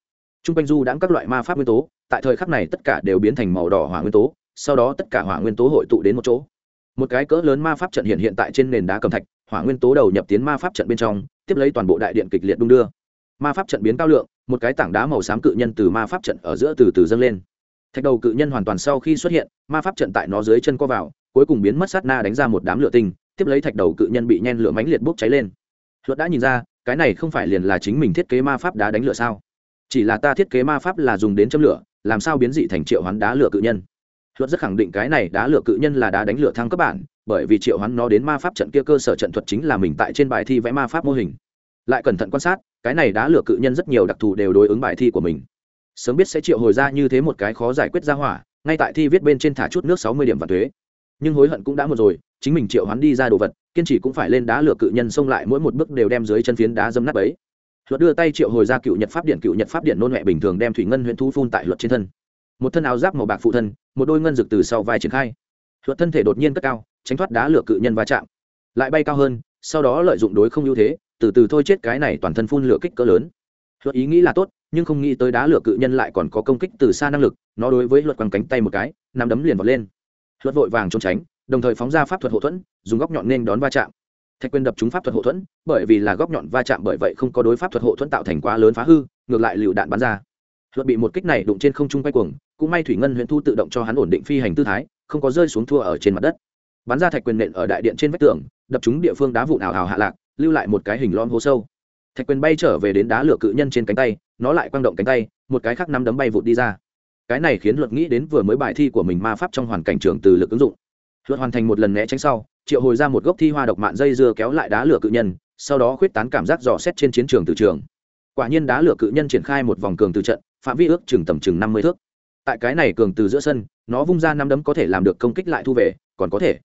T r u n g quanh du đãng các loại ma pháp nguyên tố, tại thời khắc này tất cả đều biến thành màu đỏ hỏa nguyên tố, sau đó tất cả hỏa nguyên tố hội tụ đến một chỗ. Một cái cỡ lớn ma pháp trận hiện hiện tại trên nền đá cầm thạch, hỏa nguyên tố đầu nhập tiến ma pháp trận bên trong, tiếp lấy toàn bộ đại điện kịch liệt đung đưa. Ma pháp trận biến cao lượng, một cái tảng đá màu xám cự nhân từ ma pháp trận ở giữa từ từ dâng lên. Thạch đầu cự nhân hoàn toàn sau khi xuất hiện, ma pháp trận tại nó dưới chân co vào, cuối cùng biến mất sát na đánh ra một đám lửa tinh, tiếp lấy thạch đầu cự nhân bị nhen lửa mánh liệt bốc cháy lên luật đã nhìn ra, cái này không phải liền là chính mình thiết kế ma pháp đá đánh lửa sao? Chỉ là ta thiết kế ma pháp là dùng đến châm lửa, làm sao biến dị thành triệu hoán đá lửa cự nhân? Luật rất khẳng định cái này đá lửa cự nhân là đá đánh lửa thăng cấp bản, bởi vì triệu hoán nó đến ma pháp trận kia cơ sở trận thuật chính là mình tại trên bài thi vẽ ma pháp mô hình. Lại cẩn thận quan sát, cái này đá lửa cự nhân rất nhiều đặc thù đều đối ứng bài thi của mình. Sớm biết sẽ triệu hồi ra như thế một cái khó giải quyết ra hỏa, ngay tại thi viết bên trên thả chút nước sáu mươi điểm và thuế. Nhưng hối hận cũng đã một rồi, chính mình triệu hoán đi ra đồ vật kiên trì cũng phải lên đá lửa cự nhân xông lại, mỗi một bước đều đem dưới chân phiến đá dâm nát ấy luật đưa tay triệu hồi ra cựu nhật pháp điện, cựu nhật pháp điện nôn mẹ bình thường đem thủy ngân huyện thu phun tại luật trên thân. Một thân áo giáp màu bạc phụ thân, một đôi ngân rực từ sau vai triển khai. Luật thân thể đột nhiên cất cao, tránh thoát đá lửa cự nhân va chạm. Lại bay cao hơn, sau đó lợi dụng đối không ưu thế, từ từ thôi chết cái này toàn thân phun lửa kích cỡ lớn. Luật ý nghĩ là tốt, nhưng không nghĩ tới đá lửa cự nhân lại còn có công kích từ xa năng lực, nó đối với luật quăng cánh tay một cái nằm đấm liền vọt lên. Luật vội vàng trốn tránh đồng thời phóng ra pháp thuật hậu thuẫn, dùng góc nhọn nên đón va chạm. Thạch quyền đập trúng pháp thuật hậu thuẫn, bởi vì là góc nhọn va chạm bởi vậy không có đối pháp thuật hậu thuẫn tạo thành quá lớn phá hư, ngược lại lựu đạn bắn ra. Luật bị một kích này đụng trên không trung quay cuồng, cũng may thủy ngân huyện thu tự động cho hắn ổn định phi hành tư thái, không có rơi xuống thua ở trên mặt đất. Bắn ra thạch quyền nện ở đại điện trên vách tường, đập trúng địa phương đá vụn ảo hào hạ lạc, lưu lại một cái hình lon hố sâu. Thạch quyền bay trở về đến đá lửa cự nhân trên cánh tay, nó lại quang động cánh tay, một cái khác năm đấm bay vụt đi ra. Cái này khiến luật nghĩ đến vừa mới bài thi của mình ma pháp trong hoàn cảnh trường từ lực ứng dụng luật hoàn thành một lần né tránh sau, triệu hồi ra một gốc thi hoa độc mạng dây dưa kéo lại đá lửa cự nhân, sau đó khuyết tán cảm giác dò xét trên chiến trường từ trường. Quả nhiên đá lửa cự nhân triển khai một vòng cường từ trận, phạm vi ước chừng tầm chừng năm mươi thước. Tại cái này cường từ giữa sân, nó vung ra năm đấm có thể làm được công kích lại thu về, còn có thể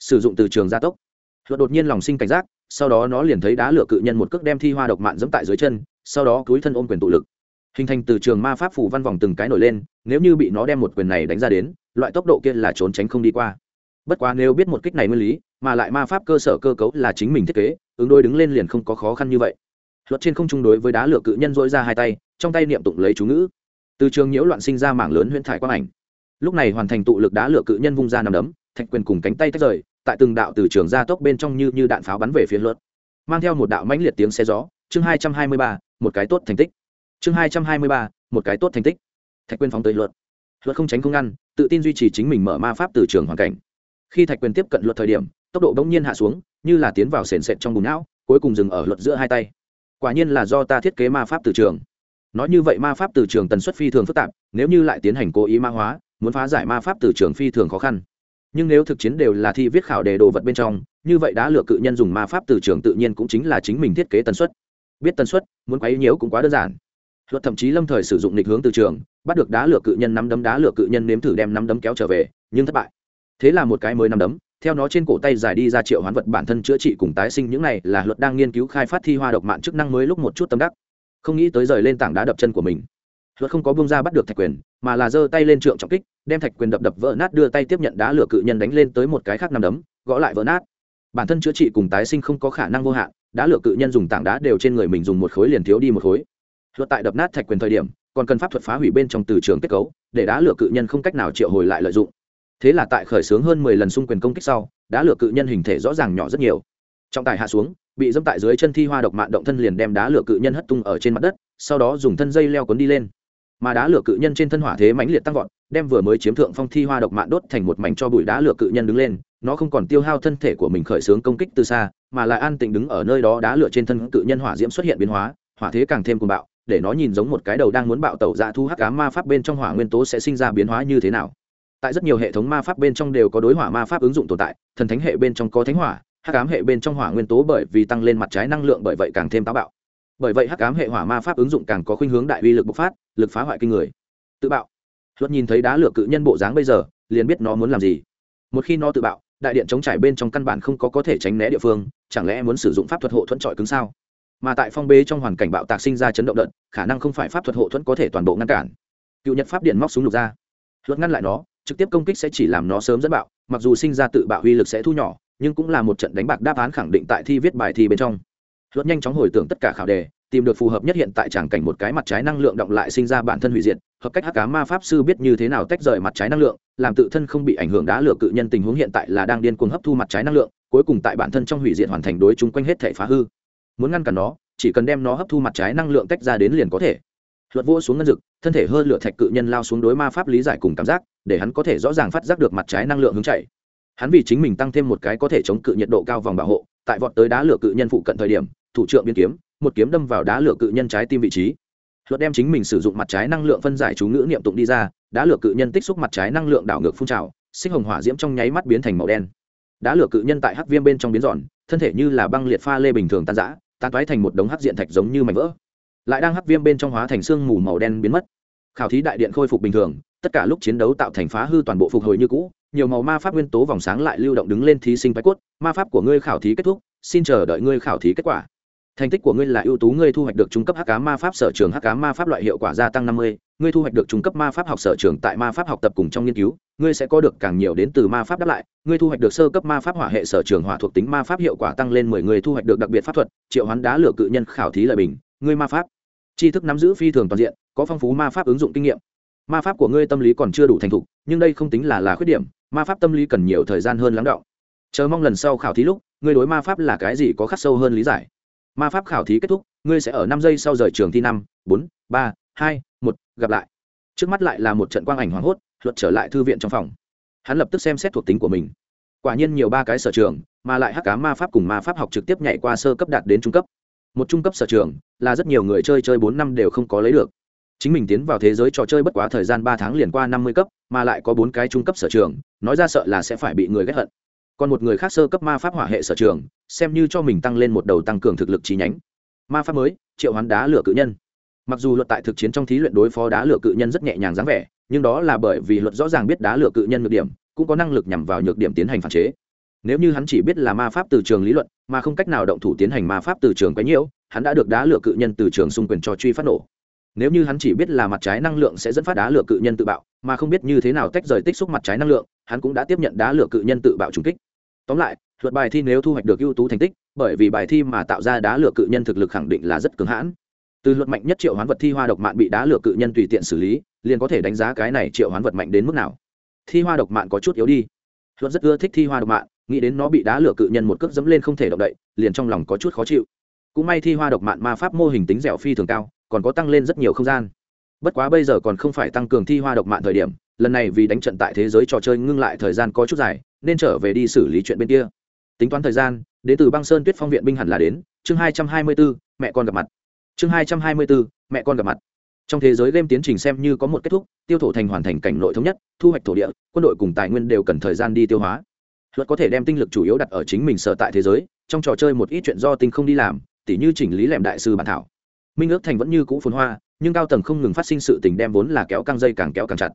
sử dụng từ trường gia tốc. Luật đột nhiên lòng sinh cảnh giác, sau đó nó liền thấy đá lửa cự nhân một cước đem thi hoa độc mạng dẫm tại dưới chân, sau đó cúi thân ôm quyền tụ lực. Hình thành từ trường ma pháp phủ văn vòng từng cái nổi lên, nếu như bị nó đem một quyền này đánh ra đến, loại tốc độ kia là trốn tránh không đi qua bất quá nếu biết một kích này nguyên lý, mà lại ma pháp cơ sở cơ cấu là chính mình thiết kế, ứng đôi đứng lên liền không có khó khăn như vậy. Luật trên không chung đối với đá lửa cự nhân dỗi ra hai tay, trong tay niệm tụng lấy chú ngữ. Từ trường nhiễu loạn sinh ra mảng lớn huyễn thải quang ảnh. Lúc này hoàn thành tụ lực đá lửa cự nhân vung ra nằm đấm, thạch quyền cùng cánh tay tách rời, tại từng đạo từ trường gia tốc bên trong như như đạn pháo bắn về phía luật. Mang theo một đạo mãnh liệt tiếng xe gió, chương hai trăm hai mươi ba, một cái tốt thành tích. Chương hai trăm hai mươi ba, một cái tốt thành tích. Thạch quyền phóng tới luật. Luật không tránh không ngăn, tự tin duy trì chính mình mở ma pháp từ trường hoàn cảnh khi thạch quyền tiếp cận luật thời điểm, tốc độ bỗng nhiên hạ xuống, như là tiến vào sền sệt trong bùn não, cuối cùng dừng ở luật giữa hai tay. Quả nhiên là do ta thiết kế ma pháp từ trường. Nói như vậy ma pháp từ trường tần suất phi thường phức tạp, nếu như lại tiến hành cố ý ma hóa, muốn phá giải ma pháp từ trường phi thường khó khăn. Nhưng nếu thực chiến đều là thi viết khảo đề đồ vật bên trong, như vậy đã lựa cự nhân dùng ma pháp từ trường tự nhiên cũng chính là chính mình thiết kế tần suất. Biết tần suất, muốn quấy nhiễu cũng quá đơn giản. Luật thậm chí lâm thời sử dụng lịch hướng từ trường, bắt được đá lửa cự nhân nắm đấm, đá lửa cự nhân nếm thử đem nắm đấm kéo trở về, nhưng thất bại thế là một cái mới nằm đấm, theo nó trên cổ tay giải đi ra triệu hoán vật bản thân chữa trị cùng tái sinh những này là luật đang nghiên cứu khai phát thi hoa độc mạng chức năng mới lúc một chút tâm đắc. Không nghĩ tới rời lên tảng đá đập chân của mình. Luật không có bông ra bắt được thạch quyền, mà là giơ tay lên trượng trọng kích, đem thạch quyền đập đập vỡ nát đưa tay tiếp nhận đá lửa cự nhân đánh lên tới một cái khác nằm đấm, gõ lại vỡ nát. Bản thân chữa trị cùng tái sinh không có khả năng vô hạn, đá lửa cự nhân dùng tảng đá đều trên người mình dùng một khối liền thiếu đi một khối. Luật tại đập nát thạch quyền thời điểm, còn cần pháp thuật phá hủy bên trong từ trường kết cấu, để đá lửa cự nhân không cách nào triệu hồi lại lợi dụng thế là tại khởi xướng hơn mười lần xung quyền công kích sau, đá lửa cự nhân hình thể rõ ràng nhỏ rất nhiều. Trọng tài hạ xuống, bị dẫm tại dưới chân thi hoa độc mạng động thân liền đem đá lửa cự nhân hất tung ở trên mặt đất, sau đó dùng thân dây leo cuốn đi lên. Mà đá lửa cự nhân trên thân hỏa thế mãnh liệt tăng vọt, đem vừa mới chiếm thượng phong thi hoa độc mạng đốt thành một mảnh cho bụi đá lửa cự nhân đứng lên, nó không còn tiêu hao thân thể của mình khởi xướng công kích từ xa, mà lại an tĩnh đứng ở nơi đó đá lửa trên thân cự nhân hỏa diễm xuất hiện biến hóa, hỏa thế càng thêm cuồng bạo, để nó nhìn giống một cái đầu đang muốn bạo tẩu ra thu hắc ám ma pháp bên trong hỏa nguyên tố sẽ sinh ra biến hóa như thế nào tại rất nhiều hệ thống ma pháp bên trong đều có đối hỏa ma pháp ứng dụng tồn tại, thần thánh hệ bên trong có thánh hỏa, hắc ám hệ bên trong hỏa nguyên tố bởi vì tăng lên mặt trái năng lượng bởi vậy càng thêm táo bạo. Bởi vậy hắc ám hệ hỏa ma pháp ứng dụng càng có khuynh hướng đại uy lực bộc phát, lực phá hoại kinh người. Tự bạo. Luật nhìn thấy đá lửa cự nhân bộ dáng bây giờ, liền biết nó muốn làm gì. Một khi nó tự bạo, đại điện chống trải bên trong căn bản không có có thể tránh né địa phương, chẳng lẽ muốn sử dụng pháp thuật hộ thuẫn trọi cứng sao? Mà tại phong bế trong hoàn cảnh bạo tạc sinh ra chấn động đợt, khả năng không phải pháp thuật hộ thuẫn có thể toàn bộ ngăn cản. Cựu nhật pháp điện móc súng lục ra. Luật ngăn lại nó trực tiếp công kích sẽ chỉ làm nó sớm dẫn bạo, mặc dù sinh ra tự bạo uy lực sẽ thu nhỏ, nhưng cũng là một trận đánh bạc đáp án khẳng định tại thi viết bài thi bên trong. Luật nhanh chóng hồi tưởng tất cả khảo đề, tìm được phù hợp nhất hiện tại tràng cảnh một cái mặt trái năng lượng động lại sinh ra bản thân hủy diệt, hợp cách hắc cá ma pháp sư biết như thế nào tách rời mặt trái năng lượng, làm tự thân không bị ảnh hưởng đá lửa cự nhân tình huống hiện tại là đang điên cuồng hấp thu mặt trái năng lượng, cuối cùng tại bản thân trong hủy diệt hoàn thành đối chúng quanh hết thể phá hư. Muốn ngăn cản nó, chỉ cần đem nó hấp thu mặt trái năng lượng tách ra đến liền có thể. Luật vô xuống ngân dực, thân thể hơn lửa thạch cự nhân lao xuống đối ma pháp lý giải cùng cảm giác để hắn có thể rõ ràng phát giác được mặt trái năng lượng hướng chạy. Hắn vì chính mình tăng thêm một cái có thể chống cự nhiệt độ cao vòng bảo hộ, tại vọt tới đá lửa cự nhân phụ cận thời điểm, thủ trưởng biên kiếm, một kiếm đâm vào đá lửa cự nhân trái tim vị trí. Luật đem chính mình sử dụng mặt trái năng lượng phân giải chú ngữ niệm tụng đi ra, đá lửa cự nhân tích xúc mặt trái năng lượng đảo ngược phun trào, sinh hồng hỏa diễm trong nháy mắt biến thành màu đen. Đá lửa cự nhân tại hắc viêm bên trong biến giòn, thân thể như là băng liệt pha lê bình thường tan rã, tan toái thành một đống hắc diện thạch giống như mảnh vỡ. Lại đang hắc viêm bên trong hóa thành xương mù màu đen biến mất. Khảo thí đại điện khôi phục bình thường tất cả lúc chiến đấu tạo thành phá hư toàn bộ phục hồi như cũ, nhiều màu ma pháp nguyên tố vòng sáng lại lưu động đứng lên thí sinh bái cốt, ma pháp của ngươi khảo thí kết thúc, xin chờ đợi ngươi khảo thí kết quả. Thành tích của ngươi là ưu tú, ngươi thu hoạch được trung cấp hắc cá ma pháp sở trường, hắc cá ma pháp loại hiệu quả gia tăng năm mươi, ngươi thu hoạch được trung cấp ma pháp học sở trường tại ma pháp học tập cùng trong nghiên cứu, ngươi sẽ có được càng nhiều đến từ ma pháp đáp lại, ngươi thu hoạch được sơ cấp ma pháp hỏa hệ sở trường hỏa thuộc tính ma pháp hiệu quả tăng lên mười người thu hoạch được đặc biệt pháp thuật, triệu hoán đá lửa cự nhân khảo thí lợi bình, ngươi ma pháp tri thức nắm giữ phi thường toàn diện, có phong phú ma pháp ứng dụng kinh nghiệm ma pháp của ngươi tâm lý còn chưa đủ thành thục, nhưng đây không tính là là khuyết điểm, ma pháp tâm lý cần nhiều thời gian hơn lắng đọng chờ mong lần sau khảo thí lúc, ngươi đối ma pháp là cái gì có khắc sâu hơn lý giải. Ma pháp khảo thí kết thúc, ngươi sẽ ở năm giây sau rời trường thi năm, bốn, ba, hai, một, gặp lại. Trước mắt lại là một trận quang ảnh hoảng hốt luật trở lại thư viện trong phòng. Hắn lập tức xem xét thuộc tính của mình. Quả nhiên nhiều ba cái sở trường, mà lại hắc cá ma pháp cùng ma pháp học trực tiếp nhảy qua sơ cấp đạt đến trung cấp. Một trung cấp sở trường là rất nhiều người chơi chơi bốn năm đều không có lấy được chính mình tiến vào thế giới trò chơi bất quá thời gian ba tháng liền qua năm mươi cấp, mà lại có bốn cái trung cấp sở trường, nói ra sợ là sẽ phải bị người ghét hận. Còn một người khác sơ cấp ma pháp hỏa hệ sở trường, xem như cho mình tăng lên một đầu tăng cường thực lực trí nhánh. Ma pháp mới, triệu hoán đá lửa cự nhân. Mặc dù luật tại thực chiến trong thí luyện đối phó đá lửa cự nhân rất nhẹ nhàng dáng vẻ, nhưng đó là bởi vì luật rõ ràng biết đá lửa cự nhân nhược điểm, cũng có năng lực nhằm vào nhược điểm tiến hành phản chế. Nếu như hắn chỉ biết là ma pháp từ trường lý luận, mà không cách nào động thủ tiến hành ma pháp từ trường quấy nhiễu, hắn đã được đá lửa cự nhân từ trường xung quyền cho truy phát nổ nếu như hắn chỉ biết là mặt trái năng lượng sẽ dẫn phát đá lửa cự nhân tự bạo mà không biết như thế nào tách rời tích xúc mặt trái năng lượng hắn cũng đã tiếp nhận đá lửa cự nhân tự bạo trùng kích. Tóm lại luật bài thi nếu thu hoạch được ưu tú thành tích bởi vì bài thi mà tạo ra đá lửa cự nhân thực lực khẳng định là rất cứng hãn. Từ luật mạnh nhất triệu hoán vật thi hoa độc mạn bị đá lửa cự nhân tùy tiện xử lý liền có thể đánh giá cái này triệu hoán vật mạnh đến mức nào. Thi hoa độc mạn có chút yếu đi. Luật rất ưa thích thi hoa độc mạn, nghĩ đến nó bị đá lửa cự nhân một cước dẫm lên không thể động đậy liền trong lòng có chút khó chịu. Cũng may thi hoa độc mạn ma pháp mô hình tính dẻo phi thường cao còn có tăng lên rất nhiều không gian. Bất quá bây giờ còn không phải tăng cường thi hoa độc mạng thời điểm, lần này vì đánh trận tại thế giới trò chơi ngưng lại thời gian có chút dài, nên trở về đi xử lý chuyện bên kia. Tính toán thời gian, đến từ băng sơn tuyết phong viện binh hẳn là đến, chương hai trăm hai mươi bốn mẹ con gặp mặt. Chương hai trăm hai mươi bốn mẹ con gặp mặt. Trong thế giới game tiến trình xem như có một kết thúc, tiêu thổ thành hoàn thành cảnh nội thống nhất, thu hoạch thổ địa, quân đội cùng tài nguyên đều cần thời gian đi tiêu hóa. Luật có thể đem tinh lực chủ yếu đặt ở chính mình sở tại thế giới, trong trò chơi một ít chuyện do tinh không đi làm, tỉ như chỉnh lý lẻm đại sư bản thảo minh ước thành vẫn như cũ phồn hoa, nhưng cao tầng không ngừng phát sinh sự tình đem vốn là kéo căng dây càng kéo càng chặt.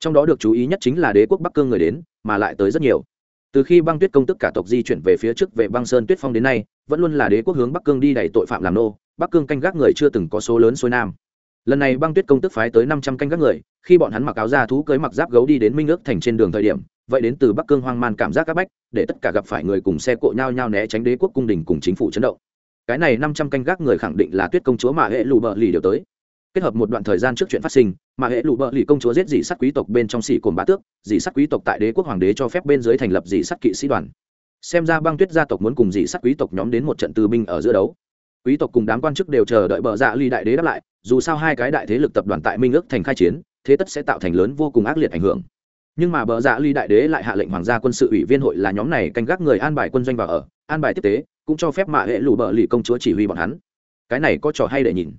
Trong đó được chú ý nhất chính là đế quốc bắc cương người đến, mà lại tới rất nhiều. Từ khi băng tuyết công tức cả tộc di chuyển về phía trước về băng sơn tuyết phong đến nay, vẫn luôn là đế quốc hướng bắc cương đi đẩy tội phạm làm nô, bắc cương canh gác người chưa từng có số lớn xuôi nam. Lần này băng tuyết công tức phái tới năm trăm canh gác người, khi bọn hắn mặc áo da thú cưới mặc giáp gấu đi đến minh ước thành trên đường thời điểm, vậy đến từ bắc cương hoang man cảm giác áp bách, để tất cả gặp phải người cùng xe cộ nhau nhau né tránh đế quốc cung đình cùng chính phủ chấn động cái này năm trăm canh gác người khẳng định là tuyết công chúa mà hệ lù bợ lì đều tới. Kết hợp một đoạn thời gian trước chuyện phát sinh, mà hệ lụ bợ lì công chúa giết dị sắt quý tộc bên trong xỉ cồn bá tước, dị sắt quý tộc tại đế quốc hoàng đế cho phép bên dưới thành lập dị sắt kỵ sĩ đoàn. Xem ra băng tuyết gia tộc muốn cùng dị sắt quý tộc nhóm đến một trận tư binh ở giữa đấu. Quý tộc cùng đám quan chức đều chờ đợi bờ dạ ly đại đế đáp lại, dù sao hai cái đại thế lực tập đoàn tại minh ước thành khai chiến, thế tất sẽ tạo thành lớn vô cùng ác liệt ảnh hưởng nhưng mà bờ dạ ly đại đế lại hạ lệnh hoàng gia quân sự ủy viên hội là nhóm này canh gác người an bài quân doanh vào ở, an bài tiếp tế, cũng cho phép mạ hệ lù bờ lì công chúa chỉ huy bọn hắn. Cái này có trò hay để nhìn.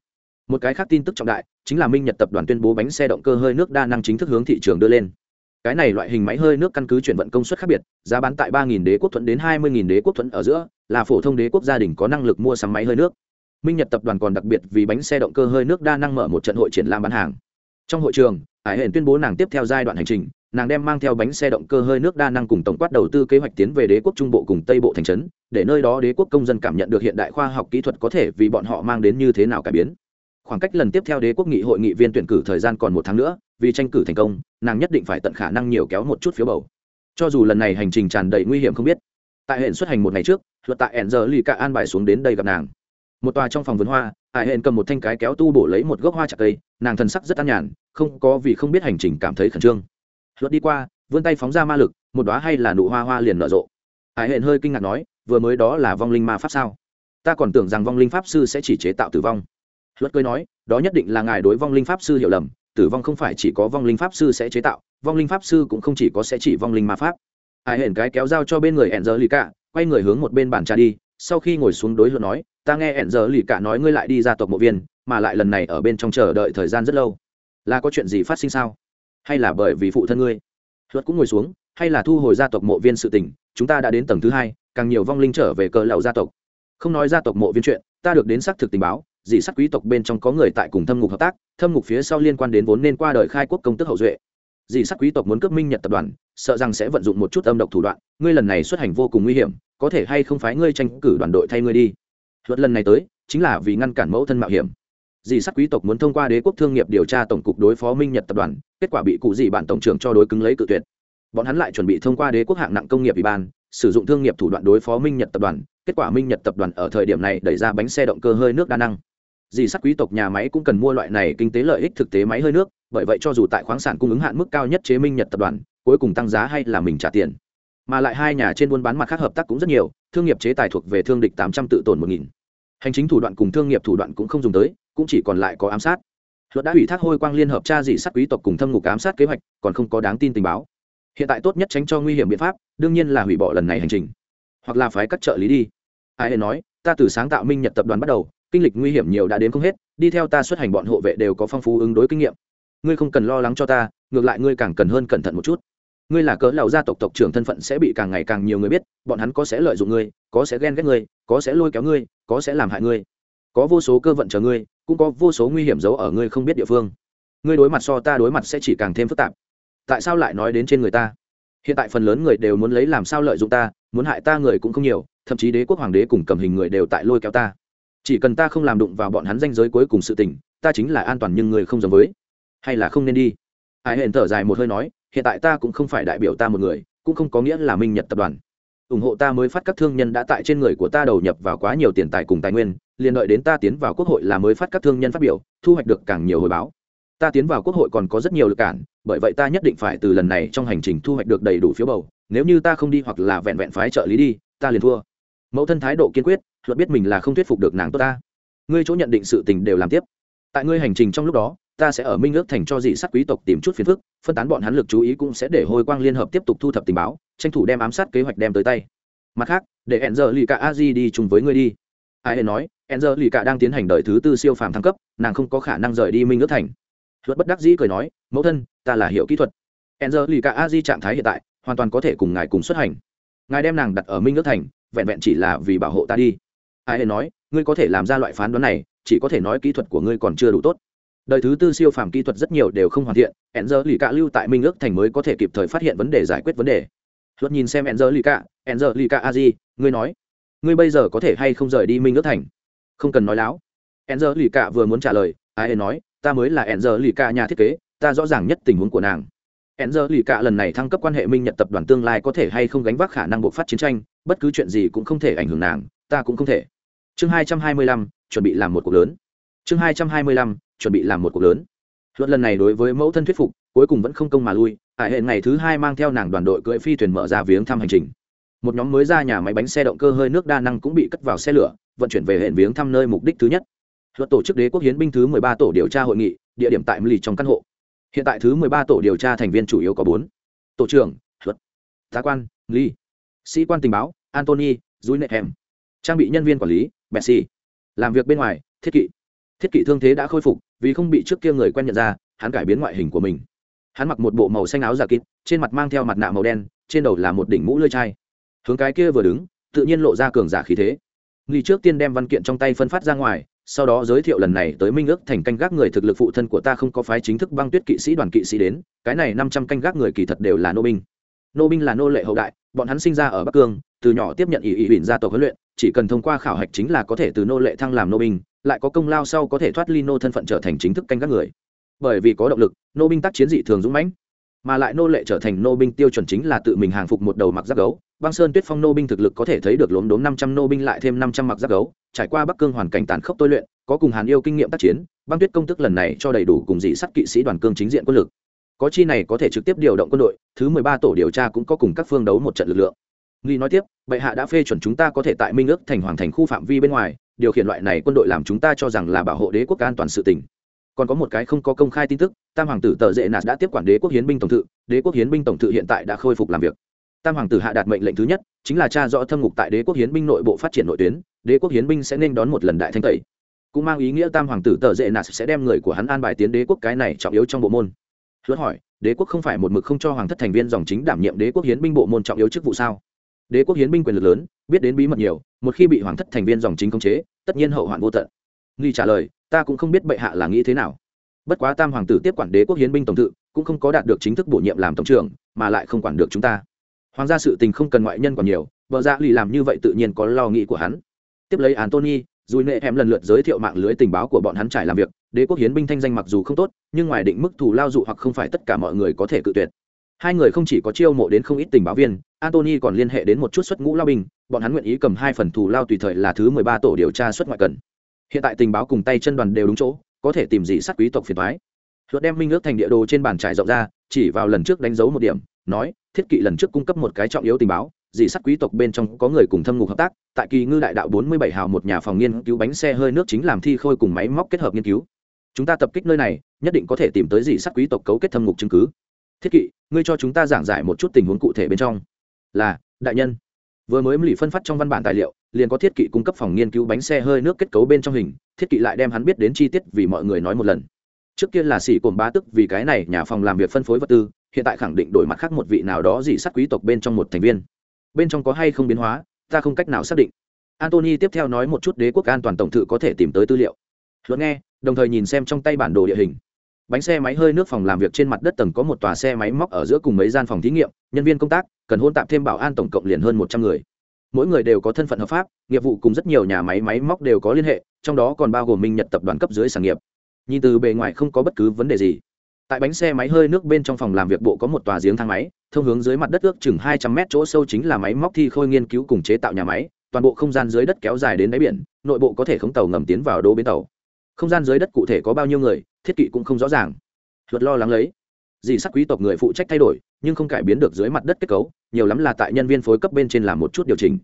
Một cái khác tin tức trọng đại, chính là minh nhật tập đoàn tuyên bố bánh xe động cơ hơi nước đa năng chính thức hướng thị trường đưa lên. Cái này loại hình máy hơi nước căn cứ chuyển vận công suất khác biệt, giá bán tại ba đế quốc thuận đến hai mươi đế quốc thuận ở giữa, là phổ thông đế quốc gia đình có năng lực mua sắm máy hơi nước. Minh nhật tập đoàn còn đặc biệt vì bánh xe động cơ hơi nước đa năng mở một trận hội triển lãm bán hàng. Trong hội trường, hải hển tuyên bố nàng tiếp theo giai đoạn hành trình nàng đem mang theo bánh xe động cơ hơi nước đa năng cùng tổng quát đầu tư kế hoạch tiến về đế quốc trung bộ cùng tây bộ thành trấn, để nơi đó đế quốc công dân cảm nhận được hiện đại khoa học kỹ thuật có thể vì bọn họ mang đến như thế nào cải biến. Khoảng cách lần tiếp theo đế quốc nghị hội nghị viên tuyển cử thời gian còn một tháng nữa, vì tranh cử thành công, nàng nhất định phải tận khả năng nhiều kéo một chút phiếu bầu. Cho dù lần này hành trình tràn đầy nguy hiểm không biết tại hệ xuất hành một ngày trước, luật tại ẻn giờ lì cả an bài xuống đến đây gặp nàng. Một tòa trong phòng vườn hoa hải hẹn cầm một thanh cái kéo tu bổ lấy một gốc hoa chặt cây, nàng thần sắc rất an nhàn, không có vì không biết hành trình cảm thấy khẩn trương luật đi qua, vươn tay phóng ra ma lực, một đoá hay là nụ hoa hoa liền nở rộ. Hải hện hơi kinh ngạc nói, vừa mới đó là vong linh ma pháp sao? Ta còn tưởng rằng vong linh pháp sư sẽ chỉ chế tạo tử vong. Luật cười nói, đó nhất định là ngài đối vong linh pháp sư hiểu lầm, tử vong không phải chỉ có vong linh pháp sư sẽ chế tạo, vong linh pháp sư cũng không chỉ có sẽ chỉ vong linh ma pháp. Hải hẹn cái kéo dao cho bên người hẹn giờ lì cả quay người hướng một bên bàn trà đi, sau khi ngồi xuống đối luận nói, ta nghe hẹn giờ lì cả nói ngươi lại đi ra tộc mộ viên, mà lại lần này ở bên trong chờ đợi thời gian rất lâu. Là có chuyện gì phát sinh sao? Hay là bởi vì phụ thân ngươi? Luật cũng ngồi xuống, hay là thu hồi gia tộc mộ viên sự tình, chúng ta đã đến tầng thứ hai, càng nhiều vong linh trở về cờ lậu gia tộc. Không nói gia tộc mộ viên chuyện, ta được đến xác thực tình báo, dị sắc quý tộc bên trong có người tại cùng thâm ngục hợp tác, thâm ngục phía sau liên quan đến vốn nên qua đời khai quốc công tức hậu duệ. Dị sắc quý tộc muốn cướp minh nhật tập đoàn, sợ rằng sẽ vận dụng một chút âm độc thủ đoạn, ngươi lần này xuất hành vô cùng nguy hiểm, có thể hay không phái ngươi tranh cử đoàn đội thay ngươi đi. Luật lần này tới, chính là vì ngăn cản mẫu thân mạo hiểm dì sắt quý tộc muốn thông qua đế quốc thương nghiệp điều tra tổng cục đối phó minh nhật tập đoàn, kết quả bị cụ dì bản tổng trưởng cho đối cứng lấy cự tuyệt. Bọn hắn lại chuẩn bị thông qua đế quốc hạng nặng công nghiệp ủy ban, sử dụng thương nghiệp thủ đoạn đối phó minh nhật tập đoàn, kết quả minh nhật tập đoàn ở thời điểm này đẩy ra bánh xe động cơ hơi nước đa năng. Dì sắt quý tộc nhà máy cũng cần mua loại này kinh tế lợi ích thực tế máy hơi nước, bởi vậy cho dù tại khoáng sản cung ứng hạn mức cao nhất chế minh nhật tập đoàn, cuối cùng tăng giá hay là mình trả tiền. Mà lại hai nhà trên buôn bán mặt khác hợp tác cũng rất nhiều, thương nghiệp chế tài thuộc về thương địch tám trăm tự tổn một nghìn. Hành chính thủ đoạn cùng thương nghiệp thủ đoạn cũng không dùng tới cũng chỉ còn lại có ám sát. Luật đã ủy thác hôi quang liên hợp tra dị sát quý tộc cùng thâm ngục ám sát kế hoạch, còn không có đáng tin tình báo. Hiện tại tốt nhất tránh cho nguy hiểm biện pháp, đương nhiên là hủy bỏ lần này hành trình. Hoặc là phái các trợ lý đi. Ai hề nói, ta từ sáng tạo minh nhật tập đoàn bắt đầu, kinh lịch nguy hiểm nhiều đã đến không hết, đi theo ta xuất hành bọn hộ vệ đều có phong phú ứng đối kinh nghiệm. Ngươi không cần lo lắng cho ta, ngược lại ngươi càng cần hơn cẩn thận một chút. Ngươi là cỡ lầu gia tộc tộc trưởng thân phận sẽ bị càng ngày càng nhiều người biết, bọn hắn có sẽ lợi dụng ngươi, có sẽ ghen ghét ngươi, có sẽ lôi kéo ngươi, có sẽ làm hại ngươi. Có vô số cơ vận chờ ngươi cũng có vô số nguy hiểm giấu ở ngươi không biết địa phương. Ngươi đối mặt so ta đối mặt sẽ chỉ càng thêm phức tạp. Tại sao lại nói đến trên người ta? Hiện tại phần lớn người đều muốn lấy làm sao lợi dụng ta, muốn hại ta người cũng không nhiều, thậm chí đế quốc hoàng đế cùng cầm hình người đều tại lôi kéo ta. Chỉ cần ta không làm đụng vào bọn hắn danh giới cuối cùng sự tình, ta chính là an toàn nhưng người không giống với. Hay là không nên đi? Ai hẹn thở dài một hơi nói, hiện tại ta cũng không phải đại biểu ta một người, cũng không có nghĩa là minh nhật tập đoàn ủng hộ ta mới phát các thương nhân đã tại trên người của ta đầu nhập vào quá nhiều tiền tài cùng tài nguyên, liền đợi đến ta tiến vào quốc hội là mới phát các thương nhân phát biểu, thu hoạch được càng nhiều hồi báo. Ta tiến vào quốc hội còn có rất nhiều lực cản, bởi vậy ta nhất định phải từ lần này trong hành trình thu hoạch được đầy đủ phiếu bầu, nếu như ta không đi hoặc là vẹn vẹn phái trợ lý đi, ta liền thua. Mẫu thân thái độ kiên quyết, luật biết mình là không thuyết phục được nàng tốt ta. Ngươi chỗ nhận định sự tình đều làm tiếp. Tại ngươi hành trình trong lúc đó, ta sẽ ở minh ước thành cho dị sát quý tộc tìm chút phiền phức, phân tán bọn hắn lực chú ý cũng sẽ để hồi quang liên hợp tiếp tục thu thập tình báo tranh thủ đem ám sát kế hoạch đem tới tay. Mặt khác, để hẹn giờ lì cả a di đi chung với ngươi đi. Ai hề nói hẹn giờ lì cả đang tiến hành đợi thứ tư siêu phàm thăng cấp, nàng không có khả năng rời đi minh ước thành. Luật bất đắc dĩ cười nói, mẫu thân, ta là hiệu kỹ thuật. Hẹn giờ lì cả a di trạng thái hiện tại, hoàn toàn có thể cùng ngài cùng xuất hành. Ngài đem nàng đặt ở minh ước thành, vẹn vẹn chỉ là vì bảo hộ ta đi. Ai hề nói, ngươi có thể làm ra loại phán đoán này, chỉ có thể nói kỹ thuật của ngươi còn chưa đủ tốt. Đời thứ tư siêu phàm kỹ thuật rất nhiều đều không hoàn thiện hẹn giờ lì cạ lưu tại minh ước thành mới có thể kịp thời phát hiện vấn đề giải quyết vấn đề luật nhìn xem enzer lì cạ enzer lì cạ a di ngươi nói, ngươi bây giờ có thể hay không rời đi minh ước thành? Không cần nói láo. Enzer lì cạ vừa muốn trả lời ai nói, ta mới là enzer lì cạ nhà thiết kế, ta rõ ràng nhất tình huống của nàng. Enzer lì cạ lần này thăng cấp quan hệ minh nhật tập đoàn tương lai có thể hay không gánh vác khả năng bộc phát chiến tranh, bất cứ chuyện gì cũng không thể ảnh hưởng nàng, ta cũng không thể. Chương hai trăm hai mươi lăm, chuẩn bị làm một cuộc lớn. Chương hai trăm hai mươi lăm, chuẩn bị làm một cuộc lớn. Luận lần này đối với mẫu thân thuyết phục, cuối cùng vẫn không công mà lui hải hệ ngày thứ hai mang theo nàng đoàn đội cưỡi phi thuyền mở ra viếng thăm hành trình. Một nhóm mới ra nhà máy bánh xe động cơ hơi nước đa năng cũng bị cất vào xe lửa, vận chuyển về hệ viếng thăm nơi mục đích thứ nhất. Luật tổ chức đế quốc hiến binh thứ mười ba tổ điều tra hội nghị, địa điểm tại mli trong căn hộ. Hiện tại thứ mười ba tổ điều tra thành viên chủ yếu có bốn. Tổ trưởng, luật, tá quan ly sĩ quan tình báo antony dui nệm. trang bị nhân viên quản lý Messi làm việc bên ngoài, thiết kỵ. Thiết kỵ thương thế đã khôi phục, vì không bị trước kia người quen nhận ra, hắn cải biến ngoại hình của mình hắn mặc một bộ màu xanh áo giả kín, trên mặt mang theo mặt nạ màu đen trên đầu là một đỉnh mũ lưỡi chai. Hướng cái kia vừa đứng tự nhiên lộ ra cường giả khí thế. Nghi trước tiên đem văn kiện trong tay phân phát ra ngoài sau đó giới thiệu lần này tới minh ước thành canh gác người thực lực phụ thân của ta không có phái chính thức băng tuyết kỵ sĩ đoàn kỵ sĩ đến cái này năm trăm canh gác người kỳ thật đều là nô binh. Nô binh là nô lệ hậu đại bọn hắn sinh ra ở bắc cương từ nhỏ tiếp nhận ỷ ỷ huỳnh gia tộc huấn luyện chỉ cần thông qua khảo hạch chính là có thể từ nô lệ thăng làm nô binh lại có công lao sau có thể thoát ly nô thân phận trở thành chính thức canh gác người bởi vì có động lực, nô binh tác chiến dị thường dũng mãnh, mà lại nô lệ trở thành nô binh tiêu chuẩn chính là tự mình hàng phục một đầu mặc giáp gấu. Băng sơn tuyết phong nô binh thực lực có thể thấy được lốm đốm năm trăm nô binh lại thêm năm trăm mặc giáp gấu. Trải qua bắc cương hoàn cảnh tàn khốc tôi luyện, có cùng hàn yêu kinh nghiệm tác chiến, băng tuyết công tức lần này cho đầy đủ cùng dị sắt kỵ sĩ đoàn cương chính diện quân lực. Có chi này có thể trực tiếp điều động quân đội, thứ mười ba tổ điều tra cũng có cùng các phương đấu một trận lực lượng. Nghi nói tiếp, bệ hạ đã phê chuẩn chúng ta có thể tại minh ước thành hoàng thành khu phạm vi bên ngoài, điều khiển loại này quân đội làm chúng ta cho rằng là bảo hộ đế quốc an toàn sự tỉnh còn có một cái không có công khai tin tức, tam hoàng tử tờ dễ nạt đã tiếp quản đế quốc hiến binh tổng thự, đế quốc hiến binh tổng thự hiện tại đã khôi phục làm việc. Tam hoàng tử hạ đạt mệnh lệnh thứ nhất, chính là cha rõ thâm ngục tại đế quốc hiến binh nội bộ phát triển nội tuyến, đế quốc hiến binh sẽ nên đón một lần đại thanh tẩy. Cũng mang ý nghĩa tam hoàng tử tờ dễ nạt sẽ đem người của hắn an bài tiến đế quốc cái này trọng yếu trong bộ môn. Luật hỏi, đế quốc không phải một mực không cho hoàng thất thành viên dòng chính đảm nhiệm đế quốc hiến binh bộ môn trọng yếu chức vụ sao? Đế quốc hiến binh quyền lực lớn, biết đến bí mật nhiều, một khi bị hoàng thất thành viên dòng chính khống chế, tất nhiên hậu hoạn vô tận. Nghi trả lời ta cũng không biết bệ hạ là nghĩ thế nào. Bất quá tam hoàng tử tiếp quản đế quốc hiến binh tổng tự cũng không có đạt được chính thức bổ nhiệm làm tổng trưởng, mà lại không quản được chúng ta. Hoàng gia sự tình không cần ngoại nhân còn nhiều, vợ dạ lì làm như vậy tự nhiên có lo nghĩ của hắn. Tiếp lấy antony dùi nệ em lần lượt giới thiệu mạng lưới tình báo của bọn hắn trải làm việc, đế quốc hiến binh thanh danh mặc dù không tốt, nhưng ngoài định mức thù lao dụ hoặc không phải tất cả mọi người có thể cự tuyệt. Hai người không chỉ có chiêu mộ đến không ít tình báo viên, antony còn liên hệ đến một chút xuất ngũ lao binh, bọn hắn nguyện ý cầm hai phần thù lao tùy thời là thứ mười ba tổ điều tra xuất ngoại cần hiện tại tình báo cùng tay chân đoàn đều đúng chỗ, có thể tìm gì sát quý tộc phiền thoái luật đem minh ước thành địa đồ trên bàn trải rộng ra, chỉ vào lần trước đánh dấu một điểm, nói, thiết kỵ lần trước cung cấp một cái trọng yếu tình báo, dị sắt quý tộc bên trong có người cùng thâm ngục hợp tác, tại kỳ ngư đại đạo bốn mươi bảy hào một nhà phòng nghiên cứu bánh xe hơi nước chính làm thi khôi cùng máy móc kết hợp nghiên cứu. Chúng ta tập kích nơi này, nhất định có thể tìm tới dị sắt quý tộc cấu kết thâm ngục chứng cứ. Thiết kỵ, ngươi cho chúng ta giảng giải một chút tình huống cụ thể bên trong. Là, đại nhân vừa mới lì phân phát trong văn bản tài liệu, liền có thiết kỵ cung cấp phòng nghiên cứu bánh xe hơi nước kết cấu bên trong hình, thiết kỵ lại đem hắn biết đến chi tiết vì mọi người nói một lần. Trước kia là xỉ cồn bá tức vì cái này nhà phòng làm việc phân phối vật tư, hiện tại khẳng định đổi mặt khác một vị nào đó dị sát quý tộc bên trong một thành viên. Bên trong có hay không biến hóa, ta không cách nào xác định. Antony tiếp theo nói một chút đế quốc an toàn tổng thự có thể tìm tới tư liệu. Luận nghe, đồng thời nhìn xem trong tay bản đồ địa hình bánh xe máy hơi nước phòng làm việc trên mặt đất tầng có một tòa xe máy móc ở giữa cùng mấy gian phòng thí nghiệm, nhân viên công tác cần hôn tạp thêm bảo an tổng cộng liền hơn một trăm người. Mỗi người đều có thân phận hợp pháp, nghiệp vụ cùng rất nhiều nhà máy máy móc đều có liên hệ, trong đó còn bao gồm minh nhật tập đoàn cấp dưới sản nghiệp. Nhìn từ bề ngoài không có bất cứ vấn đề gì. Tại bánh xe máy hơi nước bên trong phòng làm việc bộ có một tòa giếng thang máy, thông hướng dưới mặt đất ước chừng hai trăm mét chỗ sâu chính là máy móc thi khôi nghiên cứu cùng chế tạo nhà máy, toàn bộ không gian dưới đất kéo dài đến đáy biển, nội bộ có thể không tàu ngầm tiến vào đô bến tàu. Không gian dưới đất cụ thể có bao nhiêu người thiết kỵ cũng không rõ ràng. Luật lo lắng lấy. Dì sắc quý tộc người phụ trách thay đổi, nhưng không cải biến được dưới mặt đất kết cấu, nhiều lắm là tại nhân viên phối cấp bên trên làm một chút điều chỉnh.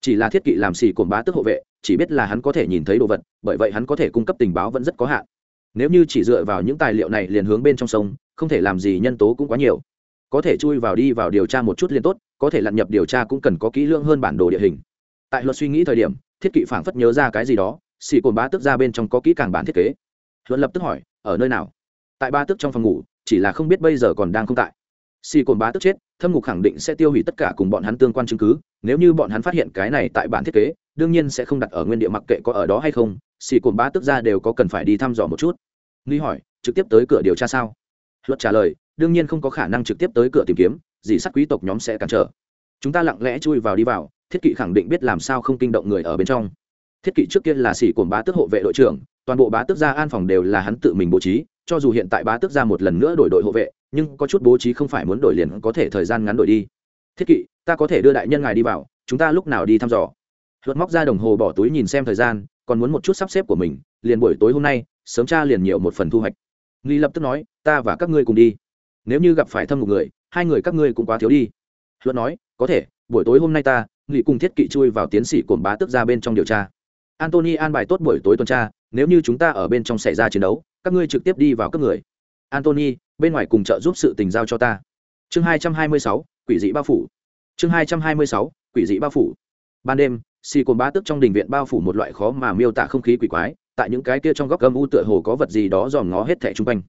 Chỉ là thiết kỵ làm xì cồn bá tức hộ vệ, chỉ biết là hắn có thể nhìn thấy đồ vật, bởi vậy hắn có thể cung cấp tình báo vẫn rất có hạn. Nếu như chỉ dựa vào những tài liệu này liền hướng bên trong sông, không thể làm gì nhân tố cũng quá nhiều. Có thể chui vào đi vào điều tra một chút liền tốt, có thể lặn nhập điều tra cũng cần có kỹ lưỡng hơn bản đồ địa hình. Tại luật suy nghĩ thời điểm, thiết kỵ phảng phất nhớ ra cái gì đó, xì cồn bá tức ra bên trong có kỹ càng bản thiết kế. Luận lập tức hỏi ở nơi nào? Tại ba tức trong phòng ngủ, chỉ là không biết bây giờ còn đang không tại. Xì cồn bá tức chết, thâm ngục khẳng định sẽ tiêu hủy tất cả cùng bọn hắn tương quan chứng cứ, nếu như bọn hắn phát hiện cái này tại bản thiết kế, đương nhiên sẽ không đặt ở nguyên địa mặc kệ có ở đó hay không, xì cồn bá tức ra đều có cần phải đi thăm dò một chút. Nghi hỏi, trực tiếp tới cửa điều tra sao? Luật trả lời, đương nhiên không có khả năng trực tiếp tới cửa tìm kiếm, dì sắc quý tộc nhóm sẽ cản trở. Chúng ta lặng lẽ chui vào đi vào, thiết kỵ khẳng định biết làm sao không kinh động người ở bên trong. Thiết kỵ trước kia là xỉ cồn bá tước hộ vệ đội trưởng toàn bộ bá tước gia an phòng đều là hắn tự mình bố trí, cho dù hiện tại bá tước gia một lần nữa đổi đội hộ vệ, nhưng có chút bố trí không phải muốn đổi liền có thể thời gian ngắn đổi đi. Thiết kỵ, ta có thể đưa đại nhân ngài đi vào, chúng ta lúc nào đi thăm dò? Luật móc ra đồng hồ bỏ túi nhìn xem thời gian, còn muốn một chút sắp xếp của mình, liền buổi tối hôm nay, sớm cha liền nhiều một phần thu hoạch. Nghi lập tức nói, ta và các ngươi cùng đi. Nếu như gặp phải thâm một người, hai người các ngươi cũng quá thiếu đi. Luật nói, có thể, buổi tối hôm nay ta nghị cùng thiết kỵ chui vào tiến sĩ cồn bá tức ra bên trong điều tra. Antony an bài tốt buổi tối tuần tra nếu như chúng ta ở bên trong xảy ra chiến đấu, các ngươi trực tiếp đi vào các người. Antony bên ngoài cùng trợ giúp sự tình giao cho ta. Chương hai trăm hai mươi sáu, quỷ dị bao phủ. Chương hai trăm hai mươi sáu, quỷ dị bao phủ. Ban đêm, xì cồn bá tức trong đình viện bao phủ một loại khó mà miêu tả không khí quỷ quái, tại những cái kia trong góc âm u tựa hồ có vật gì đó dòm ngó hết thẻ chung quanh.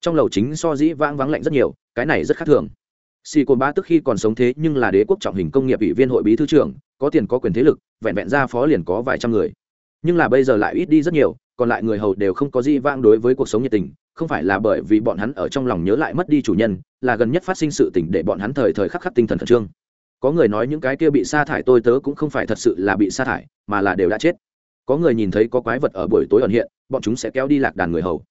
Trong lầu chính so dĩ vãng vắng lạnh rất nhiều, cái này rất khác thường. Xì cồn bá tức khi còn sống thế nhưng là đế quốc trọng hình công nghiệp ủy viên hội bí thư trưởng, có tiền có quyền thế lực, vẹn vẹn ra phó liền có vài trăm người nhưng là bây giờ lại ít đi rất nhiều, còn lại người hầu đều không có gì vang đối với cuộc sống nhiệt tình, không phải là bởi vì bọn hắn ở trong lòng nhớ lại mất đi chủ nhân, là gần nhất phát sinh sự tình để bọn hắn thời thời khắc khắc tinh thần khẩn trương. Có người nói những cái kia bị sa thải tôi tớ cũng không phải thật sự là bị sa thải, mà là đều đã chết. Có người nhìn thấy có quái vật ở buổi tối ẩn hiện, bọn chúng sẽ kéo đi lạc đàn người hầu.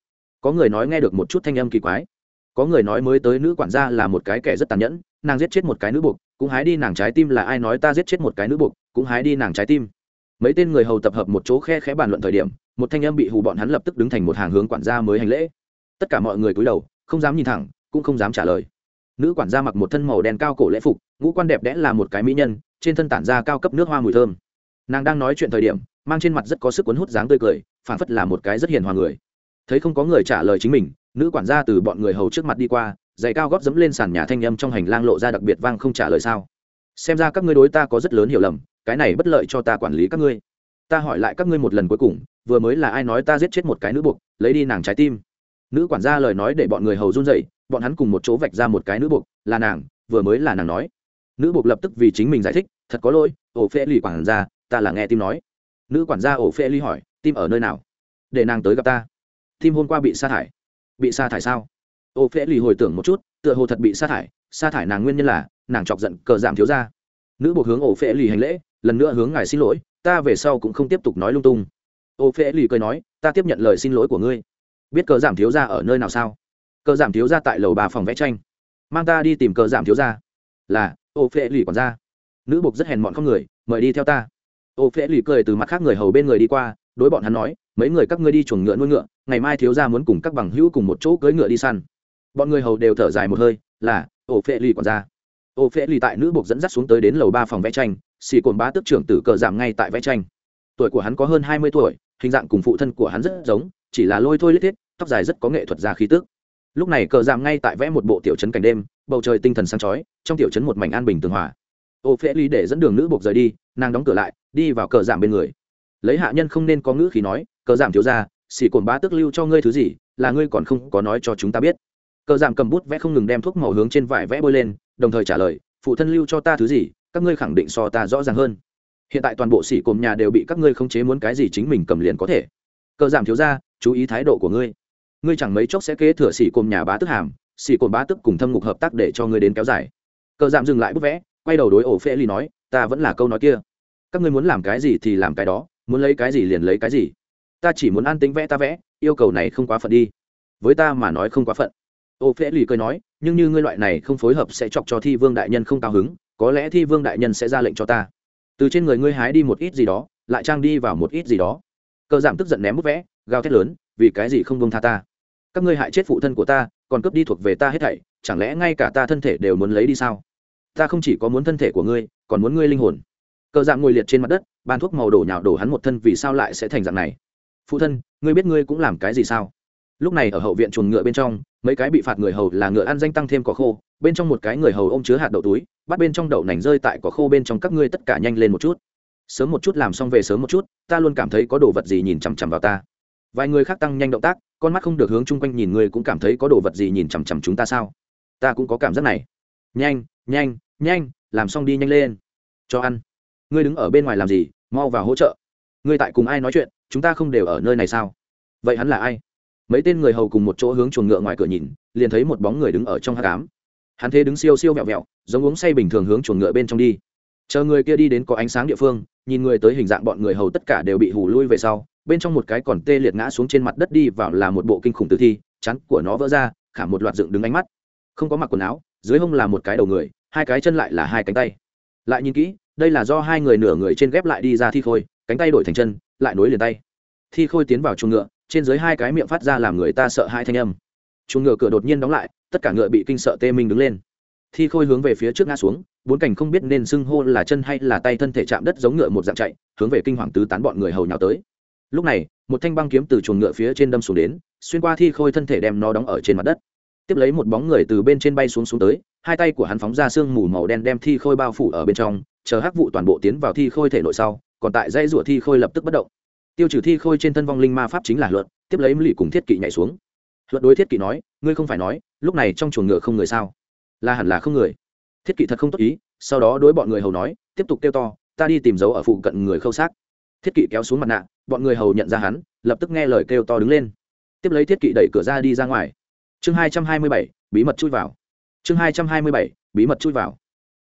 Có người nói nghe được một chút thanh âm kỳ quái. Có người nói mới tới nữ quản gia là một cái kẻ rất tàn nhẫn, nàng giết chết một cái nữ buộc, cũng hái đi nàng trái tim là ai nói ta giết chết một cái nữ buộc, cũng hái đi nàng trái tim mấy tên người hầu tập hợp một chỗ khe khẽ bàn luận thời điểm, một thanh âm bị hù bọn hắn lập tức đứng thành một hàng hướng quản gia mới hành lễ. Tất cả mọi người cúi đầu, không dám nhìn thẳng, cũng không dám trả lời. Nữ quản gia mặc một thân màu đen cao cổ lễ phục, ngũ quan đẹp đẽ là một cái mỹ nhân, trên thân tản ra cao cấp nước hoa mùi thơm. Nàng đang nói chuyện thời điểm, mang trên mặt rất có sức cuốn hút dáng tươi cười phản phất là một cái rất hiền hòa người. Thấy không có người trả lời chính mình, nữ quản gia từ bọn người hầu trước mặt đi qua, giày cao góp dẫm lên sàn nhà thanh âm trong hành lang lộ ra đặc biệt vang không trả lời sao. Xem ra các ngươi đối ta có rất lớn hiểu lầm cái này bất lợi cho ta quản lý các ngươi. Ta hỏi lại các ngươi một lần cuối cùng, vừa mới là ai nói ta giết chết một cái nữ buộc, lấy đi nàng trái tim. Nữ quản gia lời nói để bọn người hầu run dậy bọn hắn cùng một chỗ vạch ra một cái nữ buộc, là nàng, vừa mới là nàng nói. Nữ buộc lập tức vì chính mình giải thích, thật có lỗi, ổ phê ly quản gia, ta là nghe tim nói. Nữ quản gia ổ phê ly hỏi, tim ở nơi nào? Để nàng tới gặp ta. Tim hôm qua bị sa thải. Bị sa thải sao? Ổ phê ly hồi tưởng một chút, tựa hồ thật bị sa thải sa thải nàng nguyên nhân là, nàng chọc giận cờ giảm thiếu ra nữ buộc hướng ổ phê ly hành lễ lần nữa hướng ngài xin lỗi, ta về sau cũng không tiếp tục nói lung tung. Ô phê lì cười nói, ta tiếp nhận lời xin lỗi của ngươi. Biết cờ giảm thiếu ra ở nơi nào sao? Cờ giảm thiếu ra tại lầu bà phòng vẽ tranh. Mang ta đi tìm cờ giảm thiếu ra là, ô phê lì còn ra. Nữ bục rất hèn mọn không người, mời đi theo ta. Ô phê lì cười từ mặt khác người hầu bên người đi qua, đối bọn hắn nói, mấy người các ngươi đi chuồng ngựa nuôi ngựa, ngày mai thiếu ra muốn cùng các bằng hữu cùng một chỗ cưỡi ngựa đi săn. Bọn người hầu đều thở dài một hơi, là, ô phê lì còn ra ô phễ lì tại nữ buộc dẫn dắt xuống tới đến lầu ba phòng vẽ tranh, xì cồn bá tức trưởng tử cờ giảm ngay tại vẽ tranh. Tuổi của hắn có hơn hai mươi tuổi, hình dạng cùng phụ thân của hắn rất giống, chỉ là lôi thôi lết thiết, tóc dài rất có nghệ thuật ra khí tước. Lúc này cờ giảm ngay tại vẽ một bộ tiểu trấn cảnh đêm, bầu trời tinh thần sáng chói, trong tiểu trấn một mảnh an bình tường hòa. Ô phễ ly để dẫn đường nữ buộc rời đi, nàng đóng cửa lại, đi vào cờ giảm bên người. Lấy hạ nhân không nên có ngữ khí nói, cờ giảm thiếu ra xì cồn bá tức lưu cho ngươi thứ gì, là ngươi còn không có nói cho chúng ta biết. Cờ giảm cầm bút vẽ không ngừng đem thuốc màu hướng trên vải vẽ bôi lên đồng thời trả lời, phụ thân lưu cho ta thứ gì, các ngươi khẳng định so ta rõ ràng hơn. Hiện tại toàn bộ xỉ cồn nhà đều bị các ngươi khống chế muốn cái gì chính mình cầm liền có thể. Cờ giảm thiếu ra chú ý thái độ của ngươi. Ngươi chẳng mấy chốc sẽ kế thừa xỉ cồn nhà bá tức hàm xỉ cồn bá tức cùng thâm ngục hợp tác để cho ngươi đến kéo dài. Cờ giảm dừng lại bút vẽ, quay đầu đối ổ phê ly nói, ta vẫn là câu nói kia. Các ngươi muốn làm cái gì thì làm cái đó, muốn lấy cái gì liền lấy cái gì. Ta chỉ muốn an tính vẽ ta vẽ, yêu cầu này không quá phận đi. Với ta mà nói không quá phận ô phễ lì cười nói, nhưng như ngươi loại này không phối hợp sẽ chọc cho thi vương đại nhân không cao hứng, có lẽ thi vương đại nhân sẽ ra lệnh cho ta. Từ trên người ngươi hái đi một ít gì đó, lại trang đi vào một ít gì đó. Cờ giảm tức giận ném bút vẽ, gào thét lớn, vì cái gì không bông tha ta? Các ngươi hại chết phụ thân của ta, còn cướp đi thuộc về ta hết thảy, chẳng lẽ ngay cả ta thân thể đều muốn lấy đi sao? Ta không chỉ có muốn thân thể của ngươi, còn muốn ngươi linh hồn. Cờ dạng ngồi liệt trên mặt đất, bàn thuốc màu đổ nhào đổ hắn một thân vì sao lại sẽ thành dạng này? Phụ thân, ngươi biết ngươi cũng làm cái gì sao? Lúc này ở hậu viện chuồng ngựa bên trong, mấy cái bị phạt người hầu là ngựa ăn danh tăng thêm cỏ khô, bên trong một cái người hầu ôm chứa hạt đậu túi, bắt bên trong đậu nành rơi tại cỏ khô bên trong các ngươi tất cả nhanh lên một chút. Sớm một chút làm xong về sớm một chút, ta luôn cảm thấy có đồ vật gì nhìn chằm chằm vào ta. Vài người khác tăng nhanh động tác, con mắt không được hướng chung quanh nhìn người cũng cảm thấy có đồ vật gì nhìn chằm chằm chúng ta sao? Ta cũng có cảm giác này. Nhanh nhanh nhanh, làm xong đi nhanh lên. Cho ăn. Ngươi đứng ở bên ngoài làm gì? Mau vào hỗ trợ. Ngươi tại cùng ai nói chuyện? Chúng ta không đều ở nơi này sao? Vậy hắn là ai? Mấy tên người hầu cùng một chỗ hướng chuồng ngựa ngoài cửa nhìn, liền thấy một bóng người đứng ở trong hát cám hắn thế đứng siêu siêu vẹo vẹo, giống uống say bình thường hướng chuồng ngựa bên trong đi. Chờ người kia đi đến có ánh sáng địa phương, nhìn người tới hình dạng bọn người hầu tất cả đều bị hù lui về sau, bên trong một cái còn tê liệt ngã xuống trên mặt đất đi vào là một bộ kinh khủng tử thi chắn của nó vỡ ra, khả một loạt dựng đứng ánh mắt. Không có mặc quần áo, dưới hông là một cái đầu người, hai cái chân lại là hai cánh tay. Lại nhìn kỹ, đây là do hai người nửa người trên ghép lại đi ra thi khôi, cánh tay đổi thành chân, lại nối liền tay. Thi khôi tiến vào chuồng ngựa trên dưới hai cái miệng phát ra làm người ta sợ hai thanh âm. Chuồng ngựa cửa đột nhiên đóng lại, tất cả ngựa bị kinh sợ tê minh đứng lên. Thi khôi hướng về phía trước ngã xuống, bốn cảnh không biết nên xưng hô là chân hay là tay thân thể chạm đất giống ngựa một dạng chạy, hướng về kinh hoàng tứ tán bọn người hầu nhào tới. Lúc này, một thanh băng kiếm từ chuồng ngựa phía trên đâm xuống đến, xuyên qua thi khôi thân thể đem nó đóng ở trên mặt đất. Tiếp lấy một bóng người từ bên trên bay xuống xuống tới, hai tay của hắn phóng ra sương mù màu đen đem thi khôi bao phủ ở bên trong, chờ hắc vụ toàn bộ tiến vào thi khôi thể nội sau, còn tại dây rủa thi khôi lập tức bất động tiêu trừ thi khôi trên thân vong linh ma pháp chính là luật, tiếp lấy lì cùng thiết kỵ nhảy xuống. Luật đối thiết kỵ nói, ngươi không phải nói, lúc này trong chuồng ngựa không người sao? Là hẳn là không người. Thiết kỵ thật không tốt ý, sau đó đối bọn người hầu nói, tiếp tục kêu to, ta đi tìm dấu ở phụ cận người khâu xác. Thiết kỵ kéo xuống mặt nạ, bọn người hầu nhận ra hắn, lập tức nghe lời kêu to đứng lên. Tiếp lấy thiết kỵ đẩy cửa ra đi ra ngoài. Chương hai trăm hai mươi bảy, bí mật chui vào. Chương hai trăm hai mươi bảy, bí mật chui vào.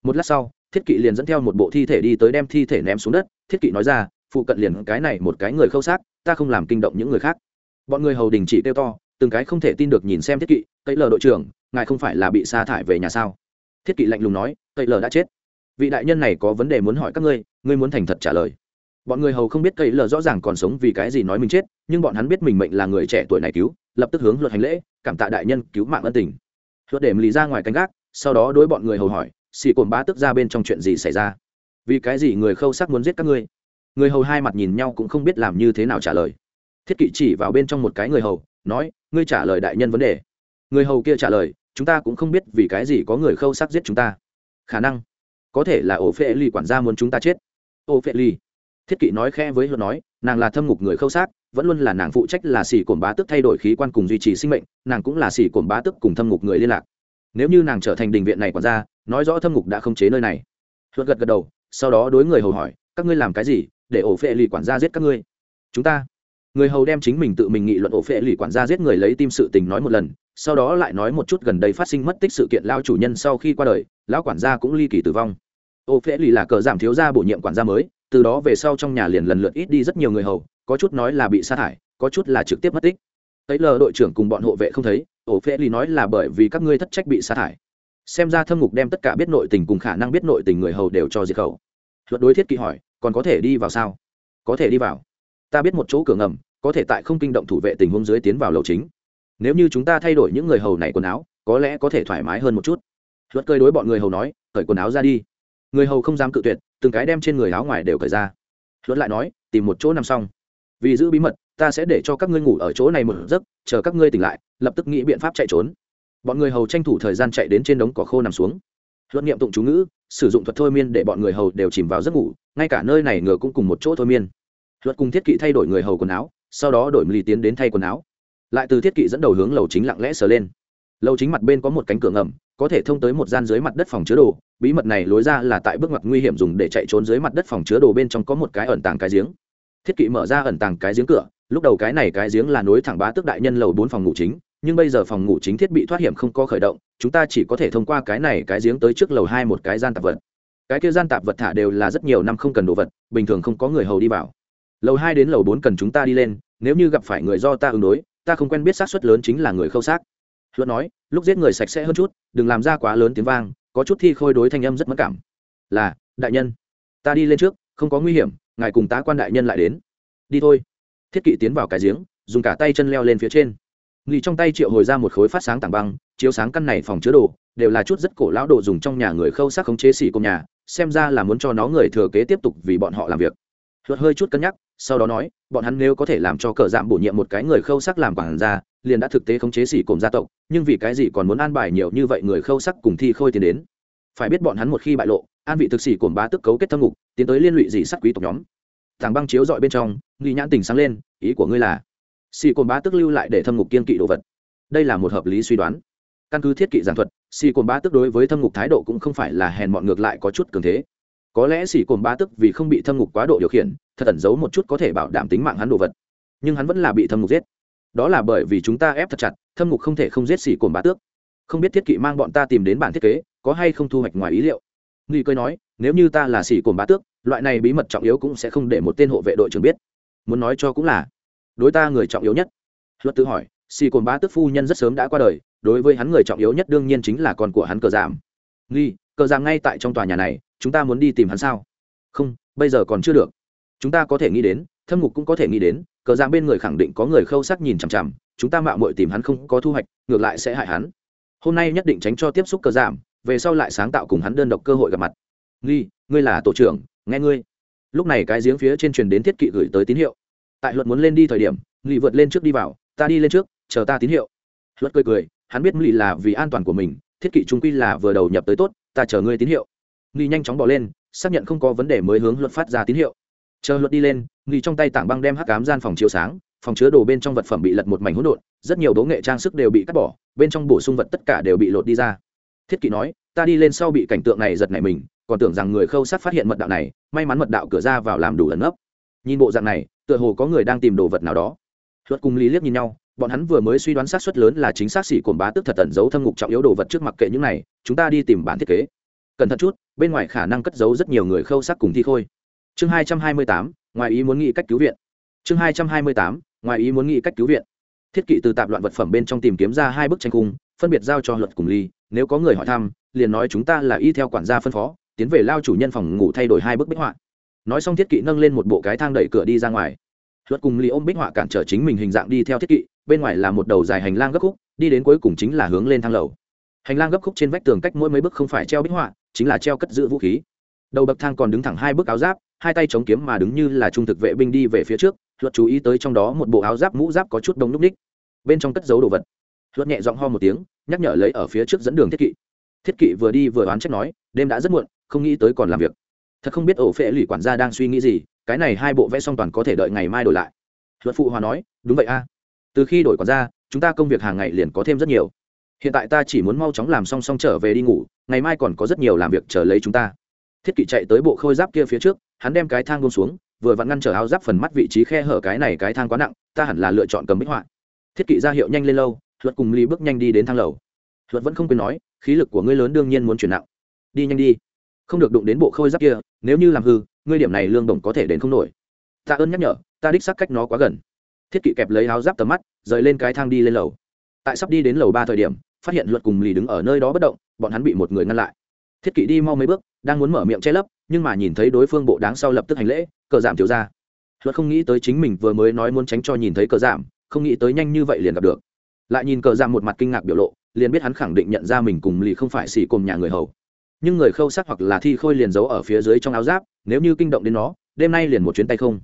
Một lát sau, thiết kỵ liền dẫn theo một bộ thi thể đi tới đem thi thể ném xuống đất. Thiết kỵ nói ra phụ cận liền cái này một cái người khâu xác, ta không làm kinh động những người khác. Bọn người hầu đình chỉ kêu to, từng cái không thể tin được nhìn xem thiết kỵ cậy lờ đội trưởng, ngài không phải là bị sa thải về nhà sao? Thiết kỵ lạnh lùng nói cậy lờ đã chết. Vị đại nhân này có vấn đề muốn hỏi các ngươi ngươi muốn thành thật trả lời. Bọn người hầu không biết cậy lờ rõ ràng còn sống vì cái gì nói mình chết, nhưng bọn hắn biết mình mệnh là người trẻ tuổi này cứu, lập tức hướng luật hành lễ, cảm tạ đại nhân cứu mạng ân tình. Luật để lý ra ngoài canh gác, sau đó đối bọn người hầu hỏi, xì cồn bá tức ra bên trong chuyện gì xảy ra? Vì cái gì người khâu sắc muốn giết các ngươi? Người hầu hai mặt nhìn nhau cũng không biết làm như thế nào trả lời. Thiết kỵ chỉ vào bên trong một cái người hầu, nói, ngươi trả lời đại nhân vấn đề. Người hầu kia trả lời, chúng ta cũng không biết vì cái gì có người khâu sắc giết chúng ta. Khả năng, có thể là ổ phệ ly quản gia muốn chúng ta chết. Ổ phệ ly? Thiết kỵ nói khe với luật nói, nàng là thâm ngục người khâu xác vẫn luôn là nàng phụ trách là xỉ cồn bá tức thay đổi khí quan cùng duy trì sinh mệnh, nàng cũng là xỉ cồn bá tức cùng thâm ngục người liên lạc. Nếu như nàng trở thành đình viện này quản gia, nói rõ thâm ngục đã không chế nơi này. Luật gật gật đầu, sau đó đối người hầu hỏi, các ngươi làm cái gì? Để ổ phệ lì quản gia giết các ngươi. Chúng ta. Người hầu đem chính mình tự mình nghị luận ổ phệ lì quản gia giết người lấy tim sự tình nói một lần, sau đó lại nói một chút gần đây phát sinh mất tích sự kiện lao chủ nhân sau khi qua đời, lão quản gia cũng ly kỳ tử vong. Ổ phệ lì là cờ giảm thiếu gia bổ nhiệm quản gia mới, từ đó về sau trong nhà liền lần lượt ít đi rất nhiều người hầu, có chút nói là bị sa thải, có chút là trực tiếp mất tích. Ấy lờ đội trưởng cùng bọn hộ vệ không thấy, ổ phệ lì nói là bởi vì các ngươi thất trách bị sa thải. Xem ra thâm ngục đem tất cả biết nội tình cùng khả năng biết nội tình người hầu đều cho diệt khẩu. Luật đối thiết kỵ hỏi còn có thể đi vào sao? Có thể đi vào. Ta biết một chỗ cửa ngầm, có thể tại không kinh động thủ vệ tình huống dưới tiến vào lầu chính. Nếu như chúng ta thay đổi những người hầu này quần áo, có lẽ có thể thoải mái hơn một chút. Luật cơi đối bọn người hầu nói, cởi quần áo ra đi. Người hầu không dám cự tuyệt, từng cái đem trên người áo ngoài đều cởi ra. Luật lại nói, tìm một chỗ nằm xong. Vì giữ bí mật, ta sẽ để cho các ngươi ngủ ở chỗ này một giấc, chờ các ngươi tỉnh lại, lập tức nghĩ biện pháp chạy trốn. Bọn người hầu tranh thủ thời gian chạy đến trên đống cỏ khô nằm xuống. Luận niệm tụng chú ngữ, sử dụng thuật thôi miên để bọn người hầu đều chìm vào giấc ngủ ngay cả nơi này ngựa cũng cùng một chỗ thôi miên. Luật cùng thiết kỵ thay đổi người hầu quần áo, sau đó đổi mì tiến đến thay quần áo. Lại từ thiết kỵ dẫn đầu hướng lầu chính lặng lẽ sờ lên. Lầu chính mặt bên có một cánh cửa ngầm, có thể thông tới một gian dưới mặt đất phòng chứa đồ. Bí mật này lối ra là tại bước ngoặt nguy hiểm dùng để chạy trốn dưới mặt đất phòng chứa đồ bên trong có một cái ẩn tàng cái giếng. Thiết kỵ mở ra ẩn tàng cái giếng cửa, lúc đầu cái này cái giếng là nối thẳng bá tước đại nhân lầu bốn phòng ngủ chính, nhưng bây giờ phòng ngủ chính thiết bị thoát hiểm không có khởi động, chúng ta chỉ có thể thông qua cái này cái giếng tới trước lầu hai một cái gian tạp vật cái kia gian tạp vật thả đều là rất nhiều năm không cần đồ vật, bình thường không có người hầu đi vào. Lầu hai đến lầu bốn cần chúng ta đi lên, nếu như gặp phải người do ta ứng đối, ta không quen biết xác suất lớn chính là người khâu xác. Luận nói, lúc giết người sạch sẽ hơn chút, đừng làm ra quá lớn tiếng vang, có chút thi khôi đối thanh âm rất mất cảm. Là, đại nhân, ta đi lên trước, không có nguy hiểm, ngài cùng tá quan đại nhân lại đến. Đi thôi. Thiết kỵ tiến vào cái giếng, dùng cả tay chân leo lên phía trên. Nghỉ trong tay triệu hồi ra một khối phát sáng tảng băng, chiếu sáng căn này phòng chứa đồ, đều là chút rất cổ lão đồ dùng trong nhà người khâu xác khống chế xỉ cùng nhà xem ra là muốn cho nó người thừa kế tiếp tục vì bọn họ làm việc. Luật hơi chút cân nhắc, sau đó nói, bọn hắn nếu có thể làm cho cờ giảm bổ nhiệm một cái người khâu sắc làm quản gia, liền đã thực tế khống chế xỉ cồn gia tộc, nhưng vì cái gì còn muốn an bài nhiều như vậy người khâu sắc cùng thi khôi tiến đến? Phải biết bọn hắn một khi bại lộ, an vị thực xỉ cồn bá tức cấu kết thâm ngục, tiến tới liên lụy dị sắc quý tộc nhóm. Thằng băng chiếu dọi bên trong, nghi nhãn tình sáng lên, ý của ngươi là xỉ cồn bá tức lưu lại để thâm ngục kiên kỵ đồ vật. Đây là một hợp lý suy đoán. Căn cứ thiết kỵ giảng thuật xỉ cồn bá tức đối với thâm ngục thái độ cũng không phải là hèn mọn ngược lại có chút cường thế. Có lẽ xỉ cồn bá tức vì không bị thâm ngục quá độ điều khiển, thật ẩn giấu một chút có thể bảo đảm tính mạng hắn đồ vật. Nhưng hắn vẫn là bị thâm ngục giết. Đó là bởi vì chúng ta ép thật chặt, thâm ngục không thể không giết xỉ cồn bá tước. Không biết thiết kỵ mang bọn ta tìm đến bản thiết kế, có hay không thu hoạch ngoài ý liệu? Nghi cơi nói, nếu như ta là xỉ cồn bá tước, loại này bí mật trọng yếu cũng sẽ không để một tên hộ vệ đội trưởng biết. Muốn nói cho cũng là, đối ta người trọng yếu nhất. Luật tự hỏi xỉ cồn bá tước phu nhân rất sớm đã qua đời đối với hắn người trọng yếu nhất đương nhiên chính là con của hắn cờ giảm nghi, cờ giảm ngay tại trong tòa nhà này, chúng ta muốn đi tìm hắn sao? Không, bây giờ còn chưa được. Chúng ta có thể nghĩ đến, thâm ngục cũng có thể nghĩ đến, cờ giang bên người khẳng định có người khâu sắc nhìn chằm chằm, chúng ta mạo muội tìm hắn không có thu hoạch, ngược lại sẽ hại hắn. Hôm nay nhất định tránh cho tiếp xúc cờ giảm về sau lại sáng tạo cùng hắn đơn độc cơ hội gặp mặt. Nghi, ngươi là tổ trưởng, nghe ngươi. Lúc này cái giếng phía trên truyền đến thiết kỵ gửi tới tín hiệu. Tại luật muốn lên đi thời điểm, nghi vượt lên trước đi vào, ta đi lên trước, chờ ta tín hiệu. Luật cười cười hắn biết nghi là vì an toàn của mình, thiết kỵ trung quy là vừa đầu nhập tới tốt, ta chờ ngươi tín hiệu. Nghi nhanh chóng bỏ lên, xác nhận không có vấn đề mới hướng luật phát ra tín hiệu. Chờ luật đi lên nghi trong tay tảng băng đem hắc cám gian phòng chiếu sáng, phòng chứa đồ bên trong vật phẩm bị lật một mảnh hỗn độn, rất nhiều đố nghệ trang sức đều bị cắt bỏ, bên trong bổ sung vật tất cả đều bị lột đi ra. Thiết kỵ nói, ta đi lên sau bị cảnh tượng này giật nảy mình, còn tưởng rằng người khâu sát phát hiện mật đạo này, may mắn mật đạo cửa ra vào làm đủ ẩn nấp. Nhìn bộ dạng này, tựa hồ có người đang tìm đồ vật nào đó. Luật cùng lý liếc nhìn nhau bọn hắn vừa mới suy đoán xác suất lớn là chính xác xỉ cồn bá tức thật tẩn giấu thâm ngục trọng yếu đồ vật trước mặt kệ những này, chúng ta đi tìm bản thiết kế. Cẩn thận chút, bên ngoài khả năng cất giấu rất nhiều người khâu sắc cùng thi khôi. Chương hai trăm hai mươi tám, ngoài ý muốn nghĩ cách cứu viện. Chương hai trăm hai mươi tám, ngoài ý muốn nghĩ cách cứu viện. Thiết kỵ từ tạp loạn vật phẩm bên trong tìm kiếm ra hai bức tranh cung, phân biệt giao cho luật cùng ly, nếu có người hỏi thăm, liền nói chúng ta là y theo quản gia phân phó, tiến về lao chủ nhân phòng ngủ thay đổi hai bức bích họa. Nói xong thiết kỵ nâng lên một bộ cái thang đẩy cửa đi ra ngoài. Luật cùng ly ôm bích họa cản trở chính mình hình dạng đi theo thiết kỵ bên ngoài là một đầu dài hành lang gấp khúc, đi đến cuối cùng chính là hướng lên thang lầu. Hành lang gấp khúc trên vách tường cách mỗi mấy bước không phải treo bích họa, chính là treo cất giữ vũ khí. Đầu bậc thang còn đứng thẳng hai bước áo giáp, hai tay chống kiếm mà đứng như là trung thực vệ binh đi về phía trước, luật chú ý tới trong đó một bộ áo giáp mũ giáp có chút đông núc ních. Bên trong cất giấu đồ vật. Luật nhẹ giọng ho một tiếng, nhắc nhở lấy ở phía trước dẫn đường thiết kỵ. Thiết kỵ vừa đi vừa oán trách nói, đêm đã rất muộn, không nghĩ tới còn làm việc. Thật không biết ổ phệ lụy quản gia đang suy nghĩ gì, cái này hai bộ vẽ song toàn có thể đợi ngày mai đổi lại. Luật phụ hòa nói, đúng vậy a từ khi đổi quản gia, chúng ta công việc hàng ngày liền có thêm rất nhiều. Hiện tại ta chỉ muốn mau chóng làm xong xong trở về đi ngủ, ngày mai còn có rất nhiều làm việc chờ lấy chúng ta. Thiết kỵ chạy tới bộ khôi giáp kia phía trước, hắn đem cái thang bông xuống, vừa vặn ngăn trở áo giáp phần mắt vị trí khe hở cái này cái thang quá nặng, ta hẳn là lựa chọn cầm bích họa. Thiết kỵ ra hiệu nhanh lên lâu, luật cùng ly bước nhanh đi đến thang lầu. Luật vẫn không quên nói, khí lực của ngươi lớn đương nhiên muốn chuyển nặng. Đi nhanh đi. Không được đụng đến bộ khôi giáp kia, nếu như làm hư, ngươi điểm này lương đồng có thể đến không nổi. Ta ơn nhắc nhở, ta đích xác cách nó quá gần thiết kỵ kẹp lấy áo giáp tầm mắt, rời lên cái thang đi lên lầu. Tại sắp đi đến lầu ba thời điểm, phát hiện luật cùng lì đứng ở nơi đó bất động, bọn hắn bị một người ngăn lại. Thiết kỵ đi mau mấy bước, đang muốn mở miệng che lấp, nhưng mà nhìn thấy đối phương bộ đáng sau lập tức hành lễ, cờ giảm thiếu ra. Luật không nghĩ tới chính mình vừa mới nói muốn tránh cho nhìn thấy cờ giảm, không nghĩ tới nhanh như vậy liền gặp được. Lại nhìn cờ giảm một mặt kinh ngạc biểu lộ, liền biết hắn khẳng định nhận ra mình cùng lì không phải xỉ cùng nhà người hầu. Nhưng người khâu sắc hoặc là thi khôi liền giấu ở phía dưới trong áo giáp, nếu như kinh động đến nó, đêm nay liền một chuyến tay không.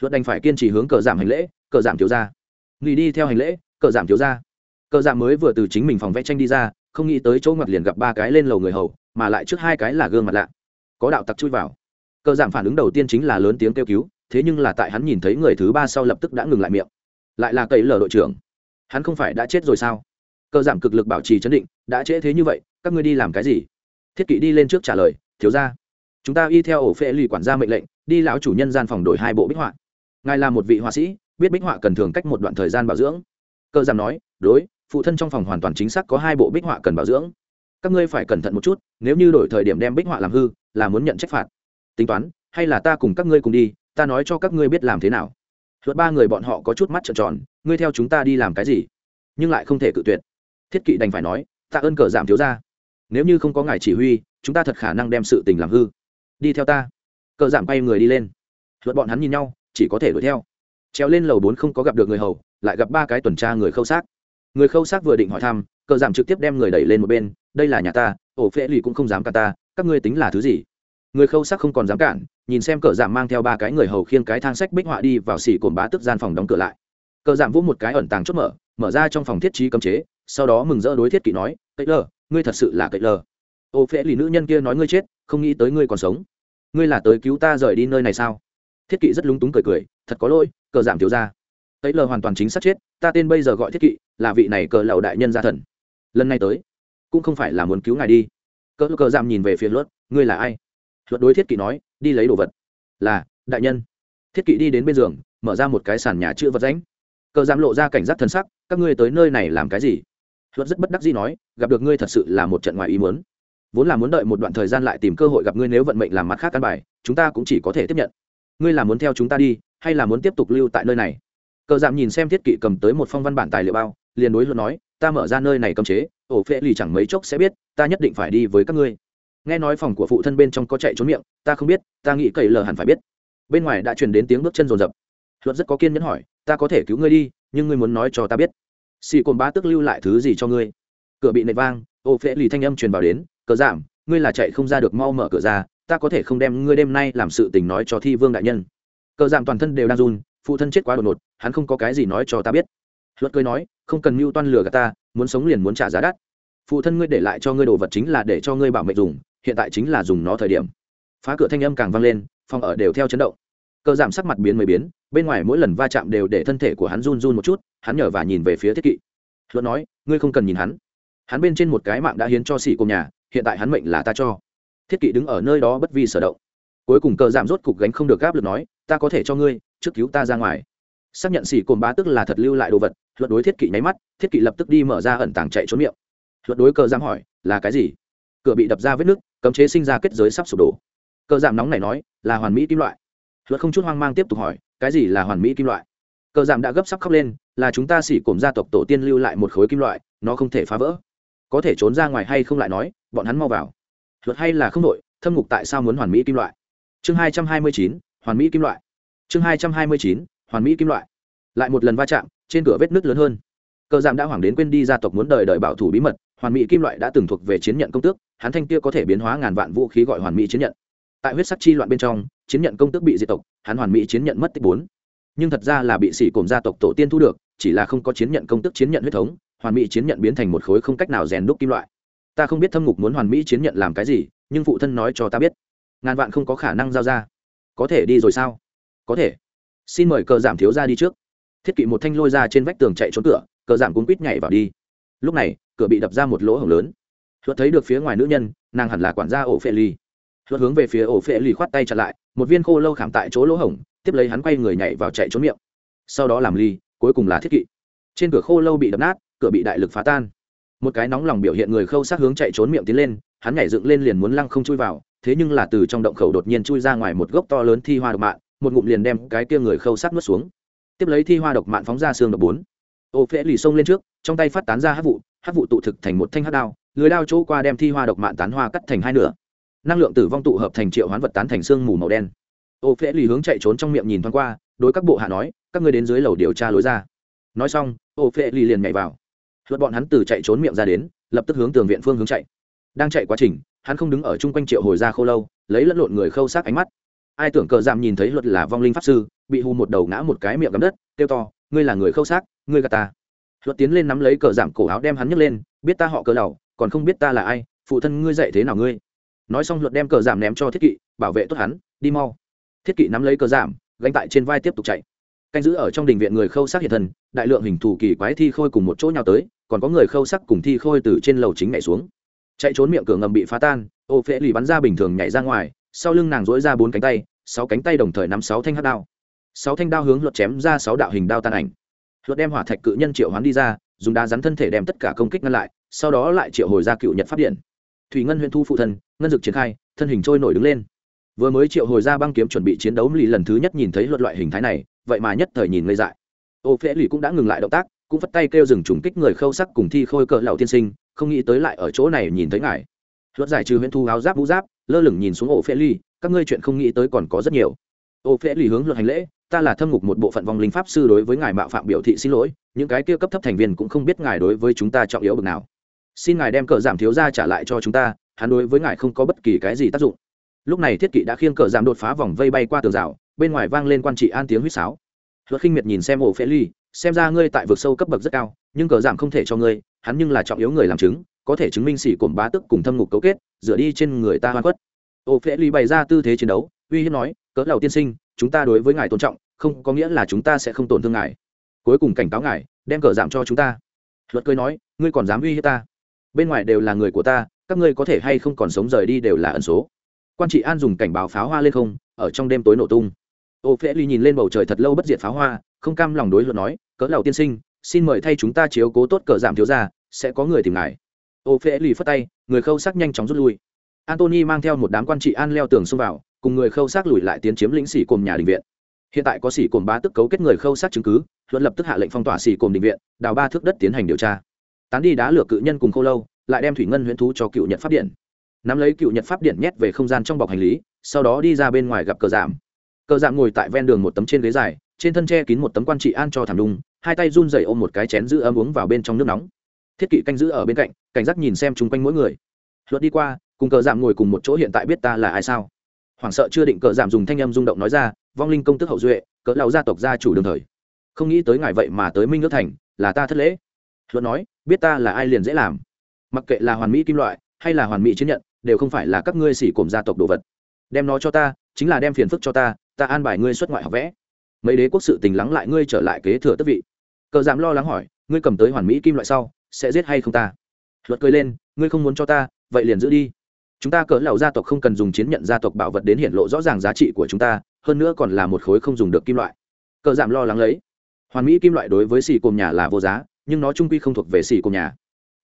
Luật đành phải kiên trì hướng cờ giảm hành lễ cờ giảm thiếu ra nghỉ đi theo hành lễ, cờ giảm thiếu ra cờ giảm mới vừa từ chính mình phòng vẽ tranh đi ra, không nghĩ tới chỗ ngặt liền gặp ba cái lên lầu người hầu, mà lại trước hai cái là gương mặt lạ. Có đạo tặc chui vào. Cờ giảm phản ứng đầu tiên chính là lớn tiếng kêu cứu, thế nhưng là tại hắn nhìn thấy người thứ ba sau lập tức đã ngừng lại miệng. Lại là cậy lờ đội trưởng. Hắn không phải đã chết rồi sao? Cờ giảm cực lực bảo trì chấn định, đã trễ thế như vậy, các ngươi đi làm cái gì? Thiết kỵ đi lên trước trả lời, thiếu ra chúng ta y theo ổ phệ lì quản gia mệnh lệnh, đi lão chủ nhân gian phòng đổi hai bộ bích họa. Ngài là một vị họa sĩ biết bích họa cần thường cách một đoạn thời gian bảo dưỡng. Cơ giảm nói, đối, phụ thân trong phòng hoàn toàn chính xác có hai bộ bích họa cần bảo dưỡng. Các ngươi phải cẩn thận một chút, nếu như đổi thời điểm đem bích họa làm hư, là muốn nhận trách phạt. Tính toán, hay là ta cùng các ngươi cùng đi, ta nói cho các ngươi biết làm thế nào. Luật ba người bọn họ có chút mắt trợn tròn, ngươi theo chúng ta đi làm cái gì? Nhưng lại không thể cự tuyệt. Thiết kỵ đành phải nói, tạ ơn cờ giảm thiếu ra nếu như không có ngài chỉ huy, chúng ta thật khả năng đem sự tình làm hư. Đi theo ta. Cờ giảm bay người đi lên. Luật bọn hắn nhìn nhau, chỉ có thể đuổi theo treo lên lầu bốn không có gặp được người hầu, lại gặp ba cái tuần tra người khâu xác. Người khâu xác vừa định hỏi thăm, cờ giảm trực tiếp đem người đẩy lên một bên, đây là nhà ta, ổ phễ lì cũng không dám cả ta, các ngươi tính là thứ gì? Người khâu xác không còn dám cản, nhìn xem cờ giảm mang theo ba cái người hầu khiêng cái thang sách bích họa đi vào xỉ cồn bá tức gian phòng đóng cửa lại. Cờ giảm vỗ một cái ẩn tàng chốt mở mở ra trong phòng thiết trí cấm chế, sau đó mừng rỡ đối thiết kỵ nói, cậy lờ, ngươi thật sự là cậy lờ. Ô phễ lì nữ nhân kia nói, ngươi chết, không nghĩ tới ngươi còn sống. Ngươi là tới cứu ta rời đi nơi này sao? Thiết kỵ rất lúng túng cười cười, thật có lỗi cờ giảm thiếu ra ấy lờ hoàn toàn chính xác chết, ta tên bây giờ gọi thiết kỵ, là vị này cờ lầu đại nhân gia thần. Lần này tới, cũng không phải là muốn cứu ngài đi. Cờ cờ giảm nhìn về phía luật, ngươi là ai? Luật đối thiết kỵ nói, đi lấy đồ vật. Là, đại nhân. Thiết kỵ đi đến bên giường, mở ra một cái sàn nhà chữ vật ránh. Cờ giảm lộ ra cảnh giác thân sắc, các ngươi tới nơi này làm cái gì? Luật rất bất đắc dĩ nói, gặp được ngươi thật sự là một trận ngoài ý muốn. Vốn là muốn đợi một đoạn thời gian lại tìm cơ hội gặp ngươi nếu vận mệnh làm mặt khác căn bài, chúng ta cũng chỉ có thể tiếp nhận. Ngươi là muốn theo chúng ta đi hay là muốn tiếp tục lưu tại nơi này? Cờ giảm nhìn xem thiết kỵ cầm tới một phong văn bản tài liệu bao, liền đối luận nói, ta mở ra nơi này cấm chế, ổ phệ lì chẳng mấy chốc sẽ biết, ta nhất định phải đi với các ngươi. Nghe nói phòng của phụ thân bên trong có chạy trốn miệng, ta không biết, ta nghĩ cậy lờ hẳn phải biết. Bên ngoài đã truyền đến tiếng bước chân rồn rập luật rất có kiên nhẫn hỏi, ta có thể cứu ngươi đi, nhưng ngươi muốn nói cho ta biết. Xì cồn bá tức lưu lại thứ gì cho ngươi? Cửa bị nệ vang ô phễ lì thanh âm truyền vào đến, cờ giảm ngươi là chạy không ra được mau mở cửa ra, ta có thể không đem ngươi đêm nay làm sự tình nói cho thi vương đại nhân cờ giảm toàn thân đều đang run, phụ thân chết quá đột ngột, hắn không có cái gì nói cho ta biết. Luật cười nói, không cần mưu toan lừa gạt ta, muốn sống liền muốn trả giá đắt. Phụ thân ngươi để lại cho ngươi đồ vật chính là để cho ngươi bảo mệnh dùng, hiện tại chính là dùng nó thời điểm. Phá cửa thanh âm càng vang lên, phòng ở đều theo chấn động. Cơ giảm sắc mặt biến mới biến, bên ngoài mỗi lần va chạm đều để thân thể của hắn run run một chút, hắn nhở và nhìn về phía thiết kỵ. Luật nói, ngươi không cần nhìn hắn. Hắn bên trên một cái mạng đã hiến cho xỉ cùng nhà, hiện tại hắn mệnh là ta cho. Thiết kỵ đứng ở nơi đó bất vi sở động. Cuối cùng cờ giảm rốt cục gánh không được gáp lực nói ta có thể cho ngươi, trước cứu ta ra ngoài. Xác nhận xỉ cồn bá tức là thật lưu lại đồ vật, luật đối thiết kỵ nháy mắt, thiết kỵ lập tức đi mở ra ẩn tàng chạy trốn miệng. Luật đối cờ giam hỏi, là cái gì? Cửa bị đập ra vết nứt, cấm chế sinh ra kết giới sắp sụp đổ. Cờ giảm nóng này nói, là hoàn mỹ kim loại. Luật không chút hoang mang tiếp tục hỏi, cái gì là hoàn mỹ kim loại? Cờ giảm đã gấp sắp khóc lên, là chúng ta xỉ cồn gia tộc tổ tiên lưu lại một khối kim loại, nó không thể phá vỡ. Có thể trốn ra ngoài hay không lại nói, bọn hắn mau vào. Luật hay là không đội thâm ngục tại sao muốn hoàn mỹ kim loại? Chương hai trăm hai mươi chín hoàn mỹ kim loại. Chương hai trăm hai mươi chín, hoàn mỹ kim loại. Lại một lần va chạm, trên cửa vết nứt lớn hơn. Cờ giảm đã hoảng đến quên đi gia tộc muốn đời đời bảo thủ bí mật, hoàn mỹ kim loại đã từng thuộc về chiến nhận công tước, hắn thanh kia có thể biến hóa ngàn vạn vũ khí gọi hoàn mỹ chiến nhận. Tại huyết sắc chi loạn bên trong, chiến nhận công tước bị diệt tộc, hắn hoàn mỹ chiến nhận mất tích bốn. Nhưng thật ra là bị sỉ cổm gia tộc tổ tiên thu được, chỉ là không có chiến nhận công tước chiến nhận huyết thống, hoàn mỹ chiến nhận biến thành một khối không cách nào rèn đúc kim loại. Ta không biết thâm ngục muốn hoàn mỹ chiến nhận làm cái gì, nhưng phụ thân nói cho ta biết, ngàn vạn không có khả năng giao ra có thể đi rồi sao? Có thể. Xin mời cờ giảm thiếu ra đi trước. Thiết kỵ một thanh lôi ra trên vách tường chạy trốn cửa, cờ giảm cuốn quýt nhảy vào đi. Lúc này, cửa bị đập ra một lỗ hổng lớn. Hứa thấy được phía ngoài nữ nhân, nàng hẳn là quản gia ổ phệ ly hứa hướng về phía ổ phệ ly khoát tay chặt lại, một viên khô lâu khảm tại chỗ lỗ hổng, tiếp lấy hắn quay người nhảy vào chạy trốn miệng. Sau đó làm ly cuối cùng là thiết kỵ. Trên cửa khô lâu bị đập nát, cửa bị đại lực phá tan. Một cái nóng lòng biểu hiện người khâu sát hướng chạy trốn miệng tiến lên, hắn nhảy dựng lên liền muốn lăng không chui vào thế nhưng là từ trong động khẩu đột nhiên chui ra ngoài một gốc to lớn thi hoa độc mạn, một ngụm liền đem cái kia người khâu sát nuốt xuống. Tiếp lấy thi hoa độc mạn phóng ra xương độc bốn. Ô phễ lì xông lên trước, trong tay phát tán ra hát vụ hát vụ tụ thực thành một thanh hát đao, lưới đao chỗ qua đem thi hoa độc mạn tán hoa cắt thành hai nửa. Năng lượng tử vong tụ hợp thành triệu hoán vật tán thành xương mù màu đen. Ô phễ lì hướng chạy trốn trong miệng nhìn thoáng qua, đối các bộ hạ nói, các người đến dưới lầu điều tra lối ra. Nói xong, ô phễ lì liền nhảy vào. Luật bọn hắn từ chạy trốn miệng ra đến, lập tức hướng tường viện phương hướng chạy. Đang chạy quá trình hắn không đứng ở chung quanh triệu hồi ra khô lâu lấy lẫn lộn người khâu sát ánh mắt. Ai tưởng cờ giảm nhìn thấy luật là vong linh pháp sư bị hù một đầu ngã một cái miệng gắm đất kêu to ngươi là người khâu xác ngươi gà ta. Luật tiến lên nắm lấy cờ giảm cổ áo đem hắn nhấc lên biết ta họ cờ đầu còn không biết ta là ai phụ thân ngươi dạy thế nào ngươi? Nói xong luật đem cờ giảm ném cho thiết kỵ bảo vệ tốt hắn đi mau. Thiết kỵ nắm lấy cờ giảm gánh tại trên vai tiếp tục chạy. Canh giữ ở trong đình viện người khâu xác hiện thần, đại lượng hình thù kỳ quái thi khôi cùng một chỗ nhau tới còn có người khâu sắc cùng thi khôi từ trên lầu chính nhảy xuống chạy trốn miệng cửa ngầm bị phá tan, ô phễ lì bắn ra bình thường nhảy ra ngoài, sau lưng nàng dỗi ra bốn cánh tay, sáu cánh tay đồng thời nắm sáu thanh hát đao. Sáu thanh đao hướng luật chém ra sáu đạo hình đao tan ảnh. Luật đem hỏa thạch cự nhân triệu hoán đi ra, dùng đá rắn thân thể đem tất cả công kích ngăn lại, sau đó lại triệu hồi ra cựu nhật pháp điện. Thủy ngân huyện thu phụ thân, ngân dực triển khai, thân hình trôi nổi đứng lên. Vừa mới triệu hồi ra băng kiếm chuẩn bị chiến đấu lì lần thứ nhất nhìn thấy luật loại hình thái này, vậy mà nhất thời nhìn ngây dại. Ô phễ lì cũng đã ngừng lại động tác, cũng phất tay kêu dừng trùng kích người khâu sắc cùng thi khôi cỡ lậu tiên sinh không nghĩ tới lại ở chỗ này nhìn thấy ngài. Luật giải trừ huyễn thu áo giáp vũ giáp, lơ lửng nhìn xuống ổ phê ly, các ngươi chuyện không nghĩ tới còn có rất nhiều. Ổ phê ly hướng luật hành lễ, ta là thâm ngục một bộ phận vong linh pháp sư đối với ngài mạo phạm biểu thị xin lỗi, những cái kia cấp thấp thành viên cũng không biết ngài đối với chúng ta trọng yếu bực nào. Xin ngài đem cờ giảm thiếu ra trả lại cho chúng ta, hắn đối với ngài không có bất kỳ cái gì tác dụng. Lúc này thiết kỵ đã khiêng cờ giảm đột phá vòng vây bay qua tường rào, bên ngoài vang lên quan trị an tiếng huýt sáo. Luật khinh miệt nhìn xem ổ phê ly, xem ra ngươi tại vực sâu cấp bậc rất cao, nhưng cờ giảm không thể cho ngươi hắn nhưng là trọng yếu người làm chứng, có thể chứng minh xỉ cổm bá tức cùng thâm ngục cấu kết, dựa đi trên người ta hoa quất ô phễ ly bày ra tư thế chiến đấu, uy hiếp nói, cỡ đầu tiên sinh, chúng ta đối với ngài tôn trọng, không có nghĩa là chúng ta sẽ không tổn thương ngài. Cuối cùng cảnh cáo ngài, đem cờ giảm cho chúng ta. Luật cười nói, ngươi còn dám uy hiếp ta? Bên ngoài đều là người của ta, các ngươi có thể hay không còn sống rời đi đều là ẩn số. Quan trị an dùng cảnh báo pháo hoa lên không, ở trong đêm tối nổ tung. Ô phễ ly nhìn lên bầu trời thật lâu bất diệt pháo hoa, không cam lòng đối luận nói, cỡ lầu tiên sinh xin mời thay chúng ta chiếu cố tốt cờ giảm thiếu ra sẽ có người tìm ngài. Ô phê lì phất tay, người khâu sắc nhanh chóng rút lui. Antony mang theo một đám quan trị an leo tường xông vào, cùng người khâu sắc lùi lại tiến chiếm lĩnh xỉ cồm nhà đình viện. Hiện tại có xỉ cồm bá tức cấu kết người khâu sắc chứng cứ luận lập tức hạ lệnh phong tỏa xỉ cồm đình viện, đào ba thước đất tiến hành điều tra. Tán đi đá lửa cự nhân cùng khâu lâu, lại đem thủy ngân huyễn thú cho cựu nhật pháp điện. Nắm lấy cựu nhật pháp điện nhét về không gian trong bọc hành lý, sau đó đi ra bên ngoài gặp cờ giảm. Cờ giảm ngồi tại ven đường một tấm trên ghế dài, trên thân tre kín một tấm quan trị an cho thảm đung hai tay run rẩy ôm một cái chén giữ ấm uống vào bên trong nước nóng. Thiết kỵ canh giữ ở bên cạnh, cảnh giác nhìn xem chung quanh mỗi người. Luật đi qua, cùng cờ giảm ngồi cùng một chỗ hiện tại biết ta là ai sao? Hoảng sợ chưa định cờ giảm dùng thanh âm rung động nói ra, vong linh công tức hậu duệ, cỡ lão gia tộc gia chủ đường thời. Không nghĩ tới ngài vậy mà tới minh nước thành, là ta thất lễ. Luật nói, biết ta là ai liền dễ làm. Mặc kệ là hoàn mỹ kim loại, hay là hoàn mỹ chiến nhận, đều không phải là các ngươi xỉ cổm gia tộc đồ vật. Đem nó cho ta, chính là đem phiền phức cho ta ta an bài ngươi xuất ngoại học vẽ. Mấy đế quốc sự tình lắng lại ngươi trở lại kế thừa tước vị cờ giảm lo lắng hỏi, ngươi cầm tới hoàn mỹ kim loại sau, sẽ giết hay không ta? Luật cười lên, ngươi không muốn cho ta, vậy liền giữ đi. Chúng ta cỡ lầu gia tộc không cần dùng chiến nhận gia tộc bảo vật đến hiện lộ rõ ràng giá trị của chúng ta, hơn nữa còn là một khối không dùng được kim loại. Cờ giảm lo lắng lấy, hoàn mỹ kim loại đối với xì cồn nhà là vô giá, nhưng nó trung quy không thuộc về xì cồn nhà.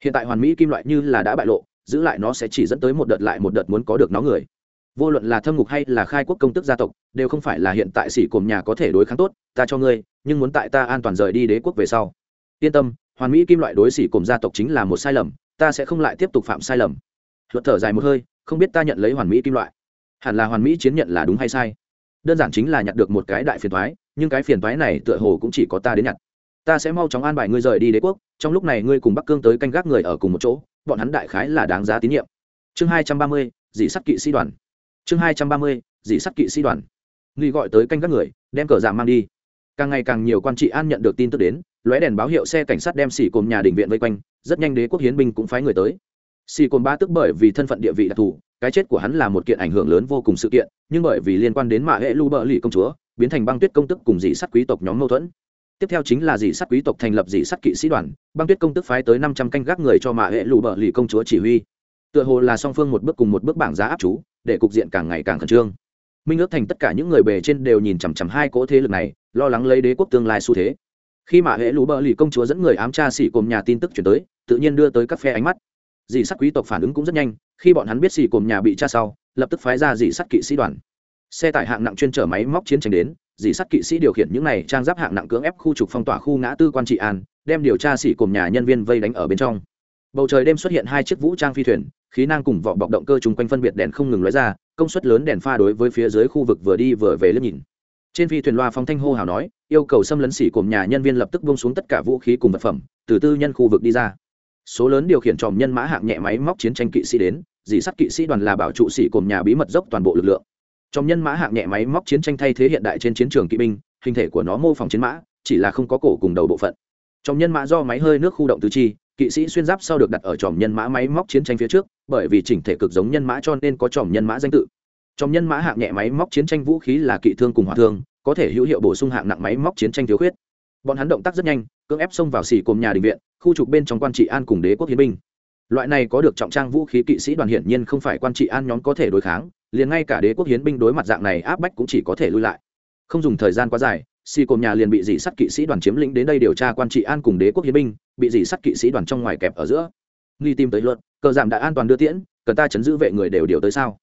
Hiện tại hoàn mỹ kim loại như là đã bại lộ, giữ lại nó sẽ chỉ dẫn tới một đợt lại một đợt muốn có được nó người vô luận là thâm ngục hay là khai quốc công tức gia tộc, đều không phải là hiện tại sĩ cồn nhà có thể đối kháng tốt, ta cho ngươi, nhưng muốn tại ta an toàn rời đi đế quốc về sau. Yên tâm, hoàn mỹ kim loại đối sĩ cồn gia tộc chính là một sai lầm, ta sẽ không lại tiếp tục phạm sai lầm. Luật thở dài một hơi, không biết ta nhận lấy hoàn mỹ kim loại. Hẳn là hoàn mỹ chiến nhận là đúng hay sai? Đơn giản chính là nhặt được một cái đại phiền thoái nhưng cái phiền thoái này tựa hồ cũng chỉ có ta đến nhặt. Ta sẽ mau chóng an bài ngươi rời đi đế quốc, trong lúc này ngươi cùng bắc cương tới canh gác người ở cùng một chỗ, bọn hắn đại khái là đáng giá tín nhiệm. Chương hai trăm ba mươi, dị sắt kỵ sĩ đoàn chương hai trăm ba mươi, dị sắt kỵ sĩ đoàn. Nghi gọi tới canh các người, đem cờ giảm mang đi. Càng ngày càng nhiều quan trị an nhận được tin tức đến, lóe đèn báo hiệu xe cảnh sát đem xỉ cồn nhà đình viện vây quanh, rất nhanh đế quốc hiến binh cũng phái người tới. Xỉ cồn ba tức bởi vì thân phận địa vị đặc thù, cái chết của hắn là một kiện ảnh hưởng lớn vô cùng sự kiện, nhưng bởi vì liên quan đến mạ hệ lu bờ lì công chúa, biến thành băng tuyết công tức cùng dị sắt quý tộc nhóm mâu thuẫn. Tiếp theo chính là dị sắt quý tộc thành lập dị sắt kỵ sĩ đoàn, băng tuyết công tức phái tới năm trăm canh gác người cho mạ hệ lụ bờ lì công chúa chỉ huy tựa hồ là song phương một bước cùng một bước bảng giá áp chú, để cục diện càng ngày càng khẩn trương. Minh ước thành tất cả những người bề trên đều nhìn chằm chằm hai cỗ thế lực này, lo lắng lấy đế quốc tương lai xu thế. Khi mà hệ lũ bờ lì công chúa dẫn người ám tra xỉ cồm nhà tin tức chuyển tới, tự nhiên đưa tới các phe ánh mắt. Dị sắt quý tộc phản ứng cũng rất nhanh, khi bọn hắn biết xỉ cồm nhà bị tra sau, lập tức phái ra dị sắt kỵ sĩ đoàn. Xe tải hạng nặng chuyên chở máy móc chiến tranh đến dì sắt kỵ sĩ điều khiển những này trang giáp hạng nặng cưỡng ép khu trục phong tỏa khu ngã tư quan trị an, đem điều tra xỉ cồm nhà nhân viên vây đánh ở bên trong bầu trời đêm xuất hiện hai chiếc vũ trang phi thuyền, khí năng cùng vỏ bọc động cơ chung quanh phân biệt đèn không ngừng lóe ra, công suất lớn đèn pha đối với phía dưới khu vực vừa đi vừa về liếc nhìn. Trên phi thuyền loa phong thanh hô hào nói, yêu cầu xâm lấn xỉ cùng nhà nhân viên lập tức bông xuống tất cả vũ khí cùng vật phẩm, từ tư nhân khu vực đi ra. Số lớn điều khiển tròm nhân mã hạng nhẹ máy móc chiến tranh kỵ sĩ đến dì sắt kỵ sĩ đoàn là bảo trụ sĩ cùng nhà bí mật dốc toàn bộ lực lượng. Tròm nhân mã hạng nhẹ máy móc chiến tranh thay thế hiện đại trên chiến trường kỵ binh, hình thể của nó mô phỏng chiến mã, chỉ là không có cổ cùng đầu bộ phận. Tròm nhân mã do máy hơi nước khu động tứ chi kỵ sĩ xuyên giáp sau được đặt ở tròm nhân mã máy móc chiến tranh phía trước, bởi vì chỉnh thể cực giống nhân mã cho nên có tròm nhân mã danh tự. Tròm nhân mã hạng nhẹ máy móc chiến tranh vũ khí là kỵ thương cùng hỏa thương, có thể hữu hiệu bổ sung hạng nặng máy móc chiến tranh thiếu khuyết. Bọn hắn động tác rất nhanh, cưỡng ép xông vào xỉ cồm nhà đình viện, khu trục bên trong quan trị an cùng đế quốc hiến binh. Loại này có được trọng trang vũ khí kỵ sĩ đoàn hiển nhiên không phải quan trị an nhóm có thể đối kháng, liền ngay cả đế quốc hiến binh đối mặt dạng này áp bách cũng chỉ có thể lui lại. Không dùng thời gian quá dài xì cồn nhà liền bị dì sắt kỵ sĩ đoàn chiếm lĩnh đến đây điều tra quan trị an cùng đế quốc hiến binh, bị dì sắt kỵ sĩ đoàn trong ngoài kẹp ở giữa. Nghi tìm tới luật, cờ giảm đã an toàn đưa tiễn, cần ta chấn giữ vệ người đều điều tới sao?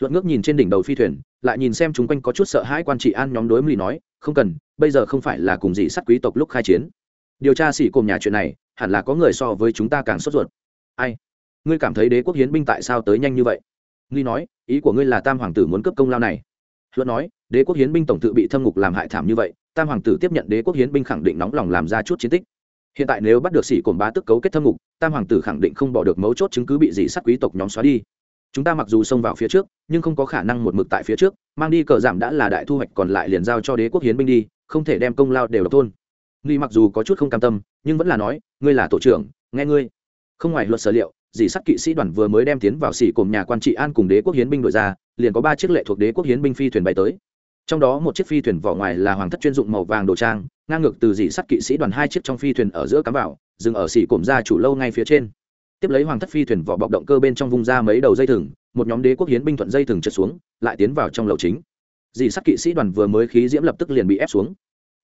Luật ngước nhìn trên đỉnh đầu phi thuyền, lại nhìn xem chúng quanh có chút sợ hãi quan trị an nhóm đối mì nói, không cần, bây giờ không phải là cùng dì sắt quý tộc lúc khai chiến. Điều tra xỉ cồn nhà chuyện này, hẳn là có người so với chúng ta càng sốt ruột. Ai? Ngươi cảm thấy đế quốc hiến binh tại sao tới nhanh như vậy? Nghi nói, ý của ngươi là tam hoàng tử muốn cấp công lao này. Luận nói, đế quốc hiến binh tổng tự bị thâm ngục làm hại thảm như vậy tam hoàng tử tiếp nhận đế quốc hiến binh khẳng định nóng lòng làm ra chút chiến tích. Hiện tại nếu bắt được sĩ cồn bá tức cấu kết thâm ngục, tam hoàng tử khẳng định không bỏ được mấu chốt chứng cứ bị dị sát quý tộc nhóm xóa đi. Chúng ta mặc dù xông vào phía trước, nhưng không có khả năng một mực tại phía trước, mang đi cờ giảm đã là đại thu hoạch còn lại liền giao cho đế quốc hiến binh đi, không thể đem công lao đều độc thôn. Nghi mặc dù có chút không cam tâm, nhưng vẫn là nói, ngươi là tổ trưởng, nghe ngươi. Không ngoài luật sở liệu dì sắt kỵ sĩ đoàn vừa mới đem tiến vào xỉ cồm nhà quan trị an cùng đế quốc hiến binh đội ra, liền có ba chiếc lệ thuộc đế quốc hiến binh phi thuyền bay tới trong đó một chiếc phi thuyền vỏ ngoài là hoàng thất chuyên dụng màu vàng đồ trang, ngang ngược từ dì sắt kỵ sĩ đoàn hai chiếc trong phi thuyền ở giữa cắm vào, dừng ở xỉ cổm ra chủ lâu ngay phía trên. Tiếp lấy hoàng thất phi thuyền vỏ bọc động cơ bên trong vùng ra mấy đầu dây thừng, một nhóm đế quốc hiến binh thuận dây thừng trượt xuống, lại tiến vào trong lầu chính. Dì sắt kỵ sĩ đoàn vừa mới khí diễm lập tức liền bị ép xuống.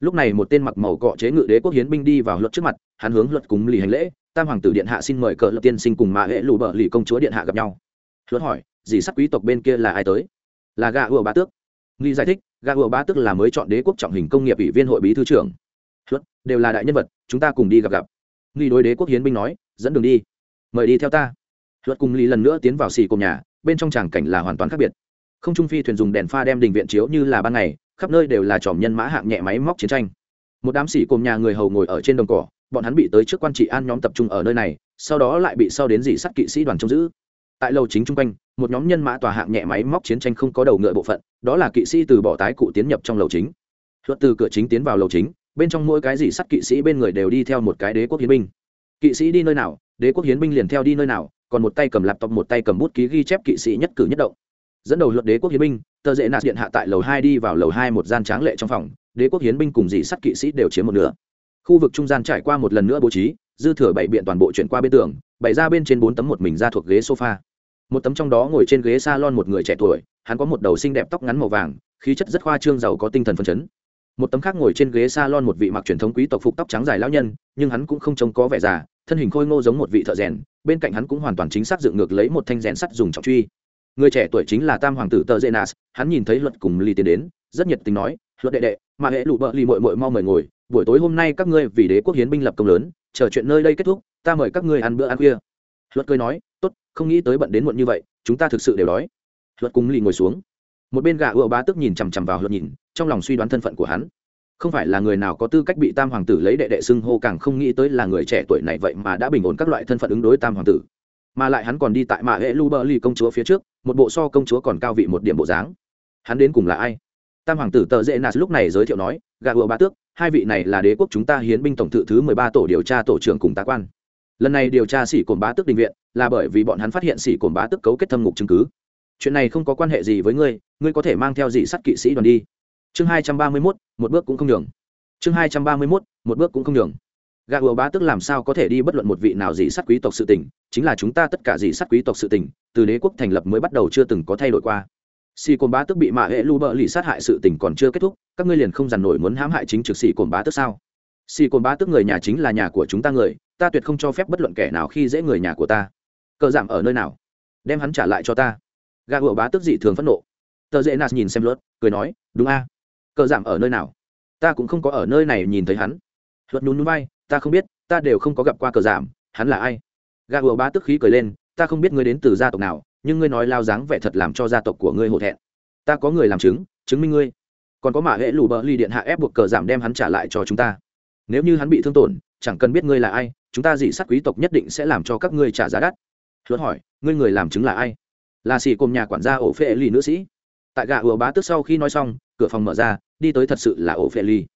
Lúc này một tên mặc màu cọ chế ngự đế quốc hiến binh đi vào luật trước mặt, hắn hướng luật cúng lì hành lễ, tam hoàng tử điện hạ xin mời cờ lập tiên sinh cùng mạ hệ lù bờ lì công chúa điện hạ gặp nhau. Luật hỏi dì sắc quý tộc bên kia là ai tới? Là gà ùa bá tước. Nghi giải thích gà ùa bá tức là mới chọn đế quốc trọng hình công nghiệp ủy viên hội bí thư trưởng. Luật đều là đại nhân vật, chúng ta cùng đi gặp gặp. Nghi đối đế quốc hiến binh nói, dẫn đường đi. Mời đi theo ta. Luật cùng lý lần nữa tiến vào xì cùng nhà, bên trong tràng cảnh là hoàn toàn khác biệt. Không trung phi thuyền dùng đèn pha đem đình viện chiếu như là ban ngày, khắp nơi đều là tròm nhân mã hạng nhẹ máy móc chiến tranh. Một đám xỉ cùng nhà người hầu ngồi ở trên đồng cỏ, bọn hắn bị tới trước quan trị an nhóm tập trung ở nơi này, sau đó lại bị sau đến dỉ sắt kỵ sĩ đoàn trông giữ tại lầu chính chung quanh, một nhóm nhân mã tòa hạng nhẹ máy móc chiến tranh không có đầu ngựa bộ phận, đó là kỵ sĩ từ bỏ tái cụ tiến nhập trong lầu chính. Luật từ cửa chính tiến vào lầu chính, bên trong mỗi cái gì sắt kỵ sĩ bên người đều đi theo một cái đế quốc hiến binh. Kỵ sĩ đi nơi nào, đế quốc hiến binh liền theo đi nơi nào, còn một tay cầm laptop một tay cầm bút ký ghi chép kỵ sĩ nhất cử nhất động. Dẫn đầu luật đế quốc hiến binh, tờ dễ nạt điện hạ tại lầu hai đi vào lầu hai một gian tráng lệ trong phòng, đế quốc hiến binh cùng dị sắt kỵ sĩ đều chiếm một nửa. Khu vực trung gian trải qua một lần nữa bố trí, dư thừa bảy biện toàn bộ chuyển qua bên tường, bày ra bên trên bốn tấm một mình ra thuộc ghế sofa một tấm trong đó ngồi trên ghế s a lon một người trẻ tuổi, hắn có một đầu xinh đẹp tóc ngắn màu vàng, khí chất rất khoa trương giàu có tinh thần phấn chấn. Một tấm khác ngồi trên ghế s a lon một vị mặc truyền thống quý tộc phục tóc trắng dài lão nhân, nhưng hắn cũng không trông có vẻ già, thân hình khôi ngô giống một vị thợ rèn, bên cạnh hắn cũng hoàn toàn chính xác dựng ngược lấy một thanh rèn sắt dùng trọng truy. Người trẻ tuổi chính là tam hoàng tử tờ zenas hắn nhìn thấy luật cùng ly tiến đến, rất nhiệt tình nói, luật đệ đệ, mà hệ lụ bợ ly mội mội mau mời ngồi, buổi tối hôm nay các ngươi vì đế quốc hiến binh lập công lớn, chờ chuyện nơi đây kết thúc, ta mời các ngươi ăn bữa ăn khuya luật cười nói, tốt, không nghĩ tới bận đến muộn như vậy, chúng ta thực sự đều đói. Luật cùng lì ngồi xuống. Một bên gà ựa bá tức nhìn chằm chằm vào luật nhìn, trong lòng suy đoán thân phận của hắn. Không phải là người nào có tư cách bị tam hoàng tử lấy đệ đệ xưng hô, càng không nghĩ tới là người trẻ tuổi này vậy mà đã bình ổn các loại thân phận ứng đối tam hoàng tử. Mà lại hắn còn đi tại mạ hệ lu bơ lì công chúa phía trước, một bộ so công chúa còn cao vị một điểm bộ dáng. Hắn đến cùng là ai? Tam hoàng tử tờ dễ nạt lúc này giới thiệu nói gà ựa bá tước, hai vị này là đế quốc chúng ta hiến binh tổng thự thứ mười ba tổ điều tra tổ trưởng cùng tá quan lần này điều tra sĩ cồn bá tước đình viện, là bởi vì bọn hắn phát hiện sĩ cồn bá tước cấu kết thâm ngục chứng cứ. Chuyện này không có quan hệ gì với ngươi ngươi có thể mang theo dị sắt kỵ sĩ đoàn đi. Chương hai trăm ba mươi mốt, một bước cũng không nhường. Chương hai trăm ba mươi mốt, một bước cũng không nhường. Gà ùa bá tức làm sao có thể đi bất luận một vị nào dị sắt quý tộc sự tình, chính là chúng ta tất cả dị sắt quý tộc sự tình, từ đế quốc thành lập mới bắt đầu chưa từng có thay đổi qua. Xì cồn bá tức bị mạ hệ lu bợ lì sát hại sự tình còn chưa kết thúc, các ngươi liền không dằn nổi muốn hãm hại chính trực xì cồn bá tức sao? Xì cồn bá tức người nhà chính là nhà của chúng ta người ta tuyệt không cho phép bất luận kẻ nào khi dễ người nhà của ta. Cờ giảm ở nơi nào? Đem hắn trả lại cho ta. Gà ùa bá tức dị thường phẫn nộ. Tờ dễ nạt nhìn xem luật, cười nói, đúng a. Cờ giảm ở nơi nào? Ta cũng không có ở nơi này nhìn thấy hắn. Luật nhún nhún vai, ta không biết, ta đều không có gặp qua cờ giảm, hắn là ai? Gà ùa bá tức khí cười lên, ta không biết ngươi đến từ gia tộc nào, nhưng ngươi nói lao dáng vẻ thật làm cho gia tộc của ngươi hổ thẹn. Ta có người làm chứng chứng minh ngươi. Còn có mã hệ lù bờ ly điện hạ ép buộc cờ giảm đem hắn trả lại cho chúng ta. Nếu như hắn bị thương tổn, chẳng cần biết ngươi là ai chúng ta dị sát quý tộc nhất định sẽ làm cho các ngươi trả giá đắt. Luật hỏi, ngươi người làm chứng là ai? Là xì cồm nhà quản gia ổ phê ly nữ sĩ. Tại gà ùa bá tức sau khi nói xong, cửa phòng mở ra, đi tới thật sự là ổ phê ly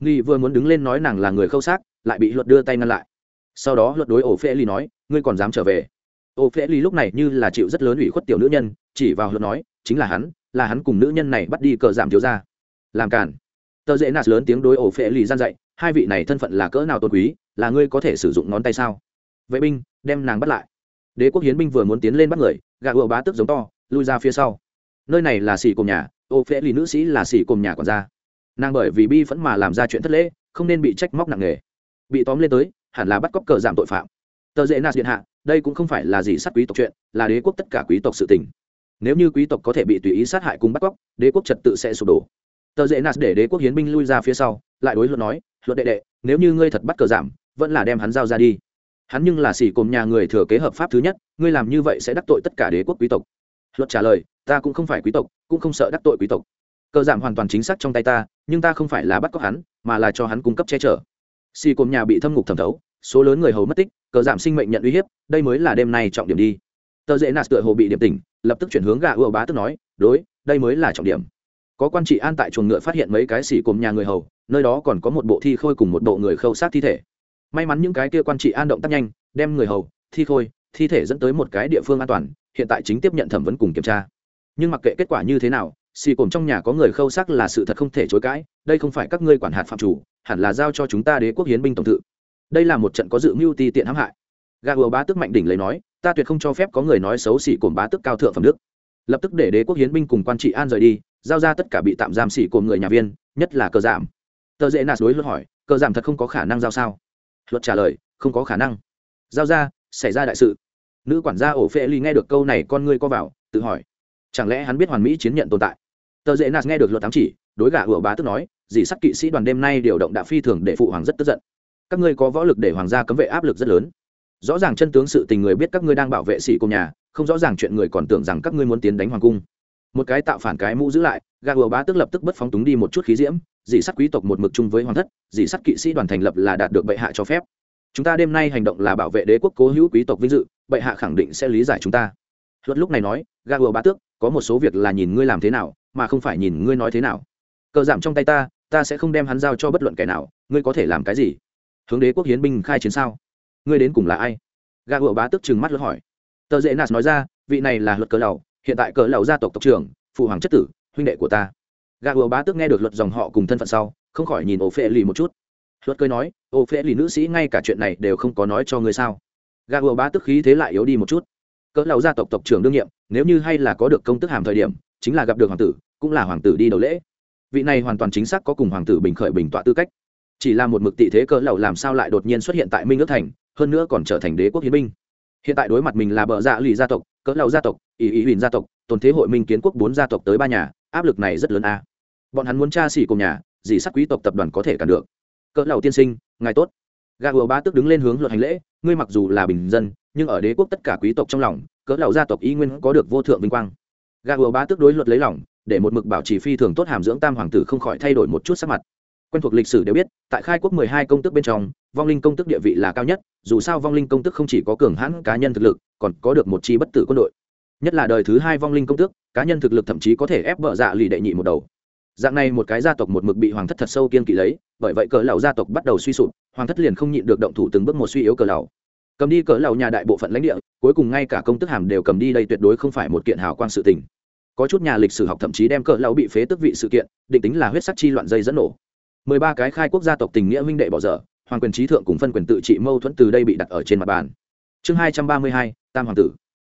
nghi vừa muốn đứng lên nói nàng là người khâu xác, lại bị luật đưa tay ngăn lại. Sau đó luật đối ổ phê ly nói, ngươi còn dám trở về. Ổ phê ly lúc này như là chịu rất lớn ủy khuất tiểu nữ nhân, chỉ vào luật nói, chính là hắn là hắn cùng nữ nhân này bắt đi cờ giảm thiếu ra làm cản tờ dễ nạt lớn tiếng đối ổ phê ly gian dạy, hai vị này thân phận là cỡ nào tôn quý là ngươi có thể sử dụng ngón tay sao? Vệ binh, đem nàng bắt lại. Đế quốc hiến binh vừa muốn tiến lên bắt người gà ùa bá tức giống to, lui ra phía sau. Nơi này là xỉ cùng nhà, ô phễ lì nữ sĩ là xỉ cùng nhà còn ra nàng bởi vì bi phẫn mà làm ra chuyện thất lễ, không nên bị trách móc nặng nề. Bị tóm lên tới, hẳn là bắt cóc cờ giảm tội phạm. Tờ dễ nạt điện hạ, đây cũng không phải là gì sát quý tộc chuyện, là đế quốc tất cả quý tộc sự tình. Nếu như quý tộc có thể bị tùy ý sát hại cùng bắt cóc, đế quốc trật tự sẽ sụp đổ. Tờ dễ nạt để đế quốc hiến binh lui ra phía sau, lại đối luận nói luận đệ đệ, nếu như ngươi thật bắt cờ giảm vẫn là đem hắn giao ra đi. Hắn nhưng là xỉ cồm nhà người thừa kế hợp pháp thứ nhất, ngươi làm như vậy sẽ đắc tội tất cả đế quốc quý tộc. Luật trả lời, ta cũng không phải quý tộc, cũng không sợ đắc tội quý tộc. Cờ giảm hoàn toàn chính xác trong tay ta, nhưng ta không phải là bắt cóc hắn, mà là cho hắn cung cấp che chở. Xì cồm nhà bị thâm ngục thẩm thấu, số lớn người hầu mất tích, cờ giảm sinh mệnh nhận uy hiếp, đây mới là đêm nay trọng điểm đi. Tờ dễ nạt tựa hồ bị điểm tỉnh, lập tức chuyển hướng gà ưa bá tức nói, đối, đây mới là trọng điểm. Có quan trị an tại chuồng ngựa phát hiện mấy cái xì cồm nhà người hầu, nơi đó còn có một bộ thi khôi cùng một bộ người khâu sát thi thể may mắn những cái kia quan trị an động tác nhanh, đem người hầu, thi khôi, thi thể dẫn tới một cái địa phương an toàn, hiện tại chính tiếp nhận thẩm vấn cùng kiểm tra. Nhưng mặc kệ kết quả như thế nào, xì cồn trong nhà có người khâu sắc là sự thật không thể chối cãi, đây không phải các ngươi quản hạt phạm chủ, hẳn là giao cho chúng ta đế quốc hiến binh tổng tự đây là một trận có dự mưu ti tiện hãm hại. Gà hùa bá tức mạnh đỉnh lấy nói, ta tuyệt không cho phép có người nói xấu xì cồn bá tức cao thượng phẩm đức. Lập tức để đế quốc hiến binh cùng quan trị an rời đi, giao ra tất cả bị tạm giam xỉ cồn người nhà viên, nhất là cờ giảm. Tờ dễ nạt đối luật hỏi, cờ giảm thật không có khả năng giao sao? Luật trả lời, không có khả năng. Giao ra, xảy ra đại sự. Nữ quản gia ổ phê ly nghe được câu này con ngươi co vào, tự hỏi, chẳng lẽ hắn biết hoàn mỹ chiến nhận tồn tại? Tờ dễ nạt nghe được luật thám chỉ, đối gà ủa bá tức nói, dì sắc kỵ sĩ đoàn đêm nay điều động đã phi thường để phụ hoàng rất tức giận. Các ngươi có võ lực để hoàng gia cấm vệ áp lực rất lớn. Rõ ràng chân tướng sự tình người biết các ngươi đang bảo vệ sĩ cùng nhà, không rõ ràng chuyện người còn tưởng rằng các ngươi muốn tiến đánh hoàng cung. Một cái tạo phản cái mũ giữ lại gà ủa bá tức lập tức bất phóng túng đi một chút khí diễm Dị sắt quý tộc một mực chung với hoàng thất, dị sắt kỵ sĩ đoàn thành lập là đạt được bệ hạ cho phép. Chúng ta đêm nay hành động là bảo vệ đế quốc cố hữu quý tộc vinh dự, bệ hạ khẳng định sẽ lý giải chúng ta. Luật lúc này nói, ga gùa bá tước, có một số việc là nhìn ngươi làm thế nào, mà không phải nhìn ngươi nói thế nào. Cờ giảm trong tay ta ta sẽ không đem hắn giao cho bất luận kẻ nào, ngươi có thể làm cái gì? Hướng đế quốc hiến binh khai chiến sao? Ngươi đến cùng là ai? Ga gùa bá tước trừng mắt luật hỏi. Tờ dễ nạt nói ra, vị này là luật cờ lầu hiện tại cờ lầu gia tộc tộc trưởng, phụ hoàng chất tử, huynh đệ của ta. Gà ùa bá tước nghe được luật dòng họ cùng thân phận sau, không khỏi nhìn ổ phệ lì một chút. Luật cười nói ổ phệ lì nữ sĩ ngay cả chuyện này đều không có nói cho ngươi sao? Gà ùa bá tức khí thế lại yếu đi một chút. Cỡ lầu gia tộc tộc trưởng đương nhiệm, nếu như hay là có được công tức hàm thời điểm, chính là gặp được hoàng tử, cũng là hoàng tử đi đầu lễ. Vị này hoàn toàn chính xác có cùng hoàng tử bình khởi bình tọa tư cách. Chỉ là một mực tị thế cỡ lầu làm sao lại đột nhiên xuất hiện tại minh ước thành, hơn nữa còn trở thành đế quốc hiến binh. Hiện tại đối mặt mình là bờ dạ lì gia tộc, cỡ lầu gia tộc ý ý huỳnh gia tộc, tồn thế hội minh kiến quốc bốn gia tộc tới ba nhà, áp lực này rất lớn a bọn hắn muốn tra xỉ cùng nhà, gì sắc quý tộc tập đoàn có thể cản được. Cỡ lầu tiên sinh, ngài tốt. Gà ùa ba tức đứng lên hướng luật hành lễ, ngươi mặc dù là bình dân, nhưng ở đế quốc tất cả quý tộc trong lòng, cỡ lầu gia tộc y nguyên có được vô thượng vinh quang. Gà ùa ba tức đối luật lấy lòng, để một mực bảo trì phi thường tốt hàm dưỡng tam hoàng tử không khỏi thay đổi một chút sắc mặt. Quen thuộc lịch sử đều biết, tại khai quốc mười hai công tức bên trong, vong linh công tức địa vị là cao nhất, dù sao vong linh công tức không chỉ có cường hãn cá nhân thực lực, còn có được một chi bất tử quân đội. Nhất là đời thứ hai vong linh công tước cá nhân thực lực thậm chí có thể ép vợ dạ lì đệ nhị một đầu dạng này một cái gia tộc một mực bị hoàng thất thật sâu kiên kỵ lấy, bởi vậy cỡ lầu gia tộc bắt đầu suy sụp, hoàng thất liền không nhịn được động thủ từng bước một suy yếu cỡ lầu cầm đi cỡ lầu nhà đại bộ phận lãnh địa, cuối cùng ngay cả công tức hàm đều cầm đi đây tuyệt đối không phải một kiện hào quang sự tình. Có chút nhà lịch sử học thậm chí đem cỡ lầu bị phế tức vị sự kiện, định tính là huyết sắc chi loạn dây dẫn nổ. Mười ba cái khai quốc gia tộc tình nghĩa minh đệ bỏ dở, hoàng quyền trí thượng cùng phân quyền tự trị mâu thuẫn từ đây bị đặt ở trên mặt bàn. Chương hai trăm ba mươi hai, tam hoàng tử.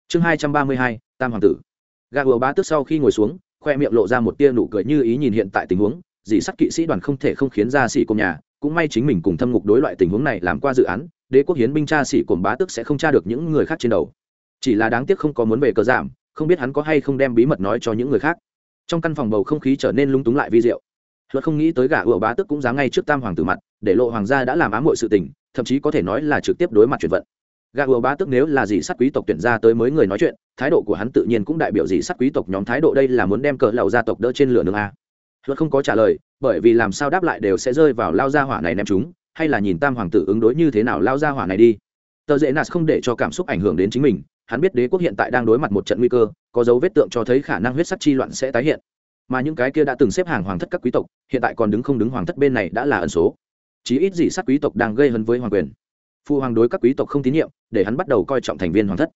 Chương hai trăm ba mươi hai, tam hoàng tử. Gà ùa bá tức sau khi ngồi xuống khoe miệng lộ ra một tia nụ cười như ý nhìn hiện tại tình huống, dì sắt kỵ sĩ đoàn không thể không khiến ra sĩ cùng nhà, cũng may chính mình cùng thâm ngục đối loại tình huống này làm qua dự án, đế quốc hiến binh cha sĩ cùng bá tức sẽ không tra được những người khác trên đầu. Chỉ là đáng tiếc không có muốn về cờ giảm, không biết hắn có hay không đem bí mật nói cho những người khác. Trong căn phòng bầu không khí trở nên lung túng lại vi diệu. Luật không nghĩ tới gã ủa bá tức cũng dám ngay trước tam hoàng tử mặt, để lộ hoàng gia đã làm ám mọi sự tình, thậm chí có thể nói là trực tiếp đối mặt chuyển vận gà ùa bá tức nếu là gì sát quý tộc tuyển ra tới mới người nói chuyện, thái độ của hắn tự nhiên cũng đại biểu gì sát quý tộc nhóm thái độ đây là muốn đem cờ lầu gia tộc đỡ trên lửa nương a. Luật không có trả lời, bởi vì làm sao đáp lại đều sẽ rơi vào lao gia hỏa này ném chúng, hay là nhìn tam hoàng tử ứng đối như thế nào lao gia hỏa này đi. Tờ dễ nạt không để cho cảm xúc ảnh hưởng đến chính mình, hắn biết đế quốc hiện tại đang đối mặt một trận nguy cơ, có dấu vết tượng cho thấy khả năng huyết sắc chi loạn sẽ tái hiện. Mà những cái kia đã từng xếp hàng hoàng thất các quý tộc, hiện tại còn đứng không đứng hoàng thất bên này đã là ẩn số. Chí ít gì sát quý tộc đang gây hấn với hoàng quyền phu hoàng đối các quý tộc không tín nhiệm, để hắn bắt đầu coi trọng thành viên hoàng thất.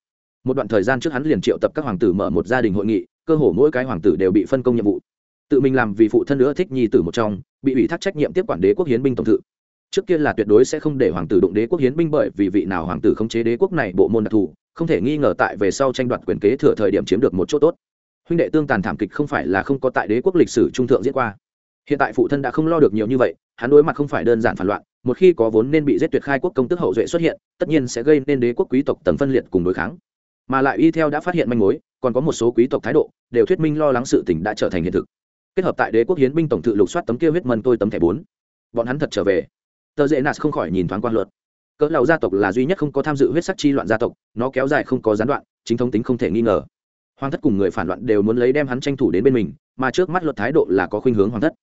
Một đoạn thời gian trước hắn liền triệu tập các hoàng tử mở một gia đình hội nghị, cơ hồ mỗi cái hoàng tử đều bị phân công nhiệm vụ. Tự mình làm vì phụ thân nữa thích nhi tử một trong, bị ủy thác trách nhiệm tiếp quản đế quốc hiến binh tổng thự. Trước kia là tuyệt đối sẽ không để hoàng tử đụng đế quốc hiến binh bởi vì vị nào hoàng tử không chế đế quốc này bộ môn đặc thù, không thể nghi ngờ tại về sau tranh đoạt quyền kế thừa thời điểm chiếm được một chỗ tốt. Huynh đệ tương tàn thảm kịch không phải là không có tại đế quốc lịch sử trung thượng diễn qua. Hiện tại phụ thân đã không lo được nhiều như vậy, hắn đối mặt không phải đơn giản phản loạn một khi có vốn nên bị giết tuyệt khai quốc công tức hậu duệ xuất hiện, tất nhiên sẽ gây nên đế quốc quý tộc tầng phân liệt cùng đối kháng. Mà lại y theo đã phát hiện manh mối, còn có một số quý tộc thái độ, đều thuyết minh lo lắng sự tình đã trở thành hiện thực. Kết hợp tại đế quốc hiến binh tổng tự lục soát tấm kia huyết mân tôi tấm thẻ bốn. Bọn hắn thật trở về. Tờ dễ nạt không khỏi nhìn thoáng quan luật. Cỡ lầu gia tộc là duy nhất không có tham dự huyết sắc chi loạn gia tộc, nó kéo dài không có gián đoạn, chính thống tính không thể nghi ngờ. Hoàng thất cùng người phản loạn đều muốn lấy đem hắn tranh thủ đến bên mình, mà trước mắt luật thái độ là có khuynh hướng hoàng thất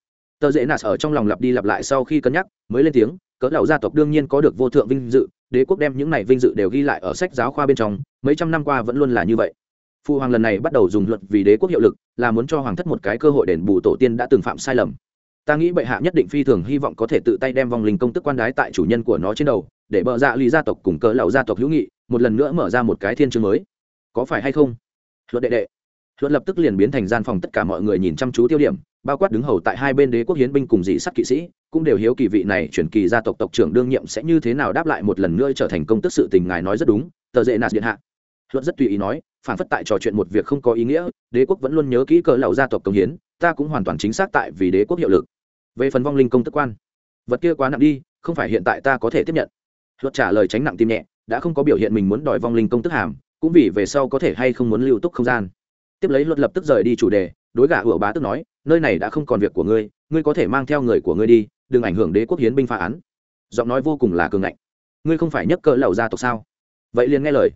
tờ dễ nạt ở trong lòng lặp đi lặp lại sau khi cân nhắc, mới lên tiếng, cỡ lầu gia tộc đương nhiên có được vô thượng vinh dự, đế quốc đem những này vinh dự đều ghi lại ở sách giáo khoa bên trong, mấy trăm năm qua vẫn luôn là như vậy. Phụ hoàng lần này bắt đầu dùng luật vì đế quốc hiệu lực, là muốn cho hoàng thất một cái cơ hội đền bù tổ tiên đã từng phạm sai lầm. Ta nghĩ bệ hạ nhất định phi thường hy vọng có thể tự tay đem vòng linh công tức quan đái tại chủ nhân của nó trên đầu, để bợ dạ lý gia tộc cùng cỡ lão gia tộc hữu nghị, một lần nữa mở ra một cái thiên chương mới. Có phải hay không? Luật đệ đệ. Luật lập tức liền biến thành gian phòng tất cả mọi người nhìn chăm chú tiêu điểm bao quát đứng hầu tại hai bên đế quốc hiến binh cùng dị sắc kỵ sĩ, cũng đều hiếu kỳ vị này chuyển kỳ gia tộc tộc trưởng đương nhiệm sẽ như thế nào đáp lại một lần nữa trở thành công tức sự tình ngài nói rất đúng, tờ dễ nạt điện hạ. Luật rất tùy ý nói, phản phất tại trò chuyện một việc không có ý nghĩa, đế quốc vẫn luôn nhớ kỹ cỡ lầu gia tộc công hiến, ta cũng hoàn toàn chính xác tại vì đế quốc hiệu lực. Về phần vong linh công tức quan, vật kia quá nặng đi, không phải hiện tại ta có thể tiếp nhận. Luật trả lời tránh nặng tim nhẹ, đã không có biểu hiện mình muốn đòi vong linh công tức hàm, cũng vì về sau có thể hay không muốn lưu túc không gian. Tiếp lấy luật lập tức rời đi chủ đề đối gã ủa bá tức nói, nơi này đã không còn việc của ngươi ngươi có thể mang theo người của ngươi đi, đừng ảnh hưởng đế quốc hiến binh phá án. Giọng nói vô cùng là cường ngạnh. Ngươi không phải nhấc cỡ lầu gia tộc sao? Vậy liền nghe lời.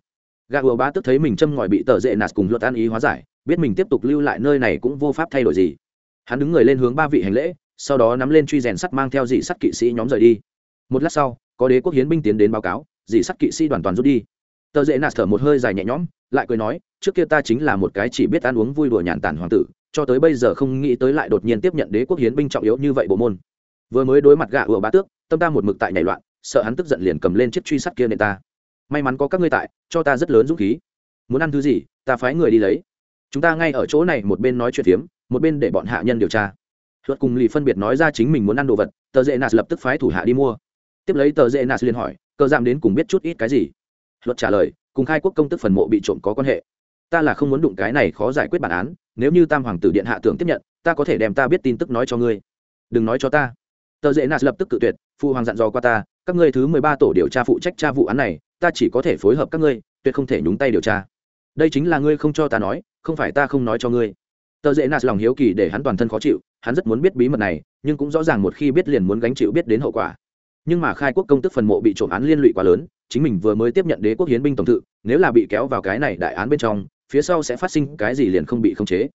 Gã ủa bá tức thấy mình châm ngòi bị tờ dệ nạt cùng luật an ý hóa giải, biết mình tiếp tục lưu lại nơi này cũng vô pháp thay đổi gì. Hắn đứng người lên hướng ba vị hành lễ, sau đó nắm lên truy rèn sắt mang theo dị sắt kỵ sĩ nhóm rời đi. Một lát sau, có đế quốc hiến binh tiến đến báo cáo, dị sắt kỵ sĩ đoàn toàn rút đi. Tờ dễ nạt thở một hơi dài nhẹ nhõm, lại cười nói, trước kia ta chính là một cái chỉ biết ăn uống vui đùa nhàn tản hoàng tử cho tới bây giờ không nghĩ tới lại đột nhiên tiếp nhận đế quốc hiến binh trọng yếu như vậy bộ môn. Vừa mới đối mặt gạ ủa bá tước, tâm ta một mực tại nhảy loạn, sợ hắn tức giận liền cầm lên chiếc truy sắt kia nền ta. May mắn có các ngươi tại, cho ta rất lớn dũng khí. Muốn ăn thứ gì, ta phái người đi lấy. Chúng ta ngay ở chỗ này một bên nói chuyện phiếm, một bên để bọn hạ nhân điều tra. Luật cùng lì phân biệt nói ra chính mình muốn ăn đồ vật, tờ dễ nạt lập tức phái thủ hạ đi mua. Tiếp lấy tờ dễ nạt liền hỏi cơ giảm đến cùng biết chút ít cái gì? Luật trả lời, cùng khai quốc công tức phần mộ bị trộm có quan hệ ta là không muốn đụng cái này khó giải quyết bản án, nếu như tam hoàng tử điện hạ tưởng tiếp nhận, ta có thể đem ta biết tin tức nói cho ngươi. Đừng nói cho ta. Tờ dễ nạt lập tức cự tuyệt, phụ hoàng dặn dò qua ta, các ngươi thứ mười ba tổ điều tra phụ trách tra vụ án này, ta chỉ có thể phối hợp các ngươi, tuyệt không thể nhúng tay điều tra. Đây chính là ngươi không cho ta nói, không phải ta không nói cho ngươi. Tờ dễ nạt lòng hiếu kỳ để hắn toàn thân khó chịu, hắn rất muốn biết bí mật này, nhưng cũng rõ ràng một khi biết liền muốn gánh chịu biết đến hậu quả. Nhưng mà khai quốc công tức phần mộ bị trộm án liên lụy quá lớn, chính mình vừa mới tiếp nhận đế quốc hiến binh tổng thự, nếu là bị kéo vào cái này đại án bên trong phía sau sẽ phát sinh cái gì liền không bị khống chế.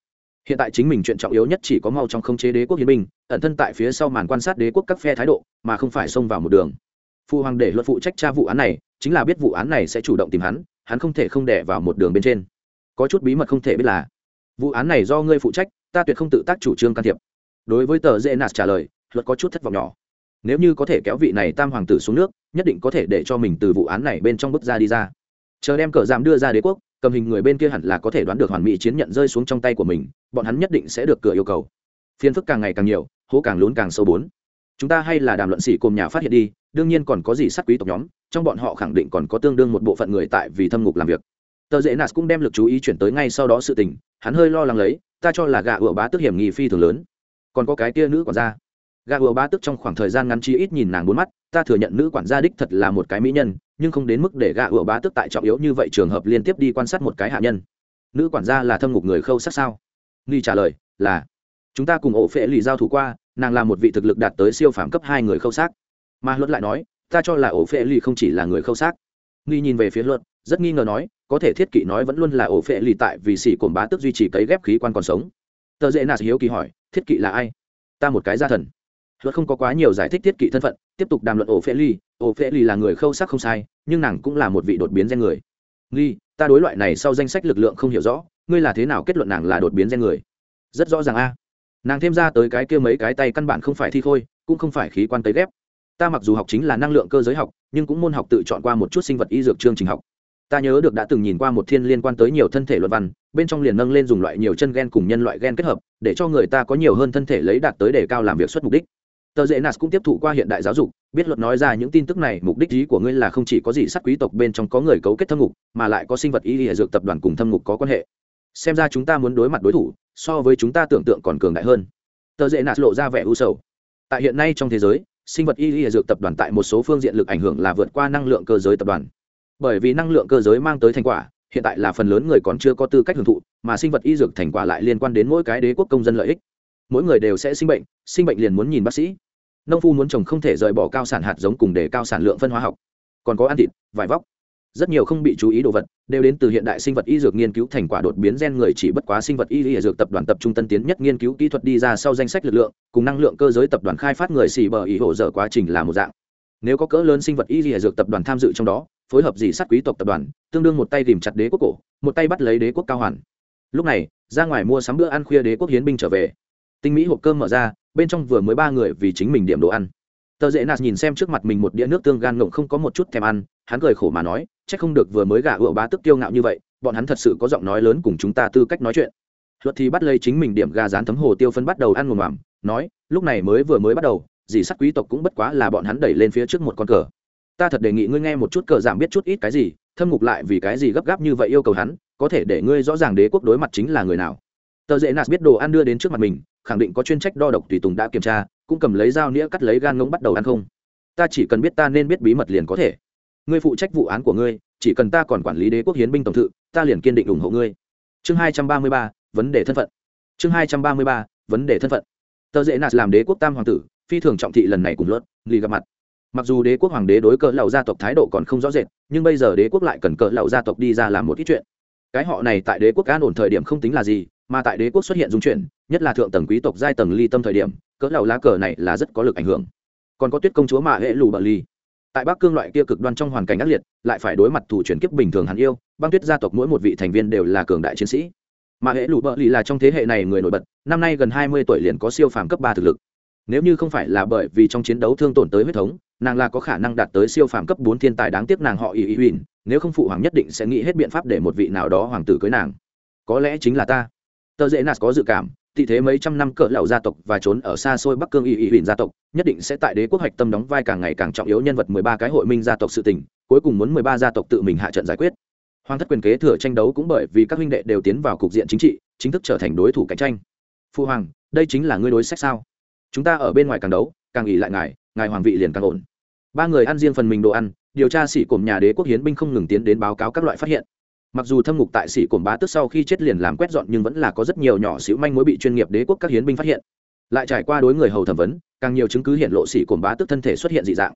Hiện tại chính mình chuyện trọng yếu nhất chỉ có mau trong khống chế đế quốc hiến binh, ẩn thân tại phía sau màn quan sát đế quốc các phe thái độ, mà không phải xông vào một đường. Phụ hoàng để luật phụ trách tra vụ án này, chính là biết vụ án này sẽ chủ động tìm hắn hắn không thể không đẻ vào một đường bên trên. Có chút bí mật không thể biết là, vụ án này do ngươi phụ trách, ta tuyệt không tự tác chủ trương can thiệp. Đối với tờ dễ nạt trả lời, luật có chút thất vọng nhỏ. Nếu như có thể kéo vị này tam hoàng tử xuống nước, nhất định có thể để cho mình từ vụ án này bên trong bước ra đi ra. Chờ đem cờ giảm đưa ra đế quốc cầm hình người bên kia hẳn là có thể đoán được hoàn mỹ chiến nhận rơi xuống trong tay của mình, bọn hắn nhất định sẽ được cửa yêu cầu. Phiền phức càng ngày càng nhiều, hố càng lún càng sâu bốn. Chúng ta hay là đàm luận sĩ cùng nhà phát hiện đi, đương nhiên còn có gì sát quý tộc nhóm, trong bọn họ khẳng định còn có tương đương một bộ phận người tại vì thâm ngục làm việc. Tờ dễ nạt cũng đem lực chú ý chuyển tới ngay sau đó sự tình, hắn hơi lo lắng lấy, ta cho là gà ủa bá tức hiểm nghi phi thường lớn. Còn có cái tia nữ quản gia. Gà ủa bá tức trong khoảng thời gian ngắn chi ít nhìn nàng bốn mắt, ta thừa nhận nữ quản gia đích thật là một cái mỹ nhân nhưng không đến mức để gạ ủa bá tức tại trọng yếu như vậy trường hợp liên tiếp đi quan sát một cái hạ nhân. Nữ quản gia là thâm ngục người khâu sát sao? Nghi trả lời là, chúng ta cùng ổ phệ lì giao thủ qua, nàng là một vị thực lực đạt tới siêu phàm cấp hai người khâu sát mà luật lại nói, ta cho là ổ phệ lì không chỉ là người khâu sát nghi nhìn về phía luật, rất nghi ngờ nói, có thể thiết kỵ nói vẫn luôn là ổ phệ lì tại vì xỉ cồn bá tức duy trì cấy ghép khí quan còn sống. Tờ dễ nạt hiếu kỳ hỏi, thiết kỵ là ai? Ta một cái gia thần. Luật không có quá nhiều giải thích thiết kỵ thân phận, tiếp tục đàm luận ổ phệ ly ổ phệ ly là người khâu sắc không sai nhưng nàng cũng là một vị đột biến gen người. Nghi, ta đối loại này sau danh sách lực lượng không hiểu rõ, ngươi là thế nào kết luận nàng là đột biến gen người? Rất rõ ràng a. Nàng thêm ra tới cái kia mấy cái tay căn bản không phải thi khôi, cũng không phải khí quan tới ghép. Ta mặc dù học chính là năng lượng cơ giới học, nhưng cũng môn học tự chọn qua một chút sinh vật y dược chương trình học. Ta nhớ được đã từng nhìn qua một thiên liên quan tới nhiều thân thể luận văn, bên trong liền nâng lên dùng loại nhiều chân gen cùng nhân loại gen kết hợp, để cho người ta có nhiều hơn thân thể lấy đạt tới đề cao làm việc xuất mục đích. Tờ dễ nạt cũng tiếp thụ qua hiện đại giáo dục biết luật nói ra những tin tức này, mục đích ý của ngươi là không chỉ có gì sát quý tộc bên trong có người cấu kết thâm ngục, mà lại có sinh vật y hệ dược tập đoàn cùng thâm ngục có quan hệ. Xem ra chúng ta muốn đối mặt đối thủ, so với chúng ta tưởng tượng còn cường đại hơn. Tờ dễ nạt lộ ra vẻ u sầu. Tại hiện nay trong thế giới, sinh vật y hệ dược tập đoàn tại một số phương diện lực ảnh hưởng là vượt qua năng lượng cơ giới tập đoàn. Bởi vì năng lượng cơ giới mang tới thành quả, hiện tại là phần lớn người còn chưa có tư cách hưởng thụ, mà sinh vật y dược thành quả lại liên quan đến mỗi cái đế quốc công dân lợi ích. Mỗi người đều sẽ sinh bệnh sinh bệnh liền muốn nhìn bác sĩ nông phu muốn trồng không thể rời bỏ cao sản hạt giống cùng để cao sản lượng phân hóa học. Còn có ăn thịt, vải vóc. Rất nhiều không bị chú ý đồ vật đều đến từ hiện đại sinh vật y dược nghiên cứu thành quả đột biến gen người chỉ bất quá sinh vật y y dược tập đoàn tập trung tân tiến nhất nghiên cứu kỹ thuật đi ra sau danh sách lực lượng, cùng năng lượng cơ giới tập đoàn khai phát người xì bờ ý hỗ trợ quá trình là một dạng. Nếu có cỡ lớn sinh vật y y dược tập đoàn tham dự trong đó, phối hợp dì sát quý tộc tập đoàn, tương đương một tay tìm chặt đế quốc cổ, một tay bắt lấy đế quốc cao hoàn. Lúc này, ra ngoài mua sắm bữa ăn khuya đế quốc hiến binh trở về. Tinh mỹ hộp cơm mở ra bên trong vừa mới ba người vì chính mình điểm đồ ăn. Tờ dễ nạt nhìn xem trước mặt mình một đĩa nước tương gan ngộng không có một chút thèm ăn, hắn cười khổ mà nói c h ắ c không được vừa mới gả ựa bá tức kiêu ngạo như vậy, bọn hắn thật sự có giọng nói lớn cùng chúng ta tư cách nói chuyện. Luật thì bắt lấy chính mình điểm gà rán thấm hồ tiêu phân bắt đầu ăn ngồm mảm nói, lúc này mới vừa mới bắt đầu, dì sắc quý tộc cũng bất quá là bọn hắn đẩy lên phía trước một con cờ. Ta thật đề nghị ngươi nghe một chút cờ giảm biết chút ít cái gì, thâm ngục lại vì cái gì gấp gáp như vậy yêu cầu hắn, có thể để ngươi rõ ràng đế quốc đối mặt chính là người nào. Tờ dễ nạt biết đồ ăn đưa đến trước mặt mình khẳng định có chuyên trách đo độc tùy tùng đã kiểm tra, cũng cầm lấy dao nĩa cắt lấy gan ngỗng bắt đầu ăn không. Ta chỉ cần biết ta nên biết bí mật liền có thể. Ngươi phụ trách vụ án của ngươi, chỉ cần ta còn quản lý đế quốc hiến binh tổng thự, ta liền kiên định ủng hộ ngươi. Chương hai trăm ba mươi ba, vấn đề thân phận. Chương hai trăm ba mươi ba, vấn đề thân phận. Tờ dễ nạt làm đế quốc tam hoàng tử, phi thường trọng thị lần này cùng luật, lì gặp mặt. Mặc dù đế quốc hoàng đế đối cỡ lầu gia tộc thái độ còn không rõ rệt, nhưng bây giờ đế quốc lại cần cỡ lầu gia tộc đi ra làm một ít chuyện. Cái họ này tại đế quốc an ổn thời điểm không tính là gì mà tại đế quốc xuất hiện dung chuyển, nhất là thượng tầng quý tộc giai tầng ly tâm thời điểm, cỡ lầu lá cờ này là rất có lực ảnh hưởng. Còn có tuyết công chúa mạ hệ lù bờ ly tại bắc cương loại kia cực đoan trong hoàn cảnh ác liệt, lại phải đối mặt thủ chuyển kiếp bình thường hắn yêu, băng tuyết gia tộc mỗi một vị thành viên đều là cường đại chiến sĩ. Mà hệ lù bờ ly là trong thế hệ này người nổi bật, năm nay gần hai mươi tuổi liền có siêu phàm cấp ba thực lực. Nếu như không phải là bởi vì trong chiến đấu thương tổn tới huyết thống, nàng là có khả năng đạt tới siêu phàm cấp bốn thiên tài đáng tiếc nàng họ ý ý huỳnh nếu không phụ hoàng nhất định sẽ nghĩ hết biện pháp để một vị nào đó hoàng tử cưới nàng. Có lẽ chính là ta tờ dễ nạt có dự cảm thị thế mấy trăm năm cỡ lậu gia tộc và trốn ở xa xôi bắc cương y y huỳnh gia tộc, nhất định sẽ tại đế quốc hoạch tâm đóng vai càng ngày càng trọng yếu nhân vật mười ba cái hội minh gia tộc sự tình, cuối cùng muốn mười ba gia tộc tự mình hạ trận giải quyết. Hoàng thất quyền kế thừa tranh đấu cũng bởi vì các huynh đệ đều tiến vào cục diện chính trị, chính thức trở thành đối thủ cạnh tranh. Phu hoàng, đây chính là ngươi đối sách sao? Chúng ta ở bên ngoài càng đấu, càng ỉ lại ngài ngài hoàng vị liền càng ổn. Ba người ăn riêng phần mình đồ ăn, điều tra sĩ cổm nhà đế quốc hiến binh không ngừng tiến đến báo cáo các loại phát hiện mặc dù thâm ngục tại sĩ cổn bá tức sau khi chết liền làm quét dọn nhưng vẫn là có rất nhiều nhỏ xíu manh mối bị chuyên nghiệp đế quốc các hiến binh phát hiện. Lại trải qua đối người hầu thẩm vấn, càng nhiều chứng cứ hiện lộ sĩ cổn bá tức thân thể xuất hiện dị dạng.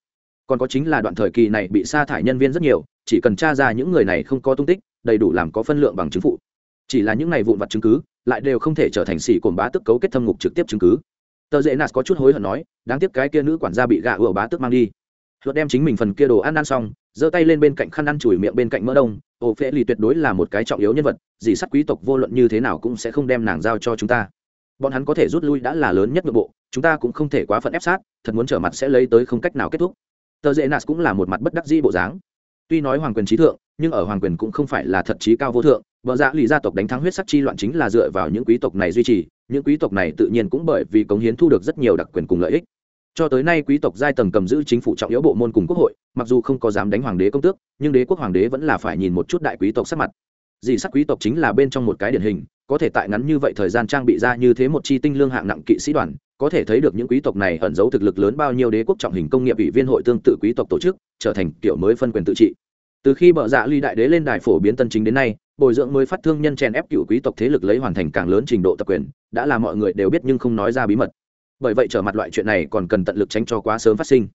Còn có chính là đoạn thời kỳ này bị sa thải nhân viên rất nhiều, chỉ cần tra ra những người này không có tung tích, đầy đủ làm có phân lượng bằng chứng phụ. Chỉ là những này vụn vặt chứng cứ, lại đều không thể trở thành sĩ cổn bá tức cấu kết thâm ngục trực tiếp chứng cứ. Tờ dễ nạt có chút hối hận nói, đáng tiếc cái kia nữ quản gia bị gạ ủa bá tức mang đi. Luật đem chính mình phần kia đồ ăn ăn xong giơ tay lên bên cạnh khăn ăn chùi miệng bên cạnh mỡ đông ô phễ lì tuyệt đối là một cái trọng yếu nhân vật, dì sắt quý tộc vô luận như thế nào cũng sẽ không đem nàng giao cho chúng ta. Bọn hắn có thể rút lui đã là lớn nhất nội bộ, chúng ta cũng không thể quá phận ép sát, thật muốn trở mặt sẽ lấy tới không cách nào kết thúc. Tờ dễ nạt cũng là một mặt bất đắc dĩ bộ dáng. Tuy nói hoàng quyền trí thượng, nhưng ở hoàng quyền cũng không phải là thật trí cao vô thượng, vợ dạ lì gia tộc đánh thắng huyết sắc chi loạn chính là dựa vào những quý tộc này duy trì, những quý tộc này tự nhiên cũng bởi vì cống hiến thu được rất nhiều đặc quyền cùng lợi ích cho tới nay quý tộc giai tầng cầm giữ chính phủ trọng yếu bộ môn cùng quốc hội, mặc dù không có dám đánh hoàng đế công tước, nhưng đế quốc hoàng đế vẫn là phải nhìn một chút đại quý tộc sắc mặt. Dì sắc quý tộc chính là bên trong một cái điển hình, có thể tại ngắn như vậy thời gian trang bị ra như thế một chi tinh lương hạng nặng kỵ sĩ đoàn, có thể thấy được những quý tộc này ẩn giấu thực lực lớn bao nhiêu đế quốc trọng hình công nghiệp ủy viên hội tương tự quý tộc tổ chức, trở thành kiểu mới phân quyền tự trị. Từ khi bợ dạ ly đại đế lên đài phổ biến tân chính đến nay, bồi dưỡng mới phát thương nhân chèn ép cựu quý tộc thế lực lấy hoàn thành càng lớn trình độ tập quyền, đã là mọi người đều biết nhưng không nói ra bí mật bởi vậy trở mặt loại chuyện này còn cần tận lực tránh cho quá sớm phát sinh.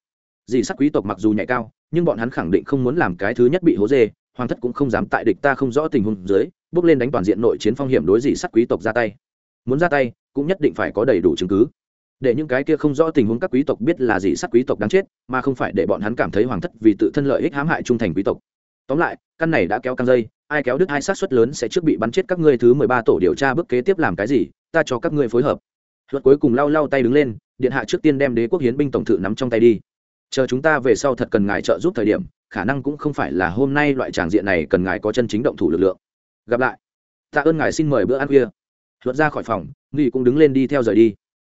Dì sắc quý tộc mặc dù nhạy cao, nhưng bọn hắn khẳng định không muốn làm cái thứ nhất bị hố dê, hoàng thất cũng không dám tại địch ta không rõ tình huống dưới, bước lên đánh toàn diện nội chiến phong hiểm đối dì sắc quý tộc ra tay. Muốn ra tay, cũng nhất định phải có đầy đủ chứng cứ. Để những cái kia không rõ tình huống các quý tộc biết là dì sắc quý tộc đáng chết, mà không phải để bọn hắn cảm thấy hoàng thất vì tự thân lợi ích hãm hại trung thành quý tộc. Tóm lại, căn này đã kéo căng dây, ai kéo đứt hai sát suất lớn sẽ trước bị bắn chết các ngươi thứ mười ba tổ điều tra bước kế tiếp làm cái gì, ta cho các ngươi phối hợp luật cuối cùng lau lau tay đứng lên, điện hạ trước tiên đem đế quốc hiến binh tổng thự nắm trong tay đi. Chờ chúng ta về sau thật cần ngài trợ giúp thời điểm, khả năng cũng không phải là hôm nay loại tràng diện này cần ngài có chân chính động thủ lực lượng. Gặp lại. Tạ ơn ngài xin mời bữa ăn khuya. Luật ra khỏi phòng, nghi cũng đứng lên đi theo rời đi.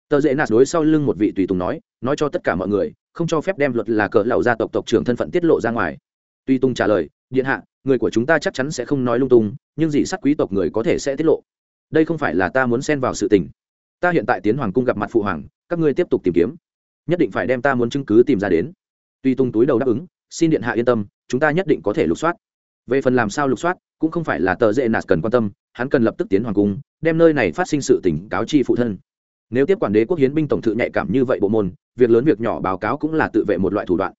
Tờ dễ nạt đối sau lưng một vị tùy tùng nói nói cho tất cả mọi người, không cho phép đem luật là cờ lậu gia tộc tộc trưởng thân phận tiết lộ ra ngoài. Tùy tùng trả lời, điện hạ, người của chúng ta chắc chắn sẽ không nói lung tung, nhưng dị sắc quý tộc người có thể sẽ tiết lộ. Đây không phải là ta muốn xen vào sự tình ta hiện tại tiến hoàng cung gặp mặt phụ hoàng, các ngươi tiếp tục tìm kiếm. Nhất định phải đem ta muốn chứng cứ tìm ra đến. Tuy tung túi đầu đáp ứng, xin điện hạ yên tâm, chúng ta nhất định có thể lục soát. Về phần làm sao lục soát, cũng không phải là tờ dễ nạt cần quan tâm, hắn cần lập tức tiến hoàng cung, đem nơi này phát sinh sự tỉnh cáo chi phụ thân. Nếu tiếp quản đế quốc hiến binh tổng thự nhạy cảm như vậy bộ môn, việc lớn việc nhỏ báo cáo cũng là tự vệ một loại thủ đoạn.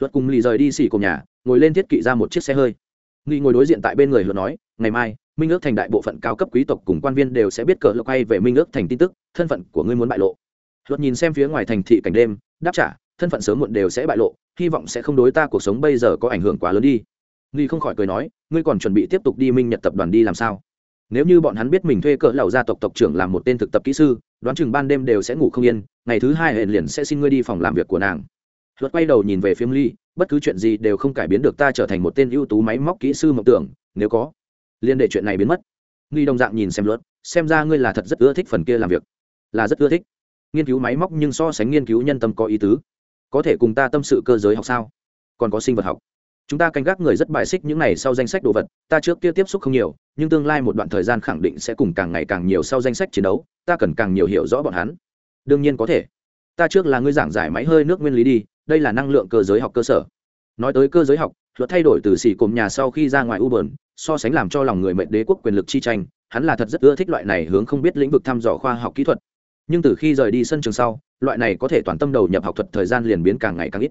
Luật cùng lì rời đi xỉ cùng nhà, ngồi lên thiết kỵ ra một chiếc xe hơi nghi ngồi đối diện tại bên người hứa nói, ngày mai, minh ước thành đại bộ phận cao cấp quý tộc cùng quan viên đều sẽ biết cờ lộc quay về minh ước thành tin tức, thân phận của ngươi muốn bại lộ. Luật nhìn xem phía ngoài thành thị cảnh đêm, đáp trả, thân phận sớm muộn đều sẽ bại lộ, hy vọng sẽ không đối ta cuộc sống bây giờ có ảnh hưởng quá lớn đi. Nghi không khỏi cười nói, ngươi còn chuẩn bị tiếp tục đi minh nhật tập đoàn đi làm sao? Nếu như bọn hắn biết mình thuê cỡ lầu gia tộc tộc trưởng làm một tên thực tập kỹ sư, đoán chừng ban đêm đều sẽ ngủ không yên, ngày thứ hai hẹn liền sẽ xin ngươi đi phòng làm việc của nàng. Luật quay đầu nhìn về phim ly bất cứ chuyện gì đều không cải biến được ta trở thành một tên ưu tú máy móc kỹ sư mộng tưởng, nếu có, liên để chuyện này biến mất. Nghi đồng dạng nhìn xem luật, xem ra ngươi là thật rất ưa thích phần kia làm việc. Là rất ưa thích. Nghiên cứu máy móc nhưng so sánh nghiên cứu nhân tâm có ý tứ. Có thể cùng ta tâm sự cơ giới học sao? Còn có sinh vật học. Chúng ta canh gác người rất bài xích những này sau danh sách đồ vật, ta trước kia tiếp xúc không nhiều, nhưng tương lai một đoạn thời gian khẳng định sẽ cùng càng ngày càng nhiều sau danh sách chiến đấu, ta cần càng nhiều hiểu rõ bọn hắn. Đương nhiên có thể. Ta trước là ngươi giảng giải máy hơi nước nguyên lý đi đây là năng lượng cơ giới học cơ sở. Nói tới cơ giới học, luật thay đổi từ xỉ cồm nhà sau khi ra ngoài u bờn, so sánh làm cho lòng người mệnh đế quốc quyền lực chi tranh, hắn là thật rất ưa thích loại này hướng không biết lĩnh vực thăm dò khoa học kỹ thuật. Nhưng từ khi rời đi sân trường sau, loại này có thể toàn tâm đầu nhập học thuật thời gian liền biến càng ngày càng ít.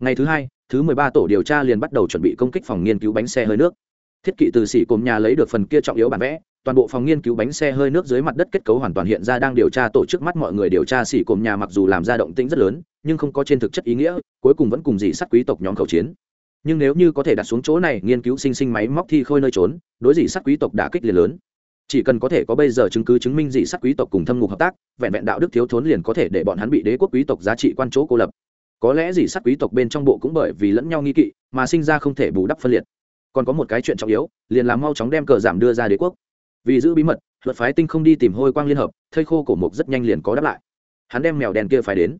Ngày thứ hai, thứ mười ba tổ điều tra liền bắt đầu chuẩn bị công kích phòng nghiên cứu bánh xe hơi nước thiết kỵ từ xỉ cồm nhà lấy được phần kia trọng yếu bản vẽ, toàn bộ phòng nghiên cứu bánh xe hơi nước dưới mặt đất kết cấu hoàn toàn hiện ra đang điều tra tổ chức mắt mọi người điều tra xỉ cồm nhà mặc dù làm ra động tĩnh rất lớn, nhưng không có trên thực chất ý nghĩa, cuối cùng vẫn cùng dị sắt quý tộc nhóm khẩu chiến. Nhưng nếu như có thể đặt xuống chỗ này, nghiên cứu sinh sinh máy móc thi khôi nơi trốn, đối dị sắt quý tộc đã kích liệt lớn. Chỉ cần có thể có bây giờ chứng cứ chứng minh dị sắt quý tộc cùng thâm ngục hợp tác, vẹn vẹn đạo đức thiếu thốn liền có thể để bọn hắn bị đế quốc quý tộc giá trị quan chỗ cô lập. Có lẽ dị sắt quý tộc bên trong bộ cũng bởi vì lẫn nhau nghi kỵ, mà sinh ra không thể bù đắp phân liệt còn có một cái chuyện trọng yếu, liền làm mau chóng đem cờ giảm đưa ra đế quốc. Vì giữ bí mật, luật phái tinh không đi tìm hôi quang liên hợp thây khô cổ mục rất nhanh liền có đáp lại. Hắn đem mèo đen kia phải đến.